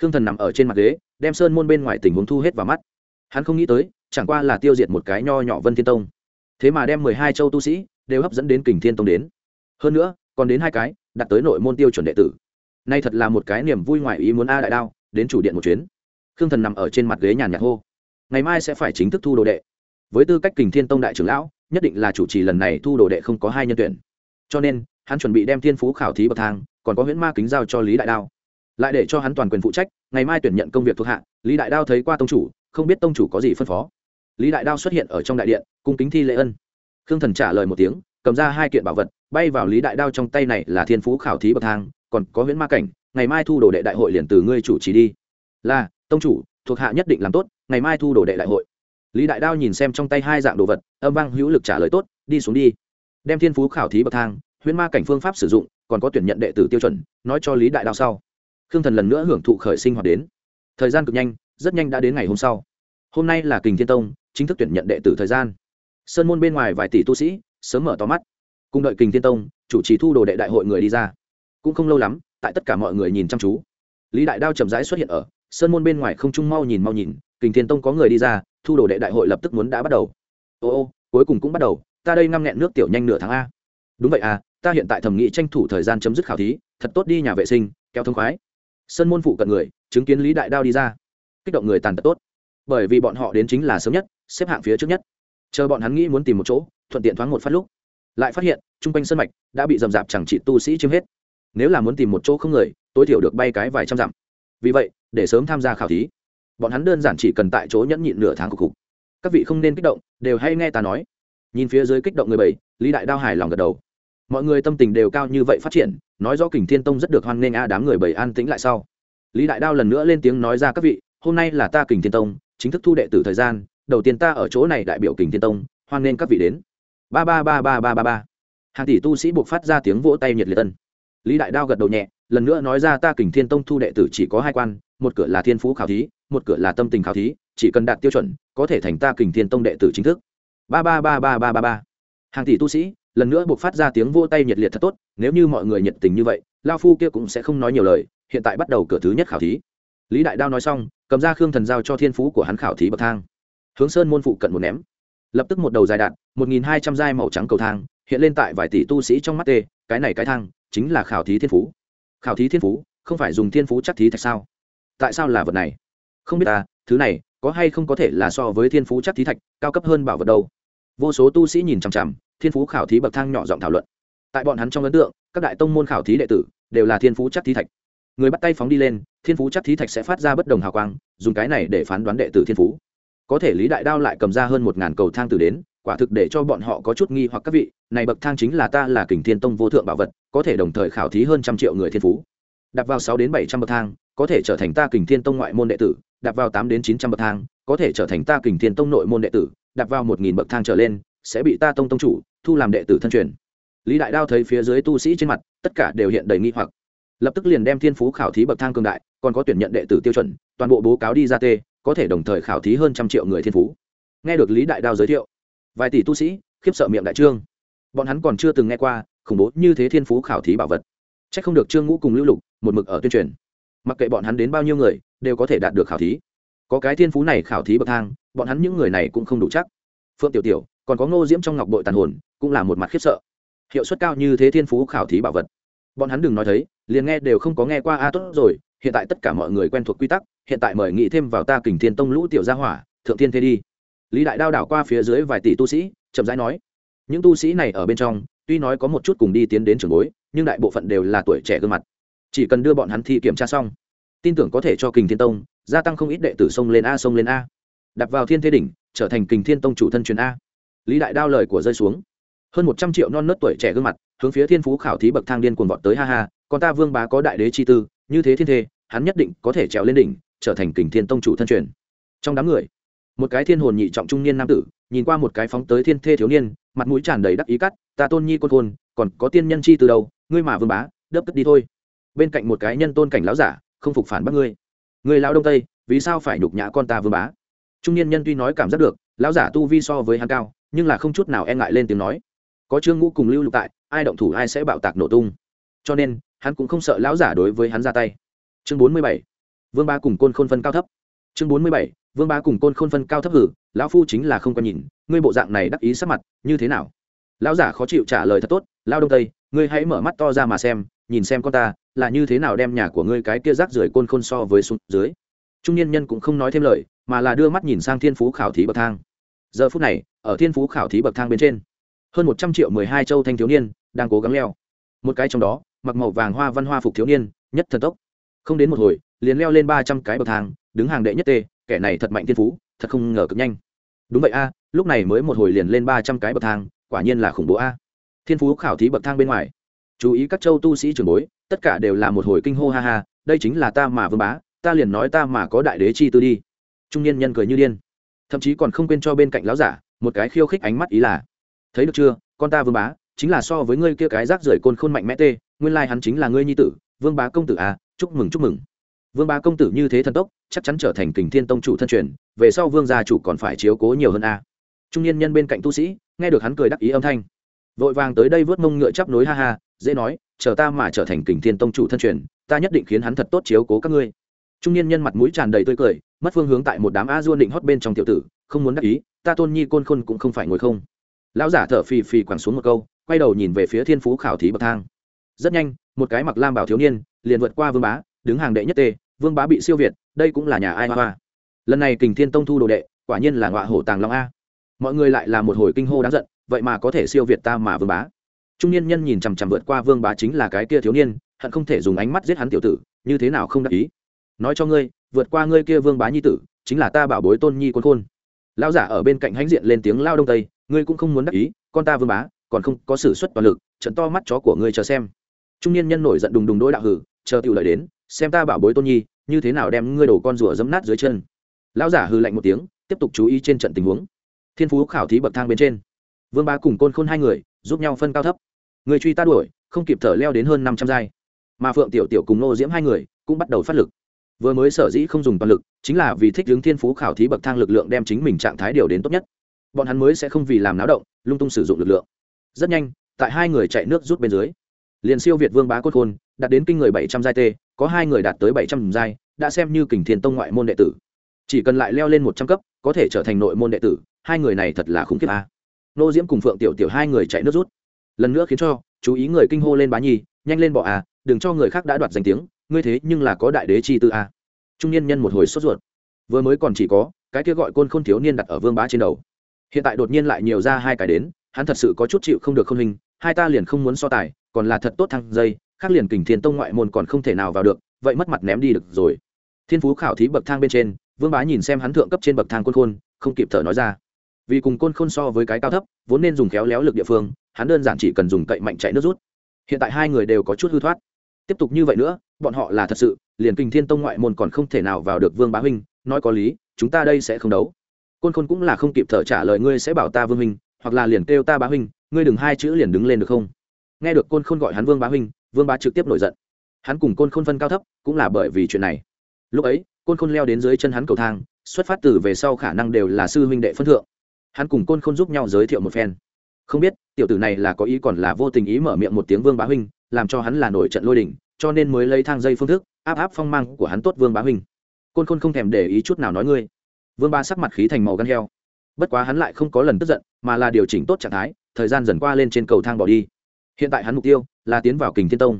Khương thần nằm ở trên mặt ghế, đem sơn môn bên ngoài tình huống thu hết vào mắt. Hắn không nghĩ tới, chẳng qua là tiêu diệt một cái nho nhỏ vân thiên tông thế mà đem mười hai châu tu sĩ đều hấp dẫn đến kình thiên tông đến. Hơn nữa, còn đến hai cái, đặt tới nội môn tiêu chuẩn đệ tử. Nay thật là một cái niềm vui ngoài ý muốn a đại đao, đến chủ điện một chuyến. Khương thần nằm ở trên mặt ghế nhàn nhạt hô. Ngày mai sẽ phải chính thức thu đồ đệ. Với tư cách kình thiên tông đại trưởng lão, nhất định là chủ trì lần này thu đồ đệ không có hai nhân tuyển. Cho nên, hắn chuẩn bị đem thiên phú khảo thí bậc thang, còn có huyễn ma kính giao cho lý đại đao. Lại để cho hắn toàn quyền phụ trách, ngày mai tuyển nhận công việc thuộc hạ, lý đại đao thấy qua tông chủ, không biết tông chủ có gì phân phó lý đại đao xuất hiện ở trong đại điện, cung kính thi lễ ân. Khương thần trả lời một tiếng, cầm ra hai kiện bảo vật, bay vào lý đại đao trong tay này là thiên phú khảo thí bậc thang, còn có huyễn ma cảnh, ngày mai thu đồ đệ đại hội liền từ ngươi chủ trì đi. Là, tông chủ, thuộc hạ nhất định làm tốt, ngày mai thu đồ đệ đại hội. Lý đại đao nhìn xem trong tay hai dạng đồ vật, âm vang hữu lực trả lời tốt, đi xuống đi. Đem thiên phú khảo thí bậc thang, huyễn ma cảnh phương pháp sử dụng, còn có tuyển nhận đệ tử tiêu chuẩn, nói cho lý đại đao sau. Khương thần lần nữa hưởng thụ khởi sinh hoạt đến. Thời gian cực nhanh, rất nhanh đã đến ngày hôm sau. Hôm nay là kình thiên tông chính thức tuyển nhận đệ tử thời gian. Sơn môn bên ngoài vài tỷ tu sĩ, sớm mở to mắt. Cùng đợi kình thiên tông, chủ trì thu đồ đệ đại hội người đi ra. Cũng không lâu lắm, tại tất cả mọi người nhìn chăm chú. Lý đại đao chậm rãi xuất hiện ở, sơn môn bên ngoài không trung mau nhìn mau nhìn, kình thiên tông có người đi ra, thu đồ đệ đại hội lập tức muốn đã bắt đầu. Ô ô, cuối cùng cũng bắt đầu, ta đây ngăm nghẹn nước tiểu nhanh nửa tháng a. Đúng vậy à ta hiện tại thẩm nghị tranh thủ thời gian chấm dứt khảo thí, thật tốt đi nhà vệ sinh, kéo thông khoái. Sơn môn phụ cận người, chứng kiến lý đại đao đi ra. Kích động người tàn tật tốt. Bởi vì bọn họ đến chính là sớm nhất xếp hạng phía trước nhất. Chờ bọn hắn nghĩ muốn tìm một chỗ, thuận tiện thoáng một phát lúc, lại phát hiện, chung quanh sân mạch đã bị rầm rạp chẳng trị tu sĩ chiếm hết. Nếu là muốn tìm một chỗ không người, tối thiểu được bay cái vài trăm dặm. Vì vậy, để sớm tham gia khảo thí, bọn hắn đơn giản chỉ cần tại chỗ nhẫn nhịn nửa tháng cục cục. Các vị không nên kích động, đều hay nghe ta nói. Nhìn phía dưới kích động người bảy, lý đại đao hài lòng gật đầu. Mọi người tâm tình đều cao như vậy phát triển, nói rõ kình thiên tông rất được hoan nghênh a đám người bảy an tĩnh lại sau. Lý đại đao lần nữa lên tiếng nói ra, các vị, hôm nay là ta kình thiên tông, chính thức thu đệ tử thời gian đầu tiên ta ở chỗ này đại biểu kình thiên tông, hoan nghênh các vị đến. Ba ba ba ba ba ba ba. Hàng tỷ tu sĩ buộc phát ra tiếng vỗ tay nhiệt liệt tân lý đại đao gật đầu nhẹ, lần nữa nói ra ta kình thiên tông thu đệ tử chỉ có hai quan, một cửa là thiên phú khảo thí, một cửa là tâm tình khảo thí, chỉ cần đạt tiêu chuẩn, có thể thành ta kình thiên tông đệ tử chính thức. Ba ba ba ba ba ba ba. Hàng tỷ tu sĩ, lần nữa buộc phát ra tiếng vỗ tay nhiệt liệt thật tốt, nếu như mọi người nhiệt tình như vậy, lao phu kia cũng sẽ không nói nhiều lời, hiện tại bắt đầu cửa thứ nhất khảo thí. Lý đại đao nói xong, cầm ra khương thần giao cho thiên phú của hắn khảo thí bậc thang hướng sơn môn phụ cận một ném. Lập tức một đầu dài đạn, một nghìn hai trăm giai màu trắng cầu thang, hiện lên tại vài tỷ tu sĩ trong mắt tê, cái này cái thang chính là khảo thí thiên phú. Khảo thí thiên phú, không phải dùng thiên phú chắc thí thạch sao? Tại sao là vật này? Không biết ta thứ này có hay không có thể là so với thiên phú chắc thí thạch cao cấp hơn bảo vật đâu? Vô số tu sĩ nhìn chằm chằm, thiên phú khảo thí bậc thang nhỏ giọng thảo luận. Tại bọn hắn trong ấn tượng, các đại tông môn khảo thí đệ tử đều là thiên phú chắc thí thạch. Người bắt tay phóng đi lên, thiên phú chắc thí thạch sẽ phát ra bất đồng hào quang, dùng cái này để phán đoán đệ tử thiên phú có thể lý đại đao lại cầm ra hơn một ngàn cầu thang từ đến, quả thực để cho bọn họ có chút nghi hoặc các vị, này bậc thang chính là ta là kình thiên tông vô thượng bảo vật, có thể đồng thời khảo thí hơn trăm triệu người thiên phú. Đặt vào sáu đến bảy trăm bậc thang, có thể trở thành ta kình thiên tông ngoại môn đệ tử, đặt vào tám đến chín trăm bậc thang, có thể trở thành ta kình thiên tông nội môn đệ tử, đặt vào một nghìn bậc thang trở lên, sẽ bị ta tông tông chủ, thu làm đệ tử thân truyền. Lý đại đao thấy phía dưới tu sĩ trên mặt, tất cả đều hiện đầy nghi hoặc. Lập tức liền đem thiên phú khảo thí bậc thang cường đại, còn có tuyển nhận đệ tử tiêu chuẩn, toàn bộ bố cáo đi ra tê có thể đồng thời khảo thí hơn trăm triệu người thiên phú. Nghe được lý đại đao giới thiệu, vài tỷ tu sĩ khiếp sợ miệng đại trương. Bọn hắn còn chưa từng nghe qua khủng bố như thế thiên phú khảo thí bảo vật. C h ắ c không được trương ngũ cùng lưu lục một mực ở tuyên truyền. Mặc kệ bọn hắn đến bao nhiêu người, đều có thể đạt được khảo thí. Có cái thiên phú này khảo thí bậc thang, bọn hắn những người này cũng không đủ chắc. Phượng tiểu tiểu, còn có ngô diễm trong ngọc bội tàn hồn, cũng là một mặt khiếp sợ. Hiệu suất cao như thế thiên phú khảo thí bảo vật. Bọn hắn đừng nói thấy, liền nghe đều không có nghe qua, a, tốt rồi, hiện tại tất cả mọi người quen thuộc quy tắc hiện tại mời nghĩ thêm vào ta kình thiên tông lũ tiểu gia hỏa, thượng thiên thế đi. Lý đại đao đảo qua phía dưới vài tỷ tu sĩ, chậm rãi nói, những tu sĩ này ở bên trong, tuy nói có một chút cùng đi tiến đến trường bối, nhưng đại bộ phận đều là tuổi trẻ gương mặt. Chỉ cần đưa bọn hắn thi kiểm tra xong, tin tưởng có thể cho kình thiên tông gia tăng không ít đệ tử sông lên a sông lên a. Đặt vào thiên thế đỉnh, trở thành kình thiên tông chủ thân truyền a. Lý đại đao lời của rơi xuống. Hơn một trăm triệu non nớt tuổi trẻ gương mặt, hướng phía thiên phú khảo thí bậc thang điên cuồng vọt tới, ha ha còn ta vương bá có đại đế chi tư, như thế thiên thê hắn nhất định có thể trèo lên đỉnh trở thành kình thiên tông chủ thân truyền. Trong đám người, một cái thiên hồn nhị trọng trung niên nam tử, nhìn qua một cái phóng tới thiên thê thiếu niên, mặt mũi tràn đầy đắc ý cắt, ta tôn nhi côn khôn còn có tiên nhân chi từ đầu ngươi mà vương bá, đớp tức đi thôi. Bên cạnh một cái nhân tôn cảnh lão giả, không phục phản bác ngươi. Người lão đông tây, vì sao phải nhục nhã con ta vương bá? Trung niên nhân tuy nói cảm giác được, lão giả tu vi so với hắn cao, nhưng là không chút nào e ngại lên tiếng nói, có trương ngũ cùng lưu lục tại, ai động thủ ai sẽ bạo tạc nổ tung. Cho nên, hắn cũng không sợ lão giả đối với hắn ra tay. Chương bốn mươi bảy vương ba cùng côn khôn phân cao thấp. Chương bốn mươi bảy, vương ba cùng côn khôn phân cao thấp hử, lão phu chính là không có nhìn, ngươi bộ dạng này đắc ý sắc mặt, như thế nào? Lão giả khó chịu trả lời thật tốt lao đông tây, ngươi hãy mở mắt to ra mà xem, nhìn xem con ta, là như thế nào đem nhà của ngươi cái kia rác rưởi côn khôn so với xuống dưới? Trung niên nhân cũng không nói thêm lời, mà là đưa mắt nhìn sang thiên phú khảo thí bậc thang. Giờ phút này, ở thiên phú khảo thí bậc thang bên trên, hơn một trăm triệu mười hai châu thanh thiếu niên đang cố gắng leo. Một cái trong đó, mặc màu vàng hoa văn hoa phục thiếu niên, nhất thần tốc. Không đến một hồi liền leo lên ba trăm cái bậc thang, đứng hàng đệ nhất tê, kẻ này thật mạnh thiên phú, thật không ngờ cực nhanh. Đúng vậy a, lúc này mới một hồi liền lên ba trăm cái bậc thang, quả nhiên là khủng bố a. Thiên phú khảo thí bậc thang bên ngoài. Chú ý các châu tu sĩ trường bối, tất cả đều là một hồi kinh hô ha ha, đây chính là ta mà vương bá, ta liền nói ta mà có đại đế chi tư đi. Trung niên nhân cười như điên. Thậm chí còn không quên cho bên cạnh lão giả, một cái khiêu khích ánh mắt ý là, thấy được chưa, con ta vương bá, chính là so với ngươi kia cái rác rưởi côn khôn mạnh mẽ tê, nguyên lai hắn chính là ngươi nhi tử, vương bá công tử à chúc mừng chúc mừng vương bá công tử như thế thần tốc, chắc chắn trở thành kình thiên tông chủ thân truyền, về sau vương gia chủ còn phải chiếu cố nhiều hơn a. À. trung niên nhân bên cạnh tu sĩ, nghe được hắn cười đắc ý âm thanh. Vội vàng tới đây vớt mông ngựa chắp nối ha ha, dễ nói, chờ ta mà trở thành kình thiên tông chủ thân truyền, ta nhất định khiến hắn thật tốt chiếu cố các ngươi. Trung niên nhân mặt mũi tràn đầy tươi cười, mất phương hướng tại một đám a duôn định hót bên trong tiểu tử, không muốn đắc ý, ta tôn nhi côn khôn cũng không phải ngồi không. Lão giả thở phì phì quẳng xuống một câu, quay đầu nhìn về phía thiên phú khảo thí bậc thang. Rất nhanh, một cái mặc lam bảo thiếu niên, liền vượt qua vương bá đứng hàng đệ nhất tê, vương bá bị siêu việt, đây cũng là nhà ai hoa lần này kình thiên tông thu đồ đệ, quả nhiên là ngọa hổ tàng long a. Mọi người lại là một hồi kinh hô đáng giận, vậy mà có thể siêu việt ta mà vương bá. Trung niên nhân nhìn chằm chằm vượt qua vương bá chính là cái kia thiếu niên, hận không thể dùng ánh mắt giết hắn tiểu tử, như thế nào không đắc ý. Nói cho ngươi, vượt qua ngươi kia vương bá nhi tử, chính là ta bảo bối tôn nhi quân khôn. Lão giả ở bên cạnh hãnh diện lên tiếng lao đông tây, ngươi cũng không muốn đắc ý, con ta vương bá, còn không có sử xuất toàn lực, trận to mắt chó của ngươi chờ xem. Trung niên nhân nổi giận đùng đùng đôi đạo hử, chờ tiểu lợi đến xem ta bảo bối tôn nhi, như thế nào đem ngươi đổ con rùa dẫm nát dưới chân. Lão giả hư lạnh một tiếng, tiếp tục chú ý trên trận tình huống. Thiên phú khảo thí bậc thang bên trên. Vương bá cùng côn khôn hai người, giúp nhau phân cao thấp. Người truy ta đuổi, không kịp thở leo đến hơn năm trăm giai. Mà phượng tiểu tiểu cùng nô diễm hai người, cũng bắt đầu phát lực. Vừa mới sở dĩ không dùng toàn lực, chính là vì thích hướng thiên phú khảo thí bậc thang lực lượng đem chính mình trạng thái điều đến tốt nhất. Bọn hắn mới sẽ không vì làm náo động, lung tung sử dụng lực lượng. Rất nhanh, tại hai người chạy nước rút bên dưới, liền siêu việt vương bá cốt khôn, đạt đến kinh người bảy trăm giai tê có hai người đạt tới bảy trăm giai, đã xem như kình thiên tông ngoại môn đệ tử. Chỉ cần lại leo lên một trăm cấp, có thể trở thành nội môn đệ tử, hai người này thật là khủng khiếp a. Nô diễm cùng phượng tiểu tiểu hai người chạy nước rút. Lần nữa khiến cho, chú ý người kinh hô lên bá nhi, nhanh lên bỏ à đừng cho người khác đã đoạt danh tiếng, ngươi thế nhưng là có đại đế chi tư a. Trung niên nhân một hồi sốt ruột. Vừa mới còn chỉ có, cái kia gọi côn khôn thiếu niên đặt ở vương bá trên đầu. Hiện tại đột nhiên lại nhiều ra hai cái đến, hắn thật sự có chút chịu không được không hình hai ta liền không muốn so tài, còn là thật tốt thăng dây khác liền kình thiên tông ngoại môn còn không thể nào vào được, vậy mất mặt ném đi được rồi. Thiên phú khảo thí bậc thang bên trên, vương bá nhìn xem hắn thượng cấp trên bậc thang côn khôn, không kịp thở nói ra. Vì cùng côn khôn so với cái cao thấp, vốn nên dùng khéo léo lực địa phương, hắn đơn giản chỉ cần dùng cậy mạnh chạy nước rút. Hiện tại hai người đều có chút hư thoát. Tiếp tục như vậy nữa, bọn họ là thật sự, liền kình thiên tông ngoại môn còn không thể nào vào được vương bá huynh, nói có lý, chúng ta đây sẽ không đấu. Côn khôn cũng là không kịp thở trả lời, ngươi sẽ bảo ta vương huynh, hoặc là liền kêu ta bá huynh, ngươi đừng hai chữ liền đứng lên được không? Nghe được côn khôn gọi hắn vương bá huynh vương bá trực tiếp nổi giận. Hắn cùng côn khôn phân cao thấp, cũng là bởi vì chuyện này. Lúc ấy, côn khôn leo đến dưới chân hắn cầu thang, xuất phát từ về sau khả năng đều là sư huynh đệ phân thượng. Hắn cùng côn khôn giúp nhau giới thiệu một phen. Không biết, tiểu tử này là có ý còn là vô tình ý mở miệng một tiếng vương bá huynh, làm cho hắn là nổi trận lôi đình, cho nên mới lấy thang dây phương thức, áp áp phong mang của hắn tốt vương bá huynh. Côn khôn không thèm để ý chút nào nói ngươi. Vương ba sắc mặt khí thành màu gan heo. Bất quá hắn lại không có lần tức giận, mà là điều chỉnh tốt trạng thái, thời gian dần qua lên trên cầu thang bỏ đi hiện tại hắn mục tiêu là tiến vào kình thiên tông.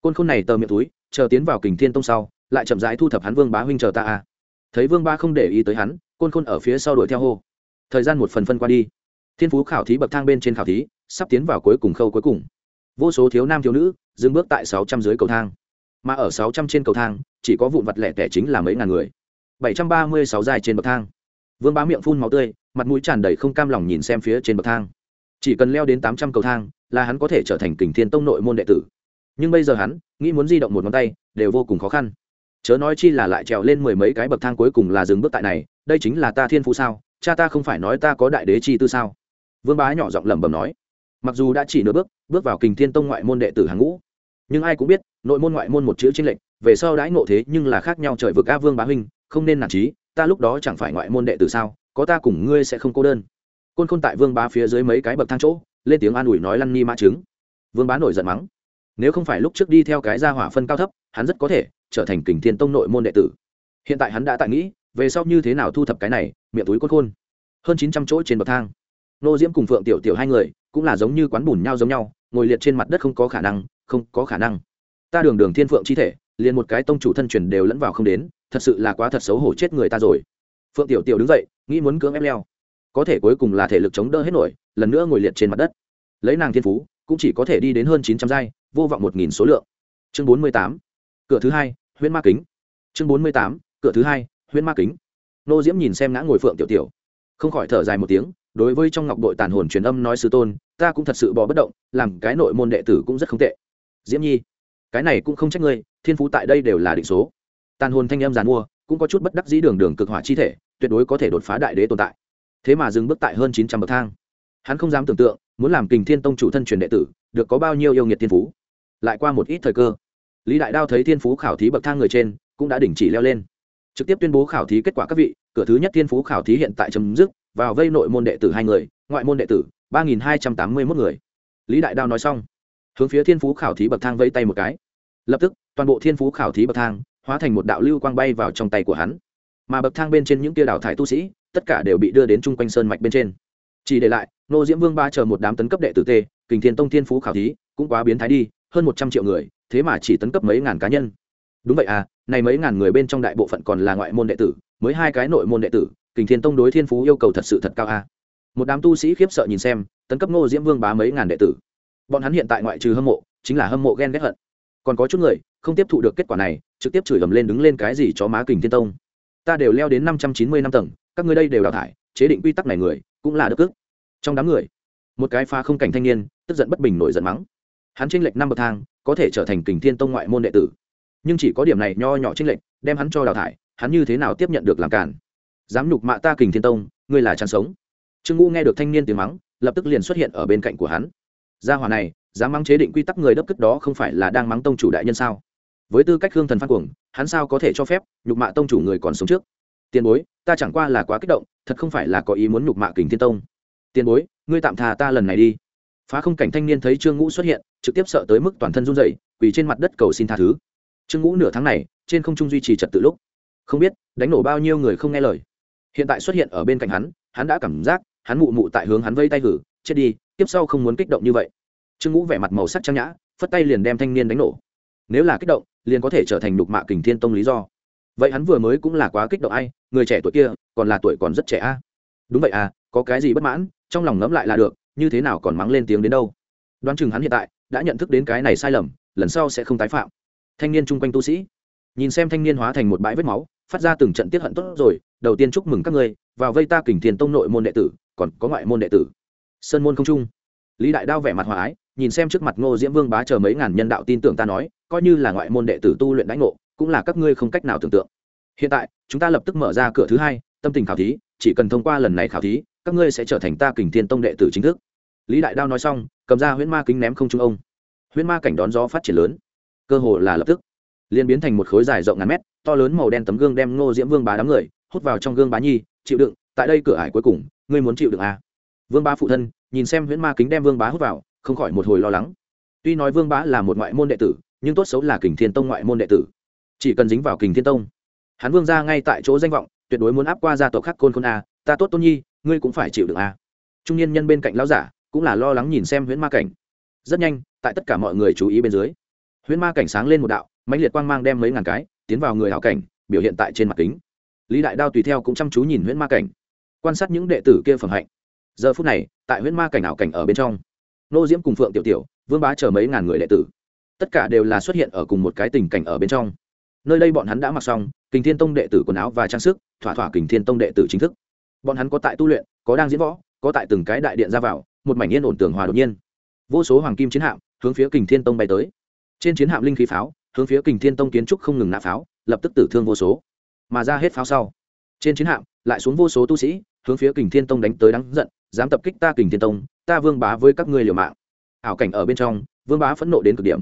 Côn khôn này tờ miệng túi, chờ tiến vào kình thiên tông sau, lại chậm rãi thu thập hắn vương bá huynh chờ ta à. Thấy vương ba không để ý tới hắn, côn khôn ở phía sau đuổi theo hô. Thời gian một phần phân qua đi. Thiên phú khảo thí bậc thang bên trên khảo thí, sắp tiến vào cuối cùng khâu cuối cùng. Vô số thiếu nam thiếu nữ dừng bước tại sáu trăm dưới cầu thang. Mà ở sáu trăm trên cầu thang, chỉ có vụn vặt lẻ tẻ chính là mấy ngàn người. Bảy trăm ba mươi sáu dài trên bậc thang. Vương bá miệng phun máu tươi, mặt mũi tràn đầy không cam lòng nhìn xem phía trên bậc thang chỉ cần leo đến tám trăm cầu thang, là hắn có thể trở thành kình thiên tông nội môn đệ tử. Nhưng bây giờ hắn, nghĩ muốn di động một ngón tay, đều vô cùng khó khăn. Chớ nói chi là lại trèo lên mười mấy cái bậc thang cuối cùng là dừng bước tại này, đây chính là ta thiên phú sao? Cha ta không phải nói ta có đại đế chi tư sao? Vương bá nhỏ giọng lẩm bẩm nói. Mặc dù đã chỉ nửa bước bước vào kình thiên tông ngoại môn đệ tử hàng ngũ, nhưng ai cũng biết, nội môn ngoại môn một chữ chính lệnh về sau đãi ngộ thế nhưng là khác nhau trời vực a vương bá huynh, không nên nản trí ta lúc đó chẳng phải ngoại môn đệ tử sao? Có ta cùng ngươi sẽ không cô đơn côn khôn tại vương bá phía dưới mấy cái bậc thang chỗ, lên tiếng an ủi nói lăn ni mã trứng. Vương bá nổi giận mắng. Nếu không phải lúc trước đi theo cái gia hỏa phân cao thấp, hắn rất có thể trở thành kình thiên tông nội môn đệ tử. Hiện tại hắn đã tại nghĩ, về sau như thế nào thu thập cái này, miệng túi côn khôn. Hơn chín trăm chỗ trên bậc thang. Nô diễm cùng phượng tiểu tiểu hai người, cũng là giống như quán bùn nhau giống nhau, ngồi liệt trên mặt đất không có khả năng, không có khả năng. Ta đường đường thiên phượng chi thể, liền một cái tông chủ thân truyền đều lẫn vào không đến, thật sự là quá thật xấu hổ chết người ta rồi. Phượng tiểu tiểu đứng dậy, nghĩ muốn cưỡng ép leo có thể cuối cùng là thể lực chống đỡ hết nổi, lần nữa ngồi liệt trên mặt đất. Lấy nàng thiên phú, cũng chỉ có thể đi đến hơn chín trăm giai, vô vọng một nghìn số lượng. Chương bốn mươi tám, cửa thứ hai, huyễn ma kính. Chương bốn mươi tám, cửa thứ hai, huyễn ma kính. Nô diễm nhìn xem ngã ngồi phượng tiểu tiểu, không khỏi thở dài một tiếng, đối với trong ngọc đội tàn hồn truyền âm nói sư tôn, ta cũng thật sự bỏ bất động, làm cái nội môn đệ tử cũng rất không tệ. Diễm nhi, cái này cũng không trách ngươi, thiên phú tại đây đều là định số. Tàn hồn thanh âm giàn mua, cũng có chút bất đắc dĩ đường đường cực hỏa chi thể, tuyệt đối có thể đột phá đại đế tồn tại thế mà dừng bước tại hơn chín trăm bậc thang. Hắn không dám tưởng tượng, muốn làm kình thiên tông chủ thân truyền đệ tử, được có bao nhiêu yêu nghiệt thiên phú. Lại qua một ít thời cơ, lý đại đao thấy thiên phú khảo thí bậc thang người trên, cũng đã đình chỉ leo lên. Trực tiếp tuyên bố khảo thí kết quả các vị, cửa thứ nhất thiên phú khảo thí hiện tại chấm dứt, vào vây nội môn đệ tử hai người, ngoại môn đệ tử ba nghìn hai trăm tám mươi mốt người. Lý đại đao nói xong, hướng phía thiên phú khảo thí bậc thang vẫy tay một cái. Lập tức, toàn bộ thiên phú khảo thí bậc thang hóa thành một đạo lưu quang bay vào trong tay của hắn mà bậc thang bên trên những tia đào thải tu sĩ, tất cả đều bị đưa đến chung quanh sơn mạch bên trên. Chỉ để lại nô diễm vương ba chờ một đám tấn cấp đệ tử t kình thiên tông thiên phú khảo thí, cũng quá biến thái đi, hơn một trăm triệu người, thế mà chỉ tấn cấp mấy ngàn cá nhân. Đúng vậy à này mấy ngàn người bên trong đại bộ phận còn là ngoại môn đệ tử, mới hai cái nội môn đệ tử, kình thiên tông đối thiên phú yêu cầu thật sự thật cao à. một đám tu sĩ khiếp sợ nhìn xem, tấn cấp ngô diễm vương bá mấy ngàn đệ tử. Bọn hắn hiện tại ngoại trừ hâm mộ, chính là hâm mộ ghen ghét hận. Còn có chút người, không tiếp thụ được kết quả này, trực tiếp chửi ầm lên đứng lên cái gì cho má kình thiên tông ta đều leo đến năm trăm chín mươi năm tầng, các ngươi đây đều đào thải, chế định quy tắc này người, cũng là đức cước. trong đám người, một cái pha không cảnh thanh niên, tức giận bất bình nổi giận mắng. Hắn tranh lệch năm bậc thang, có thể trở thành kình thiên tông ngoại môn đệ tử. Nhưng chỉ có điểm này nho nhỏ tranh lệch, đem hắn cho đào thải, hắn như thế nào tiếp nhận được làm cản dám nhục mạ ta kình thiên tông, ngươi là chán sống. Trương ngũ nghe được thanh niên tiếng mắng, lập tức liền xuất hiện ở bên cạnh của hắn. Gia hòa này, dám mắng chế định quy tắc người đắc cất đó không phải là đang mắng tông chủ đại nhân sao? Với tư cách hương thần phan cuồng, hắn sao có thể cho phép nhục mạ tông chủ người còn sống trước? Tiền bối, ta chẳng qua là quá kích động, thật không phải là có ý muốn nhục mạ kình thiên tông. Tiền bối, ngươi tạm thà ta lần này đi. Phá không cảnh thanh niên thấy trương ngũ xuất hiện, trực tiếp sợ tới mức toàn thân run dậy quỳ trên mặt đất cầu xin tha thứ. Trương ngũ nửa tháng này, trên không trung duy trì trật tự lúc. Không biết, đánh nổ bao nhiêu người không nghe lời. Hiện tại xuất hiện ở bên cạnh hắn hắn đã cảm giác, hắn mụ mụ tại hướng hắn vây tay gử chết đi, tiếp sau không muốn kích động như vậy. Trương ngũ vẻ mặt màu sắc trang nhã, phất tay liền đem thanh niên đánh nổ nếu là kích động, liền có thể trở thành đục mạ kình thiên tông lý do. Vậy hắn vừa mới cũng là quá kích động ai, người trẻ tuổi kia, còn là tuổi còn rất trẻ a. Đúng vậy à có cái gì bất mãn, trong lòng ngẫm lại là được, như thế nào còn mắng lên tiếng đến đâu. Đoán chừng hắn hiện tại, đã nhận thức đến cái này sai lầm, lần sau sẽ không tái phạm. Thanh niên chung quanh tu sĩ. Nhìn xem thanh niên hóa thành một bãi vết máu, phát ra từng trận tiết hận tốt rồi, đầu tiên chúc mừng các ngươi, vào vây ta kình thiên tông nội môn đệ tử, còn có ngoại môn đệ tử. Sơn môn không trung lý đại đao vẻ mặt hòa ái, nhìn xem trước mặt ngô diễm vương bá chờ mấy ngàn nhân đạo tin tưởng ta nói, coi như là ngoại môn đệ tử tu luyện đánh ngộ, cũng là các ngươi không cách nào tưởng tượng. Hiện tại, chúng ta lập tức mở ra cửa thứ hai, tâm tình khảo thí, chỉ cần thông qua lần này khảo thí, các ngươi sẽ trở thành ta kình thiên tông đệ tử chính thức. Lý đại đao nói xong, cầm ra huyễn ma kính ném không trung ông. Huyễn ma cảnh đón gió phát triển lớn, cơ hồ là lập tức, liền biến thành một khối dài rộng ngàn mét, to lớn màu đen tấm gương đem ngô diễm vương bá đám người, hút vào trong gương bá nhi, chịu đựng, tại đây cửa ải cuối cùng, ngươi muốn chịu đựng à. vương bá phụ thân nhìn xem huyễn ma kính đem vương bá hút vào, không khỏi một hồi lo lắng. Tuy nói vương bá là một ngoại môn đệ tử, nhưng tốt xấu là kình thiên tông ngoại môn đệ tử. Chỉ cần dính vào kình thiên tông, hắn vương ra ngay tại chỗ danh vọng, tuyệt đối muốn áp qua gia tộc khắc côn khôn a, ta tốt tôn nhi, ngươi cũng phải chịu được a. Trung niên nhân bên cạnh lão giả cũng là lo lắng nhìn xem huyễn ma cảnh. Rất nhanh, tại tất cả mọi người chú ý bên dưới, huyễn ma cảnh sáng lên một đạo, mãnh liệt quang mang đem mấy ngàn cái tiến vào người hảo cảnh, biểu hiện tại trên mặt kính. Lý đại đao tùy theo cũng chăm chú nhìn huyễn ma cảnh, quan sát những đệ tử kia phẩm hạnh giờ phút này, tại huyễn ma cảnh ảo cảnh ở bên trong, nô diễm cùng phượng tiểu tiểu, vương bá chờ mấy ngàn người đệ tử, tất cả đều là xuất hiện ở cùng một cái tình cảnh ở bên trong. Nơi đây bọn hắn đã mặc xong, kình thiên tông đệ tử quần áo và trang sức, thỏa thỏa kình thiên tông đệ tử chính thức. Bọn hắn có tại tu luyện, có đang diễn võ, có tại từng cái đại điện ra vào, một mảnh yên ổn tường hòa đột nhiên. Vô số hoàng kim chiến hạm hướng phía kình thiên tông bay tới. Trên chiến hạm linh khí pháo, hướng phía kình thiên tông kiến trúc không ngừng nã pháo, lập tức tử thương vô số. Mà ra hết pháo sau, trên chiến hạm lại xuống vô số tu sĩ, hướng phía kình thiên tông đánh tới đắng giận dám tập kích ta kình thiên tông, ta vương bá với các ngươi liều mạng. Ảo cảnh ở bên trong, vương bá phẫn nộ đến cực điểm.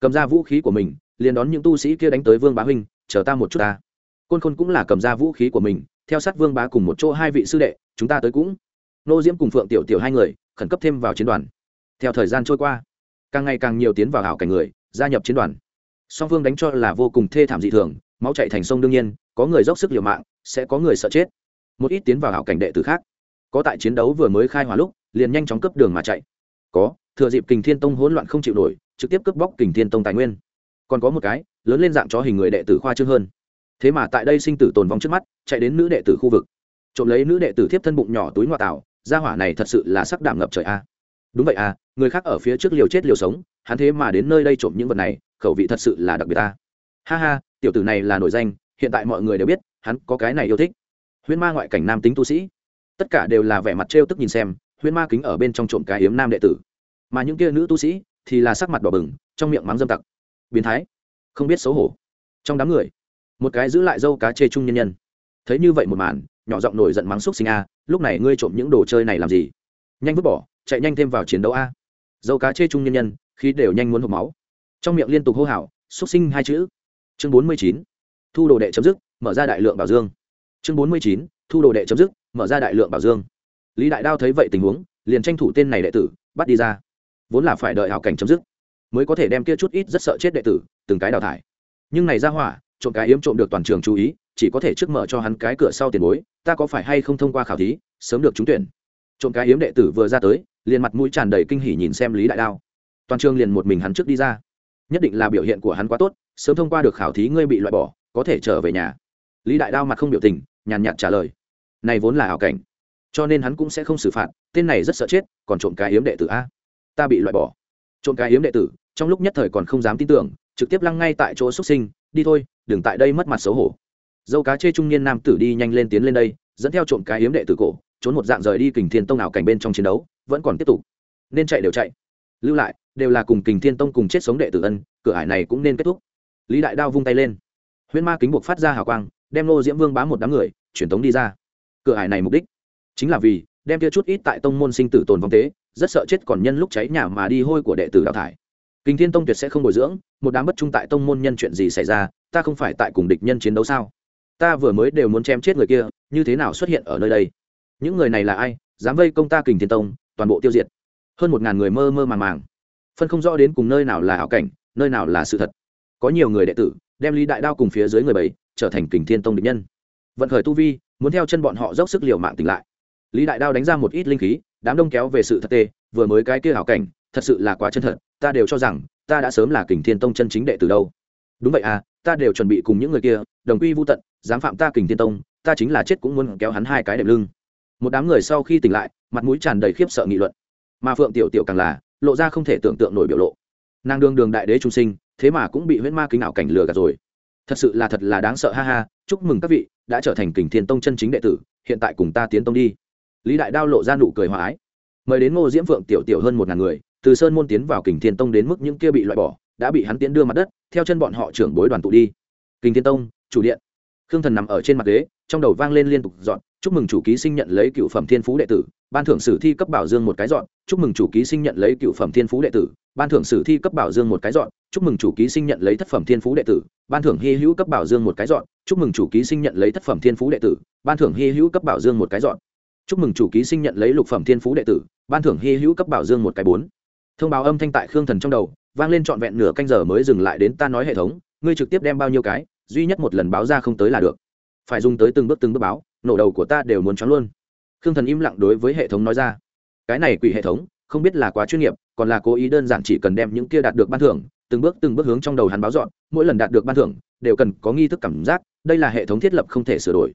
Cầm ra vũ khí của mình, liền đón những tu sĩ kia đánh tới vương bá huynh, chờ ta một chút ta. Côn khôn cũng là cầm ra vũ khí của mình, theo sát vương bá cùng một chỗ hai vị sư đệ, chúng ta tới cũng. Nô diễm cùng phượng tiểu tiểu hai người, khẩn cấp thêm vào chiến đoàn. Theo thời gian trôi qua, càng ngày càng nhiều tiến vào hảo cảnh người, gia nhập chiến đoàn. Song phương đánh cho là vô cùng thê thảm dị thường, máu chạy thành sông đương nhiên, có người dốc sức liều mạng, sẽ có người sợ chết. Một ít tiến vào hảo cảnh đệ tử khác có tại chiến đấu vừa mới khai hỏa lúc, liền nhanh chóng cướp đường mà chạy. Có, thừa dịp kình thiên tông hỗn loạn không chịu nổi, trực tiếp cướp bóc kình thiên tông tài nguyên. Còn có một cái, lớn lên dạng chó hình người đệ tử khoa trương hơn. Thế mà tại đây sinh tử tồn vong trước mắt, chạy đến nữ đệ tử khu vực. Trộm lấy nữ đệ tử thiếp thân bụng nhỏ túi ngoại tảo, gia hỏa này thật sự là sắc đảm ngập trời a. Đúng vậy à người khác ở phía trước liều chết liều sống, hắn thế mà đến nơi đây trộm những vật này, khẩu vị thật sự là đặc biệt ta ha ha, tiểu tử này là nổi danh, hiện tại mọi người đều biết, hắn có cái này yêu thích. Huyễn ma ngoại cảnh nam tính tu sĩ tất cả đều là vẻ mặt trêu tức nhìn xem, huyễn ma kính ở bên trong trộm cái hiếm nam đệ tử. Mà những kia nữ tu sĩ thì là sắc mặt đỏ bừng, trong miệng mắng dâm tặc. Biến thái, không biết xấu hổ. Trong đám người, một cái giữ lại dâu cá chê trung nhân nhân. Thấy như vậy một màn, nhỏ giọng nổi giận mắng xúc sinh a, lúc này ngươi trộm những đồ chơi này làm gì? Nhanh vứt bỏ, chạy nhanh thêm vào chiến đấu a. Dâu cá chê trung nhân nhân, khi đều nhanh muốn hộp máu. Trong miệng liên tục hô hào, xúc sinh hai chữ. Chương bốn mươi chín, thu đồ đệ chấm dứt, mở ra đại lượng bảo dương. Chương bốn mươi chín, thu đồ đệ chấm dứt mở ra đại lượng bảo dương. Lý đại đao thấy vậy tình huống, liền tranh thủ tên này đệ tử, bắt đi ra. Vốn là phải đợi hảo cảnh chấm dứt, mới có thể đem kia chút ít rất sợ chết đệ tử, từng cái đào thải. Nhưng này ra hỏa, trộm cái yếm trộm được toàn trường chú ý, chỉ có thể trước mở cho hắn cái cửa sau tiền bối, ta có phải hay không thông qua khảo thí, sớm được trúng tuyển. Trộm cái yếm đệ tử vừa ra tới, liền mặt mũi tràn đầy kinh hỉ nhìn xem lý đại đao. Toàn trường liền một mình hắn trước đi ra. Nhất định là biểu hiện của hắn quá tốt, sớm thông qua được khảo thí ngươi bị loại bỏ, có thể trở về nhà. Lý đại đao mặt không biểu tình, nhàn nhạt trả lời này vốn là ảo cảnh. Cho nên hắn cũng sẽ không xử phạt, tên này rất sợ chết, còn trộm cái hiếm đệ tử a. Ta bị loại bỏ. Trộm cái hiếm đệ tử, trong lúc nhất thời còn không dám tin tưởng, trực tiếp lăng ngay tại chỗ xuất sinh, đi thôi, đừng tại đây mất mặt xấu hổ. Dâu cá chê trung niên nam tử đi nhanh lên tiến lên đây, dẫn theo trộm cái hiếm đệ tử cổ, trốn một dạng rời đi kình thiên tông ảo cảnh bên trong chiến đấu, vẫn còn tiếp tục. Nên chạy đều chạy. Lưu lại, đều là cùng kình thiên tông cùng chết sống đệ tử ân, cửa ải này cũng nên kết thúc. Lý đại đao vung tay lên. Huyễn ma kính buộc phát ra hào quang, đem lô diễm vương bám một đám người, truyền tống đi ra cửa hải này mục đích. Chính là vì, đem kia chút ít tại tông môn sinh tử tồn vong tế rất sợ chết còn nhân lúc cháy nhà mà đi hôi của đệ tử đào thải. Kinh thiên tông tuyệt sẽ không bồi dưỡng, một đám bất trung tại tông môn nhân chuyện gì xảy ra, ta không phải tại cùng địch nhân chiến đấu sao? Ta vừa mới đều muốn chém chết người kia, như thế nào xuất hiện ở nơi đây? Những người này là ai, dám vây công ta kình thiên tông, toàn bộ tiêu diệt. Hơn một ngàn người mơ mơ màng màng. Phân không rõ đến cùng nơi nào là ảo cảnh, nơi nào là sự thật. Có nhiều người đệ tử, đem lý đại đao cùng phía dưới người bảy trở thành kình thiên tông địch nhân. Vận khởi tu vi muốn theo chân bọn họ dốc sức liều mạng tỉnh lại. Lý đại đao đánh ra một ít linh khí, đám đông kéo về sự thật tê, vừa mới cái kia hảo cảnh, thật sự là quá chân thật, ta đều cho rằng, ta đã sớm là kình thiên tông chân chính đệ từ đâu. Đúng vậy à ta đều chuẩn bị cùng những người kia, đồng quy vô tận, dám phạm ta kình thiên tông, ta chính là chết cũng muốn kéo hắn hai cái đệm lưng. Một đám người sau khi tỉnh lại, mặt mũi tràn đầy khiếp sợ nghị luận. Mà phượng tiểu tiểu càng là, lộ ra không thể tưởng tượng nổi biểu lộ. Nàng đương đường đại đế trung sinh, thế mà cũng bị huyễn ma kính ảo cảnh lừa gạt rồi. Thật sự là thật là đáng sợ, ha ha, chúc mừng các vị đã trở thành kình thiên tông chân chính đệ tử, hiện tại cùng ta tiến tông đi. Lý đại đao lộ ra nụ cười hòa ái. Mời đến ngô diễm phượng tiểu tiểu hơn một ngàn người, từ sơn môn tiến vào kình thiên tông đến mức những kia bị loại bỏ, đã bị hắn tiến đưa mặt đất, theo chân bọn họ trưởng bối đoàn tụ đi. Kình thiên tông, chủ điện. Khương thần nằm ở trên mặt ghế, trong đầu vang lên liên tục dọn, chúc mừng chủ ký sinh nhận lấy cựu phẩm thiên phú đệ tử, ban thưởng sử thi cấp bảo dương một cái dọn, chúc mừng chủ ký sinh nhận lấy cựu phẩm thiên phú đệ tử ban thưởng sử thi cấp bảo dương một cái dọn, chúc mừng chủ ký sinh nhận lấy thất phẩm thiên phú đệ tử, ban thưởng hy hữu cấp bảo dương một cái dọn, chúc mừng chủ ký sinh nhận lấy thất phẩm thiên phú đệ tử, ban thưởng hy hữu cấp bảo dương một cái dọn. Chúc mừng chủ ký sinh nhận lấy lục phẩm thiên phú đệ tử, ban thưởng hy hữu cấp bảo dương một cái bốn. Thông báo âm thanh tại khương thần trong đầu, vang lên trọn vẹn nửa canh giờ mới dừng lại đến ta nói hệ thống, ngươi trực tiếp đem bao nhiêu cái, duy nhất một lần báo ra không tới là được. Phải dùng tới từng bước từng bước báo, nổ đầu của ta đều muốn choáng luôn. Khương thần im lặng đối với hệ thống nói ra. Cái này quỷ hệ thống, không biết là quá chuyên nghiệp còn là cố ý đơn giản chỉ cần đem những kia đạt được ban thưởng, từng bước từng bước hướng trong đầu hắn báo dọn, mỗi lần đạt được ban thưởng, đều cần có nghi thức cảm giác, đây là hệ thống thiết lập không thể sửa đổi.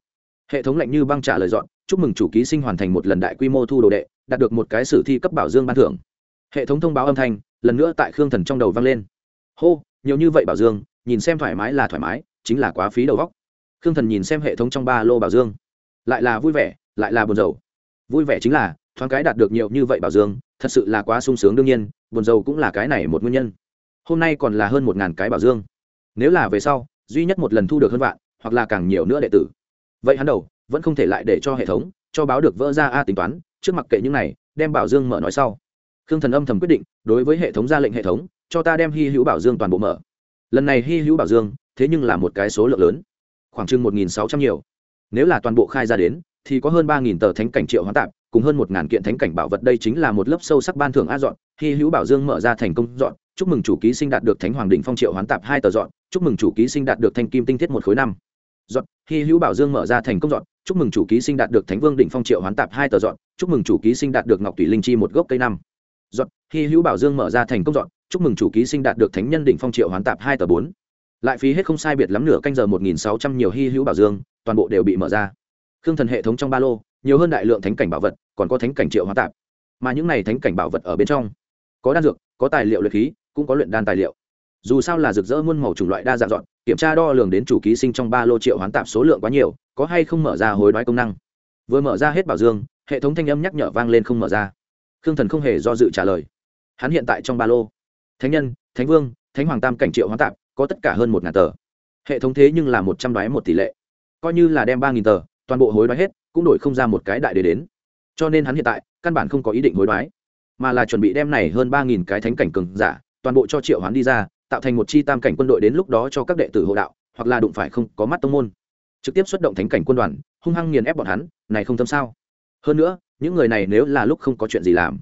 Hệ thống lạnh như băng trả lời dọn, chúc mừng chủ ký sinh hoàn thành một lần đại quy mô thu đồ đệ, đạt được một cái sử thi cấp bảo dương ban thưởng. Hệ thống thông báo âm thanh, lần nữa tại khương thần trong đầu vang lên. Hô, nhiều như vậy bảo dương, nhìn xem thoải mái là thoải mái, chính là quá phí đầu góc khương thần nhìn xem hệ thống trong ba lô bảo dương. Lại là vui vẻ, lại là buồn rầu. Vui vẻ chính là, thoáng cái đạt được nhiều như vậy bảo dương thật sự là quá sung sướng đương nhiên, buồn dầu cũng là cái này một nguyên nhân. Hôm nay còn là hơn một ngàn cái bảo dương. Nếu là về sau, duy nhất một lần thu được hơn vạn, hoặc là càng nhiều nữa đệ tử. Vậy hắn đầu, vẫn không thể lại để cho hệ thống, cho báo được vỡ ra a tính toán, trước mặt kệ những này, đem bảo dương mở nói sau. Khương thần âm thầm quyết định, đối với hệ thống ra lệnh hệ thống, cho ta đem hy hữu bảo dương toàn bộ mở. Lần này hy hữu bảo dương, thế nhưng là một cái số lượng lớn. Khoảng chừng một nghìn sáu trăm nhiều. Nếu là toàn bộ khai ra đến, thì có hơn ba nghìn tờ thánh cảnh triệu hóa tạp cùng hơn một ngàn kiện thánh cảnh bảo vật, đây chính là một lớp sâu sắc ban thưởng a dọn. Hy hữu bảo dương mở ra thành công dọn. Chúc mừng chủ ký sinh đạt được thánh hoàng đình phong triệu hoán tạp hai tờ dọn. Chúc mừng chủ ký sinh đạt được thanh kim tinh thiết một khối năm. Dọn. Hy hữu bảo dương mở ra thành công dọn. Chúc mừng chủ ký sinh đạt được thánh vương đỉnh phong triệu hoán tạp hai tờ dọn. Chúc mừng chủ ký sinh đạt được ngọc thủy linh chi một gốc cây năm. Dọn. Hy hữu bảo dương mở ra thành công dọn. Chúc mừng chủ ký sinh đạt được thánh nhân đỉnh phong triệu hoán tạp hai tờ bốn. Lại phí hết không sai biệt lắm nửa canh giờ một nghìn sáu trăm nhiều hy hữu bảo dương, toàn bộ đều bị mở ra. Khương thần hệ thống trong ba lô nhiều hơn đại lượng thánh cảnh bảo vật, còn có thánh cảnh triệu hóa tạp. Mà những này thánh cảnh bảo vật ở bên trong, có đan dược, có tài liệu luyện khí, cũng có luyện đan tài liệu. Dù sao là rực rỡ muôn màu chủng loại đa dạng dọn, kiểm tra đo lường đến chủ ký sinh trong ba lô triệu hoán tạp số lượng quá nhiều, có hay không mở ra hối đoái công năng. Vừa mở ra hết bảo dương, hệ thống thanh âm nhắc nhở vang lên không mở ra. Khương thần không hề do dự trả lời. Hắn hiện tại trong ba lô. Thánh nhân, thánh vương, thánh hoàng tam cảnh triệu hoán tạp, có tất cả hơn một ngàn tờ. Hệ thống thế nhưng là một trăm đoái một tỷ lệ. Coi như là đem ba nghìn tờ, toàn bộ hối đoái hết cũng đổi không ra một cái đại để đến. Cho nên hắn hiện tại, căn bản không có ý định hối đoái, mà là chuẩn bị đem này hơn ba nghìn cái thánh cảnh cường giả, toàn bộ cho triệu hoán đi ra, tạo thành một chi tam cảnh quân đội đến lúc đó cho các đệ tử hộ đạo, hoặc là đụng phải không có mắt tông môn. Trực tiếp xuất động thánh cảnh quân đoàn, hung hăng nghiền ép bọn hắn, này không tâm sao? Hơn nữa, những người này nếu là lúc không có chuyện gì làm,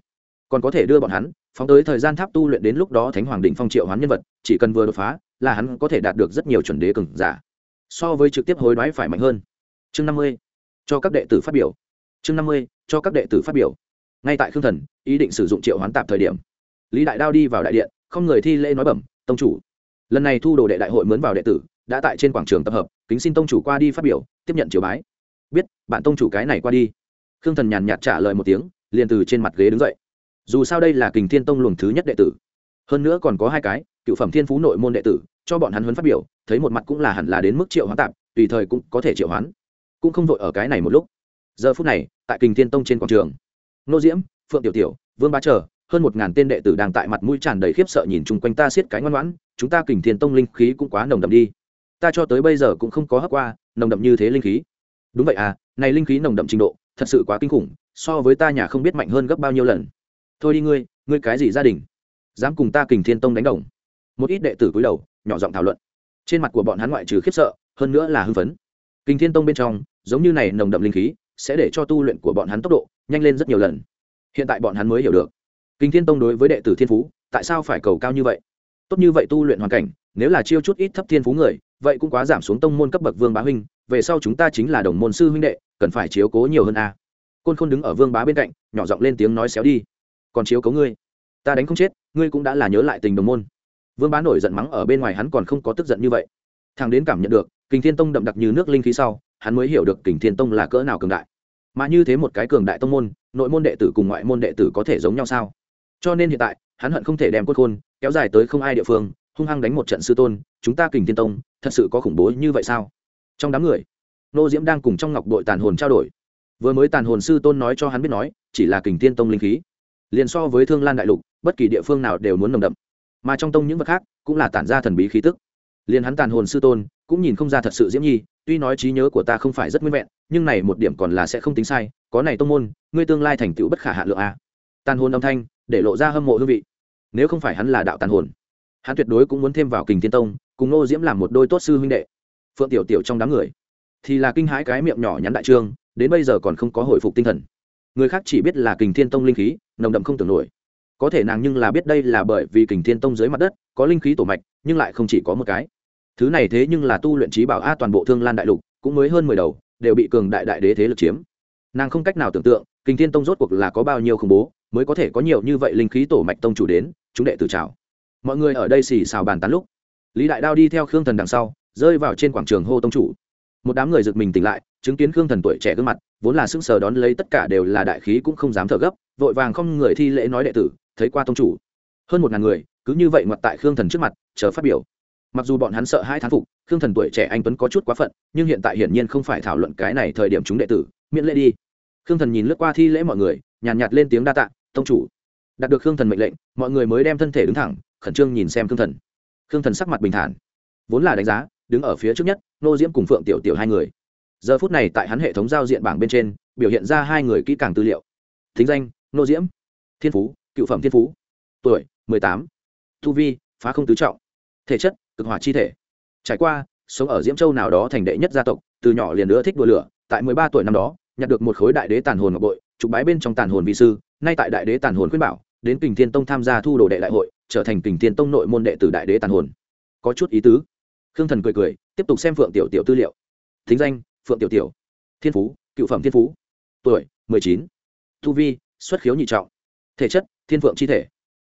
còn có thể đưa bọn hắn phóng tới thời gian tháp tu luyện đến lúc đó thánh hoàng định phong triệu hoán nhân vật, chỉ cần vừa đột phá, là hắn có thể đạt được rất nhiều chuẩn đế cường giả. So với trực tiếp hối đoái phải mạnh hơn. Chương năm mươi cho các đệ tử phát biểu. Chương năm mươi, cho các đệ tử phát biểu. Ngay tại khương thần, ý định sử dụng triệu hoán tạp thời điểm, lý đại đao đi vào đại điện, không người thi lễ nói bẩm, tông chủ. Lần này thu đồ đệ đại hội mướn vào đệ tử, đã tại trên quảng trường tập hợp, kính xin tông chủ qua đi phát biểu, tiếp nhận triều bái. Biết, bạn tông chủ cái này qua đi. Khương thần nhàn nhạt trả lời một tiếng, liền từ trên mặt ghế đứng dậy. Dù sao đây là kình thiên tông luồng thứ nhất đệ tử. Hơn nữa còn có hai cái, cựu phẩm thiên phú nội môn đệ tử, cho bọn hắn huấn phát biểu, thấy một mặt cũng là hẳn là đến mức triệu hoán tạp, tùy thời cũng có thể triệu hoán cũng không vội ở cái này một lúc. Giờ phút này, tại kình thiên tông trên quảng trường, nô diễm, phượng tiểu tiểu, vương ba trở, hơn một ngàn tên đệ tử đang tại mặt mũi tràn đầy khiếp sợ nhìn chung quanh ta siết cái ngoan ngoãn, chúng ta kình thiên tông linh khí cũng quá nồng đậm đi. Ta cho tới bây giờ cũng không có hấp qua nồng đậm như thế linh khí. Đúng vậy à này linh khí nồng đậm trình độ, thật sự quá kinh khủng, so với ta nhà không biết mạnh hơn gấp bao nhiêu lần. Thôi đi ngươi ngươi cái gì gia đình? Dám cùng ta kình thiên tông đánh đồng. Một ít đệ tử cúi đầu, nhỏ giọng thảo luận. Trên mặt của bọn hắn ngoại trừ khiếp sợ, hơn nữa là hưng phấn. Kình thiên tông bên trong giống như này nồng đậm linh khí sẽ để cho tu luyện của bọn hắn tốc độ nhanh lên rất nhiều lần. Hiện tại bọn hắn mới hiểu được. Kinh thiên tông đối với đệ tử thiên phú, tại sao phải cầu cao như vậy? Tốt như vậy tu luyện hoàn cảnh, nếu là chiêu chút ít thấp thiên phú người, vậy cũng quá giảm xuống tông môn cấp bậc vương bá huynh, về sau chúng ta chính là đồng môn sư huynh đệ, cần phải chiếu cố nhiều hơn a. Côn khôn đứng ở vương bá bên cạnh, nhỏ giọng lên tiếng nói xéo đi. Còn chiếu cố ngươi? Ta đánh không chết, ngươi cũng đã là nhớ lại tình đồng môn. Vương bá nổi giận mắng ở bên ngoài hắn còn không có tức giận như vậy. Thằng đến cảm nhận được, kinh thiên tông đậm đặc như nước linh khí sau hắn mới hiểu được kình thiên tông là cỡ nào cường đại. Mà như thế một cái cường đại tông môn, nội môn đệ tử cùng ngoại môn đệ tử có thể giống nhau sao? Cho nên hiện tại, hắn hận không thể đem cốt khôn kéo dài tới không ai địa phương, hung hăng đánh một trận sư tôn, chúng ta kình thiên tông, thật sự có khủng bố như vậy sao? Trong đám người, nô diễm đang cùng trong ngọc đội tàn hồn trao đổi. Vừa mới tàn hồn sư tôn nói cho hắn biết nói, chỉ là kình thiên tông linh khí. Liền so với thương lan đại lục, bất kỳ địa phương nào đều muốn nồng đậm. Mà trong tông những vật khác, cũng là tản ra thần bí khí tức. Liền hắn tàn hồn sư tôn cũng nhìn không ra thật sự diễm nhi, tuy nói trí nhớ của ta không phải rất nguyên vẹn, nhưng này một điểm còn là sẽ không tính sai, có này tông môn, ngươi tương lai thành tựu bất khả hạ lượng a. Tàn hồn âm thanh, để lộ ra hâm mộ hương vị. Nếu không phải hắn là đạo tàn hồn, hắn tuyệt đối cũng muốn thêm vào kình thiên tông, cùng nô diễm làm một đôi tốt sư huynh đệ. Phượng tiểu tiểu trong đám người, thì là kinh hãi cái miệng nhỏ nhắn đại trương, đến bây giờ còn không có hồi phục tinh thần. Người khác chỉ biết là kình thiên tông linh khí, nồng đậm không tưởng nổi. Có thể nàng nhưng là biết đây là bởi vì kình thiên tông dưới mặt đất có linh khí tổ mạch, nhưng lại không chỉ có một cái thứ này thế nhưng là tu luyện trí bảo a toàn bộ thương lan đại lục, cũng mới hơn mười đầu, đều bị cường đại đại đế thế lực chiếm. Nàng không cách nào tưởng tượng, kinh thiên tông rốt cuộc là có bao nhiêu khủng bố, mới có thể có nhiều như vậy linh khí tổ mạch tông chủ đến, chúng đệ tử chào. Mọi người ở đây xì xào bàn tán lúc, lý đại đao đi theo khương thần đằng sau, rơi vào trên quảng trường hô tông chủ. Một đám người giật mình tỉnh lại, chứng kiến khương thần tuổi trẻ gương mặt, vốn là sững sờ đón lấy tất cả đều là đại khí cũng không dám thở gấp, vội vàng không người thi lễ nói đệ tử, thấy qua tông chủ. Hơn một ngàn người, cứ như vậy ngoặt tại khương thần trước mặt, chờ phát biểu mặc dù bọn hắn sợ hai thán phục khương thần tuổi trẻ anh tuấn có chút quá phận nhưng hiện tại hiển nhiên không phải thảo luận cái này thời điểm chúng đệ tử miễn lễ đi. Khương thần nhìn lướt qua thi lễ mọi người nhàn nhạt, nhạt lên tiếng đa tạ tông chủ. Đạt được khương thần mệnh lệnh mọi người mới đem thân thể đứng thẳng khẩn trương nhìn xem khương thần. Khương thần sắc mặt bình thản vốn là đánh giá đứng ở phía trước nhất nô diễm cùng phượng tiểu tiểu hai người. Giờ phút này tại hắn hệ thống giao diện bảng bên trên biểu hiện ra hai người kỹ càng tư liệu. Thính danh nô diễm. Thiên phú cựu phẩm thiên phú. Tuổi mười tám. Tu vi phá không tứ trọng. Thể chất cực hỏa chi thể. Trải qua, sống ở diễm châu nào đó thành đệ nhất gia tộc, từ nhỏ liền nữa thích đua lửa, tại mười ba tuổi năm đó, nhặt được một khối đại đế tàn hồn ngọc bội, trục bái bên trong tàn hồn vị sư nay tại đại đế tàn hồn khuyên bảo, đến kình thiên tông tham gia thu đồ đệ đại hội, trở thành kình thiên tông nội môn đệ tử đại đế tàn hồn. Có chút ý tứ. Khương thần cười cười, tiếp tục xem phượng tiểu tiểu tư liệu. Thính danh, phượng tiểu tiểu. Thiên phú, cựu phẩm thiên phú. Tuổi, mười chín. Tu vi, xuất khiếu nhị trọng. Thể chất, thiên phượng chi thể.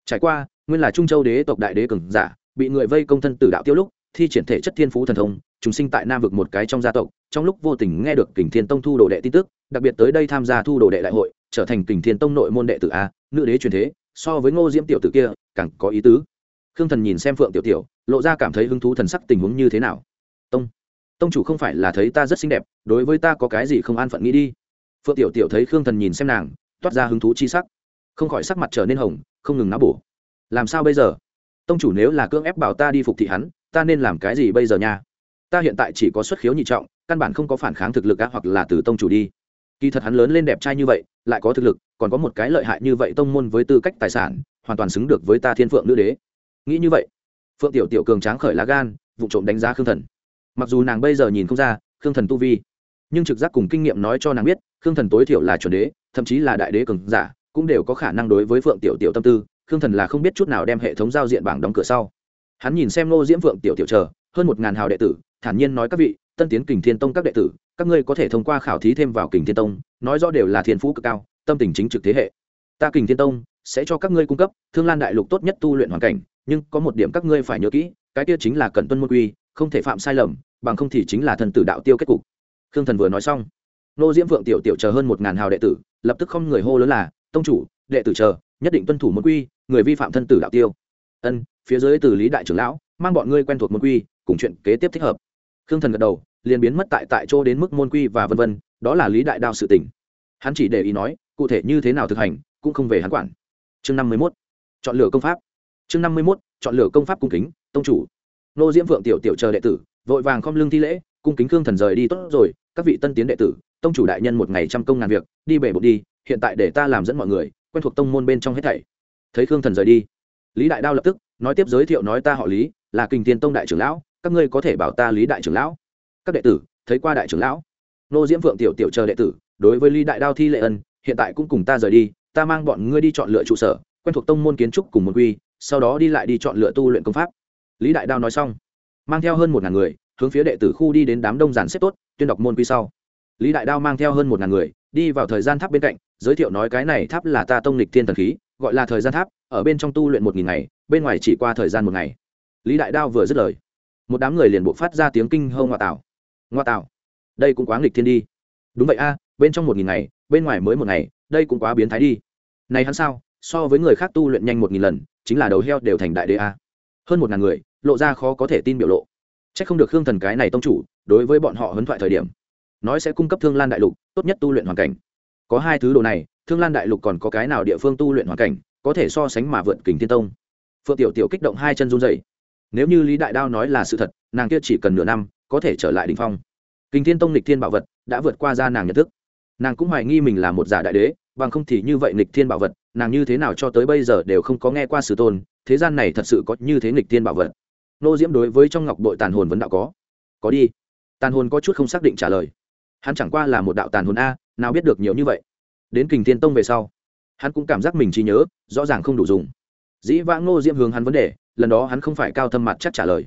Trải qua, nguyên là trung châu đế tộc đại đế cường giả bị người vây công thân tử đạo tiêu lúc, thi triển thể chất thiên phú thần thông chúng sinh tại nam vực một cái trong gia tộc, trong lúc vô tình nghe được kình thiên tông thu đồ đệ tin tức, đặc biệt tới đây tham gia thu đồ đệ đại hội, trở thành kình thiên tông nội môn đệ tử a, nữ đế truyền thế, so với ngô diễm tiểu tử kia, càng có ý tứ. Khương thần nhìn xem phượng tiểu tiểu, lộ ra cảm thấy hứng thú thần sắc tình huống như thế nào. Tông tông chủ không phải là thấy ta rất xinh đẹp, đối với ta có cái gì không an phận nghĩ đi. Phượng tiểu tiểu thấy khương thần nhìn xem nàng, toát ra hứng thú chi sắc. Không khỏi sắc mặt trở nên hồng, không ngừng náo bổ. Làm sao bây giờ? Tông chủ nếu là cưỡng ép bảo ta đi phục thị hắn, ta nên làm cái gì bây giờ nha? Ta hiện tại chỉ có xuất khiếu nhị trọng, căn bản không có phản kháng thực lực á, hoặc là từ tông chủ đi. Kỳ thật hắn lớn lên đẹp trai như vậy, lại có thực lực, còn có một cái lợi hại như vậy tông môn với tư cách tài sản, hoàn toàn xứng được với ta thiên phượng nữ đế. Nghĩ như vậy, phượng tiểu tiểu cường tráng khởi lá gan, vụ trộm đánh giá khương thần. Mặc dù nàng bây giờ nhìn không ra khương thần tu vi, nhưng trực giác cùng kinh nghiệm nói cho nàng biết, khương thần tối thiểu là chuẩn đế, thậm chí là đại đế cường giả, cũng đều có khả năng đối với phượng tiểu tiểu tâm tư khương thần là không biết chút nào đem hệ thống giao diện bảng đóng cửa sau. Hắn nhìn xem Ngô diễm Vượng tiểu tiểu chờ, hơn một ngàn hào đệ tử, thản nhiên nói các vị, tân tiến, kình thiên tông các đệ tử, các ngươi có thể thông qua khảo thí thêm vào kình thiên tông, nói rõ đều là thiên phú cực cao, tâm tình chính trực thế hệ. Ta kình thiên tông sẽ cho các ngươi cung cấp, thương lan đại lục tốt nhất tu luyện hoàn cảnh, nhưng có một điểm các ngươi phải nhớ kỹ, cái kia chính là cần tuân môn quy, không thể phạm sai lầm, bằng không thì chính là thần tử đạo tiêu kết cục. Khương thần vừa nói xong nô diễm Vượng tiểu tiểu chờ hơn một ngàn hào đệ tử, lập tức không người hô lớn là, tông chủ, đệ tử chờ nhất định tuân thủ môn quy, người vi phạm thân tử đạo tiêu. Ân, phía dưới từ lý đại trưởng lão, mang bọn ngươi quen thuộc môn quy, cùng chuyện kế tiếp thích hợp. Khương thần gật đầu, liền biến mất tại tại chỗ đến mức môn quy và vân vân, đó là lý đại đao sự tỉnh hắn chỉ để ý nói, cụ thể như thế nào thực hành, cũng không về hắn quản. Chương năm mươi mốt, chọn lựa công pháp. Chương năm mươi mốt, chọn lựa công pháp cung kính, tông chủ. Nô diễm vượng tiểu tiểu chờ đệ tử, vội vàng khom lưng thi lễ, cung kính khương thần rời đi tốt rồi, các vị tân tiến đệ tử, tông chủ đại nhân một ngày trăm công ngàn việc, đi bể bột đi, hiện tại để ta làm dẫn mọi người quen thuộc tông môn bên trong hết thảy. Thấy khương thần rời đi, lý đại đao lập tức nói tiếp giới thiệu nói ta họ lý, là kình tiên tông đại trưởng lão, các ngươi có thể bảo ta lý đại trưởng lão. Các đệ tử, thấy qua đại trưởng lão. Nô diễm vượng tiểu tiểu chờ đệ tử, đối với lý đại đao thi lệ ân, hiện tại cũng cùng ta rời đi, ta mang bọn ngươi đi chọn lựa trụ sở, quen thuộc tông môn kiến trúc cùng môn quy, sau đó đi lại đi chọn lựa tu luyện công pháp. Lý đại đao nói xong, mang theo hơn một ngàn người, hướng phía đệ tử khu đi đến đám đông giàn xếp tốt, tuyên đọc môn quy sau. Lý đại đao mang theo hơn một ngàn người đi vào thời gian tháp bên cạnh, giới thiệu nói cái này tháp là ta tông lịch thiên thần khí, gọi là thời gian tháp, ở bên trong tu luyện một nghìn ngày, bên ngoài chỉ qua thời gian một ngày. Lý đại đao vừa dứt lời, một đám người liền buộc phát ra tiếng kinh hâu ngoa tạo ngoa tạo đây cũng quá nghịch thiên đi. Đúng vậy a, bên trong một nghìn ngày, bên ngoài mới một ngày, đây cũng quá biến thái đi. Này hắn sao, so với người khác tu luyện nhanh một nghìn lần, chính là đầu heo đều thành đại đế a. Hơn một ngàn người, lộ ra khó có thể tin biểu lộ. C h ắ c không được hương thần cái này tông chủ, đối với bọn họ hấn thoại thời điểm nói sẽ cung cấp thương lan đại lục, tốt nhất tu luyện hoàn cảnh. Có hai thứ đồ này, thương lan đại lục còn có cái nào địa phương tu luyện hoàn cảnh, có thể so sánh mà vượt kình thiên tông? Phượng tiểu tiểu kích động hai chân run dày nếu như lý đại đao nói là sự thật, nàng kia chỉ cần nửa năm, có thể trở lại đ ỉ n h phong. Kình thiên tông lịch thiên bảo vật đã vượt qua ra nàng nhận thức. Nàng cũng hoài nghi mình là một giả đại đế, bằng không thì như vậy lịch thiên bảo vật, nàng như thế nào cho tới bây giờ đều không có nghe qua sử tôn, thế gian này thật sự có như thế lịch thiên bảo vật. Nô diễm đối với trong ngọc bội tàn hồn vẫn đạo có. Có đi. Tàn hồn có chút không xác định trả lời hắn chẳng qua là một đạo tàn hồn a, nào biết được nhiều như vậy. Đến kình thiên tông về sau, hắn cũng cảm giác mình trí nhớ, rõ ràng không đủ dùng. Dĩ vãng ngô diễm hướng hắn vấn đề, lần đó hắn không phải cao thâm mặt chắc trả lời.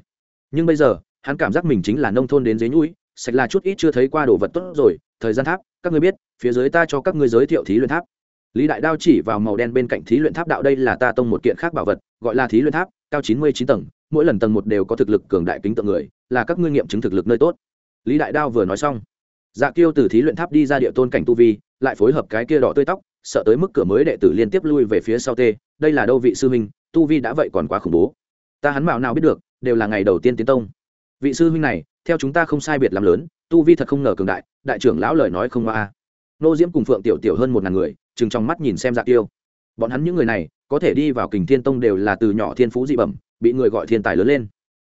Nhưng bây giờ, hắn cảm giác mình chính là nông thôn đến dưới núi, sạch là chút ít chưa thấy qua đồ vật tốt rồi, thời gian tháp, các ngươi biết, phía dưới ta cho các ngươi giới thiệu thí luyện tháp. Lý đại đao chỉ vào màu đen bên cạnh thí luyện tháp đạo đây là ta tông một kiện khác bảo vật, gọi là thí luyện tháp, cao chín mươi chín tầng, mỗi lần tầng một đều có thực lực cường đại kính tượng người, là các ngươi nghiệm chứng thực lực nơi tốt. Lý đại đao vừa nói xong dạ kiêu từ thí luyện tháp đi ra địa tôn cảnh tu vi, lại phối hợp cái kia đỏ tươi tóc, sợ tới mức cửa mới đệ tử liên tiếp lui về phía sau tê, đây là đâu vị sư huynh, tu vi đã vậy còn quá khủng bố. Ta hắn mạo nào biết được, đều là ngày đầu tiên tiến tông. Vị sư huynh này, theo chúng ta không sai biệt làm lớn, tu vi thật không ngờ cường đại đại trưởng lão lời nói không qua nô diễm cùng phượng tiểu tiểu hơn một ngàn người, chừng trong mắt nhìn xem dạ tiêu bọn hắn những người này, có thể đi vào kình thiên tông đều là từ nhỏ thiên phú dị bẩm, bị người gọi thiên tài lớn lên.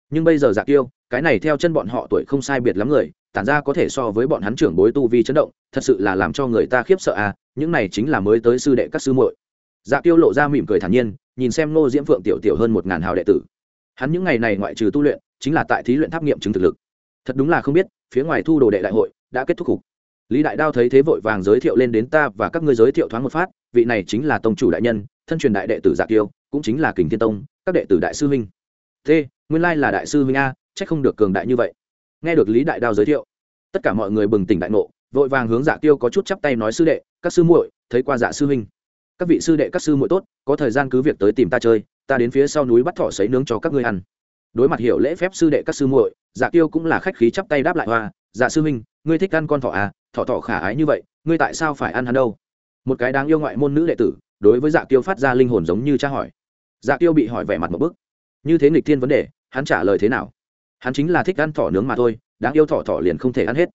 Nhưng bây giờ dạ tiêu cái này theo chân bọn họ tuổi không sai biệt lắm người tản ra có thể so với bọn hắn trưởng bối tu vi chấn động thật sự là làm cho người ta khiếp sợ à những này chính là mới tới sư đệ các sư muội. Dạ tiêu lộ ra mỉm cười thản nhiên nhìn xem nô diễm phượng tiểu tiểu hơn một ngàn hào đệ tử. Hắn những ngày này ngoại trừ tu luyện chính là tại thí luyện tháp nghiệm chứng thực lực. Thật đúng là không biết phía ngoài thu đồ đệ đại hội đã kết thúc cục. Lý đại đao thấy thế vội vàng giới thiệu lên đến ta và các ngươi giới thiệu thoáng một phát vị này chính là tông chủ đại nhân thân truyền đại đệ tử dạ tiêu, cũng chính là kình thiên tông các đệ tử đại sư huynh. T nguyên lai là đại sư huynh a c h ắ c không được cường đại như vậy. Nghe được lý đại đao giới thiệu, tất cả mọi người bừng tỉnh đại ngộ, vội vàng hướng dạ Tiêu có chút chắp tay nói, sư đệ, các sư muội, thấy qua dạ sư huynh. Các vị sư đệ, các sư muội tốt, có thời gian cứ việc tới tìm ta chơi, ta đến phía sau núi bắt thỏ sấy nướng cho các ngươi ăn. Đối mặt hiểu lễ phép sư đệ các sư muội dạ tiêu cũng là khách khí chắp tay đáp lại, hoa dạ sư huynh, ngươi thích ăn con thỏ à? Thỏ thỏ khả ái như vậy, ngươi tại sao phải ăn hắn đâu? Một cái đáng yêu ngoại môn nữ đệ tử, đối với dạ Tiêu phát ra linh hồn giống như cha hỏi. Dạ Tiêu bị hỏi vẻ mặt một bức. Như thế nghịch thiên vấn đề, hắn trả lời thế nào? Hắn chính là thích ăn thỏ nướng mà thôi, đáng yêu thỏ thỏ liền không thể ăn hết.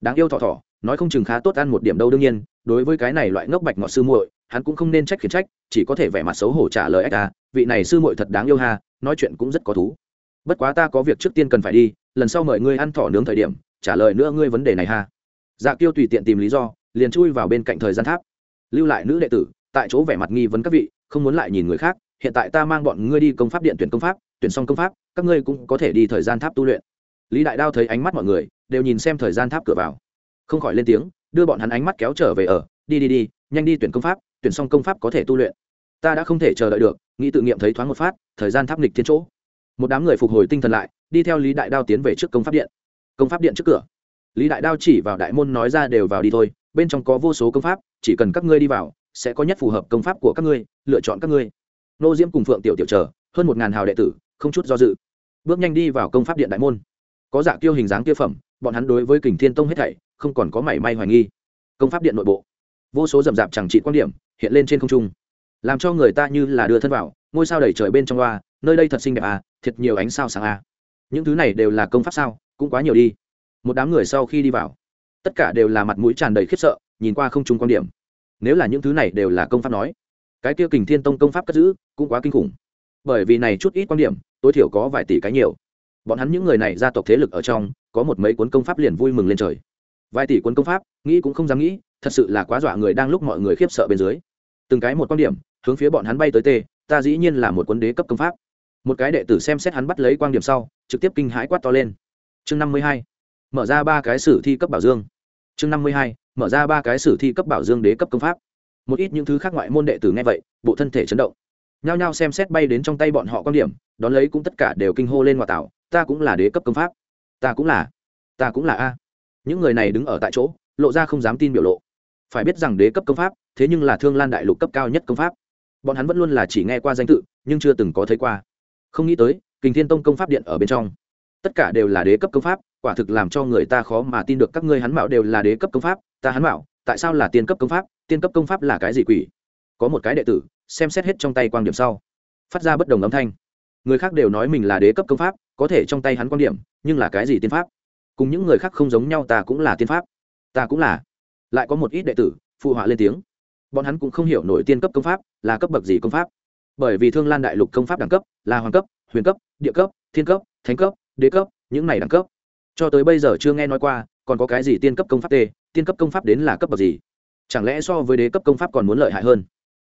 Đáng yêu thỏ thỏ, nói không chừng khá tốt ăn một điểm đâu đương nhiên, đối với cái này loại ngốc bạch ngọt sư muội, hắn cũng không nên trách khiển trách, chỉ có thể vẻ mặt xấu hổ trả lời ách à vị này sư muội thật đáng yêu ha, nói chuyện cũng rất có thú. Bất quá ta có việc trước tiên cần phải đi, lần sau mời ngươi ăn thỏ nướng thời điểm, trả lời nữa ngươi vấn đề này ha. Dạ kiêu tùy tiện tìm lý do, liền chui vào bên cạnh thời gian tháp. Lưu lại nữ đệ tử, tại chỗ vẻ mặt nghi vấn các vị, không muốn lại nhìn người khác, hiện tại ta mang bọn ngươi đi công pháp điện tuyển công pháp tuyển xong công pháp, các ngươi cũng có thể đi thời gian tháp tu luyện. Lý đại đao thấy ánh mắt mọi người, đều nhìn xem thời gian tháp cửa vào. Không khỏi lên tiếng, đưa bọn hắn ánh mắt kéo trở về ở, đi đi đi, nhanh đi tuyển công pháp, tuyển xong công pháp có thể tu luyện. Ta đã không thể chờ đợi được, nghĩ tự nghiệm thấy thoáng một phát, thời gian tháp nghịch thiên chỗ. Một đám người phục hồi tinh thần lại, đi theo lý đại đao tiến về trước công pháp điện. Công pháp điện trước cửa. Lý đại đao chỉ vào đại môn nói ra đều vào đi thôi, bên trong có vô số công pháp, chỉ cần các ngươi đi vào, sẽ có nhất phù hợp công pháp của các ngươi, lựa chọn các ngươi. Nô diễm cùng phượng tiểu tiểu chờ, hơn một ngàn hào đệ tử không chút do dự. Bước nhanh đi vào công pháp điện đại môn. Có dạ kiêu hình dáng kia phẩm, bọn hắn đối với kình thiên tông hết thảy, không còn có mảy may hoài nghi. Công pháp điện nội bộ. Vô số rậm rạp chẳng trị quan điểm hiện lên trên không trung. Làm cho người ta như là đưa thân vào, ngôi sao đầy trời bên trong loa nơi đây thật xinh đẹp à thiệt nhiều ánh sao sáng à. Những thứ này đều là công pháp sao, cũng quá nhiều đi. Một đám người sau khi đi vào, tất cả đều là mặt mũi tràn đầy khiếp sợ, nhìn qua không trung quan điểm. Nếu là những thứ này đều là công pháp nói, cái kia kình thiên tông công pháp cất giữ cũng quá kinh khủng bởi vì này chút ít quan điểm, tối thiểu có vài tỷ cái nhiều. Bọn hắn những người này gia tộc thế lực ở trong, có một mấy cuốn công pháp liền vui mừng lên trời. Vài tỷ cuốn công pháp, nghĩ cũng không dám nghĩ, thật sự là quá dọa người đang lúc mọi người khiếp sợ bên dưới. Từng cái một quan điểm, hướng phía bọn hắn bay tới tê, ta dĩ nhiên là một cuốn đế cấp công pháp. Một cái đệ tử xem xét hắn bắt lấy quan điểm sau, trực tiếp kinh hãi quát to lên. Chương năm mươi hai, mở ra ba cái sử thi cấp bảo dương. Chương năm mươi hai, mở ra ba cái sử thi cấp bảo dương đế cấp công pháp. Một ít những thứ khác ngoại môn đệ tử nghe vậy, bộ thân thể chấn động nhao nhao xem xét bay đến trong tay bọn họ quan điểm, đón lấy cũng tất cả đều kinh hô lên ngoại tảo ta cũng là đế cấp công pháp. Ta cũng là, ta cũng là a. Những người này đứng ở tại chỗ, lộ ra không dám tin biểu lộ. Phải biết rằng đế cấp công pháp, thế nhưng là thương lan đại lục cấp cao nhất công pháp. Bọn hắn vẫn luôn là chỉ nghe qua danh tự, nhưng chưa từng có thấy qua. Không nghĩ tới, kình thiên tông công pháp điện ở bên trong. Tất cả đều là đế cấp công pháp, quả thực làm cho người ta khó mà tin được các ngươi hắn bảo đều là đế cấp công pháp, ta hắn bảo tại sao là tiên cấp công pháp, tiên cấp công pháp là cái gì quỷ? Có một cái đệ tử xem xét hết trong tay quan điểm sau. Phát ra bất đồng âm thanh. Người khác đều nói mình là đế cấp công pháp, có thể trong tay hắn quan điểm, nhưng là cái gì tiên pháp? Cùng những người khác không giống nhau, ta cũng là tiên pháp. Ta cũng là. Lại có một ít đệ tử, phụ họa lên tiếng. Bọn hắn cũng không hiểu nổi tiên cấp công pháp là cấp bậc gì công pháp. Bởi vì thương lan đại lục công pháp đẳng cấp là hoàng cấp, huyền cấp, địa cấp, thiên cấp, thánh cấp, đế cấp, những này đẳng cấp. Cho tới bây giờ chưa nghe nói qua, còn có cái gì tiên cấp công pháp t, tiên cấp công pháp đến là cấp bậc gì? Chẳng lẽ so với đế cấp công pháp còn muốn lợi hại hơn?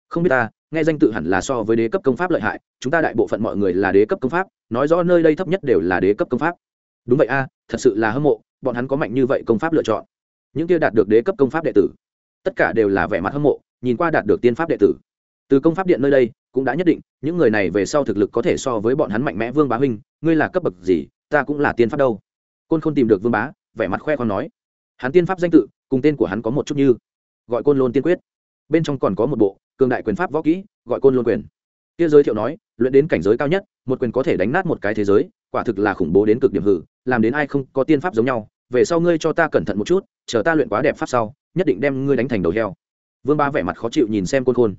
Không biết ta nghe danh tự hẳn là so với đế cấp công pháp lợi hại, chúng ta đại bộ phận mọi người là đế cấp công pháp, nói rõ nơi đây thấp nhất đều là đế cấp công pháp. Đúng vậy a, thật sự là hâm mộ, bọn hắn có mạnh như vậy công pháp lựa chọn. Những kia đạt được đế cấp công pháp đệ tử, tất cả đều là vẻ mặt hâm mộ, nhìn qua đạt được tiên pháp đệ tử. Từ công pháp điện nơi đây, cũng đã nhất định, những người này về sau thực lực có thể so với bọn hắn mạnh mẽ vương bá huynh, ngươi là cấp bậc gì, ta cũng là tiên pháp đâu. Côn không tìm được vương bá, vẻ mặt khoe con nói. Hắn tiên pháp danh tự, cùng tên của hắn có một chút như. Gọi côn lôn tiên quyết bên trong còn có một bộ cường đại quyền pháp võ kỹ, gọi côn luân quyền. Kia giới thiệu nói, luyện đến cảnh giới cao nhất, một quyền có thể đánh nát một cái thế giới, quả thực là khủng bố đến cực điểm hử, làm đến ai không có tiên pháp giống nhau. Về sau ngươi cho ta cẩn thận một chút, chờ ta luyện quá đẹp pháp sau, nhất định đem ngươi đánh thành đầu heo. Vương ba vẻ mặt khó chịu nhìn xem côn khôn.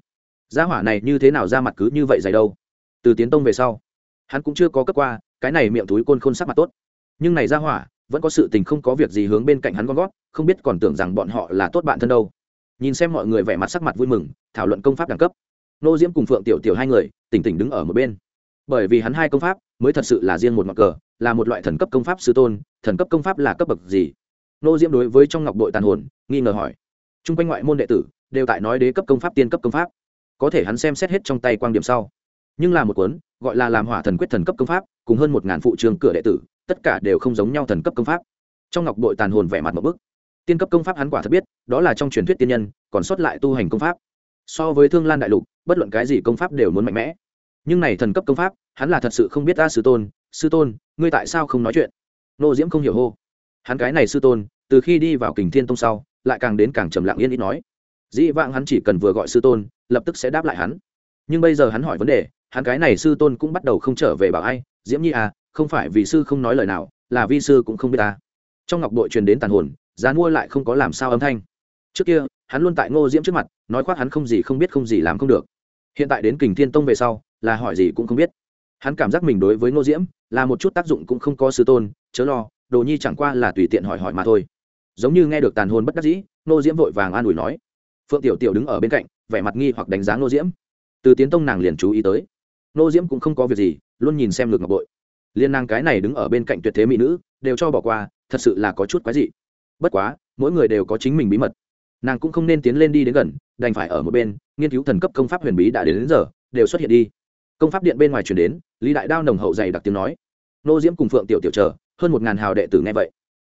Gia hỏa này như thế nào ra mặt cứ như vậy dày đâu? Từ tiến tông về sau, hắn cũng chưa có cấp qua, cái này miệng túi côn khôn sắc mặt tốt. Nhưng này gia hỏa, vẫn có sự tình không có việc gì hướng bên cạnh hắn con gót không biết còn tưởng rằng bọn họ là tốt bạn thân đâu nhìn xem mọi người vẻ mặt sắc mặt vui mừng, thảo luận công pháp đẳng cấp. Nô diễm cùng phượng tiểu tiểu hai người, tỉnh tỉnh đứng ở một bên. Bởi vì hắn hai công pháp mới thật sự là riêng một ngọn cờ, là một loại thần cấp công pháp sư tôn, thần cấp công pháp là cấp bậc gì? Nô diễm đối với trong ngọc đội tàn hồn, nghi ngờ hỏi. T r u n g quanh ngoại môn đệ tử đều tại nói đế cấp công pháp, tiên cấp công pháp. Có thể hắn xem xét hết trong tay quan điểm sau. Nhưng là một cuốn, gọi là làm hỏa thần quyết thần cấp công pháp, cùng hơn một ngàn phụ trường cửa đệ tử, tất cả đều không giống nhau thần cấp công pháp. Trong ngọc đội tàn hồn vẻ mặt một bức tiên cấp công pháp hắn quả thật biết, đó là trong truyền thuyết tiên nhân, còn sót lại tu hành công pháp. So với thương lan đại lục, bất luận cái gì công pháp đều muốn mạnh mẽ. Nhưng này thần cấp công pháp, hắn là thật sự không biết ta sư tôn sư tôn, ngươi tại sao không nói chuyện? Nô diễm không hiểu hô. Hắn cái này sư tôn, từ khi đi vào kình thiên tông sau, lại càng đến càng trầm lặng yên ít nói. Dĩ vãng hắn chỉ cần vừa gọi sư tôn, lập tức sẽ đáp lại hắn. Nhưng bây giờ hắn hỏi vấn đề, hắn cái này sư tôn cũng bắt đầu không trở về bảo ai? Diễm nhi à không phải vì sư không nói lời nào, là vi sư cũng không biết ta. Trong ngọc đội truyền đến tàn hồn giá mua lại không có làm sao âm thanh. Trước kia, hắn luôn tại ngô diễm trước mặt, nói khoác hắn không gì không biết không gì làm không được. Hiện tại đến kình thiên tông về sau, là hỏi gì cũng không biết. Hắn cảm giác mình đối với ngô diễm, là một chút tác dụng cũng không có sư tôn, chớ lo, đồ nhi chẳng qua là tùy tiện hỏi hỏi mà thôi. Giống như nghe được tàn hồn bất đắc dĩ, ngô diễm vội vàng an ủi nói. Phượng tiểu tiểu đứng ở bên cạnh, vẻ mặt nghi hoặc đánh giá ngô diễm. Từ tiến tông nàng liền chú ý tới. Ngô diễm cũng không có việc gì, luôn nhìn xem ngực ngọc bội. Liên nàng cái này đứng ở bên cạnh tuyệt thế mỹ nữ, đều cho bỏ qua, thật sự là có chút quái dị bất quá mỗi người đều có chính mình bí mật. Nàng cũng không nên tiến lên đi đến gần đành phải ở một bên nghiên cứu thần cấp công pháp huyền bí đã đến, đến giờ đều xuất hiện đi. Công pháp điện bên ngoài chuyển đến lý đại đao nồng hậu dày đặc tiếng nói. Nô diễm cùng phượng tiểu tiểu chờ hơn một ngàn hào đệ tử nghe vậy.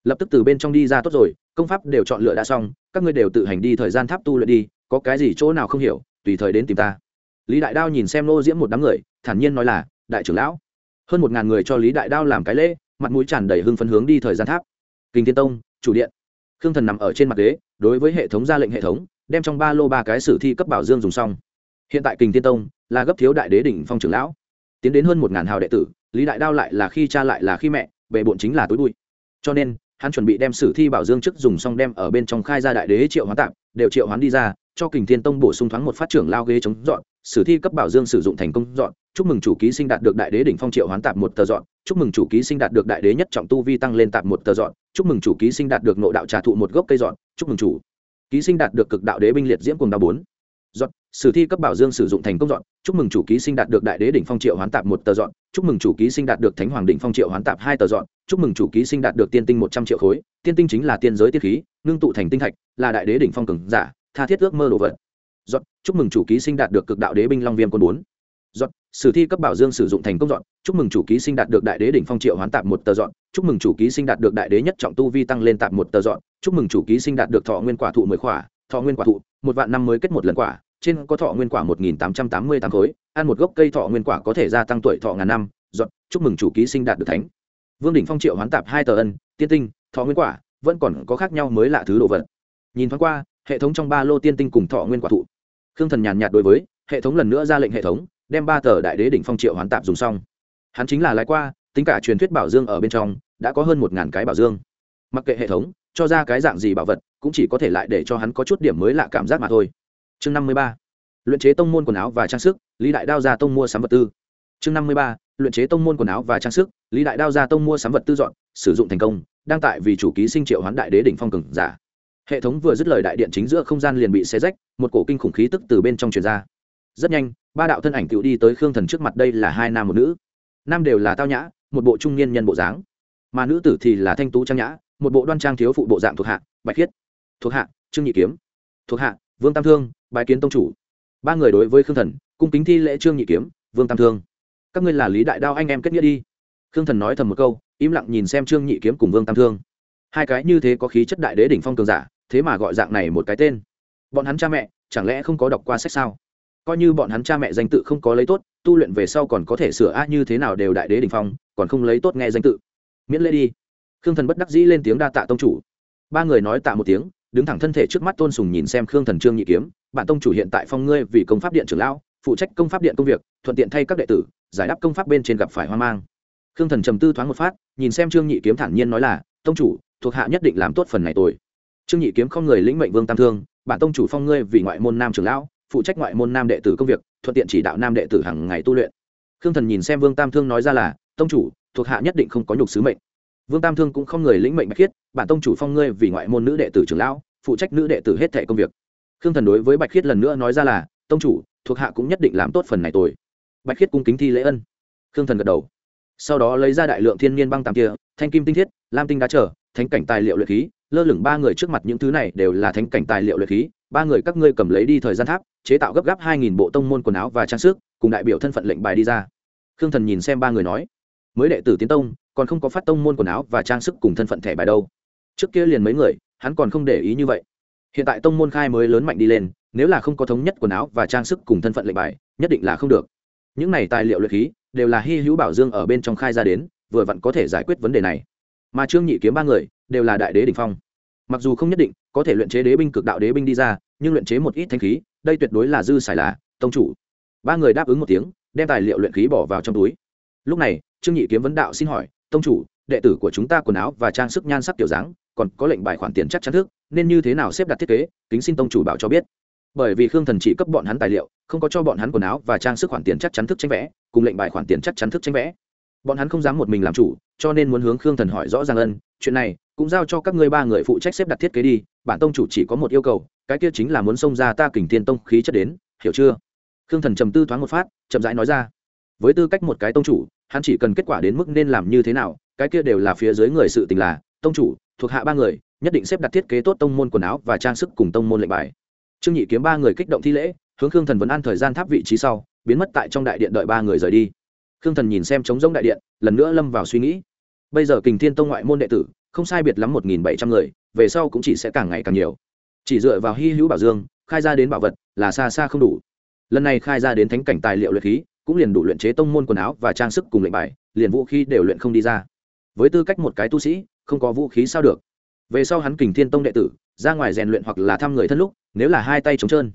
Lập tức từ bên trong đi ra tốt rồi công pháp đều chọn lựa đã xong các ngươi đều tự hành đi thời gian tháp tu luyện đi có cái gì chỗ nào không hiểu tùy thời đến tìm ta. Lý đại đao nhìn xem nô diễm một đám người thản nhiên nói là đại trưởng lão. Hơn một ngàn người cho lý đại đao làm cái lễ mặt mũi tràn đầy hưng phấn hướng đi thời gian tháp. Kinh thiên tông chủ điện khương thần nằm ở trên mặt ghế, đối với hệ thống ra lệnh hệ thống, đem trong ba lô ba cái sử thi cấp bảo dương dùng xong. Hiện tại kình thiên tông là gấp thiếu đại đế đỉnh phong trưởng lão. Tiến đến hơn một ngàn hào đệ tử, lý đại đao lại là khi cha lại là khi mẹ bệ bộn chính là túi bụi. Cho nên, hắn chuẩn bị đem sử thi bảo dương trước dùng xong đem ở bên trong khai ra đại đế triệu hoán tạm đều triệu hoán đi ra, cho kình thiên tông bổ sung thoáng một phát trưởng lao ghế chống dọn sử thi cấp bảo dương sử dụng thành công dọn. Chúc mừng chủ ký sinh đạt được đại đế đỉnh phong triệu hoán tạp một tờ dọn. Chúc mừng chủ ký sinh đạt được đại đế nhất trọng tu vi tăng lên tạp một tờ dọn. Chúc mừng chủ ký sinh đạt được nộ đạo trà thụ một gốc cây dọn. Chúc mừng chủ ký sinh đạt được cực đạo đế binh liệt diễm cùng đa bốn. Dọn. Sử thi cấp bảo dương sử dụng thành công dọn. Chúc mừng chủ ký sinh đạt được đại đế đỉnh phong triệu hoán tạp một tờ dọn. Chúc mừng chủ ký sinh đạt được thánh hoàng đỉnh phong triệu hoán tạp hai tờ dọn. Chúc mừng chủ ký sinh đạt được tiên tinh một trăm triệu khối. Tiên tinh chính là tiên giới tiết khí, ngưng tụ thành tinh thạch, là đại đế đỉnh phong cường giả, tha thiết ước mơ đồ vật giọt chúc mừng chủ ký sinh đạt được cực đạo đế binh long viêm quân bốn. Giọt sử thi cấp bảo dương sử dụng thành công dọn chúc mừng chủ ký sinh đạt được đại đế đỉnh phong triệu hoán tạp một tờ dọn chúc mừng chủ ký sinh đạt được đại đế nhất trọng tu vi tăng lên tạp một tờ dọn chúc mừng chủ ký sinh đạt được thọ nguyên quả thụ mười quả, thọ nguyên quả thụ một vạn năm mới kết một lần quả trên có thọ nguyên quả một nghìn tám trăm tám mươi tám khối ăn một gốc cây thọ nguyên quả có thể gia tăng tuổi thọ ngàn năm dọn chúc mừng chủ ký sinh đạt được thánh. Vương đỉnh phong triệu hoán tạp hai tờ ân tiên tinh thọ nguyên quả vẫn còn có khác nhau mới lạ thứ đồ vật. Nhìn thoáng qua hệ thống trong ba lô tiên tinh cùng thọ nguyên quả thụ khương thần nhàn nhạt đối với, hệ thống lần nữa ra lệnh hệ thống, đem ba tờ đại đế đỉnh phong triệu hoán tạp dùng xong. Hắn chính là lái qua, tính cả truyền thuyết bảo dương ở bên trong, đã có hơn một ngàn cái bảo dương. Mặc kệ hệ thống, cho ra cái dạng gì bảo vật, cũng chỉ có thể lại để cho hắn có chút điểm mới lạ cảm giác mà thôi. Chương năm mươi ba. Luyện chế tông môn quần áo và trang sức, lý đại đao ra tông mua sắm vật tư. Chương năm mươi ba. Luyện chế tông môn quần áo và trang sức, lý đại đao ra tông mua sắm vật tư dọn, sử dụng thành công, đang tại vì chủ ký sinh triệu hoán đại đế đỉnh phong cường giả hệ thống vừa dứt lời đại điện chính giữa không gian liền bị xé rách, một cổ kinh khủng khí tức từ bên trong truyền ra. Rất nhanh, ba đạo thân ảnh cựu đi tới khương thần trước mặt đây là hai nam một nữ. Nam đều là tao nhã, một bộ trung niên nhân bộ dáng. Mà nữ tử thì là thanh tú trang nhã, một bộ đoan trang thiếu phụ bộ dạng thuộc hạ, bạch khiết. Thuộc hạ, trương nhị kiếm. Thuộc hạ, vương tam thương bài kiến tông chủ. Ba người đối với khương thần, cung kính thi lễ trương nhị kiếm, vương tam thương. Các ngươi là lý đại đao anh em kết nghĩa đi. Khương thần nói thầm một câu, im lặng nhìn xem trương nhị kiếm cùng vương tam thương. Hai cái như thế có khí chất đại đế đỉnh phong cường giả thế mà gọi dạng này một cái tên. Bọn hắn cha mẹ, chẳng lẽ không có đọc qua sách sao? Coi như bọn hắn cha mẹ danh tự không có lấy tốt, tu luyện về sau còn có thể sửa a như thế nào đều đại đế đình phong, còn không lấy tốt nghe danh tự. Miễn lễ đi. Khương thần bất đắc dĩ lên tiếng đa tạ tông chủ. Ba người nói tạ một tiếng, đứng thẳng thân thể trước mắt tôn sùng nhìn xem khương thần trương nhị kiếm. Bạn tông chủ hiện tại phong ngươi vì công pháp điện trưởng lão, phụ trách công pháp điện công việc, thuận tiện thay các đệ tử, giải đáp công pháp bên trên gặp phải hoang mang. Khương thần trầm tư thoáng một phát, nhìn xem trương nhị kiếm thản nhiên nói là, tông chủ, thuộc hạ nhất định làm tốt phần này tôi trương nhị kiếm không người lĩnh mệnh vương tam thương, bản tông chủ phong ngươi vì ngoại môn nam trưởng lão, phụ trách ngoại môn nam đệ tử công việc, thuận tiện chỉ đạo nam đệ tử hàng ngày tu luyện. Khương thần nhìn xem vương tam thương nói ra là, tông chủ, thuộc hạ nhất định không có nhục sứ mệnh. Vương tam thương cũng không người lĩnh mệnh bạch khiết, bản tông chủ phong ngươi vì ngoại môn nữ đệ tử trưởng lão, phụ trách nữ đệ tử hết thẻ công việc. Khương thần đối với bạch khiết lần nữa nói ra là, tông chủ, thuộc hạ cũng nhất định làm tốt phần này tôi bạch khiết cung kính thi lễ ân. Khương thần gật đầu. Sau đó lấy ra đại lượng thiên nhiên băng tàm kia thanh kim tinh thiết, lam tinh đá trở, thánh cảnh tài liệu luyện khí lơ lửng ba người trước mặt những thứ này đều là thánh cảnh tài liệu luyện khí, ba người các ngươi cầm lấy đi thời gian tháp, chế tạo gấp gáp hai nghìn bộ tông môn quần áo và trang sức, cùng đại biểu thân phận lệnh bài đi ra. Khương thần nhìn xem ba người nói, mới đệ tử tiến tông, còn không có phát tông môn quần áo và trang sức cùng thân phận thẻ bài đâu. Trước kia liền mấy người, hắn còn không để ý như vậy. Hiện tại tông môn khai mới lớn mạnh đi lên, nếu là không có thống nhất quần áo và trang sức cùng thân phận lệnh bài, nhất định là không được. Những này tài liệu luyện khí đều là hy hữu bảo dương ở bên trong khai ra đến, vừa vặn có thể giải quyết vấn đề này mà trương nhị kiếm ba người đều là đại đế đ ỉ n h phong. Mặc dù không nhất định, có thể luyện chế đế binh cực đạo đế binh đi ra, nhưng luyện chế một ít thanh khí, đây tuyệt đối là dư xài là, tông chủ. Ba người đáp ứng một tiếng, đem tài liệu luyện khí bỏ vào trong túi. Lúc này, trương nhị kiếm vấn đạo xin hỏi, tông chủ, đệ tử của chúng ta quần áo và trang sức nhan sắc kiểu dáng, còn có lệnh bài khoản tiền chắc chắn thức nên như thế nào xếp đặt thiết kế, kính xin tông chủ bảo cho biết. Bởi vì khương thần chỉ cấp bọn hắn tài liệu, không có cho bọn hắn quần áo và trang sức khoản tiền chắc chắn thức tranh vẽ, cùng lệnh bài khoản tiền chắc chắn thức tranh vẽ bọn hắn không dám một mình làm chủ, cho nên muốn hướng khương thần hỏi rõ ràng ân, chuyện này cũng giao cho các ngươi ba người phụ trách xếp đặt thiết kế đi, bản tông chủ chỉ có một yêu cầu, cái kia chính là muốn xông ra ta kình thiên tông khí chất đến, hiểu chưa? Khương thần trầm tư thoáng một phát, chậm rãi nói ra. Với tư cách một cái tông chủ, hắn chỉ cần kết quả đến mức nên làm như thế nào, cái kia đều là phía dưới người sự tình là, tông chủ, thuộc hạ ba người, nhất định xếp đặt thiết kế tốt tông môn quần áo và trang sức cùng tông môn lệnh bài. Trương nhị kiếm ba người kích động thi lễ, hướng khương thần vẫn ăn thời gian tháp vị trí sau, biến mất tại trong đại điện đợi ba người rời đi khương thần nhìn xem trống rỗng đại điện, lần nữa lâm vào suy nghĩ. Bây giờ kình thiên tông ngoại môn đệ tử, không sai biệt lắm một nghìn bảy trăm người, về sau cũng chỉ sẽ càng ngày càng nhiều. Chỉ dựa vào hy hữu bảo dương, khai ra đến bảo vật là xa xa không đủ. Lần này khai ra đến thánh cảnh tài liệu luyện khí, cũng liền đủ luyện chế tông môn quần áo và trang sức cùng lệnh bài, liền vũ khí đều luyện không đi ra. Với tư cách một cái tu sĩ, không có vũ khí sao được. Về sau hắn kình thiên tông đệ tử, ra ngoài rèn luyện hoặc là thăm người thân lúc, nếu là hai tay trống trơn,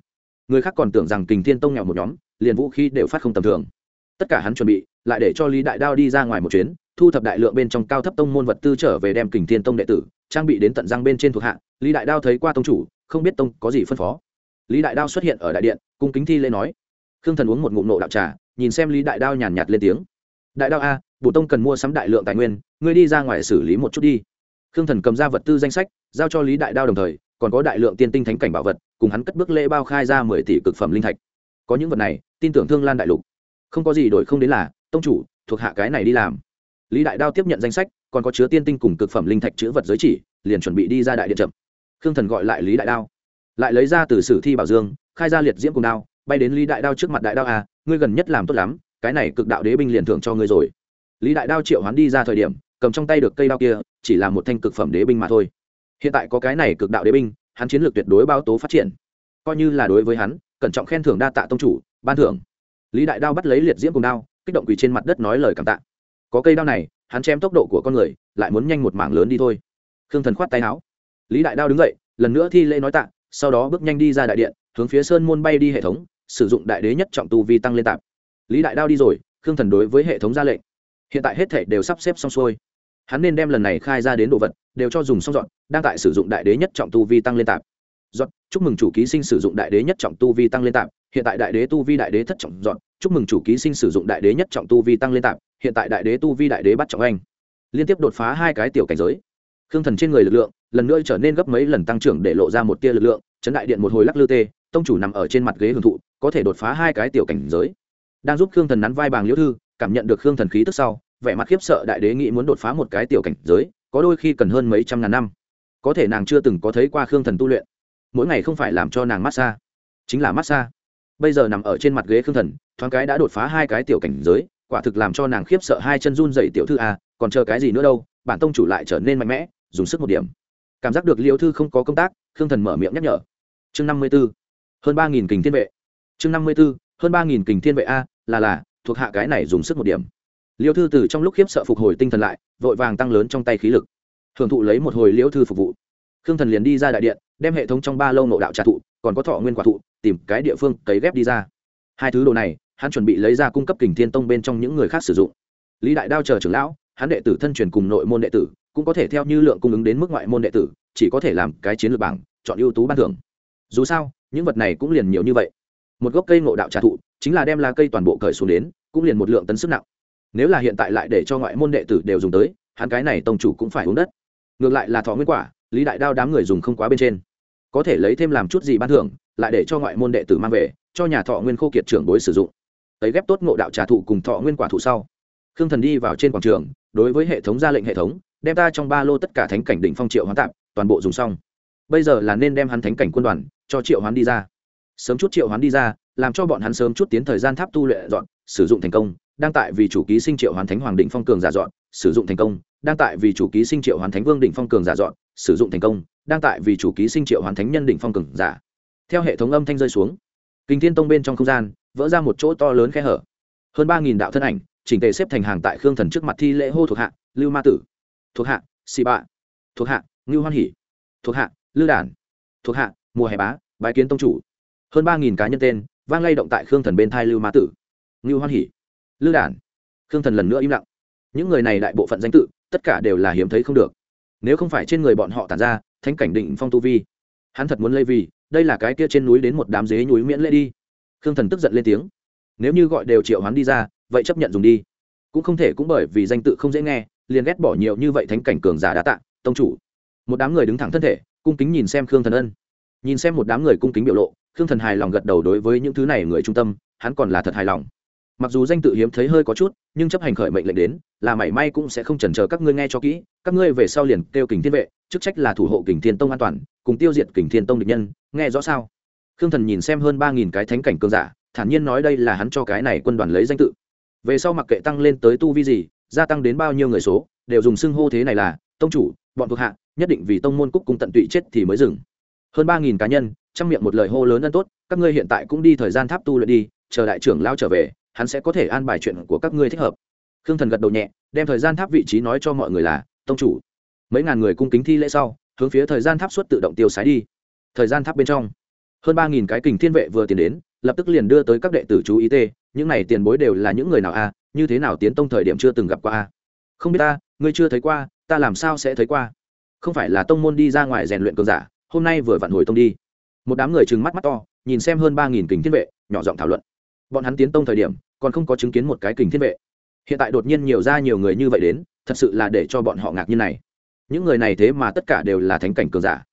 người khác còn tưởng rằng kình thiên tông nghèo một nhóm, liền vũ khí đều phát không tầm thường. Tất cả hắn chuẩn bị lại để cho lý đại đao đi ra ngoài một chuyến, thu thập đại lượng bên trong cao thấp tông môn vật tư trở về đem kình thiên tông đệ tử trang bị đến tận răng bên trên thuộc hạ. Lý đại đao thấy qua tông chủ, không biết tông có gì phân phó. Lý đại đao xuất hiện ở đại điện, cung kính thi lễ nói. Khương thần uống một ngụm nộ đạo trà, nhìn xem lý đại đao nhàn nhạt lên tiếng. Đại đao a, bổ tông cần mua sắm đại lượng tài nguyên, ngươi đi ra ngoài xử lý một chút đi. Khương thần cầm ra vật tư danh sách, giao cho lý đại đao đồng thời, còn có đại lượng tiên tinh thánh cảnh bảo vật, cùng hắn cất bước lễ bao khai ra mười tỷ cực phẩm linh thạch. Có những vật này, tin tưởng thương lan đại lục. Không có gì đổi không đến là tông chủ, thuộc hạ cái này đi làm. Lý đại đao tiếp nhận danh sách, còn có chứa tiên tinh cùng cực phẩm linh thạch chữ vật giới chỉ, liền chuẩn bị đi ra đại điện chậm. Khương thần gọi lại lý đại đao. Lại lấy ra từ sử thi bảo dương, khai ra liệt diễm cùng đao, bay đến lý đại đao trước mặt đại đao à ngươi gần nhất làm tốt lắm, cái này cực đạo đế binh liền thưởng cho ngươi rồi. Lý đại đao triệu hoán đi ra thời điểm, cầm trong tay được cây đao kia, chỉ là một thanh cực phẩm đế binh mà thôi. Hiện tại có cái này cực đạo đế binh, hắn chiến lược tuyệt đối bao tố phát triển. Coi như là đối với hắn, cẩn trọng khen thưởng đa tạ tông chủ, ban thưởng. Lý đại đao bắt lấy liệt diễm cùng đao kích động quỳ trên mặt đất nói lời cảm tạ. Có cây đao này, hắn chém tốc độ của con người, lại muốn nhanh một mảng lớn đi thôi. Khương thần khoát tay áo. Lý đại đao đứng dậy, lần nữa thi lễ nói tạ, sau đó bước nhanh đi ra đại điện, hướng phía sơn môn bay đi hệ thống, sử dụng đại đế nhất trọng tu vi tăng lên tạp lý đại đao đi rồi, khương thần đối với hệ thống ra lệnh. Hiện tại hết thể đều sắp xếp xong xuôi. Hắn nên đem lần này khai ra đến đồ vật, đều cho dùng xong dọn, đang tại sử dụng đại đế nhất trọng tu vi tăng lên tạp dọn, chúc mừng chủ ký sinh sử dụng đại đế nhất trọng tu vi tăng lên tạp hiện tại đại đế tu vi đại đế thất trọng dọn chúc mừng chủ ký sinh sử dụng đại đế nhất trọng tu vi tăng lên tạm. hiện tại đại đế tu vi đại đế bắt trọng anh. Liên tiếp đột phá hai cái tiểu cảnh giới. Khương thần trên người lực lượng, lần nữa trở nên gấp mấy lần tăng trưởng để lộ ra một tia lực lượng, chấn đại điện một hồi lắc lư tê, tông chủ nằm ở trên mặt ghế hưởng thụ, có thể đột phá hai cái tiểu cảnh giới. Đang giúp khương thần nắn vai bàng liễu thư, cảm nhận được khương thần khí tức sau, vẻ mặt khiếp sợ đại đế nghĩ muốn đột phá một cái tiểu cảnh giới, có đôi khi cần hơn mấy trăm ngàn năm. Có thể nàng chưa từng có thấy qua khương thần tu luyện. Mỗi ngày không phải làm cho nàng massage chính là massage bây giờ nằm ở trên mặt ghế khương thần, thoáng cái đã đột phá hai cái tiểu cảnh giới, quả thực làm cho nàng khiếp sợ hai chân run dậy tiểu thư a còn chờ cái gì nữa đâu, bản tông chủ lại trở nên mạnh mẽ, dùng sức một điểm. Cảm giác được liêu thư không có công tác, khương thần mở miệng nhắc nhở. Chương năm mươi b ố hơn ba nghìn kình thiên vệ. Chương năm mươi b ố hơn ba nghìn kình thiên vệ a, là là, thuộc hạ cái này dùng sức một điểm. Liêu thư từ trong lúc khiếp sợ phục hồi tinh thần lại, vội vàng tăng lớn trong tay khí lực. Hưởng thụ lấy một hồi liêu thư phục vụ. Khương thần liền đi ra đại điện đem hệ thống trong ba lâu nộ đạo trà thụ, còn có thọ nguyên quả thụ, tìm cái địa phương cấy ghép đi ra. Hai thứ đồ này, hắn chuẩn bị lấy ra cung cấp kình thiên tông bên trong những người khác sử dụng. Lý đại đao chờ trưởng lão, hắn đệ tử thân truyền cùng nội môn đệ tử, cũng có thể theo như lượng cung ứng đến mức ngoại môn đệ tử, chỉ có thể làm cái chiến lược bảng, chọn ưu tú ban thưởng. Dù sao, những vật này cũng liền nhiều như vậy. Một gốc cây ngộ đạo trà thụ, chính là đem lá cây toàn bộ cởi xuống đến, cũng liền một lượng tấn sức nặng. Nếu là hiện tại lại để cho ngoại môn đệ tử đều dùng tới, hắn cái này tông chủ cũng phải uống đất. Ngược lại là thọ nguyên quả, lý đại đao đám người dùng không quá bên trên có thể lấy thêm làm chút gì ban thưởng, lại để cho ngoại môn đệ tử mang về, cho nhà thọ nguyên khô kiệt trưởng bối sử dụng. Ấy ghép tốt ngộ đạo trà thụ cùng thọ nguyên quả thụ sau. Khương thần đi vào trên quảng trường, đối với hệ thống ra lệnh hệ thống, đem ta trong ba lô tất cả thánh cảnh đỉnh phong triệu hoán tạp, toàn bộ dùng xong. Bây giờ là nên đem hắn thánh cảnh quân đoàn cho triệu hoán đi ra. Sớm chút triệu hoán đi ra, làm cho bọn hắn sớm chút tiến thời gian tháp tu luyện dọn, sử dụng thành công, đang tại vì chủ ký sinh triệu hoán thánh hoàng đỉnh phong cường giả dọn, sử dụng thành công, đang tại vì chủ ký sinh triệu hoán thánh vương đỉnh phong cường giả dọn, sử dụng thành công đang tại vì chủ ký sinh triệu hoàn thánh nhân đỉnh phong cường giả. Theo hệ thống âm thanh rơi xuống, kinh thiên tông bên trong không gian vỡ ra một chỗ to lớn khe hở. Hơn ba nghìn đạo thân ảnh, chỉnh tề xếp thành hàng tại khương thần trước mặt thi lễ hô thuộc hạ, lưu ma tử, thuộc hạ, xì bạ, thuộc hạ, ngưu hoan hỉ thuộc hạ, lư đản, thuộc hạ, mùa hè bá, bái kiến tông chủ. Hơn ba nghìn cá nhân tên vang lay động tại khương thần bên thai lưu ma tử, ngưu hoan hỉ lư đản. Khương thần lần nữa im lặng. Những người này đại bộ phận danh tự, tất cả đều là hiếm thấy không được. Nếu không phải trên người bọn họ tàn ra thánh cảnh định phong tu vi. Hắn thật muốn lây vì, đây là cái kia trên núi đến một đám dế núi miễn lễ đi. Khương thần tức giận lên tiếng. Nếu như gọi đều triệu hắn đi ra, vậy chấp nhận dùng đi. Cũng không thể cũng bởi vì danh tự không dễ nghe, liền ghét bỏ nhiều như vậy thánh cảnh cường giả đã tạ, tông chủ. Một đám người đứng thẳng thân thể, cung kính nhìn xem khương thần ân. Nhìn xem một đám người cung kính biểu lộ, khương thần hài lòng gật đầu đối với những thứ này người trung tâm, hắn còn là thật hài lòng mặc dù danh tự hiếm thấy hơi có chút, nhưng chấp hành khởi mệnh lệnh đến, là mảy may cũng sẽ không chần chờ các ngươi nghe cho kỹ, các ngươi về sau liền kêu kình thiên vệ, chức trách là thủ hộ kình thiên tông an toàn, cùng tiêu diệt kình thiên tông địch nhân, nghe rõ sao? Khương thần nhìn xem hơn ba nghìn cái thánh cảnh cường giả, thản nhiên nói đây là hắn cho cái này quân đoàn lấy danh tự. Về sau mặc kệ tăng lên tới tu vi gì, gia tăng đến bao nhiêu người số, đều dùng xưng hô thế này là, tông chủ, bọn thuộc hạ, nhất định vì tông môn cúc cùng tận tụy chết thì mới dừng. Hơn ba nghìn cá nhân, trong miệng một lời hô lớn ân tốt, các ngươi hiện tại cũng đi thời gian tháp tu luyện đi, chờ đại trưởng lao trở về hắn sẽ có thể an bài chuyện của các ngươi thích hợp. Khương thần gật đầu nhẹ, đem thời gian tháp vị trí nói cho mọi người là, tông chủ. Mấy ngàn người cung kính thi lễ sau, hướng phía thời gian tháp suất tự động tiêu sái đi. Thời gian tháp bên trong, hơn ba nghìn cái kình thiên vệ vừa tiến đến, lập tức liền đưa tới các đệ tử chú ý tê, những này tiền bối đều là những người nào a? Như thế nào tiến tông thời điểm chưa từng gặp qua a? Không biết ta, ngươi chưa thấy qua, ta làm sao sẽ thấy qua? Không phải là tông môn đi ra ngoài rèn luyện cường giả, hôm nay vừa vặn hồi tông đi. Một đám người trừng mắt mắt to, nhìn xem hơn ba nghìn kình thiên vệ, nhỏ giọng thảo luận bọn hắn tiến tông thời điểm, còn không có chứng kiến một cái kình thiên vệ. Hiện tại đột nhiên nhiều ra nhiều người như vậy đến, thật sự là để cho bọn họ ngạc như này. Những người này thế mà tất cả đều là thánh cảnh cường giả.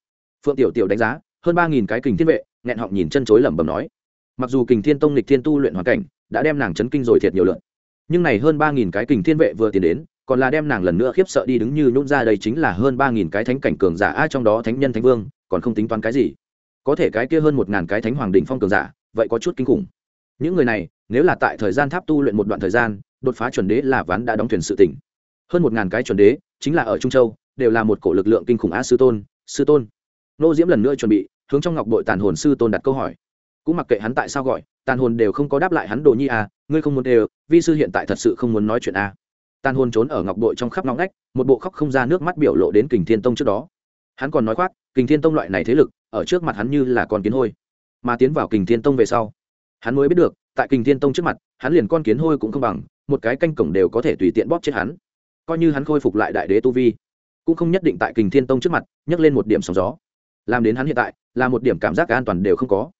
Phượng tiểu tiểu đánh giá, hơn ba nghìn cái kình thiên vệ, nghẹn họng nhìn chân chối lẩm bẩm nói. Mặc dù kình thiên tông lịch thiên tu luyện hoàn cảnh, đã đem nàng chấn kinh rồi thiệt nhiều lượn. Nhưng này hơn ba nghìn cái kình thiên vệ vừa tiến đến, còn là đem nàng lần nữa khiếp sợ đi đứng như nhún ra đây chính là hơn ba nghìn cái thánh cảnh cường giả, ai trong đó thánh nhân thánh vương, còn không tính toán cái gì. Có thể cái kia hơn một ngàn cái thánh hoàng đỉnh phong cường giả, vậy có chút kinh khủng những người này, nếu là tại thời gian tháp tu luyện một đoạn thời gian, đột phá chuẩn đế là ván đã đóng thuyền sự tỉnh hơn một ngàn cái chuẩn đế, chính là ở trung châu, đều là một cổ lực lượng kinh khủng á sư tôn sư tôn. Nô diễm lần nữa chuẩn bị, hướng trong ngọc bội tàn hồn sư tôn đặt câu hỏi. Cũng mặc kệ hắn tại sao gọi, tàn hồn đều không có đáp lại hắn đồ nhi à ngươi không muốn đều, vi sư hiện tại thật sự không muốn nói chuyện à. Tàn hồn trốn ở ngọc bội trong khắp nóng nách một bộ khóc không ra nước mắt biểu lộ đến kình thiên tông trước đó. Hắn còn nói khoác, kình thiên tông loại này thế lực, ở trước mặt hắn như là con kiến hôi. Mà tiến vào kình thiên tông về sau hắn mới biết được, tại kình thiên tông trước mặt, hắn liền con kiến hôi cũng không bằng, một cái canh cổng đều có thể tùy tiện bóp chết hắn. Coi như hắn khôi phục lại đại đế tu vi, cũng không nhất định tại kình thiên tông trước mặt, nhấc lên một điểm sóng gió. Làm đến hắn hiện tại, là một điểm cảm giác an toàn đều không có.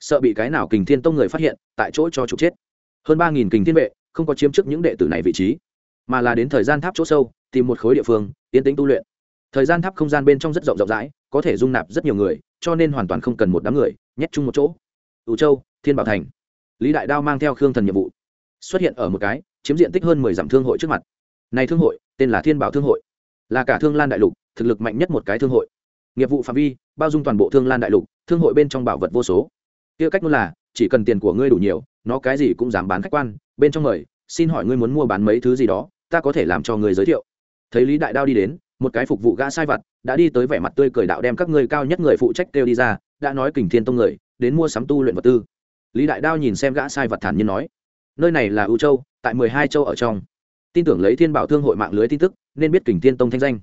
Sợ bị cái nào kình thiên tông người phát hiện, tại chỗ cho trục chết. Hơn ba nghìn kình thiên vệ, không có chiếm trước những đệ tử này vị trí, mà là đến thời gian tháp chỗ sâu, tìm một khối địa phương tiến tính tu luyện. Thời gian tháp không gian bên trong rất rộng rộng rãi, có thể dung nạp rất nhiều người, cho nên hoàn toàn không cần một đám người, nhét chung một chỗ. Ủ châu thiên bảo thành. Lý đại đao mang theo khương thần nhiệm vụ, xuất hiện ở một cái, chiếm diện tích hơn mười dặm thương hội trước mặt. Này thương hội, tên là thiên bảo thương hội. Là cả thương lan đại lục, thực lực mạnh nhất một cái thương hội. Nghiệp vụ phạm vi, bao dung toàn bộ thương lan đại lục, thương hội bên trong bảo vật vô số. Kia cách luôn là, chỉ cần tiền của ngươi đủ nhiều, nó cái gì cũng dám bán khách quan, bên trong mời, xin hỏi ngươi muốn mua bán mấy thứ gì đó, ta có thể làm cho người giới thiệu. Thấy lý đại đao đi đến, một cái phục vụ gã sai vặt, đã đi tới vẻ mặt tươi cười đạo đem các ngươi cao nhất người phụ trách kêu đi ra, đã nói kình thiên tông người, đến mua sắm tu luyện vật tư lý đại đao nhìn xem gã sai vật thản nhiên nói, nơi này là ưu châu, tại mười hai châu ở trong. Tin tưởng lấy thiên bảo thương hội mạng lưới tin tức, nên biết kình thiên tông thanh danh.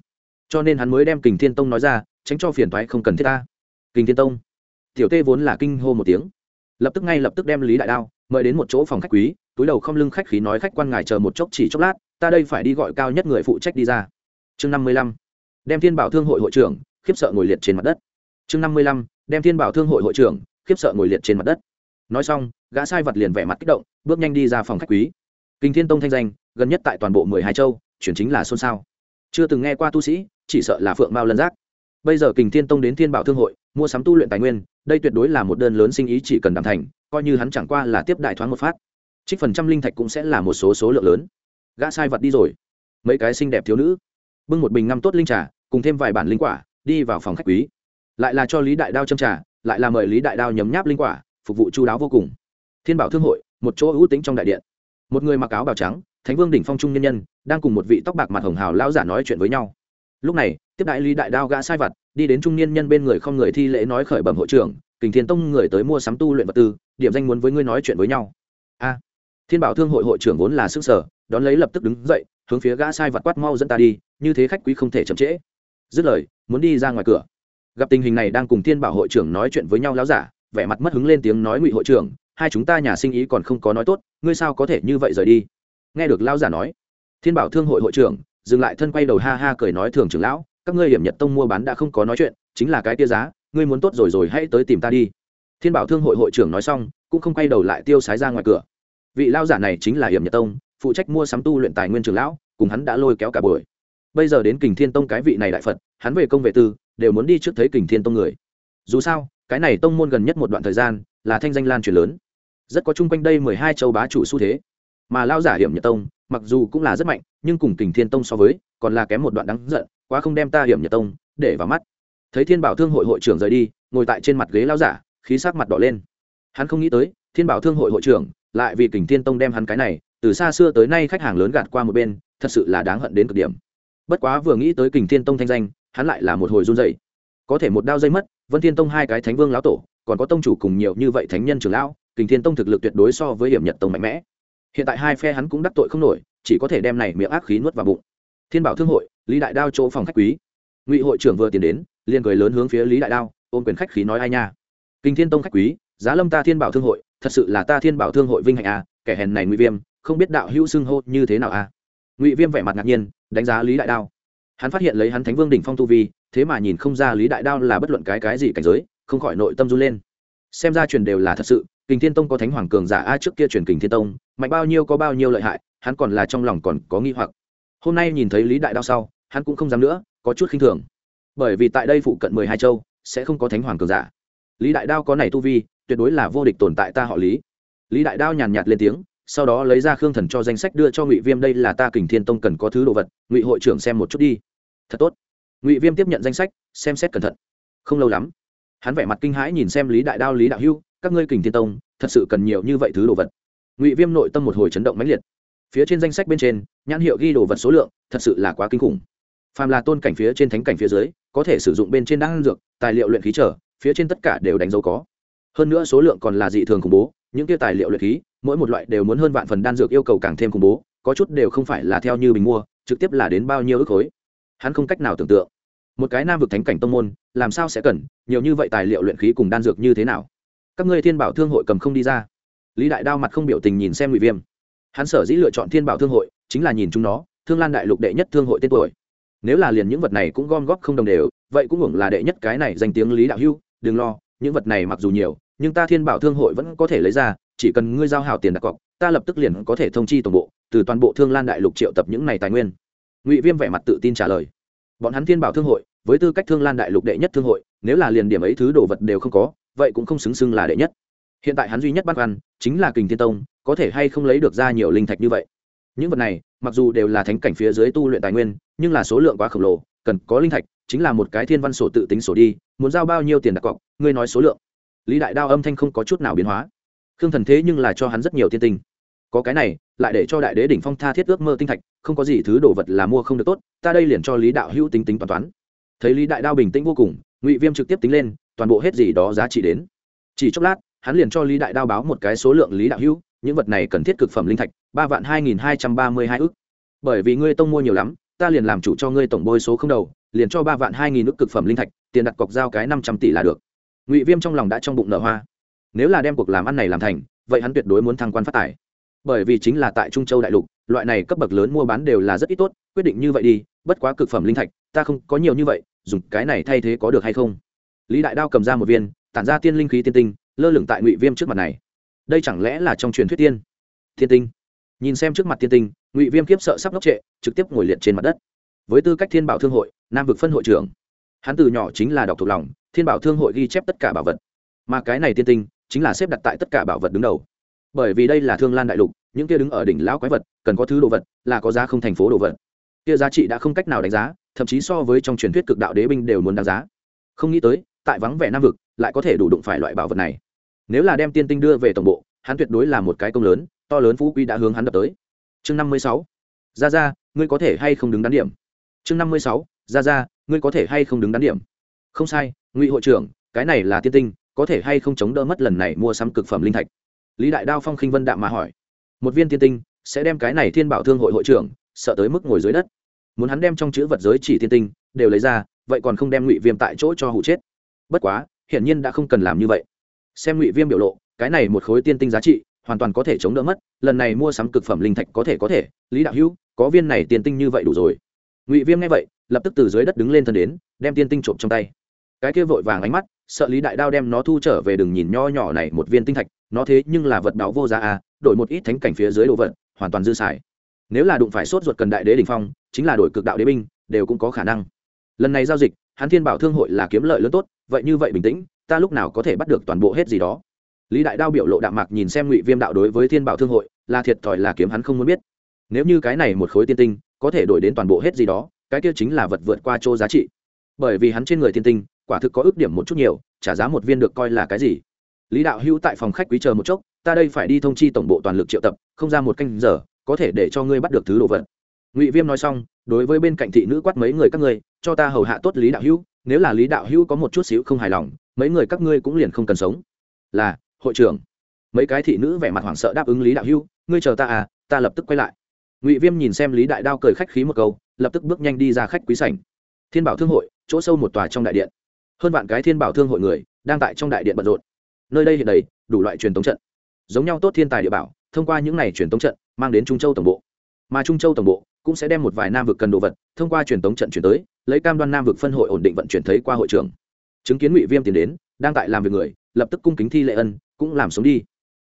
Cho nên hắn mới đem kình thiên tông nói ra, tránh cho phiền thoái không cần thiết ta. Kình thiên tông? Tiểu tê vốn là kinh hô một tiếng. Lập tức ngay lập tức đem lý đại đao mời đến một chỗ phòng khách quý, túi đầu không lưng khách khí nói khách quan ngài chờ một chốc chỉ chốc lát, ta đây phải đi gọi cao nhất người phụ trách đi ra. Chương năm mươi lăm, đem thiên bảo thương hội hội trưởng khiếp sợ ngồi liệt trên mặt đất. Chương năm mươi lăm, đem thiên bảo thương hội hội trưởng khiếp sợ ngồi liệt trên mặt đất nói xong, gã sai vật liền vẻ mặt kích động, bước nhanh đi ra phòng khách quý. Kinh thiên tông thanh danh, gần nhất tại toàn bộ mười hai châu, chuyển chính là xôn xao. Chưa từng nghe qua tu sĩ, chỉ sợ là phượng mao lân giác. Bây giờ kình thiên tông đến thiên bảo thương hội, mua sắm tu luyện tài nguyên, đây tuyệt đối là một đơn lớn sinh ý chỉ cần đảm thành, coi như hắn chẳng qua là tiếp đại thoáng một phát. Trích phần trăm linh thạch cũng sẽ là một số số lượng lớn. Gã sai vật đi rồi. Mấy cái xinh đẹp thiếu nữ. Bưng một bình năm tốt linh trà, cùng thêm vài bản linh quả, đi vào phòng khách quý. Lại là cho lý đại đao châm trà, lại là mời lý đại đao nhấm nháp linh quả phục vụ chu đáo vô cùng. Thiên bảo thương hội, một chỗ ưu tính trong đại điện. Một người mặc áo bào trắng, thánh vương đỉnh phong trung nhân nhân, đang cùng một vị tóc bạc mặt hồng hào lão giả nói chuyện với nhau. Lúc này, tiếp đại lý đại đao gã sai vặt, đi đến trung niên nhân bên người không người thi lễ nói khởi bẩm hội trưởng, kình thiên tông người tới mua sắm tu luyện vật tư, điểm danh muốn với ngươi nói chuyện với nhau. A. Thiên bảo thương hội hội trưởng vốn là sức sở đón lấy lập tức đứng dậy, hướng phía gã sai vặt quát mau dẫn ta đi, như thế khách quý không thể chậm trễ. Dứt lời, muốn đi ra ngoài cửa. Gặp tình hình này đang cùng thiên bảo hội trưởng nói chuyện với nhau láo giả vẻ mặt mất hứng lên tiếng nói ngụy hội trưởng, hai chúng ta nhà sinh ý còn không có nói tốt, ngươi sao có thể như vậy rời đi? Nghe được lao giả nói, thiên bảo thương hội hội trưởng, dừng lại thân quay đầu ha ha cười nói thường trưởng lão, các ngươi hiểm nhật tông mua bán đã không có nói chuyện, chính là cái tia giá, ngươi muốn tốt rồi rồi hãy tới tìm ta đi. Thiên bảo thương hội hội trưởng nói xong, cũng không quay đầu lại tiêu sái ra ngoài cửa. Vị lao giả này chính là hiểm nhật tông, phụ trách mua sắm tu luyện tài nguyên trường lão, cùng hắn đã lôi kéo cả buổi. Bây giờ đến kình thiên tông cái vị này đại phật, hắn về công vệ tư, đều muốn đi trước thấy kình thiên tông người. Dù sao cái này tông môn gần nhất một đoạn thời gian là thanh danh lan truyền lớn. Rất có chung quanh đây mười hai châu bá chủ xu thế. Mà lao giả hiểm nhật tông, mặc dù cũng là rất mạnh, nhưng cùng kình thiên tông so với, còn là kém một đoạn đáng giận, quá không đem ta hiểm nhật tông để vào mắt. Thấy thiên bảo thương hội hội trưởng rời đi, ngồi tại trên mặt ghế lao giả, khí sắc mặt đỏ lên. Hắn không nghĩ tới, thiên bảo thương hội hội trưởng lại vì kình thiên tông đem hắn cái này, từ xa xưa tới nay khách hàng lớn gạt qua một bên, thật sự là đáng hận đến cực điểm. Bất quá vừa nghĩ tới kình thiên tông thanh danh, hắn lại là một hồi run dày có thể một đao dây mất vân thiên tông hai cái thánh vương lão tổ, còn có tông chủ cùng nhiều như vậy thánh nhân trưởng lão, kình thiên tông thực lực tuyệt đối so với hiểm nhật tông mạnh mẽ. Hiện tại hai phe hắn cũng đắc tội không nổi, chỉ có thể đem này miệng ác khí nuốt vào bụng. Thiên bảo thương hội, lý đại đao chỗ phòng khách quý. Ngụy hội trưởng vừa tiến đến, liền cười lớn hướng phía lý đại đao, ôm quyền khách khí nói ai nha. Kinh thiên tông khách quý, giá lâm ta thiên bảo thương hội, thật sự là ta thiên bảo thương hội vinh hạnh à kẻ hèn này ngụy viêm, không biết đạo hữu xưng hô như thế nào à. Ngụy viêm vẻ mặt ngạc nhiên, đánh giá lý đại đao hắn phát hiện lấy hắn thánh vương đỉnh phong tu vi, thế mà nhìn không ra lý đại đao là bất luận cái cái gì cảnh giới, không khỏi nội tâm run lên. Xem ra truyền đều là thật sự, kình thiên tông có thánh hoàng cường giả a, trước kia truyền kình thiên tông, mạnh bao nhiêu có bao nhiêu lợi hại, hắn còn là trong lòng còn có nghi hoặc. Hôm nay nhìn thấy lý đại đao sau, hắn cũng không dám nữa, có chút khinh thường. Bởi vì tại đây phụ cận mười hai châu, sẽ không có thánh hoàng cường giả. Lý đại đao có này tu vi, tuyệt đối là vô địch tồn tại ta họ lý. Lý đại đao nhàn nhạt lên tiếng sau đó lấy ra khương thần cho danh sách đưa cho ngụy viêm, đây là ta kình thiên tông cần có thứ đồ vật, ngụy hội trưởng xem một chút đi. Thật tốt. Ngụy viêm tiếp nhận danh sách, xem xét cẩn thận. Không lâu lắm, hắn vẻ mặt kinh hãi nhìn xem lý đại đao, lý đạo hưu, các ngươi kình thiên tông, thật sự cần nhiều như vậy thứ đồ vật. Ngụy viêm nội tâm một hồi chấn động mãnh liệt. Phía trên danh sách bên trên, nhãn hiệu ghi đồ vật số lượng, thật sự là quá kinh khủng. Phàm là tôn cảnh phía trên thánh cảnh phía dưới, có thể sử dụng bên trên đan dược, tài liệu luyện khí trở, phía trên tất cả đều đánh dấu có. Hơn nữa số lượng còn là dị thường khủng bố, những kia tài liệu luyện khí mỗi một loại đều muốn hơn vạn phần đan dược yêu cầu càng thêm khủng bố, có chút đều không phải là theo như mình mua, trực tiếp là đến bao nhiêu ước khối. Hắn không cách nào tưởng tượng. Một cái nam vực thánh cảnh tông môn, làm sao sẽ cần nhiều như vậy tài liệu luyện khí cùng đan dược như thế nào? Các ngươi thiên bảo thương hội cầm không đi ra. Lý đại đao mặt không biểu tình nhìn xem ngụy viêm. Hắn sở dĩ lựa chọn thiên bảo thương hội, chính là nhìn chúng nó, thương lan đại lục đệ nhất thương hội tên tuổi. Nếu là liền những vật này cũng gom góp không đồng đều, vậy cũng hưởng là đệ nhất cái này danh tiếng lý đạo hưu, đừng lo, những vật này mặc dù nhiều, nhưng ta thiên bảo thương hội vẫn có thể lấy ra chỉ cần ngươi giao hảo tiền đặt cọc, ta lập tức liền có thể thông chi tổng bộ, từ toàn bộ thương lan đại lục triệu tập những này tài nguyên. Ngụy viêm vẻ mặt tự tin trả lời. Bọn hắn thiên bảo thương hội, với tư cách thương lan đại lục đệ nhất thương hội, nếu là liền điểm ấy thứ đồ vật đều không có, vậy cũng không xứng xưng là đệ nhất. Hiện tại hắn duy nhất băn khoăn chính là kình thiên tông, có thể hay không lấy được ra nhiều linh thạch như vậy. Những vật này, mặc dù đều là thánh cảnh phía dưới tu luyện tài nguyên, nhưng là số lượng quá khổng lồ, cần có linh thạch, chính là một cái thiên văn sổ tự tính sổ đi, muốn giao bao nhiêu tiền đặt cọc, ngươi nói số lượng. Lý đại đao âm thanh không có chút nào biến hóa khương thần thế nhưng là cho hắn rất nhiều thiên tinh. Có cái này, lại để cho đại đế đỉnh phong tha thiết ước mơ tinh thạch, không có gì thứ đồ vật là mua không được tốt, ta đây liền cho lý đạo hữu tính tính toán toán. Thấy lý đại đao bình tĩnh vô cùng, ngụy viêm trực tiếp tính lên, toàn bộ hết gì đó giá trị đến. Chỉ chốc lát, hắn liền cho lý đại đao báo một cái số lượng lý đạo hữu, những vật này cần thiết cực phẩm linh thạch, ba vạn hai nghìn hai trăm ba mươi hai ước bởi vì ngươi tông mua nhiều lắm, ta liền làm chủ cho ngươi tổng bôi số không đầu, liền cho ba vạn hai nghìn ước cực phẩm linh thạch, tiền đặt cọc giao cái năm trăm tỷ là được. Ngụy viêm trong lòng đã trong bụng nở hoa nếu là đem cuộc làm ăn này làm thành, vậy hắn tuyệt đối muốn thăng quan phát tài. Bởi vì chính là tại trung châu đại lục, loại này cấp bậc lớn mua bán đều là rất ít tốt, quyết định như vậy đi, bất quá cực phẩm linh thạch, ta không có nhiều như vậy, dùng cái này thay thế có được hay không? Lý đại đao cầm ra một viên, tản ra tiên linh khí tiên tinh, lơ lửng tại ngụy viêm trước mặt này. Đây chẳng lẽ là trong truyền thuyết tiên? Thiên tinh. Nhìn xem trước mặt tiên tinh, ngụy viêm kiếp sợ sắp ngốc trệ, trực tiếp ngồi liệt trên mặt đất. Với tư cách thiên bảo thương hội, nam vực phân hội trưởng, hắn từ nhỏ chính là đọc thuộc lòng, thiên bảo thương hội ghi chép tất cả bảo vật. Mà cái này tiên tinh chính là xếp đặt tại tất cả bảo vật đứng đầu. Bởi vì đây là thương lan đại lục, những kia đứng ở đỉnh lão quái vật, cần có thứ đồ vật, là có giá không thành phố đồ vật. Kia giá trị đã không cách nào đánh giá, thậm chí so với trong truyền thuyết cực đạo đế binh đều muốn đáng giá. Không nghĩ tới, tại vắng vẻ nam vực, lại có thể đủ đụng phải loại bảo vật này. Nếu là đem tiên tinh đưa về tổng bộ, hắn tuyệt đối là một cái công lớn, to lớn phú quy đã hướng hắn đập tới. Chương năm mươi sáu. Ra ra ngươi có thể hay không đứng đắn điểm? Chương năm mươi sáu. Ra ra ngươi có thể hay không đứng đắn điểm? Không sai, ngụy hội trưởng, cái này là tiên tinh có thể hay không chống đỡ mất lần này mua sắm cực phẩm linh thạch? Lý đại đao phong khinh vân đạm mà hỏi. Một viên tiên tinh sẽ đem cái này thiên bảo thương hội hội trưởng sợ tới mức ngồi dưới đất. Muốn hắn đem trong chữ vật giới chỉ tiên tinh đều lấy ra, vậy còn không đem ngụy viêm tại chỗ cho hụ chết. Bất quá, hiển nhiên đã không cần làm như vậy. Xem ngụy viêm biểu lộ, cái này một khối tiên tinh giá trị hoàn toàn có thể chống đỡ mất, lần này mua sắm cực phẩm linh thạch có thể có thể. Lý đạo hữu, có viên này tiên tinh như vậy đủ rồi. Ngụy viêm nghe vậy, lập tức từ dưới đất đứng lên thân đến, đem tiên tinh trộm trong tay cái kia vội vàng ánh mắt, sợ lý đại đao đem nó thu trở về đừng nhìn nho nhỏ này một viên tinh thạch, nó thế nhưng là vật báo vô giá à đổi một ít thánh cảnh phía dưới đồ vật, hoàn toàn dư xài. Nếu là đụng phải sốt ruột cần đại đế đình phong, chính là đổi cực đạo đế binh, đều cũng có khả năng. Lần này giao dịch, hắn thiên bảo thương hội là kiếm lợi lớn tốt, vậy như vậy bình tĩnh, ta lúc nào có thể bắt được toàn bộ hết gì đó? Lý đại đao biểu lộ đạm mạc nhìn xem ngụy viêm đạo đối với thiên bảo thương hội, là thiệt thòi là kiếm hắn không muốn biết. Nếu như cái này một khối tiên tinh, có thể đổi đến toàn bộ hết gì đó, cái kia chính là vật vượt qua chỗ giá trị bởi vì hắn trên người tiên tinh, quả thực có ước điểm một chút nhiều, trả giá một viên được coi là cái gì. Lý đạo hữu tại phòng khách quý chờ một chốc, ta đây phải đi thông chi tổng bộ toàn lực triệu tập, không ra một canh giờ, có thể để cho ngươi bắt được thứ đồ vật. Ngụy viêm nói xong, đối với bên cạnh thị nữ quát mấy người các ngươi, cho ta hầu hạ tốt lý đạo hữu, nếu là lý đạo hữu có một chút xíu không hài lòng, mấy người các ngươi cũng liền không cần sống. Là, hội trưởng. Mấy cái thị nữ vẻ mặt hoảng sợ đáp ứng lý đạo hữu, ngươi chờ ta à ta lập tức quay lại. Ngụy viêm nhìn xem lý đại đao cười khách khí một câu, lập tức bước nhanh đi ra khách quý sảnh. Thiên bảo thương hội chỗ sâu một tòa trong đại điện. Hơn vạn cái thiên bảo thương hội người đang tại trong đại điện bận rộn. Nơi đây hiện đầy đủ loại truyền thống trận. Giống nhau tốt thiên tài địa bảo, thông qua những n à y truyền thống trận mang đến trung châu tổng bộ. Mà trung châu tổng bộ cũng sẽ đem một vài nam vực cần đồ vật thông qua truyền thống trận chuyển tới, lấy cam đoan nam vực phân hội ổn định vận chuyển thấy qua hội trưởng. Chứng kiến ngụy viêm tiến đến, đang tại làm việc người, lập tức cung kính thi lệ ân, cũng làm sống đi.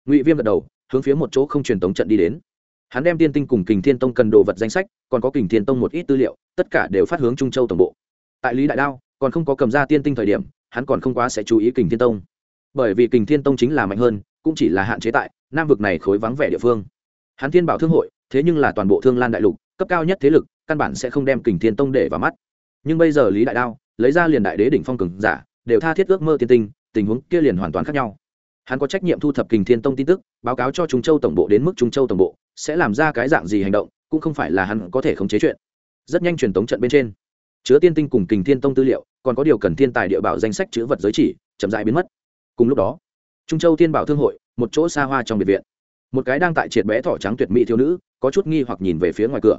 Ngụy viêm gật đầu, hướng phía một chỗ không truyền thống trận đi đến. Hắn đem tiên tinh cùng kình thiên tông cần đồ vật danh sách, còn có kình thiên tông một ít tư liệu, tất cả đều phát hướng trung châu tổng bộ tại lý đại đao còn không có cầm ra tiên tinh thời điểm hắn còn không quá sẽ chú ý kình thiên tông bởi vì kình thiên tông chính là mạnh hơn cũng chỉ là hạn chế tại nam vực này khối vắng vẻ địa phương hắn thiên bảo thương hội thế nhưng là toàn bộ thương lan đại lục cấp cao nhất thế lực căn bản sẽ không đem kình thiên tông để vào mắt nhưng bây giờ lý đại đao lấy ra liền đại đế đỉnh phong cường giả đều tha thiết ước mơ tiên tinh tình huống kia liền hoàn toàn khác nhau hắn có trách nhiệm thu thập kình thiên tông tin tức báo cáo cho trung châu tổng bộ đến mức trung châu tổng bộ sẽ làm ra cái dạng gì hành động cũng không phải là hắn có thể khống chế chuyện rất nhanh truyền tống trận bên trên chứa tiên tinh cùng kình thiên tông tư liệu, còn có điều cần thiên tài địa bảo danh sách chữ vật giới chỉ, chậm dại biến mất. Cùng lúc đó, trung châu thiên bảo thương hội, một chỗ xa hoa trong biệt viện. Một cái đang tại triệt bé thỏ trắng tuyệt mỹ thiếu nữ, có chút nghi hoặc nhìn về phía ngoài cửa.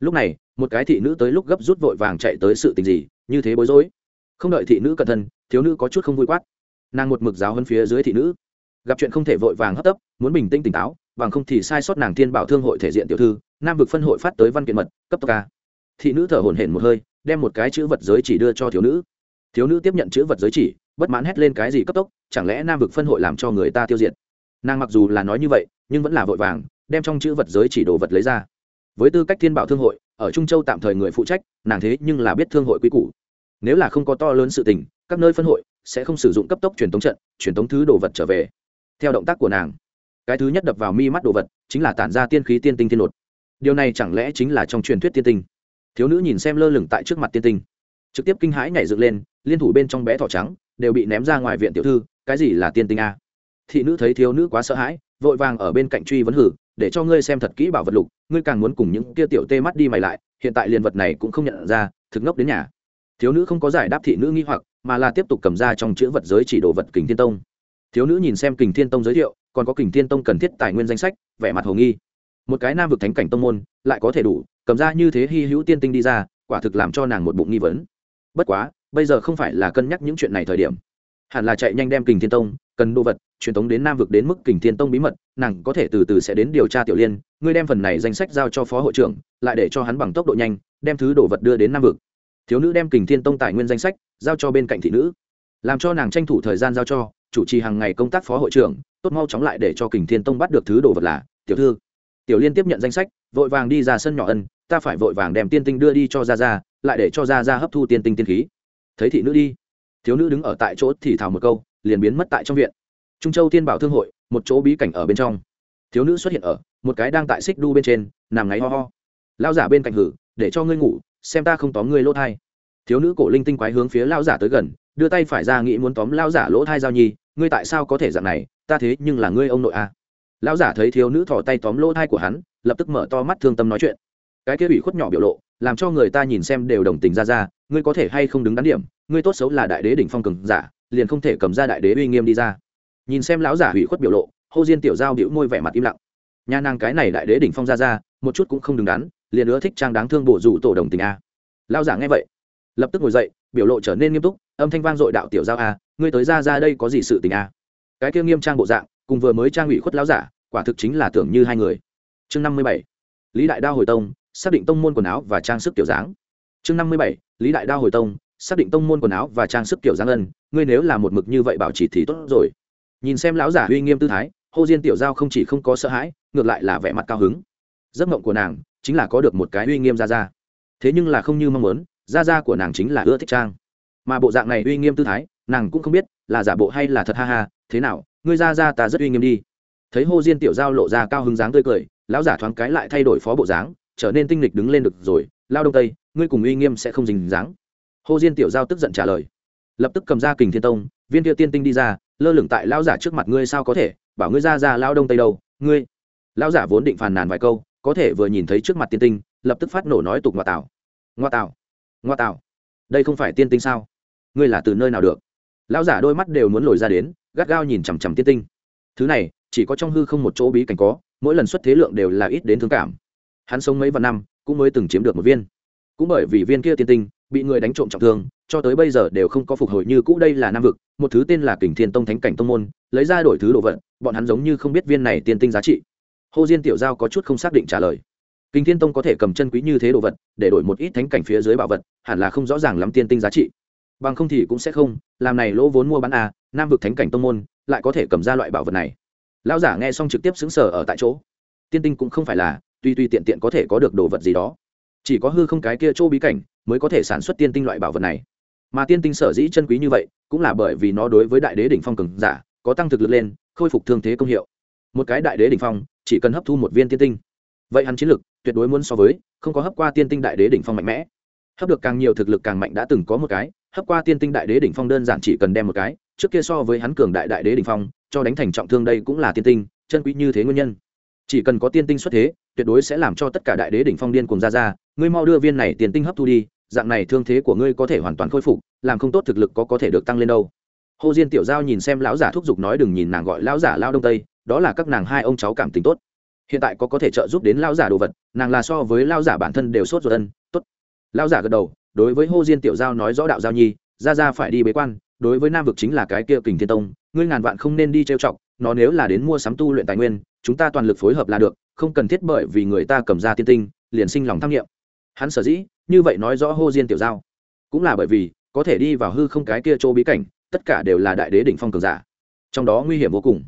Lúc này, một cái thị nữ tới lúc gấp rút vội vàng chạy tới sự tình gì, như thế bối rối. Không đợi thị nữ cẩn thân thiếu nữ có chút không vui quát. Nàng một mực giáo hơn phía dưới thị nữ. Gặp chuyện không thể vội vàng hấp tấp, muốn bình tĩnh tỉnh táo, bằng không thì sai sót nàng thiên bảo thương hội thể diện tiểu thư, nam vực phân hội phát tới văn kiện mật, cấp tốc ca. Thị nữ thở hổn hển một hơi đem một cái chữ vật giới chỉ đưa cho thiếu nữ. Thiếu nữ tiếp nhận chữ vật giới chỉ, bất mãn hét lên cái gì cấp tốc, chẳng lẽ nam vực phân hội làm cho người ta tiêu diệt? Nàng mặc dù là nói như vậy, nhưng vẫn là vội vàng, đem trong chữ vật giới chỉ đồ vật lấy ra. Với tư cách thiên bảo thương hội, ở trung châu tạm thời người phụ trách, nàng thế nhưng là biết thương hội quy củ. Nếu là không có to lớn sự tình, các nơi phân hội sẽ không sử dụng cấp tốc truyền thống trận, truyền thống thứ đồ vật trở về. Theo động tác của nàng, cái thứ nhất đập vào mi mắt đồ vật chính là tản ra tiên khí tiên tinh tiên nột. Điều này chẳng lẽ chính là trong truyền thuyết tiên tinh? Thiếu nữ nhìn xem lơ lửng tại trước mặt tiên tinh. Trực tiếp kinh hãi nhảy dựng lên, liên thủ bên trong bé thỏ trắng đều bị ném ra ngoài viện tiểu thư, cái gì là tiên tinh a? Thị nữ thấy thiếu nữ quá sợ hãi, vội vàng ở bên cạnh truy vấn hử, để cho ngươi xem thật kỹ bảo vật lục, ngươi càng muốn cùng những kia tiểu tê mắt đi mày lại, hiện tại liền vật này cũng không nhận ra, thực ngốc đến nhà. Thiếu nữ không có giải đáp thị nữ nghi hoặc, mà là tiếp tục cầm ra trong chữ vật giới chỉ đồ vật kình thiên tông. Thiếu nữ nhìn xem kình thiên tông giới thiệu, còn có kình thiên tông cần thiết tài nguyên danh sách, vẻ mặt hồ nghi. Một cái nam vực thánh cảnh tông môn, lại có thể đủ cầm ra như thế hy hữu tiên tinh đi ra, quả thực làm cho nàng một bụng nghi vấn. Bất quá, bây giờ không phải là cân nhắc những chuyện này thời điểm. Hẳn là chạy nhanh đem kình thiên tông, cần đồ vật, truyền tống đến nam vực đến mức kình thiên tông bí mật, nàng có thể từ từ sẽ đến điều tra tiểu liên, ngươi đem phần này danh sách giao cho phó hội trưởng, lại để cho hắn bằng tốc độ nhanh, đem thứ đồ vật đưa đến nam vực. Thiếu nữ đem kình thiên tông tài nguyên danh sách giao cho bên cạnh thị nữ. Làm cho nàng tranh thủ thời gian giao cho chủ trì hàng ngày công tác phó hội trưởng, tốt mau chóng lại để cho kình thiên tông bắt được thứ đồ vật là, tiểu thư. Tiểu liên tiếp nhận danh sách, vội vàng đi ra sân nhỏ ân ta phải vội vàng đem tiên tinh đưa đi cho ra ra lại để cho ra ra hấp thu tiên tinh tiên khí. Thấy thị nữ đi, thiếu nữ đứng ở tại chỗ thì thào một câu, liền biến mất tại trong viện. Trung châu tiên bảo thương hội, một chỗ bí cảnh ở bên trong. Thiếu nữ xuất hiện ở, một cái đang tại xích đu bên trên, nằm ngáy ho ho. Lao giả bên cạnh hử, để cho ngươi ngủ, xem ta không tóm ngươi lỗ thai. Thiếu nữ cổ linh tinh quái hướng phía lao giả tới gần, đưa tay phải ra nghĩ muốn tóm lao giả lỗ thai giao nhi, ngươi tại sao có thể dạng này? Ta thế nhưng là ngươi ông nội a à. lão giả thấy thiếu nữ thò tay tóm lỗ thai của hắn, lập tức mở to mắt thương tâm nói chuyện cái kia ủy khuất nhỏ biểu lộ, làm cho người ta nhìn xem đều đồng tình ra ra, ngươi có thể hay không đứng đắn điểm, ngươi tốt xấu là đại đế đỉnh phong cường giả, liền không thể cầm ra đại đế uy nghiêm đi ra. Nhìn xem lão giả ủy khuất biểu lộ, hô diên tiểu giao bĩu môi vẻ mặt im lặng. Nhà nàng cái này đại đế đỉnh phong ra ra, một chút cũng không đứng đắn, liền nữa thích trang đáng thương bổ rủ tổ đồng tình a. Lão giả nghe vậy, lập tức ngồi dậy, biểu lộ trở nên nghiêm túc, âm thanh vang dội đạo tiểu giao a, ngươi tới ra ra đây có gì sự tình a? Cái kia nghiêm trang bộ dạng, cùng vừa mới trang ủy khuất lão giả, quả thực chính là tưởng như hai người. Chương năm mươi bảy, lý đại đao hồi tông xác định tông môn quần áo và trang sức kiểu dáng. Chương năm mươi bảy, lý đại đao hồi tông, xác định tông môn quần áo và trang sức kiểu dáng ân, ngươi nếu là một mực như vậy bảo trì thì tốt rồi. Nhìn xem lão giả uy nghiêm tư thái, hô diên tiểu giao không chỉ không có sợ hãi, ngược lại là vẻ mặt cao hứng. Giấc mộng của nàng chính là có được một cái uy nghiêm ra ra thế nhưng là không như mong muốn ra ra của nàng chính là ưa thích trang. Mà bộ dạng này uy nghiêm tư thái, nàng cũng không biết là giả bộ hay là thật ha ha, thế nào, ngươi ra ra ta rất uy nghiêm đi. Thấy hô diên tiểu giao lộ ra cao hứng dáng tươi cười, lão giả thoáng cái lại thay đổi phó bộ dáng trở nên tinh lịch đứng lên được rồi, lao đông tây, ngươi cùng uy nghiêm sẽ không dình dáng. Hô diên tiểu giao tức giận trả lời. Lập tức cầm ra kình thiên tông, viên kia tiên tinh đi ra, lơ lửng tại lao giả trước mặt, ngươi sao có thể? Bảo ngươi ra ra lao đông tây đâu, ngươi. Lao giả vốn định phàn nàn vài câu, có thể vừa nhìn thấy trước mặt tiên tinh, lập tức phát nổ nói tục ngoa tạo ngoa tạo ngoa tạo đây không phải tiên tinh sao? Ngươi là từ nơi nào được? Lão giả đôi mắt đều muốn lồi ra đến, gắt gao nhìn chằm chằm tiên tinh. Thứ này, chỉ có trong hư không một chỗ bí cảnh có, mỗi lần xuất thế lượng đều là ít đến thương cảm hắn sống mấy vạn năm cũng mới từng chiếm được một viên. Cũng bởi vì viên kia tiên tinh bị người đánh trộm trọng thương cho tới bây giờ đều không có phục hồi như cũ đây là nam vực một thứ tên là kình thiên tông thánh cảnh tông môn lấy ra đổi thứ đồ vật bọn hắn giống như không biết viên này tiên tinh giá trị. Hồ diên tiểu giao có chút không xác định trả lời. Kình thiên tông có thể cầm chân quý như thế đồ vật để đổi một ít thánh cảnh phía dưới bảo vật hẳn là không rõ ràng lắm tiên tinh giá trị. Bằng không thì cũng sẽ không làm này lỗ vốn mua bán à, nam vực thánh cảnh tông môn lại có thể cầm ra loại bảo vật này. Lão giả nghe xong trực tiếp xứng sở ở tại chỗ. Tiên tinh cũng không phải là tuy tuy tiện tiện có thể có được đồ vật gì đó. Chỉ có hư không cái kia chỗ bí cảnh mới có thể sản xuất tiên tinh loại bảo vật này. Mà tiên tinh sở dĩ chân quý như vậy cũng là bởi vì nó đối với đại đế đỉnh phong cường giả có tăng thực lực lên, khôi phục thương thế công hiệu. Một cái đại đế đỉnh phong chỉ cần hấp thu một viên tiên tinh. Vậy hắn chiến lực tuyệt đối muốn so với, không có hấp qua tiên tinh đại đế đỉnh phong mạnh mẽ. Hấp được càng nhiều thực lực càng mạnh đã từng có một cái, hấp qua tiên tinh đại đế đỉnh phong đơn giản chỉ cần đem một cái, trước kia so với hắn cường đại đại đế đỉnh phong, cho đánh thành trọng thương đây cũng là tiên tinh, chân quý như thế nguyên nhân chỉ cần có tiên tinh xuất thế, tuyệt đối sẽ làm cho tất cả đại đế đỉnh phong điên cùng ra ra, ngươi mau đưa viên này tiền tinh hấp thu đi, dạng này thương thế của ngươi có thể hoàn toàn khôi phục, làm không tốt thực lực có có thể được tăng lên đâu. Hồ diên tiểu giao nhìn xem lão giả thúc giục nói đừng nhìn nàng gọi lão giả lao đông tây, đó là các nàng hai ông cháu cảm tình tốt. Hiện tại có có thể trợ giúp đến lão giả đồ vật, nàng là so với lão giả bản thân đều sốt ruột ân tốt. Lão giả gật đầu, đối với hồ diên tiểu giao nói rõ đạo giao nhi, ra ra phải đi bế quan, đối với nam vực chính là cái kia kình thiên tông, ngươi ngàn vạn không nên đi trêu chọc, nó nếu là đến mua sắm tu luyện tài nguyên chúng ta toàn lực phối hợp là được, không cần thiết bởi vì người ta cầm ra tiên tinh, liền sinh lòng tham nghiệm. Hắn sở dĩ, như vậy nói rõ hô diên tiểu giao. Cũng là bởi vì, có thể đi vào hư không cái kia chỗ bí cảnh, tất cả đều là đại đế đỉnh phong cường giả. Trong đó nguy hiểm vô cùng.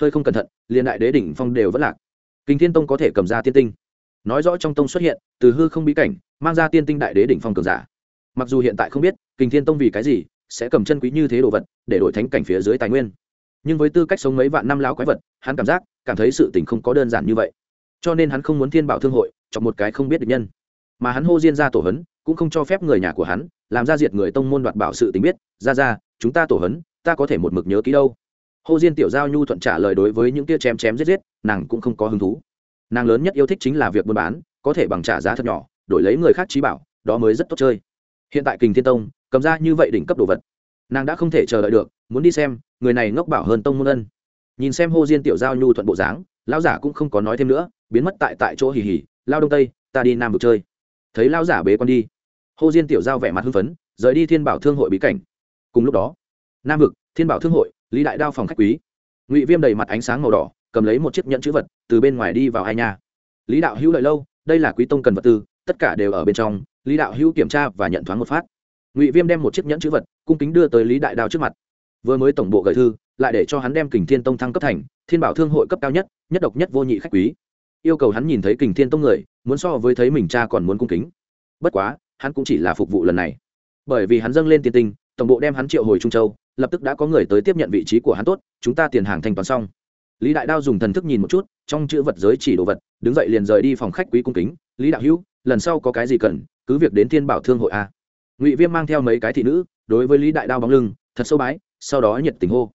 Hơi không cẩn thận, liền đại đế đỉnh phong đều vẫn lạc. Kinh thiên tông có thể cầm ra tiên tinh. Nói rõ trong tông xuất hiện, từ hư không bí cảnh, mang ra tiên tinh đại đế đỉnh phong cường giả. Mặc dù hiện tại không biết, kinh thiên tông vì cái gì sẽ cầm chân quý như thế đồ vật, để đổi thánh cảnh phía dưới tài nguyên nhưng với tư cách sống mấy vạn năm lão quái vật, hắn cảm giác, cảm thấy sự tình không có đơn giản như vậy. Cho nên hắn không muốn thiên bảo thương hội, chọc một cái không biết được nhân. Mà hắn hô diên ra tổ hấn, cũng không cho phép người nhà của hắn, làm ra diệt người tông môn đoạt bảo sự tình biết, ra ra, chúng ta tổ hấn, ta có thể một mực nhớ ký đâu. Hô diên tiểu giao nhu thuận trả lời đối với những tia chém chém giết giết, nàng cũng không có hứng thú. Nàng lớn nhất yêu thích chính là việc buôn bán, có thể bằng trả giá thật nhỏ, đổi lấy người khác trí bảo, đó mới rất tốt chơi. Hiện tại kình thiên tông, cầm ra như vậy đỉnh cấp đồ vật, nàng đã không thể chờ đợi được muốn đi xem, người này ngốc bảo hơn tông môn ân. Nhìn xem hô diên tiểu giao nhu thuận bộ dáng, lão giả cũng không có nói thêm nữa, biến mất tại tại chỗ hì hì, lao đông tây, ta đi nam vực chơi. Thấy lão giả bế con đi, hô diên tiểu giao vẻ mặt hưng phấn, rời đi thiên bảo thương hội bí cảnh. Cùng lúc đó, nam vực, thiên bảo thương hội, lý đại đao phòng khách quý. Ngụy viêm đầy mặt ánh sáng màu đỏ, cầm lấy một chiếc nhẫn chữ vật, từ bên ngoài đi vào hai nhà. Lý đạo hữu lợi lâu, đây là quý tông cần vật tư, tất cả đều ở bên trong, lý đạo hữu kiểm tra và nhận thoáng một phát. Ngụy viêm đem một chiếc nhẫn chữ vật, cung kính đưa tới lý đại đao trước mặt vừa mới tổng bộ gửi thư, lại để cho hắn đem kình thiên tông thăng cấp thành thiên bảo thương hội cấp cao nhất nhất độc nhất vô nhị khách quý. Yêu cầu hắn nhìn thấy kình thiên tông người, muốn so với thấy mình cha còn muốn cung kính. Bất quá, hắn cũng chỉ là phục vụ lần này. Bởi vì hắn dâng lên tiền tinh, tổng bộ đem hắn triệu hồi trung châu, lập tức đã có người tới tiếp nhận vị trí của hắn tốt, chúng ta tiền hàng thanh toán xong. Lý đại đao dùng thần thức nhìn một chút, trong chữ vật giới chỉ đồ vật, đứng dậy liền rời đi phòng khách quý cung kính. Lý đạo hữu, lần sau có cái gì cần, cứ việc đến thiên bảo thương hội a. Ngụy viêm mang theo mấy cái thị nữ, đối với lý đại đao bóng lưng, thật sâu bái sau đó nhiệt tình hô.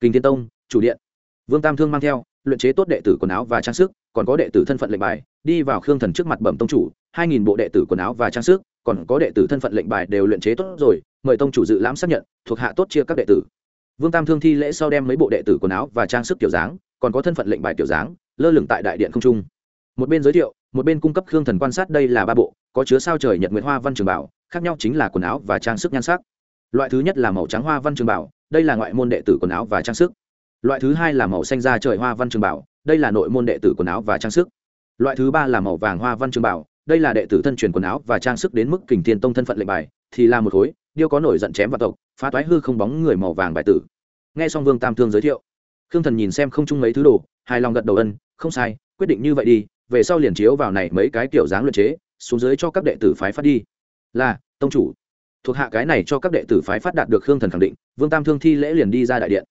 Kinh thiên tông, chủ điện. Vương tam thương mang theo, luyện chế tốt đệ tử quần áo và trang sức, còn có đệ tử thân phận lệnh bài, đi vào khương thần trước mặt bẩm tông chủ, hai nghìn bộ đệ tử quần áo và trang sức, còn có đệ tử thân phận lệnh bài đều luyện chế tốt rồi, mời tông chủ dự lãm xác nhận, thuộc hạ tốt chia các đệ tử. Vương tam thương thi lễ sau đem mấy bộ đệ tử quần áo và trang sức kiểu dáng, còn có thân phận lệnh bài kiểu dáng, lơ lửng tại đại điện không trung. Một bên giới thiệu, một bên cung cấp khương thần quan sát đây là ba bộ, có chứa sao trời nhật nguyệt hoa văn trường bảo, khác nhau chính là quần áo và trang sức nhan sắc loại thứ nhất là màu trắng hoa văn trường bảo, đây là ngoại môn đệ tử quần áo và trang sức. Loại thứ hai là màu xanh da trời hoa văn trường bảo, đây là nội môn đệ tử quần áo và trang sức. Loại thứ ba là màu vàng hoa văn trường bảo, đây là đệ tử thân truyền quần áo và trang sức đến mức kình thiên tông thân phận lệnh bài, thì là một khối, điêu có nổi giận chém vào tộc, phá toái hư không bóng người màu vàng bài tử. Nghe xong vương tam thương giới thiệu, khương thần nhìn xem không chung mấy thứ đồ, hài lòng gật đầu ân, không sai, quyết định như vậy đi, về sau liền chiếu vào này mấy cái kiểu dáng luyện chế, xuống dưới cho các đệ tử phái phát đi. Là, tông chủ thuộc hạ cái này cho các đệ tử phái phát đạt được khương thần khẳng định, vương tam thương thi lễ liền đi ra đại điện.